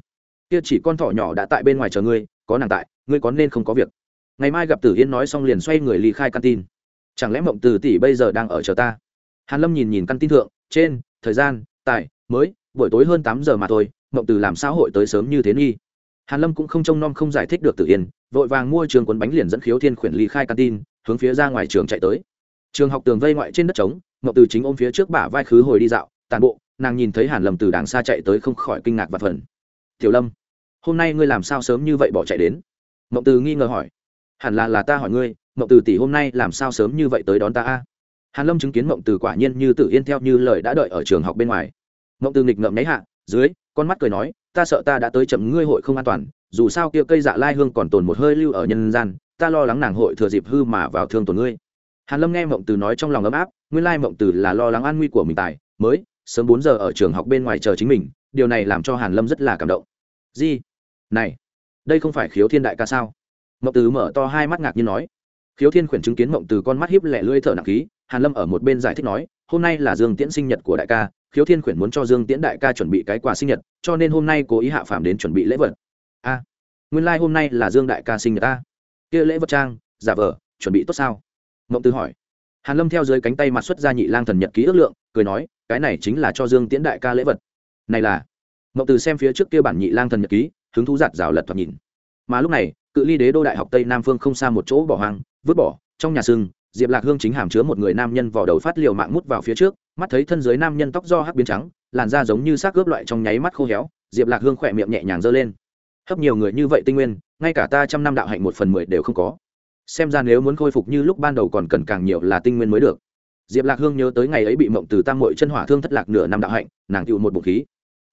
Kia chỉ con thỏ nhỏ đã tại bên ngoài chờ ngươi, có nàng tại, ngươi có nên không có việc. Ngày mai gặp tử yên nói xong liền xoay người ly khai căn tin. Chẳng lẽ mộng từ tỷ bây giờ đang ở chờ ta? Hàn lâm nhìn nhìn căn tin thượng, trên, thời gian tại mới, buổi tối hơn tám giờ mà thôi, mộng từ làm sao hội tới sớm như thế nghi. Hàn lâm cũng không trông nom không giải thích được tử yên, vội vàng mua trường cuốn bánh liền dẫn khiếu thiên khuyển ly khai căn tin, hướng phía ra ngoài trường chạy tới trường học tường vây ngoại trên đất trống ngọc từ chính ôm phía trước bả vai khứ hồi đi dạo, tàn bộ, nàng nhìn thấy hàn lâm từ đàng xa chạy tới không khỏi kinh ngạc và phần tiểu lâm, hôm nay ngươi làm sao sớm như vậy bỏ chạy đến? Ngọc từ nghi ngờ hỏi. Hẳn là là ta hỏi ngươi ngọc từ tỷ hôm nay làm sao sớm như vậy tới đón ta a? Hàn lâm chứng kiến ngọc từ quả nhiên như tự yên theo như lời đã đợi ở trường học bên ngoài. Ngọc từ nghịch ngợm nháy hạ, dưới, con mắt cười nói, ta sợ ta đã tới chậm, ngươi hội không an toàn, dù sao kia cây dạ lai hương còn tồn một hơi lưu ở nhân gian, ta lo lắng nàng hội thừa dịp hư mà vào thương tổn ngươi hàn lâm nghe mộng từ nói trong lòng ấm áp, nguyên lai mộng từ là lo lắng an nguy của mình tài, mới sớm bốn giờ ở trường học bên ngoài chờ chính mình, điều này làm cho hàn lâm rất là cảm động. Gì? Này, đây không phải khiếu thiên đại ca sao? Mộng từ mở to hai mắt ngạc nhiên nói. Khiếu thiên khuyển chứng kiến mộng từ con mắt hiếp lẹ lưỡi thở nặng khí, hàn lâm ở một bên giải thích nói, hôm nay là dương tiễn sinh nhật của đại ca, khiếu thiên khuyển muốn cho dương tiễn đại ca chuẩn bị cái quà sinh nhật, cho nên hôm nay cố ý hạ phàm đến chuẩn bị lễ vật. A, nguyên lai like hôm nay là dương đại ca sinh nhật ta. Kia lễ vật trang, giả vờ, chuẩn bị tốt sao? Mộng từ hỏi. Hàn lâm theo dưới cánh tay mặt xuất ra nhị lang thần nhật ký ước lượng, cười nói, cái này chính là cho dương tiễn đại ca lễ vật. Này là. Mộng từ xem phía trước kia bản nhị lang thần nhật ký, hứng thú giạt rào lật thoạt nhìn. Mà lúc này, cự ly đế đô đại học tây nam phương không xa một chỗ bỏ hoang, vứt bỏ, trong nhà sưng diệp lạc hương chính hàm chứa một người nam nhân vỏ đầu phát liều mạng mút vào phía trước, mắt thấy thân dưới nam nhân tóc do hắc biến trắng, làn da giống như xác ướp loại trong nháy mắt khô héo, diệp lạc hương khỏe miệng nhẹ nhàng giơ lên. Hấp nhiều người như vậy tinh nguyên, ngay cả ta trăm năm đạo hạnh một phần mười đều không có xem ra nếu muốn khôi phục như lúc ban đầu còn cần càng nhiều là tinh nguyên mới được. Diệp lạc hương nhớ tới ngày ấy bị mộng từ tam mội chân hỏa thương thất lạc nửa năm đạo hạnh, nàng tựu một bụng khí.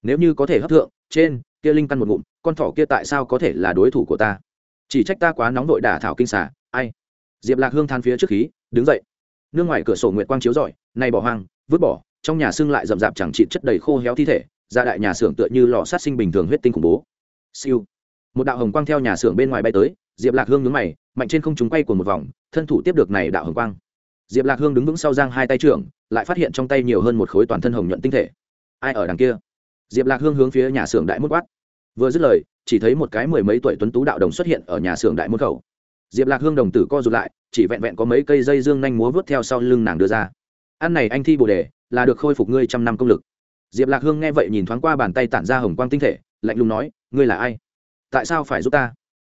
Nếu như có thể hấp thượng, trên, kia linh căn một ngụm, con thỏ kia tại sao có thể là đối thủ của ta? Chỉ trách ta quá nóng vội đả thảo kinh xả ai? Diệp lạc hương than phía trước khí, đứng dậy. Nương ngoài cửa sổ nguyệt quang chiếu rọi, nay bỏ hoang, vứt bỏ, trong nhà xương lại rậm rạp chẳng chịt chất đầy khô héo thi thể, ra đại nhà xưởng tựa như lò sát sinh bình thường huyết tinh khủng bố. Siêu. Một đạo hồng quang theo nhà xưởng bên ngoài bay tới diệp lạc hương nhướng mày, mạnh trên không chúng quay của một vòng, thân thủ tiếp được này đạo hồng quang. Diệp lạc hương đứng vững sau giang hai tay trưởng, lại phát hiện trong tay nhiều hơn một khối toàn thân hồng nhuận tinh thể. Ai ở đằng kia? Diệp lạc hương hướng phía nhà xưởng đại mốt quát. Vừa dứt lời, chỉ thấy một cái mười mấy tuổi tuấn tú đạo đồng xuất hiện ở nhà xưởng đại môn khẩu. Diệp lạc hương đồng tử co rụt lại, chỉ vẹn vẹn có mấy cây dây dương nhanh múa vớt theo sau lưng nàng đưa ra. Ăn này anh thi bồ đề, là được khôi phục ngươi trăm năm công lực. Diệp lạc hương nghe vậy nhìn thoáng qua bàn tay tản ra hồng quang tinh thể, lạnh lùng nói, ngươi là ai? Tại sao phải giúp ta?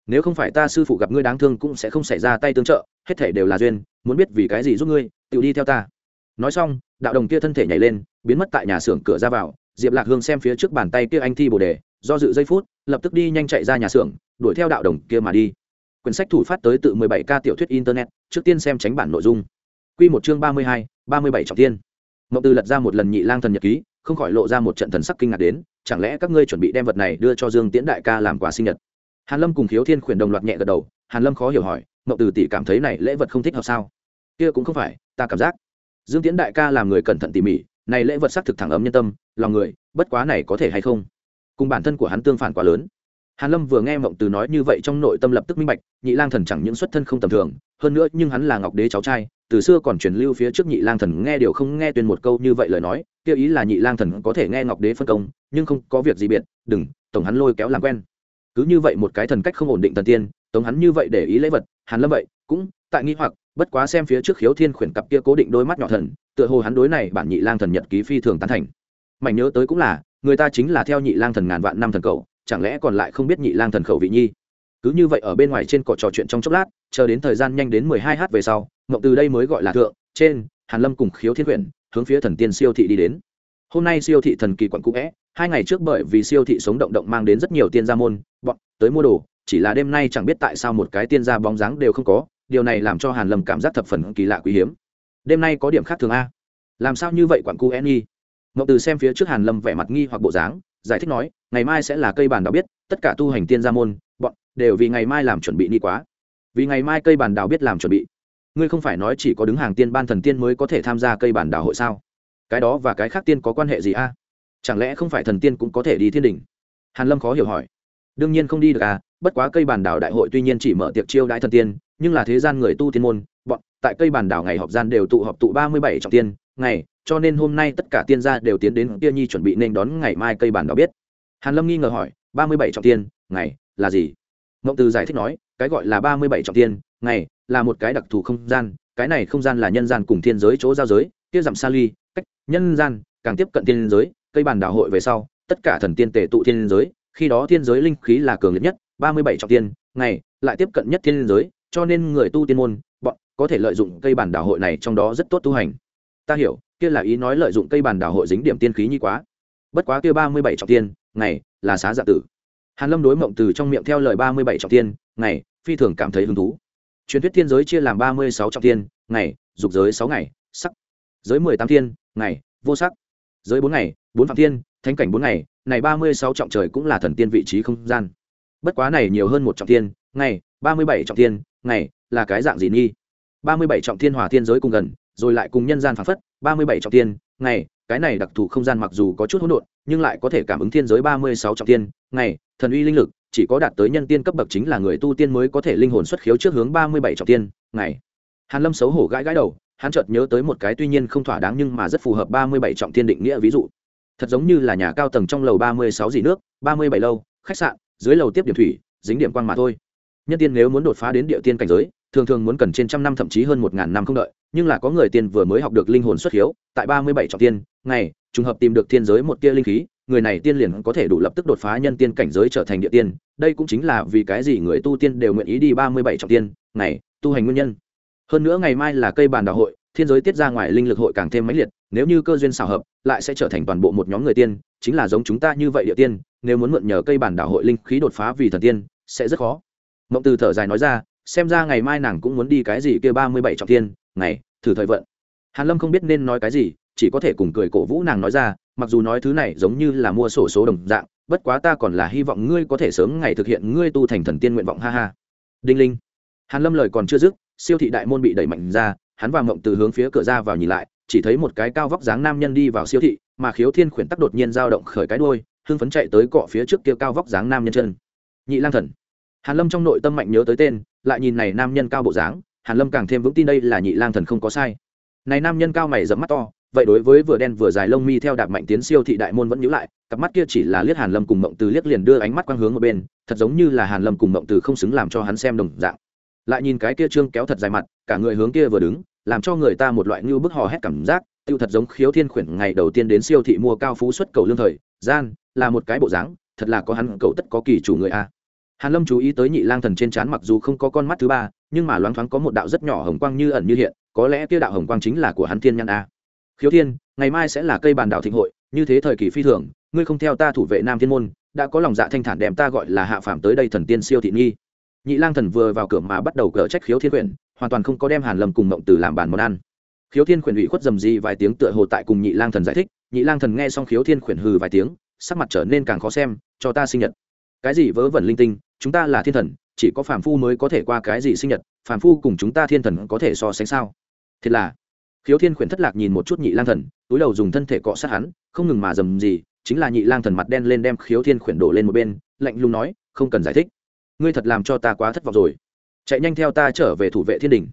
Nếu không phải ta sư phụ gặp ngươi đáng thương cũng sẽ không xảy ra tay tương trợ hết thể đều là duyên muốn biết vì cái gì giúp ngươi tự đi theo ta. Nói xong đạo đồng kia thân thể nhảy lên biến mất tại nhà xưởng cửa ra vào diệp lạc hương xem phía trước bàn tay kia anh thi bồ đề do dự giây phút lập tức đi nhanh chạy ra nhà xưởng đuổi theo đạo đồng kia mà đi. Quyển sách thủ phát tới tự 17 ca tiểu thuyết internet trước tiên xem tránh bản nội dung. Quy một chương 32, 37 trọng thiên. Mộng tư lật ra một lần nhị lang thần nhật ký không khỏi lộ ra một trận thần sắc kinh ngạc đến chẳng lẽ các ngươi chuẩn bị đem vật này đưa cho dương tiễn đại ca làm quà sinh nhật? Hàn lâm cùng khiếu thiên khuyển đồng loạt nhẹ gật đầu, hàn lâm khó hiểu hỏi Ngộ từ tỷ cảm thấy này lễ vật không thích hợp sao? Kia cũng không phải, ta cảm giác. Dương tiễn đại ca làm người cẩn thận tỉ mỉ, này lễ vật sắc thực thẳng ấm nhân tâm, lòng người, bất quá này có thể hay không? Cùng bản thân của hắn tương phản quá lớn. Hàn lâm vừa nghe mộng từ nói như vậy trong nội tâm lập tức minh bạch, nhị lang thần chẳng những xuất thân không tầm thường, hơn nữa nhưng hắn là ngọc đế cháu trai, từ xưa còn truyền lưu phía trước nhị lang thần nghe điều không nghe tuyên một câu như vậy lời nói tiêu ý là nhị lang thần có thể nghe ngọc đế phân công, nhưng không có việc gì biệt, đừng, tổng hắn lôi kéo làm quen cứ như vậy một cái thần cách không ổn định thần tiên tổng hắn như vậy để ý lễ vật, hàn lâm vậy, cũng tại nghi hoặc, bất quá xem phía trước khiếu thiên khuyển cặp kia cố định đôi mắt nhỏ thần, tựa hồ hắn đối này bản nhị lang thần nhật ký phi thường tán thành. Mảnh nhớ tới cũng là, người ta chính là theo nhị lang thần ngàn vạn năm thần cầu chẳng lẽ còn lại không biết nhị lang thần khẩu vị nhi? Cứ như vậy ở bên ngoài trên cỏ trò chuyện trong chốc lát, chờ đến thời gian nhanh đến mười hai h về sau mộng từ đây mới gọi là thượng, trên, hàn lâm cùng khiếu thiên quyển hướng phía thần tiên siêu thị đi đến hôm nay siêu thị thần kỳ quận cũ vẽ hai ngày trước bởi vì siêu thị sống động động mang đến rất nhiều tiên gia môn, bọn tới mua đồ, chỉ là đêm nay chẳng biết tại sao một cái tiên gia bóng dáng đều không có, điều này làm cho hàn lâm cảm giác thập phần kỳ lạ quý hiếm. Đêm nay có điểm khác thường a. Làm sao như vậy quận cũ ni nghi từ xem phía trước hàn lâm vẻ mặt nghi hoặc bộ dáng, giải thích nói, ngày mai sẽ là cây bàn đào biết, tất cả tu hành tiên gia môn, bọn đều vì ngày mai làm chuẩn bị đi quá. Vì ngày mai cây bàn đào biết làm chuẩn bị. Ngươi không phải nói chỉ có đứng hàng tiên ban thần tiên mới có thể tham gia cây bàn đào hội sao? Cái đó và cái khác tiên có quan hệ gì a? Chẳng lẽ không phải thần tiên cũng có thể đi thiên đình hàn lâm khó hiểu hỏi. Đương nhiên không đi được à bất quá cây bàn đảo đại hội tuy nhiên chỉ mở tiệc chiêu đãi thần tiên, nhưng là thế gian người tu tiên môn, bọn, tại cây bàn đảo ngày họp gian đều tụ họp tụ ba mươi bảy trọng tiên, ngày, cho nên hôm nay tất cả tiên gia đều tiến đến kia nhi chuẩn bị nên đón ngày mai cây bàn đảo biết. Hàn lâm nghi ngờ hỏi, ba mươi bảy trọng tiên, ngày, là gì? Ngộng từ giải thích nói, cái gọi là ba mươi bảy trọng tiên, ngày, là một cái đặc thù không gian, cái này không gian là nhân gian cùng thiên giới chỗ giao giới, kia dặm Sa ly cách, nhân gian, càng tiếp cận thiên giới, cây bàn đảo hội về sau, tất cả thần tiên tề tụ thiên giới, khi đó thiên giới linh khí là cường liệt nhất, ba mươi bảy trọng tiên, ngày, lại tiếp cận nhất thiên giới, cho nên người tu tiên môn, bọn, có thể lợi dụng cây bàn đảo hội này trong đó rất tốt tu hành. Ta hiểu, kia là ý nói lợi dụng cây bàn đảo hội dính điểm tiên khí như quá. Bất quá kia ba mươi bảy trọng tiên, ngày, là xá dạ tử. Hàn lâm đối mộng từ trong miệng theo lời ba mươi bảy trọng tiên, ngày, phi thường cảm thấy hứng thú. Truyền thuyết thiên giới chia làm ba mươi sáu trọng tiên, ngày, dục giới sáu ngày, sắc. Giới mười tám tiên ngày, vô sắc. Giới bốn ngày, bốn phạm thiên, thánh cảnh bốn ngày, này ba mươi sáu trọng trời cũng là thần tiên vị trí không gian. Bất quá này nhiều hơn một trọng tiên ngày, ba mươi bảy trọng tiên ngày, là cái dạng gì nghi? ba mươi bảy trọng thiên hòa thiên giới cùng gần, rồi lại cùng nhân gian phản phất, ba mươi bảy trọng tiên ngày, cái này đặc thù không gian mặc dù có chút hỗn độn, nhưng lại có thể cảm ứng thiên giới ba mươi sáu trọng tiên ngày, thần uy linh lực, chỉ có đạt tới nhân tiên cấp bậc chính là người tu tiên mới có thể linh hồn xuất khiếu trước hướng ba mươi bảy trọng tiên ngày. Hàn lâm xấu hổ gãi gãi đầu hắn chợt nhớ tới một cái tuy nhiên không thỏa đáng nhưng mà rất phù hợp ba mươi bảy trọng thiên định nghĩa ví dụ. Thật giống như là nhà cao tầng trong lầu ba mươi sáu dì nước, ba mươi bảy lâu, khách sạn, dưới lầu tiếp điểm thủy, dính điểm quang mà thôi. Nhân tiên nếu muốn đột phá đến địa tiên cảnh giới, thường thường muốn cần trên trăm năm thậm chí hơn một ngàn năm không đợi, nhưng là có người tiên vừa mới học được linh hồn xuất hiếu, tại ba mươi bảy trọng tiên, ngày, trùng hợp tìm được thiên giới một tia linh khí, người này tiên liền có thể đủ lập tức đột phá nhân tiên cảnh giới trở thành địa tiên. Đây cũng chính là vì cái gì người tu tiên đều nguyện ý đi ba mươi bảy trọng tiên, ngày, tu hành nguyên nhân hơn nữa ngày mai là cây bàn đào hội, thiên giới tiết ra ngoài linh lực hội càng thêm mãnh liệt, nếu như cơ duyên xảo hợp, lại sẽ trở thành toàn bộ một nhóm người tiên, chính là giống chúng ta như vậy địa tiên, nếu muốn mượn nhờ cây bản đảo hội linh khí đột phá vì thần tiên, sẽ rất khó. Mộng từ thở dài nói ra, xem ra ngày mai nàng cũng muốn đi cái gì kia ba mươi bảy trọng tiên, ngày, thử thời vận. Hàn lâm không biết nên nói cái gì, chỉ có thể cùng cười cổ vũ nàng nói ra, mặc dù nói thứ này giống như là mua sổ số đồng dạng, bất quá ta còn là hy vọng ngươi có thể sớm ngày thực hiện ngươi tu thành thần tiên nguyện vọng, ha ha. Đinh linh. Hàn lâm lời còn chưa dứt siêu thị đại môn bị đẩy mạnh ra, hắn và mộng từ hướng phía cửa ra vào nhìn lại, chỉ thấy một cái cao vóc dáng nam nhân đi vào siêu thị, mà khiếu thiên khuyển tắc đột nhiên dao động khởi cái đuôi, hưng phấn chạy tới cọ phía trước kia cao vóc dáng nam nhân chân. Nhị lang thần. Hàn lâm trong nội tâm mạnh nhớ tới tên, lại nhìn này nam nhân cao bộ dáng, hàn lâm càng thêm vững tin đây là nhị lang thần không có sai. Này nam nhân cao mày dẫm mắt to, vậy đối với vừa đen vừa dài lông mi theo đạp mạnh tiến siêu thị đại môn vẫn nhíu lại, cặp mắt kia chỉ là liếc hàn lâm cùng mộng từ liếc liền đưa ánh mắt quang hướng ở bên, thật giống như là hàn lâm cùng mộng từ không xứng làm cho hắn xem đồng dạng lại nhìn cái kia trương kéo thật dài mặt, cả người hướng kia vừa đứng, làm cho người ta một loại như bức hò hét cảm giác, tiêu thật giống khiếu thiên khuyển ngày đầu tiên đến siêu thị mua cao phú xuất cầu lương thời, gian, là một cái bộ dáng, thật là có hắn cầu tất có kỳ chủ người a. Hàn lâm chú ý tới nhị lang thần trên trán mặc dù không có con mắt thứ ba, nhưng mà loáng thoáng có một đạo rất nhỏ hồng quang như ẩn như hiện, có lẽ kia đạo hồng quang chính là của hắn thiên nhân a. Khiếu thiên, ngày mai sẽ là cây bàn đảo thịnh hội, như thế thời kỳ phi thường, ngươi không theo ta thủ vệ nam thiên môn, đã có lòng dạ thanh thản đem ta gọi là hạ phạm tới đây thần tiên siêu thị nghi nhị lang thần vừa vào cửa mà bắt đầu cờ trách khiếu thiên quyển, hoàn toàn không có đem hàn lâm cùng mộng từ làm bàn món ăn. Khiếu thiên quyển ủy khuất dầm gì vài tiếng tựa hồ tại cùng nhị lang thần giải thích, nhị lang thần nghe xong khiếu thiên quyển hừ vài tiếng, sắc mặt trở nên càng khó xem, cho ta sinh nhật. Cái gì vớ vẩn linh tinh, chúng ta là thiên thần, chỉ có phàm phu mới có thể qua cái gì sinh nhật, phàm phu cùng chúng ta thiên thần có thể so sánh sao? Thiệt là, khiếu thiên khuyển thất lạc nhìn một chút nhị lang thần, túi đầu dùng thân thể cọ sát hắn, không ngừng mà dầm gì chính là nhị lang thần mặt đen lên đem khiếu thiên khuyển đổ lên một bên, lạnh lùng nói, không cần giải thích ngươi thật làm cho ta quá thất vọng rồi. Chạy nhanh theo ta trở về thủ vệ thiên đình.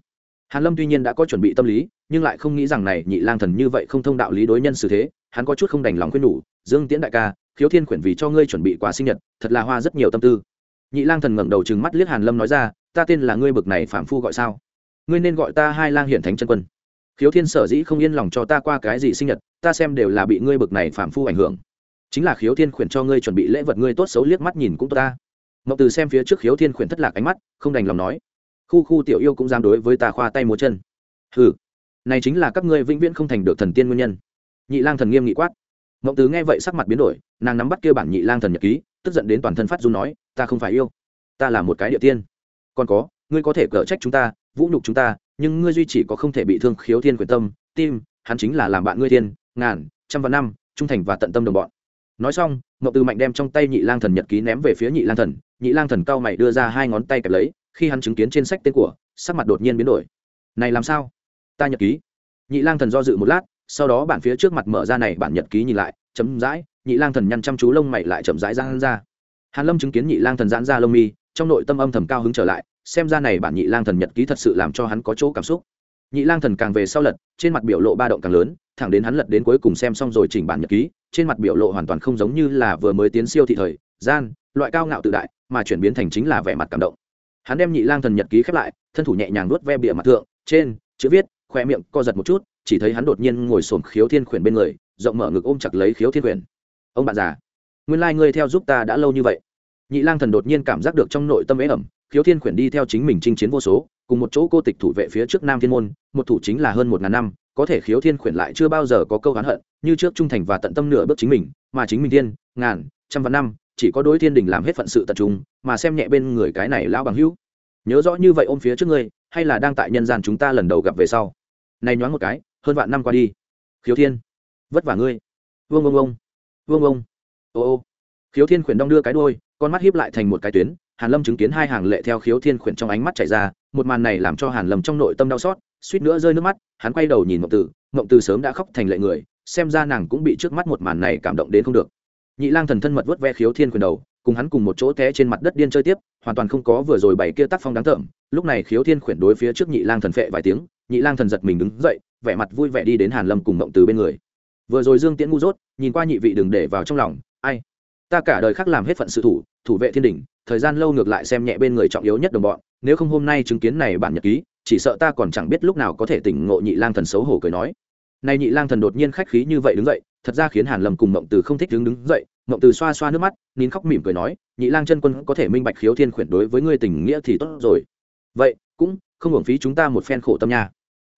Hàn lâm tuy nhiên đã có chuẩn bị tâm lý, nhưng lại không nghĩ rằng này nhị lang thần như vậy không thông đạo lý đối nhân xử thế, hắn có chút không đành lòng khuyên nhủ, dương tiễn đại ca, khiếu thiên khuyển vì cho ngươi chuẩn bị quà sinh nhật, thật là hoa rất nhiều tâm tư. Nhị lang thần ngẩng đầu trừng mắt liếc hàn lâm nói ra, ta tên là ngươi bực này phạm phu gọi sao? Ngươi nên gọi ta hai lang hiển thánh chân quân. Khiếu thiên sở dĩ không yên lòng cho ta qua cái gì sinh nhật, ta xem đều là bị ngươi bực này phạm phu ảnh hưởng. Chính là khiếu thiên khuyển cho ngươi chuẩn bị lễ vật ngươi tốt xấu liếc mắt nhìn cũng tốt ta mậu từ xem phía trước khiếu thiên khuyển thất lạc ánh mắt, không đành lòng nói, khu khu tiểu yêu cũng dám đối với ta khoa tay múa chân. Hừ, này chính là các ngươi vĩnh viễn không thành được thần tiên nguyên nhân. Nhị lang thần nghiêm nghị quát. Mậu từ nghe vậy sắc mặt biến đổi, nàng nắm bắt kia bản nhị lang thần nhật ký, tức giận đến toàn thân phát run nói, ta không phải yêu, ta là một cái địa tiên. Còn có, ngươi có thể cở trách chúng ta, vũ nhục chúng ta, nhưng ngươi duy chỉ có không thể bị thương khiếu thiên quyền tâm, tim, hắn chính là làm bạn ngươi thiên, ngàn, trăm vạn năm, trung thành và tận tâm đồng bọn. Nói xong mậu từ mạnh đem trong tay nhị lang thần nhật ký ném về phía nhị lang thần nhị lang thần cao mày đưa ra hai ngón tay kẹp lấy, khi hắn chứng kiến trên sách tên của, sắc mặt đột nhiên biến đổi. Này làm sao? Ta nhật ký. Nhị lang thần do dự một lát, sau đó bản phía trước mặt mở ra này bản nhật ký nhìn lại, chấm dãi, nhị lang thần nhăn chăm chú lông mày lại chậm rãi giãn ra. Hàn lâm chứng kiến nhị lang thần giãn ra lông mi, trong nội tâm âm thầm cao hứng trở lại, xem ra này bản nhị lang thần nhật ký thật sự làm cho hắn có chỗ cảm xúc. Nhị lang thần càng về sau lật, trên mặt biểu lộ ba động càng lớn thẳng đến hắn lật đến cuối cùng xem xong rồi chỉnh bản nhật ký, trên mặt biểu lộ hoàn toàn không giống như là vừa mới tiến siêu thị thời, gian, loại cao ngạo tự đại, mà chuyển biến thành chính là vẻ mặt cảm động. Hắn đem nhị lang thần nhật ký khép lại, thân thủ nhẹ nhàng nuốt ve bìa mặt thượng, trên, chữ viết, khoe miệng co giật một chút, chỉ thấy hắn đột nhiên ngồi xổm khiếu thiên khuyển bên người, rộng mở ngực ôm chặt lấy khiếu thiên khuyển. Ông bạn già, nguyên lai ngươi theo giúp ta đã lâu như vậy. Nhị lang thần đột nhiên cảm giác được trong nội tâm ế ẩm, khiếu thiên khuyển đi theo chính mình chinh chiến vô số, cùng một chỗ cô tịch thủ vệ phía trước nam thiên môn, một thủ chính là hơn một ngàn năm có thể khiếu thiên khuyển lại chưa bao giờ có câu oán hận, như trước trung thành và tận tâm nửa bước chính mình, mà chính mình thiên, ngàn, trăm vạn năm, chỉ có đối thiên đình làm hết phận sự tận trung, mà xem nhẹ bên người cái này lão bằng hữu. Nhớ rõ như vậy ôm phía trước ngươi, hay là đang tại nhân gian chúng ta lần đầu gặp về sau? Này nhoáng một cái, hơn vạn năm qua đi. Khiếu thiên, vất vả ngươi. Vương ông ông vương ông ô ô. Khiếu thiên khuyển đong đưa cái đôi con mắt hiếp lại thành một cái tuyến, hàn lâm chứng kiến hai hàng lệ theo khiếu thiên khuyển trong ánh mắt chảy ra, một màn này làm cho hàn lâm trong nội tâm đau xót suýt nữa rơi nước mắt, hắn quay đầu nhìn mộng tử mộng tử sớm đã khóc thành lệ người, xem ra nàng cũng bị trước mắt một màn này cảm động đến không được. Nhị lang thần thân mật vớt ve khiếu thiên quyền đầu, cùng hắn cùng một chỗ té trên mặt đất điên chơi tiếp, hoàn toàn không có vừa rồi bảy kia tác phong đáng tởm lúc này khiếu thiên khuyển đối phía trước nhị lang thần phệ vài tiếng, nhị lang thần giật mình đứng dậy, vẻ mặt vui vẻ đi đến hàn lâm cùng mộng từ bên người. Vừa rồi dương tiễn ngu dốt, nhìn qua nhị vị đừng để vào trong lòng, ai? Ta cả đời khác làm hết phận sự thủ thủ vệ thiên đình thời gian lâu ngược lại xem nhẹ bên người trọng yếu nhất đồng bọn, nếu không hôm nay chứng kiến này bản nhật ký chỉ sợ ta còn chẳng biết lúc nào có thể tỉnh ngộ nhị lang thần xấu hổ cười nói. Nay nhị lang thần đột nhiên khách khí như vậy đứng dậy, thật ra khiến hàn lâm cùng mộng từ không thích đứng đứng dậy. Mộng từ xoa xoa nước mắt, nín khóc mỉm cười nói, nhị lang chân quân có thể minh bạch khiếu thiên khuyển đối với ngươi tình nghĩa thì tốt rồi. Vậy, cũng không hưởng phí chúng ta một phen khổ tâm nha.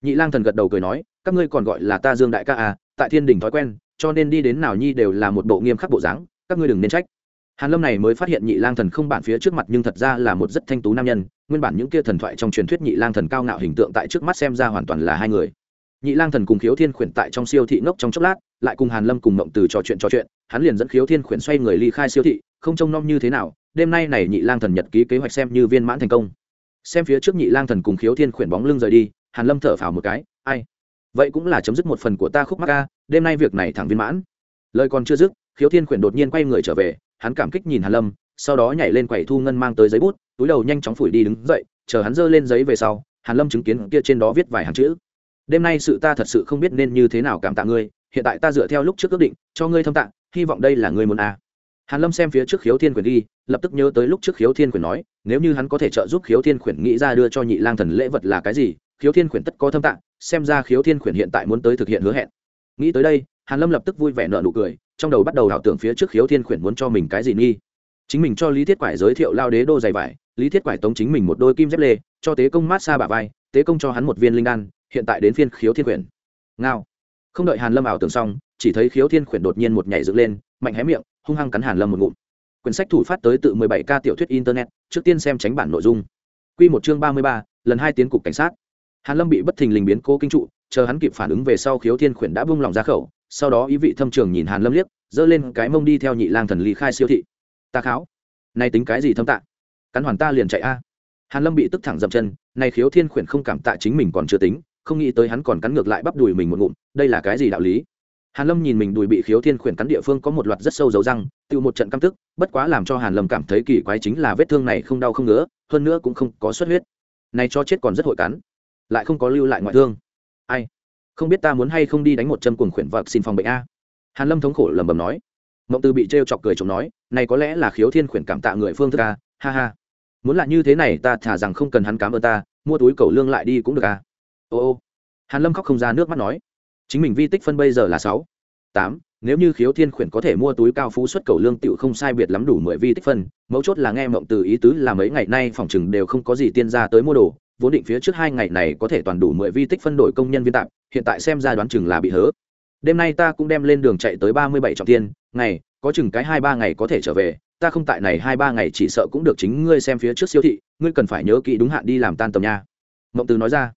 Nhị lang thần gật đầu cười nói, các ngươi còn gọi là ta dương đại ca à tại thiên đình thói quen, cho nên đi đến nào nhi đều là một bộ nghiêm khắc bộ dáng, các ngươi đừng nên trách hàn lâm này mới phát hiện nhị lang thần không bản phía trước mặt nhưng thật ra là một rất thanh tú nam nhân, nguyên bản những kia thần thoại trong truyền thuyết nhị lang thần cao ngạo hình tượng tại trước mắt xem ra hoàn toàn là hai người. Nhị lang thần cùng khiếu thiên khuyển tại trong siêu thị ngốc trong chốc lát, lại cùng hàn lâm cùng mộng từ trò chuyện trò chuyện, hắn liền dẫn khiếu thiên khuyển xoay người ly khai siêu thị, không trông nom như thế nào, đêm nay này nhị lang thần nhật ký kế hoạch xem như viên mãn thành công. Xem phía trước nhị lang thần cùng khiếu thiên khuyển bóng lưng rời đi, hàn lâm thở phào một cái, ai? Vậy cũng là chấm dứt một phần của ta khúc mắc ca đêm nay việc này thẳng viên mãn lời còn chưa dứt khiếu thiên khuyển đột nhiên quay người trở về hắn cảm kích nhìn hàn lâm sau đó nhảy lên quầy thu ngân mang tới giấy bút túi đầu nhanh chóng phủi đi đứng dậy chờ hắn giơ lên giấy về sau hàn lâm chứng kiến kia trên đó viết vài hàng chữ đêm nay sự ta thật sự không biết nên như thế nào cảm tạ ngươi hiện tại ta dựa theo lúc trước ước định cho ngươi thâm tạng, hy vọng đây là ngươi muốn à. hàn lâm xem phía trước khiếu thiên quyền đi lập tức nhớ tới lúc trước khiếu thiên quyền nói nếu như hắn có thể trợ giúp khiếu thiên quyền nghĩ ra đưa cho nhị lang thần lễ vật là cái gì khiếu thiên quyền tất có thâm tạng, xem ra khiếu thiên quyền hiện tại muốn tới thực hiện hứa hẹn nghĩ tới đây hàn lâm lập tức vui vẻ nở nụ cười trong đầu bắt đầu ảo tưởng phía trước khiếu thiên khuyển muốn cho mình cái gì nghi. Chính mình cho lý thiết quải giới thiệu lao đế đô dày vải lý thiết quải tống chính mình một đôi kim dép lê cho tế công mát xa bả vai tế công cho hắn một viên linh đan hiện tại đến phiên khiếu thiên khuyển. Ngao. Không đợi hàn lâm ảo tưởng xong chỉ thấy khiếu thiên khuyển đột nhiên một nhảy dựng lên mạnh hé miệng hung hăng cắn hàn lâm một ngụm. Quyển sách thủ phát tới tự 17 ca tiểu thuyết internet trước tiên xem tránh bản nội dung. Quy một chương 33, lần hai tiến cục cảnh sát. Hàn lâm bị bất thình lình biến cố kinh trụ chờ hắn kịp phản ứng về sau khiếu thiên khuyển đã buông lòng ra khẩu sau đó ý vị thâm trường nhìn hàn lâm liếc, giơ lên cái mông đi theo nhị lang thần ly khai siêu thị. Ta kháo. Nay tính cái gì thâm tạ? Cắn hoàn ta liền chạy a. Hàn lâm bị tức thẳng dậm chân này khiếu thiên khuyển không cảm tạ chính mình còn chưa tính, không nghĩ tới hắn còn cắn ngược lại bắp đùi mình một ngụm, đây là cái gì đạo lý? Hàn lâm nhìn mình đùi bị khiếu thiên khuyển cắn địa phương có một loạt rất sâu dấu răng tự một trận căm tức, bất quá làm cho hàn lâm cảm thấy kỳ quái chính là vết thương này không đau không ngứa, hơn nữa cũng không có xuất huyết. Này cho chết còn rất hội cắn, lại không có lưu lại ngoại thương. Ai? Không biết ta muốn hay không đi đánh một châm cuồng khuyển vật xin phòng bệnh a. Hàn lâm thống khổ lẩm bẩm nói. Mộng từ bị trêu chọc cười chồng nói, này có lẽ là khiếu thiên khuyển cảm tạ người phương thức a, ha ha. Muốn là như thế này ta thả rằng không cần hắn cảm ơn ta, mua túi cầu lương lại đi cũng được a. Ô ô. Hàn lâm khóc không ra nước mắt nói. Chính mình vi tích phân bây giờ là sáu, tám, nếu như khiếu thiên khuyển có thể mua túi cao phú xuất cầu lương tiểu không sai biệt lắm đủ mười vi tích phân, mấu chốt là nghe mộng từ ý tứ là mấy ngày nay phòng chừng đều không có gì tiên ra tới mua đồ vốn định phía trước hai ngày này có thể toàn đủ mười vi tích phân đổi công nhân viên tạp, hiện tại xem ra đoán chừng là bị hớ. Đêm nay ta cũng đem lên đường chạy tới ba mươi bảy trọng tiên ngày, có chừng cái hai ba ngày có thể trở về, ta không tại này hai ba ngày chỉ sợ cũng được chính ngươi xem phía trước siêu thị, ngươi cần phải nhớ kỹ đúng hạn đi làm tan tầm nha. Mộng từ nói ra.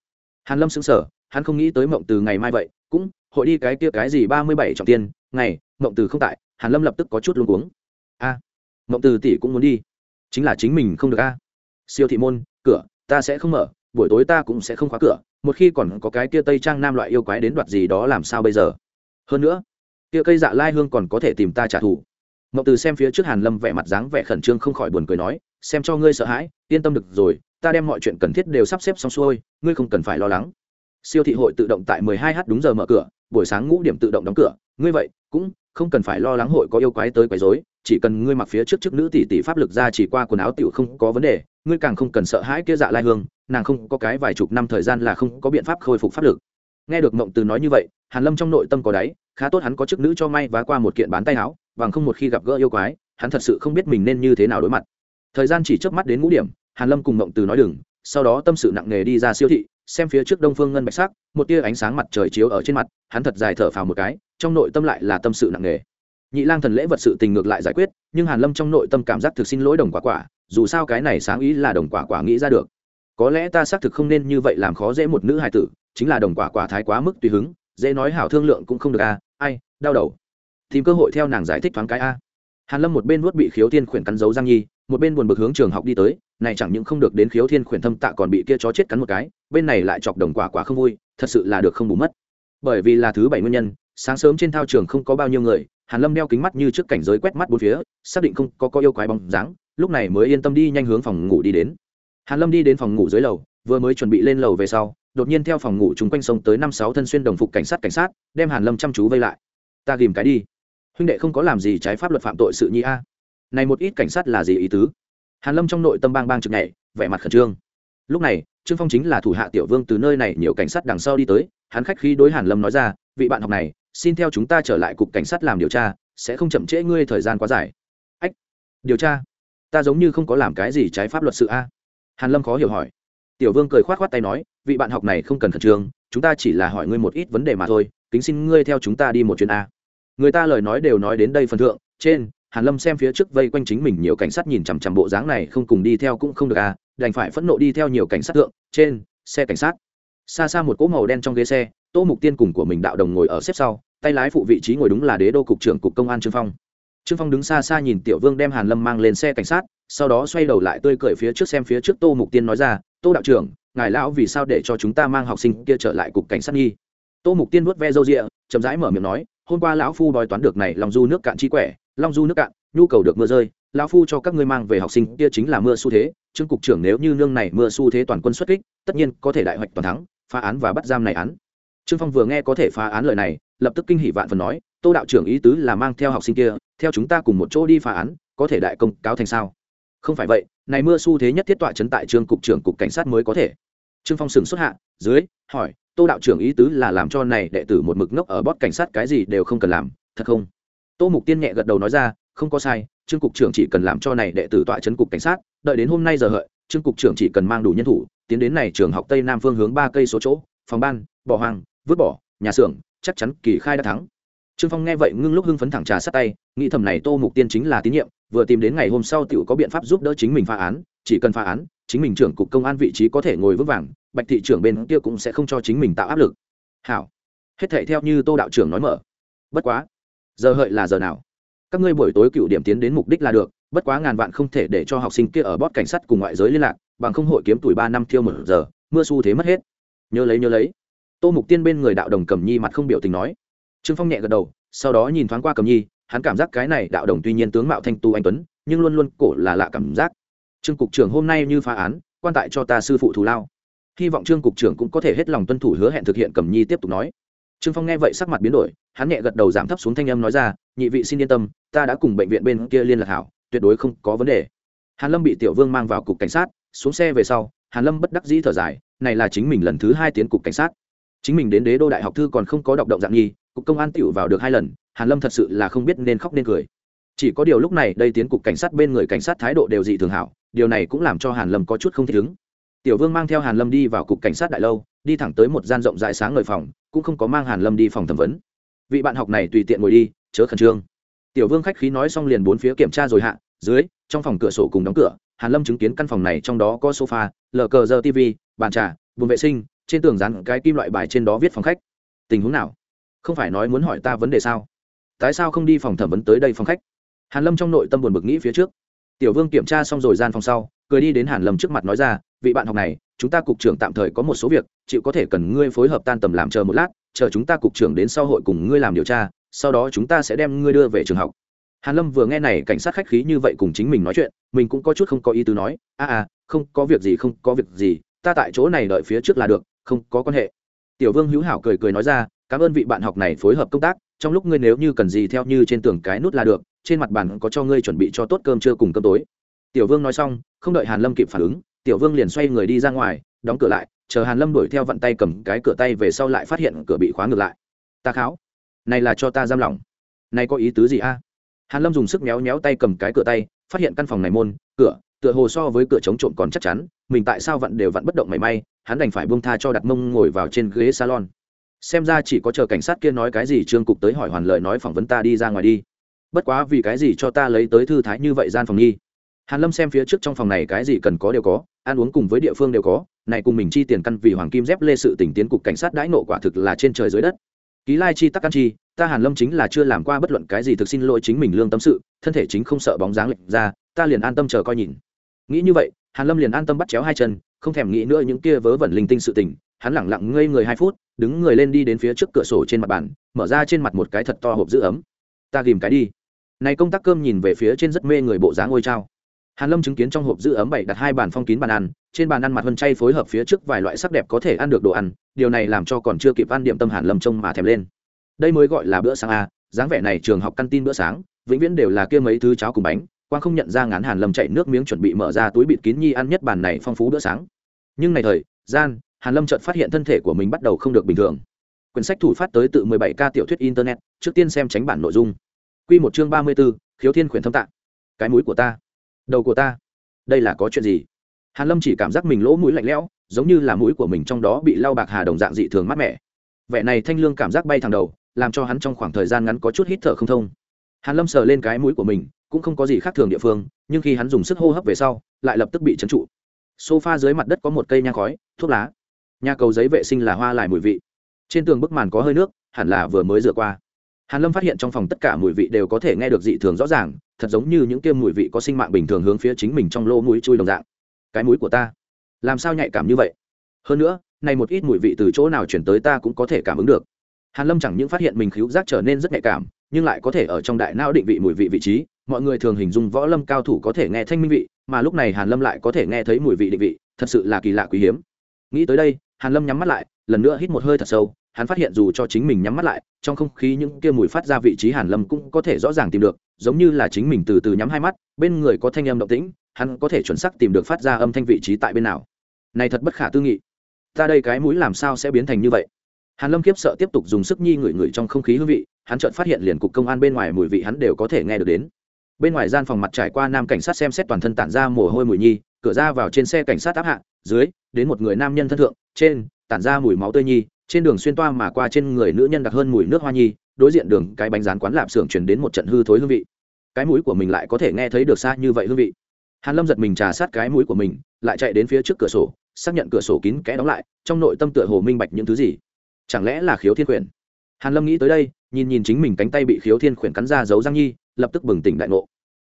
Hàn lâm sững sờ, hắn không nghĩ tới mộng từ ngày mai vậy, cũng, hội đi cái kia cái gì ba mươi bảy trọng tiên ngày, mộng từ không tại, hàn lâm lập tức có chút luống cuống. A, mộng từ tỷ cũng muốn đi. Chính là chính mình không được a. Siêu thị môn, cửa ta sẽ không mở, buổi tối ta cũng sẽ không khóa cửa, một khi còn có cái kia tây trang nam loại yêu quái đến đoạt gì đó làm sao bây giờ? Hơn nữa, kia cây dạ lai hương còn có thể tìm ta trả thù. Mậu từ xem phía trước hàn lâm vẻ mặt dáng vẻ khẩn trương không khỏi buồn cười nói, xem cho ngươi sợ hãi, yên tâm được rồi, ta đem mọi chuyện cần thiết đều sắp xếp xong xuôi, ngươi không cần phải lo lắng. Siêu thị hội tự động tại 12 h đúng giờ mở cửa, buổi sáng ngũ điểm tự động đóng cửa, ngươi vậy cũng không cần phải lo lắng hội có yêu quái tới quấy rối, chỉ cần ngươi mặc phía trước trước nữ tỷ tỷ pháp lực ra chỉ qua quần áo tiểu không có vấn đề, ngươi càng không cần sợ hãi kia dạ lai hương, nàng không có cái vài chục năm thời gian là không có biện pháp khôi phục pháp lực. Nghe được mộng từ nói như vậy, hàn lâm trong nội tâm có đáy, khá tốt hắn có chức nữ cho may và qua một kiện bán tay áo, bằng không một khi gặp gỡ yêu quái, hắn thật sự không biết mình nên như thế nào đối mặt. Thời gian chỉ chớp mắt đến ngũ điểm, hàn lâm cùng mộng từ nói đừng, sau đó tâm sự nặng nề đi ra siêu thị xem phía trước đông phương ngân bạch sắc một tia ánh sáng mặt trời chiếu ở trên mặt hắn thật dài thở phào một cái trong nội tâm lại là tâm sự nặng nề. Nhị lang thần lễ vật sự tình ngược lại giải quyết nhưng hàn lâm trong nội tâm cảm giác thực xin lỗi đồng quả quả dù sao cái này sáng ý là đồng quả quả nghĩ ra được. Có lẽ ta xác thực không nên như vậy làm khó dễ một nữ hài tử chính là đồng quả quả thái quá mức tùy hứng dễ nói hảo thương lượng cũng không được a à, ai đau đầu. Tìm cơ hội theo nàng giải thích thoáng cái a. Hàn lâm một bên nuốt bị khiếu tiên khuyển cắn dấu giang nhi một bên buồn bực hướng trường học đi tới này chẳng những không được đến khiếu thiên khuyển thâm tạ còn bị kia chó chết cắn một cái, bên này lại chọc đồng quả quả không vui, thật sự là được không bù mất. Bởi vì là thứ bảy nguyên nhân, sáng sớm trên thao trường không có bao nhiêu người, hàn lâm đeo kính mắt như trước cảnh giới quét mắt bốn phía, xác định không có có yêu quái bóng dáng, lúc này mới yên tâm đi nhanh hướng phòng ngủ đi đến. Hàn lâm đi đến phòng ngủ dưới lầu, vừa mới chuẩn bị lên lầu về sau, đột nhiên theo phòng ngủ chúng quanh sông tới năm sáu thân xuyên đồng phục cảnh sát cảnh sát, đem hàn lâm chăm chú vây lại. Ta ghìm cái đi. Huynh đệ không có làm gì trái pháp luật phạm tội sự nhi a. Này một ít cảnh sát là gì ý tứ? Hàn lâm trong nội tâm bang bang trực nhảy, vẻ mặt khẩn trương. Lúc này, trương phong chính là thủ hạ tiểu vương từ nơi này nhiều cảnh sát đằng sau đi tới, hắn khách khí đối hàn lâm nói ra, vị bạn học này, xin theo chúng ta trở lại cục cảnh sát làm điều tra, sẽ không chậm trễ ngươi thời gian quá dài. Ách, điều tra? Ta giống như không có làm cái gì trái pháp luật sự a. Hàn lâm khó hiểu hỏi. Tiểu vương cười khoát khoát tay nói, vị bạn học này không cần khẩn trương, chúng ta chỉ là hỏi ngươi một ít vấn đề mà thôi, kính xin ngươi theo chúng ta đi một chuyến a. Người ta lời nói đều nói đến đây phần thượng, trên hàn lâm xem phía trước vây quanh chính mình nhiều cảnh sát nhìn chằm chằm bộ dáng này, không cùng đi theo cũng không được a đành phải phẫn nộ đi theo nhiều cảnh sát thượng, trên, xe cảnh sát. Xa xa một cỗ màu đen trong ghế xe, tô mục tiên cùng của mình đạo đồng ngồi ở xếp sau, tay lái phụ vị trí ngồi đúng là đế đô cục trưởng cục công an trương phong. Trương phong đứng xa xa nhìn tiểu vương đem hàn lâm mang lên xe cảnh sát, sau đó xoay đầu lại tươi cười phía trước xem phía trước tô mục tiên nói ra, tô đạo trưởng, ngài lão vì sao để cho chúng ta mang học sinh kia trở lại cục cảnh sát nghi? Tô mục tiên vuốt ve râu rịa, chậm rãi mở miệng nói, hôm qua lão phu đòi toán được này lòng du nước cạn chi quẻ long du nước cạn, nhu cầu được mưa rơi, lão phu cho các ngươi mang về học sinh, kia chính là mưa xu thế, trương cục trưởng nếu như nương này mưa xu thế toàn quân xuất kích, tất nhiên có thể đại hoạch toàn thắng, phá án và bắt giam này án. Trương phong vừa nghe có thể phá án lời này, lập tức kinh hỉ vạn phần nói, tô đạo trưởng ý tứ là mang theo học sinh kia, theo chúng ta cùng một chỗ đi phá án, có thể đại công cáo thành sao? Không phải vậy, này mưa xu thế nhất thiết tọa chấn tại trương cục trưởng cục cảnh sát mới có thể. Trương phong sừng xuất hạ, dưới, hỏi, tô đạo trưởng ý tứ là làm cho này đệ tử một mực ngốc ở bót cảnh sát cái gì đều không cần làm, thật không? Tô mục tiên nhẹ gật đầu nói ra, không có sai, trương cục trưởng chỉ cần làm cho này đệ tử tọa chấn cục cảnh sát, đợi đến hôm nay giờ hợi, trương cục trưởng chỉ cần mang đủ nhân thủ, tiến đến này trường học tây nam phương hướng ba cây số chỗ, phòng ban, bỏ hoang, vứt bỏ, nhà xưởng, chắc chắn kỳ khai đã thắng. Trương phong nghe vậy ngưng lúc hưng phấn thẳng trà sát tay, nghĩ thầm này tô mục tiên chính là tín nhiệm, vừa tìm đến ngày hôm sau tiểu có biện pháp giúp đỡ chính mình phá án, chỉ cần phá án, chính mình trưởng cục công an vị trí có thể ngồi vững vàng, bạch thị trưởng bên kia cũng sẽ không cho chính mình tạo áp lực. Hảo. Hết thảy theo như tô đạo trưởng nói mở. Bất quá giờ hợi là giờ nào? Các ngươi buổi tối cựu điểm tiến đến mục đích là được, bất quá ngàn vạn không thể để cho học sinh kia ở bót cảnh sát cùng ngoại giới liên lạc, bằng không hội kiếm tuổi ba năm thiêu một giờ, mưa xu thế mất hết. Nhớ lấy nhớ lấy. Tô mục tiên bên người đạo đồng cầm nhi mặt không biểu tình nói. Trương phong nhẹ gật đầu, sau đó nhìn thoáng qua cầm nhi, hắn cảm giác cái này đạo đồng tuy nhiên tướng mạo thanh tu anh tuấn, nhưng luôn luôn cổ là lạ cảm giác. Trương cục trưởng hôm nay như phá án, quan tại cho ta sư phụ thù lao. Hy vọng trương cục trưởng cũng có thể hết lòng tuân thủ hứa hẹn thực hiện cầm nhi tiếp tục nói trương phong nghe vậy sắc mặt biến đổi, hắn nhẹ gật đầu giảm thấp xuống thanh âm nói ra, nhị vị xin yên tâm, ta đã cùng bệnh viện bên kia liên lạc hảo, tuyệt đối không có vấn đề. Hàn lâm bị tiểu vương mang vào cục cảnh sát, xuống xe về sau, hàn lâm bất đắc dĩ thở dài, này là chính mình lần thứ hai tiến cục cảnh sát. Chính mình đến đế đô đại học thư còn không có đọc động dạng nhi, cục công an tiểu vào được hai lần, hàn lâm thật sự là không biết nên khóc nên cười. Chỉ có điều lúc này đây tiến cục cảnh sát bên người cảnh sát thái độ đều dị thường hảo, điều này cũng làm cho hàn lâm có chút không thích ứng tiểu vương mang theo hàn lâm đi vào cục cảnh sát đại lâu, đi thẳng tới một gian rộng rãi sáng ngời phòng, cũng không có mang hàn lâm đi phòng thẩm vấn. Vị bạn học này tùy tiện ngồi đi, chớ khẩn trương. Tiểu vương khách khí nói xong liền bốn phía kiểm tra rồi hạ, dưới, trong phòng cửa sổ cùng đóng cửa, hàn lâm chứng kiến căn phòng này trong đó có sofa, lờ cờ giờ tv bàn trà, buồng vệ sinh, trên tường dán cái kim loại bài trên đó viết phòng khách. Tình huống nào? Không phải nói muốn hỏi ta vấn đề sao? Tại sao không đi phòng thẩm vấn tới đây phòng khách? Hàn lâm trong nội tâm buồn bực nghĩ phía trước. Tiểu vương kiểm tra xong rồi gian phòng sau, cười đi đến hàn lâm trước mặt nói ra vị bạn học này, chúng ta cục trưởng tạm thời có một số việc, chịu có thể cần ngươi phối hợp tan tầm làm chờ một lát, chờ chúng ta cục trưởng đến sau hội cùng ngươi làm điều tra, sau đó chúng ta sẽ đem ngươi đưa về trường học. Hàn lâm vừa nghe này, cảnh sát khách khí như vậy cùng chính mình nói chuyện, mình cũng có chút không có ý tứ nói, a à không có việc gì, không có việc gì, ta tại chỗ này đợi phía trước là được, không có quan hệ. Tiểu vương hữu hảo cười cười nói ra, cảm ơn vị bạn học này phối hợp công tác, trong lúc ngươi nếu như cần gì theo như trên tường cái nút là được, trên mặt bàn có cho ngươi chuẩn bị cho tốt cơm trưa cùng cơm tối. Tiểu vương nói xong, không đợi hàn lâm kịp phản ứng tiểu vương liền xoay người đi ra ngoài, đóng cửa lại, chờ hàn lâm đuổi theo vận tay cầm cái cửa tay về sau lại phát hiện cửa bị khóa ngược lại. Ta kháo, này là cho ta giam lỏng. Này có ý tứ gì a? Hàn lâm dùng sức méo méo tay cầm cái cửa tay, phát hiện căn phòng này môn, cửa, tựa hồ so với cửa chống trộm còn chắc chắn, mình tại sao vặn đều vặn bất động mảy may, hắn đành phải buông tha cho đặt mông ngồi vào trên ghế salon. Xem ra chỉ có chờ cảnh sát kia nói cái gì trương cục tới hỏi hoàn lợi nói phỏng vấn ta đi ra ngoài đi. Bất quá vì cái gì cho ta lấy tới thư thái như vậy gian phòng nghi? Hàn lâm xem phía trước trong phòng này cái gì cần có đều có, ăn uống cùng với địa phương đều có, này cùng mình chi tiền căn vì hoàng kim dép lê sự tỉnh tiến cục cảnh sát đãi nộ quả thực là trên trời dưới đất. Ký lai chi tắc căn chi, ta hàn lâm chính là chưa làm qua bất luận cái gì thực xin lỗi chính mình lương tâm sự, thân thể chính không sợ bóng dáng lệch ra, ta liền an tâm chờ coi nhìn. Nghĩ như vậy, hàn lâm liền an tâm bắt chéo hai chân, không thèm nghĩ nữa những kia vớ vẩn linh tinh sự tình, hắn lẳng lặng ngây người hai phút, đứng người lên đi đến phía trước cửa sổ trên mặt bàn, mở ra trên mặt một cái thật to hộp giữ ấm. Ta ghìm cái đi. Này công tác cơm nhìn về phía trên rất mê người bộ dáng ngôi trao hàn lâm chứng kiến trong hộp giữ ấm bảy đặt hai bàn phong kín bàn ăn trên bàn ăn mặt vân chay phối hợp phía trước vài loại sắc đẹp có thể ăn được đồ ăn điều này làm cho còn chưa kịp ăn điểm tâm hàn lâm trông mà thèm lên. Đây mới gọi là bữa sáng a dáng vẻ này trường học căn tin bữa sáng vĩnh viễn đều là kia mấy thứ cháo cùng bánh quang không nhận ra ngán hàn lâm chạy nước miếng chuẩn bị mở ra túi bịt kín nhi ăn nhất bàn này phong phú bữa sáng. Nhưng này thời gian hàn lâm chợt phát hiện thân thể của mình bắt đầu không được bình thường. Quyển sách thủ phát tới tự 17 ca tiểu thuyết internet trước tiên xem tránh bản nội dung. Quy một chương 34, khiếu thiên khuyển thâm tạng. Cái mũi của ta đầu của ta. Đây là có chuyện gì? Hàn lâm chỉ cảm giác mình lỗ mũi lạnh lẽo, giống như là mũi của mình trong đó bị lau bạc hà đồng dạng dị thường mát mẻ. Vẻ này thanh lương cảm giác bay thẳng đầu, làm cho hắn trong khoảng thời gian ngắn có chút hít thở không thông. Hàn lâm sờ lên cái mũi của mình, cũng không có gì khác thường địa phương, nhưng khi hắn dùng sức hô hấp về sau, lại lập tức bị chấn trụ. Sofa dưới mặt đất có một cây nhang khói, thuốc lá. Nhà cầu giấy vệ sinh là hoa lại mùi vị. Trên tường bức màn có hơi nước, hẳn là vừa mới rửa qua hàn lâm phát hiện trong phòng tất cả mùi vị đều có thể nghe được dị thường rõ ràng, thật giống như những kia mùi vị có sinh mạng bình thường hướng phía chính mình trong lỗ mũi chui đồng dạng. Cái mũi của ta, làm sao nhạy cảm như vậy? Hơn nữa, này một ít mùi vị từ chỗ nào chuyển tới ta cũng có thể cảm ứng được. Hàn lâm chẳng những phát hiện mình khíu giác trở nên rất nhạy cảm, nhưng lại có thể ở trong đại não định vị mùi vị vị trí, mọi người thường hình dung võ lâm cao thủ có thể nghe thanh minh vị, mà lúc này hàn lâm lại có thể nghe thấy mùi vị định vị, thật sự là kỳ lạ quý hiếm. Nghĩ tới đây, hàn lâm nhắm mắt lại, lần nữa hít một hơi thật sâu hắn phát hiện dù cho chính mình nhắm mắt lại, trong không khí những kia mùi phát ra vị trí hàn lâm cũng có thể rõ ràng tìm được, giống như là chính mình từ từ nhắm hai mắt, bên người có thanh âm động tĩnh, hắn có thể chuẩn xác tìm được phát ra âm thanh vị trí tại bên nào. Này thật bất khả tư nghị. Ta đây cái mũi làm sao sẽ biến thành như vậy? Hàn lâm kiếp sợ tiếp tục dùng sức nhi ngửi ngửi trong không khí hương vị, hắn chợt phát hiện liền cục công an bên ngoài mùi vị hắn đều có thể nghe được đến. Bên ngoài gian phòng mặt trải qua nam cảnh sát xem xét toàn thân tản ra mồ hôi mùi nhi, cửa ra vào trên xe cảnh sát áp hạ, dưới, đến một người nam nhân thân thượng, trên, tản ra mùi máu tươi nhi trên đường xuyên toa mà qua trên người nữ nhân đặc hơn mùi nước hoa nhi, đối diện đường cái bánh rán quán lạp xưởng chuyển đến một trận hư thối hương vị. Cái mũi của mình lại có thể nghe thấy được xa như vậy hương vị. Hàn lâm giật mình trà sát cái mũi của mình, lại chạy đến phía trước cửa sổ, xác nhận cửa sổ kín kẽ đóng lại, trong nội tâm tựa hồ minh bạch những thứ gì. Chẳng lẽ là khiếu thiên quyển hàn lâm nghĩ tới đây, nhìn nhìn chính mình cánh tay bị khiếu thiên quyển cắn ra giấu răng nhi, lập tức bừng tỉnh đại ngộ.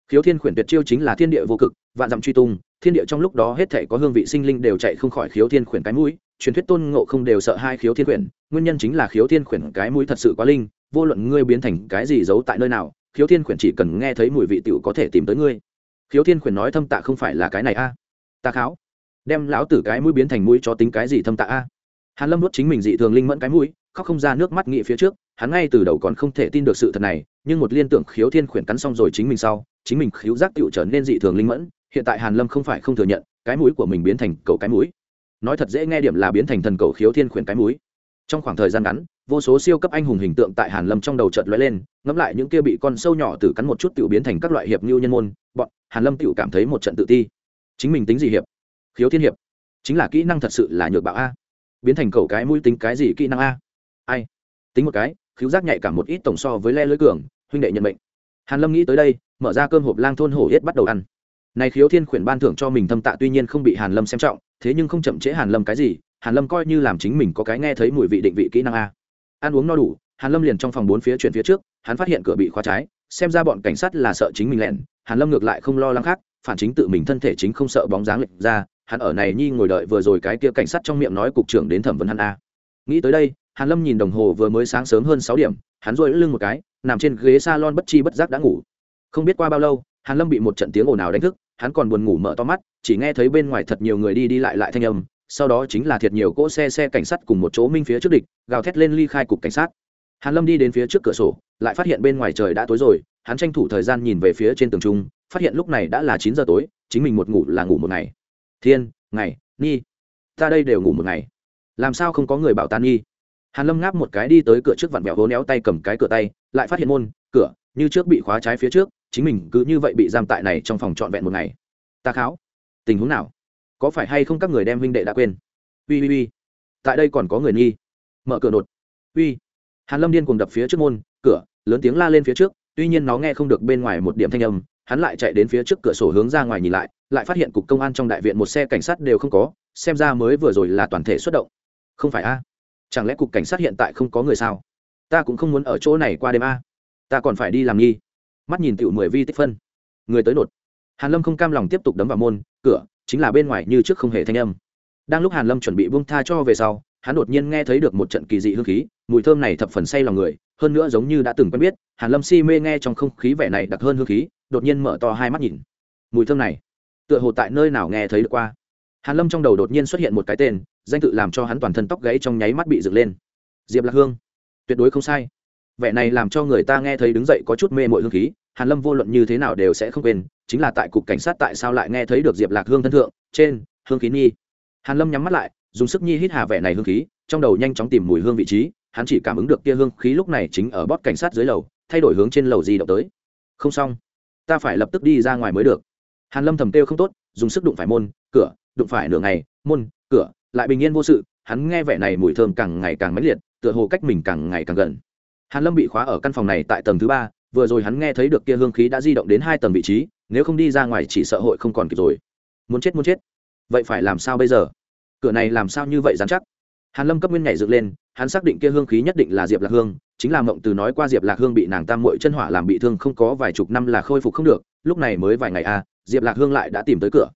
Khiếu thiên quyển tuyệt chiêu chính là thiên địa vô cực, vạn dặm truy tung, thiên địa trong lúc đó hết thể có hương vị sinh linh đều chạy không khỏi khiếu thiên quyển cái mũi truyền thuyết tôn ngộ không đều sợ hai khiếu thiên quyển, nguyên nhân chính là khiếu thiên quyển cái mũi thật sự quá linh, vô luận ngươi biến thành cái gì giấu tại nơi nào, khiếu thiên quyển chỉ cần nghe thấy mùi vị tiểu có thể tìm tới ngươi. Khiếu thiên quyển nói thâm tạ không phải là cái này a. Ta kháo. Đem lão tử cái mũi biến thành mũi cho tính cái gì thâm tạ a? Hàn lâm nuốt chính mình dị thường linh mẫn cái mũi, khóc không ra nước mắt nghị phía trước, hắn ngay từ đầu còn không thể tin được sự thật này, nhưng một liên tưởng khiếu thiên khuyển cắn xong rồi chính mình sau, chính mình khiếu giác tựu trở nên dị thường linh mẫn, hiện tại hàn lâm không phải không thừa nhận, cái mũi của mình biến thành cầu cái mũi nói thật dễ nghe điểm là biến thành thần cầu khiếu thiên khuyển cái mũi. Trong khoảng thời gian ngắn, vô số siêu cấp anh hùng hình tượng tại hàn lâm trong đầu chợt lóe lên, ngẫm lại những kia bị con sâu nhỏ tử cắn một chút tiểu biến thành các loại hiệp như nhân môn, bọn hàn lâm tiểu cảm thấy một trận tự ti. Chính mình tính gì hiệp? Khiếu thiên hiệp. Chính là kỹ năng thật sự là nhược bạo a. Biến thành cầu cái mũi tính cái gì kỹ năng a? Ai? Tính một cái, khiếu giác nhạy cảm một ít tổng so với le lưới cường, huynh đệ nhận mệnh. Hàn lâm nghĩ tới đây, mở ra cơm hộp lang thôn hổ yết bắt đầu ăn. Này khiếu thiên khuyển ban thưởng cho mình thâm tạ tuy nhiên không bị hàn lâm xem trọng thế nhưng không chậm trễ hàn lâm cái gì, hàn lâm coi như làm chính mình có cái nghe thấy mùi vị định vị kỹ năng a. Ăn uống no đủ, hàn lâm liền trong phòng bốn phía chuyển phía trước, hắn phát hiện cửa bị khóa trái, xem ra bọn cảnh sát là sợ chính mình lẹn, hàn lâm ngược lại không lo lắng khác, phản chính tự mình thân thể chính không sợ bóng dáng lệch ra, hắn ở này nhi ngồi đợi vừa rồi cái kia cảnh sát trong miệng nói cục trưởng đến thẩm vấn hắn a. Nghĩ tới đây, hàn lâm nhìn đồng hồ vừa mới sáng sớm hơn sáu điểm, hắn duỗi lưng một cái, nằm trên ghế salon bất chi bất giác đã ngủ. Không biết qua bao lâu, hàn lâm bị một trận tiếng ồn ào đánh thức hắn còn buồn ngủ mở to mắt, chỉ nghe thấy bên ngoài thật nhiều người đi đi lại lại thanh âm, sau đó chính là thiệt nhiều cỗ xe xe cảnh sát cùng một chỗ minh phía trước địch, gào thét lên ly khai cục cảnh sát. Hàn lâm đi đến phía trước cửa sổ, lại phát hiện bên ngoài trời đã tối rồi, hắn tranh thủ thời gian nhìn về phía trên tường trung, phát hiện lúc này đã là chín giờ tối, chính mình một ngủ là ngủ một ngày. Thiên, ngày, nhi, ta đây đều ngủ một ngày. Làm sao không có người bảo tan nhi? Hàn lâm ngáp một cái đi tới cửa trước vặn vẹo hố néo tay cầm cái cửa tay, lại phát hiện môn, cửa, như trước bị khóa trái phía trước chính mình cứ như vậy bị giam tại này trong phòng trọn vẹn một ngày. Ta kháo, tình huống nào? Có phải hay không các người đem huynh đệ đã quên? Ui ui ui tại đây còn có người nghi. Mở cửa đột. Uy. Hàn lâm điên cùng đập phía trước môn, cửa, lớn tiếng la lên phía trước, tuy nhiên nó nghe không được bên ngoài một điểm thanh âm, hắn lại chạy đến phía trước cửa sổ hướng ra ngoài nhìn lại lại phát hiện cục công an trong đại viện một xe cảnh sát đều không có, xem ra mới vừa rồi là toàn thể xuất động. Không phải a? Chẳng lẽ cục cảnh sát hiện tại không có người sao? Ta cũng không muốn ở chỗ này qua đêm a. Ta còn phải đi làm nghi mắt nhìn tiểu mười vi tích phân. Người tới nột. Hàn lâm không cam lòng tiếp tục đấm vào môn, cửa, chính là bên ngoài như trước không hề thanh âm. Đang lúc hàn lâm chuẩn bị buông tha cho về sau, hắn đột nhiên nghe thấy được một trận kỳ dị hương khí, mùi thơm này thập phần say lòng người, hơn nữa giống như đã từng quen biết, hàn lâm si mê nghe trong không khí vẻ này đặc hơn hương khí, đột nhiên mở to hai mắt nhìn. Mùi thơm này, tựa hồ tại nơi nào nghe thấy được qua. Hàn lâm trong đầu đột nhiên xuất hiện một cái tên, danh tự làm cho hắn toàn thân tóc gãy trong nháy mắt bị dựng lên. Diệp lạc hương. Tuyệt đối không sai vẻ này làm cho người ta nghe thấy đứng dậy có chút mê mội hương khí, hàn lâm vô luận như thế nào đều sẽ không quên, chính là tại cục cảnh sát tại sao lại nghe thấy được diệp lạc hương thân thượng, trên, hương khí nhi. Hàn lâm nhắm mắt lại, dùng sức nhi hít hà vẻ này hương khí, trong đầu nhanh chóng tìm mùi hương vị trí, hắn chỉ cảm ứng được kia hương khí lúc này chính ở bót cảnh sát dưới lầu, thay đổi hướng trên lầu di động tới. Không xong, ta phải lập tức đi ra ngoài mới được. Hàn lâm thầm kêu không tốt, dùng sức đụng phải môn, cửa, đụng phải nửa ngày, môn, cửa, lại bình yên vô sự, hắn nghe vẻ này mùi thơm càng ngày càng mãnh liệt, tựa hồ cách mình càng ngày càng gần hàn lâm bị khóa ở căn phòng này tại tầng thứ ba vừa rồi hắn nghe thấy được kia hương khí đã di động đến hai tầng vị trí nếu không đi ra ngoài chỉ sợ hội không còn kịp rồi. Muốn chết muốn chết. Vậy phải làm sao bây giờ? Cửa này làm sao như vậy dán chắc? Hàn lâm cấp nguyên nhảy dựng lên hắn xác định kia hương khí nhất định là diệp lạc hương chính là mộng từ nói qua diệp lạc hương bị nàng tam muội chân hỏa làm bị thương không có vài chục năm là khôi phục không được lúc này mới vài ngày a à, diệp lạc hương lại đã tìm tới cửa.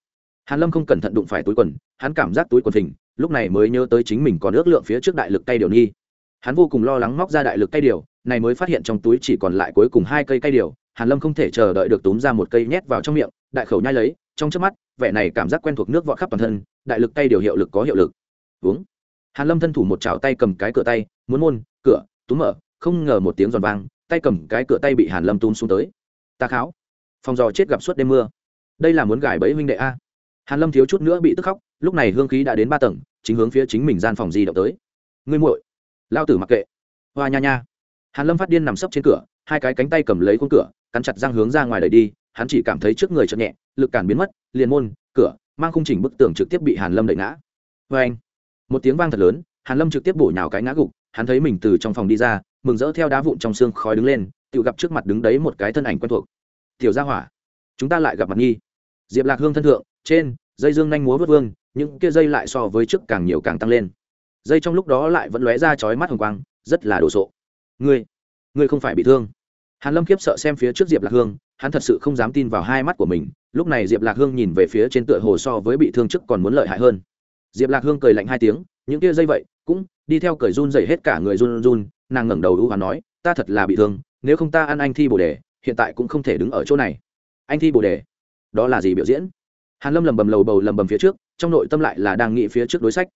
Hàn lâm không cẩn thận đụng phải túi quần hắn cảm giác túi quần phình lúc này mới nhớ tới chính mình còn ước lượng phía trước đại lực cây điều nghi hắn vô cùng lo lắng móc ra đại lực cây điều, này mới phát hiện trong túi chỉ còn lại cuối cùng hai cây cây điều, hàn lâm không thể chờ đợi được túm ra một cây nhét vào trong miệng, đại khẩu nhai lấy, trong trước mắt, vẻ này cảm giác quen thuộc nước vọt khắp toàn thân, đại lực cây điều hiệu lực có hiệu lực. Uống. Hàn lâm thân thủ một chảo tay cầm cái cửa tay, muốn môn, cửa, túm mở, không ngờ một tiếng giòn vang, tay cầm cái cửa tay bị hàn lâm túm xuống tới. Ta kháo. Phòng giò chết gặp suốt đêm mưa. Đây là muốn gài bẫy huynh đệ a. Hàn lâm thiếu chút nữa bị tức khóc, lúc này hương khí đã đến ba tầng, chính hướng phía chính mình gian phòng di động tới. Ngươi muội lao tử mặc kệ. Hoa nha nha. Hàn lâm phát điên nằm sấp trên cửa, hai cái cánh tay cầm lấy khung cửa, cắn chặt răng hướng ra ngoài đẩy đi, hắn chỉ cảm thấy trước người chợt nhẹ, lực cản biến mất, liền môn, cửa, mang khung chỉnh bức tường trực tiếp bị hàn lâm đẩy ngã. Vê anh. Một tiếng vang thật lớn, hàn lâm trực tiếp bổ nhào cái ngã gục, hắn thấy mình từ trong phòng đi ra, mừng rỡ theo đá vụn trong xương khói đứng lên, tự gặp trước mặt đứng đấy một cái thân ảnh quen thuộc. Tiểu gia hỏa, chúng ta lại gặp mặt nghi diệp lạc hương thân thượng, trên, dây dương nhanh múa vớt vương, những kia dây lại so với trước càng nhiều càng tăng lên dây trong lúc đó lại vẫn lóe ra chói mắt hồng quang, rất là đồ sộ. Ngươi ngươi không phải bị thương. Hàn lâm khiếp sợ xem phía trước diệp lạc hương, hắn thật sự không dám tin vào hai mắt của mình, lúc này diệp lạc hương nhìn về phía trên tựa hồ so với bị thương trước còn muốn lợi hại hơn. Diệp lạc hương cười lạnh hai tiếng, những kia dây vậy, cũng đi theo cởi run dày hết cả người run run, nàng ngẩng đầu ưu và nói, ta thật là bị thương, nếu không ta ăn anh thi bồ đề, hiện tại cũng không thể đứng ở chỗ này. Anh thi bồ đề? Đó là gì biểu diễn? Hàn lâm lầm bầm lầu bầu lầm bầm phía trước, trong nội tâm lại là đang nghĩ phía trước đối sách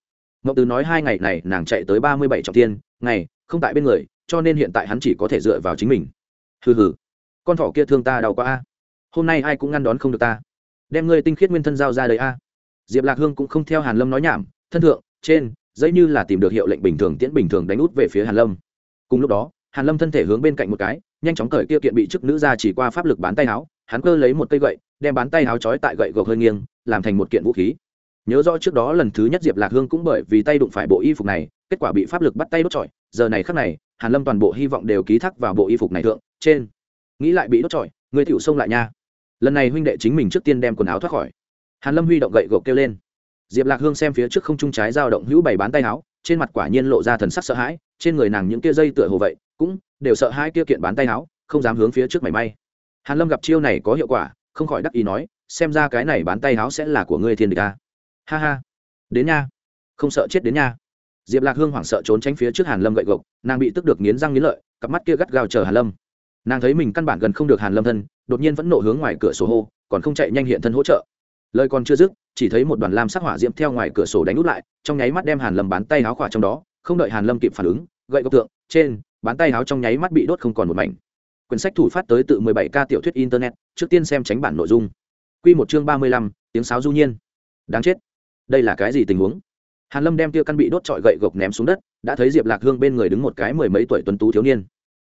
mộng từ nói hai ngày này nàng chạy tới ba mươi bảy trọng tiên ngày, không tại bên người, cho nên hiện tại hắn chỉ có thể dựa vào chính mình. Hừ hừ. Con thỏ kia thương ta đau quá a. Hôm nay ai cũng ngăn đón không được ta. Đem ngươi tinh khiết nguyên thân giao ra đời a. Diệp lạc hương cũng không theo hàn lâm nói nhảm, thân thượng, trên dây như là tìm được hiệu lệnh bình thường tiễn bình thường đánh út về phía hàn lâm. Cùng lúc đó, hàn lâm thân thể hướng bên cạnh một cái, nhanh chóng cởi kia kiện bị chức nữ ra chỉ qua pháp lực bán tay áo, hắn cơ lấy một cây gậy, đem bán tay áo trói tại gậy gộc hơi nghiêng, làm thành một kiện vũ khí nhớ rõ trước đó lần thứ nhất diệp lạc hương cũng bởi vì tay đụng phải bộ y phục này, kết quả bị pháp lực bắt tay đốt trọi. Giờ này khắc này, hàn lâm toàn bộ hy vọng đều ký thác vào bộ y phục này thượng. Trên, nghĩ lại bị đốt trọi, người tiểu xông lại nha. Lần này huynh đệ chính mình trước tiên đem quần áo thoát khỏi. Hàn lâm huy động gậy gộc kêu lên. Diệp lạc hương xem phía trước không trung trái dao động hữu bảy bán tay áo, trên mặt quả nhiên lộ ra thần sắc sợ hãi, trên người nàng những kia dây tựa hồ vậy, cũng đều sợ hai kia kiện bán tay áo, không dám hướng phía trước mảy may. Hàn lâm gặp chiêu này có hiệu quả, không khỏi đắc ý nói, xem ra cái này bán tay áo sẽ là của ngươi thiên địch ta ha ha. Đến nha. Không sợ chết đến nha. Diệp lạc hương hoảng sợ trốn tránh phía trước hàn lâm gậy gộc nàng bị tức được nghiến răng nghiến lợi cặp mắt kia gắt gao chờ hàn lâm. Nàng thấy mình căn bản gần không được hàn lâm thân đột nhiên vẫn nộ hướng ngoài cửa sổ hô còn không chạy nhanh hiện thân hỗ trợ. Lời còn chưa dứt chỉ thấy một đoàn lam sắc hỏa diễm theo ngoài cửa sổ đánh út lại trong nháy mắt đem hàn lâm bán tay áo khỏa trong đó không đợi hàn lâm kịp phản ứng gậy gộc tượng trên bán tay áo trong nháy mắt bị đốt không còn một mảnh. Quyển sách thủ phát tới tự 17 ca tiểu thuyết internet trước tiên xem tránh bản nội dung. Quy một chương 35, tiếng sáo du nhiên. Đáng chết đây là cái gì tình huống? Hàn lâm đem tia căn bị đốt trọi gậy gộc ném xuống đất, đã thấy diệp lạc hương bên người đứng một cái mười mấy tuổi tuấn tú thiếu niên.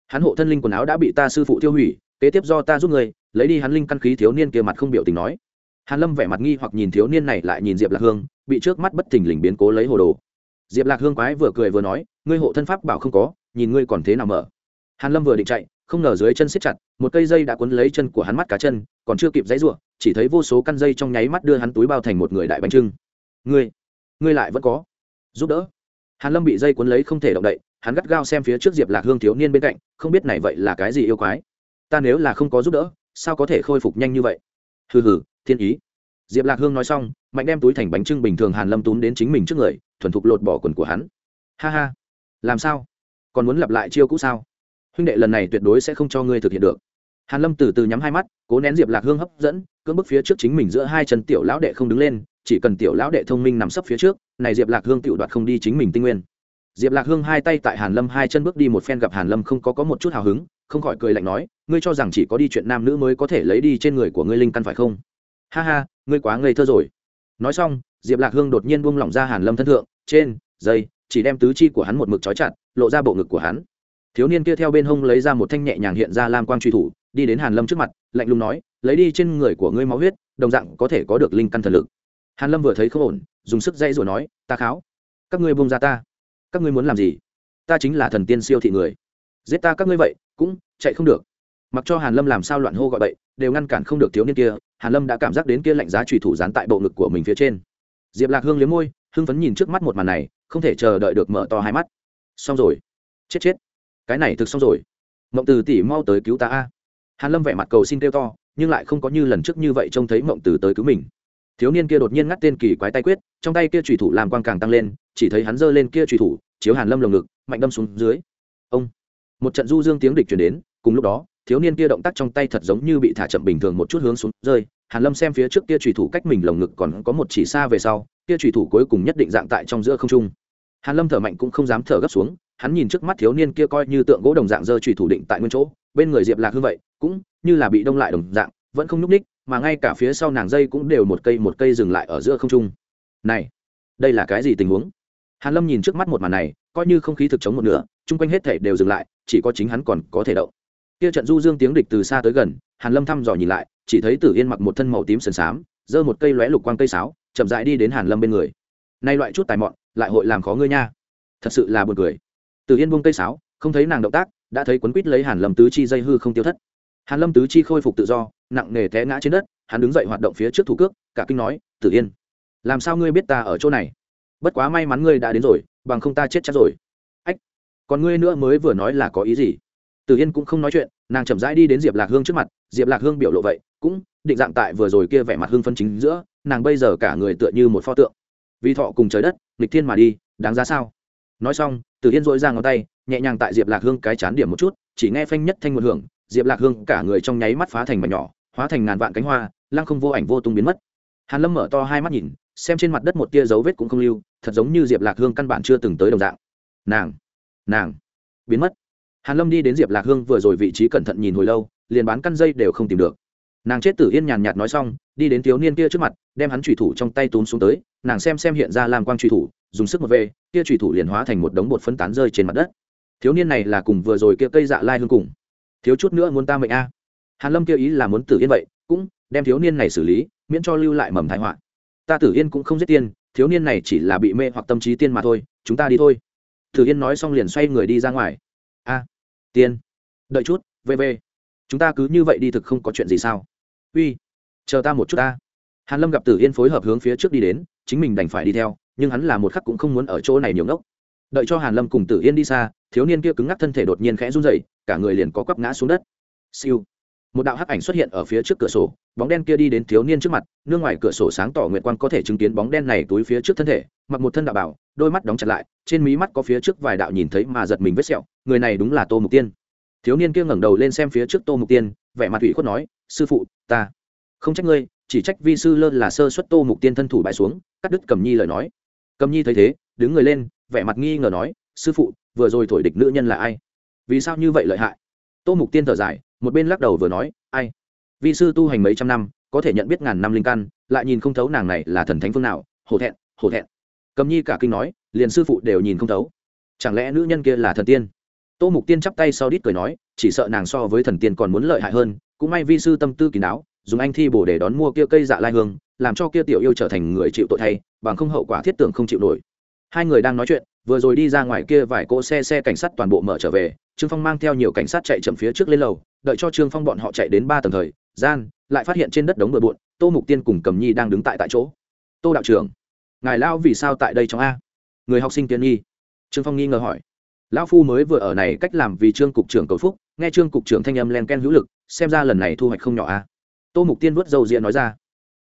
Hắn hộ thân linh quần áo đã bị ta sư phụ tiêu hủy, kế tiếp do ta giúp người lấy đi hắn linh căn khí thiếu niên kia mặt không biểu tình nói. Hàn lâm vẻ mặt nghi hoặc nhìn thiếu niên này lại nhìn diệp lạc hương, bị trước mắt bất thình lình biến cố lấy hồ đồ. Diệp lạc hương quái vừa cười vừa nói, ngươi hộ thân pháp bảo không có, nhìn ngươi còn thế nào mở. Hàn lâm vừa định chạy, không ngờ dưới chân siết chặt, một cây dây đã cuốn lấy chân của hắn mắt cá chân, còn chưa kịp dãy ruộng chỉ thấy vô số căn dây trong nháy mắt đưa hắn túi bao thành một người đại bánh trưng ngươi ngươi lại vẫn có giúp đỡ. Hàn lâm bị dây cuốn lấy không thể động đậy, hắn gắt gao xem phía trước diệp lạc hương thiếu niên bên cạnh, không biết này vậy là cái gì yêu quái. Ta nếu là không có giúp đỡ, sao có thể khôi phục nhanh như vậy? Hừ hừ, thiên ý. Diệp lạc hương nói xong, mạnh đem túi thành bánh trưng bình thường hàn lâm túm đến chính mình trước người, thuần thục lột bỏ quần của hắn. Ha ha. Làm sao? Còn muốn lặp lại chiêu cũ sao? Huynh đệ lần này tuyệt đối sẽ không cho ngươi thực hiện được. Hàn lâm từ từ nhắm hai mắt, cố nén diệp lạc hương hấp dẫn, cưỡng bức phía trước chính mình giữa hai chân tiểu lão đệ không đứng lên chỉ cần tiểu lão đệ thông minh nằm sấp phía trước, này diệp lạc hương tiểu đoạt không đi chính mình tinh nguyên. Diệp lạc hương hai tay tại hàn lâm hai chân bước đi một phen gặp hàn lâm không có có một chút hào hứng, không khỏi cười lạnh nói, ngươi cho rằng chỉ có đi chuyện nam nữ mới có thể lấy đi trên người của ngươi linh căn phải không? Ha ha, ngươi quá ngây thơ rồi. Nói xong, diệp lạc hương đột nhiên buông lỏng ra hàn lâm thân thượng, trên dây chỉ đem tứ chi của hắn một mực trói chặt, lộ ra bộ ngực của hắn. Thiếu niên kia theo bên hông lấy ra một thanh nhẹ nhàng hiện ra lam quang truy thủ, đi đến hàn lâm trước mặt, lạnh lùng nói, lấy đi trên người của ngươi máu huyết, đồng dạng có thể có được linh căn thần lực hàn lâm vừa thấy không ổn, dùng sức dây rồi nói, ta kháo. Các ngươi buông ra ta. Các ngươi muốn làm gì? Ta chính là thần tiên siêu thị người. Giết ta các ngươi vậy, cũng chạy không được. Mặc cho hàn lâm làm sao loạn hô gọi bậy, đều ngăn cản không được thiếu niên kia, hàn lâm đã cảm giác đến kia lạnh giá trùy thủ dán tại bộ ngực của mình phía trên. Diệp lạc hương liếm môi, hưng phấn nhìn trước mắt một màn này, không thể chờ đợi được mở to hai mắt. Xong rồi. Chết chết. Cái này thực xong rồi. Mộng từ tỷ mau tới cứu ta a. Hàn lâm vẻ mặt cầu xin kêu to, nhưng lại không có như lần trước như vậy trông thấy mộng từ tới cứu mình thiếu niên kia đột nhiên ngắt tên kỳ quái tay quyết, trong tay kia trùy thủ làm quang càng tăng lên, chỉ thấy hắn giơ lên kia trùy thủ, chiếu hàn lâm lồng ngực, mạnh đâm xuống dưới. Ông! Một trận du dương tiếng địch truyền đến, cùng lúc đó, thiếu niên kia động tác trong tay thật giống như bị thả chậm bình thường một chút hướng xuống rơi. Hàn lâm xem phía trước kia trùy thủ cách mình lồng ngực còn có một chỉ xa về sau, kia trùy thủ cuối cùng nhất định dạng tại trong giữa không trung. Hàn lâm thở mạnh cũng không dám thở gấp xuống, hắn nhìn trước mắt thiếu niên kia coi như tượng gỗ đồng dạng rơi trùy thủ định tại nguyên chỗ, bên người diệp lạc hư vậy, cũng như là bị đông lại đồng dạng, vẫn không nhúc ních mà ngay cả phía sau nàng dây cũng đều một cây một cây dừng lại ở giữa không trung. Này đây là cái gì tình huống? Hàn lâm nhìn trước mắt một màn này coi như không khí thực chống một nửa chung quanh hết thể đều dừng lại chỉ có chính hắn còn có thể động. Kia trận du dương tiếng địch từ xa tới gần hàn lâm thăm dò nhìn lại chỉ thấy tử yên mặc một thân màu tím sần sám, giơ một cây lóe lục quang cây sáo chậm rãi đi đến hàn lâm bên người. Nay loại chút tài mọn lại hội làm khó ngươi nha. Thật sự là buồn cười. Tử yên buông cây sáo không thấy nàng động tác đã thấy quấn quýt lấy hàn lâm tứ chi dây hư không tiêu thất hàn lâm tứ chi khôi phục tự do, nặng nề té ngã trên đất, hắn đứng dậy hoạt động phía trước thủ cước, cả kinh nói, tử yên, làm sao ngươi biết ta ở chỗ này? Bất quá may mắn ngươi đã đến rồi, bằng không ta chết chắc rồi. Ách, còn ngươi nữa mới vừa nói là có ý gì? Tử yên cũng không nói chuyện, nàng chậm rãi đi đến diệp lạc hương trước mặt, diệp lạc hương biểu lộ vậy, cũng định dạng tại vừa rồi kia vẻ mặt hương phân chính giữa, nàng bây giờ cả người tựa như một pho tượng. Vì thọ cùng trời đất lịch thiên mà đi, đáng giá sao? Nói xong, Tử yên dội ra ngón tay, nhẹ nhàng tại diệp lạc hương cái chán điểm một chút, chỉ nghe phanh nhất thanh một hưởng diệp lạc hương cả người trong nháy mắt phá thành mảnh nhỏ, hóa thành ngàn vạn cánh hoa, lăng không vô ảnh vô tung biến mất. Hàn lâm mở to hai mắt nhìn, xem trên mặt đất một tia dấu vết cũng không lưu, thật giống như diệp lạc hương căn bản chưa từng tới đồng dạng. Nàng nàng, biến mất. Hàn lâm đi đến diệp lạc hương vừa rồi vị trí cẩn thận nhìn hồi lâu, liền bán căn dây đều không tìm được. Nàng chết tử yên nhàn nhạt nói xong, đi đến thiếu niên kia trước mặt, đem hắn trùy thủ trong tay túm xuống tới, nàng xem xem hiện ra làm quang trùy thủ, dùng sức một về kia trùy thủ liền hóa thành một đống bột phân tán rơi trên mặt đất. Thiếu niên này là cùng vừa rồi kia cây dạ lai hương cùng thiếu chút nữa muốn ta mệnh a. Hàn lâm kia ý là muốn tử yên vậy, cũng đem thiếu niên này xử lý, miễn cho lưu lại mầm thái họa. Ta tử yên cũng không giết tiên, thiếu niên này chỉ là bị mê hoặc tâm trí tiên mà thôi, chúng ta đi thôi. Tử yên nói xong liền xoay người đi ra ngoài. A, tiên, đợi chút vv chúng ta cứ như vậy đi thực không có chuyện gì sao? Uy, chờ ta một chút ta. Hàn lâm gặp tử yên phối hợp hướng phía trước đi đến, chính mình đành phải đi theo, nhưng hắn là một khắc cũng không muốn ở chỗ này nhiều ngốc đợi cho hàn lâm cùng tử yên đi xa, thiếu niên kia cứng ngắc thân thể đột nhiên khẽ run rẩy, cả người liền có quắp ngã xuống đất. Siêu. Một đạo hắc ảnh xuất hiện ở phía trước cửa sổ, bóng đen kia đi đến thiếu niên trước mặt, nương ngoài cửa sổ sáng tỏ nguyệt quang có thể chứng kiến bóng đen này túi phía trước thân thể, mặc một thân đạo bảo, đôi mắt đóng chặt lại, trên mí mắt có phía trước vài đạo nhìn thấy mà giật mình vết sẹo, người này đúng là tô mục tiên. Thiếu niên kia ngẩng đầu lên xem phía trước tô mục tiên, vẻ mặt ủy khuất nói, sư phụ, ta không trách ngươi, chỉ trách vi sư lơ là sơ xuất tô mục tiên thân thủ bại xuống, cắt đứt cầm nhi lời nói. Cầm nhi thấy thế, đứng người lên vẻ mặt nghi ngờ nói, sư phụ, vừa rồi thổi địch nữ nhân là ai? Vì sao như vậy lợi hại? Tô mục tiên thở dài, một bên lắc đầu vừa nói, ai? Vi sư tu hành mấy trăm năm, có thể nhận biết ngàn năm linh căn, lại nhìn không thấu nàng này là thần thánh phương nào, hổ thẹn hổ thẹn. Cầm nhi cả kinh nói, liền sư phụ đều nhìn không thấu. Chẳng lẽ nữ nhân kia là thần tiên? Tô mục tiên chắp tay sau đít cười nói, chỉ sợ nàng so với thần tiên còn muốn lợi hại hơn, cũng may vi sư tâm tư kín đáo, dùng anh thi bổ để đón mua kia cây dạ lai hương, làm cho kia tiểu yêu trở thành người chịu tội thay, bằng không hậu quả thiết tưởng không chịu nổi hai người đang nói chuyện, vừa rồi đi ra ngoài kia vài cỗ xe xe cảnh sát toàn bộ mở trở về, trương phong mang theo nhiều cảnh sát chạy chậm phía trước lên lầu, đợi cho trương phong bọn họ chạy đến ba tầng thời, gian, lại phát hiện trên đất đống bừa bộn, tô mục tiên cùng cầm nhi đang đứng tại tại chỗ. Tô đạo trưởng, ngài lao vì sao tại đây trong a? Người học sinh tiên nhi. Trương phong nghi ngờ hỏi. Lão phu mới vừa ở này cách làm vì trương cục trưởng cầu phúc, nghe trương cục trưởng thanh âm len ken hữu lực, xem ra lần này thu hoạch không nhỏ a. Tô mục tiên vớt dầu diện nói ra.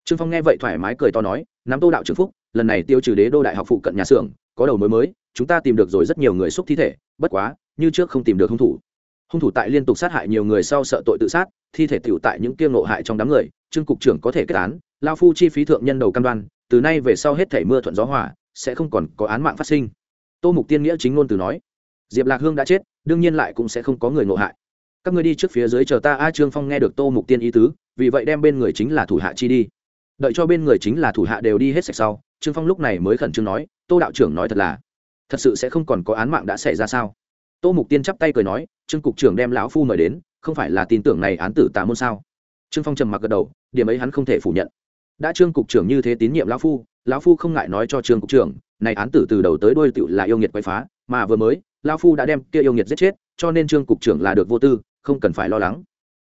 Trương phong nghe vậy thoải mái cười to nói, nắm tô đạo trưởng phúc lần này tiêu trừ đế đô đại học phụ cận nhà xưởng, có đầu mối mới, chúng ta tìm được rồi rất nhiều người xúc thi thể, bất quá, như trước không tìm được hung thủ. Hung thủ tại liên tục sát hại nhiều người sau sợ tội tự sát, thi thể tiểu tại những kiêng nộ hại trong đám người, trương cục trưởng có thể kết án, lao phu chi phí thượng nhân đầu cam đoan, từ nay về sau hết thể mưa thuận gió hòa, sẽ không còn có án mạng phát sinh. Tô mục tiên nghĩa chính ngôn từ nói, diệp lạc hương đã chết, đương nhiên lại cũng sẽ không có người ngộ hại. Các người đi trước phía dưới chờ ta, a trương phong nghe được tô mục tiên ý tứ, vì vậy đem bên người chính là thủ hạ chi đi. Đợi cho bên người chính là thủ hạ đều đi hết sạch sau trương phong lúc này mới khẩn trương nói, tô đạo trưởng nói thật là, thật sự sẽ không còn có án mạng đã xảy ra sao? Tô mục tiên chắp tay cười nói, trương cục trưởng đem lão phu mời đến, không phải là tin tưởng này án tử tà môn sao? Trương phong trầm mặc gật đầu, điểm ấy hắn không thể phủ nhận. Đã trương cục trưởng như thế tín nhiệm lão phu lão phu không ngại nói cho trương cục trưởng, này án tử từ đầu tới đuôi tựu là yêu nghiệt quay phá, mà vừa mới, lão phu đã đem kia yêu nghiệt giết chết, cho nên trương cục trưởng là được vô tư, không cần phải lo lắng.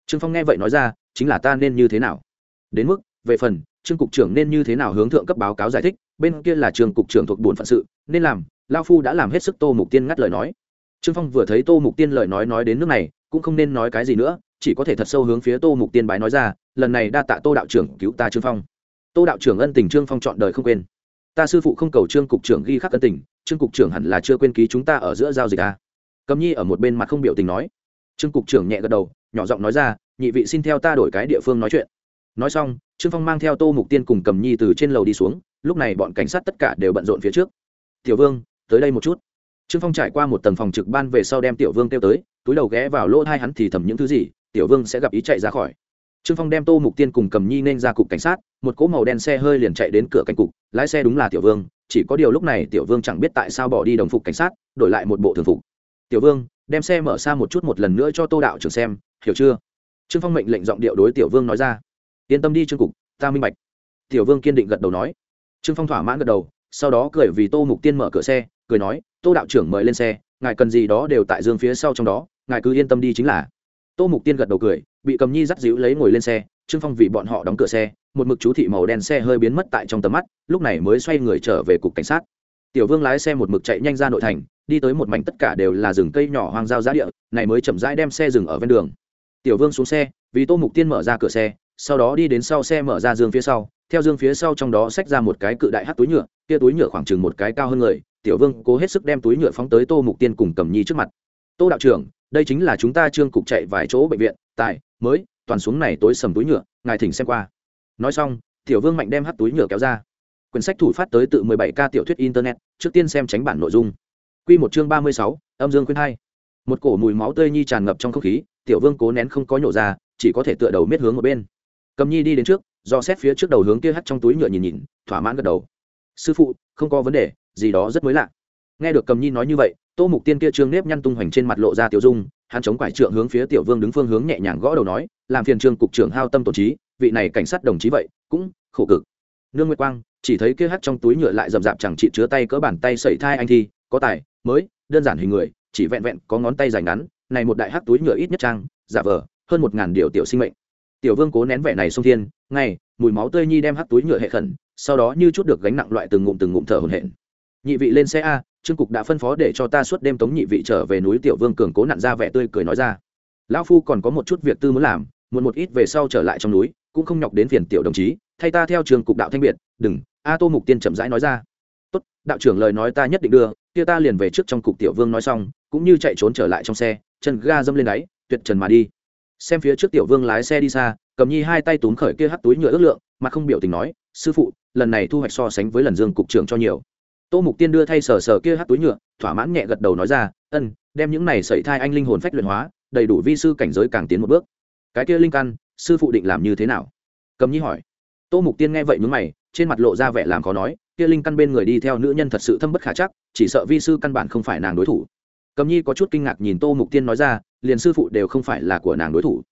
Trương phong nghe vậy nói ra, chính là ta nên như thế nào? Đến mức, về phần trương cục trưởng nên như thế nào hướng thượng cấp báo cáo giải thích, bên kia là trường cục trưởng thuộc bổn phận sự, nên làm, lao phu đã làm hết sức tô mục tiên ngắt lời nói. Trương phong vừa thấy tô mục tiên lời nói nói đến nước này, cũng không nên nói cái gì nữa, chỉ có thể thật sâu hướng phía tô mục tiên bái nói ra, lần này đa tạ tô đạo trưởng cứu ta trương phong. Tô đạo trưởng ân tình trương phong chọn đời không quên. Ta sư phụ không cầu trương cục trưởng ghi khắc ân tình, trương cục trưởng hẳn là chưa quên ký chúng ta ở giữa giao dịch à. cầm nhi ở một bên mặt không biểu tình nói. Trương cục trưởng nhẹ gật đầu, nhỏ giọng nói ra, nhị vị xin theo ta đổi cái địa phương nói chuyện. Nói xong trương phong mang theo tô mục tiên cùng cầm nhi từ trên lầu đi xuống, lúc này bọn cảnh sát tất cả đều bận rộn phía trước. Tiểu vương, tới đây một chút. Trương phong trải qua một tầng phòng trực ban về sau đem tiểu vương kêu tới, túi đầu ghé vào lỗ hai hắn thì thầm những thứ gì, tiểu vương sẽ gặp ý chạy ra khỏi. Trương phong đem tô mục tiên cùng cầm nhi nên ra cục cảnh sát, một cỗ màu đen xe hơi liền chạy đến cửa cảnh cục, lái xe đúng là tiểu vương, chỉ có điều lúc này tiểu vương chẳng biết tại sao bỏ đi đồng phục cảnh sát, đổi lại một bộ thường phục. Tiểu vương, đem xe mở xa một chút một lần nữa cho tô đạo trưởng xem, hiểu chưa? Trương phong mệnh lệnh giọng điệu đối tiểu vương nói ra yên tâm đi trương cục, ta minh bạch. Tiểu vương kiên định gật đầu nói. Trương phong thỏa mãn gật đầu, sau đó cười vì tô mục tiên mở cửa xe, cười nói, tô đạo trưởng mời lên xe, ngài cần gì đó đều tại dương phía sau trong đó, ngài cứ yên tâm đi chính là. Tô mục tiên gật đầu cười, bị cầm nhi dắt díu lấy ngồi lên xe, trương phong vì bọn họ đóng cửa xe, một mực chú thị màu đen xe hơi biến mất tại trong tầm mắt, lúc này mới xoay người trở về cục cảnh sát. Tiểu vương lái xe một mực chạy nhanh ra nội thành, đi tới một mảnh tất cả đều là rừng cây nhỏ hoang giao giá địa, này mới chậm rãi đem xe dừng ở ven đường. Tiểu vương xuống xe, vì tô mục tiên mở ra cửa xe sau đó đi đến sau xe mở ra dương phía sau theo dương phía sau trong đó xách ra một cái cự đại hát túi nhựa kia túi nhựa khoảng chừng một cái cao hơn người tiểu vương cố hết sức đem túi nhựa phóng tới tô mục tiên cùng cầm nhi trước mặt. Tô đạo trưởng đây chính là chúng ta trương cục chạy vài chỗ bệnh viện tại mới toàn xuống này tối sầm túi nhựa ngài thỉnh xem qua. Nói xong tiểu vương mạnh đem hát túi nhựa kéo ra. Quyển sách thủ phát tới tự 17 ca tiểu thuyết internet trước tiên xem tránh bản nội dung. Quy một chương 36, âm dương khuyên hai. Một cổ mùi máu tươi nhi tràn ngập trong không khí tiểu vương cố nén không có nhổ ra chỉ có thể tựa đầu miết hướng ở bên cầm nhi đi đến trước, do xét phía trước đầu hướng kia hắt trong túi nhựa nhìn nhìn, thỏa mãn gật đầu. Sư phụ, không có vấn đề, gì đó rất mới lạ. Nghe được cầm nhi nói như vậy, tô mục tiên kia trương nếp nhăn tung hoành trên mặt lộ ra tiểu dung, hắn chống quải trượng hướng phía tiểu vương đứng phương hướng nhẹ nhàng gõ đầu nói, làm phiền trương cục trưởng hao tâm tổ trí, vị này cảnh sát đồng chí vậy, cũng khổ cực. Nương nguyệt quang, chỉ thấy kia hắt trong túi nhựa lại rậm rạp chẳng chị chứa tay cỡ bàn tay sẩy thai anh thi, có tài, mới, đơn giản hình người, chỉ vẹn vẹn có ngón tay dài ngắn, này một đại hắc túi nhựa ít nhất trang, giả vờ, hơn một ngàn điều tiểu sinh mệnh tiểu vương cố nén vẻ này sông thiên, ngay, mùi máu tươi nhi đem hắt túi nhựa hệ khẩn, sau đó như chút được gánh nặng loại từng ngụm từng ngụm thở hổn hển. Nhị vị lên xe a, trương cục đã phân phó để cho ta suốt đêm tống nhị vị trở về núi tiểu vương cường cố nặn ra vẻ tươi cười nói ra. Lão phu còn có một chút việc tư muốn làm, muốn một ít về sau trở lại trong núi, cũng không nhọc đến phiền tiểu đồng chí, thay ta theo trường cục đạo thanh biệt, đừng, a tô mục tiên chậm rãi nói ra. Tốt, đạo trưởng lời nói ta nhất định đưa, kia ta liền về trước trong cục tiểu vương nói xong, cũng như chạy trốn trở lại trong xe, chân ga dâm lên đáy, tuyệt trần mà đi xem phía trước tiểu vương lái xe đi xa, cầm nhi hai tay túm khởi kia hắt túi nhựa ước lượng, mà không biểu tình nói, sư phụ, lần này thu hoạch so sánh với lần dương cục trưởng cho nhiều. Tô mục tiên đưa thay sờ sờ kia hắt túi nhựa, thỏa mãn nhẹ gật đầu nói ra, ân, đem những này sẩy thai anh linh hồn phách luyện hóa, đầy đủ vi sư cảnh giới càng tiến một bước. Cái kia linh căn, sư phụ định làm như thế nào? Cầm nhi hỏi. Tô mục tiên nghe vậy mướn mày, trên mặt lộ ra vẻ làm khó nói, kia linh căn bên người đi theo nữ nhân thật sự thâm bất khả chắc, chỉ sợ vi sư căn bản không phải nàng đối thủ cầm nhi có chút kinh ngạc nhìn tô mục tiên nói ra, liền sư phụ đều không phải là của nàng đối thủ.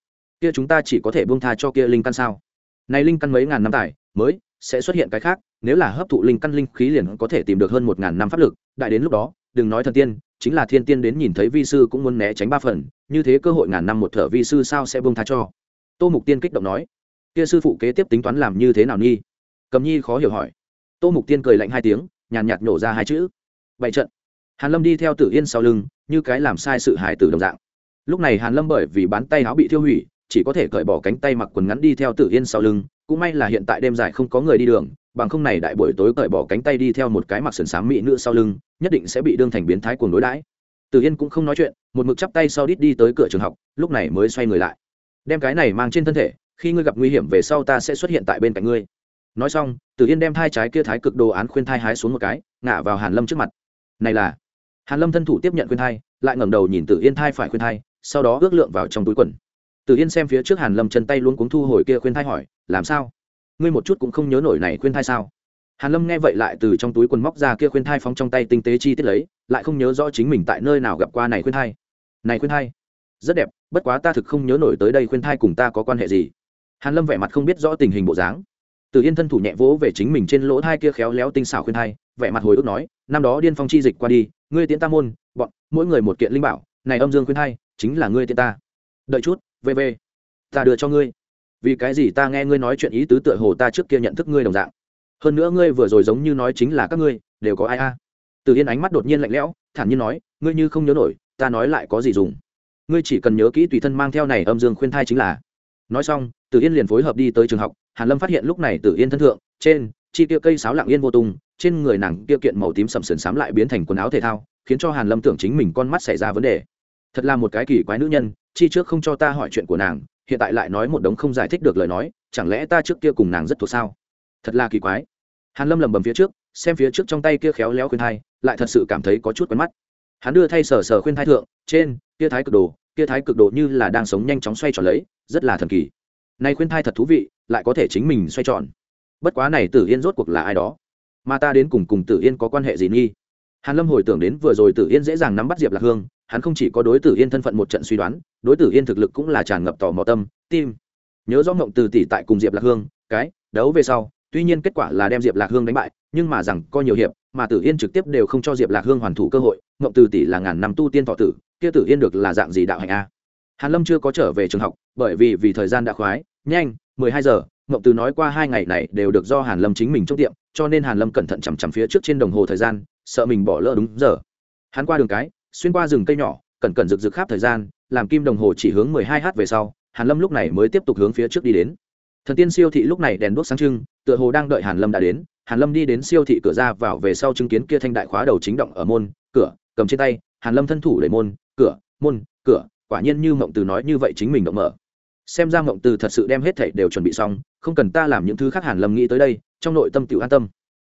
Kia chúng ta chỉ có thể buông tha cho kia linh căn sao? Này linh căn mấy ngàn năm tài, mới sẽ xuất hiện cái khác, nếu là hấp thụ linh căn linh khí liền có thể tìm được hơn một ngàn năm pháp lực. Đại đến lúc đó, đừng nói thần tiên, chính là thiên tiên đến nhìn thấy vi sư cũng muốn né tránh ba phần, như thế cơ hội ngàn năm một thở vi sư sao sẽ buông tha cho? Tô mục tiên kích động nói, kia sư phụ kế tiếp tính toán làm như thế nào nhi? Cầm nhi khó hiểu hỏi. Tô mục tiên cười lạnh hai tiếng, nhàn nhạt nhổ ra hai chữ. Bảy trận. Hàn lâm đi theo tử yên sau lưng như cái làm sai sự hại tử đồng dạng. Lúc này hàn lâm bởi vì bán tay áo bị thiêu hủy, chỉ có thể cởi bỏ cánh tay mặc quần ngắn đi theo tử yên sau lưng, cũng may là hiện tại đêm dài không có người đi đường, bằng không này đại buổi tối cởi bỏ cánh tay đi theo một cái mặc sườn xám mỹ nữ sau lưng, nhất định sẽ bị đương thành biến thái cuồng đối đãi. Tử yên cũng không nói chuyện, một mực chắp tay sau đít đi tới cửa trường học, lúc này mới xoay người lại. Đem cái này mang trên thân thể, khi ngươi gặp nguy hiểm về sau ta sẽ xuất hiện tại bên cạnh ngươi. Nói xong, tử yên đem thai trái kia thái cực đồ án khuyên thai hái xuống một cái, ngả vào hàn lâm trước mặt. Này là hàn lâm thân thủ tiếp nhận khuyên thai, lại ngẩng đầu nhìn tử yên thai phải khuyên thai, sau đó ước lượng vào trong túi quần. Tử yên xem phía trước hàn lâm chân tay luôn cuống thu hồi kia khuyên thai hỏi, làm sao? Ngươi một chút cũng không nhớ nổi này khuyên thai sao? Hàn lâm nghe vậy lại từ trong túi quần móc ra kia khuyên thai phóng trong tay tinh tế chi tiết lấy, lại không nhớ rõ chính mình tại nơi nào gặp qua này khuyên thai. Này khuyên thai? Rất đẹp, bất quá ta thực không nhớ nổi tới đây khuyên thai cùng ta có quan hệ gì. Hàn lâm vẻ mặt không biết rõ tình hình bộ dáng từ yên thân thủ nhẹ vỗ về chính mình trên lỗ thai kia khéo léo tinh xảo khuyên thai vẻ mặt hồi ức nói năm đó điên phong chi dịch qua đi ngươi tiến ta môn bọn mỗi người một kiện linh bảo này âm dương khuyên thai chính là ngươi tiến ta. Đợi chút về về, ta đưa cho ngươi. Vì cái gì ta nghe ngươi nói chuyện ý tứ tựa hồ ta trước kia nhận thức ngươi đồng dạng. Hơn nữa ngươi vừa rồi giống như nói chính là các ngươi đều có ai a? Từ yên ánh mắt đột nhiên lạnh lẽo thản nhiên nói ngươi như không nhớ nổi ta nói lại có gì dùng? Ngươi chỉ cần nhớ kỹ tùy thân mang theo này âm dương khuyên thai chính là. Nói xong Từ yên liền phối hợp đi tới trường học hàn lâm phát hiện lúc này tử yên thân thượng, trên, chi tiêu cây sáo lặng yên vô tung, trên người nàng kia kiện màu tím sầm sườn xám lại biến thành quần áo thể thao, khiến cho hàn lâm tưởng chính mình con mắt xảy ra vấn đề. Thật là một cái kỳ quái nữ nhân, chi trước không cho ta hỏi chuyện của nàng, hiện tại lại nói một đống không giải thích được lời nói, chẳng lẽ ta trước kia cùng nàng rất thuộc sao? Thật là kỳ quái. Hàn lâm lầm bầm phía trước, xem phía trước trong tay kia khéo léo khuyên thai, lại thật sự cảm thấy có chút quen mắt. Hắn đưa thay sờ sờ khuyên thai thượng, trên, kia thái cực đồ, kia thái cực đồ như là đang sống nhanh chóng xoay tròn lấy, rất là thần kỳ. Nay khuyên thai thật thú vị lại có thể chính mình xoay tròn. Bất quá này tử yên rốt cuộc là ai đó? Mà ta đến cùng cùng tử yên có quan hệ gì nghi? Hàn lâm hồi tưởng đến vừa rồi tử yên dễ dàng nắm bắt diệp lạc hương, hắn không chỉ có đối tử yên thân phận một trận suy đoán, đối tử yên thực lực cũng là tràn ngập tò mò tâm, tim. Nhớ rõ ngộng từ tỷ tại cùng diệp lạc hương, cái đấu về sau, tuy nhiên kết quả là đem diệp lạc hương đánh bại, nhưng mà rằng có nhiều hiệp, mà tử yên trực tiếp đều không cho diệp lạc hương hoàn thủ cơ hội, ngộng từ tỷ là ngàn năm tu tiên thọ tử, kia tử yên được là dạng gì đạo hành a? Hàn lâm chưa có trở về trường học, bởi vì vì thời gian đã khoái nhanh, mười hai giờ ngộng từ nói qua hai ngày này đều được do hàn lâm chính mình trong tiệm, cho nên hàn lâm cẩn thận chằm chằm phía trước trên đồng hồ thời gian, sợ mình bỏ lỡ đúng giờ. Hắn qua đường cái, xuyên qua rừng cây nhỏ, cẩn cẩn rực rực khắp thời gian, làm kim đồng hồ chỉ hướng mười hai h về sau, hàn lâm lúc này mới tiếp tục hướng phía trước đi đến. Thần tiên siêu thị lúc này đèn đuốc sáng trưng, tựa hồ đang đợi hàn lâm đã đến. Hàn lâm đi đến siêu thị cửa ra vào về sau chứng kiến kia thanh đại khóa đầu chính động ở môn, cửa, cầm trên tay, hàn lâm thân thủ đẩy môn, cửa môn, cửa. Quả nhiên như mộng từ nói như vậy chính mình động mở xem ra mộng từ thật sự đem hết thảy đều chuẩn bị xong, không cần ta làm những thứ khác hàn lâm nghĩ tới đây, trong nội tâm tiểu an tâm.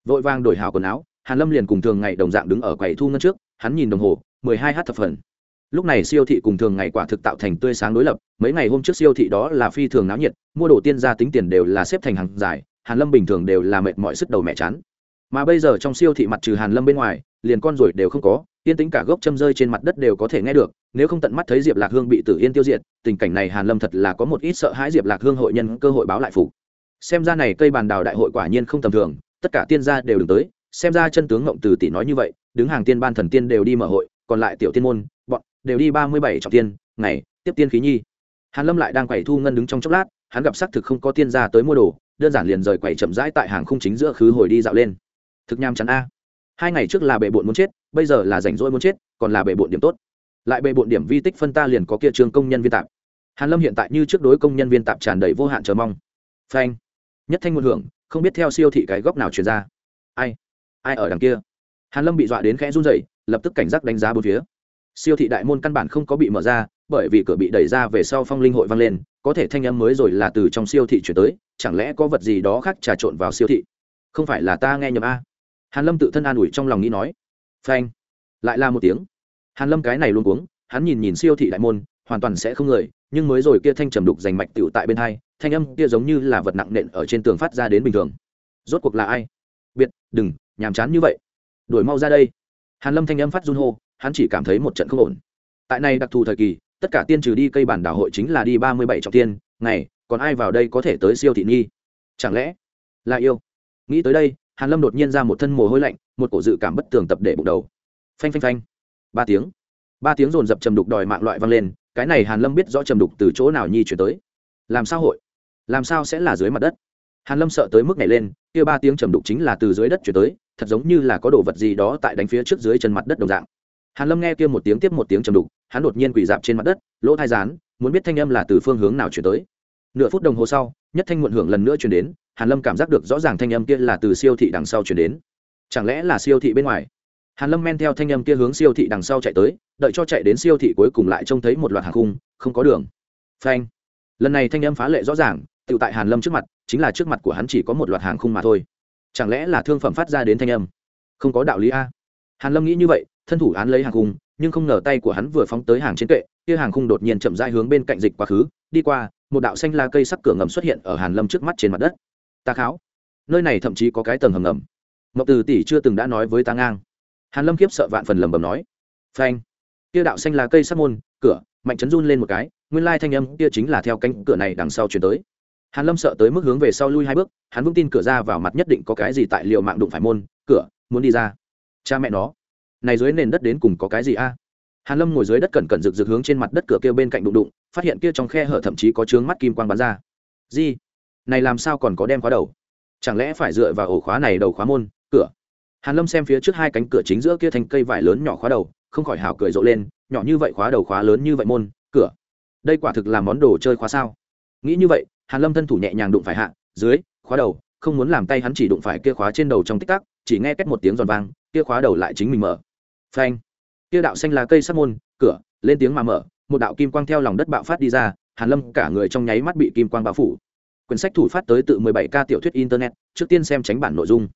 Vội vàng đổi hào quần áo, hàn lâm liền cùng thường ngày đồng dạng đứng ở quầy thu ngân trước, hắn nhìn đồng hồ, mười hai h thập phần. Lúc này siêu thị cùng thường ngày quả thực tạo thành tươi sáng đối lập, mấy ngày hôm trước siêu thị đó là phi thường náo nhiệt, mua đồ tiên gia tính tiền đều là xếp thành hàng dài, hàn lâm bình thường đều là mệt mỏi sức đầu mẹ chán. Mà bây giờ trong siêu thị mặt trừ hàn lâm bên ngoài, liền con ruồi đều không có yên tính cả gốc châm rơi trên mặt đất đều có thể nghe được, nếu không tận mắt thấy diệp lạc hương bị tử yên tiêu diệt, tình cảnh này hàn lâm thật là có một ít sợ hãi diệp lạc hương hội nhân cơ hội báo lại phục. Xem ra này cây bàn đào đại hội quả nhiên không tầm thường, tất cả tiên gia đều đứng tới, xem ra chân tướng ngộng từ tỷ nói như vậy, đứng hàng tiên ban thần tiên đều đi mở hội, còn lại tiểu tiên môn, bọn đều đi ba mươi bảy trọng tiên, ngày, tiếp tiên khí nhi. Hàn lâm lại đang quẩy thu ngân đứng trong chốc lát, hắn gặp xác thực không có tiên gia tới mua đồ, đơn giản liền rời quẩy chậm rãi tại hàng khung chính giữa khứ hồi đi dạo lên. Thực nham chắn a hai ngày trước là bệ bộn muốn chết, bây giờ là rảnh rỗi muốn chết, còn là bệ bộn điểm tốt. Lại bệ bộn điểm vi tích phân ta liền có kia trường công nhân viên tạp. Hàn lâm hiện tại như trước đối công nhân viên tạp tràn đầy vô hạn chờ mong. Phanh. Nhất thanh một hưởng, không biết theo siêu thị cái góc nào truyền ra. Ai? Ai ở đằng kia? Hàn lâm bị dọa đến khẽ run rẩy, lập tức cảnh giác đánh giá bốn phía. Siêu thị đại môn căn bản không có bị mở ra, bởi vì cửa bị đẩy ra về sau phong linh hội vang lên, có thể thanh âm mới rồi là từ trong siêu thị chuyển tới, chẳng lẽ có vật gì đó khác trà trộn vào siêu thị? Không phải là ta nghe nhầm a? Hàn lâm tự thân an ủi trong lòng nghĩ nói, phanh! Lại là một tiếng. Hàn lâm cái này luôn cuống, hắn nhìn nhìn siêu thị đại môn, hoàn toàn sẽ không người, nhưng mới rồi kia thanh trầm đục giành mạch tựu tại bên hai, thanh âm kia giống như là vật nặng nện ở trên tường phát ra đến bình thường. Rốt cuộc là ai? Biệt, đừng, nhàm chán như vậy. Đuổi mau ra đây. Hàn lâm thanh âm phát run hô, hắn chỉ cảm thấy một trận không ổn. Tại này đặc thù thời kỳ, tất cả tiên trừ đi cây bản đảo hội chính là đi ba mươi bảy trọng tiên, ngày, còn ai vào đây có thể tới siêu thị nghi? chẳng lẽ là yêu? Nghĩ tới đây hàn lâm đột nhiên ra một thân mồ hôi lạnh, một cổ dự cảm bất tường tập để bụng đầu. Phanh phanh phanh. Ba tiếng. Ba tiếng dồn dập trầm đục đòi mạng loại vang lên, cái này hàn lâm biết rõ trầm đục từ chỗ nào nhi chuyển tới. Làm sao hội? Làm sao sẽ là dưới mặt đất? Hàn lâm sợ tới mức này lên, kia ba tiếng trầm đục chính là từ dưới đất chuyển tới, thật giống như là có đồ vật gì đó tại đánh phía trước dưới chân mặt đất đồng dạng. Hàn lâm nghe kia một tiếng tiếp một tiếng trầm đục, hắn đột nhiên quỳ dạp trên mặt đất, lỗ thai rán muốn biết thanh âm là từ phương hướng nào chuyển tới. Nửa phút đồng hồ sau, nhất thanh muộn hưởng lần nữa chuyển đến hàn lâm cảm giác được rõ ràng thanh âm kia là từ siêu thị đằng sau chuyển đến. Chẳng lẽ là siêu thị bên ngoài? Hàn lâm men theo thanh âm kia hướng siêu thị đằng sau chạy tới, đợi cho chạy đến siêu thị cuối cùng lại trông thấy một loạt hàng khung, không có đường. Phanh. Lần này thanh âm phá lệ rõ ràng tự tại hàn lâm trước mặt, chính là trước mặt của hắn chỉ có một loạt hàng khung mà thôi. Chẳng lẽ là thương phẩm phát ra đến thanh âm? Không có đạo lý a. Hàn lâm nghĩ như vậy, thân thủ án lấy hàng khung, nhưng không ngờ tay của hắn vừa phóng tới hàng trên kệ, kia hàng khung đột nhiên chậm rãi hướng bên cạnh dịch quá khứ, đi qua, một đạo xanh la cây sắc cửa ngầm xuất hiện ở hàn lâm trước mắt trên mặt đất ta kháo. Nơi này thậm chí có cái tầng hầm ngầm. Ngọc từ tỷ chưa từng đã nói với ta ngang. Hàn lâm khiếp sợ vạn phần lầm bầm nói. Phanh. Kia đạo xanh là cây sắt môn, cửa, mạnh chấn run lên một cái, nguyên lai thanh âm kia chính là theo cánh cửa này đằng sau chuyển tới. Hàn lâm sợ tới mức hướng về sau lui hai bước, hắn vững tin cửa ra vào mặt nhất định có cái gì tại liệu mạng đụng phải môn, cửa, muốn đi ra. Cha mẹ nó. Này dưới nền đất đến cùng có cái gì a? Hàn lâm ngồi dưới đất cẩn cẩn rực rực hướng trên mặt đất cửa kia bên cạnh đụng đụng, phát hiện kia trong khe hở thậm chí có chướng mắt kim quang bắn ra. Gì? Này làm sao còn có đem khóa đầu? Chẳng lẽ phải dựa vào ổ khóa này đầu khóa môn, cửa? Hàn lâm xem phía trước hai cánh cửa chính giữa kia thành cây vải lớn nhỏ khóa đầu, không khỏi hào cười rộ lên, nhỏ như vậy khóa đầu khóa lớn như vậy môn, cửa? Đây quả thực là món đồ chơi khóa sao? Nghĩ như vậy, hàn lâm thân thủ nhẹ nhàng đụng phải hạ, dưới, khóa đầu, không muốn làm tay hắn chỉ đụng phải kia khóa trên đầu trong tích tắc, chỉ nghe két một tiếng giòn vang, kia khóa đầu lại chính mình mở. Phanh! Kia đạo xanh là cây sắt môn, cửa, lên tiếng mà mở, một đạo kim quang theo lòng đất bạo phát đi ra, hàn lâm cả người trong nháy mắt bị kim quang bao phủ quyển sách thủ phát tới tự 17 k tiểu thuyết internet, trước tiên xem tránh bản nội dung.